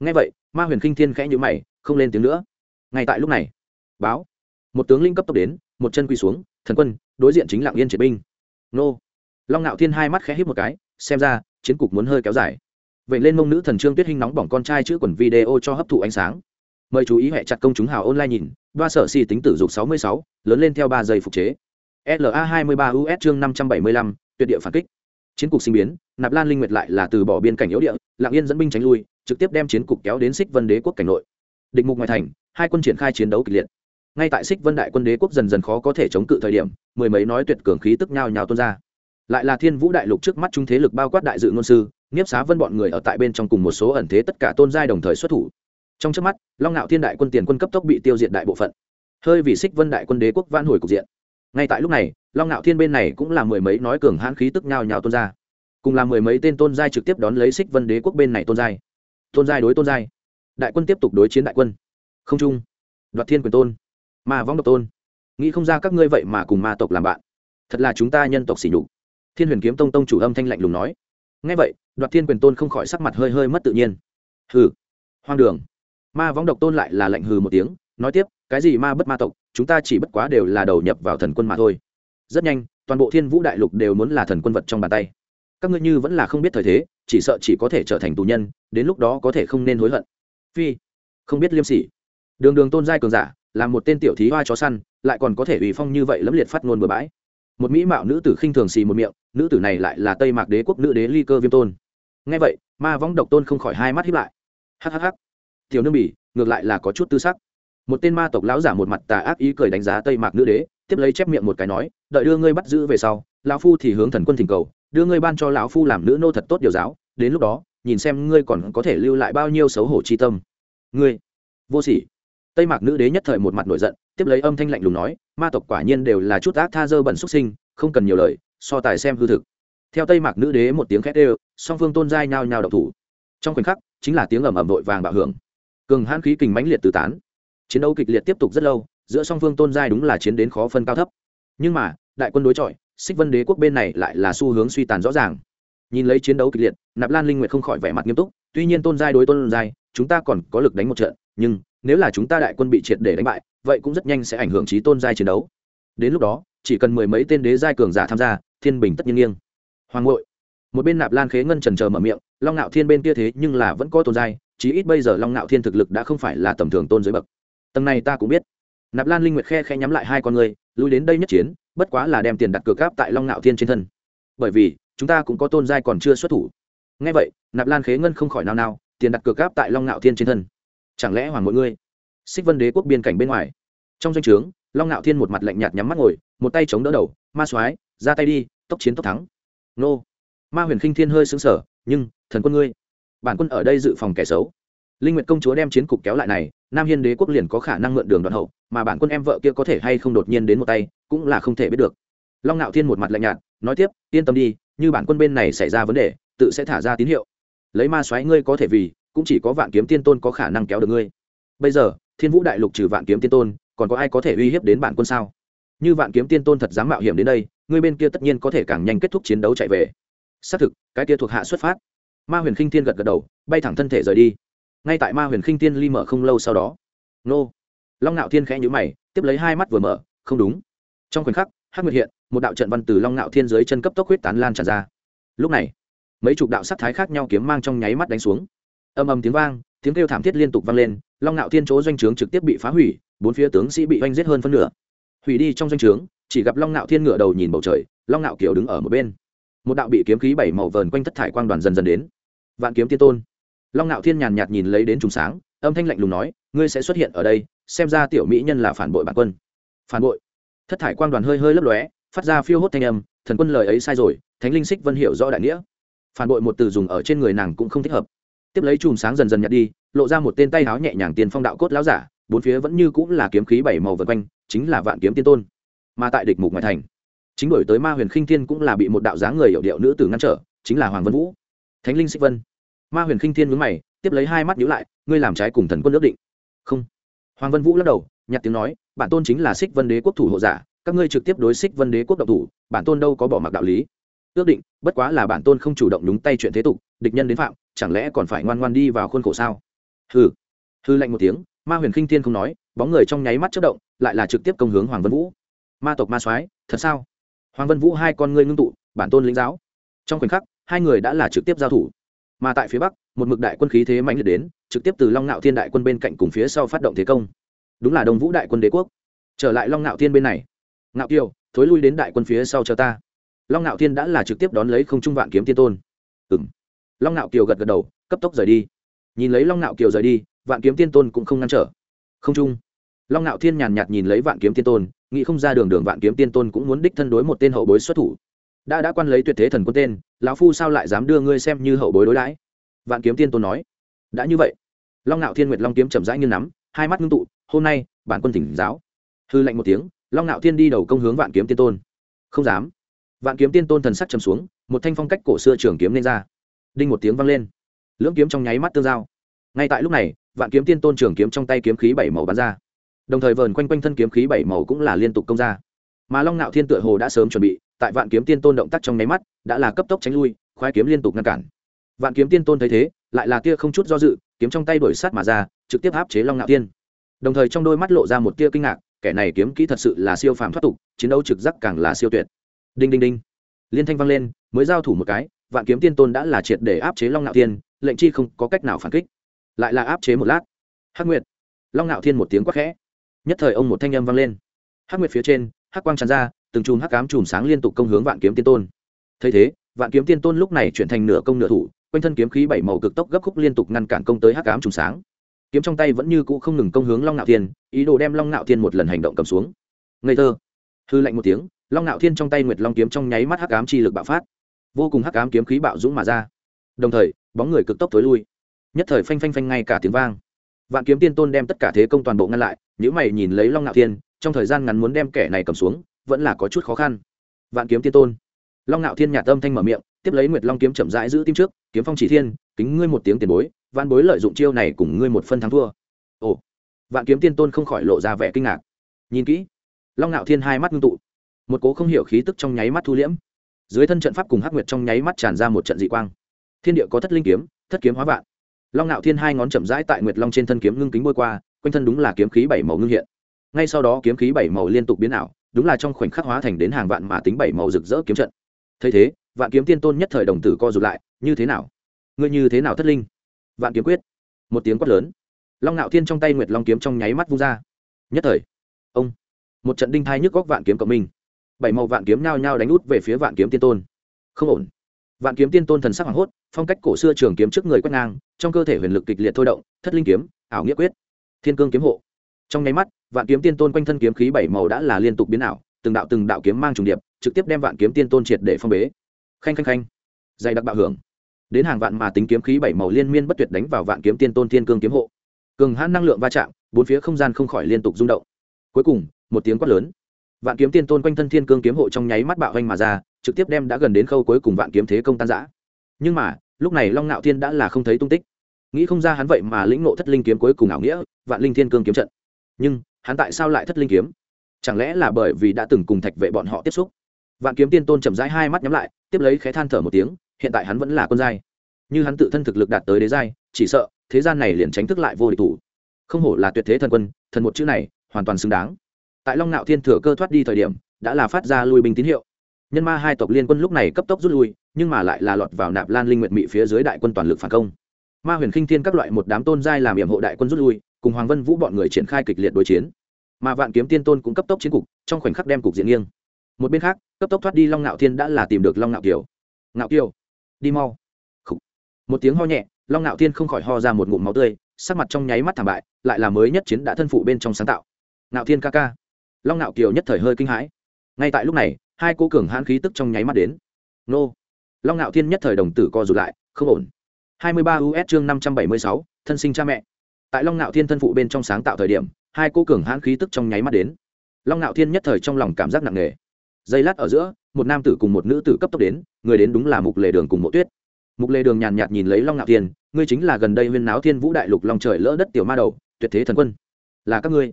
Ngay vậy, ma huyền khinh thiên khẽ nhữ mày, không lên tiếng nữa. Ngay tại lúc này, báo một tướng linh cấp tốc đến, một chân quỳ xuống, thần quân, đối diện chính lạng yên triệt binh. Nô. Long ngạo thiên hai mắt khẽ hít một cái, xem ra, chiến cục muốn hơi kéo dài. Vậy lên mông nữ thần trương tuyết hinh nóng bỏng con trai chữ quần video cho hấp thụ ánh sáng. Mời chú ý hệ chặt công chúng hào online nhìn, ba sở si tính tử dục sáu mươi sáu, lớn lên theo ba giây phục chế. La hai mươi ba us chương năm trăm bảy mươi lăm, tuyệt địa phản kích. Chiến cục sinh biến, nạp lan linh nguyệt lại là từ bỏ biên cảnh yếu địa lạng yên dẫn binh tránh lui, trực tiếp đem chiến cục kéo đến xích vân đế quốc cảnh nội. Địch mục ngoài thành, hai quân triển khai chiến đấu kịch liệt ngay tại xích vân đại quân đế quốc dần dần khó có thể chống cự thời điểm, mười mấy nói tuyệt cường khí tức nhào nhào tuôn ra. Lại là thiên vũ đại lục trước mắt trung thế lực bao quát đại dự ngôn sư, nghiếp xá vân bọn người ở tại bên trong cùng một số ẩn thế tất cả tôn giai đồng thời xuất thủ. Trong trước mắt, long ngạo thiên đại quân tiền quân cấp tốc bị tiêu diệt đại bộ phận. Hơi vì xích vân đại quân đế quốc van hồi cục diện. Ngay tại lúc này, long ngạo thiên bên này cũng là mười mấy nói cường hãn khí tức nhào nhào tôn ra. Cùng là mười mấy tên tôn giai trực tiếp đón lấy xích vân đế quốc bên này tôn giai. Tôn giai đối tôn giai. Đại quân tiếp tục đối chiến đại quân. Không trung. Đoạt thiên quyền tôn ma vong độc tôn. Nghĩ không ra các ngươi vậy mà cùng ma tộc làm bạn. Thật là chúng ta nhân tộc xỉ nhục. Thiên huyền kiếm tông tông chủ âm thanh lạnh lùng nói. Ngay vậy, đoạt thiên quyền tôn không khỏi sắc mặt hơi hơi mất tự nhiên. Hừ, hoang đường. Ma vong độc tôn lại là lạnh hừ một tiếng, nói tiếp, cái gì ma bất ma tộc, chúng ta chỉ bất quá đều là đầu nhập vào thần quân mà thôi. Rất nhanh, toàn bộ thiên vũ đại lục đều muốn là thần quân vật trong bàn tay. Các ngươi như vẫn là không biết thời thế, chỉ sợ chỉ có thể trở thành tù nhân, đến lúc đó có thể không nên hối hận. Phi, không biết liêm sỉ. Đường đường tôn giai cường giả là một tên tiểu thí hoa chó săn, lại còn có thể ủy phong như vậy lẫm liệt phát ngôn bừa bãi. Một mỹ mạo nữ tử khinh thường xì một miệng, nữ tử này lại là tây mạc đế quốc nữ đế ly cơ viêm tôn. Ngay vậy, ma võng độc tôn không khỏi hai mắt hiếp lại. Hhh tiểu nương bỉ, ngược lại là có chút tư sắc. Một tên ma tộc lão giả một mặt tà ác ý cười đánh giá tây mạc nữ đế, tiếp lấy chép miệng một cái nói, đợi đưa ngươi bắt giữ về sau, lão phu thì hướng thần quân thỉnh cầu, đưa ngươi ban cho lão phu làm nữ nô thật tốt điều giáo, đến lúc đó, nhìn xem ngươi còn có thể lưu lại bao nhiêu xấu hổ chi tâm. Ngươi, vô sỉ tây mạc nữ đế nhất thời một mặt nổi giận, tiếp lấy âm thanh lạnh lùng nói, ma tộc quả nhiên đều là chút ác tha dơ bẩn xuất sinh, không cần nhiều lời, so tài xem hư thực. Theo tây mạc nữ đế một tiếng khét đều, song phương tôn giai nhao nhao độc thủ. Trong khoảnh khắc, chính là tiếng ầm ầm vội vàng bạo hưởng. Cường hãn khí kình mãnh liệt từ tán. Chiến đấu kịch liệt tiếp tục rất lâu, giữa song phương tôn giai đúng là chiến đến khó phân cao thấp. Nhưng mà, đại quân đối chọi, xích vân đế quốc bên này lại là xu hướng suy tàn rõ ràng. Nhìn lấy chiến đấu kịch liệt, nạp lan linh nguyệt không khỏi vẻ mặt nghiêm túc, tuy nhiên tôn giai đối tôn giai, chúng ta còn có lực đánh một trận, nhưng nếu là chúng ta đại quân bị triệt để đánh bại, vậy cũng rất nhanh sẽ ảnh hưởng trí tôn giai chiến đấu. Đến lúc đó, chỉ cần mười mấy tên đế giai cường giả tham gia, thiên bình tất nhiên nghiêng. Hoàng ngội một bên nạp lan khế ngân trần chờ mở miệng, long ngạo thiên bên kia thế nhưng là vẫn có tôn giai, chí ít bây giờ long ngạo thiên thực lực đã không phải là tầm thường tôn dưới bậc. Tầng này ta cũng biết. Nạp lan linh nguyệt khe khe nhắm lại hai con người, lui đến đây nhất chiến, bất quá là đem tiền đặt cược gáp tại long ngạo thiên trên thân. Bởi vì, chúng ta cũng có tôn giai còn chưa xuất thủ. Ngay vậy, nạp lan khế ngân không khỏi nao nao, tiền đặt cược gáp tại long ngạo thiên trên thân chẳng lẽ hoàng mỗi ngươi? Xích vân đế quốc biên cảnh bên ngoài. Trong danh o trướng, long ngạo thiên một mặt lạnh nhạt nhắm mắt ngồi, một tay chống đỡ đầu, ma soái, ra tay đi, tốc chiến tốc thắng. Nô. Ma huyền khinh thiên hơi xứng sở nhưng, thần quân ngươi, bản quân ở đây dự phòng kẻ xấu. Linh nguyệt công chúa đem chiến cục kéo lại này, nam hiên đế quốc liền có khả năng mượn đường đoạn hậu, mà bản quân em vợ kia có thể hay không đột nhiên đến một tay, cũng là không thể biết được. Long ngạo thiên một mặt lạnh nhạt, nói tiếp, yên tâm đi, như bản quân bên này xảy ra vấn đề, tự sẽ thả ra tín hiệu. Lấy ma xoáy ngươi có thể vì cũng chỉ có vạn kiếm tiên tôn có khả năng kéo được ngươi. Bây giờ, thiên vũ đại lục trừ vạn kiếm tiên tôn, còn có ai có thể uy hiếp đến bản quân sao? Như vạn kiếm tiên tôn thật dám mạo hiểm đến đây, ngươi bên kia tất nhiên có thể càng nhanh kết thúc chiến đấu chạy về. Xác thực, cái kia thuộc hạ xuất phát. Ma huyền khinh tiên gật gật đầu, bay thẳng thân thể rời đi. Ngay tại ma huyền khinh tiên ly mở không lâu sau đó, nô. Long ngạo thiên khẽ nhữ mày, tiếp lấy hai mắt vừa mở, không đúng. Trong khoảnh khắc, hắc nguyệt hiện, một đạo trận văn từ long ngạo thiên dưới chân cấp tốc huyết tán lan tràn ra. Lúc này, mấy chục đạo sắc thái khác nhau kiếm mang trong nháy mắt đánh xuống âm âm tiếng vang, tiếng kêu thảm thiết liên tục vang lên, long ngạo thiên chỗ doanh trướng trực tiếp bị phá hủy, bốn phía tướng sĩ bị oanh giết hơn phân nửa. Hủy đi trong doanh trướng, chỉ gặp long ngạo thiên ngửa đầu nhìn bầu trời, long ngạo kiều đứng ở một bên. Một đạo bị kiếm khí bảy màu vờn quanh thất thải quang đoàn dần dần đến. Vạn kiếm tiên tôn. Long ngạo thiên nhàn nhạt nhìn lấy đến trùng sáng, âm thanh lạnh lùng nói, ngươi sẽ xuất hiện ở đây, xem ra tiểu mỹ nhân là phản bội bản quân. Phản bội? Thất thải quang đoàn hơi hơi lấp lóe, phát ra phiêu hốt thanh âm, thần quân lời ấy sai rồi, thánh linh xích vân hiểu rõ đại nghĩa. Phản bội một từ dùng ở trên người nàng cũng không thích hợp tiếp lấy chùm sáng dần dần nhặt đi, lộ ra một tên tay háo nhẹ nhàng tiền phong đạo cốt láo giả, bốn phía vẫn như cũng là kiếm khí bảy màu vân quanh, chính là vạn kiếm tiên tôn. Mà tại địch mục ngoại thành, chính đổi tới ma huyền khinh thiên cũng là bị một đạo dáng người hiệu điệu nữ tử ngăn trở, chính là hoàng vân vũ. Thánh linh xích vân. Ma huyền khinh thiên mướn mày, tiếp lấy hai mắt nhíu lại, ngươi làm trái cùng thần quân ước định. Không. Hoàng vân vũ lắc đầu nhặt tiếng nói, bản tôn chính là xích vân đế quốc thủ hộ giả, các ngươi trực tiếp đối xích vân đế quốc độc thủ, bản tôn đâu có bỏ mặc đạo lý. Ước định, bất quá là bản tôn không chủ động đúng tay chuyện thế tục, địch nhân đến phạm chẳng lẽ còn phải ngoan ngoan đi vào khuôn khổ sao? Hừ. Hư lạnh một tiếng, ma huyền khinh thiên không nói, bóng người trong nháy mắt chất động, lại là trực tiếp công hướng hoàng vân vũ. Ma tộc ma soái, thật sao? Hoàng vân vũ hai con ngươi ngưng tụ, bản tôn lĩnh giáo. Trong khoảnh khắc, hai người đã là trực tiếp giao thủ. Mà tại phía bắc, một mực đại quân khí thế mạnh liệt đến, trực tiếp từ long ngạo thiên đại quân bên cạnh cùng phía sau phát động thế công. Đúng là đồng vũ đại quân đế quốc. Trở lại long ngạo thiên bên này. Ngạo kiều, thối lui đến đại quân phía sau cho ta. Long ngạo thiên đã là trực tiếp đón lấy không trung vạn kiếm tiên tôn. Ừ m long Nạo kiều gật gật đầu, cấp tốc rời đi. Nhìn lấy long Nạo kiều rời đi, vạn kiếm tiên tôn cũng không ngăn trở. Không trung long Nạo thiên nhàn nhạt nhìn lấy vạn kiếm tiên tôn, nghĩ không ra đường đường vạn kiếm tiên tôn cũng muốn đích thân đối một tên hậu bối xuất thủ. Đã đã quan lấy tuyệt thế thần quân tên, lão phu sao lại dám đưa ngươi xem như hậu bối đối đãi? Vạn kiếm tiên tôn nói. Đã như vậy. Long Nạo thiên nguyệt long kiếm chậm rãi như nắm, hai mắt ngưng tụ, hôm nay, bản quân tỉnh giáo. Hư lệnh một tiếng, long Nạo thiên đi đầu công hướng vạn kiếm tiên tôn. Không dám. Vạn kiếm tiên tôn thần sắc chầm xuống, một thanh phong cách cổ xưa trường kiếm nên ra đinh một tiếng vang lên. Lưỡng kiếm trong nháy mắt tương giao. Ngay tại lúc này, vạn kiếm tiên tôn trường kiếm trong tay kiếm khí bảy màu bắn ra. Đồng thời vờn quanh quanh thân kiếm khí bảy màu cũng là liên tục công ra. Mà long nạo thiên tựa hồ đã sớm chuẩn bị, tại vạn kiếm tiên tôn động tác trong nháy mắt, đã là cấp tốc tránh lui, khoái kiếm liên tục ngăn cản. Vạn kiếm tiên tôn thấy thế, lại là tia không chút do dự, kiếm trong tay đổi sát mà ra, trực tiếp áp chế long nạo tiên đồng thời trong đôi mắt lộ ra một tia kinh ngạc, kẻ này kiếm kỹ thật sự là siêu phàm thoát tục, chiến đấu trực giác càng là siêu tuyệt. Đinh đinh đinh. Liên thanh vang lên, mới giao thủ một cái vạn kiếm tiên tôn đã là triệt để áp chế long ngạo Thiên, lệnh chi không có cách nào phản kích. Lại là áp chế một lát. Hắc nguyệt. Long ngạo thiên một tiếng quắc khẽ. Nhất thời ông một thanh âm vang lên. Hắc nguyệt phía trên hắc quang tràn ra từng chùm hắc cám chùm sáng liên tục công hướng vạn kiếm tiên tôn. Thấy thế vạn kiếm tiên tôn lúc này chuyển thành nửa công nửa thủ quanh thân kiếm khí bảy màu cực tốc gấp khúc liên tục ngăn cản công tới hắc cám chùm sáng. Kiếm trong tay vẫn như cũ không ngừng công hướng long Nạo thiên ý đồ đem long Nạo thiên một lần hành động cầm xuống. Ngây thơ. Hư lạnh một tiếng long Nạo thiên trong tay nguyệt long kiếm trong nháy mắt hắc ám chi lực bạo phát vô cùng hắc ám kiếm khí bạo dũng mà ra. Đồng thời, bóng người cực tốc tối lui. Nhất thời phanh phanh phanh ngay cả tiếng vang. Vạn kiếm tiên tôn đem tất cả thế công toàn bộ ngăn lại nếu mày nhìn lấy long ngạo thiên, trong thời gian ngắn muốn đem kẻ này cầm xuống, vẫn là có chút khó khăn. Vạn kiếm tiên tôn. Long ngạo thiên nhà tâm thanh mở miệng, tiếp lấy nguyệt long kiếm chậm rãi giữ tim trước, kiếm phong chỉ thiên, kính ngươi một tiếng tiền bối văn bối lợi dụng chiêu này cùng ngươi một phân thắng thua. Ồ. Vạn kiếm tiên tôn không khỏi lộ ra vẻ kinh ngạc. Nhìn kỹ. Long ngạo thiên hai mắt ngưng tụ. Một cố không hiểu khí tức trong nháy mắt thu liễm dưới thân trận pháp cùng hắc nguyệt trong nháy mắt tràn ra một trận dị quang. Thiên địa có thất linh kiếm, thất kiếm hóa vạn. Long ngạo thiên hai ngón chậm rãi tại nguyệt long trên thân kiếm ngưng kính bôi qua, quanh thân đúng là kiếm khí bảy màu ngưng hiện. Ngay sau đó kiếm khí bảy màu liên tục biến ảo, đúng là trong khoảnh khắc hóa thành đến hàng vạn mà tính bảy màu rực rỡ kiếm trận. Thấy thế, vạn kiếm tiên tôn nhất thời đồng tử co rụt lại, như thế nào? Ngươi như thế nào thất linh? Vạn kiếm quyết. Một tiếng quát lớn. Long ngạo thiên trong tay nguyệt long kiếm trong nháy mắt vung ra. Nhất thời. Ông. Một trận đinh thai nhức góc vạn kiếm cộng minh bảy màu vạn kiếm nhao nhao đánh út về phía vạn kiếm tiên tôn. Không ổn. Vạn kiếm tiên tôn thần sắc hoảng hốt, phong cách cổ xưa trường kiếm trước người quét ngang, trong cơ thể huyền lực kịch liệt thôi động, thất linh kiếm, ảo nghĩa quyết. Thiên cương kiếm hộ. Trong nháy mắt, vạn kiếm tiên tôn quanh thân kiếm khí bảy màu đã là liên tục biến ảo, từng đạo từng đạo kiếm mang trùng điệp, trực tiếp đem vạn kiếm tiên tôn triệt để phong bế. Khanh khanh khanh. Dày đặc bạo hưởng. Đến hàng vạn mà tính kiếm khí bảy màu liên miên bất tuyệt đánh vào vạn kiếm tiên tôn thiên cương kiếm hộ. Cường hãn năng lượng va chạm, bốn phía không gian không khỏi liên tục rung động. Cuối cùng, một tiếng quát lớn vạn kiếm tiên tôn quanh thân thiên cương kiếm hộ trong nháy mắt bạo hoanh mà ra, trực tiếp đem đã gần đến khâu cuối cùng vạn kiếm thế công tan giã nhưng mà, lúc này long ngạo thiên đã là không thấy tung tích. Nghĩ không ra hắn vậy mà lĩnh ngộ thất linh kiếm cuối cùng ảo nghĩa, vạn linh thiên cương kiếm trận. Nhưng, hắn tại sao lại thất linh kiếm? Chẳng lẽ là bởi vì đã từng cùng thạch vệ bọn họ tiếp xúc? Vạn kiếm tiên tôn chậm rãi hai mắt nhắm lại, tiếp lấy khé than thở một tiếng, hiện tại hắn vẫn là quân giai. Như hắn tự thân thực lực đạt tới đế giai, chỉ sợ, thế gian này liền tránh thức lại vô địch thủ. Không hổ là tuyệt thế thần quân, thần một chữ này, hoàn toàn xứng đáng tại long nạo thiên thừa cơ thoát đi thời điểm, đã là phát ra lui binh tín hiệu. Nhân ma hai tộc liên quân lúc này cấp tốc rút lui, nhưng mà lại là lọt vào nạp lan linh nguyệt mị phía dưới đại quân toàn lực phản công. Ma huyền khinh thiên các loại một đám tôn giai làm nhiệm hộ đại quân rút lui, cùng hoàng vân vũ bọn người triển khai kịch liệt đối chiến. Mà vạn kiếm tiên tôn cũng cấp tốc chiến cục, trong khoảnh khắc đem cục diện nghiêng. Một bên khác, cấp tốc thoát đi long ngạo thiên đã là tìm được long ngạo kiều. Ngạo kiều, đi mau. Khủ. một tiếng ho nhẹ, long ngạo thiên không khỏi ho ra một ngụm máu tươi, sắc mặt trong nháy mắt thảm bại, lại là mới nhất chiến đã thân phụ bên trong sáng tạo. Ngạo thiên ca ca long Nạo kiều nhất thời hơi kinh hãi. Ngay tại lúc này hai cô cường hãn khí tức trong nháy mắt đến. Nô. Long Nạo thiên nhất thời đồng tử co rụt lại không ổn. 23 us chương 576, thân sinh cha mẹ. Tại long Nạo thiên thân phụ bên trong sáng tạo thời điểm hai cô cường hãn khí tức trong nháy mắt đến. Long Nạo thiên nhất thời trong lòng cảm giác nặng nề. Giây lát ở giữa một nam tử cùng một nữ tử cấp tốc đến người đến đúng là mục lề đường cùng mộ tuyết. Mục lề đường nhàn nhạt nhìn lấy long Nạo thiên ngươi chính là gần đây huyên náo thiên vũ đại lục long trời lỡ đất tiểu ma đầu tuyệt thế thần quân. Là các ngươi.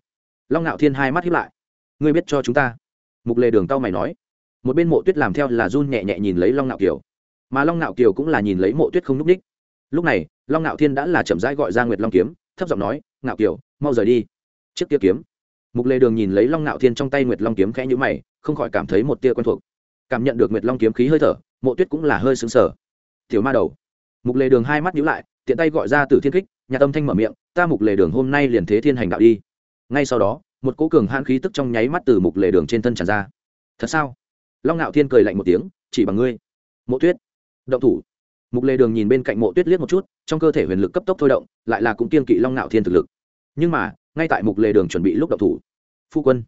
Long Nạo thiên hai mắt hiếp lại ngươi biết cho chúng ta. Mục lề đường tao mày nói. Một bên mộ tuyết làm theo là run nhẹ nhẹ nhìn lấy long Nạo kiều. Mà long Nạo kiều cũng là nhìn lấy mộ tuyết không n ú c ních. Lúc này, long Nạo thiên đã là chậm rãi gọi ra nguyệt long kiếm, thấp giọng nói, Nạo kiều, mau rời đi. Chiếc kia kiếm. Mục lề đường nhìn lấy long Nạo thiên trong tay nguyệt long kiếm khẽ nhũ mày, không khỏi cảm thấy một tia quen thuộc. Cảm nhận được nguyệt long kiếm khí hơi thở, mộ tuyết cũng là hơi xứng sở tiểu ma đầu. Mục lề đường hai mắt nhíu lại, tiện tay gọi ra từ thiên kích, nhà tâm thanh mở miệng, ta mục lề đường hôm nay liền thế thiên hành đạo đi. Ngay sau đó một cỗ cường hãn khí tức trong nháy mắt từ mục lề đường trên thân tràn ra. Thật sao? Long ngạo thiên cười lạnh một tiếng, chỉ bằng ngươi. Mộ tuyết, động thủ. Mục lề đường nhìn bên cạnh mộ tuyết liếc một chút, trong cơ thể huyền lực cấp tốc thôi động, lại là cũng kiên kỵ long ngạo thiên thực lực. Nhưng mà, ngay tại mục lề đường chuẩn bị lúc động thủ, phu quân,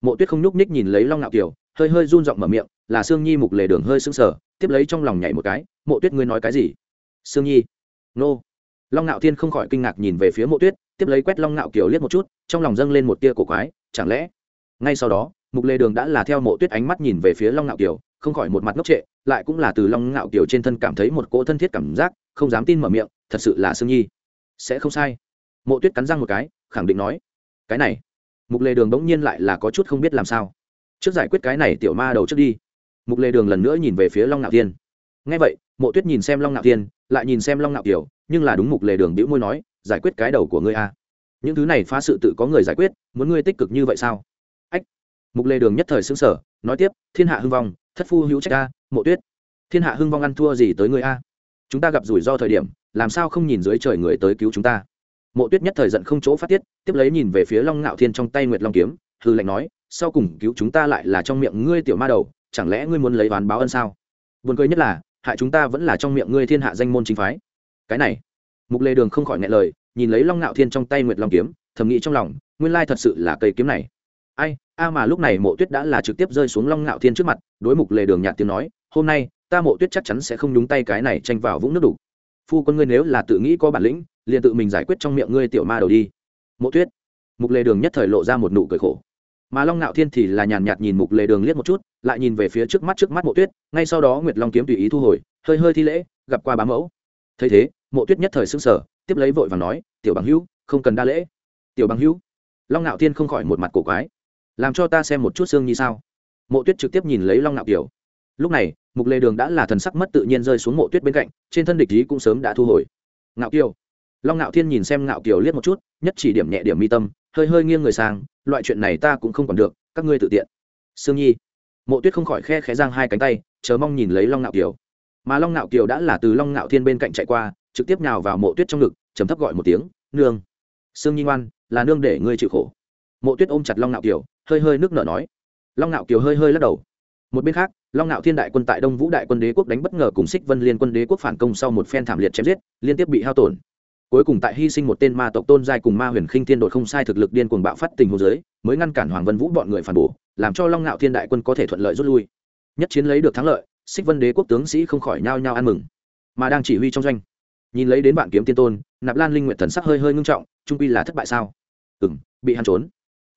mộ tuyết không nhúc ních nhìn lấy long ngạo kiều, hơi hơi run giọng mở miệng, là sương nhi mục lề đường hơi sững sờ, tiếp lấy trong lòng nhảy một cái, mộ tuyết ngươi nói cái gì? Sương nhi? Nô. Long ngạo thiên không khỏi kinh ngạc nhìn về phía mộ tuyết tiếp lấy quét long ngạo kiều liếc một chút, trong lòng dâng lên một tia cổ quái, chẳng lẽ, ngay sau đó, mục lê đường đã là theo mộ tuyết ánh mắt nhìn về phía long ngạo kiều không khỏi một mặt ngốc trệ, lại cũng là từ long ngạo kiều trên thân cảm thấy một cỗ thân thiết cảm giác, không dám tin mở miệng, thật sự là sương nhi. Sẽ không sai. Mộ tuyết cắn răng một cái, khẳng định nói, cái này, mục lê đường bỗng nhiên lại là có chút không biết làm sao. Trước giải quyết cái này tiểu ma đầu trước đi. Mục lê đường lần nữa nhìn về phía long ngạo thiên. Ngay vậy, mộ tuyết nhìn xem long ngạo thiên, lại nhìn xem long ngạo kiều, nhưng là đúng mục lề đường bĩu môi nói giải quyết cái đầu của ngươi a những thứ này phá sự tự có người giải quyết, muốn ngươi tích cực như vậy sao? Ách. Mục lê đường nhất thời xứng sở nói tiếp, thiên hạ hưng vong, thất phu hữu trách a mộ tuyết. Thiên hạ hưng vong ăn thua gì tới ngươi a? Chúng ta gặp rủi ro thời điểm, làm sao không nhìn dưới trời người tới cứu chúng ta? Mộ tuyết nhất thời giận không chỗ phát tiết, tiếp lấy nhìn về phía long ngạo thiên trong tay nguyệt long kiếm hư lệnh nói, sau cùng cứu chúng ta lại là trong miệng ngươi tiểu ma đầu, chẳng lẽ ngươi muốn lấy oán báo ân sao? Buồn cười nhất là, hại chúng ta vẫn là trong miệng ngươi thiên hạ danh môn chính phái. Cái này mục lê đường không khỏi ngại lời, nhìn lấy long ngạo thiên trong tay nguyệt long kiếm, thầm nghĩ trong lòng, nguyên lai thật sự là cây kiếm này. Ai, a mà lúc này mộ tuyết đã là trực tiếp rơi xuống long ngạo thiên trước mặt, đối mục lê đường nhạt tiếng nói, hôm nay, ta mộ tuyết chắc chắn sẽ không nhúng tay cái này tranh vào vũng nước đủ. Phu quân ngươi nếu là tự nghĩ có bản lĩnh, liền tự mình giải quyết trong miệng ngươi tiểu ma đầu đi. Mộ tuyết, mục lê đường nhất thời lộ ra một nụ cười khổ. Mà long ngạo thiên thì là nhàn nhạt nhìn mục lê đường liếc một chút, lại nhìn về phía trước mắt trước mắt mộ tuyết, ngay sau đó nguyệt long kiếm tùy ý thu hồi, hơi hơi thi lễ, gặp qua bá mẫu. Thấy thế mộ tuyết nhất thời xưng sở tiếp lấy vội và nói, tiểu bằng hữu, không cần đa lễ. Tiểu bằng hữu? Long ngạo thiên không khỏi một mặt cổ quái. Làm cho ta xem một chút xương như sao? Mộ tuyết trực tiếp nhìn lấy long ngạo kiều. Lúc này, mục lê đường đã là thần sắc mất tự nhiên rơi xuống mộ tuyết bên cạnh, trên thân địch ý cũng sớm đã thu hồi. Ngạo kiều. Long ngạo thiên nhìn xem ngạo kiều liếc một chút, nhất chỉ điểm nhẹ điểm mi tâm, hơi hơi nghiêng người sang, loại chuyện này ta cũng không còn được, các ngươi tự tiện. Sương nhi. Mộ tuyết không khỏi khe khẽ giang hai cánh tay, chờ mong nhìn lấy long ngạo kiều. Mà long ngạo kiều đã là từ long ngạo thiên bên cạnh chạy qua trực tiếp nhào vào mộ tuyết trong ngực chấm thấp gọi một tiếng, nương, sương nhi ngoan, là nương để ngươi chịu khổ. Mộ tuyết ôm chặt long ngạo kiều, hơi hơi nước nở nói. Long ngạo kiều hơi hơi lắc đầu. Một bên khác, long ngạo thiên đại quân tại đông vũ đại quân đế quốc đánh bất ngờ cùng xích vân liên quân đế quốc phản công sau một phen thảm liệt chém giết, liên tiếp bị hao tổn. Cuối cùng tại hy sinh một tên ma tộc tôn giai cùng ma huyền khinh thiên đột không sai thực lực điên cuồng bạo phát tình hồ dưới, mới ngăn cản hoàng vân vũ bọn người phản bổ, làm cho long ngạo thiên đại quân có thể thuận lợi rút lui. Nhất chiến lấy được thắng lợi xích vân đế quốc tướng sĩ không khỏi nhao nhao ăn mừng. Mà đang chỉ huy trong doanh nhìn lấy đến bạn kiếm tiên tôn, nạp lan linh nguyện thần sắc hơi hơi ngưng trọng, trung quy là thất bại sao? Ừ m bị hắn trốn.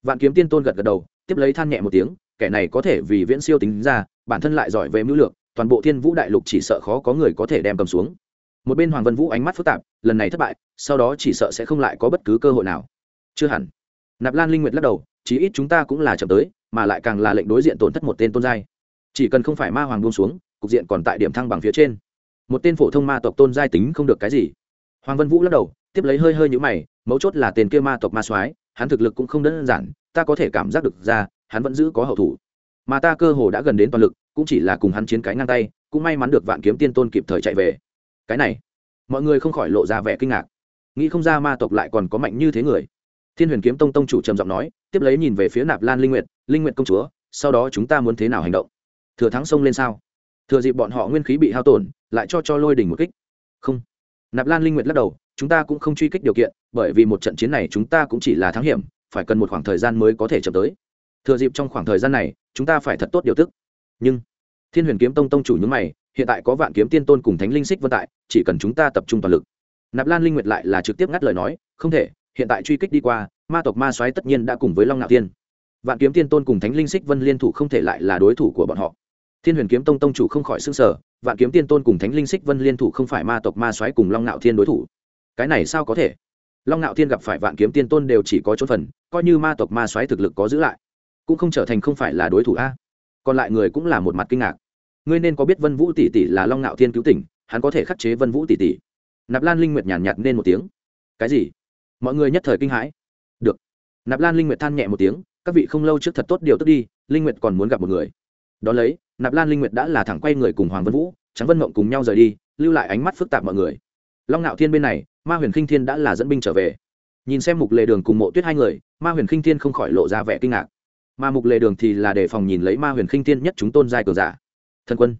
Vạn kiếm tiên tôn gật gật đầu, tiếp lấy than nhẹ một tiếng, kẻ này có thể vì viễn siêu tính ra, bản thân lại giỏi về mưu lược, toàn bộ thiên vũ đại lục chỉ sợ khó có người có thể đem cầm xuống. Một bên hoàng vân vũ ánh mắt phức tạp, lần này thất bại, sau đó chỉ sợ sẽ không lại có bất cứ cơ hội nào. Chưa hẳn. Nạp lan linh nguyệt lắc đầu, chí ít chúng ta cũng là chậm tới, mà lại càng là lệnh đối diện tổn thất một tên tôn giai. Chỉ cần không phải ma hoàng buông xuống, cục diện còn tại điểm thăng bằng phía trên một tên phổ thông ma tộc tôn giai tính không được cái gì. Hoàng vân vũ lắc đầu, tiếp lấy hơi hơi nhũ mày, mấu chốt là tên kia ma tộc ma soái, hắn thực lực cũng không đơn giản, ta có thể cảm giác được ra, hắn vẫn giữ có hậu thủ. Mà ta cơ hồ đã gần đến toàn lực, cũng chỉ là cùng hắn chiến cái ngang tay, cũng may mắn được vạn kiếm tiên tôn kịp thời chạy về. Cái này, mọi người không khỏi lộ ra vẻ kinh ngạc. Nghĩ không ra ma tộc lại còn có mạnh như thế người. Thiên huyền kiếm tông tông chủ trầm giọng nói, tiếp lấy nhìn về phía nạp lan linh nguyệt linh nguyệt công chúa, sau đó chúng ta muốn thế nào hành động? Thừa thắng sông lên sao? Thừa dịp bọn họ nguyên khí bị hao tổn, lại cho cho lôi đỉnh một kích. Không. Nạp lan linh nguyệt lắc đầu, chúng ta cũng không truy kích điều kiện, bởi vì một trận chiến này chúng ta cũng chỉ là thắng hiểm, phải cần một khoảng thời gian mới có thể chậm tới. Thừa dịp trong khoảng thời gian này, chúng ta phải thật tốt điều tức. Nhưng, thiên huyền kiếm tông tông chủ nhúng mày, hiện tại có vạn kiếm tiên tôn cùng thánh linh xích vân tại, chỉ cần chúng ta tập trung toàn lực. Nạp lan linh nguyệt lại là trực tiếp ngắt lời nói, không thể, hiện tại truy kích đi qua, ma tộc ma soái tất nhiên đã cùng với long ngạo tiên. Vạn kiếm tiên tôn cùng thánh linh xích vân liên thủ không thể lại là đối thủ của bọn họ thiên huyền kiếm tông tông chủ không khỏi xưng sở vạn kiếm tiên tôn cùng thánh linh xích vân liên thủ không phải ma tộc ma soái cùng long ngạo thiên đối thủ. Cái này sao có thể? Long ngạo thiên gặp phải vạn kiếm tiên tôn đều chỉ có chỗ phần, coi như ma tộc ma soái thực lực có giữ lại, cũng không trở thành không phải là đối thủ a. Còn lại người cũng là một mặt kinh ngạc. Ngươi nên có biết vân vũ tỷ tỷ là long ngạo thiên cứu tỉnh, hắn có thể khắc chế vân vũ tỷ tỷ. Nạp lan linh nguyệt nhàn nhạt nên một tiếng. Cái gì? Mọi người nhất thời kinh hãi. Được. Nạp lan linh nguyệt than nhẹ một tiếng, các vị không lâu trước thật tốt điều tức đi, linh nguyệt còn muốn gặp một người. Đó lấy nạp lan linh nguyệt đã là thẳng quay người cùng hoàng vân vũ trắng vân mộng cùng nhau rời đi lưu lại ánh mắt phức tạp mọi người long ngạo thiên bên này ma huyền khinh thiên đã là dẫn binh trở về nhìn xem mục lề đường cùng mộ tuyết hai người ma huyền khinh thiên không khỏi lộ ra vẻ kinh ngạc mà mục lề đường thì là để phòng nhìn lấy ma huyền khinh thiên nhất chúng tôn giai cường giả thần quân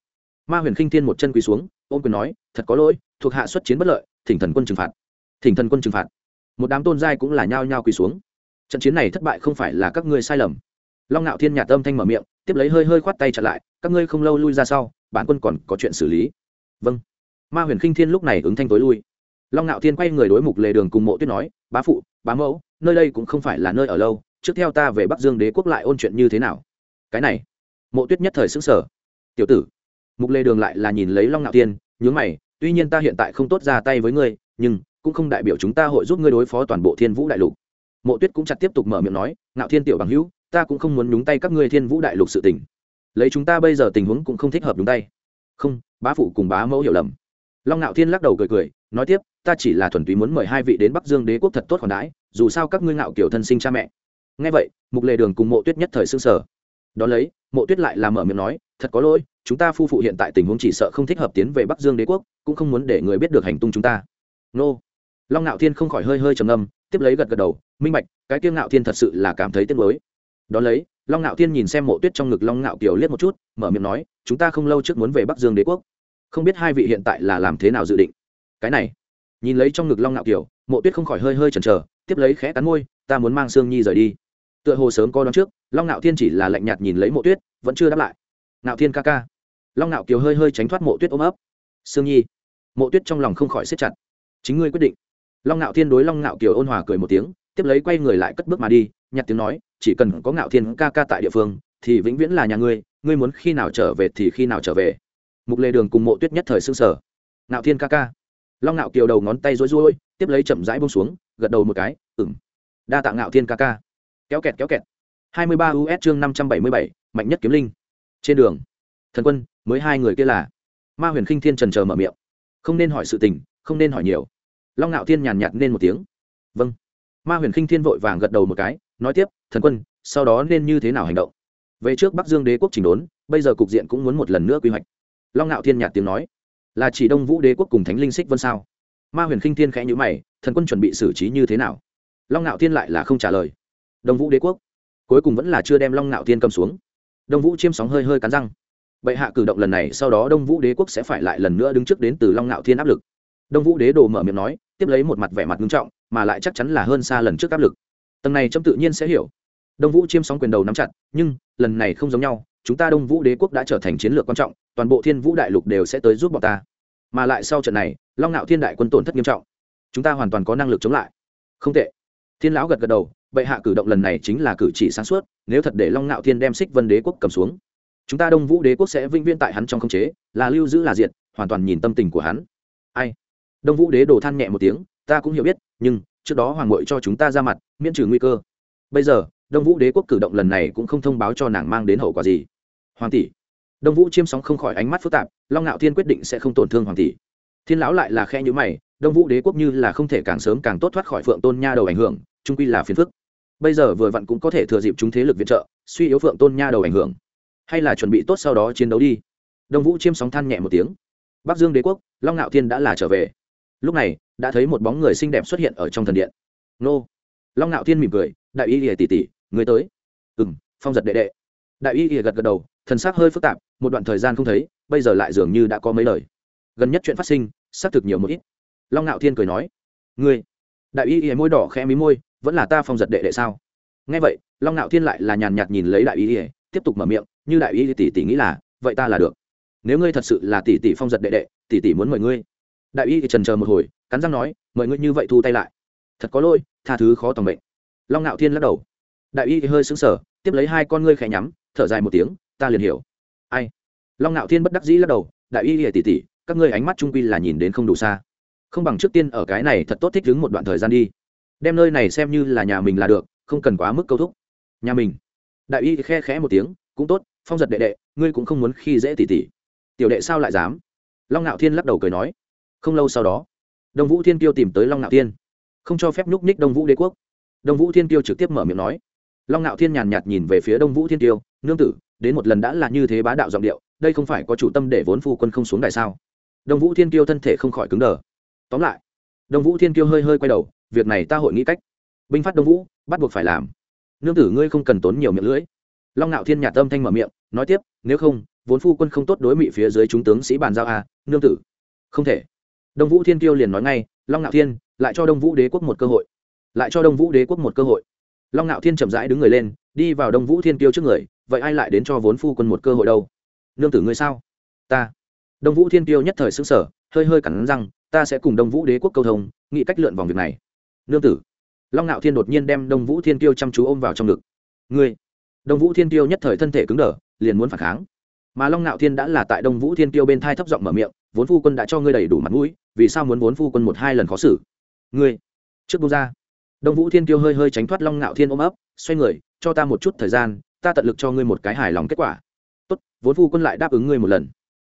ma huyền khinh thiên một chân quỳ xuống ôm quyền nói thật có lỗi thuộc hạ xuất chiến bất lợi thỉnh thần quân trừng phạt thỉnh thần quân trừng phạt một đám tôn giai cũng là nhao nhao quỳ xuống trận chiến này thất bại không phải là các ngươi sai lầm long ngạo thiên nhà tâm thanh mở miệng tiếp lấy hơi hơi khoát tay trả lại, các ngươi không lâu lui ra sau, bản quân còn có chuyện xử lý. Vâng. Ma huyền khinh thiên lúc này ứng thanh tối lui. Long ngạo thiên quay người đối mục lề đường cùng mộ tuyết nói, bá phụ, bá mẫu, nơi đây cũng không phải là nơi ở lâu, trước theo ta về bắc dương đế quốc lại ôn chuyện như thế nào? Cái này, mộ tuyết nhất thời xứng sở tiểu tử. Mục lê đường lại là nhìn lấy long ngạo thiên, nhướng mày, tuy nhiên ta hiện tại không tốt ra tay với ngươi, nhưng cũng không đại biểu chúng ta hội giúp ngươi đối phó toàn bộ thiên vũ đại lục. Mộ tuyết cũng chặt tiếp tục mở miệng nói, ngạo thiên tiểu bằng hữu ta cũng không muốn nhúng tay các ngươi thiên vũ đại lục sự tình. Lấy chúng ta bây giờ tình huống cũng không thích hợp nhúng tay. Không, bá phụ cùng bá mẫu hiểu lầm. Long ngạo thiên lắc đầu cười cười, nói tiếp, ta chỉ là thuần túy muốn mời hai vị đến bắc dương đế quốc thật tốt khoản đãi, dù sao các ngươi ngạo kiểu thân sinh cha mẹ. Ngay vậy, mục lề đường cùng mộ tuyết nhất thời xương sở đón lấy, mộ tuyết lại làm mở miệng nói, thật có lỗi, chúng ta phu phụ hiện tại tình huống chỉ sợ không thích hợp tiến về bắc dương đế quốc, cũng không muốn để người biết được hành tung chúng ta. Nô. Long ngạo thiên không khỏi hơi hơi trầm âm tiếp lấy gật gật đầu, minh bạch, cái tiêu ngạo thiên thật sự là cảm thấy tiếc mới đón lấy, long ngạo thiên nhìn xem mộ tuyết trong ngực long ngạo kiều liếc một chút, mở miệng nói, chúng ta không lâu trước muốn về bắc dương đế quốc. Không biết hai vị hiện tại là làm thế nào dự định? Cái này. Nhìn lấy trong ngực long ngạo kiều, mộ tuyết không khỏi hơi hơi chần chờ, tiếp lấy khẽ cắn môi, ta muốn mang sương nhi rời đi. Tựa hồ sớm coi đón trước, long ngạo thiên chỉ là lạnh nhạt nhìn lấy mộ tuyết, vẫn chưa đáp lại. Ngạo thiên ca ca. Long ngạo kiều hơi hơi tránh thoát mộ tuyết ôm ấp. Sương nhi. Mộ tuyết trong lòng không khỏi xếp chặt. Chính ngươi quyết định. Long ngạo thiên đối long ngạo kiều ôn hòa cười một tiếng, tiếp lấy quay người lại cất bước mà đi nhặt tiếng nói, chỉ cần có ngạo thiên ca ca tại địa phương, thì vĩnh viễn là nhà ngươi ngươi muốn khi nào trở về thì khi nào trở về. Mục lê đường cùng mộ tuyết nhất thời xương sở ngạo thiên ca ca. Long ngạo kiều đầu ngón tay rối rối, tiếp lấy chậm rãi bông xuống, gật đầu một cái ừng đa tạ ngạo thiên ca ca. Kéo kẹt kéo kẹt. Hai mươi ba us chương năm trăm bảy mươi bảy, mạnh nhất kiếm linh. Trên đường, thần quân, mới hai người kia là ma huyền khinh thiên trần chờ mở miệng. Không nên hỏi sự tình, không nên hỏi nhiều. Long ngạo thiên nhàn nhạt nên một tiếng. Vâng ma huyền khinh thiên vội vàng gật đầu một cái, nói tiếp, thần quân, sau đó nên như thế nào hành động? Về trước bắc dương đế quốc chỉnh đốn, bây giờ cục diện cũng muốn một lần nữa quy hoạch. Long ngạo thiên nhạt tiếng nói, là chỉ đông vũ đế quốc cùng thánh linh xích vân sao? Ma huyền khinh thiên khẽ nhữ mày, thần quân chuẩn bị xử trí như thế nào? Long ngạo thiên lại là không trả lời. Đông vũ đế quốc, cuối cùng vẫn là chưa đem long ngạo thiên cầm xuống. Đông vũ chiêm sóng hơi hơi cắn răng. Bệ hạ cử động lần này, sau đó đông vũ đế quốc sẽ phải lại lần nữa đứng trước đến từ long ngạo thiên áp lực. Đông vũ đế đồ mở miệng nói, tiếp lấy một mặt vẻ mặt nghiêm trọng mà lại chắc chắn là hơn xa lần trước áp lực. Tầng này trâm tự nhiên sẽ hiểu. Đông vũ chiêm sóng quyền đầu nắm chặt, nhưng, lần này không giống nhau, chúng ta đông vũ đế quốc đã trở thành chiến lược quan trọng, toàn bộ thiên vũ đại lục đều sẽ tới giúp bọn ta. Mà lại sau trận này, long ngạo thiên đại quân tổn thất nghiêm trọng. Chúng ta hoàn toàn có năng lực chống lại. Không tệ. Thiên lão gật gật đầu bệ hạ cử động lần này chính là cử chỉ sáng suốt, nếu thật để long ngạo thiên đem xích vân đế quốc cầm xuống. Chúng ta đông vũ đế quốc sẽ vĩnh viễn tại hắn trong không chế, là lưu giữ là diệt, hoàn toàn nhìn tâm tình của hắn. Ai? Đông vũ đế đồ than nhẹ một tiếng ta cũng hiểu biết, nhưng trước đó hoàng ngội cho chúng ta ra mặt, miễn trừ nguy cơ. Bây giờ, đông vũ đế quốc cử động lần này cũng không thông báo cho nàng mang đến hậu quả gì. Hoàng tỷ. Đông vũ chiêm sóng không khỏi ánh mắt phức tạp, long ngạo thiên quyết định sẽ không tổn thương hoàng tỷ. Thiên lão lại là khe nhữ mày, đông vũ đế quốc như là không thể càng sớm càng tốt thoát khỏi phượng tôn nha đầu ảnh hưởng trung quy là phiền phức. Bây giờ vừa vặn cũng có thể thừa dịp chúng thế lực viện trợ, suy yếu phượng tôn nha đầu ảnh hưởng. Hay là chuẩn bị tốt sau đó chiến đấu đi. Đông vũ chiêm sóng than nhẹ một tiếng. Bắc dương đế quốc, long ngạo thiên đã là trở về. Lúc này đã thấy một bóng người xinh đẹp xuất hiện ở trong thần điện. Nô. Long ngạo thiên mỉm cười, đại y ỉa tỷ tỷ, người tới. Ừ m phong giật đệ đệ. Đại y ỉa gật gật đầu, thần s ắ c hơi phức tạp, một đoạn thời gian không thấy, bây giờ lại dường như đã có mấy lời. Gần nhất chuyện phát sinh, xác thực nhiều một ít. Long ngạo thiên cười nói, ngươi, đại y ỉa môi đỏ khẽ mí môi, vẫn là ta phong giật đệ đệ sao? Nghe vậy, long ngạo thiên lại là nhàn nhạt nhìn lấy đại y ỉa tiếp tục mở miệng, như đại y tỷ tỷ nghĩ là, vậy ta là được. Nếu ngươi thật sự là tỷ tỷ phong giật đệ đệ, tỷ tỷ muốn mời ngươi. Đại y thì trần chờ một hồi cắn răng nói, mời ngươi như vậy thu tay lại. Thật có lỗi, tha thứ khó tòng bệnh long ngạo thiên lắc đầu. Đại y thì hơi sững sờ, tiếp lấy hai con ngươi khẽ nhắm, thở dài một tiếng, ta liền hiểu. Ai? Long ngạo thiên bất đắc dĩ lắc đầu, đại y thì tỉ tỉ, các ngươi ánh mắt trung quy là nhìn đến không đủ xa. Không bằng trước tiên ở cái này thật tốt thích đứng một đoạn thời gian đi. Đem nơi này xem như là nhà mình là được, không cần quá mức câu thúc. Nhà mình? Đại y khe khẽ một tiếng, cũng tốt, phong giật đệ đệ, ngươi cũng không muốn khi dễ tỉ tỉ. Tiểu đệ sao lại dám? Long ngạo thiên lắc đầu cười nói. Không lâu sau đó đông vũ thiên tiêu tìm tới long ngạo thiên. Không cho phép nhúc ních đông vũ đế quốc. Đông vũ thiên tiêu trực tiếp mở miệng nói. Long ngạo thiên nhàn nhạt nhìn về phía đông vũ thiên tiêu nương tử, đến một lần đã là như thế bá đạo giọng điệu, đây không phải có chủ tâm để vốn phu quân không xuống đài sao? Đông vũ thiên tiêu thân thể không khỏi cứng đờ. Tóm lại, đông vũ thiên tiêu hơi hơi quay đầu, việc này ta hội nghĩ cách. Binh phát đông vũ, bắt buộc phải làm. Nương tử ngươi không cần tốn nhiều miệng lưỡi. Long ngạo thiên nhạt tâm thanh mở miệng, nói tiếp, nếu không, vốn phu quân không tốt đối mị phía dưới chúng tướng sĩ bàn giao à nương tử. Không thể đông vũ thiên kiêu liền nói ngay, long ngạo thiên, lại cho đông vũ đế quốc một cơ hội. Lại cho đông vũ đế quốc một cơ hội. Long ngạo thiên chậm rãi đứng người lên, đi vào đông vũ thiên kiêu trước người, vậy ai lại đến cho vốn phu quân một cơ hội đâu? Nương tử ngươi sao? Ta. Đông vũ thiên kiêu nhất thời xứng sở hơi hơi cắn răng, ta sẽ cùng đông vũ đế quốc câu thông, nghĩ cách lượn vòng việc này. Nương tử. Long ngạo thiên đột nhiên đem đông vũ thiên kiêu chăm chú ôm vào trong ngực. Ngươi. Đông vũ thiên kiêu nhất thời thân thể cứng đờ, liền muốn phản kháng. Mà long ngạo thiên đã là tại đông vũ thiên kiêu bên thai thấp giọng mở miệng vốn phu quân đã cho ngươi đầy đủ mặt mũi, vì sao muốn vốn phu quân một hai lần khó xử? Ngươi, trước bông ra. Đông vũ thiên kiêu hơi hơi tránh thoát long ngạo thiên ôm ấp, xoay người, cho ta một chút thời gian, ta tận lực cho ngươi một cái hài lòng kết quả. Tốt, vốn phu quân lại đáp ứng ngươi một lần.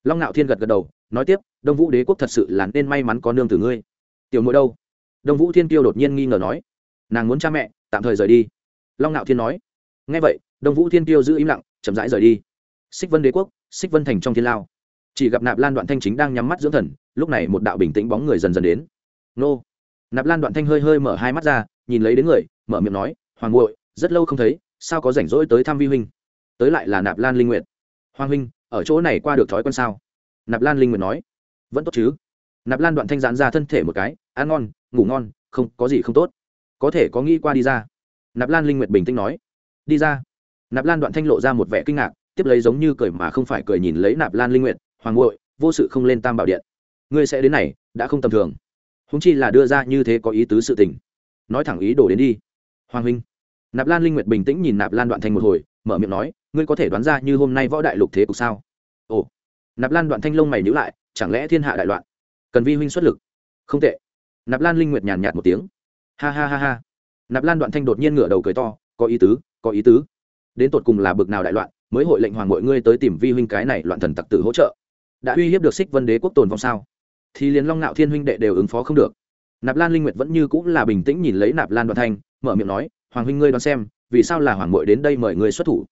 Long ngạo thiên gật gật đầu, nói tiếp, đông vũ đế quốc thật sự là nên may mắn có nương từ ngươi. Tiểu mỗi đâu? Đông vũ thiên kiêu đột nhiên nghi ngờ nói. Nàng muốn cha mẹ, tạm thời rời đi. Long ngạo thiên nói. Ngay vậy, đông vũ thiên kiêu giữ im lặng, chậm rãi rời đi. Xích vân đế quốc, xích vân thành trong thiên lao chỉ gặp nạp lan đoạn thanh chính đang nhắm mắt dưỡng thần, lúc này một đạo bình tĩnh bóng người dần dần đến. Nô. Nạp lan đoạn thanh hơi hơi mở hai mắt ra, nhìn lấy đến người, mở miệng nói, hoàng bội rất lâu không thấy, sao có rảnh rỗi tới thăm vi huynh? Tới lại là nạp lan linh nguyệt. Hoàng huynh, ở chỗ này qua được thói quen sao? Nạp lan linh nguyệt nói. Vẫn tốt chứ. Nạp lan đoạn thanh giãn ra thân thể một cái, ăn ngon, ngủ ngon, không, có gì không tốt. Có thể có nghĩ qua đi ra. Nạp lan linh nguyệt bình tĩnh nói. Đi ra. Nạp lan đoạn thanh lộ ra một vẻ kinh ngạc, tiếp lấy giống như cười mà không phải cười nhìn lấy nạp lan linh nguyệt hoàng ngội vô sự không lên tam bảo điện. Ngươi sẽ đến này, đã không tầm thường. Húng chi là đưa ra như thế có ý tứ sự tình. Nói thẳng ý đồ đến đi. Hoàng huynh. Nạp lan linh nguyệt bình tĩnh nhìn nạp lan đoạn thanh một hồi, mở miệng nói, ngươi có thể đoán ra như hôm nay võ đại lục thế cục sao? Ồ. Nạp lan đoạn thanh lông mày nhữ lại, chẳng lẽ thiên hạ đại loạn? Cần vi huynh xuất lực. Không tệ. Nạp lan linh nguyệt nhàn nhạt một tiếng. Ha ha ha ha. Nạp lan đoạn thanh đột nhiên ngửa đầu cười to, có ý tứ, có ý tứ. Đến tột cùng là bực nào đại loạn, mới hội lệnh hoàng mọi ngươi tới tìm vi huynh cái này loạn thần tặc tử hỗ trợ đã uy hiếp được xích vân đế quốc tồn vong sao? Thì liền long nạo thiên huynh đệ đều ứng phó không được. Nạp lan linh nguyệt vẫn như cũng là bình tĩnh nhìn lấy nạp lan đoạn thanh, mở miệng nói, hoàng huynh ngươi đoán xem, vì sao là hoàng mội đến đây mời ngươi xuất thủ?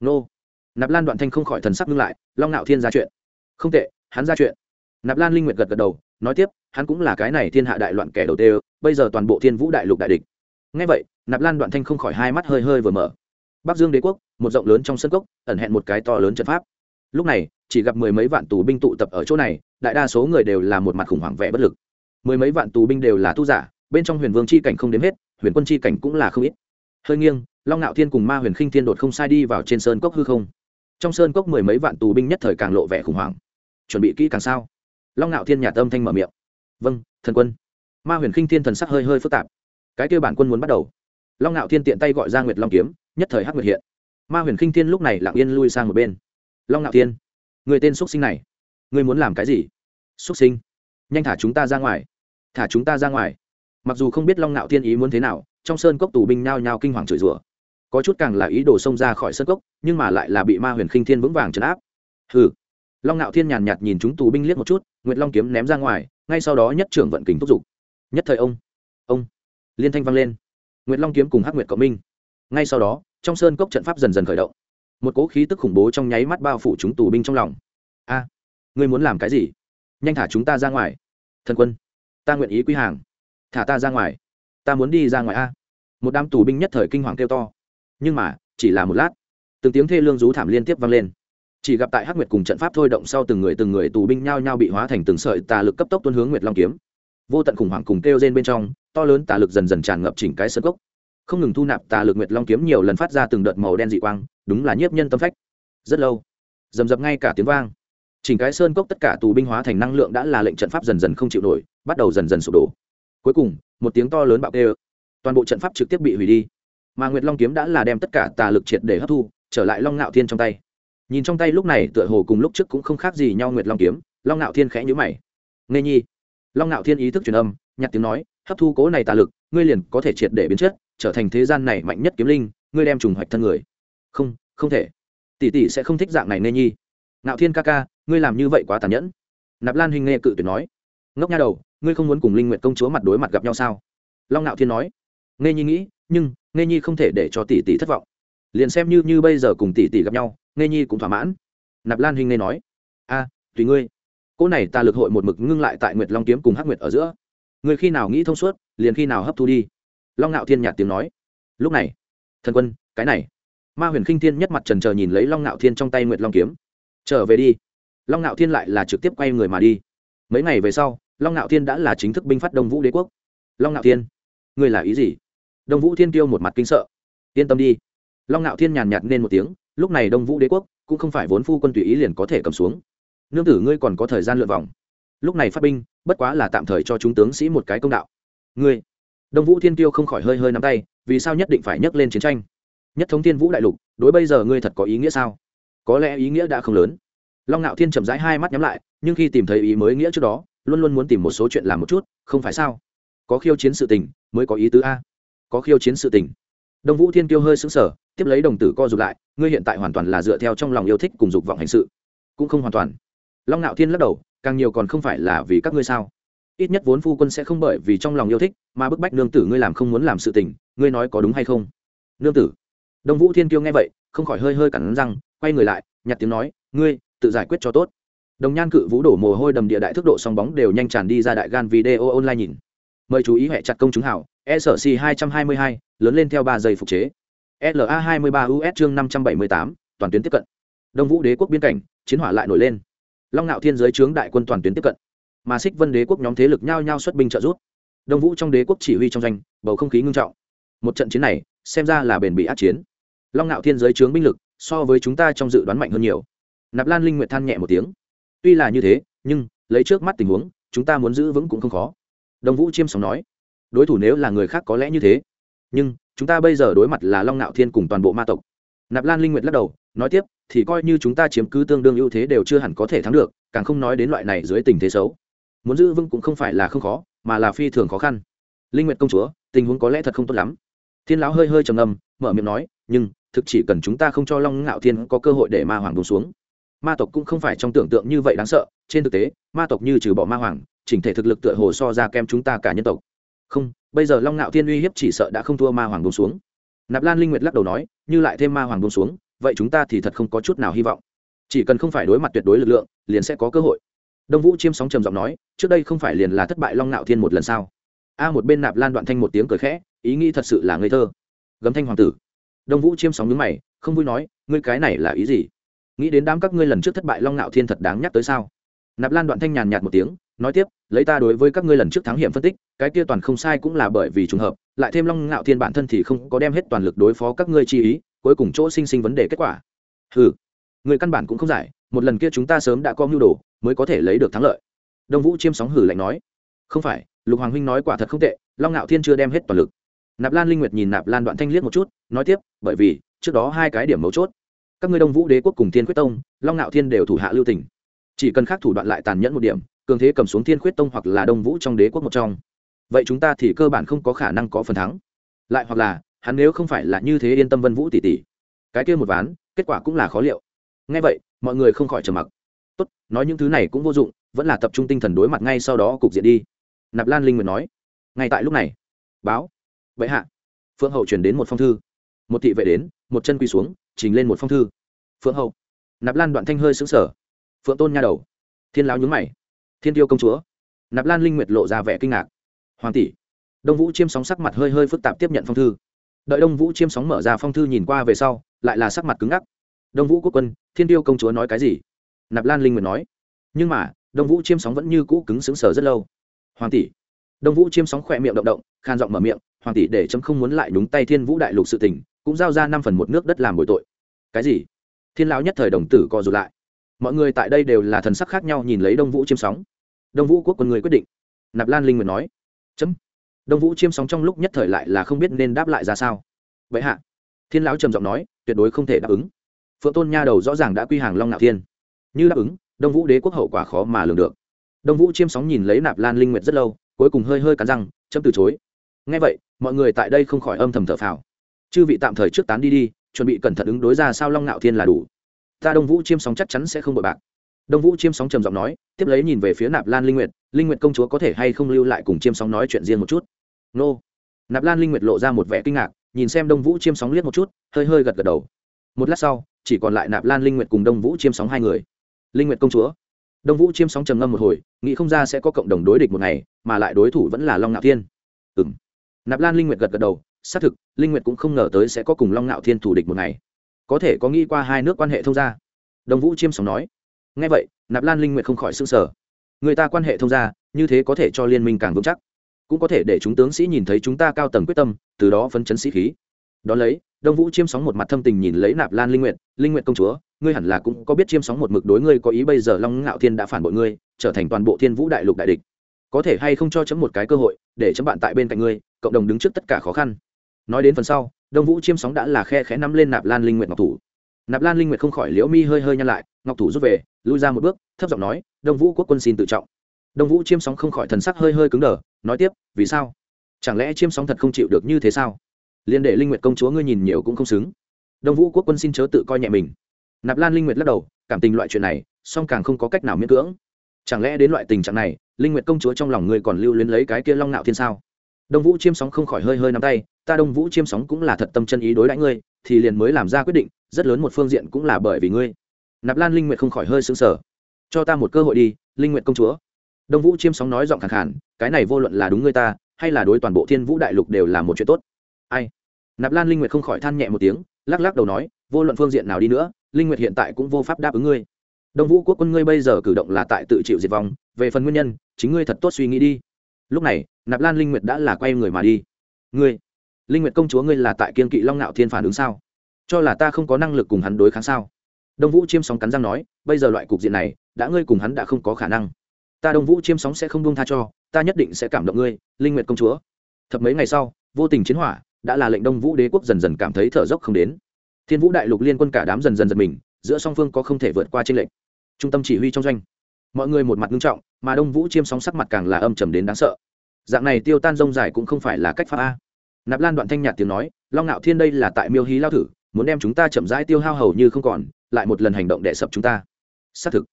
Nô. Nạp lan đoạn thanh không khỏi thần sắc ngưng lại, long nạo thiên ra chuyện. Không tệ, hắn ra chuyện. Nạp lan linh nguyệt gật gật đầu, nói tiếp, hắn cũng là cái này thiên hạ đại loạn kẻ đầu tiên bây giờ toàn bộ thiên vũ đại lục đại địch. Ngay vậy, nạp lan đoạn thanh không khỏi hai mắt hơi hơi vừa mở. Bắc dương đế quốc, một rộng lớn trong sân cốc, ẩn hẹn một cái to lớn trận pháp lúc này, chỉ gặp mười mấy vạn tù binh tụ tập ở chỗ này, đại đa số người đều là một mặt khủng hoảng vẻ bất lực. Mười mấy vạn tù binh đều là tu giả, bên trong huyền vương chi cảnh không đếm hết, huyền quân chi cảnh cũng là không ít. Hơi nghiêng, long ngạo thiên cùng ma huyền khinh thiên đột không sai đi vào trên sơn cốc hư không. Trong sơn cốc mười mấy vạn tù binh nhất thời càng lộ vẻ khủng hoảng. Chuẩn bị kỹ càng sao? Long ngạo thiên nhà tâm thanh mở miệng. Vâng thần quân. Ma huyền khinh thiên thần sắc hơi hơi phức tạp. Cái kêu bản quân muốn bắt đầu. Long ngạo thiên tiện tay gọi ra nguyệt long kiếm, nhất thời hắc nguyệt hiện. Ma huyền khinh thiên lúc này lặng yên lui sang một bên long ngạo thiên, người tên x sinh này, người muốn làm cái gì? X sinh, nhanh thả chúng ta ra ngoài, thả chúng ta ra ngoài. Mặc dù không biết long ngạo thiên ý muốn thế nào, trong sơn cốc tù binh nao nhao kinh hoàng chửi rủa. Có chút càng là ý đồ xông ra khỏi sơn cốc, nhưng mà lại là bị ma huyền khinh thiên vững vàng trấn áp. Hừ. Long ngạo thiên nhàn nhạt nhìn chúng tù binh liếc một chút, nguyệt long kiếm ném ra ngoài, ngay sau đó nhất trưởng vận kính thúc giục. Nhất thời ông ông, liên thanh vang lên. Nguyệt long kiếm cùng hắc nguyệt cộng minh. Ngay sau đó, trong sơn cốc trận pháp dần dần khởi động một cỗ khí tức khủng bố trong nháy mắt bao phủ chúng tù binh trong lòng. A, ngươi muốn làm cái gì? Nhanh thả chúng ta ra ngoài. Thần quân, ta nguyện ý quy hàng. Thả ta ra ngoài. Ta muốn đi ra ngoài a. Một đám tù binh nhất thời kinh hoàng kêu to. Nhưng mà, chỉ là một lát, từng tiếng thê lương rú thảm liên tiếp vang lên. Chỉ gặp tại hắc nguyệt cùng trận pháp thôi động sau từng người từng người tù binh nhao nhao bị hóa thành từng sợi tà lực cấp tốc tuân hướng nguyệt long kiếm. Vô tận khủng hoảng cùng kêu rên bên trong, to lớn tà lực dần dần tràn ngập chỉnh cái sơ gốc không ngừng thu nạp tà lực nguyệt long kiếm nhiều lần phát ra từng đợt màu đen dị quang đúng là nhiếp nhân tâm phách. Rất lâu dầm dập ngay cả tiếng vang. Chỉnh cái sơn cốc tất cả tù binh hóa thành năng lượng đã là lệnh trận pháp dần dần không chịu nổi, bắt đầu dần dần sụp đổ. Cuối cùng, một tiếng to lớn bạo kê toàn bộ trận pháp trực tiếp bị hủy đi. Mà nguyệt long kiếm đã là đem tất cả tà lực triệt để hấp thu, trở lại long ngạo thiên trong tay. Nhìn trong tay lúc này, tựa hồ cùng lúc trước cũng không khác gì nhau nguyệt long kiếm, long ngạo thiên khẽ nhữ mày. Nghe nhi. Long ngạo thiên ý thức truyền âm, nhặt tiếng nói, hấp thu cố này tà lực, ngươi liền có thể triệt để biến chất, trở thành thế gian này mạnh nhất kiếm linh, ngươi đem trùng hoạch thân người không không thể. Tỷ tỷ sẽ không thích dạng này Nê nhi. Ngạo thiên ca ca, ngươi làm như vậy quá tàn nhẫn. Nạp lan huynh nghe cự tuyệt nói. Ngốc nha đầu, ngươi không muốn cùng linh nguyện công chúa mặt đối mặt gặp nhau sao? Long ngạo thiên nói. Nghe nhi nghĩ, nhưng nghe nhi không thể để cho tỷ tỷ thất vọng. Liền xem như như bây giờ cùng tỷ tỷ gặp nhau nghe nhi cũng thỏa mãn. Nạp lan huynh nghe nói. A, tùy ngươi. Cô này ta lực hội một mực ngưng lại tại nguyệt long kiếm cùng hắc nguyệt ở giữa. Người khi nào nghĩ thông suốt, liền khi nào hấp thu đi. Long ngạo thiên nhạt tiếng nói. Lúc này, thần quân, cái này ma huyền khinh thiên nhất mặt trần trờ nhìn lấy long ngạo thiên trong tay nguyệt long kiếm. Trở về đi. Long ngạo thiên lại là trực tiếp quay người mà đi. Mấy ngày về sau, long ngạo thiên đã là chính thức binh phát đông vũ đế quốc. Long ngạo thiên người là ý gì? Đông vũ thiên tiêu một mặt kinh sợ. Yên tâm đi. Long ngạo thiên nhàn nhạt nên một tiếng, lúc này đông vũ đế quốc cũng không phải vốn phu quân tùy ý liền có thể cầm xuống. Nương tử ngươi còn có thời gian lượt vòng. Lúc này phát binh, bất quá là tạm thời cho chúng tướng sĩ một cái công đạo. Ngươi, đông vũ thiên tiêu không khỏi hơi hơi nắm tay, vì sao nhất định phải nhấc lên chiến tranh? Nhất thống thiên vũ đại lục, đối bây giờ ngươi thật có ý nghĩa sao? Có lẽ ý nghĩa đã không lớn. Long ngạo thiên chậm rãi hai mắt nhắm lại, nhưng khi tìm thấy ý mới nghĩa trước đó, luôn luôn muốn tìm một số chuyện làm một chút, không phải sao? Có khiêu chiến sự tình, mới có ý tứ a. Có khiêu chiến sự tình. Đông vũ thiên kêu hơi xứng sở tiếp lấy đồng tử co r ụ t lại, ngươi hiện tại hoàn toàn là dựa theo trong lòng yêu thích cùng dục vọng hành sự. Cũng không hoàn toàn. Long ngạo thiên lắc đầu, càng nhiều còn không phải là vì các ngươi sao? Ít nhất vốn phu quân sẽ không bởi vì trong lòng yêu thích, mà bức bách nương tử ngươi làm không muốn làm sự tình, ngươi nói có đúng hay không? Nương tử đông vũ thiên tiêu nghe vậy, không khỏi hơi hơi cắn răng, quay người lại, nhặt tiếng nói, ngươi, tự giải quyết cho tốt. Đồng nhan cự vũ đổ mồ hôi đầm địa đại thức độ song bóng đều nhanh tràn đi ra đại gan video online nhìn. Mời chú ý hệ chặt công chúng hảo e sở c hai trăm hai mươi hai, lớn lên theo ba giây phục chế. La hai mươi ba us chương năm trăm bảy mươi tám, toàn tuyến tiếp cận. Đông vũ đế quốc biên cảnh, chiến hỏa lại nổi lên. Long ngạo thiên giới trướng đại quân toàn tuyến tiếp cận. Mà xích vân đế quốc nhóm thế lực nhao nhao xuất binh trợ giúp. Đông vũ trong đế quốc chỉ huy trong doanh, bầu không khí ngưng trọng. Một trận chiến này, xem ra là bền bị át chiến long ngạo thiên giới chướng binh lực, so với chúng ta trong dự đoán mạnh hơn nhiều. Nạp lan linh nguyệt than nhẹ một tiếng. Tuy là như thế, nhưng, lấy trước mắt tình huống, chúng ta muốn giữ vững cũng không khó. Đồng vũ chiêm sóng nói. Đối thủ nếu là người khác có lẽ như thế. Nhưng, chúng ta bây giờ đối mặt là long ngạo thiên cùng toàn bộ ma tộc. Nạp lan linh nguyệt lắc đầu, nói tiếp, thì coi như chúng ta chiếm cứ tương đương ưu thế đều chưa hẳn có thể thắng được, càng không nói đến loại này dưới tình thế xấu. Muốn giữ vững cũng không phải là không khó, mà là phi thường khó khăn. Linh nguyệt công chúa, tình huống có lẽ thật không tốt lắm. Thiên lão hơi hơi trầm ngâm, mở miệng nói, nhưng thực chỉ cần chúng ta không cho long ngạo thiên có cơ hội để ma hoàng buông xuống. Ma tộc cũng không phải trong tưởng tượng như vậy đáng sợ, trên thực tế, ma tộc như trừ bỏ ma hoàng, chỉnh thể thực lực tựa hồ so ra kem chúng ta cả nhân tộc. Không, bây giờ long ngạo thiên uy hiếp chỉ sợ đã không thua ma hoàng buông xuống. Nạp lan linh nguyệt lắc đầu nói, như lại thêm ma hoàng buông xuống, vậy chúng ta thì thật không có chút nào hy vọng. Chỉ cần không phải đối mặt tuyệt đối lực lượng, liền sẽ có cơ hội. Đông vũ chiêm sóng trầm giọng nói, trước đây không phải liền là thất bại long ngạo thiên một lần sao? A một bên nạp lan đoạn thanh một tiếng cười khẽ, ý nghĩ thật sự là ngây thơ. Gấm thanh hoàng tử đông vũ chiêm sóng nhướng mày, không vui nói, ngươi cái này là ý gì? Nghĩ đến đám các ngươi lần trước thất bại long ngạo thiên thật đáng nhắc tới sao? Nạp lan đoạn thanh nhàn nhạt một tiếng, nói tiếp, lấy ta đối với các ngươi lần trước thắng hiểm phân tích, cái kia toàn không sai cũng là bởi vì trùng hợp, lại thêm long ngạo thiên bản thân thì không có đem hết toàn lực đối phó các ngươi chi ý, cuối cùng chỗ sinh sinh vấn đề kết quả. Ừ người căn bản cũng không giải, một lần kia chúng ta sớm đã có mưu đồ, mới có thể lấy được thắng lợi. Đông vũ chiêm sóng hử lạnh nói. Không phải, lục hoàng huynh nói quả thật không tệ, long ngạo thiên chưa đem hết toàn lực nạp lan linh nguyệt nhìn nạp lan đoạn thanh liếc một chút, nói tiếp, bởi vì, trước đó hai cái điểm mấu chốt. Các ngươi đông vũ đế quốc cùng thiên quyết tông, long ngạo thiên đều thủ hạ lưu tỉnh chỉ cần khác thủ đoạn lại tàn nhẫn một điểm, cường thế cầm xuống thiên quyết tông hoặc là đông vũ trong đế quốc một trong. Vậy chúng ta thì cơ bản không có khả năng có phần thắng. Lại hoặc là, hắn nếu không phải là như thế yên tâm vân vũ tỷ tỷ, cái kia một ván, kết quả cũng là khó liệu. Ngay vậy, mọi người không khỏi trầm mặc. Tốt, nói những thứ này cũng vô dụng, vẫn là tập trung tinh thần đối mặt ngay sau đó cục diện đi. Nạp lan linh Nguyệt nói. Ngay tại lúc này, báo vậy hạ. Phượng hậu chuyển đến một phong thư. Một thị vệ đến, một chân quỳ xuống, trình lên một phong thư. Phượng hậu. Nạp lan đoạn thanh hơi xứng sở phượng tôn nha đầu. Thiên lão nhúng mày. Thiên tiêu công chúa. Nạp lan linh nguyệt lộ ra vẻ kinh ngạc. Hoàng tỷ. Đông vũ chiêm sóng sắc mặt hơi hơi phức tạp tiếp nhận phong thư. Đợi đông vũ chiêm sóng mở ra phong thư nhìn qua về sau, lại là sắc mặt cứng ngắc. Đông vũ quốc quân, thiên tiêu công chúa nói cái gì? Nạp lan linh nguyệt nói. Nhưng mà, đông vũ chiêm sóng vẫn như cũ cứng xứng sở rất lâu. Hoàng tỷ đông vũ chiêm sóng khỏe miệng động động, khan giọng mở miệng, hoàng tỷ để chấm không muốn lại đúng tay thiên vũ đại lục sự tình, cũng giao ra năm phần một nước đất làm bồi tội. Cái gì? Thiên lão nhất thời đồng tử co rụt lại. Mọi người tại đây đều là thần sắc khác nhau nhìn lấy đông vũ chiêm sóng. Đông vũ quốc quân người quyết định. Nạp lan linh nguyệt nói, chấm. Đông vũ chiêm sóng trong lúc nhất thời lại là không biết nên đáp lại ra sao. Vậy hạ. Thiên lão trầm giọng nói, tuyệt đối không thể đáp ứng. Phượng tôn nha đầu rõ ràng đã quy hàng long nạo thiên. Như đáp ứng, đông vũ đế quốc hậu quả khó mà lường được. Đông vũ chiêm sóng nhìn lấy nạp lan linh nguyệt rất lâu cuối cùng hơi hơi cắn răng chấm từ chối. Ngay vậy, mọi người tại đây không khỏi âm thầm thở phào. Chư vị tạm thời trước tán đi đi, chuẩn bị cẩn thận ứng đối ra sao long nạo thiên là đủ. Ta đông vũ chiêm sóng chắc chắn sẽ không bội bạc. Đông vũ chiêm sóng trầm giọng nói, tiếp lấy nhìn về phía nạp lan linh nguyệt linh nguyệt công chúa có thể hay không lưu lại cùng chiêm sóng nói chuyện riêng một chút? Nô. Nạp lan linh nguyệt lộ ra một vẻ kinh ngạc, nhìn xem đông vũ chiêm sóng liếc một chút, hơi hơi gật gật đầu. Một lát sau, chỉ còn lại nạp lan linh nguyệt cùng đông vũ chiêm sóng hai người. Linh nguyệt công chúa đông vũ chiêm sóng trầm ngâm một hồi, nghĩ không ra sẽ có cộng đồng đối địch một ngày, mà lại đối thủ vẫn là long ngạo thiên. Ừ m nạp lan linh nguyệt gật gật đầu, xác thực, linh nguyệt cũng không ngờ tới sẽ có cùng long ngạo thiên thủ địch một ngày. Có thể có nghĩ qua hai nước quan hệ thông gia. Đông vũ chiêm sóng nói. Ngay vậy, nạp lan linh nguyệt không khỏi s ư n g sở người ta quan hệ thông gia, như thế có thể cho liên minh càng vững chắc. Cũng có thể để chúng tướng sĩ nhìn thấy chúng ta cao tầng quyết tâm, từ đó phấn chấn sĩ khí. Đón lấy, đông vũ chiêm sóng một mặt thâm tình nhìn lấy nạp lan linh nguyệt linh nguyệt công chúa ngươi hẳn là cũng có biết chiêm sóng một mực đối ngươi có ý bây giờ long ngạo thiên đã phản bội ngươi, trở thành toàn bộ thiên vũ đại lục đại địch. Có thể hay không cho chấm một cái cơ hội, để chấm bạn tại bên cạnh ngươi, cộng đồng đứng trước tất cả khó khăn. Nói đến phần sau, đông vũ chiêm sóng đã là khe khẽ nắm lên nạp lan linh nguyệt ngọc thủ. Nạp lan linh nguyệt không khỏi liễu mi hơi hơi nhăn lại, ngọc thủ rút về, lui ra một bước, thấp giọng nói, đông vũ quốc quân xin tự trọng. Đông vũ chiêm sóng không khỏi thần sắc hơi hơi cứng đờ, nói tiếp, vì sao? Chẳng lẽ chiêm sóng thật không chịu được như thế sao? Liên đệ linh nguyệt công chúa ngươi nhìn nhiều cũng không xứng. Đông vũ quốc quân xin chớ tự coi nhẹ mình nạp lan linh nguyệt lắc đầu, cảm tình loại chuyện này, song càng không có cách nào miễn cưỡng. Chẳng lẽ đến loại tình trạng này, linh nguyệt công chúa trong lòng ngươi còn lưu luyến lấy cái kia long nạo thiên sao? Đông vũ chiêm sóng không khỏi hơi hơi nắm tay, ta đông vũ chiêm sóng cũng là thật tâm chân ý đối đãi ngươi, thì liền mới làm ra quyết định, rất lớn một phương diện cũng là bởi vì ngươi. Nạp lan linh nguyệt không khỏi hơi sững sờ. Cho ta một cơ hội đi, linh nguyệt công chúa. Đông vũ chiêm sóng nói giọng khẳng khản cái này vô luận là đúng ngươi ta, hay là đối toàn bộ thiên vũ đại lục đều là một chuyện tốt. Ai? Nạp lan linh nguyệt không khỏi than nhẹ một tiếng, lắc lắc đầu nói, vô luận phương diện nào đi nữa linh nguyệt hiện tại cũng vô pháp đáp ứng ngươi. Đông vũ quốc quân ngươi bây giờ cử động là tại tự chịu diệt vong, về phần nguyên nhân, chính ngươi thật tốt suy nghĩ đi. Lúc này, nạp lan linh nguyệt đã là quay người mà đi. Ngươi, linh nguyệt công chúa ngươi là tại kiên kỵ long nạo thiên phản ứng sao? Cho là ta không có năng lực cùng hắn đối kháng sao? Đông vũ chiêm sóng cắn răng nói, bây giờ loại cục diện này, đã ngươi cùng hắn đã không có khả năng. Ta đông vũ chiêm sóng sẽ không buông tha cho, ta nhất định sẽ cảm động ngươi, linh nguyệt công chúa. Thập mấy ngày sau, vô tình chiến hỏa, đã là lệnh đông vũ đế quốc dần dần cảm thấy thở dốc không đến thiên vũ đại lục liên quân cả đám dần dần giật mình, giữa song phương có không thể vượt qua tranh lệnh trung tâm chỉ huy trong doanh, mọi người một mặt nghiêm trọng, mà đông vũ chiêm sóng sắc mặt càng là âm trầm đến đáng sợ. Dạng này tiêu tan rông dài cũng không phải là cách pháp a. Nạp lan đoạn thanh nhạt tiếng nói, long ngạo thiên đây là tại miêu hí lao thử, muốn đem chúng ta chậm rãi tiêu hao hầu như không còn, lại một lần hành động đệ sập chúng ta. Xác thực.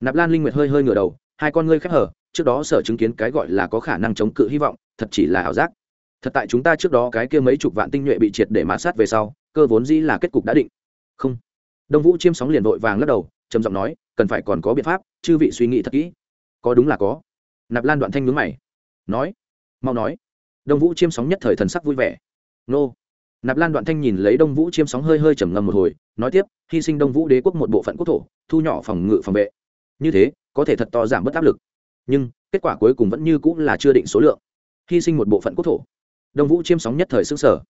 Nạp lan linh nguyệt hơi hơi ngửa đầu, hai con ngươi khép hở, trước đó sở chứng kiến cái gọi là có khả năng chống cự hy vọng, thật chỉ là ảo giác. Thật tại chúng ta trước đó cái kia mấy chục vạn tinh nhuệ bị triệt để mã sát về sau cơ vốn dĩ là kết cục đã định. Không. Đông vũ chiêm sóng liền vội vàng lắc đầu, trầm giọng nói, cần phải còn có biện pháp, chư vị suy nghĩ thật kỹ. Có đúng là có. Nạp lan đoạn thanh nhướng mày, nói, mau nói. Đông vũ chiêm sóng nhất thời thần sắc vui vẻ. Nô. Nạp lan đoạn thanh nhìn lấy đông vũ chiêm sóng hơi hơi trầm ngâm một hồi, nói tiếp, hy sinh đông vũ đế quốc một bộ phận quốc thổ, thu nhỏ phòng ngự phòng vệ. Như thế, có thể thật to giảm bớt áp lực. Nhưng, kết quả cuối cùng vẫn như cũng là chưa định số lượng. Hy sinh một bộ phận quốc thổ. Đông vũ chiêm sóng nhất thời xương sở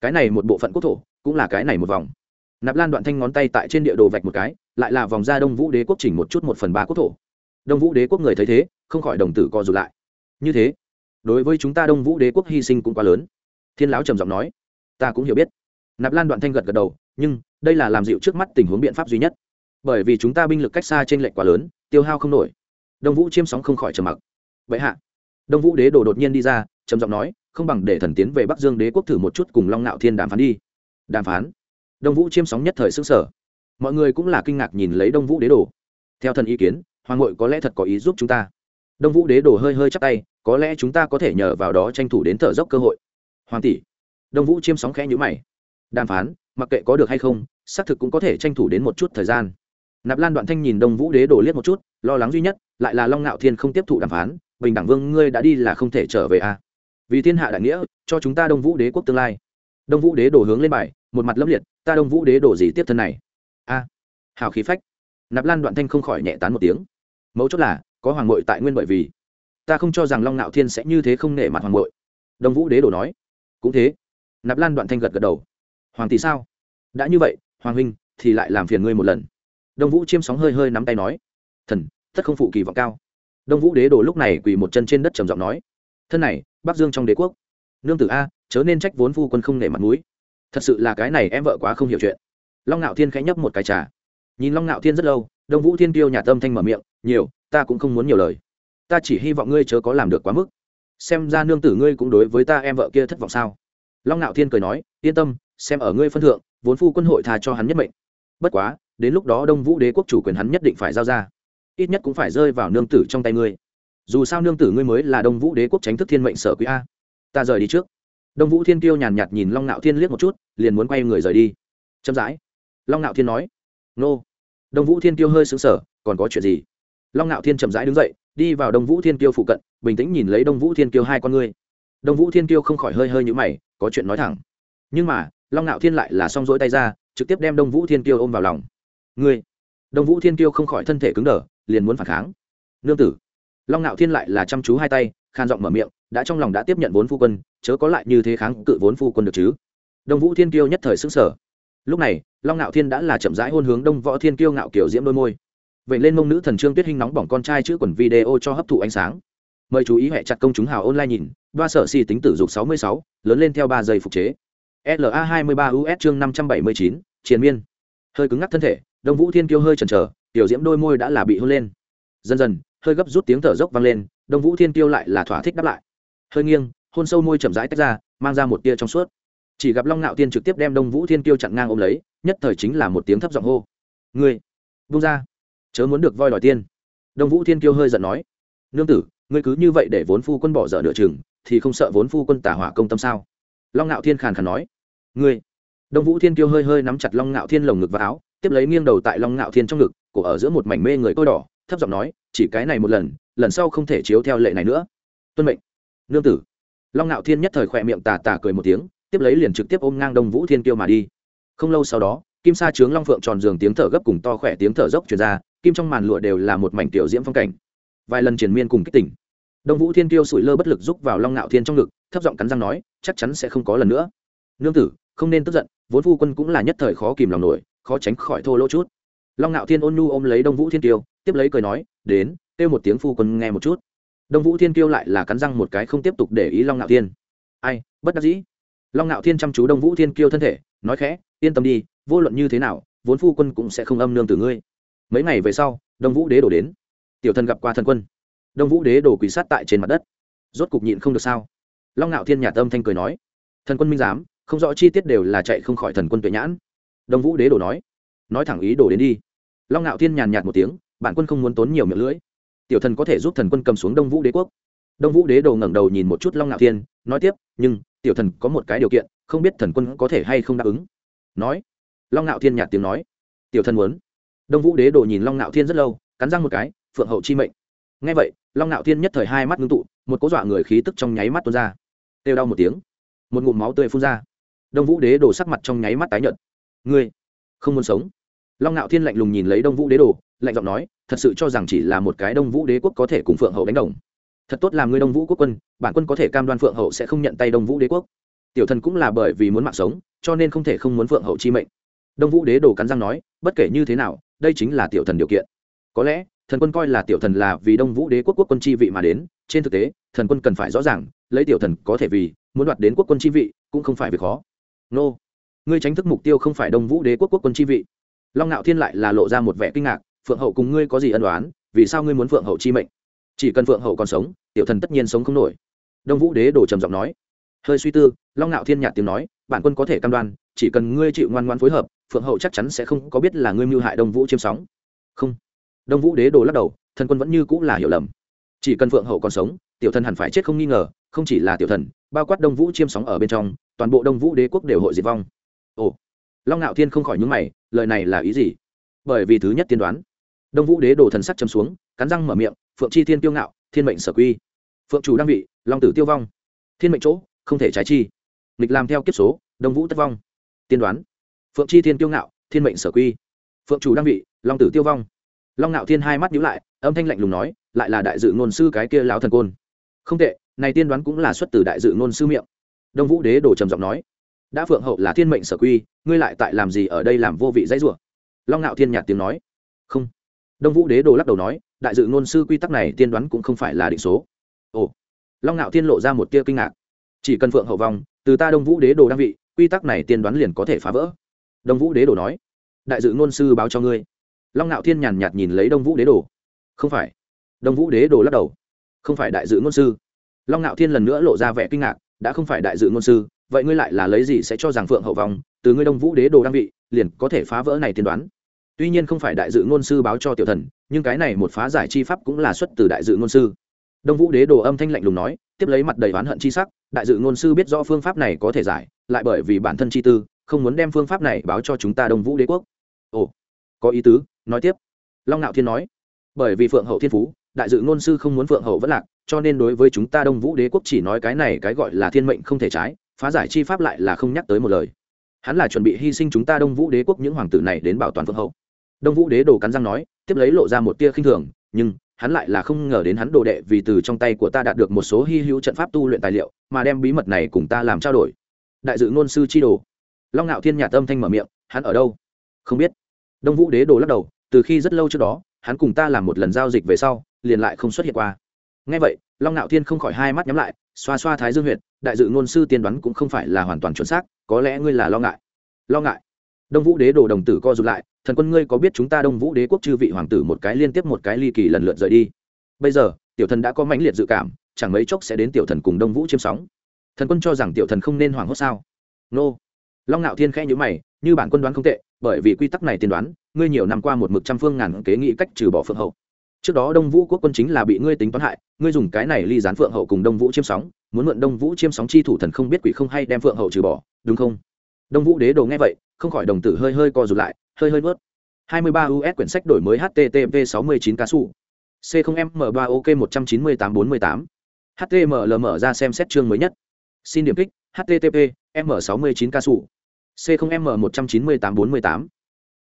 cái này một bộ phận quốc thổ cũng là cái này một vòng. Nạp lan đoạn thanh ngón tay tại trên địa đồ vạch một cái, lại là vòng ra đông vũ đế quốc chỉnh một chút một phần ba quốc thổ. Đông vũ đế quốc người thấy thế, không khỏi đồng tử co rụt lại. Như thế, đối với chúng ta đông vũ đế quốc hy sinh cũng quá lớn. Thiên lão trầm giọng nói, ta cũng hiểu biết. Nạp lan đoạn thanh gật gật đầu, nhưng đây là làm dịu trước mắt tình huống biện pháp duy nhất. Bởi vì chúng ta binh lực cách xa trên lệch quá lớn, tiêu hao không nổi. Đông vũ chiêm sóng không khỏi trầm mặc. Vậy hạ. Đông vũ đế đồ đột nhiên đi ra, trầm giọng nói không bằng để thần tiến về bắc dương đế quốc thử một chút cùng long nạo thiên đàm phán đi. Đàm phán? Đông vũ chiêm sóng nhất thời xương sở mọi người cũng là kinh ngạc nhìn lấy đông vũ đế đồ. Theo thần ý kiến, hoàng hội có lẽ thật có ý giúp chúng ta. Đông vũ đế đồ hơi hơi chắc tay, có lẽ chúng ta có thể nhờ vào đó tranh thủ đến thở dốc cơ hội. Hoàng tỷ. Đông vũ chiêm sóng khẽ nhữ mày. Đàm phán, mặc kệ có được hay không, xác thực cũng có thể tranh thủ đến một chút thời gian. Nạp lan đoạn thanh nhìn đông vũ đế đổ liếc một chút, lo lắng duy nhất, lại là long ngạo thiên không tiếp thụ đàm phán, bình đẳng vương ngươi đã đi là không thể trở về à vì thiên hạ đại nghĩa, cho chúng ta đông vũ đế quốc tương lai. Đông vũ đế đổ hướng lên bài, một mặt lâm liệt, ta đông vũ đế đổ gì tiếp thân này? A à. hào khí phách. Nạp lan đoạn thanh không khỏi nhẹ tán một tiếng. Mấu chốt là, có hoàng mội tại nguyên bởi vì. Ta không cho rằng long nạo thiên sẽ như thế không nể mặt hoàng mội đông vũ đế đổ nói. Cũng thế. Nạp lan đoạn thanh gật gật đầu. Hoàng tỷ sao? Đã như vậy, hoàng huynh, thì lại làm phiền ngươi một lần. Đông vũ chiêm sóng hơi hơi nắm tay nói. Thần tất không phụ kỳ vọng cao. Đông vũ đế đồ lúc này quỳ một chân trên đất trầm giọng nói. Thân này bắc dương trong đế quốc. Nương tử a, chớ nên trách vốn phu quân không nể mặt mũi. Thật sự là cái này em vợ quá không hiểu chuyện. Long ngạo thiên khẽ nhấp một cái trà. Nhìn long ngạo thiên rất lâu, đông vũ thiên tiêu nhà tâm thanh mở miệng, nhiều, ta cũng không muốn nhiều lời. Ta chỉ hy vọng ngươi chớ có làm được quá mức. Xem ra nương tử ngươi cũng đối với ta em vợ kia thất vọng sao? Long ngạo thiên cười nói, yên tâm, xem ở ngươi phân thượng, vốn phu quân hội tha cho hắn nhất mệnh. Bất quá, đến lúc đó đông vũ đế quốc chủ quyền hắn nhất định phải giao ra. Ít nhất cũng phải rơi vào nương tử trong tay ngươi dù sao nương tử ngươi mới là đông vũ đế quốc tránh thức thiên mệnh sở quý a. Ta rời đi trước. Đông vũ thiên tiêu nhàn nhạt nhìn long Nạo thiên liếc một chút, liền muốn quay người rời đi. Chậm rãi. Long Nạo thiên nói. Nô. Đông vũ thiên tiêu hơi xứng sở còn có chuyện gì? Long Nạo thiên chậm rãi đứng dậy, đi vào đông vũ thiên tiêu phụ cận, bình tĩnh nhìn lấy đông vũ thiên tiêu hai con ngươi. Đông vũ thiên tiêu không khỏi hơi hơi nhũ mày, có chuyện nói thẳng. Nhưng mà, long Nạo thiên lại là xong rỗi tay ra, trực tiếp đem đông vũ thiên tiêu ôm vào lòng. Ngươi. Đông vũ thiên tiêu không khỏi thân thể cứng đờ, liền muốn phản kháng. Nương tử long ngạo thiên lại là chăm chú hai tay, khan giọng mở miệng, đã trong lòng đã tiếp nhận vốn phu quân, chớ có lại như thế kháng cự vốn phu quân được chứ. Đông vũ thiên kiêu nhất thời xứng sở lúc này, long ngạo thiên đã là chậm rãi hôn hướng đông võ thiên kiêu ngạo kiểu diễm đôi môi. Vậy lên mông nữ thần trương tuyết hinh nóng bỏng con trai chữ quần video cho hấp thụ ánh sáng. Mời chú ý hệ chặt công chúng hào online nhìn ba sở si tính tử dục sáu mươi sáu, lớn lên theo ba giây phục chế. La hai mươi ba us chương năm trăm bảy mươi chín, triền miên. Hơi cứng ngắc thân thể, đông vũ thiên kiêu hơi chần chờ, tiểu diễm đôi môi đã là bị hôn lên. Dần dần hơi gấp rút tiếng thở dốc vang lên, đông vũ thiên kiêu lại là thỏa thích đáp lại. Hơi nghiêng, hôn sâu môi chậm rãi tách ra, mang ra một tia trong suốt. Chỉ gặp long ngạo tiên trực tiếp đem đông vũ thiên kiêu chặn ngang ôm lấy, nhất thời chính là một tiếng thấp giọng hô. Ngươi vung ra, chớ muốn được voi đòi tiên đông vũ thiên kiêu hơi giận nói. Nương tử, ngươi cứ như vậy để vốn phu quân bỏ dở nửa chừng, thì không sợ vốn phu quân tả hỏa công tâm sao? Long ngạo thiên khàn khàn nói. Ngươi. Đông vũ thiên kiêu hơi hơi nắm chặt long ngạo thiên lồng ngực và áo, tiếp lấy nghiêng đầu tại long ngạo thiên trong ngực, cổ ở giữa một mảnh mê người tôi đỏ thấp giọng nói, chỉ cái này một lần lần sau không thể chiếu theo lệ này nữa. Tuân mệnh. Nương tử. Long ngạo thiên nhất thời khỏe miệng tà tà cười một tiếng, tiếp lấy liền trực tiếp ôm ngang đông vũ thiên kiêu mà đi. Không lâu sau đó, kim sa trướng long phượng tròn giường tiếng thở gấp cùng to khỏe tiếng thở dốc truyền ra, kim trong màn lụa đều là một mảnh tiểu diễm phong cảnh. Vài lần triển miên cùng kích tỉnh. Đông vũ thiên kiêu sủi lơ bất lực rúc vào long ngạo thiên trong ngực, thấp giọng cắn răng nói, chắc chắn sẽ không có lần nữa. Nương tử, không nên tức giận, vốn phu quân cũng là nhất thời khó kìm lòng nổi, khó tránh khỏi thô lỗ chút. Long ngạo thiên ôn nhu ôm lấy đông vũ thiên kiêu tiếp lấy cười nói, đến, kêu một tiếng phu quân nghe một chút. Đông vũ thiên kêu lại là cắn răng một cái không tiếp tục để ý long ngạo thiên. Ai, bất đắc dĩ. Long ngạo thiên chăm chú đông vũ thiên kiêu thân thể, nói khẽ, yên tâm đi, vô luận như thế nào, vốn phu quân cũng sẽ không âm nương từ ngươi. Mấy ngày về sau, đông vũ đế đổ đến. Tiểu thần gặp qua thần quân. Đông vũ đế đổ quỳ sát tại trên mặt đất. Rốt cục nhịn không được sao? Long ngạo thiên nhà tâm thanh cười nói, thần quân minh giám, không rõ chi tiết đều là chạy không khỏi thần quân tuệ nhãn. Đông vũ đế đổ nói nói thẳng ý đổ đến đi. Long ngạo thiên nhàn nhạt một tiếng bản quân không muốn tốn nhiều miệng lưỡi. Tiểu thần có thể giúp thần quân cầm xuống đông vũ đế quốc. Đông vũ đế đồ ngẩng đầu nhìn một chút long ngạo thiên, nói tiếp, nhưng, tiểu thần có một cái điều kiện, không biết thần quân có thể hay không đáp ứng. Nói. Long ngạo thiên nhạt tiếng nói. Tiểu thần muốn. Đông vũ đế đồ nhìn long ngạo thiên rất lâu, cắn răng một cái, phượng hậu chi mệnh. Ngay vậy, long ngạo thiên nhất thời hai mắt ngưng tụ, một cố dọa người khí tức trong nháy mắt tuôn ra. Têu đau một tiếng, một ngụm máu tươi phun ra. Đông vũ đế đồ sắc mặt trong nháy mắt tái nhợt. Ngươi không muốn sống? Long ngạo thiên lạnh lùng nhìn lấy đông vũ đế đồ, lạnh giọng nói, thật sự cho rằng chỉ là một cái đông vũ đế quốc có thể cùng phượng hậu đánh đồng. Thật tốt làm ngươi đông vũ quốc quân, bản quân có thể cam đoan phượng hậu sẽ không nhận tay đông vũ đế quốc. Tiểu thần cũng là bởi vì muốn mạng sống, cho nên không thể không muốn phượng hậu chi mệnh. Đông vũ đế đồ cắn răng nói, bất kể như thế nào, đây chính là tiểu thần điều kiện. Có lẽ, thần quân coi là tiểu thần là vì đông vũ đế quốc quốc quân chi vị mà đến, trên thực tế, thần quân cần phải rõ ràng, lấy tiểu thần có thể vì, muốn đoạt đến quốc quân chi vị, cũng không phải việc khó. Nô, ngươi tránh thức mục tiêu không phải đông vũ đế quốc quốc quân chi vị long ngạo thiên lại là lộ ra một vẻ kinh ngạc, phượng hậu cùng ngươi có gì ân đoán vì sao ngươi muốn phượng hậu chi mệnh? Chỉ cần phượng hậu còn sống, tiểu thần tất nhiên sống không nổi. Đông vũ đế đổ trầm giọng nói. Hơi suy tư, long ngạo thiên nhạt tiếng nói, bản quân có thể cam đoan, chỉ cần ngươi chịu ngoan ngoan phối hợp, phượng hậu chắc chắn sẽ không có biết là ngươi mưu hại đông vũ chiêm sóng. Không. Đông vũ đế đồ lắc đầu, thần quân vẫn như cũng là hiểu lầm. Chỉ cần phượng hậu còn sống, tiểu thần hẳn phải chết không nghi ngờ, không chỉ là tiểu thần, bao quát đông vũ chiêm sóng ở bên trong, toàn bộ đông vũ đế quốc đều hội diệt vong long ngạo thiên không khỏi nhúng mày, lời này là ý gì? Bởi vì thứ nhất tiên đoán, đông vũ đế đồ thần sắc chấm xuống, cắn răng mở miệng, phượng chi thiên tiêu ngạo, thiên mệnh sở quy. Phượng chủ đăng vị, long tử tiêu vong. Thiên mệnh chỗ, không thể trái chi. Nghịch làm theo kiếp số, đông vũ tất vong. Tiên đoán, phượng chi thiên tiêu ngạo, thiên mệnh sở quy. Phượng chủ đăng vị, long tử tiêu vong. Long ngạo thiên hai mắt nhíu lại, âm thanh lạnh lùng nói, lại là đại dự ngôn sư cái kia lão thần côn. Không tệ, này tiên đoán cũng là xuất từ đại dự ngôn sư miệng. Đông vũ đế đồ trầm giọng nói, đã phượng hậu là thiên mệnh sở quy ngươi lại tại làm gì ở đây làm vô vị dãy rủa? Long ngạo thiên nhạt tiếng nói. Không. Đông vũ đế đồ lắc đầu nói, đại dự ngôn sư quy tắc này tiên đoán cũng không phải là định số. Ồ. Long ngạo thiên lộ ra một tia kinh ngạc. Chỉ cần phượng hậu vong, từ ta đông vũ đế đồ đăng vị, quy tắc này tiên đoán liền có thể phá vỡ. Đông vũ đế đồ nói. Đại dự ngôn sư báo cho ngươi. Long ngạo thiên nhàn nhạt nhìn lấy đông vũ đế đồ. Không phải. Đông vũ đế đồ lắc đầu. Không phải đại dự ngôn sư. Long ngạo thiên lần nữa lộ ra vẻ kinh ngạc, đã không phải đại dự ngôn sư vậy ngươi lại là lấy gì sẽ cho rằng phượng hậu vong, từ ngươi đông vũ đế đồ đăng vị, liền có thể phá vỡ này tiên đoán. Tuy nhiên không phải đại dự ngôn sư báo cho tiểu thần, nhưng cái này một phá giải chi pháp cũng là xuất từ đại dự ngôn sư. Đông vũ đế đồ âm thanh lạnh lùng nói, tiếp lấy mặt đầy oán hận chi sắc, đại dự ngôn sư biết rõ phương pháp này có thể giải, lại bởi vì bản thân chi tư, không muốn đem phương pháp này báo cho chúng ta đông vũ đế quốc. Ồ, có ý tứ, nói tiếp. Long ngạo thiên nói, bởi vì phượng hậu thiên phú, đại dự ngôn sư không muốn phượng hậu vẫn lạc, cho nên đối với chúng ta đông vũ đế quốc chỉ nói cái này cái gọi là thiên mệnh không thể trái phá giải chi pháp lại là không nhắc tới một lời. Hắn là chuẩn bị hy sinh chúng ta đông vũ đế quốc những hoàng tử này đến bảo toàn vương hậu. Đông vũ đế đồ cắn răng nói, tiếp lấy lộ ra một tia khinh thường, nhưng hắn lại là không ngờ đến hắn đồ đệ vì từ trong tay của ta đạt được một số hy hữu trận pháp tu luyện tài liệu, mà đem bí mật này cùng ta làm trao đổi. Đại dự ngôn sư chi đồ. Long ngạo thiên nhà tâm thanh mở miệng, hắn ở đâu? Không biết. Đông vũ đế đồ lắc đầu, từ khi rất lâu trước đó, hắn cùng ta làm một lần giao dịch về sau, liền lại không xuất hiện qua ngay vậy long ngạo thiên không khỏi hai mắt nhắm lại xoa xoa thái dương Huyệt, đại dự ngôn sư tiên đoán cũng không phải là hoàn toàn chuẩn xác có lẽ ngươi là lo ngại. Lo ngại? Đông vũ đế đồ đồng tử co rụt lại thần quân ngươi có biết chúng ta đông vũ đế quốc chư vị hoàng tử một cái liên tiếp một cái ly kỳ lần lượt rời đi? Bây giờ tiểu thần đã có mãnh liệt dự cảm chẳng mấy chốc sẽ đến tiểu thần cùng đông vũ chiêm sóng. Thần quân cho rằng tiểu thần không nên hoảng hốt sao? Nô. Long ngạo thiên khẽ nhữ mày như bản quân đoán không tệ bởi vì quy tắc này tiên đoán ngươi nhiều năm qua một mực trăm phương ngàn kế nghĩ cách trừ bỏ phượng hậu trước đó đông vũ quốc quân chính là bị ngươi tính toán hại, ngươi dùng cái này ly gián phượng hậu cùng đông vũ chiêm sóng, muốn mượn đông vũ chiêm sóng chi thủ thần không biết quỷ không hay đem phượng hậu trừ bỏ, đúng không? Đông vũ đế đồ nghe vậy, không khỏi đồng tử hơi hơi co rụt lại, hơi hơi bớt 23 us quyển sách đổi mới http 69 cá sụ c 0 m 3 ok 198 48 html mở ra xem xét chương mới nhất. Xin điểm kích http m 69 cá sụ c 0 m 198 48